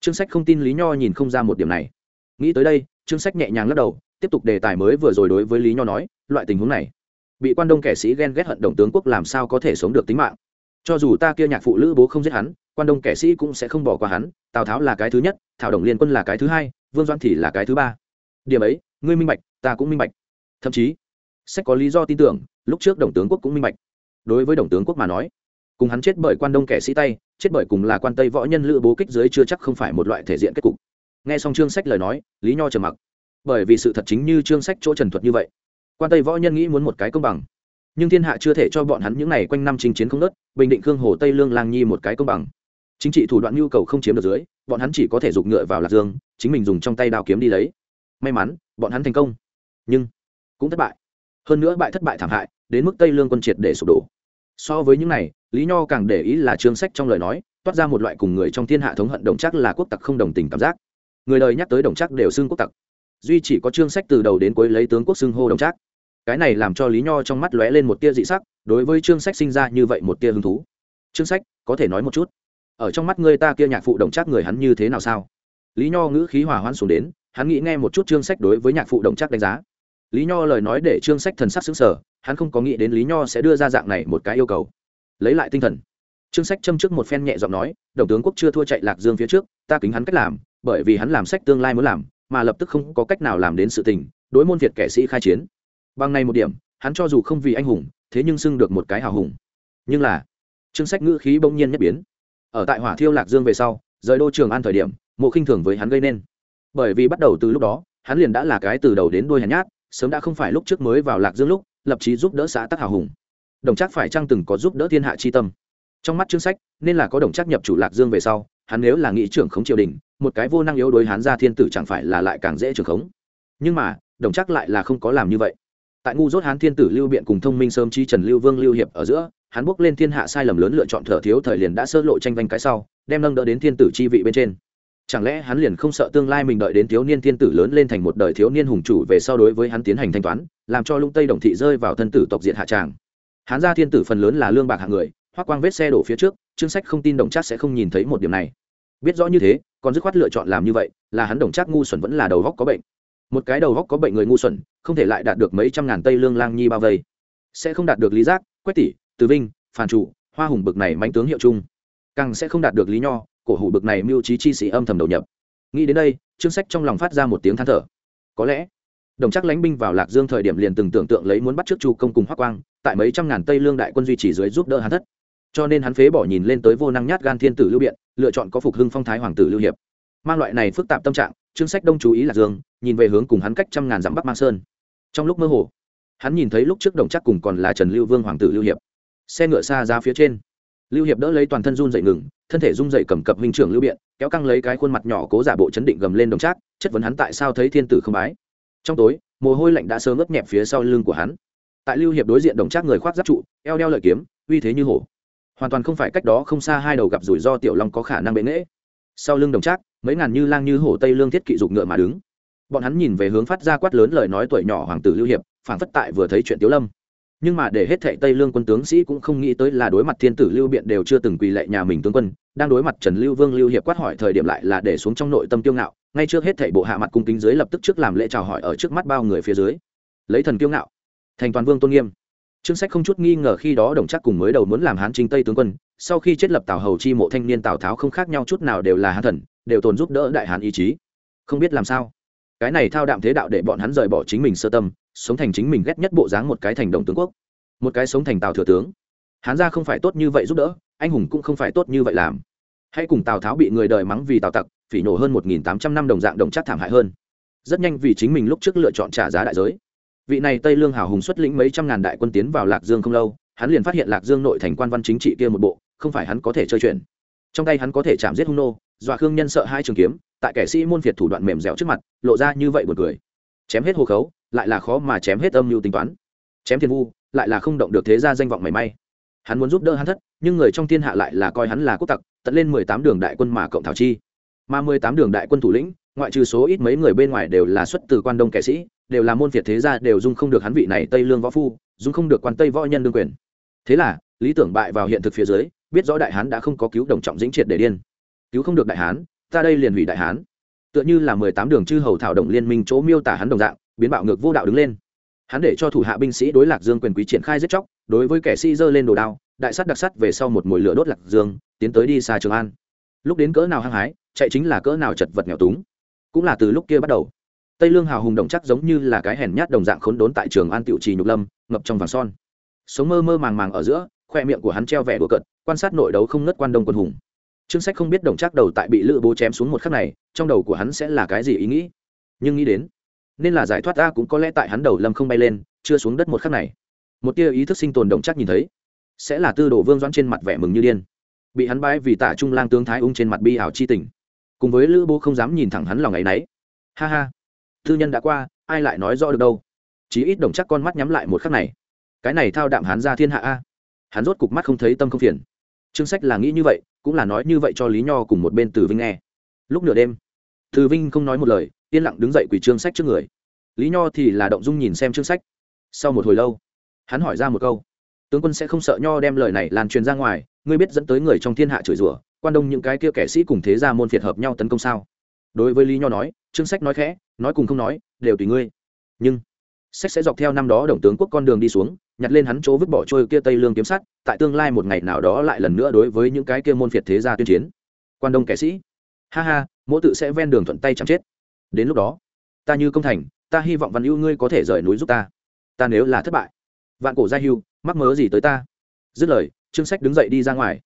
Chương sách không tin lý nho nhìn không ra một điểm này. Nghĩ tới đây, chương sách nhẹ nhàng lắc đầu, tiếp tục đề tài mới vừa rồi đối với lý nho nói, loại tình huống này, bị quan đông kẻ sĩ ghen ghét hận đồng tướng quốc làm sao có thể sống được tính mạng? Cho dù ta kia nhạc phụ lữ bố không giết hắn, quan đông kẻ sĩ cũng sẽ không bỏ qua hắn, tào tháo là cái thứ nhất, thảo đồng liên quân là cái thứ hai, vương doãn thì là cái thứ ba. Điểm ấy, ngươi minh bạch, ta cũng minh bạch. Thậm chí, sách có lý do tin tưởng, lúc trước đồng tướng quốc cũng minh bạch. Đối với đồng tướng quốc mà nói cùng hắn chết bởi quan đông kẻ sĩ tay, chết bởi cùng là quan tây võ nhân lữ bố kích dưới chưa chắc không phải một loại thể diện kết cục. Nghe xong chương sách lời nói, lý nho trầm mặc. Bởi vì sự thật chính như chương sách chỗ trần thuật như vậy, quan tây võ nhân nghĩ muốn một cái công bằng, nhưng thiên hạ chưa thể cho bọn hắn những ngày quanh năm chinh chiến không nớt, bình định, khương hồ, tây lương, lang nhi một cái công bằng. Chính trị thủ đoạn nhu cầu không chiếm được dưới, bọn hắn chỉ có thể giục ngựa vào lạc dương, chính mình dùng trong tay đao kiếm đi lấy. May mắn, bọn hắn thành công, nhưng cũng thất bại. Hơn nữa bại thất bại thảm hại, đến mức tây lương quân triệt để sụp đổ so với những này, lý nho càng để ý là chương sách trong lời nói, toát ra một loại cùng người trong thiên hạ thống hận đồng chắc là quốc tặc không đồng tình cảm giác. Người đời nhắc tới đồng chắc đều xưng quốc tặc. Duy chỉ có chương sách từ đầu đến cuối lấy tướng quốc xưng hô đồng chắc. Cái này làm cho lý nho trong mắt lóe lên một tia dị sắc, đối với chương sách sinh ra như vậy một tia hứng thú. Chương sách, có thể nói một chút. Ở trong mắt ngươi ta kia nhạc phụ đồng chắc người hắn như thế nào sao? Lý nho ngữ khí hòa hoãn xuống đến, hắn nghĩ nghe một chút chương sách đối với nhạc phụ đồng chắc đánh giá. Lý nho lời nói để chương sách thần sắc xứng sở hắn không có nghĩ đến lý nho sẽ đưa ra dạng này một cái yêu cầu. Lấy lại tinh thần. Chương sách châm trước một phen nhẹ giọng nói, đồng tướng quốc chưa thua chạy lạc dương phía trước, ta kính hắn cách làm, bởi vì hắn làm sách tương lai muốn làm, mà lập tức không có cách nào làm đến sự tình, đối môn việt kẻ sĩ khai chiến. Bằng này một điểm, hắn cho dù không vì anh hùng, thế nhưng xưng được một cái hào hùng. Nhưng là chương sách ngữ khí bỗng nhiên nhất biến. Ở tại hỏa thiêu lạc dương về sau, rời đô trường an thời điểm, mộ khinh thường với hắn gây nên. Bởi vì bắt đầu từ lúc đó, hắn liền đã là cái từ đầu đến đuôi hèn nhát sớm đã không phải lúc trước mới vào lạc dương lúc, lập chí giúp đỡ xã tắc hào hùng. Đồng chắc phải chăng từng có giúp đỡ thiên hạ chi tâm? Trong mắt chương sách, nên là có đồng chắc nhập chủ lạc dương về sau, hắn nếu là nghị trưởng khống triều đình, một cái vô năng yếu đối hắn ra thiên tử chẳng phải là lại càng dễ trưởng khống. Nhưng mà, đồng chắc lại là không có làm như vậy. Tại ngu dốt hán thiên tử lưu biện cùng thông minh sớm chi trần lưu vương lưu hiệp ở giữa, hắn bước lên thiên hạ sai lầm lớn lựa chọn thở thiếu thời liền đã sơ lộ tranh vanh cái sau, đem nâng đỡ đến thiên tử chi vị bên trên chẳng lẽ hắn liền không sợ tương lai mình đợi đến thiếu niên thiên tử lớn lên thành một đời thiếu niên hùng chủ về sau đối với hắn tiến hành thanh toán, làm cho lũng tây đồng thị rơi vào thân tử tộc diện hạ tràng? Hắn ra thiên tử phần lớn là lương bạc hạng người, hoác quang vết xe đổ phía trước, chương sách không tin đồng chắc sẽ không nhìn thấy một điểm này. Biết rõ như thế, còn dứt khoát lựa chọn làm như vậy, là hắn đồng chắc ngu xuẩn vẫn là đầu góc có bệnh. Một cái đầu góc có bệnh người ngu xuẩn, không thể lại đạt được mấy trăm ngàn tây lương lang nhi bao vây. Sẽ không đạt được lý giác, quách tỷ, từ vinh phản chủ hoa hùng bực này mánh tướng hiệu chung. Càng sẽ không đạt được lý nho cổ hủ bực này mưu trí chi sĩ âm thầm đầu nhập. Nghĩ đến đây chương sách trong lòng phát ra một tiếng than thở. Có lẽ, đồng chắc lánh binh vào lạc dương thời điểm liền từng tưởng tượng lấy muốn bắt trước chu công cùng hoác quang, tại mấy trăm ngàn tây lương đại quân duy trì dưới giúp đỡ hắn thất. Cho nên hắn phế bỏ nhìn lên tới vô năng nhát gan thiên tử lưu biện, lựa chọn có phục hưng phong thái hoàng tử lưu hiệp. Mang loại này phức tạp tâm trạng chương sách đông chú ý lạc dương, nhìn về hướng cùng hắn cách trăm ngàn dặm bắc mang sơn. Trong lúc mơ hồ, hắn nhìn thấy lúc trước đồng chắc cùng còn là trần lưu vương hoàng tử lưu hiệp. Xe ngựa xa ra phía trên, lưu hiệp đỡ lấy toàn thân run dậy ngừng thân thể run dậy cầm cập huynh trưởng lưu biện, kéo căng lấy cái khuôn mặt nhỏ cố giả bộ chấn định gầm lên đồng trác, chất vấn hắn tại sao thấy thiên tử không bái. Trong tối, mồ hôi lạnh đã sớm ướt nhẹp phía sau lưng của hắn. Tại lưu hiệp đối diện đồng trác người khoác giáp trụ, eo đeo lợi kiếm, uy thế như hổ. Hoàn toàn không phải cách đó không xa hai đầu gặp rủi ro tiểu long có khả năng bệ nghễ. Sau lưng đồng trác, mấy ngàn như lang như hổ tây lương thiết kỵ dục ngựa mà đứng. Bọn hắn nhìn về hướng phát ra quát lớn lời nói tuổi nhỏ hoàng tử lưu hiệp, phảng phất tại vừa thấy chuyện tiếu lâm nhưng mà để hết thệ tây lương quân tướng sĩ cũng không nghĩ tới là đối mặt thiên tử lưu biện đều chưa từng quỳ lệ nhà mình tướng quân, đang đối mặt trần lưu vương lưu hiệp quát hỏi thời điểm lại là để xuống trong nội tâm kiêu ngạo, ngay trước hết thệ bộ hạ mặt cung kính dưới lập tức trước làm lễ chào hỏi ở trước mắt bao người phía dưới. Lấy thần kiêu ngạo, thành toàn vương tôn nghiêm. Trương sách không chút nghi ngờ khi đó đồng chắc cùng mới đầu muốn làm hán chính tây tướng quân, sau khi chết lập tào hầu chi mộ thanh niên tào tháo không khác nhau chút nào đều là hán thần, đều tồn giúp đỡ đại hán ý chí. Không biết làm sao. Cái này thao đạm thế đạo để bọn hắn rời bỏ chính mình sơ tâm sống thành chính mình ghét nhất bộ dáng một cái thành đồng tướng quốc, một cái sống thành tào thừa tướng. Hán gia không phải tốt như vậy giúp đỡ, anh hùng cũng không phải tốt như vậy làm. Hãy cùng tào tháo bị người đời mắng vì tào tặc, phỉ nổ hơn một nghìn tám trăm năm đồng dạng đồng chắc thảm hại hơn. Rất nhanh vì chính mình lúc trước lựa chọn trả giá đại giới. Vị này tây lương hào hùng xuất lĩnh mấy trăm ngàn đại quân tiến vào lạc dương không lâu, hắn liền phát hiện lạc dương nội thành quan văn chính trị kia một bộ, không phải hắn có thể chơi chuyện. Trong tay hắn có thể chạm giết hung nô, dọa khương nhân sợ hai trường kiếm, tại kẻ sĩ môn việt thủ đoạn mềm dẻo trước mặt, lộ ra như vậy một người chém hết hồ khấu lại là khó mà chém hết âm mưu tính toán. Chém thiên vu, lại là không động được thế gia danh vọng mảy may. Hắn muốn giúp đỡ hắn thất, nhưng người trong thiên hạ lại là coi hắn là quốc tặc, tận lên mười tám đường đại quân mà cộng thảo chi. Mà mười tám đường đại quân thủ lĩnh, ngoại trừ số ít mấy người bên ngoài đều là xuất từ quan đông kẻ sĩ, đều là môn việt thế gia, đều dung không được hắn vị này tây lương võ phu, dung không được quan tây võ nhân đương quyền. Thế là, lý tưởng bại vào hiện thực phía dưới, biết rõ đại hán đã không có cứu đồng trọng dĩnh triệt để điên. Cứu không được đại hán, ta đây liền hủy đại hán. Tựa như là mười tám đường chư hầu thảo động liên minh chỗ miêu tả hắn đồng dạng biến bạo ngược vô đạo đứng lên. Hắn để cho thủ hạ binh sĩ đối lạc dương quyền quý triển khai giết chóc, đối với kẻ sĩ giơ lên đồ đao, đại sắt đặc sắt về sau một mồi lửa đốt lạc dương, tiến tới đi xa trường an. Lúc đến cỡ nào hăng hái, chạy chính là cỡ nào chật vật nghèo túng. Cũng là từ lúc kia bắt đầu, tây lương hào hùng đồng chắc giống như là cái hèn nhát đồng dạng khốn đốn tại trường an tiệu trì nhục lâm, ngập trong vàng son. Sống mơ mơ màng màng ở giữa, khoe miệng của hắn treo vẻ đùa cận quan sát nội đấu không nứt quan đông quân hùng. Trương sách không biết đồng chắc đầu tại bị lữ bố chém xuống một khắc này, trong đầu của hắn sẽ là cái gì ý nghĩ? Nhưng nghĩ đến nên là giải thoát ta cũng có lẽ tại hắn đầu lâm không bay lên, chưa xuống đất một khắc này. Một tia ý thức sinh tồn đồng chắc nhìn thấy, sẽ là tư đồ vương doãn trên mặt vẻ mừng như điên. Bị hắn bái vì tả trung lang tướng thái ung trên mặt bi ảo chi tình. Cùng với lữ bố không dám nhìn thẳng hắn lòng ngày nấy. Ha ha. Tư nhân đã qua, ai lại nói rõ được đâu? Chí ít đồng chắc con mắt nhắm lại một khắc này. Cái này thao đạm hắn ra thiên hạ a. Hắn rốt cục mắt không thấy tâm không phiền. Chương sách là nghĩ như vậy, cũng là nói như vậy cho lý nho cùng một bên từ vinh nghe. Lúc nửa đêm, từ vinh không nói một lời yên lặng đứng dậy quỳ chương sách trước người. Lý nho thì là động dung nhìn xem chương sách. Sau một hồi lâu, hắn hỏi ra một câu. Tướng quân sẽ không sợ nho đem lời này lan truyền ra ngoài, ngươi biết dẫn tới người trong thiên hạ chửi rủa, quan đông những cái kia kẻ sĩ cùng thế gia môn phiệt hợp nhau tấn công sao? Đối với lý nho nói chương sách nói khẽ, nói cùng không nói, đều tùy ngươi. Nhưng, sách sẽ dọc theo năm đó đồng tướng quốc con đường đi xuống, nhặt lên hắn chỗ vứt bỏ trôi kia tây lương kiếm sắt, tại tương lai một ngày nào đó lại lần nữa đối với những cái kia môn phiệt thế gia tuyên chiến. Quan đông kẻ sĩ. Ha ha mỗi tự sẽ ven đường thuận tay chẳng chết đến lúc đó, ta như công thành, ta hy vọng văn ưu ngươi có thể rời núi giúp ta. Ta nếu là thất bại, vạn cổ gia hưu, mắc mớ gì tới ta? Dứt lời, trương sách đứng dậy đi ra ngoài.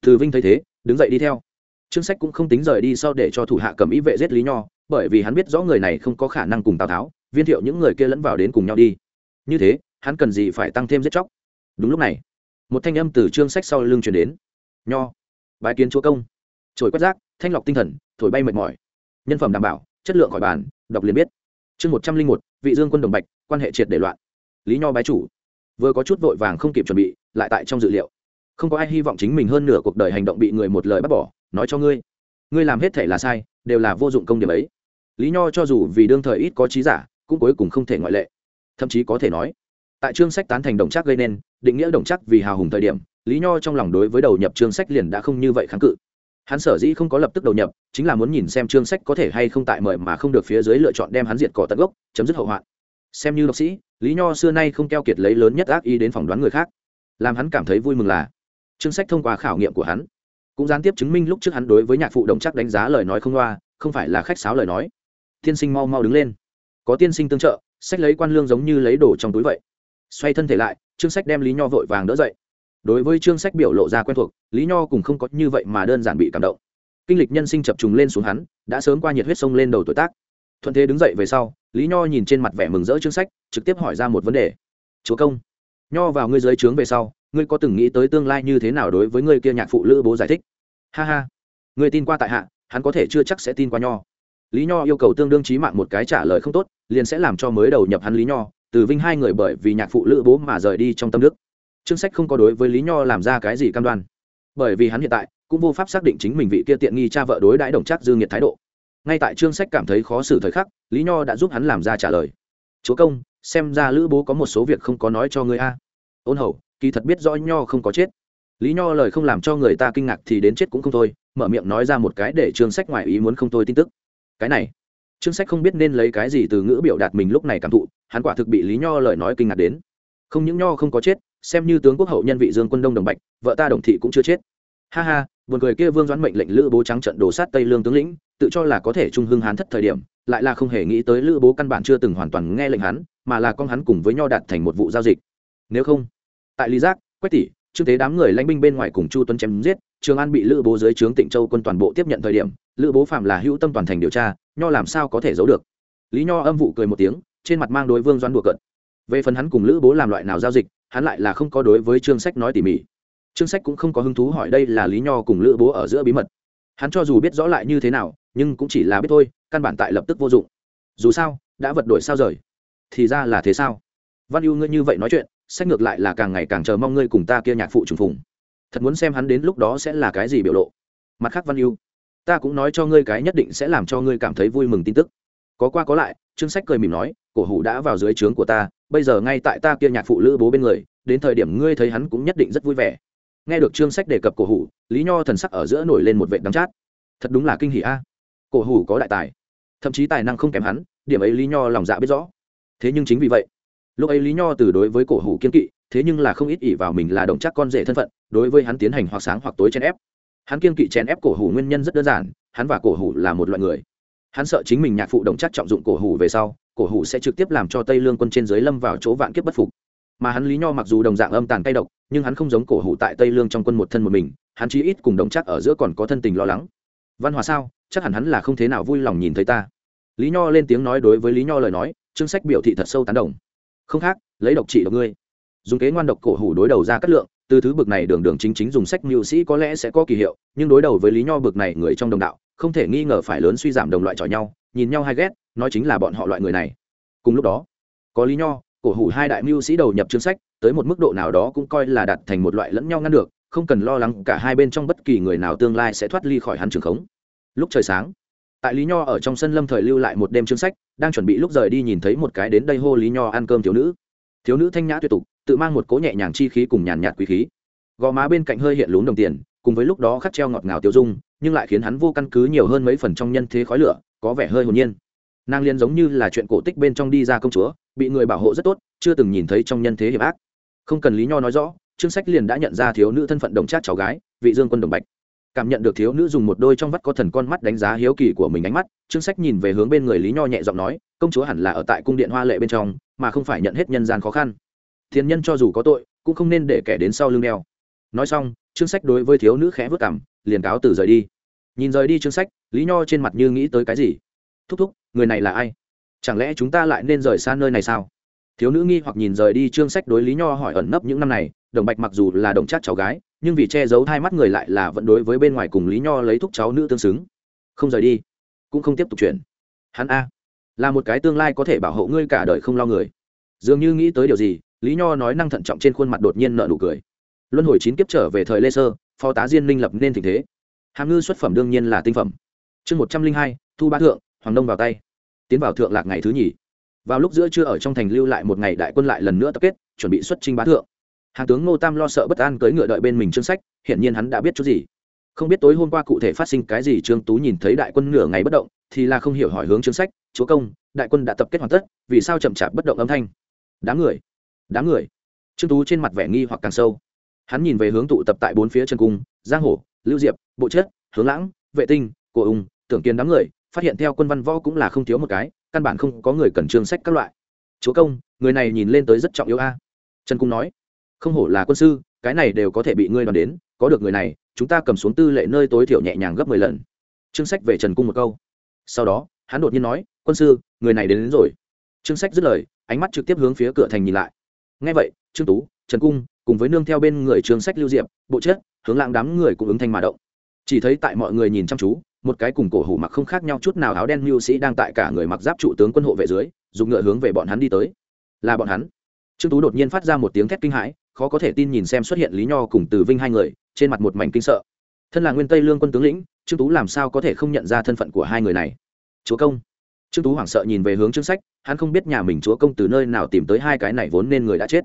Từ vinh thấy thế, đứng dậy đi theo. Trương sách cũng không tính rời đi sau để cho thủ hạ cầm ý vệ giết lý nho, bởi vì hắn biết rõ người này không có khả năng cùng tào tháo, viên thiệu những người kia lẫn vào đến cùng nhau đi. Như thế, hắn cần gì phải tăng thêm giết chóc? Đúng lúc này, một thanh âm từ trương sách sau lưng truyền đến. Nho bài kiến chúa công. Trồi quét rác, thanh lọc tinh thần, thổi bay mệt mỏi. Nhân phẩm đảm bảo chất lượng khỏi bàn, đọc liền biết. Chương một trăm linh một, vị dương quân đồng bạch, quan hệ triệt để loạn. Lý nho bái chủ. Vừa có chút vội vàng không kịp chuẩn bị, lại tại trong dự liệu. Không có ai hy vọng chính mình hơn nửa cuộc đời hành động bị người một lời bắt bỏ, nói cho ngươi. Ngươi làm hết thể là sai, đều là vô dụng công điểm ấy. Lý nho cho dù vì đương thời ít có trí giả, cũng cuối cùng không thể ngoại lệ. Thậm chí có thể nói, tại chương sách tán thành đồng chắc gây nên, định nghĩa đồng chắc vì hào hùng thời điểm, lý nho trong lòng đối với đầu nhập chương sách liền đã không như vậy kháng cự hắn sở dĩ không có lập tức đầu nhập, chính là muốn nhìn xem chương sách có thể hay không tại mời mà không được phía dưới lựa chọn đem hắn diệt cỏ tận gốc, chấm dứt hậu hoạn. Xem như độc sĩ, lý nho xưa nay không keo kiệt lấy lớn nhất ác ý đến phỏng đoán người khác. Làm hắn cảm thấy vui mừng là, chương sách thông qua khảo nghiệm của hắn, cũng gián tiếp chứng minh lúc trước hắn đối với nhạc phụ đồng chắc đánh giá lời nói không loa, không phải là khách sáo lời nói. Tiên sinh mau mau đứng lên. Có tiên sinh tương trợ, sách lấy quan lương giống như lấy đồ trong túi vậy. Xoay thân thể lại, chương sách đem lý nho vội vàng đỡ dậy đối với chương sách biểu lộ ra quen thuộc, lý nho cùng không có như vậy mà đơn giản bị cảm động. Kinh lịch nhân sinh chập trùng lên xuống hắn, đã sớm qua nhiệt huyết sông lên đầu tuổi tác. Thuận thế đứng dậy về sau, lý nho nhìn trên mặt vẻ mừng rỡ chương sách, trực tiếp hỏi ra một vấn đề. Chúa công, nho vào ngươi dưới trướng về sau, ngươi có từng nghĩ tới tương lai như thế nào đối với ngươi kia nhạc phụ lữ bố giải thích? Ha ha, ngươi tin qua tại hạ, hắn có thể chưa chắc sẽ tin qua nho. Lý nho yêu cầu tương đương trí mạng một cái trả lời không tốt, liền sẽ làm cho mới đầu nhập hắn lý nho, từ vinh hai người bởi vì nhạc phụ lữ bố mà rời đi trong tâm đức chương sách không có đối với lý nho làm ra cái gì cam đoan. Bởi vì hắn hiện tại cũng vô pháp xác định chính mình vị kia tiện nghi cha vợ đối đãi đồng trác dư nghiệt thái độ. Ngay tại chương sách cảm thấy khó xử thời khắc, lý nho đã giúp hắn làm ra trả lời. Chúa công, xem ra lữ bố có một số việc không có nói cho ngươi a. Ôn hầu, kỳ thật biết rõ nho không có chết. Lý nho lời không làm cho người ta kinh ngạc thì đến chết cũng không thôi, mở miệng nói ra một cái để chương sách ngoài ý muốn không thôi tin tức. Cái này. Chương sách không biết nên lấy cái gì từ ngữ biểu đạt mình lúc này cảm thụ, hắn quả thực bị lý nho lời nói kinh ngạc đến. Không những nho không có chết xem như tướng quốc hậu nhân vị dương quân đông đồng bạch, vợ ta đồng thị cũng chưa chết. Ha ha, buồn cười kia vương doãn mệnh lệnh lữ bố trắng trận đổ sát tây lương tướng lĩnh, tự cho là có thể trung hưng hán thất thời điểm, lại là không hề nghĩ tới lữ bố căn bản chưa từng hoàn toàn nghe lệnh hắn, mà là con hắn cùng với nho đạt thành một vụ giao dịch. Nếu không, tại lý giác, quách tỷ, trương tế đám người lãnh binh bên ngoài cùng chu tuấn chém giết, trường an bị lữ bố dưới trướng tịnh châu quân toàn bộ tiếp nhận thời điểm, lữ bố phạm là hữu tâm toàn thành điều tra, nho làm sao có thể giấu được. Lý nho âm vụ cười một tiếng, trên mặt mang đối vương doãn đùa cận về phần hắn cùng lữ bố làm loại nào giao dịch hắn lại là không có đối với trương sách nói tỉ mỉ. Trương sách cũng không có hứng thú hỏi đây là lý nho cùng lữ bố ở giữa bí mật. Hắn cho dù biết rõ lại như thế nào, nhưng cũng chỉ là biết thôi, căn bản tại lập tức vô dụng. Dù sao, đã vật đổi sao rời? Thì ra là thế sao? Văn ưu ngươi như vậy nói chuyện, sách ngược lại là càng ngày càng chờ mong ngươi cùng ta kia nhạc phụ trùng phùng. Thật muốn xem hắn đến lúc đó sẽ là cái gì biểu lộ. Mặt khác văn ưu, ta cũng nói cho ngươi cái nhất định sẽ làm cho ngươi cảm thấy vui mừng tin tức. Có qua có lại, trương sách cười mỉm nói, cổ hủ đã vào dưới trướng của ta bây giờ ngay tại ta kia nhạc phụ lữ bố bên người, đến thời điểm ngươi thấy hắn cũng nhất định rất vui vẻ. Nghe được trương sách đề cập cổ hủ, lý nho thần sắc ở giữa nổi lên một vệ đắng chát. Thật đúng là kinh hỷ a. Cổ hủ có đại tài, thậm chí tài năng không kém hắn, điểm ấy lý nho lòng dạ biết rõ. Thế nhưng chính vì vậy, lúc ấy lý nho từ đối với cổ hủ kiên kỵ, thế nhưng là không ít ỷ vào mình là đồng chắc con rể thân phận, đối với hắn tiến hành hoặc sáng hoặc tối chèn ép. Hắn kiên kỵ chèn ép cổ hủ nguyên nhân rất đơn giản, hắn và cổ hủ là một loại người. Hắn sợ chính mình nhạc phụ đồng chắc trọng dụng cổ hủ về sau cổ hủ sẽ trực tiếp làm cho tây lương quân trên dưới lâm vào chỗ vạn kiếp bất phục. Mà hắn lý nho mặc dù đồng dạng âm tàn cay độc, nhưng hắn không giống cổ hủ tại tây lương trong quân một thân một mình, hắn chí ít cùng đồng chắc ở giữa còn có thân tình lo lắng. Văn hòa sao? Chắc hẳn hắn là không thế nào vui lòng nhìn thấy ta. Lý nho lên tiếng nói đối với lý nho lời nói, chương sách biểu thị thật sâu tán đồng. Không khác, lấy độc trị độc ngươi. Dùng kế ngoan độc cổ hủ đối đầu ra cắt lượng, từ thứ bực này đường đường chính chính dùng sách mưu sĩ có lẽ sẽ có kỳ hiệu, nhưng đối đầu với lý nho bực này người trong đồng đạo, không thể nghi ngờ phải lớn suy giảm đồng loại trò nhau, nhìn nhau hay ghét nói chính là bọn họ loại người này. Cùng lúc đó, có lý nho, cổ hủ hai đại mưu sĩ đầu nhập chương sách, tới một mức độ nào đó cũng coi là đạt thành một loại lẫn nhau ngăn được, không cần lo lắng cả hai bên trong bất kỳ người nào tương lai sẽ thoát ly khỏi hắn trường khống. Lúc trời sáng, tại lý nho ở trong sân lâm thời lưu lại một đêm chương sách, đang chuẩn bị lúc rời đi nhìn thấy một cái đến đây hô lý nho ăn cơm thiếu nữ. Thiếu nữ thanh nhã tuyệt tục, tự mang một cố nhẹ nhàng chi khí cùng nhàn nhạt quý khí. Gò má bên cạnh hơi hiện lún đồng tiền, cùng với lúc đó khắc treo ngọt ngào tiêu dung, nhưng lại khiến hắn vô căn cứ nhiều hơn mấy phần trong nhân thế khói lửa, có vẻ hơi hồn nhiên nàng liên giống như là chuyện cổ tích bên trong đi ra công chúa, bị người bảo hộ rất tốt, chưa từng nhìn thấy trong nhân thế hiểm ác. Không cần lý nho nói rõ trương sách liền đã nhận ra thiếu nữ thân phận đồng trác cháu gái, vị dương quân đồng bạch. Cảm nhận được thiếu nữ dùng một đôi trong vắt có thần con mắt đánh giá hiếu kỳ của mình ánh mắt trương sách nhìn về hướng bên người lý nho nhẹ giọng nói, công chúa hẳn là ở tại cung điện hoa lệ bên trong, mà không phải nhận hết nhân gian khó khăn. Thiên nhân cho dù có tội, cũng không nên để kẻ đến sau lưng đeo. Nói xong trương sách đối với thiếu nữ khẽ vất cảm liền cáo từ rời đi. Nhìn rời đi trương sách, lý nho trên mặt như nghĩ tới cái gì? Thúc thúc, người này là ai? Chẳng lẽ chúng ta lại nên rời xa nơi này sao? Thiếu nữ nghi hoặc nhìn rời đi trương sách đối lý nho hỏi ẩn nấp những năm này, đồng bạch mặc dù là đồng chát cháu gái, nhưng vì che giấu hai mắt người lại là vẫn đối với bên ngoài cùng lý nho lấy thúc cháu nữ tương xứng. Không rời đi, cũng không tiếp tục chuyển hắn a, là một cái tương lai có thể bảo hộ ngươi cả đời không lo người. Dường như nghĩ tới điều gì, lý nho nói năng thận trọng trên khuôn mặt đột nhiên nợ nụ cười. Luân hồi chín kiếp trở về thời lê sơ, phó tá diên minh lập nên tình thế. Hàm ngư xuất phẩm đương nhiên là tinh phẩm. Chương một trăm linh hai, thu ba thượng hoàng đông vào tay, tiến vào thượng lạc ngày thứ nhì. Vào lúc giữa trưa ở trong thành lưu lại một ngày đại quân lại lần nữa tập kết, chuẩn bị xuất trinh bá thượng. Hàng tướng ngô tam lo sợ bất an cưỡi ngựa đợi bên mình chương sách hiện nhiên hắn đã biết chút gì. Không biết tối hôm qua cụ thể phát sinh cái gì, trương tú nhìn thấy đại quân nửa ngày bất động, thì là không hiểu hỏi hướng chương sách, chúa công, đại quân đã tập kết hoàn tất, vì sao chậm chạp bất động âm thanh? Đám người đám người. Trương tú trên mặt vẻ nghi hoặc càng sâu. Hắn nhìn về hướng tụ tập tại bốn phía chân cung, giang hổ lưu diệp, bộ chết, hướng lãng, vệ tinh, cổ ung, tưởng kiến đám người phát hiện theo quân văn võ cũng là không thiếu một cái căn bản không có người cần trương sách các loại. Chúa công người này nhìn lên tới rất trọng yếu a. Trần cung nói không hổ là quân sư cái này đều có thể bị ngươi đoàn đến có được người này chúng ta cầm xuống tư lệ nơi tối thiểu nhẹ nhàng gấp mười lần. Trương sách về trần cung một câu. Sau đó hắn đột nhiên nói quân sư người này đến, đến rồi. Trương sách dứt lời ánh mắt trực tiếp hướng phía cửa thành nhìn lại. Ngay vậy trương tú trần cung cùng với nương theo bên người trương sách lưu diệp bộ chết hướng lãng đám người cũng ứng thanh mà động. Chỉ thấy tại mọi người nhìn chăm chú một cái cùng cổ hủ mặc không khác nhau chút nào áo đen mưu sĩ đang tại cả người mặc giáp trụ tướng quân hộ vệ dưới, dùng ngựa hướng về bọn hắn đi tới. Là bọn hắn. Trương tú đột nhiên phát ra một tiếng thét kinh hãi, khó có thể tin nhìn xem xuất hiện lý nho cùng từ vinh hai người, trên mặt một mảnh kinh sợ. Thân là nguyên tây lương quân tướng lĩnh, trương tú làm sao có thể không nhận ra thân phận của hai người này? Chúa công. Trương tú hoảng sợ nhìn về hướng trương sách, hắn không biết nhà mình chúa công từ nơi nào tìm tới hai cái này vốn nên người đã chết.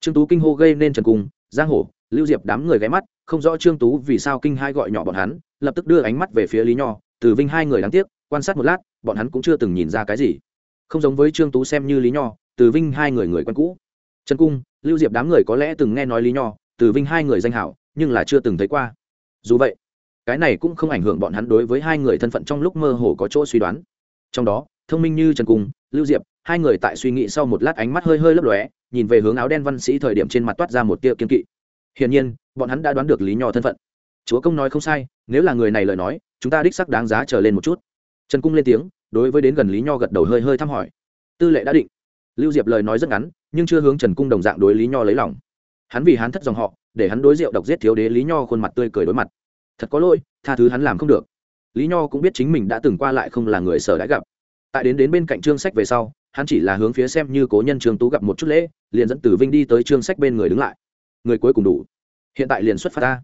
Trương tú kinh hô gây nên trần cung, giang hổ lưu diệp đám người ghé mắt, không rõ trương tú vì sao kinh hai gọi nhỏ bọn hắn lập tức đưa ánh mắt về phía lý nho, từ vinh hai người đáng tiếc, quan sát một lát, bọn hắn cũng chưa từng nhìn ra cái gì. Không giống với trương tú xem như lý nho, từ vinh hai người người quen cũ. Trần cung, lưu diệp đám người có lẽ từng nghe nói lý nho, từ vinh hai người danh hảo, nhưng là chưa từng thấy qua. Dù vậy, cái này cũng không ảnh hưởng bọn hắn đối với hai người thân phận trong lúc mơ hồ có chỗ suy đoán. Trong đó, thông minh như trần cung, lưu diệp, hai người tại suy nghĩ sau một lát ánh mắt hơi hơi lấp lóe, nhìn về hướng áo đen văn sĩ thời điểm trên mặt toát ra một tia kiên kỵ. Hiển nhiên, bọn hắn đã đoán được lý nho thân phận chúa công nói không sai, nếu là người này lời nói, chúng ta đích sắc đáng giá trở lên một chút. Trần cung lên tiếng, đối với đến gần lý nho gật đầu hơi hơi thăm hỏi. Tư lệ đã định. Lưu diệp lời nói rất ngắn, nhưng chưa hướng trần cung đồng dạng đối lý nho lấy lòng. Hắn vì hắn thất dòng họ, để hắn đối rượu độc giết thiếu đế lý nho khuôn mặt tươi cười đối mặt. Thật có lỗi, tha thứ hắn làm không được. Lý nho cũng biết chính mình đã từng qua lại không là người sở đã gặp. Tại đến đến bên cạnh trương sách về sau, hắn chỉ là hướng phía xem như cố nhân trương tú gặp một chút lễ, liền dẫn tử vinh đi tới trương sách bên người đứng lại. Người cuối cùng đủ. Hiện tại liền xuất phát ta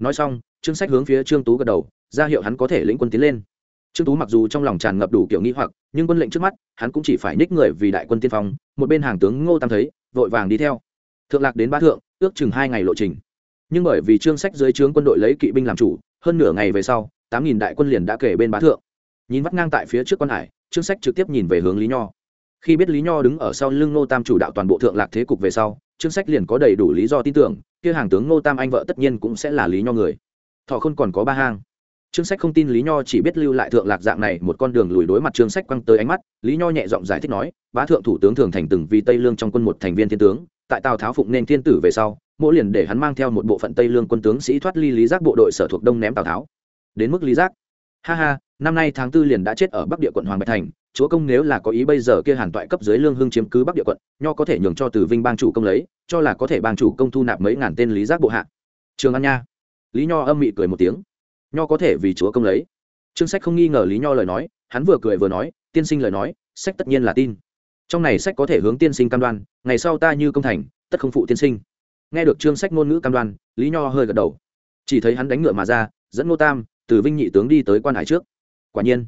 nói xong, trương sách hướng phía trương tú gật đầu, ra hiệu hắn có thể lĩnh quân tiến lên. Trương tú mặc dù trong lòng tràn ngập đủ kiểu nghi hoặc, nhưng quân lệnh trước mắt, hắn cũng chỉ phải ních người vì đại quân tiên phong, một bên hàng tướng ngô tam thấy, vội vàng đi theo. Thượng lạc đến ba thượng, ước chừng hai ngày lộ trình. Nhưng bởi vì trương sách dưới trướng quân đội lấy kỵ binh làm chủ, hơn nửa ngày về sau, tám nghìn đại quân liền đã kể bên bá thượng. Nhìn vắt ngang tại phía trước quan hải, trương sách trực tiếp nhìn về hướng lý nho. Khi biết lý nho đứng ở sau lưng ngô tam chủ đạo toàn bộ thượng lạc thế cục về sau, trương sách liền có đầy đủ lý do tin tưởng kia hàng tướng ngô tam anh vợ tất nhiên cũng sẽ là lý nho người. Thọ không còn có ba hang. Trương sách không tin lý nho chỉ biết lưu lại thượng lạc dạng này, một con đường lùi đối mặt trương sách quăng tới ánh mắt, lý nho nhẹ giọng giải thích nói, bá thượng thủ tướng thường thành từng vì tây lương trong quân một thành viên thiên tướng, tại tào tháo phụng nên thiên tử về sau, mỗi liền để hắn mang theo một bộ phận tây lương quân tướng sĩ thoát ly lý giác bộ đội sở thuộc đông ném tào tháo. Đến mức lý giác, ha ha, năm nay tháng tư liền đã chết ở bắc địa quận hoàng bạch thành chúa công nếu là có ý bây giờ kia hàn toại cấp dưới lương hưng chiếm cứ bắc địa quận, nho có thể nhường cho từ vinh bang chủ công lấy, cho là có thể bang chủ công thu nạp mấy ngàn tên lý giác bộ hạ. Trường an nha. Lý nho âm mị cười một tiếng. Nho có thể vì chúa công lấy. Trương sách không nghi ngờ lý nho lời nói, hắn vừa cười vừa nói, tiên sinh lời nói, sách tất nhiên là tin. Trong này sách có thể hướng tiên sinh cam đoan, ngày sau ta như công thành, tất không phụ tiên sinh. Nghe được trương sách ngôn ngữ cam đoan, lý nho hơi gật đầu. Chỉ thấy hắn đánh ngựa mà ra, dẫn ngô tam, từ vinh nhị tướng đi tới quan hải trước. Quả nhiên,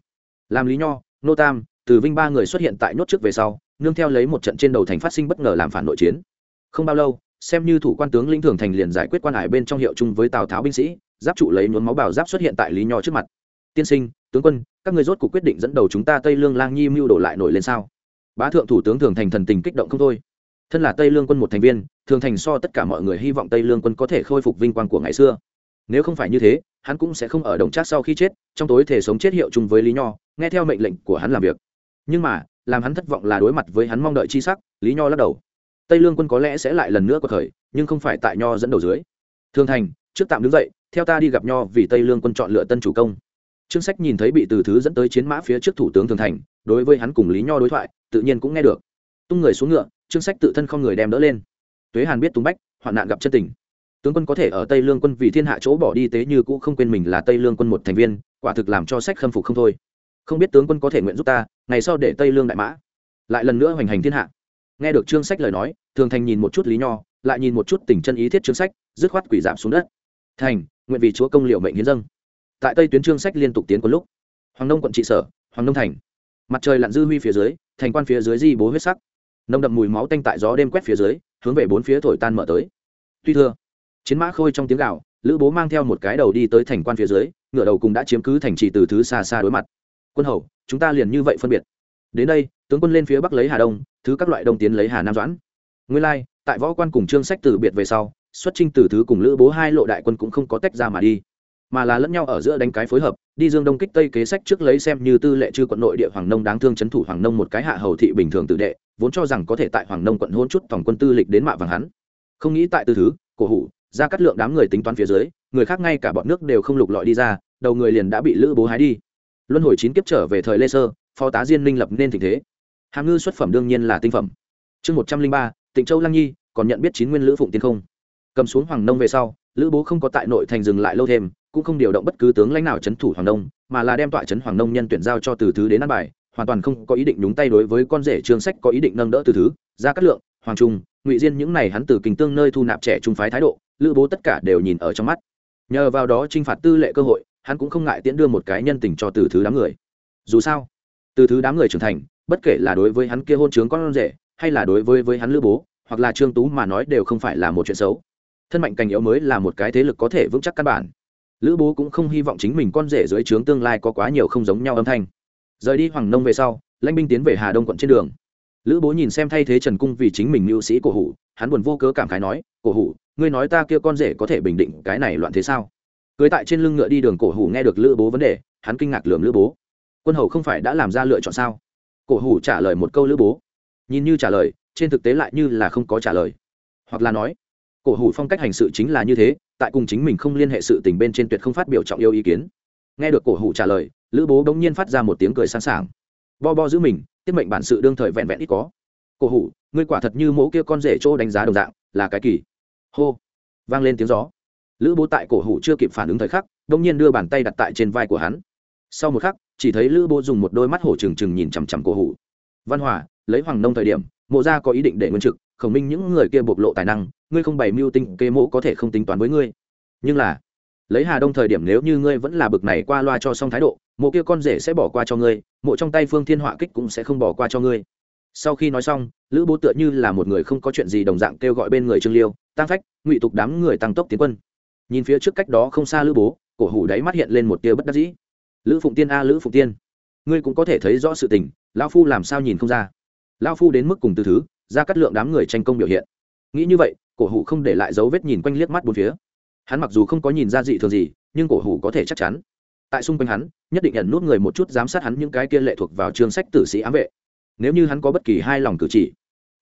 làm lý nho, ngô tam từ vinh ba người xuất hiện tại nốt trước về sau, nương theo lấy một trận trên đầu thành phát sinh bất ngờ làm phản nội chiến. Không bao lâu, xem như thủ quan tướng lĩnh thường thành liền giải quyết quan hải bên trong hiệu chung với tào tháo binh sĩ, giáp trụ lấy nhuốm máu bảo giáp xuất hiện tại lý nho trước mặt. Tiên sinh, tướng quân, các người rốt cuộc quyết định dẫn đầu chúng ta tây lương lang nhi mưu đổ lại nổi lên sao? Bá thượng thủ tướng thường thành thần tình kích động không thôi. Thân là tây lương quân một thành viên, thường thành so tất cả mọi người hy vọng tây lương quân có thể khôi phục vinh quang của ngày xưa. Nếu không phải như thế, hắn cũng sẽ không ở đồng trác sau khi chết, trong tối thể sống chết hiệu chung với lý nho, nghe theo mệnh lệnh của hắn làm việc nhưng mà, làm hắn thất vọng là đối mặt với hắn mong đợi chi sắc, lý nho lắc đầu. Tây lương quân có lẽ sẽ lại lần nữa có thời nhưng không phải tại nho dẫn đầu dưới. Thương thành, trước tạm đứng dậy, theo ta đi gặp nho vì tây lương quân chọn lựa tân chủ công. Trương sách nhìn thấy bị từ thứ dẫn tới chiến mã phía trước thủ tướng thường thành, đối với hắn cùng lý nho đối thoại, tự nhiên cũng nghe được. Tung người xuống ngựa, trương sách tự thân không người đem đỡ lên. Tuế hàn biết tung bách, hoạn nạn gặp chân tình. Tướng quân có thể ở tây lương quân vì thiên hạ chỗ bỏ đi tế như cũ không quên mình là tây lương quân một thành viên, quả thực làm cho sách khâm phục không thôi. Không biết tướng quân có thể nguyện giúp ta ngày sau để tây lương đại mã, lại lần nữa hoành hành thiên hạ. Nghe được trương sách lời nói, thường thành nhìn một chút lý nho, lại nhìn một chút tình chân ý thiết trương sách, dứt khoát quỷ giảm xuống đất. Thành, nguyện vì chúa công liệu mệnh hiến dân tại tây tuyến trương sách liên tục tiến quân lúc, hoàng nông quận trị sở, hoàng nông thành. Mặt trời lặn dư huy phía dưới, thành quan phía dưới di bố huyết sắc. Nông đậm mùi máu tanh tại gió đêm quét phía dưới, hướng về bốn phía thổi tan mở tới. Tuy thưa, chiến mã khôi trong tiếng gạo lữ bố mang theo một cái đầu đi tới thành quan phía dưới ngựa đầu cùng đã chiếm cứ thành trì từ thứ xa xa đối mặt. Quân hầu chúng ta liền như vậy phân biệt. Đến đây, tướng quân lên phía bắc lấy hà đông, thứ các loại đông tiến lấy hà nam doãn. Nguyên lai, tại võ quan cùng trương sách từ biệt về sau, xuất trinh từ thứ cùng lữ bố hai lộ đại quân cũng không có tách ra mà đi, mà là lẫn nhau ở giữa đánh cái phối hợp, đi dương đông kích tây kế sách trước lấy xem như tư lệ chư quận nội địa hoàng nông đáng thương c h ấ n thủ hoàng nông một cái hạ hầu thị bình thường tự đệ, vốn cho rằng có thể tại hoàng nông quận hôn chút tổng quân tư lịch đến mạ vàng hắn. Không nghĩ tại tư thứ, cổ hủ, ra cắt lượng đám người tính toán phía dưới, người khác ngay cả bọn nước đều không lục lọi đi ra, đầu người liền đã bị lữ bố hái đi luân hồi chín kiếp trở về thời lê sơ, phó tá diên minh lập nên tình thế. Hàm ngư xuất phẩm đương nhiên là tinh phẩm. Chương một trăm linh ba, tịnh châu lăng nhi, còn nhận biết chín nguyên lữ phụng tiên không? Cầm xuống hoàng nông về sau, lữ bố không có tại nội thành dừng lại lâu thêm, cũng không điều động bất cứ tướng lãnh nào chấn thủ hoàng nông, mà là đem tọa chấn hoàng nông nhân tuyển giao cho từ thứ đến ăn bài, hoàn toàn không có ý định nhúng tay đối với con rể trương sách có ý định nâng đỡ từ thứ ra cát lượng, hoàng trung, ngụy diên những này hắn từ kình tương nơi thu nạp trẻ trung phái thái độ, lữ bố tất cả đều nhìn ở trong mắt. Nhờ vào đó t r i n h phạt tư lệ cơ hội hắn cũng không ngại tiễn đưa một cái nhân tình cho từ thứ đám người. Dù sao, từ thứ đám người trưởng thành, bất kể là đối với hắn kia hôn trướng con rể, hay là đối với với hắn lữ bố, hoặc là trương tú mà nói đều không phải là một chuyện xấu. Thân mạnh cành yếu mới là một cái thế lực có thể vững chắc căn bản. Lữ bố cũng không hy vọng chính mình con rể dưới trướng tương lai có quá nhiều không giống nhau âm thanh. Rời đi hoàng nông về sau, lãnh binh tiến về hà đông quận trên đường. Lữ bố nhìn xem thay thế trần cung vì chính mình mưu sĩ cổ hủ, hắn buồn vô cớ cảm khái nói, cổ hủ, ngươi nói ta kia con rể có thể bình định cái này loạn thế sao? Cưới tại trên lưng ngựa đi đường cổ hủ nghe được lữ bố vấn đề, hắn kinh ngạc lườm lữ bố. Quân hầu không phải đã làm ra lựa chọn sao? Cổ hủ trả lời một câu lữ bố. Nhìn như trả lời, trên thực tế lại như là không có trả lời. Hoặc là nói, cổ hủ phong cách hành sự chính là như thế, tại cùng chính mình không liên hệ sự tình bên trên tuyệt không phát biểu trọng yêu ý kiến. Nghe được cổ hủ trả lời, lữ bố bỗng nhiên phát ra một tiếng cười sẵn sàng. Bo bo giữ mình tiết mệnh bản sự đương thời vẹn vẹn ít có. Cổ hủ, ngươi quả thật như mẫu kia con rể chỗ đánh giá đồng dạng, là cái kỳ. Hô. Vang lên tiếng gió lữ bố tại cổ hủ chưa kịp phản ứng thời khắc Đông nhiên đưa bàn tay đặt tại trên vai của hắn. Sau một khắc, chỉ thấy lữ bố dùng một đôi mắt hổ trừng trừng nhìn chằm chằm cổ hủ. Văn hòa, lấy hoàng nông thời điểm, mộ gia có ý định để nguyên trực, khổng minh những người kia bộc lộ tài năng, ngươi không bày mưu tinh kê mộ có thể không tính toán với ngươi. Nhưng là, lấy hà đông thời điểm nếu như ngươi vẫn là bực này qua loa cho xong thái độ, mộ kia con rể sẽ bỏ qua cho ngươi, mộ trong tay phương thiên họa kích cũng sẽ không bỏ qua cho ngươi. Sau khi nói xong, lữ bố tựa như là một người không có chuyện gì đồng dạng kêu gọi bên người trương liêu tăng phách, ngụy tục đám người tăng tốc tiến quân nhìn phía trước cách đó không xa lữ bố, cổ hủ đáy mắt hiện lên một tia bất đắc dĩ. Lữ phụng tiên a, lữ phụng tiên, ngươi cũng có thể thấy rõ sự tình, lão phu làm sao nhìn không ra? Lão phu đến mức cùng từ thứ, ra cắt lượng đám người tranh công biểu hiện. Nghĩ như vậy, cổ hủ không để lại dấu vết nhìn quanh liếc mắt bốn phía. Hắn mặc dù không có nhìn ra dị thường gì, nhưng cổ hủ có thể chắc chắn. Tại xung quanh hắn, nhất định nhận nút người một chút giám sát hắn những cái kia lệ thuộc vào chương sách tử sĩ ám vệ. Nếu như hắn có bất kỳ hai lòng cử chỉ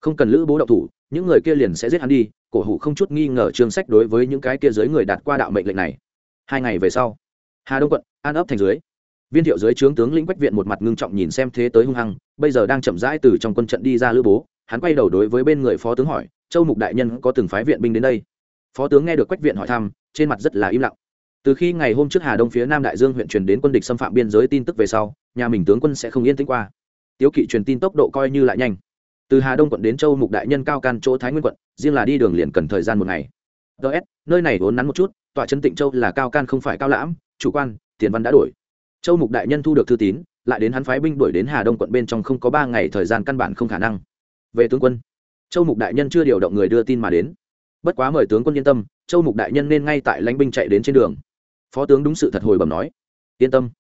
không cần lữ bố đậu thủ, những người kia liền sẽ giết hắn đi, cổ hủ không chút nghi ngờ chương sách đối với những cái kia dưới người đạt qua đạo mệnh lệnh này. Hai ngày về sau, hà đông quận, an ấp thành dưới. Viên thiệu dưới trướng tướng lĩnh quách viện một mặt ngưng trọng nhìn xem thế tới hung hăng, bây giờ đang chậm rãi từ trong quân trận đi ra lữ bố, hắn quay đầu đối với bên người phó tướng hỏi, châu mục đại nhân có từng phái viện binh đến đây? Phó tướng nghe được quách viện hỏi thăm, trên mặt rất là im lặng. Từ khi ngày hôm trước hà đông phía nam đại dương huyện truyền đến quân địch xâm phạm biên giới tin tức về sau, nhà mình tướng quân sẽ không yên tĩnh qua. Tiếu kỵ truyền tin tốc độ coi như lại nhanh từ hà đông quận đến châu mục đại nhân cao can chỗ thái nguyên quận, riêng là đi đường liền cần thời gian một ngày. Ts nơi này vốn nắn một chút tọa trấn tịnh châu là cao can không phải cao lãm, chủ quan, tiền văn đã đổi. Châu mục đại nhân thu được thư tín, lại đến hắn phái binh đuổi đến hà đông quận bên trong không có ba ngày thời gian căn bản không khả năng. Về tướng quân, châu mục đại nhân chưa điều động người đưa tin mà đến. Bất quá mời tướng quân yên tâm, châu mục đại nhân nên ngay tại lãnh binh chạy đến trên đường. Phó tướng đúng sự thật hồi bẩm nói. Yên tâm.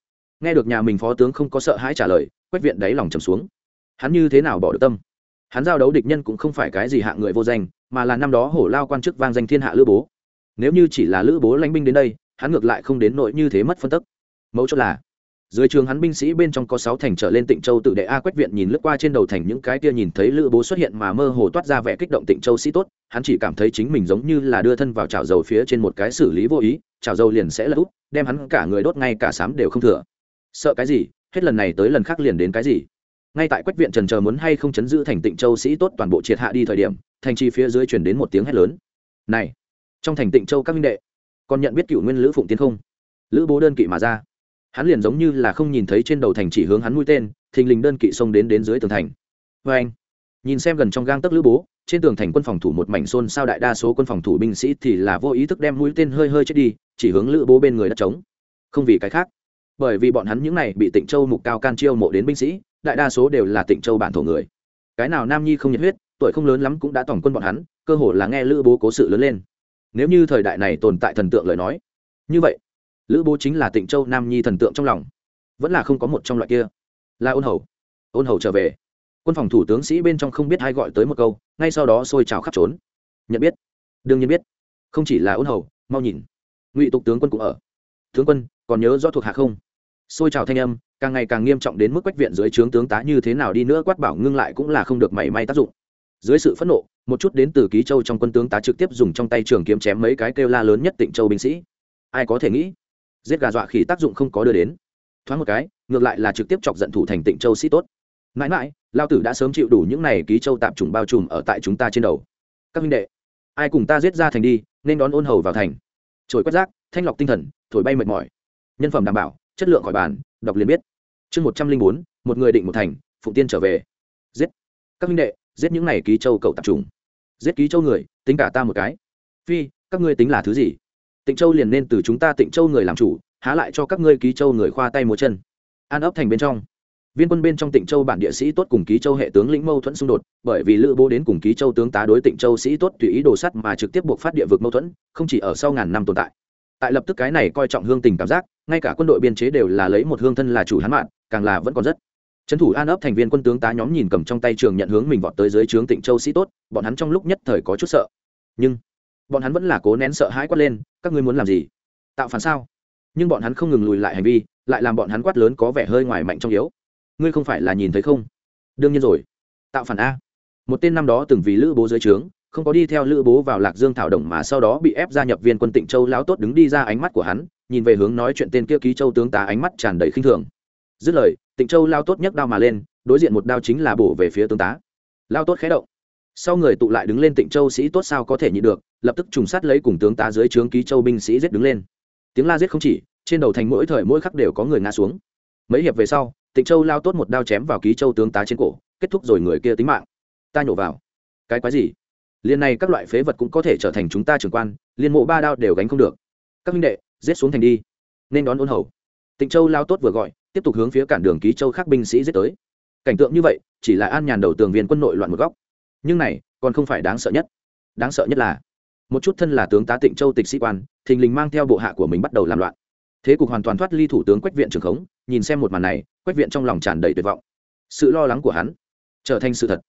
Nghe được nhà mình phó tướng không có sợ hãi trả lời, quách viện đáy lòng trầm xuống. Hắn như thế nào bỏ được tâm? Hắn giao đấu địch nhân cũng không phải cái gì hạ người vô danh, mà là năm đó hổ lao quan chức vang danh thiên hạ lữ bố. Nếu như chỉ là lữ bố lãnh binh đến đây, hắn ngược lại không đến nội như thế mất phân tức. Mẫu chốt là, dưới trường hắn binh sĩ bên trong có sáu thành trở lên tịnh châu tự đệ a quách viện nhìn lướt qua trên đầu thành những cái kia nhìn thấy lữ bố xuất hiện mà mơ hồ toát ra vẻ kích động tịnh châu sĩ tốt, hắn chỉ cảm thấy chính mình giống như là đưa thân vào chảo dầu phía trên một cái xử lý vô ý, chảo dầu liền sẽ lật úp đem hắn cả người đốt ngay cả sám đều không thừa. Sợ cái gì? Hết lần này tới lần khác liền đến cái gì? Ngay tại quách viện trần chờ muốn hay không chấn giữ thành tịnh châu sĩ tốt toàn bộ triệt hạ đi thời điểm, thành trì phía dưới chuyển đến một tiếng hét lớn. Này, trong thành tịnh châu các minh đệ, còn nhận biết cựu nguyên lữ phụng tiến không? Lữ bố đơn kỵ mà ra. Hắn liền giống như là không nhìn thấy trên đầu thành chỉ hướng hắn mũi tên, thình lình đơn kỵ xông đến đến dưới tường thành. Vê anh. Nhìn xem gần trong gang tấc lữ bố, trên tường thành quân phòng thủ một mảnh xôn sao đại đa số quân phòng thủ binh sĩ thì là vô ý thức đem mũi tên hơi hơi chết đi, chỉ hướng lữ bố bên người đất trống. Không vì cái khác, bởi vì bọn hắn những này bị tịnh châu mục cao can chiêu mộ đến binh sĩ đại đa số đều là tịnh châu bản thổ người. Cái nào nam nhi không nhiệt huyết, tuổi không lớn lắm cũng đã tổng quân bọn hắn, cơ hồ là nghe lữ bố cố sự lớn lên. Nếu như thời đại này tồn tại thần tượng lời nói, như vậy, lữ bố chính là tịnh châu nam nhi thần tượng trong lòng. Vẫn là không có một trong loại kia. Là ôn hầu. Ôn hầu trở về. Quân phòng thủ tướng sĩ bên trong không biết ai gọi tới một câu, ngay sau đó xôi trào khắp trốn. Nhận biết. Đương nhiên biết. Không chỉ là ôn hầu, mau nhìn. Ngụy tục tướng quân cũng ở. Tướng quân, còn nhớ rõ thuộc hạ không? Xôi trào thanh âm càng ngày càng nghiêm trọng đến mức quách viện dưới trướng tướng tá như thế nào đi nữa quát bảo ngưng lại cũng là không được mảy may tác dụng. Dưới sự phẫn nộ, một chút đến từ ký châu trong quân tướng tá trực tiếp dùng trong tay trường kiếm chém mấy cái kêu la lớn nhất tịnh châu binh sĩ. Ai có thể nghĩ, giết gà dọa khỉ tác dụng không có đưa đến. Thoáng một cái, ngược lại là trực tiếp chọc giận thủ thành tịnh châu sĩ tốt. Mãi mãi, lao tử đã sớm chịu đủ những này ký châu tạm trùng bao trùm ở tại chúng ta trên đầu. Các minh đệ, ai cùng ta giết ra thành đi, nên đón ôn hầu vào thành. Trồi quét rác, thanh lọc tinh thần, thổi bay mệt mỏi. Nhân phẩm đảm bảo, chất lượng khỏi bàn, đọc liền biết chương một trăm linh bốn, một người định một thành, phụng tiên trở về. Giết. Các minh đệ, giết những này ký châu cậu tạp trùng giết ký châu người, tính cả ta một cái. Phi, các ngươi tính là thứ gì? Tịnh châu liền nên từ chúng ta tịnh châu người làm chủ, há lại cho các ngươi ký châu người khoa tay múa chân. An ấp thành bên trong. Viên quân bên trong tịnh châu bản địa sĩ tốt cùng ký châu hệ tướng lĩnh mâu thuẫn xung đột, bởi vì lữ bố đến cùng ký châu tướng tá đối tịnh châu sĩ tốt tùy ý đồ sắt mà trực tiếp buộc phát địa vực mâu thuẫn, không chỉ ở sau ngàn năm tồn tại. Tại lập tức cái này coi trọng hương tình cảm giác, ngay cả quân đội biên chế đều là lấy một hương thân là chủ hắn mạng càng là vẫn còn rất. Trấn thủ an ấp thành viên quân tướng tá nhóm nhìn cầm trong tay trường nhận hướng mình vọt tới dưới trướng tịnh châu sĩ tốt, bọn hắn trong lúc nhất thời có chút sợ. Nhưng, bọn hắn vẫn là cố nén sợ hãi quát lên, các ngươi muốn làm gì? Tạo phản sao? Nhưng bọn hắn không ngừng lùi lại hành vi, lại làm bọn hắn quát lớn có vẻ hơi ngoài mạnh trong yếu. Ngươi không phải là nhìn thấy không? Đương nhiên rồi. Tạo phản a. Một tên năm đó từng vì lữ bố dưới trướng, không có đi theo lữ bố vào lạc dương thảo động mà sau đó bị ép gia nhập viên quân tịnh châu lão tốt đứng đi ra ánh mắt của hắn, nhìn về hướng nói chuyện tên kia ký châu tướng tá ánh mắt tràn đầy khinh thường dứt lời, tịnh châu lao tốt nhấc đao mà lên, đối diện một đao chính là bổ về phía tướng tá. Lao tốt khé động. Sau người tụ lại đứng lên tịnh châu sĩ tốt sao có thể nhị được, lập tức trùng sát lấy cùng tướng tá dưới trướng ký châu binh sĩ giết đứng lên. Tiếng la giết không chỉ, trên đầu thành mỗi thời mỗi khắc đều có người ngã xuống. Mấy hiệp về sau, tịnh châu lao tốt một đao chém vào ký châu tướng tá trên cổ, kết thúc rồi người kia tính mạng. Ta nhổ vào. Cái quái gì? Liên này các loại phế vật cũng có thể trở thành chúng ta trưởng quan, liên mộ ba đao đều gánh không được. Các minh đệ, giết xuống thành đi. Nên đón ôn hầu. Tịnh châu lao tốt vừa gọi tiếp tục hướng phía cản đường ký châu khác binh sĩ giết tới. Cảnh tượng như vậy, chỉ là an nhàn đầu tường viên quân nội loạn một góc. Nhưng này, còn không phải đáng sợ nhất. Đáng sợ nhất là, một chút thân là tướng tá tịnh châu tịch sĩ quan, thình lình mang theo bộ hạ của mình bắt đầu làm loạn. Thế cục hoàn toàn thoát ly thủ tướng quách viện trường khống, nhìn xem một màn này, quách viện trong lòng tràn đầy tuyệt vọng. Sự lo lắng của hắn trở thành sự thật.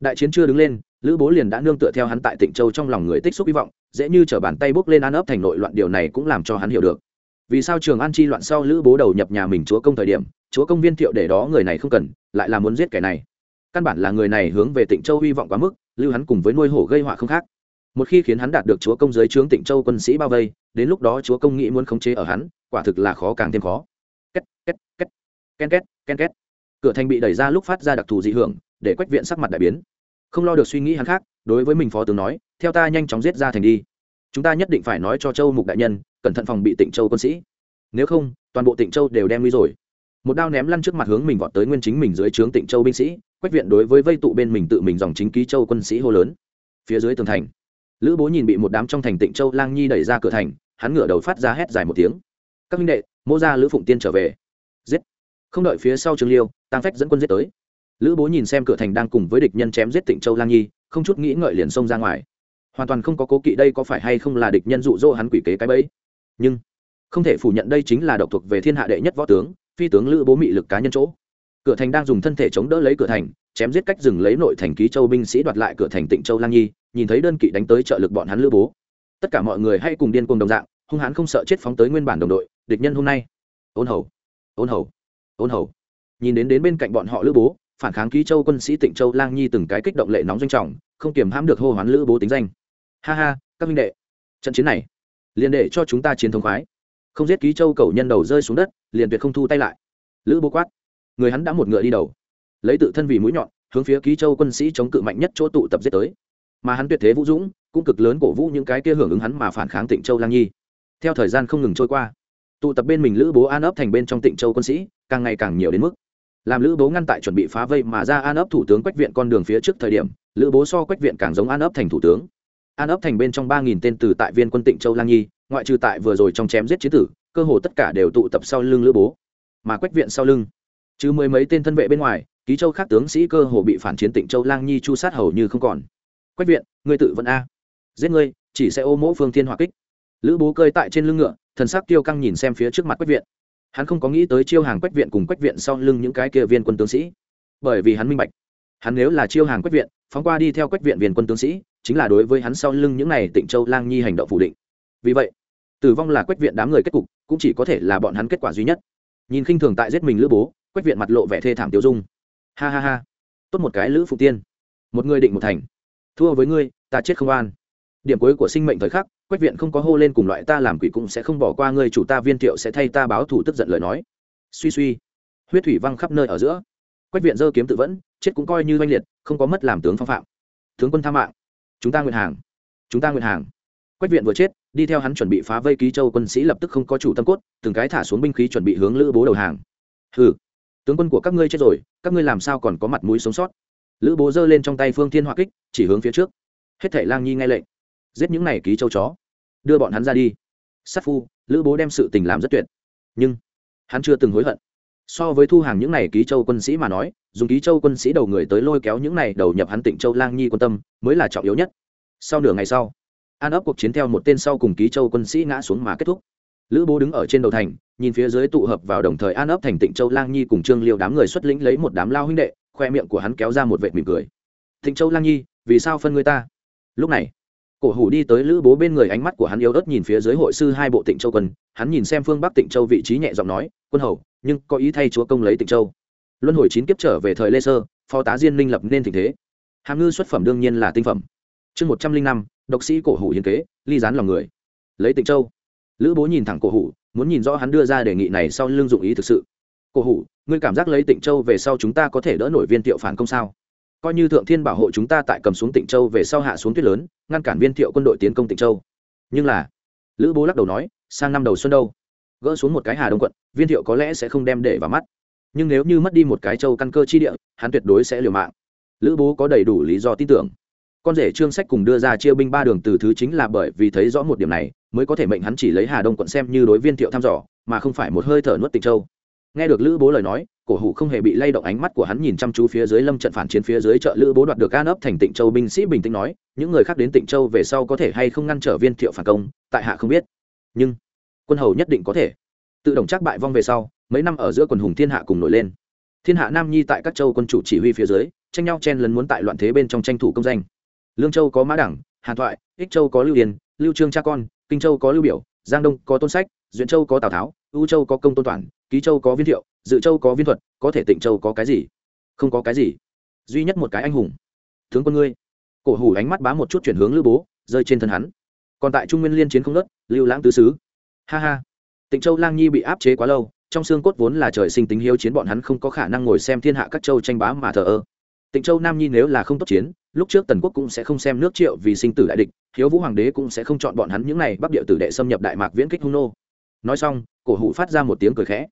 Đại chiến chưa đứng lên, lữ bố liền đã nương tựa theo hắn tại tịnh châu trong lòng người tích xúc hy vọng, dễ như t bàn tay bước lên an ấp thành nội loạn, điều này cũng làm cho hắn hiểu được vì sao trường an chi loạn sau lữ bố đầu nhập nhà mình chúa công thời điểm, chúa công viên thiệu để đó người này không cần, lại là muốn giết kẻ này. Căn bản là người này hướng về tịnh châu hy vọng quá mức, lưu hắn cùng với nuôi hổ gây họa không khác. Một khi khiến hắn đạt được chúa công dưới trướng tịnh châu quân sĩ bao vây, đến lúc đó chúa công nghĩ muốn khống chế ở hắn, quả thực là khó càng thêm khó. Két két két ken két ken két. Cửa thành bị đẩy ra lúc phát ra đặc thù dị hưởng, để quách viện sắc mặt đại biến. Không lo được suy nghĩ hắn khác, đối với mình phó tướng nói, theo ta nhanh chóng giết ra thành đi. Chúng ta nhất định phải nói cho châu mục đại nhân cẩn thận phòng bị tịnh châu quân sĩ. Nếu không, toàn bộ tịnh châu đều đem nguy rồi. Một đao ném lăn trước mặt hướng mình vọt tới nguyên chính mình dưới trướng tịnh châu binh sĩ, quách viện đối với vây tụ bên mình tự mình dòng chính ký châu quân sĩ hô lớn. Phía dưới tường thành, lữ bố nhìn bị một đám trong thành tịnh châu lang nhi đẩy ra cửa thành, hắn ngửa đầu phát ra hét dài một tiếng. Các minh đệ, mô ra lữ phụng tiên trở về. Giết. Không đợi phía sau trường liêu tăng phách dẫn quân giết tới. Lữ bố nhìn xem cửa thành đang cùng với địch nhân chém giết tịnh châu lang nhi, không chút nghĩ ngợi liền xông ra ngoài. Hoàn toàn không có cố kỵ đây có phải hay không là địch nhân dụ dỗ hắn quỷ kế cái bẫy nhưng không thể phủ nhận đây chính là độc thuộc về thiên hạ đệ nhất võ tướng, phi tướng lữ bố mị lực cá nhân chỗ. Cửa thành đang dùng thân thể chống đỡ lấy cửa thành, chém giết cách dừng lấy nội thành ký châu binh sĩ đoạt lại cửa thành tịnh châu lang nhi, nhìn thấy đơn kỵ đánh tới trợ lực bọn hắn lữ bố. Tất cả mọi người hay cùng điên cuồng đồng dạng, hung hãn không sợ chết phóng tới nguyên bản đồng đội, địch nhân hôm nay. Ôn hầu ôn hầu ôn hầu. Nhìn đến đến bên cạnh bọn họ lữ bố, phản kháng ký châu quân sĩ tịnh châu lang nhi từng cái kích động lệ nóng doanh trọng, không kiềm hãm được hô hoán lữ bố tính danh. Ha ha, các minh đệ, trận chiến này liền để cho chúng ta chiến thống khoái. Không giết ký châu cầu nhân đầu rơi xuống đất, liền tuyệt không thu tay lại. Lữ bố quát. Người hắn đã một ngựa đi đầu. Lấy tự thân vì mũi nhọn, hướng phía ký châu quân sĩ chống cự mạnh nhất chỗ tụ tập giết tới. Mà hắn tuyệt thế vũ dũng, cũng cực lớn cổ vũ những cái kia hưởng ứng hắn mà phản kháng tịnh châu lang nhi. Theo thời gian không ngừng trôi qua, tụ tập bên mình lữ bố an ấp thành bên trong tịnh châu quân sĩ, càng ngày càng nhiều đến mức. Làm lữ bố ngăn tại chuẩn bị phá vây mà ra an ấp thủ tướng quách viện con đường phía trước thời điểm, lữ bố so quách viện càng giống an ấp thành thủ tướng an ấp thành bên trong ba nghìn tên từ tại viên quân tịnh châu lang nhi, ngoại trừ tại vừa rồi trong chém giết chiến tử, cơ hồ tất cả đều tụ tập sau lưng lữ bố, mà quách viện sau lưng. Chứ mười mấy tên thân vệ bên ngoài, ký châu khác tướng sĩ cơ hồ bị phản chiến tịnh châu lang nhi chu sát hầu như không còn. Quách viện, ngươi tự vẫn a. Giết ngươi, chỉ sẽ ô mỗ phương thiên hỏa kích. Lữ bố cơi tại trên lưng ngựa, thần sắc tiêu căng nhìn xem phía trước mặt quách viện. Hắn không có nghĩ tới chiêu hàng quách viện cùng quách viện sau lưng những cái kia viên quân tướng sĩ. Bởi vì hắn minh bạch, hắn nếu là chiêu hàng quách viện, phóng qua đi theo quách viện viên quân tướng sĩ chính là đối với hắn sau lưng những này tịnh châu lang nhi hành động phủ định. Vì vậy, tử vong là quách viện đám người kết cục, cũng chỉ có thể là bọn hắn kết quả duy nhất. Nhìn khinh thường tại giết mình lữ bố, quách viện mặt lộ vẻ thê thảm tiêu dung. Ha ha ha. Tốt một cái lữ phụ tiên. Một người định một thành. Thua với ngươi, ta chết không an điểm cuối của sinh mệnh thời khắc, quách viện không có hô lên cùng loại ta làm quỷ cũng sẽ không bỏ qua ngươi, chủ ta viên thiệu sẽ thay ta báo thủ tức giận lời nói. Suy suy. Huyết thủy văng khắp nơi ở giữa. Quách viện dơ kiếm tự vẫn, chết cũng coi như oanh liệt, không có mất làm tướng phong phạm. Tướng quân tha mạng chúng ta nguyện hàng. Chúng ta nguyện hàng. Quách viện vừa chết, đi theo hắn chuẩn bị phá vây ký châu quân sĩ lập tức không có chủ tâm cốt, từng cái thả xuống binh khí chuẩn bị hướng lữ bố đầu hàng. Hừ, tướng quân của các ngươi chết rồi, các ngươi làm sao còn có mặt mũi sống sót? Lữ bố giơ lên trong tay phương thiên hỏa kích, chỉ hướng phía trước. Hết thể lang nhi nghe lệnh. Giết những này ký châu chó. Đưa bọn hắn ra đi. Sát phu, lữ bố đem sự tình làm rất tuyệt. Nhưng, hắn chưa từng hối hận. So với thu hàng những này ký châu quân sĩ mà nói dùng ký châu quân sĩ đầu người tới lôi kéo những này đầu nhập hắn tịnh châu lang nhi quân tâm, mới là trọng yếu nhất. Sau nửa ngày sau, an ấp cuộc chiến theo một tên sau cùng ký châu quân sĩ ngã xuống mà kết thúc. Lữ bố đứng ở trên đầu thành, nhìn phía dưới tụ hợp vào đồng thời an ấp thành tịnh châu lang nhi cùng trương liêu đám người xuất lĩnh lấy một đám lao huynh đệ, khoe miệng của hắn kéo ra một vệt mỉm cười. Tịnh châu lang nhi, vì sao phân người ta? Lúc này, cổ hủ đi tới lữ bố bên người ánh mắt của hắn yếu ớt nhìn phía dưới hội sư hai bộ tịnh châu quân, hắn nhìn xem phương bắc tịnh châu vị trí nhẹ giọng nói, quân hầu, nhưng có ý thay chúa công lấy tịnh châu? Luân hồi chín kiếp trở về thời lê sơ, phó tá diên linh lập nên tình thế. Hàm ngư xuất phẩm đương nhiên là tinh phẩm. Chương một trăm linh năm, độc sĩ cổ hủ hiến kế, ly dán lòng người. Lấy tịnh châu. Lữ bố nhìn thẳng cổ hủ, muốn nhìn rõ hắn đưa ra đề nghị này sau lưng dụng ý thực sự. Cổ hủ, ngươi cảm giác lấy tịnh châu về sau chúng ta có thể đỡ nổi viên thiệu phản công sao? Coi như thượng thiên bảo hộ chúng ta tại cầm xuống tịnh châu về sau hạ xuống tuyết lớn, ngăn cản viên thiệu quân đội tiến công tịnh châu. Nhưng là, lữ bố lắc đầu nói, sang năm đầu xuân đâu? Gỡ xuống một cái hà đông quận, viên thiệu có lẽ sẽ không đem để vào mắt nhưng nếu như mất đi một cái châu căn cơ chi địa, hắn tuyệt đối sẽ liều mạng. Lữ bố có đầy đủ lý do tin tưởng. Con rể trương sách cùng đưa ra chia binh ba đường từ thứ chính là bởi vì thấy rõ một điểm này, mới có thể mệnh hắn chỉ lấy hà đông quận xem như đối viên thiệu thăm dò, mà không phải một hơi thở nuốt tịnh châu. Nghe được lữ bố lời nói, cổ hủ không hề bị lay động ánh mắt của hắn nhìn chăm chú phía dưới lâm trận phản chiến phía dưới chợ lữ bố đoạt được an ấp thành tịnh châu binh sĩ bình tĩnh nói, những người khác đến tịnh châu về sau có thể hay không ngăn trở viên thiệu phản công, tại hạ không biết. Nhưng, quân hầu nhất định có thể. Tự động chắc bại vong về sau mấy năm ở giữa quần hùng thiên hạ cùng nổi lên. Thiên hạ nam nhi tại các châu quân chủ chỉ huy phía dưới, tranh nhau chen lấn muốn tại loạn thế bên trong tranh thủ công danh. Lương châu có mã đẳng, hàn thoại, ích châu có lưu điền lưu trương cha con, kinh châu có lưu biểu, giang đông có tôn sách, duyện châu có tào tháo ưu châu có công tôn toản, ký châu có viên thiệu, dự châu có viên thuật, có thể tịnh châu có cái gì? Không có cái gì. Duy nhất một cái anh hùng. Tướng quân ngươi. Cổ hủ ánh mắt bá một chút chuyển hướng lữ bố, rơi trên thân hắn. Còn tại trung nguyên liên chiến không đất lưu lãng tứ xứ. Ha ha. Tịnh châu lang nhi bị áp chế quá lâu trong xương cốt vốn là trời sinh tính hiếu chiến, bọn hắn không có khả năng ngồi xem thiên hạ các châu tranh bá mà thờ ơ. Tịnh châu nam nhi nếu là không tốt chiến, lúc trước tần quốc cũng sẽ không xem nước triệu vì sinh tử đại địch, hiếu vũ hoàng đế cũng sẽ không chọn bọn hắn những này, bắc địa tử đệ xâm nhập đại mạc viễn kích hung nô. Nói xong, cổ hủ phát ra một tiếng cười khẽ.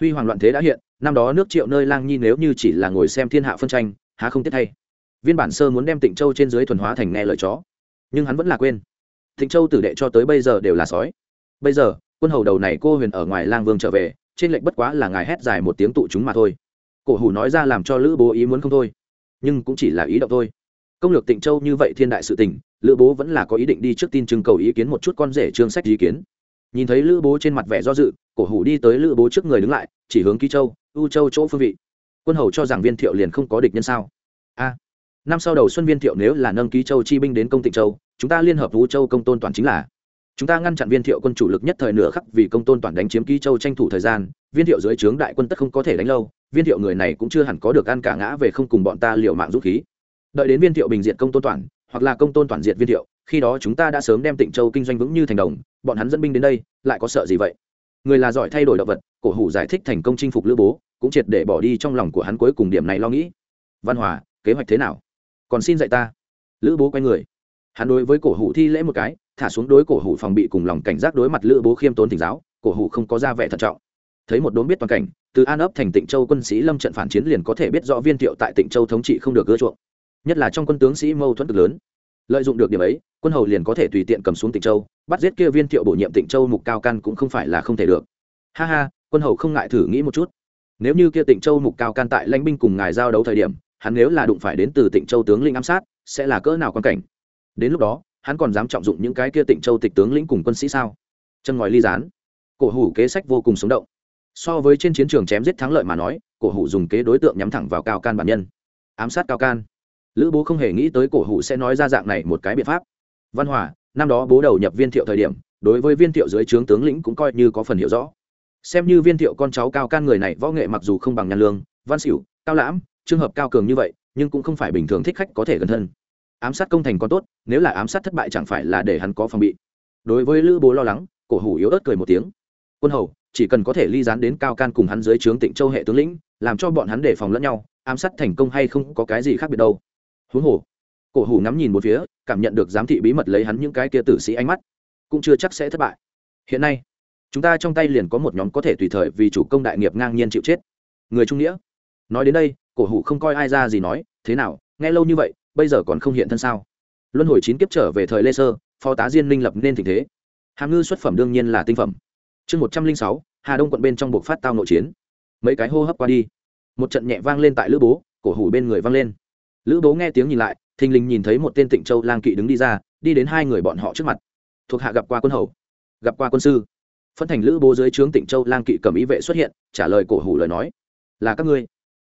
Huy hoàng loạn thế đã hiện, năm đó nước triệu nơi lang nhi nếu như chỉ là ngồi xem thiên hạ phân tranh, há không tiếc thay. Viên bản sơ muốn đem tịnh châu trên dưới thuần hóa thành nghe lời chó, nhưng hắn vẫn là quên. Tịnh châu tử đệ cho tới bây giờ đều là sói. Bây giờ, quân hầu đầu này cô huyền ở ngoài lang vương trở về trên lệnh bất quá là ngài hét dài một tiếng tụ chúng mà thôi. Cổ hủ nói ra làm cho lữ bố ý muốn không thôi, nhưng cũng chỉ là ý động thôi. Công lược tịnh châu như vậy thiên đại sự tình, lữ bố vẫn là có ý định đi trước tin trưng cầu ý kiến một chút con rể trương sách ý kiến. Nhìn thấy lữ bố trên mặt vẻ do dự, cổ hủ đi tới lữ bố trước người đứng lại, chỉ hướng ký châu, u châu chỗ phương vị. Quân hầu cho rằng viên thiệu liền không có địch nhân sao? A, năm sau đầu xuân viên thiệu nếu là nâng ký châu chi binh đến công tịnh châu, chúng ta liên hợp u châu công tôn toàn chính là chúng ta ngăn chặn viên thiệu quân chủ lực nhất thời nửa khắc vì công tôn toàn đánh chiếm ký châu tranh thủ thời gian, viên thiệu dưới trướng đại quân tất không có thể đánh lâu, viên thiệu người này cũng chưa hẳn có được ăn cả ngã về không cùng bọn ta liều mạng dũng khí. Đợi đến viên thiệu bình diện công tôn toàn, hoặc là công tôn toàn diện viên thiệu, khi đó chúng ta đã sớm đem tịnh châu kinh doanh vững như thành đồng, bọn hắn dẫn binh đến đây, lại có sợ gì vậy? Người là giỏi thay đổi động vật, cổ hủ giải thích thành công chinh phục lữ bố, cũng triệt để bỏ đi trong lòng của hắn cuối cùng điểm này lo nghĩ. Văn hòa, kế hoạch thế nào? Còn xin dạy ta. Lữ bố quay người. Hắn đối với cổ hủ thi lễ một cái thả xuống đối cổ hủ phòng bị cùng lòng cảnh giác đối mặt lữ bố khiêm tốn tỉnh giáo, cổ hủ không có ra vẻ thận trọng. Thấy một đốm biết toàn cảnh, từ an ấp thành tịnh châu quân sĩ lâm trận phản chiến liền có thể biết rõ viên thiệu tại tịnh châu thống trị không được ưa chuộng. Nhất là trong quân tướng sĩ mâu thuẫn cực lớn. Lợi dụng được điểm ấy, quân hầu liền có thể tùy tiện cầm xuống tịnh châu, bắt giết kia viên thiệu bổ nhiệm tịnh châu mục cao căn cũng không phải là không thể được. Ha ha, quân hầu không ngại thử nghĩ một chút. Nếu như kia tịnh châu mục cao can tại lãnh binh cùng ngài giao đấu thời điểm, hắn nếu là đụng phải đến từ tịnh châu tướng linh ám sát, sẽ là cỡ nào quan cảnh? Đến lúc đó hắn còn dám trọng dụng những cái kia tịnh châu tịch tướng lĩnh cùng quân sĩ sao? Chân ngòi ly gián. Cổ hủ kế sách vô cùng sống động. So với trên chiến trường chém giết thắng lợi mà nói, cổ hủ dùng kế đối tượng nhắm thẳng vào cao can bản nhân. Ám sát cao can. Lữ bố không hề nghĩ tới cổ hủ sẽ nói ra dạng này một cái biện pháp. Văn hòa, năm đó bố đầu nhập viên thiệu thời điểm, đối với viên thiệu dưới trướng tướng lĩnh cũng coi như có phần hiểu rõ. Xem như viên thiệu con cháu cao can người này võ nghệ mặc dù không bằng nhàn lương, văn xỉu, cao lãm, trường hợp cao cường như vậy, nhưng cũng không phải bình thường thích khách có thể gần thân ám sát công thành còn tốt, nếu là ám sát thất bại chẳng phải là để hắn có phòng bị. Đối với lữ bố lo lắng, cổ hủ yếu ớt cười một tiếng. Quân hầu, chỉ cần có thể ly dán đến cao can cùng hắn dưới trướng tịnh châu hệ tướng lĩnh, làm cho bọn hắn đề phòng lẫn nhau, ám sát thành công hay không có cái gì khác biệt đâu. Huống hồ, cổ hủ ngắm nhìn một phía, cảm nhận được giám thị bí mật lấy hắn những cái kia tử sĩ ánh mắt, cũng chưa chắc sẽ thất bại. Hiện nay, chúng ta trong tay liền có một nhóm có thể tùy thời vì chủ công đại nghiệp ngang nhiên chịu chết. Người trung nghĩa, nói đến đây, cổ hủ không coi ai ra gì nói, thế nào, nghe lâu như vậy bây giờ còn không hiện thân sao? Luân hồi chín kiếp trở về thời lê sơ, phó tá diên minh lập nên tình thế. Hàm ngư xuất phẩm đương nhiên là tinh phẩm. Chương một trăm linh sáu, hà đông quận bên trong buộc phát tao nội chiến. Mấy cái hô hấp qua đi. Một trận nhẹ vang lên tại lữ bố, cổ hủ bên người vang lên. Lữ bố nghe tiếng nhìn lại, thình lình nhìn thấy một tên tịnh châu lang kỵ đứng đi ra, đi đến hai người bọn họ trước mặt. Thuộc hạ gặp qua quân hầu, gặp qua quân sư. Phân thành lữ bố dưới trướng tịnh châu lang kỵ cầm ý vệ xuất hiện, trả lời cổ hủ lời nói. Là các ngươi.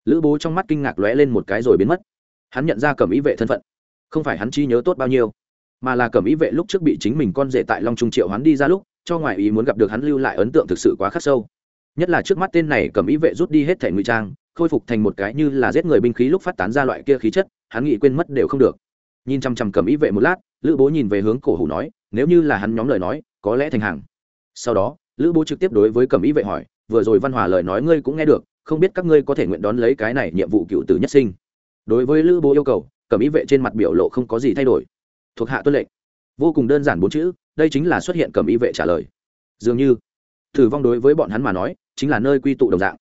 Lữ bố trong mắt kinh ngạc lóe lên một cái rồi biến mất hắn nhận ra cẩm ý vệ thân phận, không phải hắn chi nhớ tốt bao nhiêu, mà là cẩm ý vệ lúc trước bị chính mình con rể tại long trung triệu hắn đi ra lúc, cho ngoại ý muốn gặp được hắn lưu lại ấn tượng thực sự quá khắc sâu. Nhất là trước mắt tên này cẩm ý vệ rút đi hết thẻ ngụy trang, khôi phục thành một cái như là giết người binh khí lúc phát tán ra loại kia khí chất, hắn nghĩ quên mất đều không được. Nhìn chằm chằm cẩm ý vệ một lát, lữ bố nhìn về hướng cổ hủ nói, nếu như là hắn nhóm lời nói, có lẽ thành hàng. Sau đó, lữ bố trực tiếp đối với cẩm ý vệ hỏi, vừa rồi văn hòa lời nói ngươi cũng nghe được, không biết các ngươi có thể nguyện đón lấy cái này nhiệm vụ cựu tử nhất sinh đối với lữ bố yêu cầu, cẩm ý vệ trên mặt biểu lộ không có gì thay đổi. Thuộc hạ tuân lệnh. Vô cùng đơn giản bốn chữ, đây chính là xuất hiện cẩm ý vệ trả lời. Dường như tử vong đối với bọn hắn mà nói, chính là nơi quy tụ đồng dạng.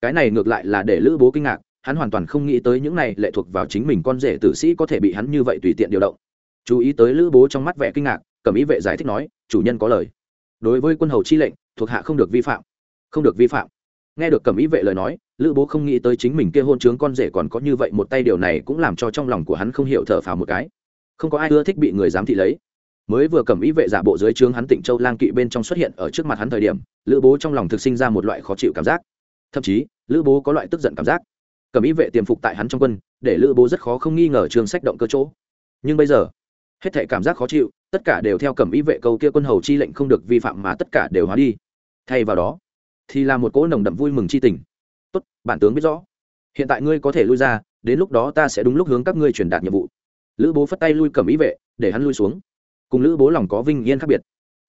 Cái này ngược lại là để lữ bố kinh ngạc, hắn hoàn toàn không nghĩ tới những này lệ thuộc vào chính mình con rể tử sĩ có thể bị hắn như vậy tùy tiện điều động. Chú ý tới lữ bố trong mắt vẻ kinh ngạc, cẩm ý vệ giải thích nói, chủ nhân có lời. Đối với quân hầu chi lệnh, thuộc hạ không được vi phạm. Không được vi phạm. Nghe được cẩm ý vệ lời nói lữ bố không nghĩ tới chính mình kia hôn trướng con rể còn có như vậy, một tay điều này cũng làm cho trong lòng của hắn không hiểu thở phào một cái. Không có ai ưa thích bị người dám thị lấy. Mới vừa cầm ý vệ giả bộ dưới trướng hắn tịnh châu lang kỵ bên trong xuất hiện ở trước mặt hắn thời điểm, lữ bố trong lòng thực sinh ra một loại khó chịu cảm giác. Thậm chí, lữ bố có loại tức giận cảm giác. Cầm ý vệ tiềm phục tại hắn trong quân, để lữ bố rất khó không nghi ngờ trường sách động cơ chỗ. Nhưng bây giờ, hết thể cảm giác khó chịu, tất cả đều theo cầm ý vệ câu kia quân hầu chi lệnh không được vi phạm mà tất cả đều hóa đi. Thay vào đó, thì là một cỗ nồng đậm vui mừng chi tình tốt, bản tướng biết rõ. Hiện tại ngươi có thể lui ra, đến lúc đó ta sẽ đúng lúc hướng các ngươi truyền đạt nhiệm vụ. Lữ bố phất tay lui cầm ý vệ, để hắn lui xuống. Cùng lữ bố lòng có vinh yên khác biệt.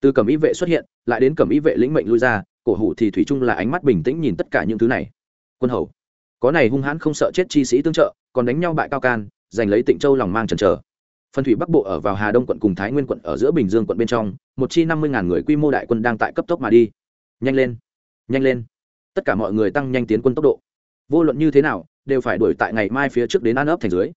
Từ cầm ý vệ xuất hiện, lại đến cầm ý vệ lĩnh mệnh lui ra, cổ hủ thì thủy chung là ánh mắt bình tĩnh nhìn tất cả những thứ này. Quân hầu, có này hung hãn không sợ chết chi sĩ tương trợ, còn đánh nhau bại cao can, giành lấy tịnh châu lòng mang trần trờ phân thủy bắc bộ ở vào hà đông quận cùng thái nguyên quận ở giữa bình dương quận bên trong, một chi năm mươi ngàn người quy mô đại quân đang tại cấp tốc mà đi. Nhanh lên nhanh lên tất cả mọi người tăng nhanh tiến quân tốc độ. Vô luận như thế nào, đều phải đuổi tại ngày mai phía trước đến an ấp thành dưới.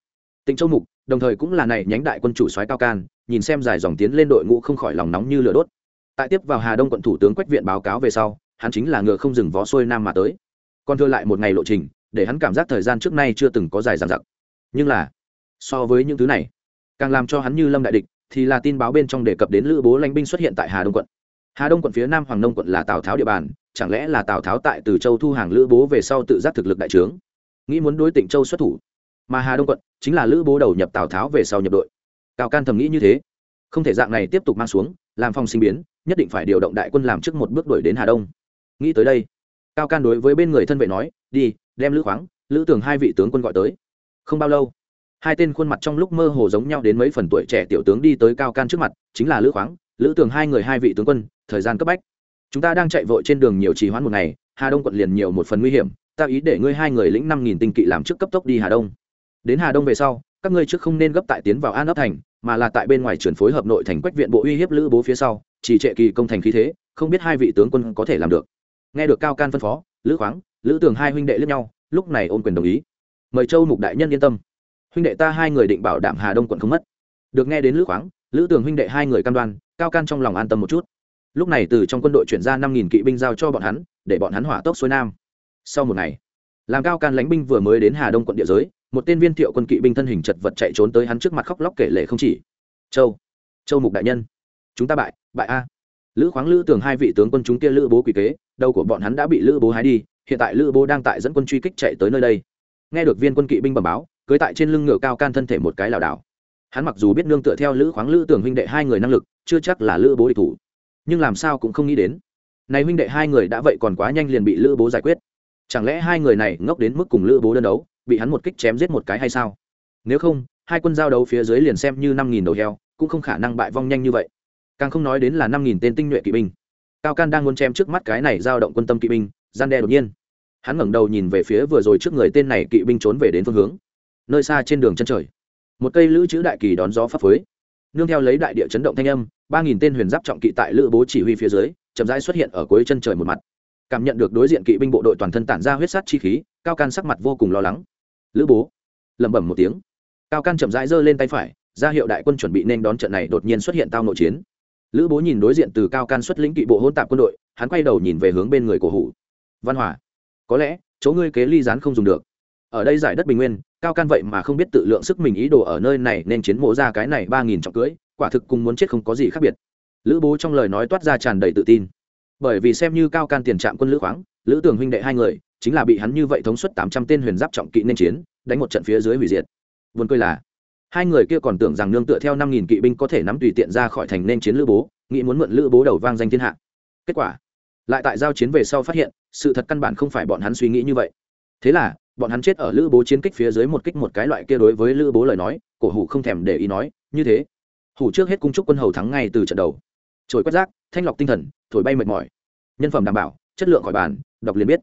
Tỉnh châu mục, đồng thời cũng là này nhánh đại quân chủ soái cao can, nhìn xem dài dòng tiến lên đội ngũ không khỏi lòng nóng như lửa đốt. Tại tiếp vào hà đông quận thủ tướng quách viện báo cáo về sau, hắn chính là ngựa không dừng vó xuôi nam mà tới. Còn thưa lại một ngày lộ trình, để hắn cảm giác thời gian trước nay chưa từng có dài dằng dặc. Nhưng là, so với những thứ này, càng làm cho hắn như lâm đại địch, thì là tin báo bên trong đề cập đến lữ bố lãnh binh xuất hiện tại hà đông quận hà đông quận phía nam hoàng nông quận là tào tháo địa bàn, chẳng lẽ là tào tháo tại từ châu thu hàng lữ bố về sau tự giác thực lực đại trướng? Nghĩ muốn đối tỉnh châu xuất thủ, mà hà đông quận chính là lữ bố đầu nhập tào tháo về sau nhập đội. Cao can thầm nghĩ như thế. Không thể dạng này tiếp tục mang xuống, làm phong sinh biến, nhất định phải điều động đại quân làm trước một bước đuổi đến hà đông. Nghĩ tới đây, cao can đối với bên người thân vệ nói, đi, đem lữ khoáng, lữ tường hai vị tướng quân gọi tới. Không bao lâu, hai tên khuôn mặt trong lúc mơ hồ giống nhau đến mấy phần tuổi trẻ tiểu tướng đi tới cao can trước mặt, chính là lữ khoáng, lữ tường hai người hai vị tướng quân thời gian cấp bách. Chúng ta đang chạy vội trên đường nhiều trì hoãn một ngày, hà đông quận liền nhiều một phần nguy hiểm, ta ý để ngươi hai người lĩnh năm nghìn tinh kỵ làm trước cấp tốc đi hà đông. Đến hà đông về sau, các ngươi trước không nên gấp tại tiến vào an ấp thành, mà là tại bên ngoài chuyển phối hợp nội thành quách viện bộ uy hiếp lữ bố phía sau chỉ trệ kỳ công thành khí thế, không biết hai vị tướng quân có thể làm được. Nghe được cao can phân phó, lữ khoáng, lữ tường hai huynh đệ lẫn nhau, lúc này ôm quyền đồng ý. Mời châu mục đại nhân yên tâm. Huynh đệ ta hai người định bảo đảm hà đông quận không mất. Được nghe đến lữ khoáng, lữ tường huynh đệ hai người cam đoan, cao can trong lòng an tâm một chút lúc này từ trong quân đội chuyển ra năm nghìn kỵ binh giao cho bọn hắn, để bọn hắn hỏa tốc xuôi nam. Sau một ngày, làm cao can lãnh binh vừa mới đến hà đông quận địa giới, một tên viên thiệu quân kỵ binh thân hình chật vật chạy trốn tới hắn trước mặt khóc lóc kể lệ không chỉ. Châu châu mục đại nhân, chúng ta bại bại a. Lữ khoáng lữ tường hai vị tướng quân chúng kia lữ bố quỷ kế, đầu của bọn hắn đã bị lữ bố hái đi, hiện tại lữ bố đang tại dẫn quân truy kích chạy tới nơi đây. Nghe được viên quân kỵ binh bẩm báo, cưới tại trên lưng ngựa cao can thân thể một cái lảo đảo. Hắn mặc dù biết nương tựa theo lữ khoáng lữ tường huynh đệ hai người năng lực, chưa chắc là lữ bố địch thủ nhưng làm sao cũng không nghĩ đến. Này huynh đệ hai người đã vậy còn quá nhanh liền bị lữ bố giải quyết. Chẳng lẽ hai người này ngốc đến mức cùng lữ bố đơn đấu, bị hắn một kích chém giết một cái hay sao? Nếu không, hai quân giao đấu phía dưới liền xem như năm nghìn đầu heo, cũng không khả năng bại vong nhanh như vậy. Càng không nói đến là năm nghìn tên tinh nhuệ kỵ binh. Cao can đang muốn chém trước mắt cái này giao động quân tâm kỵ binh, gian đe đột nhiên. Hắn ngẩng đầu nhìn về phía vừa rồi trước người tên này kỵ binh trốn về đến phương hướng, nơi xa trên đường chân trời. Một cây lữ chữ đại kỳ đón gió phấp phới nương theo lấy đại địa chấn động thanh âm, ba nghìn tên huyền giáp trọng kỵ tại lữ bố chỉ huy phía dưới, chậm rãi xuất hiện ở cuối chân trời một mặt. Cảm nhận được đối diện kỵ binh bộ đội toàn thân tản ra huyết sát chi khí, cao can sắc mặt vô cùng lo lắng. Lữ bố, lẩm bẩm một tiếng. Cao can chậm rãi giơ lên tay phải, ra hiệu đại quân chuẩn bị nên đón trận này đột nhiên xuất hiện tao nội chiến. Lữ bố nhìn đối diện từ cao can xuất lĩnh kỵ bộ hôn tạp quân đội, hắn quay đầu nhìn về hướng bên người cổ hủ. Văn hòa, có lẽ chỗ ngươi kế ly gián không dùng được ở đây giải đất bình nguyên, cao can vậy mà không biết tự lượng sức mình ý đồ ở nơi này nên chiến mộ ra cái này ba nghìn trọng cưỡi quả thực cùng muốn chết không có gì khác biệt. Lữ bố trong lời nói toát ra tràn đầy tự tin. Bởi vì xem như cao can tiền trạm quân lữ khoáng, lữ tường huynh đệ hai người, chính là bị hắn như vậy thống suất tám trăm tên huyền giáp trọng kỵ nên chiến, đánh một trận phía dưới hủy diệt. Vườn cười là, hai người kia còn tưởng rằng nương tựa theo năm nghìn kỵ binh có thể nắm tùy tiện ra khỏi thành nên chiến lữ bố, nghĩ muốn mượn lữ bố đầu vang danh thiên hạ. Kết quả, lại tại giao chiến về sau phát hiện, sự thật căn bản không phải bọn hắn suy nghĩ như vậy. Thế là bọn hắn chết ở lữ bố chiến kích phía dưới một kích một cái loại kia đối với lữ bố lời nói, cổ hủ không thèm để ý nói, như thế, hủ trước hết cung trúc quân hầu thắng ngay từ trận đầu. Trồi quét rác, thanh lọc tinh thần, thổi bay mệt mỏi. Nhân phẩm đảm bảo, chất lượng khỏi bàn, đọc liền biết.